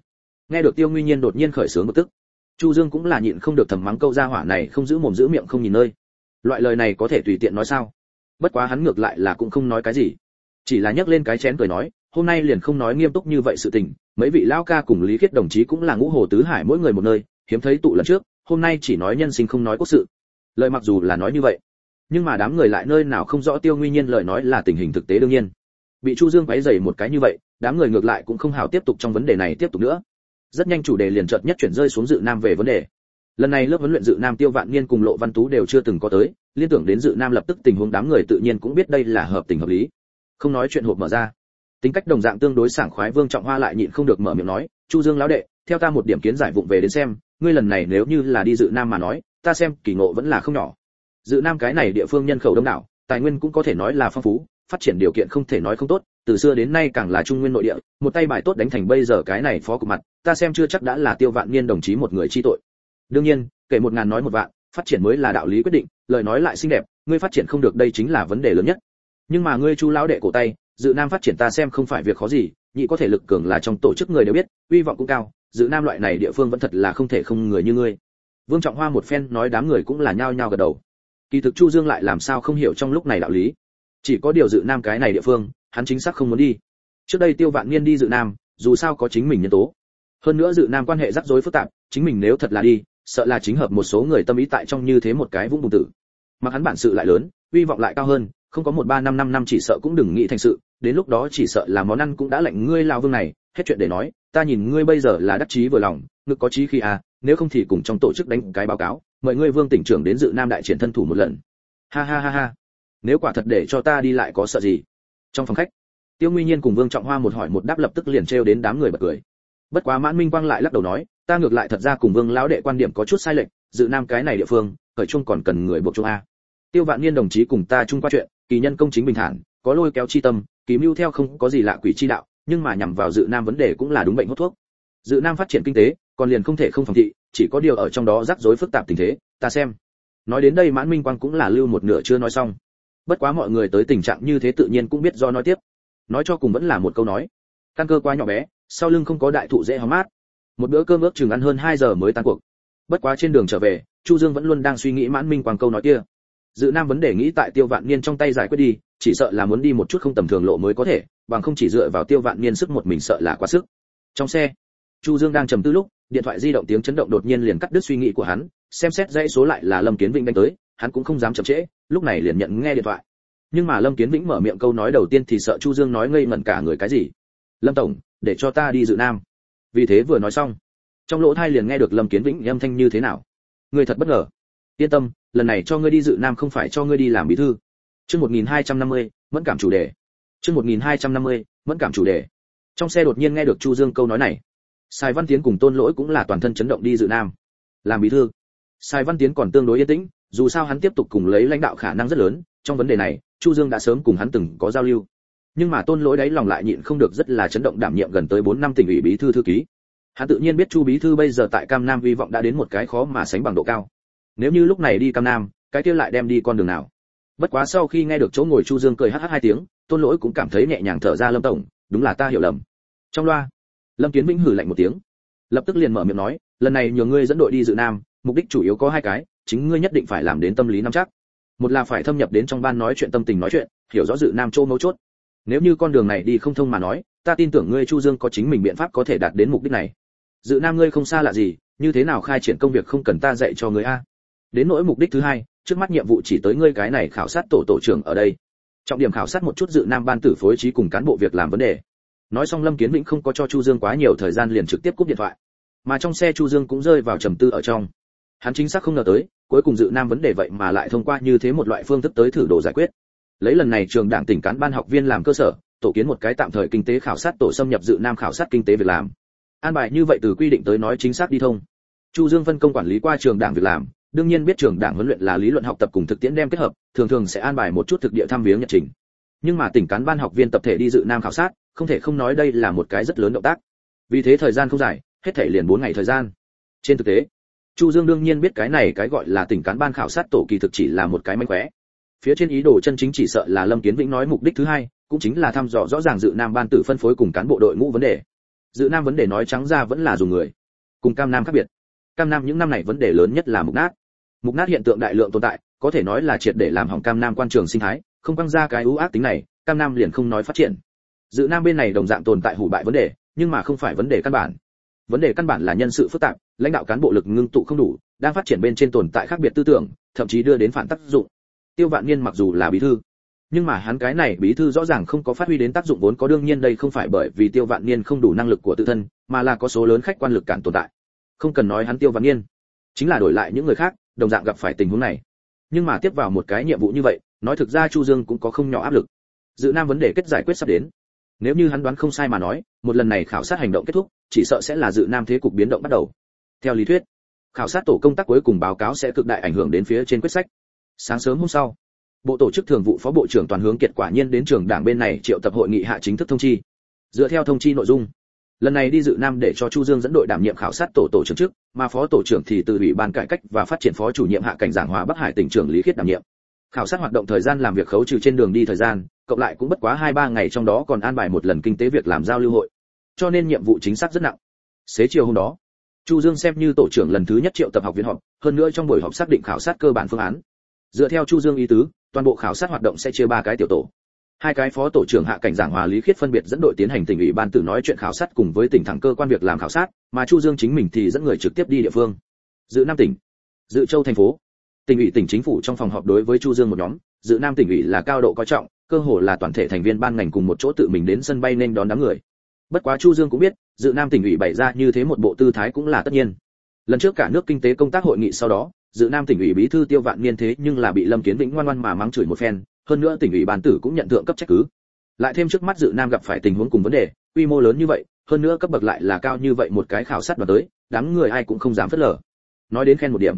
Nghe được tiêu nguy nhiên đột nhiên khởi sướng một tức, chu dương cũng là nhịn không được thầm mắng câu ra hỏa này không giữ mồm giữ miệng không nhìn nơi. Loại lời này có thể tùy tiện nói sao? Bất quá hắn ngược lại là cũng không nói cái gì. Chỉ là nhấc lên cái chén cười nói hôm nay liền không nói nghiêm túc như vậy sự tình, mấy vị lão ca cùng lý khiết đồng chí cũng là ngũ hồ tứ hải mỗi người một nơi, hiếm thấy tụ lần trước, hôm nay chỉ nói nhân sinh không nói quốc sự. Lời mặc dù là nói như vậy, nhưng mà đám người lại nơi nào không rõ tiêu nguyên nhiên lời nói là tình hình thực tế đương nhiên. Bị chu dương quấy dày một cái như vậy, đám người ngược lại cũng không hào tiếp tục trong vấn đề này tiếp tục nữa. Rất nhanh chủ đề liền chợt nhất chuyển rơi xuống dự nam về vấn đề. Lần này lớp huấn luyện dự nam tiêu vạn niên cùng lộ văn tú đều chưa từng có tới, liên tưởng đến dự nam lập tức tình huống đám người tự nhiên cũng biết đây là hợp tình hợp lý. Không nói chuyện hộp mở ra tính cách đồng dạng tương đối sảng khoái, vương trọng hoa lại nhịn không được mở miệng nói, chu dương lão đệ, theo ta một điểm kiến giải vụng về đến xem, ngươi lần này nếu như là đi dự nam mà nói, ta xem kỳ ngộ vẫn là không nhỏ. Dự nam cái này địa phương nhân khẩu đông đảo, tài nguyên cũng có thể nói là phong phú, phát triển điều kiện không thể nói không tốt, từ xưa đến nay càng là trung nguyên nội địa, một tay bài tốt đánh thành bây giờ cái này phó cục mặt, ta xem chưa chắc đã là tiêu vạn niên đồng chí một người chi tội. Đương nhiên, kể một ngàn nói một vạn, phát triển mới là đạo lý quyết định, lời nói lại xinh đẹp, ngươi phát triển không được đây chính là vấn đề lớn nhất. Nhưng mà ngươi chu lão đệ cổ tay dự nam phát triển ta xem không phải việc khó gì, nhị có thể lực cường là trong tổ chức người đều biết, uy vọng cũng cao, dự nam loại này địa phương vẫn thật là không thể không người như ngươi. Vương trọng hoa một phen nói đám người cũng là nhao nhao gật đầu. Kỳ thực chu dương lại làm sao không hiểu trong lúc này đạo lý. Chỉ có điều dự nam cái này địa phương, hắn chính xác không muốn đi. Trước đây tiêu vạn niên đi dự nam, dù sao có chính mình nhân tố. Hơn nữa dự nam quan hệ rắc rối phức tạp, chính mình nếu thật là đi, sợ là chính hợp một số người tâm ý tại trong như thế một cái vũng bùng tử. Mà hắn bản sự lại lớn, uy vọng lại cao hơn, không có một ba năm năm năm chỉ sợ cũng đừng nghĩ thành sự đến lúc đó chỉ sợ là món ăn cũng đã lạnh ngươi lao vương này, hết chuyện để nói, ta nhìn ngươi bây giờ là đắc chí vừa lòng, ngực có chí khi à nếu không thì cùng trong tổ chức đánh cái báo cáo, mời ngươi vương tỉnh trưởng đến dự nam đại triển thân thủ một lần. Ha ha ha ha. Nếu quả thật để cho ta đi lại có sợ gì? Trong phòng khách, tiêu nguyên nhiên cùng vương trọng hoa một hỏi một đáp lập tức liền trêu đến đám người bật cười. Bất quá mãn minh quang lại lắc đầu nói, ta ngược lại thật ra cùng vương lão đệ quan điểm có chút sai lệch, dự nam cái này địa phương, khởi chung còn cần người buộc chung a. Tiêu vạn niên đồng chí cùng ta chung qua chuyện, kỳ nhân công chính bình thản, có lôi kéo chi tâm kỳ mưu theo không có gì lạ quỷ chi đạo, nhưng mà nhằm vào dự nam vấn đề cũng là đúng bệnh hút thuốc. Dự nam phát triển kinh tế, còn liền không thể không phòng thị, chỉ có điều ở trong đó rắc rối phức tạp tình thế, ta xem. Nói đến đây mãn minh quang cũng là lưu một nửa chưa nói xong. Bất quá mọi người tới tình trạng như thế tự nhiên cũng biết do nói tiếp. Nói cho cùng vẫn là một câu nói. Căn cơ quá nhỏ bé, sau lưng không có đại thụ dễ hóng mát. Một bữa cơm ước chừng ăn hơn 2 giờ mới tan cuộc. Bất quá trên đường trở về, chu dương vẫn luôn đang suy nghĩ mãn minh quang câu nói kia. Dự nam vấn đề nghĩ tại tiêu vạn niên trong tay giải quyết đi chỉ sợ là muốn đi một chút không tầm thường lộ mới có thể, bằng không chỉ dựa vào tiêu vạn niên sức một mình sợ là quá sức. Trong xe, chu dương đang trầm tư lúc, điện thoại di động tiếng chấn động đột nhiên liền cắt đứt suy nghĩ của hắn, xem xét dãy số lại là lâm kiến vĩnh đánh tới, hắn cũng không dám chậm trễ, lúc này liền nhận nghe điện thoại. Nhưng mà lâm kiến vĩnh mở miệng câu nói đầu tiên thì sợ chu dương nói ngây ngẩn cả người cái gì? Lâm tổng, để cho ta đi dự nam. Vì thế vừa nói xong, trong lỗ thai liền nghe được lâm kiến vĩnh âm thanh như thế nào. Người thật bất ngờ. Yên tâm, lần này cho ngươi đi dự nam không phải cho ngươi đi làm bí thư chương 1250, mẫn cảm chủ đề chương 1250, mẫn cảm chủ đề trong xe đột nhiên nghe được chu dương câu nói này Sài Văn Tiến cùng Tôn Lỗi cũng là toàn thân chấn động đi dự Nam. Làm bí thư. Sài Văn Tiến còn tương đối yên tĩnh, dù sao hắn tiếp tục cùng lấy lãnh đạo khả năng rất lớn, trong vấn đề này, Chu Dương đã sớm cùng hắn từng có giao lưu. Nhưng mà Tôn Lỗi đấy lòng lại nhịn không được rất là chấn động đảm nhiệm gần tới 4 năm tỉnh ủy bí thư thư ký. Hắn tự nhiên biết Chu bí thư bây giờ tại Cam Nam vi vọng đã đến một cái khó mà sánh bằng độ cao. Nếu như lúc này đi Cam Nam, cái kia lại đem đi con đường nào? Bất quá sau khi nghe được chỗ ngồi Chu Dương cười hắc hắc hai tiếng, Tôn Lỗi cũng cảm thấy nhẹ nhàng thở ra Lâm tổng, đúng là ta hiểu lầm. Trong loa, lâm kiến vĩnh hử lạnh một tiếng lập tức liền mở miệng nói lần này nhờ ngươi dẫn đội đi dự nam mục đích chủ yếu có hai cái chính ngươi nhất định phải làm đến tâm lý nắm chắc. Một là phải thâm nhập đến trong ban nói chuyện tâm tình nói chuyện hiểu rõ dự nam châu mấu chốt. Nếu như con đường này đi không thông mà nói ta tin tưởng ngươi chu dương có chính mình biện pháp có thể đạt đến mục đích này. Dự nam ngươi không xa lạ gì như thế nào khai triển công việc không cần ta dạy cho ngươi a. Đến nỗi mục đích thứ hai trước mắt nhiệm vụ chỉ tới ngươi cái này khảo sát tổ tổ trưởng ở đây. Trọng điểm khảo sát một chút dự nam ban tử phối trí cùng cán bộ việc làm vấn đề. Nói xong lâm kiến vĩnh không có cho chu dương quá nhiều thời gian liền trực tiếp cúp điện thoại. Mà trong xe chu dương cũng rơi vào trầm tư ở trong. Hắn chính xác không ngờ tới, cuối cùng dự nam vấn đề vậy mà lại thông qua như thế một loại phương thức tới thử đồ giải quyết. Lấy lần này trường đảng tỉnh cán ban học viên làm cơ sở, tổ kiến một cái tạm thời kinh tế khảo sát tổ xâm nhập dự nam khảo sát kinh tế việc làm. An bài như vậy từ quy định tới nói chính xác đi thông. Chu dương phân công quản lý qua trường đảng việc làm đương nhiên biết trường đảng huấn luyện là lý luận học tập cùng thực tiễn đem kết hợp, thường thường sẽ an bài một chút thực địa thăm viếng nhật trình. Nhưng mà tỉnh cán ban học viên tập thể đi dự nam khảo sát, không thể không nói đây là một cái rất lớn động tác. Vì thế thời gian không dài, hết thể liền 4 ngày thời gian. Trên thực tế, chu dương đương nhiên biết cái này cái gọi là tỉnh cán ban khảo sát tổ kỳ thực chỉ là một cái manh khóe. Phía trên ý đồ chân chính chỉ sợ là lâm kiến vĩnh nói mục đích thứ hai, cũng chính là thăm dò rõ ràng dự nam ban tử phân phối cùng cán bộ đội ngũ vấn đề. Dự nam vấn đề nói trắng ra vẫn là dùng người, cùng cam nam khác biệt cam nam những năm này vấn đề lớn nhất là mục nát. Mục nát hiện tượng đại lượng tồn tại, có thể nói là triệt để làm hỏng cam nam quan trường sinh thái, không quăng ra cái ưu ác tính này, cam nam liền không nói phát triển. Dự nam bên này đồng dạng tồn tại hủ bại vấn đề, nhưng mà không phải vấn đề căn bản. Vấn đề căn bản là nhân sự phức tạp, lãnh đạo cán bộ lực ngưng tụ không đủ, đang phát triển bên trên tồn tại khác biệt tư tưởng, thậm chí đưa đến phản tác dụng. Tiêu vạn niên mặc dù là bí thư, nhưng mà hắn cái này bí thư rõ ràng không có phát huy đến tác dụng vốn có đương nhiên đây không phải bởi vì tiêu vạn niên không đủ năng lực của tự thân, mà là có số lớn khách quan lực cản tồn tại không cần nói hắn tiêu văn nghiên chính là đổi lại những người khác, đồng dạng gặp phải tình huống này. Nhưng mà tiếp vào một cái nhiệm vụ như vậy, nói thực ra chu dương cũng có không nhỏ áp lực. Dự nam vấn đề kết giải quyết sắp đến. Nếu như hắn đoán không sai mà nói, một lần này khảo sát hành động kết thúc, chỉ sợ sẽ là dự nam thế cục biến động bắt đầu. Theo lý thuyết, khảo sát tổ công tác cuối cùng báo cáo sẽ cực đại ảnh hưởng đến phía trên quyết sách. Sáng sớm hôm sau, bộ tổ chức thường vụ phó bộ trưởng toàn hướng kiệt quả nhiên đến trường đảng bên này triệu tập hội nghị hạ chính thức thông chi. Dựa theo thông chi nội dung lần này đi dự nam để cho chu dương dẫn đội đảm nhiệm khảo sát tổ tổ trưởng trước, mà phó tổ trưởng thì từ ủy ban cải cách và phát triển phó chủ nhiệm hạ cảnh giảng hòa bắc hải tỉnh trưởng lý khiết đảm nhiệm. Khảo sát hoạt động thời gian làm việc khấu trừ trên đường đi thời gian, cộng lại cũng bất quá hai ba ngày trong đó còn an bài một lần kinh tế việc làm giao lưu hội. Cho nên nhiệm vụ chính xác rất nặng. Xế chiều hôm đó, chu dương xem như tổ trưởng lần thứ nhất triệu tập học viên họp, hơn nữa trong buổi họp xác định khảo sát cơ bản phương án. Dựa theo chu dương ý tứ, toàn bộ khảo sát hoạt động sẽ chia ba cái tiểu tổ hai cái phó tổ trưởng hạ cảnh giảng hòa lý khiết phân biệt dẫn đội tiến hành tỉnh ủy ban tử nói chuyện khảo sát cùng với tỉnh thẳng cơ quan việc làm khảo sát, mà chu dương chính mình thì dẫn người trực tiếp đi địa phương. Dự nam tỉnh, dự châu thành phố. Tỉnh ủy tỉnh chính phủ trong phòng họp đối với chu dương một nhóm, dự nam tỉnh ủy là cao độ coi trọng, cơ hồ là toàn thể thành viên ban ngành cùng một chỗ tự mình đến sân bay nên đón đám người. Bất quá chu dương cũng biết, dự nam tỉnh ủy bày ra như thế một bộ tư thái cũng là tất nhiên. Lần trước cả nước kinh tế công tác hội nghị sau đó, dự nam tỉnh ủy bí thư tiêu vạn niên thế nhưng là bị lâm kiến vĩnh ngoan ngoan mà mắng chửi một phen hơn nữa tỉnh ủy ban tử cũng nhận thượng cấp trách cứ. Lại thêm trước mắt dự nam gặp phải tình huống cùng vấn đề, quy mô lớn như vậy, hơn nữa cấp bậc lại là cao như vậy một cái khảo sát đoàn tới, đám người ai cũng không dám phớt lờ. Nói đến khen một điểm.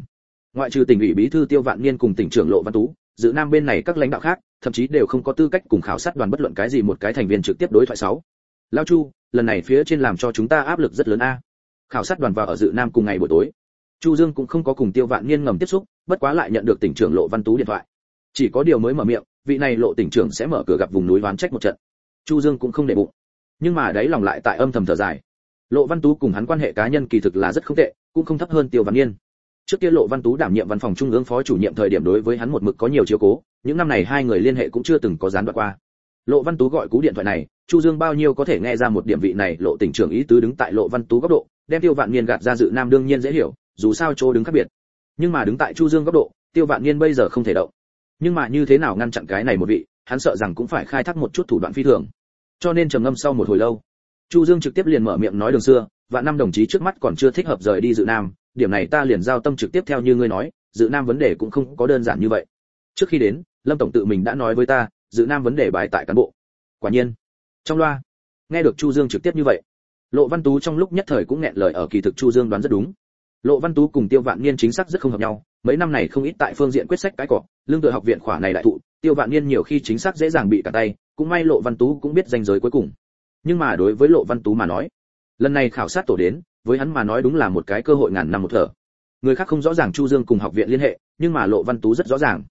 Ngoại trừ tỉnh ủy bí thư tiêu vạn niên cùng tỉnh trưởng lộ văn tú, dự nam bên này các lãnh đạo khác, thậm chí đều không có tư cách cùng khảo sát đoàn bất luận cái gì một cái thành viên trực tiếp đối thoại sáu. Lao chu, lần này phía trên làm cho chúng ta áp lực rất lớn a. Khảo sát đoàn vào ở dự nam cùng ngày buổi tối. Chu dương cũng không có cùng tiêu vạn niên ngầm tiếp xúc, bất quá lại nhận được tỉnh trưởng lộ văn tú điện thoại. Chỉ có điều mới mở miệng vị này lộ tỉnh trưởng sẽ mở cửa gặp vùng núi oán trách một trận. Chu dương cũng không để bụng. Nhưng mà đấy lòng lại tại âm thầm thở dài. Lộ văn tú cùng hắn quan hệ cá nhân kỳ thực là rất không tệ, cũng không thấp hơn tiêu văn niên trước kia lộ văn tú đảm nhiệm văn phòng trung ương phó chủ nhiệm thời điểm đối với hắn một mực có nhiều chiếu cố, những năm này hai người liên hệ cũng chưa từng có gián đoạn qua. Lộ văn tú gọi cú điện thoại này, chu dương bao nhiêu có thể nghe ra một điểm vị này lộ tỉnh trưởng ý tứ đứng tại lộ văn tú góc độ, đem tiêu vạn niên gạt ra dự nam đương nhiên dễ hiểu, dù sao chỗ đứng khác biệt. Nhưng mà đứng tại chu dương góc độ, tiêu vạn niên bây giờ không thể động nhưng mà như thế nào ngăn chặn cái này một vị, hắn sợ rằng cũng phải khai thác một chút thủ đoạn phi thường. Cho nên trầm ngâm sau một hồi lâu, chu dương trực tiếp liền mở miệng nói đường xưa, và năm đồng chí trước mắt còn chưa thích hợp rời đi dự nam, điểm này ta liền giao tâm trực tiếp theo như ngươi nói, dự nam vấn đề cũng không có đơn giản như vậy. Trước khi đến, lâm tổng tự mình đã nói với ta, dự nam vấn đề bài tại cán bộ. Quả nhiên, trong loa, nghe được chu dương trực tiếp như vậy, lộ văn tú trong lúc nhất thời cũng nghẹn lời ở kỳ thực chu dương đoán rất đúng. Lộ văn tú cùng tiêu vạn niên chính xác rất không hợp nhau mấy năm này không ít tại phương diện quyết sách cái cọ lương tự học viện khỏa này đại thụ, tiêu vạn niên nhiều khi chính xác dễ dàng bị cả tay, cũng may lộ văn tú cũng biết danh giới cuối cùng. Nhưng mà đối với lộ văn tú mà nói, lần này khảo sát tổ đến, với hắn mà nói đúng là một cái cơ hội ngàn năm một thở. Người khác không rõ ràng chu dương cùng học viện liên hệ, nhưng mà lộ văn tú rất rõ ràng.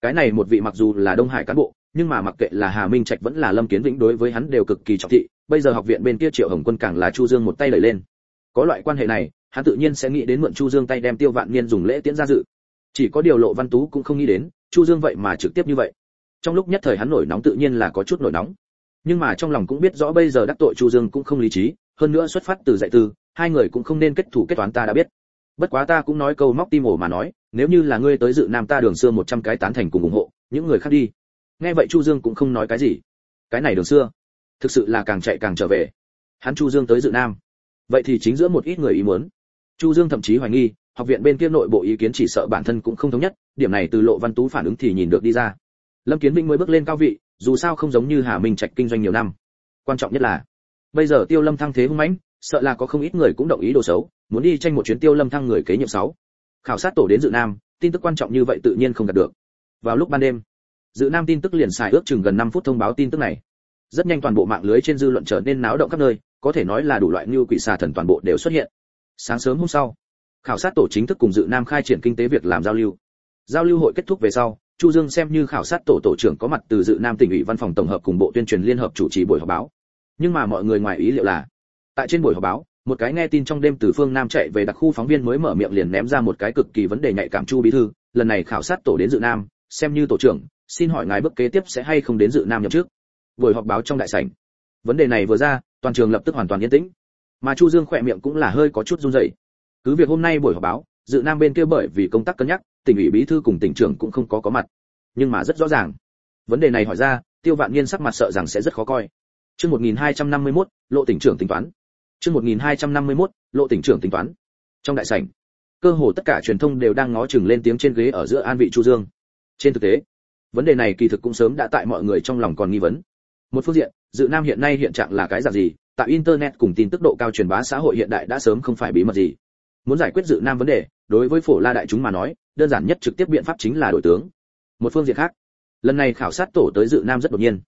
Cái này một vị mặc dù là đông hải cán bộ, nhưng mà mặc kệ là hà minh trạch vẫn là lâm kiến vĩnh đối với hắn đều cực kỳ trọng thị, bây giờ học viện bên kia triệu hồng quân càng là chu dương một tay đẩy lên. Có loại quan hệ này, hắn tự nhiên sẽ nghĩ đến mượn chu dương tay đem tiêu vạn niên dùng lễ tiễn ra dự chỉ có điều lộ văn tú cũng không nghĩ đến, chu dương vậy mà trực tiếp như vậy. Trong lúc nhất thời hắn nổi nóng tự nhiên là có chút nổi nóng. Nhưng mà trong lòng cũng biết rõ bây giờ đắc tội chu dương cũng không lý trí, hơn nữa xuất phát từ dạy tư, hai người cũng không nên kết thủ kết toán ta đã biết. Bất quá ta cũng nói câu móc tim ổ mà nói, nếu như là ngươi tới dự nam ta đường xưa một trăm cái tán thành cùng ủng hộ, những người khác đi. Nghe vậy chu dương cũng không nói cái gì. Cái này đường xưa, thực sự là càng chạy càng trở về. Hắn chu dương tới dự nam. Vậy thì chính giữa một ít người ý muốn. Chu dương thậm chí hoài nghi học viện bên kia nội bộ ý kiến chỉ sợ bản thân cũng không thống nhất, điểm này từ lộ văn tú phản ứng thì nhìn được đi ra. Lâm kiến minh mới bước lên cao vị, dù sao không giống như hà minh trạch kinh doanh nhiều năm. Quan trọng nhất là, bây giờ tiêu lâm thăng thế hung mãnh, sợ là có không ít người cũng đồng ý đồ xấu, muốn đi tranh một chuyến tiêu lâm thăng người kế nhiệm sáu. Khảo sát tổ đến dự nam, tin tức quan trọng như vậy tự nhiên không đạt được. Vào lúc ban đêm, dự nam tin tức liền xài ước chừng gần 5 phút thông báo tin tức này. Rất nhanh toàn bộ mạng lưới trên dư luận trở nên náo động khắp nơi, có thể nói là đủ loại như quỷ xà thần toàn bộ đều xuất hiện. Sáng sớm hôm sau khảo sát tổ chính thức cùng dự nam khai triển kinh tế việc làm giao lưu. Giao lưu hội kết thúc về sau, chu dương xem như khảo sát tổ tổ trưởng có mặt từ dự nam tỉnh ủy văn phòng tổng hợp cùng bộ tuyên truyền liên hợp chủ trì buổi họp báo. Nhưng mà mọi người ngoài ý liệu là, tại trên buổi họp báo, một cái nghe tin trong đêm từ phương nam chạy về đặc khu phóng viên mới mở miệng liền ném ra một cái cực kỳ vấn đề nhạy cảm chu bí thư, lần này khảo sát tổ đến dự nam, xem như tổ trưởng, xin hỏi ngài bước kế tiếp sẽ hay không đến dự nam nhậm trước buổi họp báo trong đại sảnh. Vấn đề này vừa ra, toàn trường lập tức hoàn toàn yên tĩnh. Mà chu dương khỏe miệng cũng là hơi có chút run rẩy cứ việc hôm nay buổi họp báo dự nam bên kia bởi vì công tác cân nhắc tỉnh ủy bí thư cùng tỉnh trưởng cũng không có có mặt. Nhưng mà rất rõ ràng. Vấn đề này hỏi ra tiêu vạn niên sắc mặt sợ rằng sẽ rất khó coi. Chương 1251, lộ tỉnh trưởng tính toán. Chương 1251, lộ tỉnh trưởng tính toán. Trong đại sảnh cơ hồ tất cả truyền thông đều đang ngó chừng lên tiếng trên ghế ở giữa an vị chu dương. Trên thực tế vấn đề này kỳ thực cũng sớm đã tại mọi người trong lòng còn nghi vấn. Một phương diện dự nam hiện nay hiện trạng là cái dạng gì tại internet cùng tin tức độ cao truyền bá xã hội hiện đại đã sớm không phải bí mật gì muốn giải quyết dự nam vấn đề, đối với phổ la đại chúng mà nói, đơn giản nhất trực tiếp biện pháp chính là đổi tướng. Một phương diện khác, lần này khảo sát tổ tới dự nam rất đột nhiên,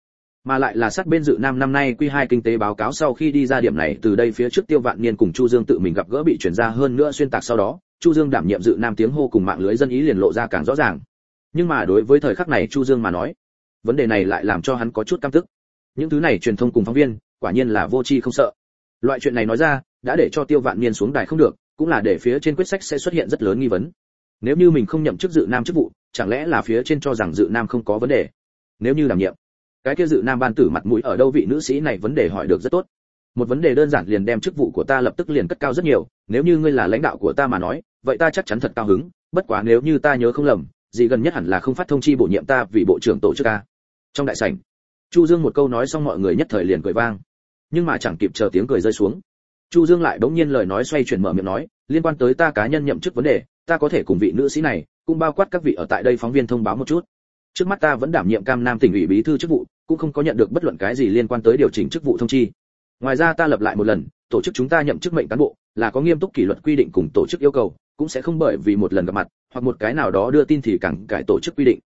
mà lại là sát bên dự nam năm nay quy hai kinh tế báo cáo sau khi đi ra điểm này, từ đây phía trước tiêu vạn niên cùng chu dương tự mình gặp gỡ bị chuyển ra hơn nữa xuyên tạc sau đó, chu dương đảm nhiệm dự nam tiếng hô cùng mạng lưới dân ý liền lộ ra càng rõ ràng. Nhưng mà đối với thời khắc này chu dương mà nói, vấn đề này lại làm cho hắn có chút căm tức. Những thứ này truyền thông cùng phóng viên, quả nhiên là vô tri không sợ. Loại chuyện này nói ra, đã để cho tiêu vạn niên xuống đài không được cũng là để phía trên quyết sách sẽ xuất hiện rất lớn nghi vấn. Nếu như mình không nhậm chức dự nam chức vụ, chẳng lẽ là phía trên cho rằng dự nam không có vấn đề? Nếu như đảm nhiệm, cái kia dự nam ban tử mặt mũi ở đâu vị nữ sĩ này vấn đề hỏi được rất tốt. Một vấn đề đơn giản liền đem chức vụ của ta lập tức liền cất cao rất nhiều, nếu như ngươi là lãnh đạo của ta mà nói, vậy ta chắc chắn thật cao hứng, bất quá nếu như ta nhớ không lầm, gì gần nhất hẳn là không phát thông chi bổ nhiệm ta vì bộ trưởng tổ chức a trong đại sảnh, chu dương một câu nói xong mọi người nhất thời liền cười vang. Nhưng mà chẳng kịp chờ tiếng cười rơi xuống chu dương lại bỗng nhiên lời nói xoay chuyển mở miệng nói, liên quan tới ta cá nhân nhậm chức vấn đề, ta có thể cùng vị nữ sĩ này, cũng bao quát các vị ở tại đây phóng viên thông báo một chút. Trước mắt ta vẫn đảm nhiệm cam nam tỉnh ủy bí thư chức vụ, cũng không có nhận được bất luận cái gì liên quan tới điều chỉnh chức vụ thông chi. Ngoài ra ta lập lại một lần, tổ chức chúng ta nhậm chức mệnh cán bộ, là có nghiêm túc kỷ luật quy định cùng tổ chức yêu cầu, cũng sẽ không bởi vì một lần gặp mặt, hoặc một cái nào đó đưa tin thì càng cải tổ chức quy định.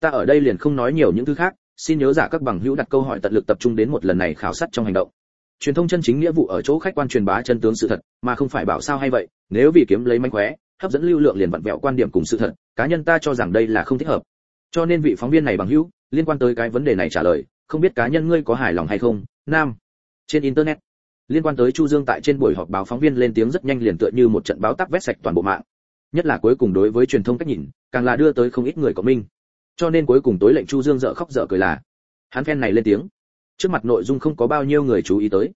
Ta ở đây liền không nói nhiều những thứ khác, xin nhớ giả các bằng hữu đặt câu hỏi tận lực tập trung đến một lần này khảo sát trong hành động truyền thông chân chính nghĩa vụ ở chỗ khách quan truyền bá chân tướng sự thật, mà không phải bảo sao hay vậy, nếu vì kiếm lấy manh khóe, hấp dẫn lưu lượng liền vặn vẹo quan điểm cùng sự thật, cá nhân ta cho rằng đây là không thích hợp. Cho nên vị phóng viên này bằng hữu, liên quan tới cái vấn đề này trả lời, không biết cá nhân ngươi có hài lòng hay không? Nam. Trên internet. Liên quan tới chu dương tại trên buổi họp báo phóng viên lên tiếng rất nhanh liền tựa như một trận báo tắc vét sạch toàn bộ mạng. Nhất là cuối cùng đối với truyền thông cách nhìn, càng là đưa tới không ít người của minh. Cho nên cuối cùng tối lệnh chu dương dở khóc dở cười là, hắn phen này lên tiếng trước mặt nội dung không có bao nhiêu người chú ý tới.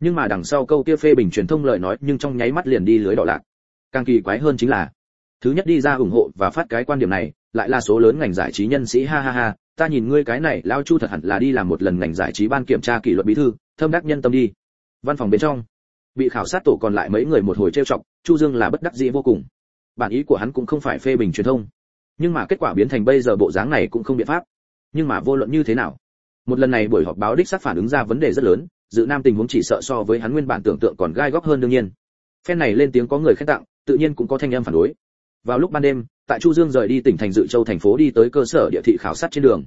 Nhưng mà đằng sau câu kia phê bình truyền thông lời nói nhưng trong nháy mắt liền đi lưới đỏ lạc. Càng kỳ quái hơn chính là, thứ nhất đi ra ủng hộ và phát cái quan điểm này, lại là số lớn ngành giải trí nhân sĩ, ha ha ha, ta nhìn ngươi cái này, lao chu thật hẳn là đi làm một lần ngành giải trí ban kiểm tra kỷ luật bí thư, thâm đắc nhân tâm đi. Văn phòng bên trong, bị khảo sát tổ còn lại mấy người một hồi trêu chọc, chu dương là bất đắc dĩ vô cùng. Bản ý của hắn cũng không phải phê bình truyền thông. Nhưng mà kết quả biến thành bây giờ bộ dáng này cũng không biện pháp. Nhưng mà vô luận như thế nào một lần này buổi họp báo đích xác phản ứng ra vấn đề rất lớn, dự nam tình huống chỉ sợ so với hắn nguyên bản tưởng tượng còn gai góc hơn đương nhiên. Phen này lên tiếng có người khen tặng, tự nhiên cũng có thanh âm phản đối. Vào lúc ban đêm, tại chu dương rời đi tỉnh thành dự châu thành phố đi tới cơ sở địa thị khảo sát trên đường.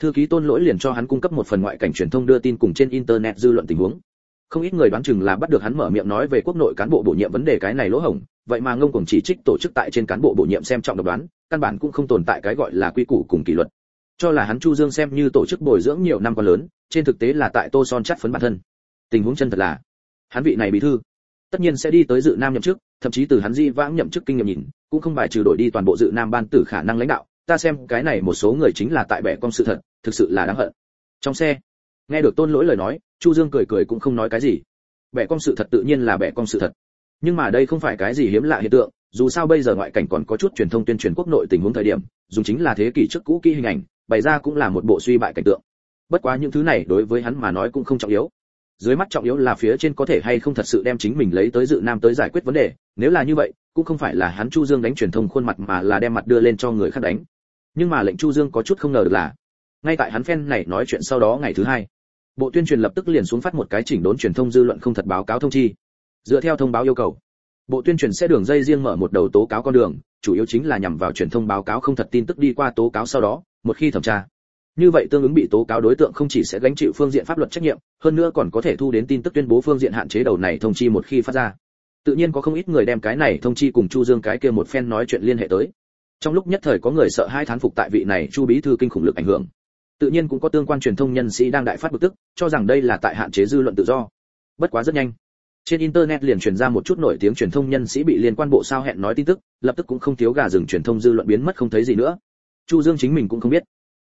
Thư ký tôn lỗi liền cho hắn cung cấp một phần ngoại cảnh truyền thông đưa tin cùng trên internet dư luận tình huống. Không ít người đoán chừng là bắt được hắn mở miệng nói về quốc nội cán bộ bổ nhiệm vấn đề cái này lỗ hổng, vậy mà ngông cuồng chỉ trích tổ chức tại trên cán bộ bổ nhiệm xem trọng độc đoán, căn bản cũng không tồn tại cái gọi là quy củ cùng kỷ luật cho là hắn chu dương xem như tổ chức bồi dưỡng nhiều năm quá lớn, trên thực tế là tại tô son chắt phấn bản thân. Tình huống chân thật là, hắn vị này bí thư, tất nhiên sẽ đi tới dự nam nhậm chức, thậm chí từ hắn di vãng nhậm chức kinh nghiệm nhìn, cũng không bài trừ đổi đi toàn bộ dự nam ban tử khả năng lãnh đạo. Ta xem cái này một số người chính là tại bẻ con sự thật, thực sự là đáng hận. Trong xe, nghe được tôn lỗi lời nói, chu dương cười cười cũng không nói cái gì. Bẻ con sự thật tự nhiên là bẻ con sự thật. Nhưng mà đây không phải cái gì hiếm lạ hiện tượng, dù sao bây giờ ngoại cảnh còn có chút truyền thông tuyên truyền quốc nội tình huống thời điểm, dùng chính là thế kỷ trước cũ kỹ hình ảnh bày ra cũng là một bộ suy bại cảnh tượng. Bất quá những thứ này đối với hắn mà nói cũng không trọng yếu. Dưới mắt trọng yếu là phía trên có thể hay không thật sự đem chính mình lấy tới dự nam tới giải quyết vấn đề. Nếu là như vậy, cũng không phải là hắn chu dương đánh truyền thông khuôn mặt mà là đem mặt đưa lên cho người khác đánh. Nhưng mà lệnh chu dương có chút không ngờ được là, ngay tại hắn phen này nói chuyện sau đó ngày thứ hai, bộ tuyên truyền lập tức liền xuống phát một cái chỉnh đốn truyền thông dư luận không thật báo cáo thông chi. Dựa theo thông báo yêu cầu, bộ tuyên truyền sẽ đường dây riêng mở một đầu tố cáo con đường chủ yếu chính là nhằm vào truyền thông báo cáo không thật tin tức đi qua tố cáo sau đó, một khi thẩm tra. Như vậy tương ứng bị tố cáo đối tượng không chỉ sẽ gánh chịu phương diện pháp luật trách nhiệm, hơn nữa còn có thể thu đến tin tức tuyên bố phương diện hạn chế đầu này thông chi một khi phát ra. Tự nhiên có không ít người đem cái này thông chi cùng chu dương cái kia một phen nói chuyện liên hệ tới. Trong lúc nhất thời có người sợ hai thán phục tại vị này chu bí thư kinh khủng lực ảnh hưởng. Tự nhiên cũng có tương quan truyền thông nhân sĩ đang đại phát bực tức, cho rằng đây là tại hạn chế dư luận tự do. Bất quá rất nhanh trên internet liền truyền ra một chút nổi tiếng truyền thông nhân sĩ bị liên quan bộ sao hẹn nói tin tức, lập tức cũng không thiếu gà rừng truyền thông dư luận biến mất không thấy gì nữa. Chu dương chính mình cũng không biết.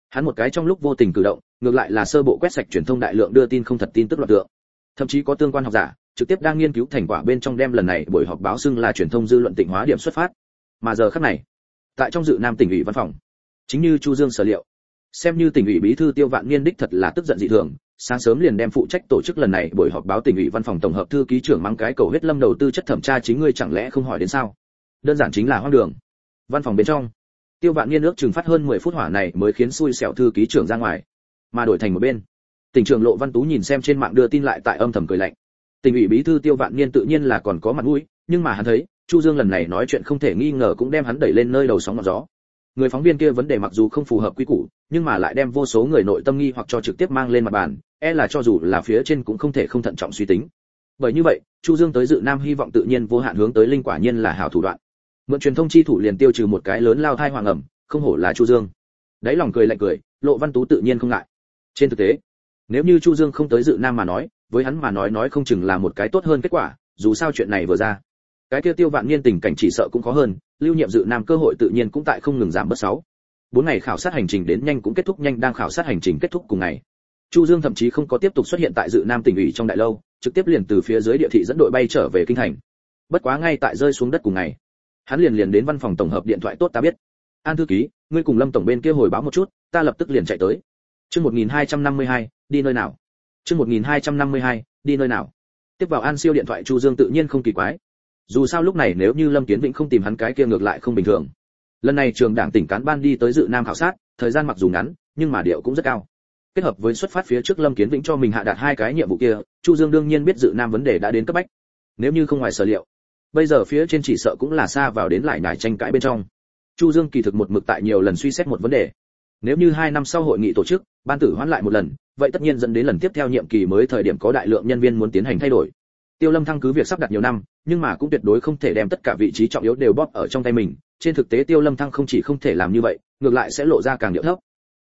Hắn một cái trong lúc vô tình cử động, ngược lại là sơ bộ quét sạch truyền thông đại lượng đưa tin không thật tin tức loạt tượng. Thậm chí có tương quan học giả, trực tiếp đang nghiên cứu thành quả bên trong đem lần này buổi họp báo xưng là truyền thông dư luận tỉnh hóa điểm xuất phát. Mà giờ khắc này, tại trong dự nam tỉnh ủy văn phòng, chính như chu dương sở liệu, xem như tỉnh ủy bí thư tiêu vạn niên đích thật là tức giận dị thường sáng sớm liền đem phụ trách tổ chức lần này buổi họp báo tỉnh ủy văn phòng tổng hợp thư ký trưởng mang cái cầu huyết lâm đầu tư chất thẩm tra chính ngươi chẳng lẽ không hỏi đến sao? Đơn giản chính là hoang đường. Văn phòng bên trong, tiêu vạn niên ước chừng phát hơn 10 phút hỏa này mới khiến xui xẻo thư ký trưởng ra ngoài, mà đổi thành một bên. Tỉnh trưởng lộ văn tú nhìn xem trên mạng đưa tin lại tại âm thầm cười lạnh. Tỉnh ủy bí thư tiêu vạn niên tự nhiên là còn có mặt mũi, nhưng mà hắn thấy, chu dương lần này nói chuyện không thể nghi ngờ cũng đem hắn đẩy lên nơi đầu sóng ngọn gió người phóng viên kia vấn đề mặc dù không phù hợp quy củ, nhưng mà lại đem vô số người nội tâm nghi hoặc cho trực tiếp mang lên mặt bàn e là cho dù là phía trên cũng không thể không thận trọng suy tính. Bởi như vậy, chu dương tới dự nam hy vọng tự nhiên vô hạn hướng tới linh quả nhiên là hảo thủ đoạn. Mượn truyền thông chi thủ liền tiêu trừ một cái lớn lao thai hoàng ẩm, không hổ là chu dương. Đáy lòng cười lạnh cười, lộ văn tú tự nhiên không ngại. Trên thực tế, nếu như chu dương không tới dự nam mà nói, với hắn mà nói nói không chừng là một cái tốt hơn kết quả, dù sao chuyện này vừa ra cái kia tiêu vạn niên tình cảnh chỉ sợ cũng khó hơn lưu nhiệm dự nam cơ hội tự nhiên cũng tại không ngừng giảm bớt sáu. Bốn ngày khảo sát hành trình đến nhanh cũng kết thúc nhanh đang khảo sát hành trình kết thúc cùng ngày. Chu dương thậm chí không có tiếp tục xuất hiện tại dự nam tỉnh ủy trong đại lâu trực tiếp liền từ phía dưới địa thị dẫn đội bay trở về kinh thành. Bất quá ngay tại rơi xuống đất cùng ngày hắn liền liền đến văn phòng tổng hợp điện thoại tốt ta biết. An thư ký ngươi cùng lâm tổng bên kia hồi báo một chút ta lập tức liền chạy tới. Chương 1252, đi nơi nào? Chương 1252, đi nơi nào? Tiếp vào an siêu điện thoại chu dương tự nhiên không kỳ quái dù sao lúc này nếu như lâm kiến vĩnh không tìm hắn cái kia ngược lại không bình thường. Lần này trường đảng tỉnh cán ban đi tới dự nam khảo sát, thời gian mặc dù ngắn, nhưng mà điệu cũng rất cao. Kết hợp với xuất phát phía trước lâm kiến vĩnh cho mình hạ đạt hai cái nhiệm vụ kia, chu dương đương nhiên biết dự nam vấn đề đã đến cấp bách. Nếu như không ngoài sở liệu, bây giờ phía trên chỉ sợ cũng là xa vào đến lại nải tranh cãi bên trong. Chu dương kỳ thực một mực tại nhiều lần suy xét một vấn đề. Nếu như hai năm sau hội nghị tổ chức, ban tử hoãn lại một lần, vậy tất nhiên dẫn đến lần tiếp theo nhiệm kỳ mới thời điểm có đại lượng nhân viên muốn tiến hành thay đổi tiêu lâm thăng cứ việc sắp đặt nhiều năm, nhưng mà cũng tuyệt đối không thể đem tất cả vị trí trọng yếu đều bóp ở trong tay mình. Trên thực tế tiêu lâm thăng không chỉ không thể làm như vậy, ngược lại sẽ lộ ra càng điệu thấp.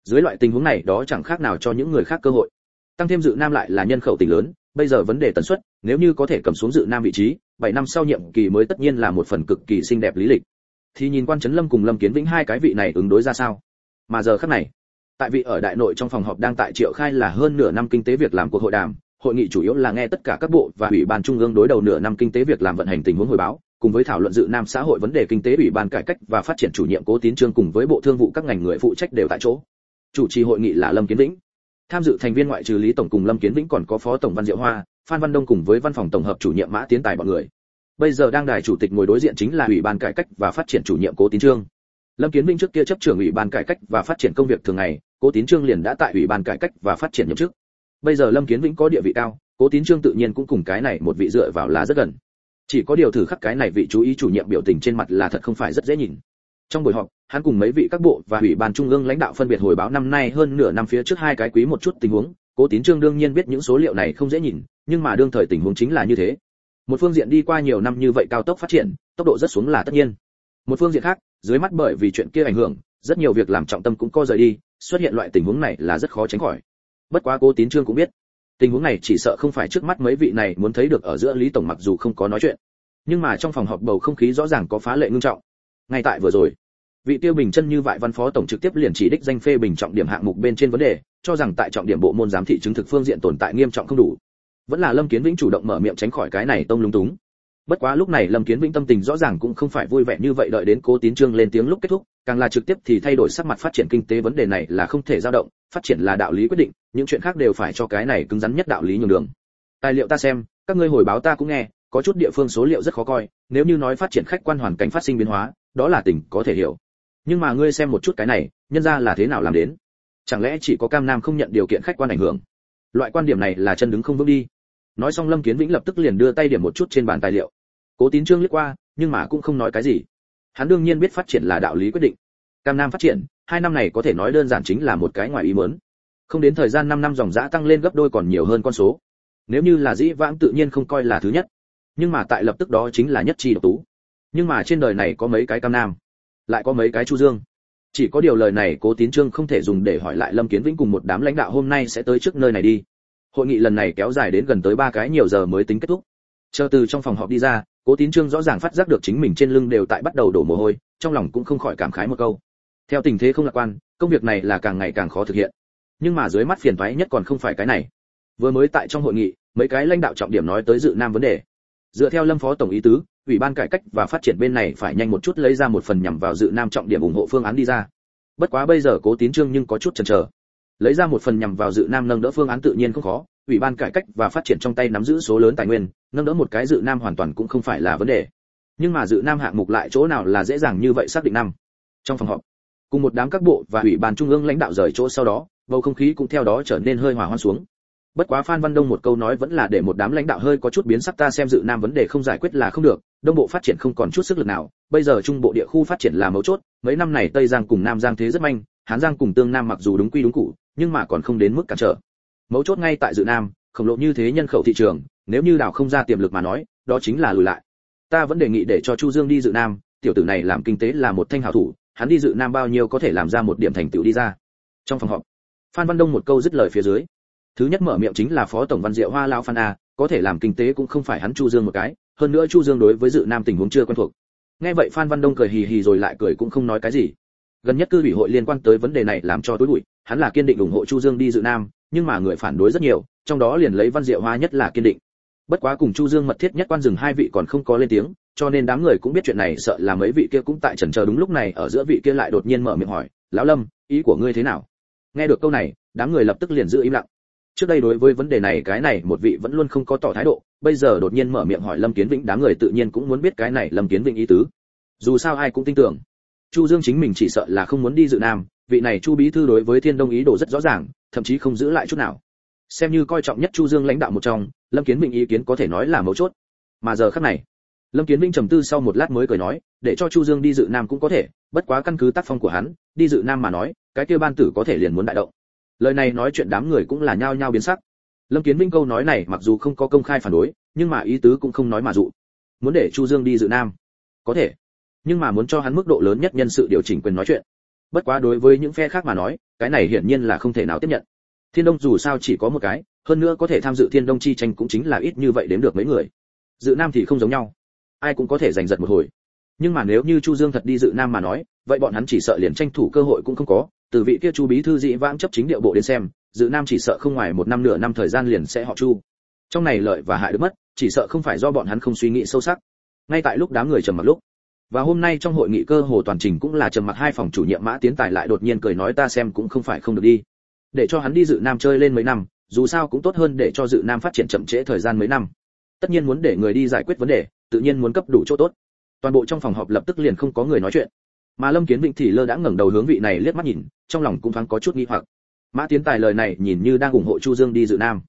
Dưới loại tình huống này, đó chẳng khác nào cho những người khác cơ hội. Tăng thêm dự nam lại là nhân khẩu tỉnh lớn, bây giờ vấn đề tần suất, nếu như có thể cầm xuống dự nam vị trí, bảy năm sau nhiệm kỳ mới tất nhiên là một phần cực kỳ xinh đẹp lý lịch. Thì nhìn quan trấn lâm cùng lâm kiến vĩnh hai cái vị này ứng đối ra sao? Mà giờ khắc này, tại vị ở đại nội trong phòng họp đang tại triệu khai là hơn nửa năm kinh tế việc làm cuộc hội đàm hội nghị chủ yếu là nghe tất cả các bộ và ủy ban trung ương đối đầu nửa năm kinh tế việc làm vận hành tình huống hồi báo, cùng với thảo luận dự nam xã hội vấn đề kinh tế, ủy ban cải cách và phát triển chủ nhiệm cố tín trương cùng với bộ thương vụ các ngành người phụ trách đều tại chỗ. Chủ trì hội nghị là lâm kiến vĩnh. Tham dự thành viên ngoại trừ lý tổng cùng lâm kiến vĩnh còn có phó tổng văn diệu hoa, phan văn đông cùng với văn phòng tổng hợp chủ nhiệm mã tiến tài bọn người. Bây giờ đang đài chủ tịch ngồi đối diện chính là ủy ban cải cách và phát triển chủ nhiệm cố tín trương lâm kiến vĩnh trước kia chấp trưởng ủy ban cải cách và phát triển công việc thường ngày, cố tín trương liền đã tại ủy ban cải cách và phát triển nhậm chức bây giờ lâm kiến vĩnh có địa vị cao, cố tín trương tự nhiên cũng cùng cái này một vị dựa vào là rất gần. Chỉ có điều thử khắc cái này vị chú ý chủ nhiệm biểu tình trên mặt là thật không phải rất dễ nhìn. Trong buổi họp, hắn cùng mấy vị các bộ và ủy ban trung ương lãnh đạo phân biệt hồi báo năm nay hơn nửa năm phía trước hai cái quý một chút tình huống. Cố tín trương đương nhiên biết những số liệu này không dễ nhìn, nhưng mà đương thời tình huống chính là như thế. Một phương diện đi qua nhiều năm như vậy cao tốc phát triển, tốc độ rất xuống là tất nhiên. Một phương diện khác, dưới mắt bởi vì chuyện kia ảnh hưởng, rất nhiều việc làm trọng tâm cũng co rời đi, xuất hiện loại tình huống này là rất khó tránh khỏi bất quá cố tín trương cũng biết, tình huống này chỉ sợ không phải trước mắt mấy vị này muốn thấy được ở giữa lý tổng mặc dù không có nói chuyện, nhưng mà trong phòng họp bầu không khí rõ ràng có phá lệ ngưng trọng. Ngay tại vừa rồi, vị tiêu bình chân như vậy văn phó tổng trực tiếp liền chỉ đích danh phê bình trọng điểm hạng mục bên trên vấn đề, cho rằng tại trọng điểm bộ môn giám thị chứng thực phương diện tồn tại nghiêm trọng không đủ. Vẫn là lâm kiến vĩnh chủ động mở miệng tránh khỏi cái này tông lung túng. Bất quá lúc này lâm kiến vĩnh tâm tình rõ ràng cũng không phải vui vẻ như vậy, đợi đến cố tín trương lên tiếng lúc kết thúc, càng là trực tiếp thì thay đổi sắc mặt phát triển kinh tế vấn đề này là không thể dao động phát triển là đạo lý quyết định, những chuyện khác đều phải cho cái này cứng rắn nhất đạo lý nhường đường. Tài liệu ta xem, các ngươi hồi báo ta cũng nghe, có chút địa phương số liệu rất khó coi, nếu như nói phát triển khách quan hoàn cảnh phát sinh biến hóa, đó là tình có thể hiểu. Nhưng mà ngươi xem một chút cái này, nhân ra là thế nào làm đến? Chẳng lẽ chỉ có cam nam không nhận điều kiện khách quan ảnh hưởng? Loại quan điểm này là chân đứng không vững đi. Nói xong lâm kiến vĩnh lập tức liền đưa tay điểm một chút trên bàn tài liệu. Cố tín trương liếc qua, nhưng mà cũng không nói cái gì. Hắn đương nhiên biết phát triển là đạo lý quyết định. Cam nam phát triển hai năm này có thể nói đơn giản chính là một cái ngoài ý muốn. Không đến thời gian 5 năm dòng dã tăng lên gấp đôi còn nhiều hơn con số. Nếu như là dĩ vãng tự nhiên không coi là thứ nhất. Nhưng mà tại lập tức đó chính là nhất chi độc tú. Nhưng mà trên đời này có mấy cái cam nam, lại có mấy cái chu dương. Chỉ có điều lời này cố tín trương không thể dùng để hỏi lại lâm kiến vĩnh cùng một đám lãnh đạo hôm nay sẽ tới trước nơi này đi. Hội nghị lần này kéo dài đến gần tới ba cái nhiều giờ mới tính kết thúc. Chờ từ trong phòng họp đi ra, cố tín trương rõ ràng phát giác được chính mình trên lưng đều tại bắt đầu đổ mồ hôi, trong lòng cũng không khỏi cảm khái một câu theo tình thế không lạc quan, công việc này là càng ngày càng khó thực hiện. Nhưng mà dưới mắt phiền toái nhất còn không phải cái này. Vừa mới tại trong hội nghị, mấy cái lãnh đạo trọng điểm nói tới dự nam vấn đề. Dựa theo lâm phó tổng ý tứ, ủy ban cải cách và phát triển bên này phải nhanh một chút lấy ra một phần nhằm vào dự nam trọng điểm ủng hộ phương án đi ra. Bất quá bây giờ cố tín trương nhưng có chút chần chờ. Lấy ra một phần nhằm vào dự nam nâng đỡ phương án tự nhiên không khó, ủy ban cải cách và phát triển trong tay nắm giữ số lớn tài nguyên, nâng đỡ một cái dự nam hoàn toàn cũng không phải là vấn đề. Nhưng mà dự nam hạng mục lại chỗ nào là dễ dàng như vậy xác định năm. Trong phòng họp cùng một đám các bộ và ủy ban trung ương lãnh đạo rời chỗ sau đó, bầu không khí cũng theo đó trở nên hơi hòa hoãn xuống. Bất quá phan văn đông một câu nói vẫn là để một đám lãnh đạo hơi có chút biến sắc ta xem dự nam vấn đề không giải quyết là không được, đông bộ phát triển không còn chút sức lực nào, bây giờ trung bộ địa khu phát triển là mấu chốt, mấy năm này tây giang cùng nam giang thế rất manh, hán giang cùng tương nam mặc dù đúng quy đúng cụ, nhưng mà còn không đến mức cản trở. Mấu chốt ngay tại dự nam, khổng lồ như thế nhân khẩu thị trường, nếu như đảo không ra tiềm lực mà nói, đó chính là lùi lại. Ta vẫn đề nghị để cho chu dương đi dự nam, tiểu tử này làm kinh tế là một thanh hảo thủ hắn đi dự nam bao nhiêu có thể làm ra một điểm thành tựu đi ra. Trong phòng họp, phan văn đông một câu dứt lời phía dưới. Thứ nhất mở miệng chính là phó tổng văn diệu hoa lão phan a, có thể làm kinh tế cũng không phải hắn chu dương một cái, hơn nữa chu dương đối với dự nam tình huống chưa quen thuộc. Nghe vậy phan văn đông cười hì hì rồi lại cười cũng không nói cái gì. Gần nhất cư ủy hội liên quan tới vấn đề này làm cho tối bụi, hắn là kiên định ủng hộ chu dương đi dự nam, nhưng mà người phản đối rất nhiều, trong đó liền lấy văn diệu hoa nhất là kiên định. Bất quá cùng chu dương mật thiết nhất quan rừng hai vị còn không có lên tiếng cho nên đám người cũng biết chuyện này, sợ là mấy vị kia cũng tại trần chờ đúng lúc này, ở giữa vị kia lại đột nhiên mở miệng hỏi, lão lâm, ý của ngươi thế nào? Nghe được câu này, đám người lập tức liền giữ im lặng. Trước đây đối với vấn đề này, cái này một vị vẫn luôn không có tỏ thái độ, bây giờ đột nhiên mở miệng hỏi lâm kiến vĩnh, đám người tự nhiên cũng muốn biết cái này lâm kiến vĩnh ý tứ. Dù sao ai cũng tin tưởng. Chu dương chính mình chỉ sợ là không muốn đi dự nam, vị này chu bí thư đối với thiên đông ý đồ rất rõ ràng, thậm chí không giữ lại chút nào. Xem như coi trọng nhất chu dương lãnh đạo một trong, lâm kiến vĩnh ý kiến có thể nói là mấu chốt. Mà giờ khắc này lâm kiến vinh trầm tư sau một lát mới cười nói, để cho chu dương đi dự nam cũng có thể, bất quá căn cứ tác phong của hắn, đi dự nam mà nói, cái kia ban tử có thể liền muốn đại động. Lời này nói chuyện đám người cũng là nhao nhao biến sắc. Lâm kiến vinh câu nói này mặc dù không có công khai phản đối, nhưng mà ý tứ cũng không nói mà dụ. Muốn để chu dương đi dự nam, có thể, nhưng mà muốn cho hắn mức độ lớn nhất nhân sự điều chỉnh quyền nói chuyện. Bất quá đối với những phe khác mà nói, cái này hiển nhiên là không thể nào tiếp nhận. Thiên đông dù sao chỉ có một cái, hơn nữa có thể tham dự thiên đông chi tranh cũng chính là ít như vậy đến được mấy người. Dự nam thì không giống nhau ai cũng có thể giành giật một hồi. Nhưng mà nếu như chu dương thật đi dự nam mà nói, vậy bọn hắn chỉ sợ liền tranh thủ cơ hội cũng không có. Từ vị kia chu bí thư dị vãng chấp chính điệu bộ đến xem, dự nam chỉ sợ không ngoài một năm nửa năm thời gian liền sẽ họ chu. Trong này lợi và hại được mất, chỉ sợ không phải do bọn hắn không suy nghĩ sâu sắc. Ngay tại lúc đám người trầm mặc lúc, và hôm nay trong hội nghị cơ hồ toàn trình cũng là trầm mặc hai phòng chủ nhiệm mã tiến tài lại đột nhiên cười nói ta xem cũng không phải không được đi. Để cho hắn đi dự nam chơi lên mấy năm, dù sao cũng tốt hơn để cho dự nam phát triển chậm trễ thời gian mấy năm. Tất nhiên muốn để người đi giải quyết vấn đề tự nhiên muốn cấp đủ chỗ tốt. Toàn bộ trong phòng họp lập tức liền không có người nói chuyện. Mà lâm kiến vịnh thì lơ đã ngẩng đầu hướng vị này liếc mắt nhìn trong lòng cũng thoáng có chút nghi hoặc. Mã tiến tài lời này nhìn như đang ủng hộ chu dương đi dự nam.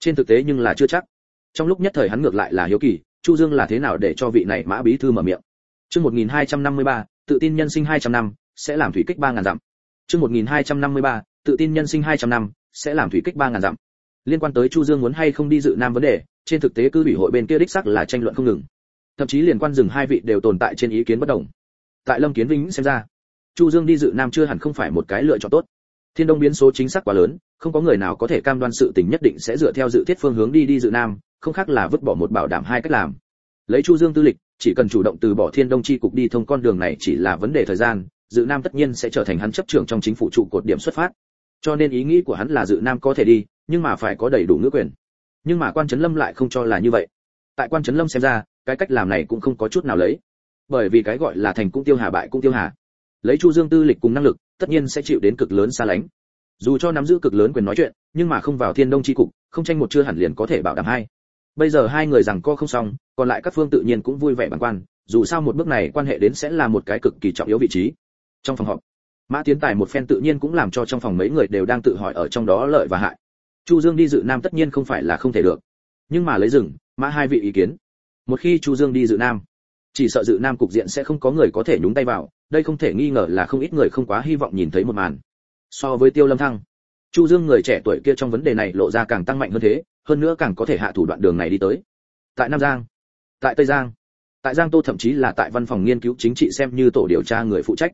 Trên thực tế nhưng là chưa chắc. Trong lúc nhất thời hắn ngược lại là hiếu kỳ chu dương là thế nào để cho vị này mã bí thư mở miệng? Chương 1253, tự tin nhân sinh 200 năm sẽ làm thủy kích 3000 dặm. Chương 1253, tự tin nhân sinh 200 năm sẽ làm thủy kích 3000 dặm. Liên quan tới chu dương muốn hay không đi dự nam vấn đề trên thực tế cư ủy hội bên kia đích xác là tranh luận không ngừng thậm chí liên quan dừng hai vị đều tồn tại trên ý kiến bất đồng. Tại lâm kiến vĩnh xem ra, chu dương đi dự nam chưa hẳn không phải một cái lựa chọn tốt. Thiên đông biến số chính xác quá lớn, không có người nào có thể cam đoan sự tình nhất định sẽ dựa theo dự thiết phương hướng đi đi dự nam, không khác là vứt bỏ một bảo đảm hai cách làm. Lấy chu dương tư lịch, chỉ cần chủ động từ bỏ thiên đông chi cục đi thông con đường này chỉ là vấn đề thời gian, dự nam tất nhiên sẽ trở thành hắn chấp trưởng trong chính phủ trụ cột điểm xuất phát. Cho nên ý nghĩ của hắn là dự nam có thể đi, nhưng mà phải có đầy đủ ngữ quyền. Nhưng mà quan trấn lâm lại không cho là như vậy. Tại quan trấn lâm xem ra cái cách làm này cũng không có chút nào lấy. Bởi vì cái gọi là thành cũng tiêu hà bại cũng tiêu hà. Lấy chu dương tư lịch cùng năng lực, tất nhiên sẽ chịu đến cực lớn xa lánh. Dù cho nắm giữ cực lớn quyền nói chuyện, nhưng mà không vào thiên đông chi cục, không tranh một chưa hẳn liền có thể bảo đảm hai. Bây giờ hai người rằng co không xong, còn lại các phương tự nhiên cũng vui vẻ bằng quan, dù sao một bước này quan hệ đến sẽ là một cái cực kỳ trọng yếu vị trí. Trong phòng họp, mã tiến tài một phen tự nhiên cũng làm cho trong phòng mấy người đều đang tự hỏi ở trong đó lợi và hại. Chu dương đi dự nam tất nhiên không phải là không thể được. Nhưng mà lấy rừng, mã hai vị ý kiến một khi chu dương đi dự nam, chỉ sợ dự nam cục diện sẽ không có người có thể nhúng tay vào, đây không thể nghi ngờ là không ít người không quá hy vọng nhìn thấy một màn. So với tiêu lâm thăng, chu dương người trẻ tuổi kia trong vấn đề này lộ ra càng tăng mạnh hơn thế, hơn nữa càng có thể hạ thủ đoạn đường này đi tới. Tại nam giang, tại tây giang, tại giang tô thậm chí là tại văn phòng nghiên cứu chính trị xem như tổ điều tra người phụ trách.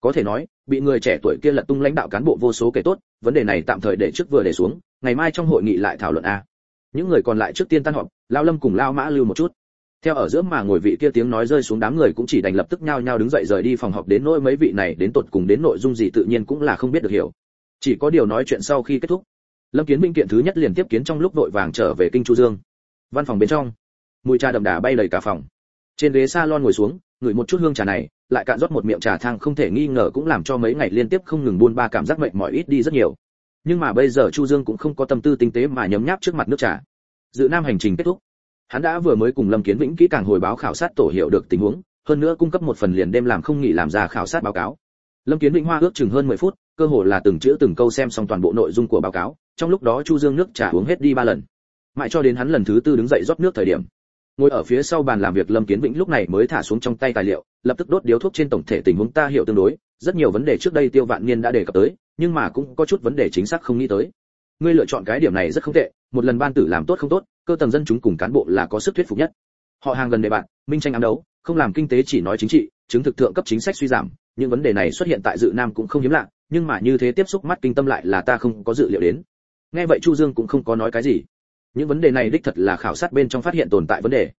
Có thể nói, bị người trẻ tuổi kia lật tung lãnh đạo cán bộ vô số kể tốt, vấn đề này tạm thời để trước vừa để xuống, ngày mai trong hội nghị lại thảo luận a. Những người còn lại trước tiên tan họp, lao lâm cùng lao mã lưu một chút theo ở giữa mà ngồi vị kia tiếng nói rơi xuống đám người cũng chỉ đành lập tức nhao nhao đứng dậy rời đi phòng họp đến nỗi mấy vị này đến tột cùng đến nội dung gì tự nhiên cũng là không biết được hiểu. Chỉ có điều nói chuyện sau khi kết thúc, lâm kiến minh kiện thứ nhất liền tiếp kiến trong lúc vội vàng trở về kinh chu dương. Văn phòng bên trong, mùi trà đậm đà bay lầy cả phòng. Trên ghế salon ngồi xuống, ngửi một chút hương trà này, lại cạn rót một miệng trà thang không thể nghi ngờ cũng làm cho mấy ngày liên tiếp không ngừng buôn ba cảm giác mệt mỏi ít đi rất nhiều. Nhưng mà bây giờ chu dương cũng không có tâm tư tinh tế mà nhấm nháp trước mặt nước trà. Dự nam hành trình kết thúc hắn đã vừa mới cùng lâm kiến vĩnh kỹ càng hồi báo khảo sát tổ hiệu được tình huống, hơn nữa cung cấp một phần liền đêm làm không nghỉ làm ra khảo sát báo cáo. Lâm kiến vĩnh hoa ước chừng hơn 10 phút, cơ hồ là từng chữ từng câu xem xong toàn bộ nội dung của báo cáo, trong lúc đó chu dương nước trà uống hết đi ba lần. Mãi cho đến hắn lần thứ tư đứng dậy rót nước thời điểm, ngồi ở phía sau bàn làm việc lâm kiến vĩnh lúc này mới thả xuống trong tay tài liệu, lập tức đốt điếu thuốc trên tổng thể tình huống ta hiểu tương đối, rất nhiều vấn đề trước đây tiêu vạn niên đã đề cập tới, nhưng mà cũng có chút vấn đề chính xác không nghĩ tới. Ngươi lựa chọn cái điểm này rất không tệ, một lần ban tử làm tốt không tốt cơ tầng dân chúng cùng cán bộ là có sức thuyết phục nhất. Họ hàng gần đề bạn minh tranh ám đấu, không làm kinh tế chỉ nói chính trị, chứng thực thượng cấp chính sách suy giảm. Những vấn đề này xuất hiện tại dự nam cũng không hiếm lạ, nhưng mà như thế tiếp xúc mắt kinh tâm lại là ta không có dự liệu đến. Nghe vậy chu dương cũng không có nói cái gì. Những vấn đề này đích thật là khảo sát bên trong phát hiện tồn tại vấn đề.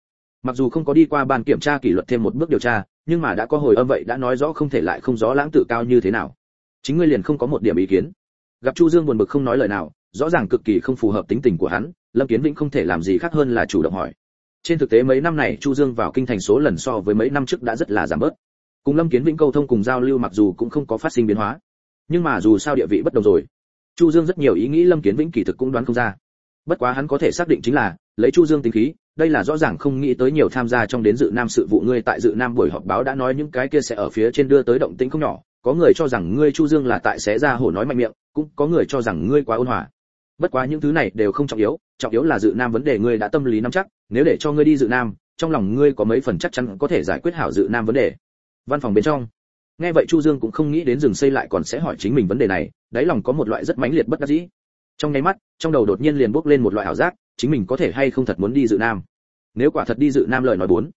Mặc dù không có đi qua ban kiểm tra kỷ luật thêm một bước điều tra, nhưng mà đã có hồi âm vậy đã nói rõ không thể lại không rõ lãng tự cao như thế nào. Chính ngươi liền không có một điểm ý kiến. Gặp chu dương buồn bực không nói lời nào, rõ ràng cực kỳ không phù hợp tính tình của hắn lâm kiến vĩnh không thể làm gì khác hơn là chủ động hỏi. Trên thực tế mấy năm này chu dương vào kinh thành số lần so với mấy năm trước đã rất là giảm bớt. Cùng lâm kiến vĩnh câu thông cùng giao lưu mặc dù cũng không có phát sinh biến hóa, nhưng mà dù sao địa vị bất đồng rồi. Chu dương rất nhiều ý nghĩ lâm kiến vĩnh kỳ thực cũng đoán không ra. Bất quá hắn có thể xác định chính là, lấy chu dương tính khí, đây là rõ ràng không nghĩ tới nhiều tham gia trong đến dự nam sự vụ ngươi tại dự nam buổi họp báo đã nói những cái kia sẽ ở phía trên đưa tới động tĩnh không nhỏ. Có người cho rằng ngươi chu dương là tại sẽ ra hổ nói mạnh miệng, cũng có người cho rằng ngươi quá ôn hòa. Bất quá những thứ này đều không trọng yếu trọng yếu là dự nam vấn đề ngươi đã tâm lý nắm chắc, nếu để cho ngươi đi dự nam, trong lòng ngươi có mấy phần chắc chắn có thể giải quyết hảo dự nam vấn đề. Văn phòng bên trong. Nghe vậy chu dương cũng không nghĩ đến dừng xây lại còn sẽ hỏi chính mình vấn đề này, đáy lòng có một loại rất mãnh liệt bất đắc dĩ. Trong nháy mắt, trong đầu đột nhiên liền bốc lên một loại ảo giác, chính mình có thể hay không thật muốn đi dự nam. Nếu quả thật đi dự nam lời nói bốn.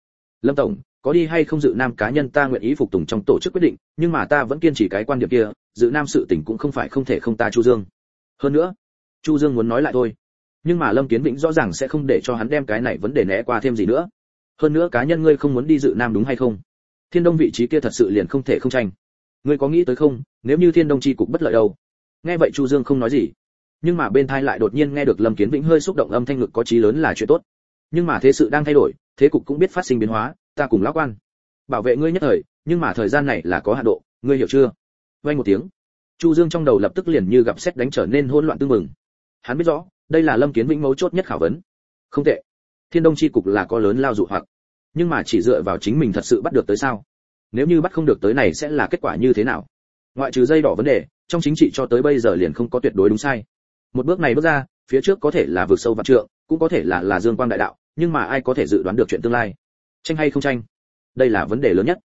Lâm tổng, có đi hay không dự nam cá nhân ta nguyện ý phục tùng trong tổ chức quyết định, nhưng mà ta vẫn kiên trì cái quan điểm kia, dự nam sự tình cũng không phải không thể không ta chu dương. Hơn nữa, chu dương muốn nói lại thôi nhưng mà lâm kiến vĩnh rõ ràng sẽ không để cho hắn đem cái này vấn đề né qua thêm gì nữa. Hơn nữa cá nhân ngươi không muốn đi dự nam đúng hay không? Thiên đông vị trí kia thật sự liền không thể không tranh. Ngươi có nghĩ tới không? Nếu như thiên đông chi cục bất lợi đâu? Nghe vậy chu dương không nói gì. Nhưng mà bên thai lại đột nhiên nghe được lâm kiến vĩnh hơi xúc động âm thanh ngực có chí lớn là chuyện tốt. Nhưng mà thế sự đang thay đổi, thế cục cũng biết phát sinh biến hóa, ta cùng lão quan. Bảo vệ ngươi nhất thời, nhưng mà thời gian này là có hạn độ, ngươi hiểu chưa? Vay một tiếng. Chu dương trong đầu lập tức liền như gặp xét đánh trở nên hỗn loạn tương mừng hắn biết rõ đây là lâm kiến vĩnh mấu chốt nhất khảo vấn. Không tệ. Thiên đông chi cục là có lớn lao dụ hoặc. Nhưng mà chỉ dựa vào chính mình thật sự bắt được tới sao? Nếu như bắt không được tới này sẽ là kết quả như thế nào? Ngoại trừ dây đỏ vấn đề, trong chính trị cho tới bây giờ liền không có tuyệt đối đúng sai. Một bước này bước ra, phía trước có thể là vượt sâu vạn trượng, cũng có thể là là dương quang đại đạo, nhưng mà ai có thể dự đoán được chuyện tương lai? Tranh hay không tranh? Đây là vấn đề lớn nhất.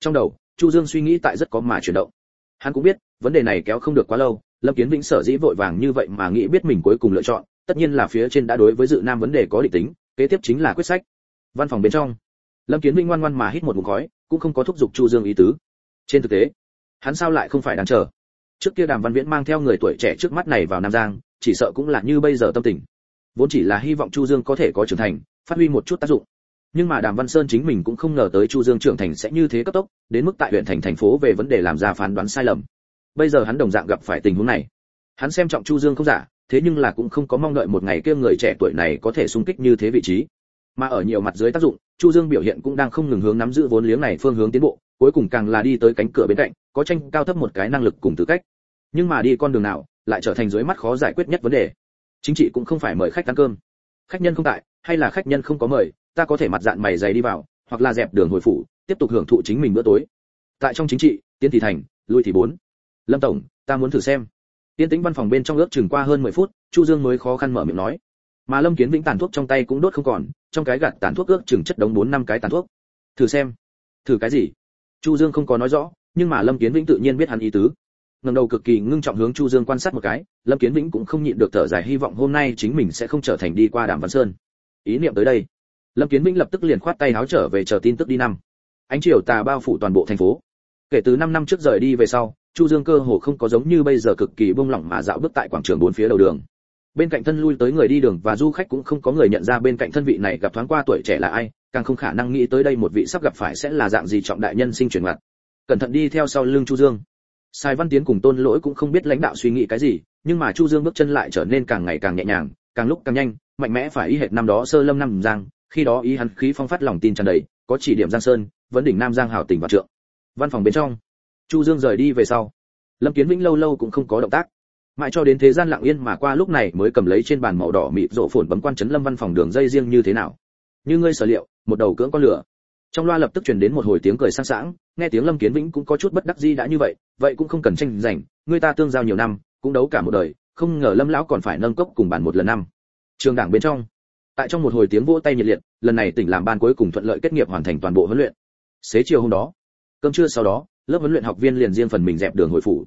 Trong đầu, chu dương suy nghĩ tại rất có mà chuyển động. Hắn cũng biết, vấn đề này kéo không được quá lâu lâm kiến vĩnh sở dĩ vội vàng như vậy mà nghĩ biết mình cuối cùng lựa chọn, tất nhiên là phía trên đã đối với dự nam vấn đề có định tính, kế tiếp chính là quyết sách. Văn phòng bên trong, lâm kiến vĩnh ngoan ngoan mà hít một ngụm khói, cũng không có thúc giục chu dương ý tứ. Trên thực tế, hắn sao lại không phải đang chờ? Trước kia đàm văn viễn mang theo người tuổi trẻ trước mắt này vào nam giang, chỉ sợ cũng là như bây giờ tâm tình. Vốn chỉ là hy vọng chu dương có thể có trưởng thành, phát huy một chút tác dụng. Nhưng mà đàm văn sơn chính mình cũng không ngờ tới chu dương trưởng thành sẽ như thế cấp tốc, đến mức tại huyện thành thành phố về vấn đề làm ra phán đoán sai lầm bây giờ hắn đồng dạng gặp phải tình huống này. Hắn xem trọng chu dương không giả, thế nhưng là cũng không có mong đợi một ngày kia người trẻ tuổi này có thể xung kích như thế vị trí. Mà ở nhiều mặt dưới tác dụng, chu dương biểu hiện cũng đang không ngừng hướng nắm giữ vốn liếng này phương hướng tiến bộ, cuối cùng càng là đi tới cánh cửa bên cạnh, có tranh cao thấp một cái năng lực cùng tư cách. Nhưng mà đi con đường nào, lại trở thành dưới mắt khó giải quyết nhất vấn đề. Chính trị cũng không phải mời khách ăn cơm. Khách nhân không tại, hay là khách nhân không có mời, ta có thể mặt dạng mày dày đi vào, hoặc là dẹp đường hồi phủ, tiếp tục hưởng thụ chính mình bữa tối. Tại trong chính trị, tiến thì thành, lui thì bốn lâm tổng, ta muốn thử xem. Tiên tĩnh văn phòng bên trong ước chừng qua hơn 10 phút, chu dương mới khó khăn mở miệng nói. Mà lâm kiến vĩnh tàn thuốc trong tay cũng đốt không còn, trong cái gạt tàn thuốc ước chừng chất đống bốn năm cái tàn thuốc. Thử xem. Thử cái gì? Chu dương không có nói rõ, nhưng mà lâm kiến vĩnh tự nhiên biết hắn ý tứ. Ngẩng đầu cực kỳ ngưng trọng hướng chu dương quan sát một cái, lâm kiến vĩnh cũng không nhịn được thở dài hy vọng hôm nay chính mình sẽ không trở thành đi qua đàm văn sơn. Ý niệm tới đây, lâm kiến vĩnh lập tức liền khoát tay áo trở về chờ tin tức đi năm. Ánh chiều tà bao phủ toàn bộ thành phố. Kể từ 5 năm trước rời đi về sau chu dương cơ hồ không có giống như bây giờ cực kỳ buông lỏng mà dạo bước tại quảng trường bốn phía đầu đường. Bên cạnh thân lui tới người đi đường và du khách cũng không có người nhận ra bên cạnh thân vị này gặp thoáng qua tuổi trẻ là ai, càng không khả năng nghĩ tới đây một vị sắp gặp phải sẽ là dạng gì trọng đại nhân sinh chuyển mặt. Cẩn thận đi theo sau lưng chu dương. Sai văn tiến cùng tôn lỗi cũng không biết lãnh đạo suy nghĩ cái gì, nhưng mà chu dương bước chân lại trở nên càng ngày càng nhẹ nhàng, càng lúc càng nhanh, mạnh mẽ phải y hệt năm đó sơ lâm năm giang, khi đó ý hắn khí phong phát lòng tin tràn đầy, có chỉ điểm giang sơn, vấn đỉnh nam giang hảo tỉnh và trượng. Văn phòng bên trong chu dương rời đi về sau, lâm kiến vĩnh lâu lâu cũng không có động tác. Mãi cho đến thế gian lặng yên mà qua lúc này mới cầm lấy trên bàn màu đỏ mịt rộ phồn bấm quan chấn lâm văn phòng đường dây riêng như thế nào. Như ngươi sở liệu, một đầu cưỡng con lửa. Trong loa lập tức truyền đến một hồi tiếng cười sang sảng, nghe tiếng lâm kiến vĩnh cũng có chút bất đắc dĩ đã như vậy vậy cũng không cần tranh giành người ta tương giao nhiều năm, cũng đấu cả một đời, không ngờ lâm lão còn phải nâng cốc cùng bàn một lần năm. Trường đảng bên trong, tại trong một hồi tiếng vỗ tay nhiệt liệt, lần này tỉnh làm ban cuối cùng thuận lợi kết nghiệp hoàn thành toàn bộ huấn luyện. Xế chiều hôm đó, cơm trưa sau đó lớp huấn luyện học viên liền riêng phần mình dẹp đường hồi phủ.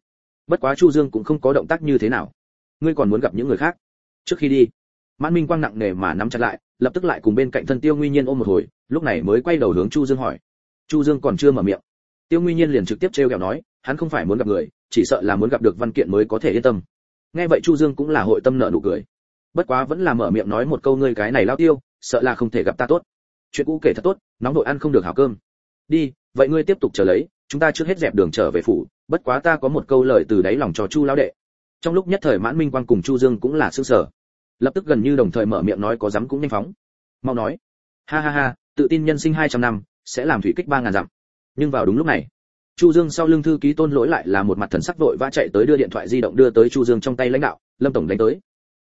Bất quá chu dương cũng không có động tác như thế nào. Ngươi còn muốn gặp những người khác? Trước khi đi, mãn minh quang nặng nề mà nắm chặt lại, lập tức lại cùng bên cạnh thân tiêu nguy nhiên ôm một hồi, lúc này mới quay đầu hướng chu dương hỏi. Chu dương còn chưa mở miệng. Tiêu nguy nhiên liền trực tiếp trêu ghẹo nói, hắn không phải muốn gặp người, chỉ sợ là muốn gặp được văn kiện mới có thể yên tâm. Nghe vậy chu dương cũng là hội tâm nợ nụ cười. Bất quá vẫn là mở miệng nói một câu ngươi cái này lao tiêu, sợ là không thể gặp ta tốt. Chuyện cũ kể thật tốt, nóng đội ăn không được hảo cơm. Đi, vậy ngươi tiếp tục chờ lấy chúng ta trước hết dẹp đường trở về phủ, bất quá ta có một câu lời từ đáy lòng cho chu lão đệ. Trong lúc nhất thời mãn minh quang cùng chu dương cũng là sương sở lập tức gần như đồng thời mở miệng nói có dám cũng nhanh phóng. Mau nói. Ha ha ha, tự tin nhân sinh 200 năm, sẽ làm thủy kích ba ngàn dặm. Nhưng vào đúng lúc này, chu dương sau lưng thư ký tôn lỗi lại là một mặt thần sắc vội vã chạy tới đưa điện thoại di động đưa tới chu dương trong tay lãnh đạo, lâm tổng đánh tới.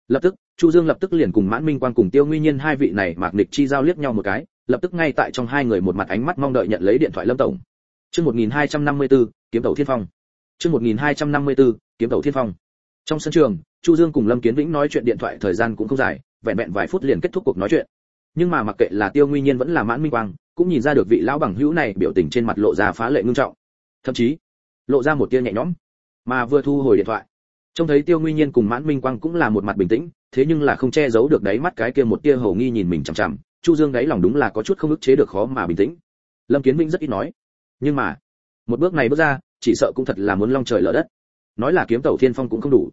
Lập tức, chu dương lập tức liền cùng mãn minh quang cùng tiêu nguyên nhiên hai vị này mạc nịch chi giao liếc nhau một cái, lập tức ngay tại trong hai người một mặt ánh mắt mong đợi nhận lấy điện thoại lâm tổng chương 1254, kiếm đầu thiên phong. Chương 1254, kiếm đầu thiên phong. Trong sân trường chu dương cùng lâm kiến vĩnh nói chuyện điện thoại thời gian cũng không dài vẹn vẹn vài phút liền kết thúc cuộc nói chuyện. Nhưng mà mặc kệ là tiêu Nguy nhiên vẫn là mãn minh quang cũng nhìn ra được vị lão bằng hữu này biểu tình trên mặt lộ ra phá lệ ngưng trọng. Thậm chí lộ ra một tia nhẹ nhõm mà vừa thu hồi điện thoại. Trông thấy tiêu Nguy nhiên cùng mãn minh quang cũng là một mặt bình tĩnh thế nhưng là không che giấu được đáy mắt cái kia một tia hầu nghi nhìn mình chằm chằm. Chu dương đáy lòng đúng là có chút không ức chế được khó mà bình tĩnh. Lâm kiến vĩnh rất ít nói nhưng mà, một bước này bước ra, chỉ sợ cũng thật là muốn long trời lở đất. Nói là kiếm tàu thiên phong cũng không đủ.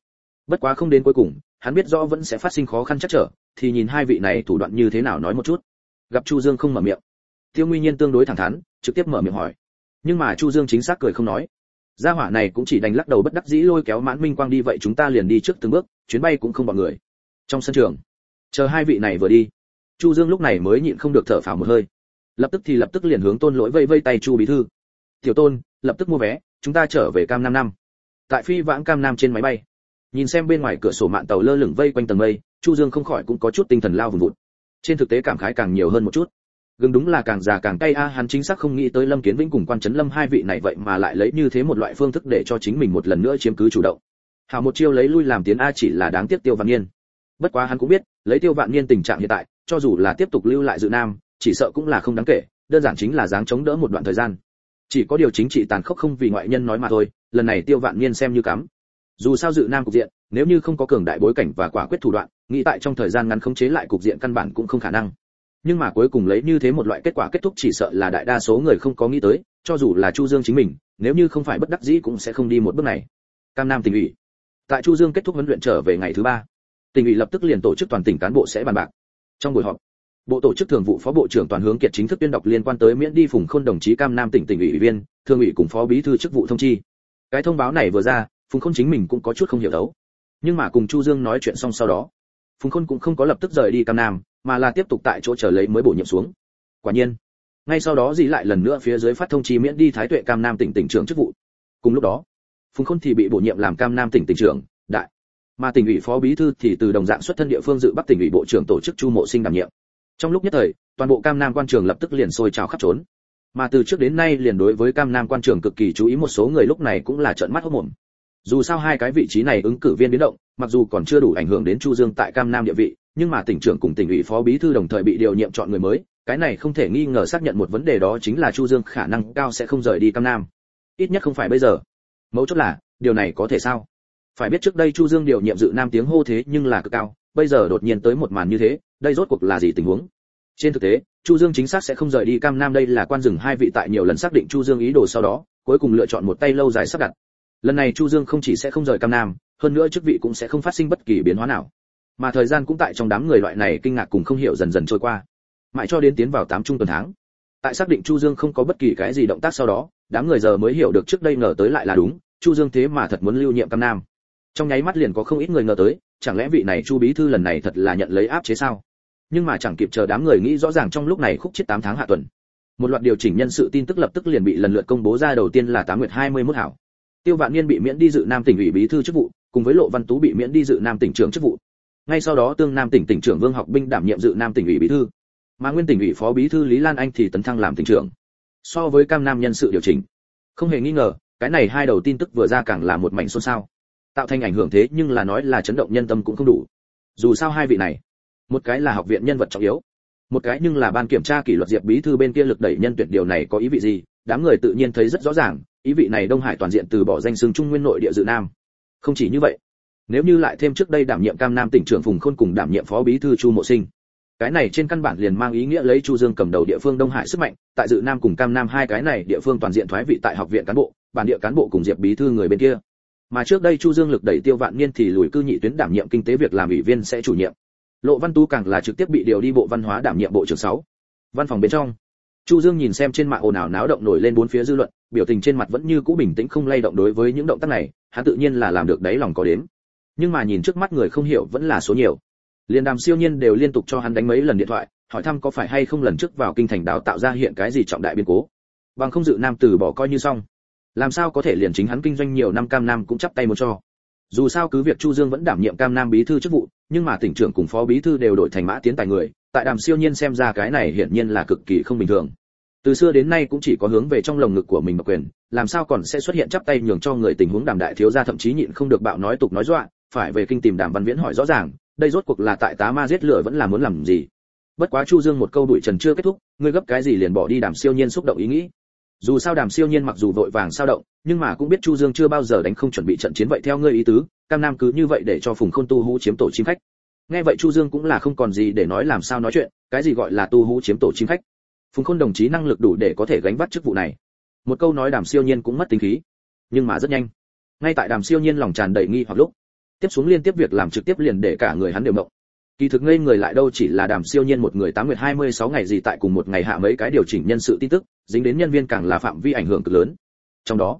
Bất quá không đến cuối cùng, hắn biết rõ vẫn sẽ phát sinh khó khăn chắc trở, thì nhìn hai vị này thủ đoạn như thế nào nói một chút. Gặp chu dương không mở miệng. Tiêu nguyên nhiên tương đối thẳng thắn, trực tiếp mở miệng hỏi. Nhưng mà chu dương chính xác cười không nói. Gia hỏa này cũng chỉ đành lắc đầu bất đắc dĩ lôi kéo mãn minh quang đi, vậy chúng ta liền đi trước từng bước, chuyến bay cũng không bọn người. Trong sân trường, chờ hai vị này vừa đi, chu dương lúc này mới nhịn không được thở phào một hơi. Lập tức thì lập tức liền hướng tôn lỗi vây vây tay chu bí thư tiểu tôn, lập tức mua vé, chúng ta trở về cam nam năm. Tại phi vãng cam nam trên máy bay. Nhìn xem bên ngoài cửa sổ mạn tàu lơ lửng vây quanh tầng mây, chu dương không khỏi cũng có chút tinh thần lao vùng vụt. Trên thực tế cảm khái càng nhiều hơn một chút. Gừng đúng là càng già càng cay a, hắn chính xác không nghĩ tới lâm kiến vĩnh cùng quan trấn lâm hai vị này vậy mà lại lấy như thế một loại phương thức để cho chính mình một lần nữa chiếm cứ chủ động. Hào một chiêu lấy lui làm tiến a chỉ là đáng tiếc tiêu vạn niên. Bất quá hắn cũng biết, lấy tiêu vạn niên tình trạng hiện tại, cho dù là tiếp tục lưu lại dự nam, chỉ sợ cũng là không đáng kể, đơn giản chính là dáng chống đỡ một đoạn thời gian chỉ có điều chính trị tàn khốc không vì ngoại nhân nói mà thôi, lần này tiêu vạn niên xem như cắm. Dù sao dự nam cục diện, nếu như không có cường đại bối cảnh và quả quyết thủ đoạn, nghĩ tại trong thời gian ngắn khống chế lại cục diện căn bản cũng không khả năng. Nhưng mà cuối cùng lấy như thế một loại kết quả kết thúc chỉ sợ là đại đa số người không có nghĩ tới, cho dù là chu dương chính mình, nếu như không phải bất đắc dĩ cũng sẽ không đi một bước này. Cam nam tỉnh ủy. Tại chu dương kết thúc huấn luyện trở về ngày thứ ba, tỉnh ủy lập tức liền tổ chức toàn tỉnh cán bộ sẽ bàn bạc. Trong buổi họp bộ tổ chức thường vụ phó bộ trưởng toàn hướng kiệt chính thức tuyên đọc liên quan tới miễn đi phùng khôn đồng chí cam nam tỉnh tỉnh ủy viên, thường ủy cùng phó bí thư chức vụ thông chi. Cái thông báo này vừa ra, phùng khôn chính mình cũng có chút không hiểu đấu. Nhưng mà cùng chu dương nói chuyện xong sau đó, phùng khôn cũng không có lập tức rời đi cam nam, mà là tiếp tục tại chỗ chờ lấy mới bổ nhiệm xuống. Quả nhiên, ngay sau đó dì lại lần nữa phía dưới phát thông chi miễn đi thái tuệ cam nam tỉnh tỉnh trưởng chức vụ. Cùng lúc đó, phùng khôn thì bị bổ nhiệm làm cam nam tỉnh tỉnh trưởng, đại. Mà tỉnh ủy phó bí thư thì từ đồng dạng xuất thân địa phương dự bắc tỉnh ủy bộ trưởng tổ chức chu mộ sinh đảm nhiệm trong lúc nhất thời, toàn bộ cam nam quan trường lập tức liền sôi trào khắp trốn. Mà từ trước đến nay liền đối với cam nam quan trường cực kỳ chú ý, một số người lúc này cũng là trợn mắt hốt mồm dù sao hai cái vị trí này ứng cử viên biến động, mặc dù còn chưa đủ ảnh hưởng đến chu dương tại cam nam địa vị, nhưng mà tỉnh trưởng cùng tỉnh ủy phó bí thư đồng thời bị điều nhiệm chọn người mới, cái này không thể nghi ngờ xác nhận một vấn đề đó chính là chu dương khả năng cao sẽ không rời đi cam nam. Ít nhất không phải bây giờ. Mấu chốt là, điều này có thể sao? Phải biết trước đây chu dương điều nhiệm dự nam tiếng hô thế nhưng là cực cao bây giờ đột nhiên tới một màn như thế, đây rốt cuộc là gì tình huống? Trên thực tế, chu dương chính xác sẽ không rời đi cam nam, đây là quan rừng hai vị tại nhiều lần xác định chu dương ý đồ sau đó, cuối cùng lựa chọn một tay lâu dài sắp đặt. Lần này chu dương không chỉ sẽ không rời cam nam, hơn nữa chức vị cũng sẽ không phát sinh bất kỳ biến hóa nào. Mà thời gian cũng tại trong đám người loại này kinh ngạc cùng không hiểu dần dần trôi qua. Mãi cho đến tiến vào tám trung tuần tháng, tại xác định chu dương không có bất kỳ cái gì động tác sau đó, đám người giờ mới hiểu được trước đây ngờ tới lại là đúng, chu dương thế mà thật muốn lưu nhiệm cam nam trong nháy mắt liền có không ít người ngờ tới, chẳng lẽ vị này chu bí thư lần này thật là nhận lấy áp chế sao? Nhưng mà chẳng kịp chờ đám người nghĩ rõ ràng trong lúc này khúc chết 8 tháng hạ tuần. Một loạt điều chỉnh nhân sự tin tức lập tức liền bị lần lượt công bố ra đầu tiên là tám nguyệt 21 hảo. Tiêu vạn niên bị miễn đi dự nam tỉnh ủy bí thư chức vụ, cùng với lộ văn tú bị miễn đi dự nam tỉnh trưởng chức vụ. Ngay sau đó tương nam tỉnh tỉnh trưởng vương học binh đảm nhiệm dự nam tỉnh ủy bí thư. Mà nguyên tỉnh ủy phó bí thư lý lan anh thì tấn thăng làm tỉnh trưởng. So với cam nam nhân sự điều chỉnh. Không hề nghi ngờ, cái này hai đầu tin tức vừa ra càng là một mảnh xôn xao tạo thành ảnh hưởng thế nhưng là nói là chấn động nhân tâm cũng không đủ. Dù sao hai vị này, một cái là học viện nhân vật trọng yếu, một cái nhưng là ban kiểm tra kỷ luật diệp bí thư bên kia lực đẩy nhân tuyệt điều này có ý vị gì, đám người tự nhiên thấy rất rõ ràng, ý vị này đông hải toàn diện từ bỏ danh xưng trung nguyên nội địa dự nam. Không chỉ như vậy, nếu như lại thêm trước đây đảm nhiệm cam nam tỉnh trưởng phùng khôn cùng đảm nhiệm phó bí thư chu mộ sinh, cái này trên căn bản liền mang ý nghĩa lấy chu dương cầm đầu địa phương đông hải sức mạnh, tại dự nam cùng cam nam hai cái này địa phương toàn diện thoái vị tại học viện cán bộ, bản địa cán bộ cùng diệp bí thư người bên kia mà trước đây chu dương lực đẩy tiêu vạn niên thì lùi cư nhị tuyến đảm nhiệm kinh tế việc làm ủy viên sẽ chủ nhiệm. Lộ văn tú càng là trực tiếp bị điều đi bộ văn hóa đảm nhiệm bộ trưởng 6. văn phòng bên trong, chu dương nhìn xem trên mạng ồn ào náo động nổi lên bốn phía dư luận, biểu tình trên mặt vẫn như cũ bình tĩnh không lay động đối với những động tác này, hắn tự nhiên là làm được đấy lòng có đến nhưng mà nhìn trước mắt người không hiểu vẫn là số nhiều. Liên đàm siêu nhiên đều liên tục cho hắn đánh mấy lần điện thoại, hỏi thăm có phải hay không lần trước vào kinh thành đào tạo ra hiện cái gì trọng đại biến cố. Bằng không dự nam từ bỏ coi như xong làm sao có thể liền chính hắn kinh doanh nhiều năm cam nam cũng chắp tay một cho. Dù sao cứ việc chu dương vẫn đảm nhiệm cam nam bí thư chức vụ, nhưng mà tỉnh trưởng cùng phó bí thư đều đổi thành mã tiến tài người, tại đàm siêu nhiên xem ra cái này hiển nhiên là cực kỳ không bình thường. Từ xưa đến nay cũng chỉ có hướng về trong lồng ngực của mình mà quyền, làm sao còn sẽ xuất hiện chắp tay nhường cho người tình huống đàm đại thiếu gia thậm chí nhịn không được bạo nói tục nói dọa, phải về kinh tìm đàm văn viễn hỏi rõ ràng, đây rốt cuộc là tại tá ma giết lửa vẫn là muốn làm gì? Bất quá chu dương một câu đuổi trần chưa kết thúc, ngươi gấp cái gì liền bỏ đi đàm siêu nhiên xúc động ý nghĩ dù sao đàm siêu nhiên mặc dù vội vàng sao động, nhưng mà cũng biết chu dương chưa bao giờ đánh không chuẩn bị trận chiến vậy theo ngươi ý tứ, cam nam cứ như vậy để cho phùng khôn tu hú chiếm tổ chim khách. Nghe vậy chu dương cũng là không còn gì để nói làm sao nói chuyện, cái gì gọi là tu hú chiếm tổ chim khách? Phùng khôn đồng chí năng lực đủ để có thể gánh vác chức vụ này. Một câu nói đàm siêu nhiên cũng mất tính khí, nhưng mà rất nhanh. Ngay tại đàm siêu nhiên lòng tràn đầy nghi hoặc lúc, tiếp xuống liên tiếp việc làm trực tiếp liền để cả người hắn đều động kỳ thực ngây người lại đâu chỉ là đàm siêu nhiên một người tám nguyệt hai mươi sáu ngày gì tại cùng một ngày hạ mấy cái điều chỉnh nhân sự tin tức, dính đến nhân viên càng là phạm vi ảnh hưởng cực lớn. Trong đó,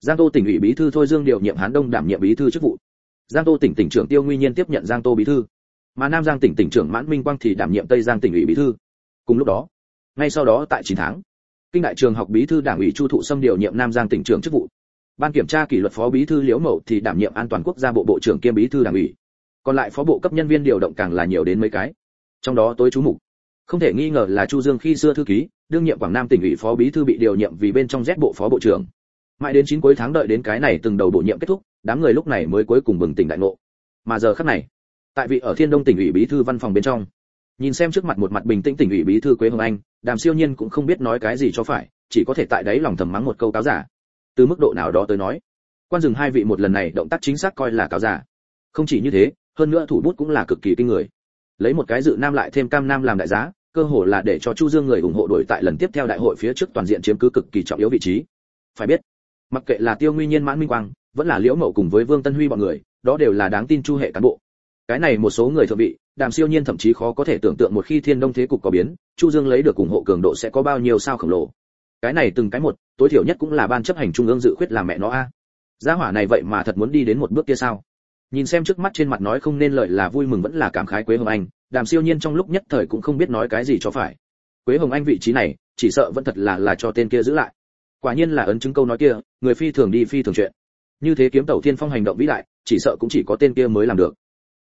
giang tô tỉnh ủy bí thư thôi dương điều nhiệm hán đông đảm nhiệm bí thư chức vụ. Giang tô tỉnh tỉnh trưởng tiêu nguy nhiên tiếp nhận giang tô bí thư. Mà nam giang tỉnh tỉnh trưởng mãn minh quang thì đảm nhiệm tây giang tỉnh ủy bí thư. Cùng lúc đó, ngay sau đó tại 9 tháng, kinh đại trường học bí thư đảng ủy chu thụ xâm điều nhiệm nam giang tỉnh trưởng chức vụ. Ban kiểm tra kỷ luật phó bí thư liễu mậu thì đảm nhiệm an toàn quốc gia bộ bộ trưởng kiêm bí thư đảng ủy còn lại phó bộ cấp nhân viên điều động càng là nhiều đến mấy cái. Trong đó tối chú mục. Không thể nghi ngờ là chu dương khi xưa thư ký, đương nhiệm quảng nam tỉnh ủy phó bí thư bị điều nhiệm vì bên trong rét bộ phó bộ trưởng. Mãi đến chín cuối tháng đợi đến cái này từng đầu bổ nhiệm kết thúc, đám người lúc này mới cuối cùng bừng tỉnh đại ngộ. Mà giờ khắc này, tại vị ở thiên đông tỉnh ủy bí thư văn phòng bên trong, nhìn xem trước mặt một mặt bình tĩnh tỉnh ủy bí thư quế hồng anh, đàm siêu nhiên cũng không biết nói cái gì cho phải, chỉ có thể tại đấy lòng thầm mắng một câu cáo giả. Từ mức độ nào đó tới nói, quan dừng hai vị một lần này động tác chính xác coi là cáo giả. Không chỉ như thế hơn nữa thủ bút cũng là cực kỳ kinh người. Lấy một cái dự nam lại thêm cam nam làm đại giá, cơ hồ là để cho chu dương người ủng hộ đổi tại lần tiếp theo đại hội phía trước toàn diện chiếm cứ cực kỳ trọng yếu vị trí. Phải biết, mặc kệ là tiêu nguyên nhiên, mãn minh quang, vẫn là liễu mậu cùng với vương tân huy bọn người, đó đều là đáng tin chu hệ cán bộ. Cái này một số người thượng vị, đàm siêu nhiên thậm chí khó có thể tưởng tượng một khi thiên đông thế cục có biến, chu dương lấy được ủng hộ cường độ sẽ có bao nhiêu sao khổng lồ. Cái này từng cái một, tối thiểu nhất cũng là ban chấp hành trung ương dự khuyết làm mẹ nó a. Gia hỏa này vậy mà thật muốn đi đến một bước kia sao? Nhìn xem trước mắt trên mặt nói không nên lợi là vui mừng vẫn là cảm khái quế hồng anh, đàm siêu nhiên trong lúc nhất thời cũng không biết nói cái gì cho phải. Quế hồng anh vị trí này, chỉ sợ vẫn thật là là cho tên kia giữ lại. Quả nhiên là ấn chứng câu nói kia, người phi thường đi phi thường chuyện. Như thế kiếm tẩu thiên phong hành động vĩ đại, chỉ sợ cũng chỉ có tên kia mới làm được.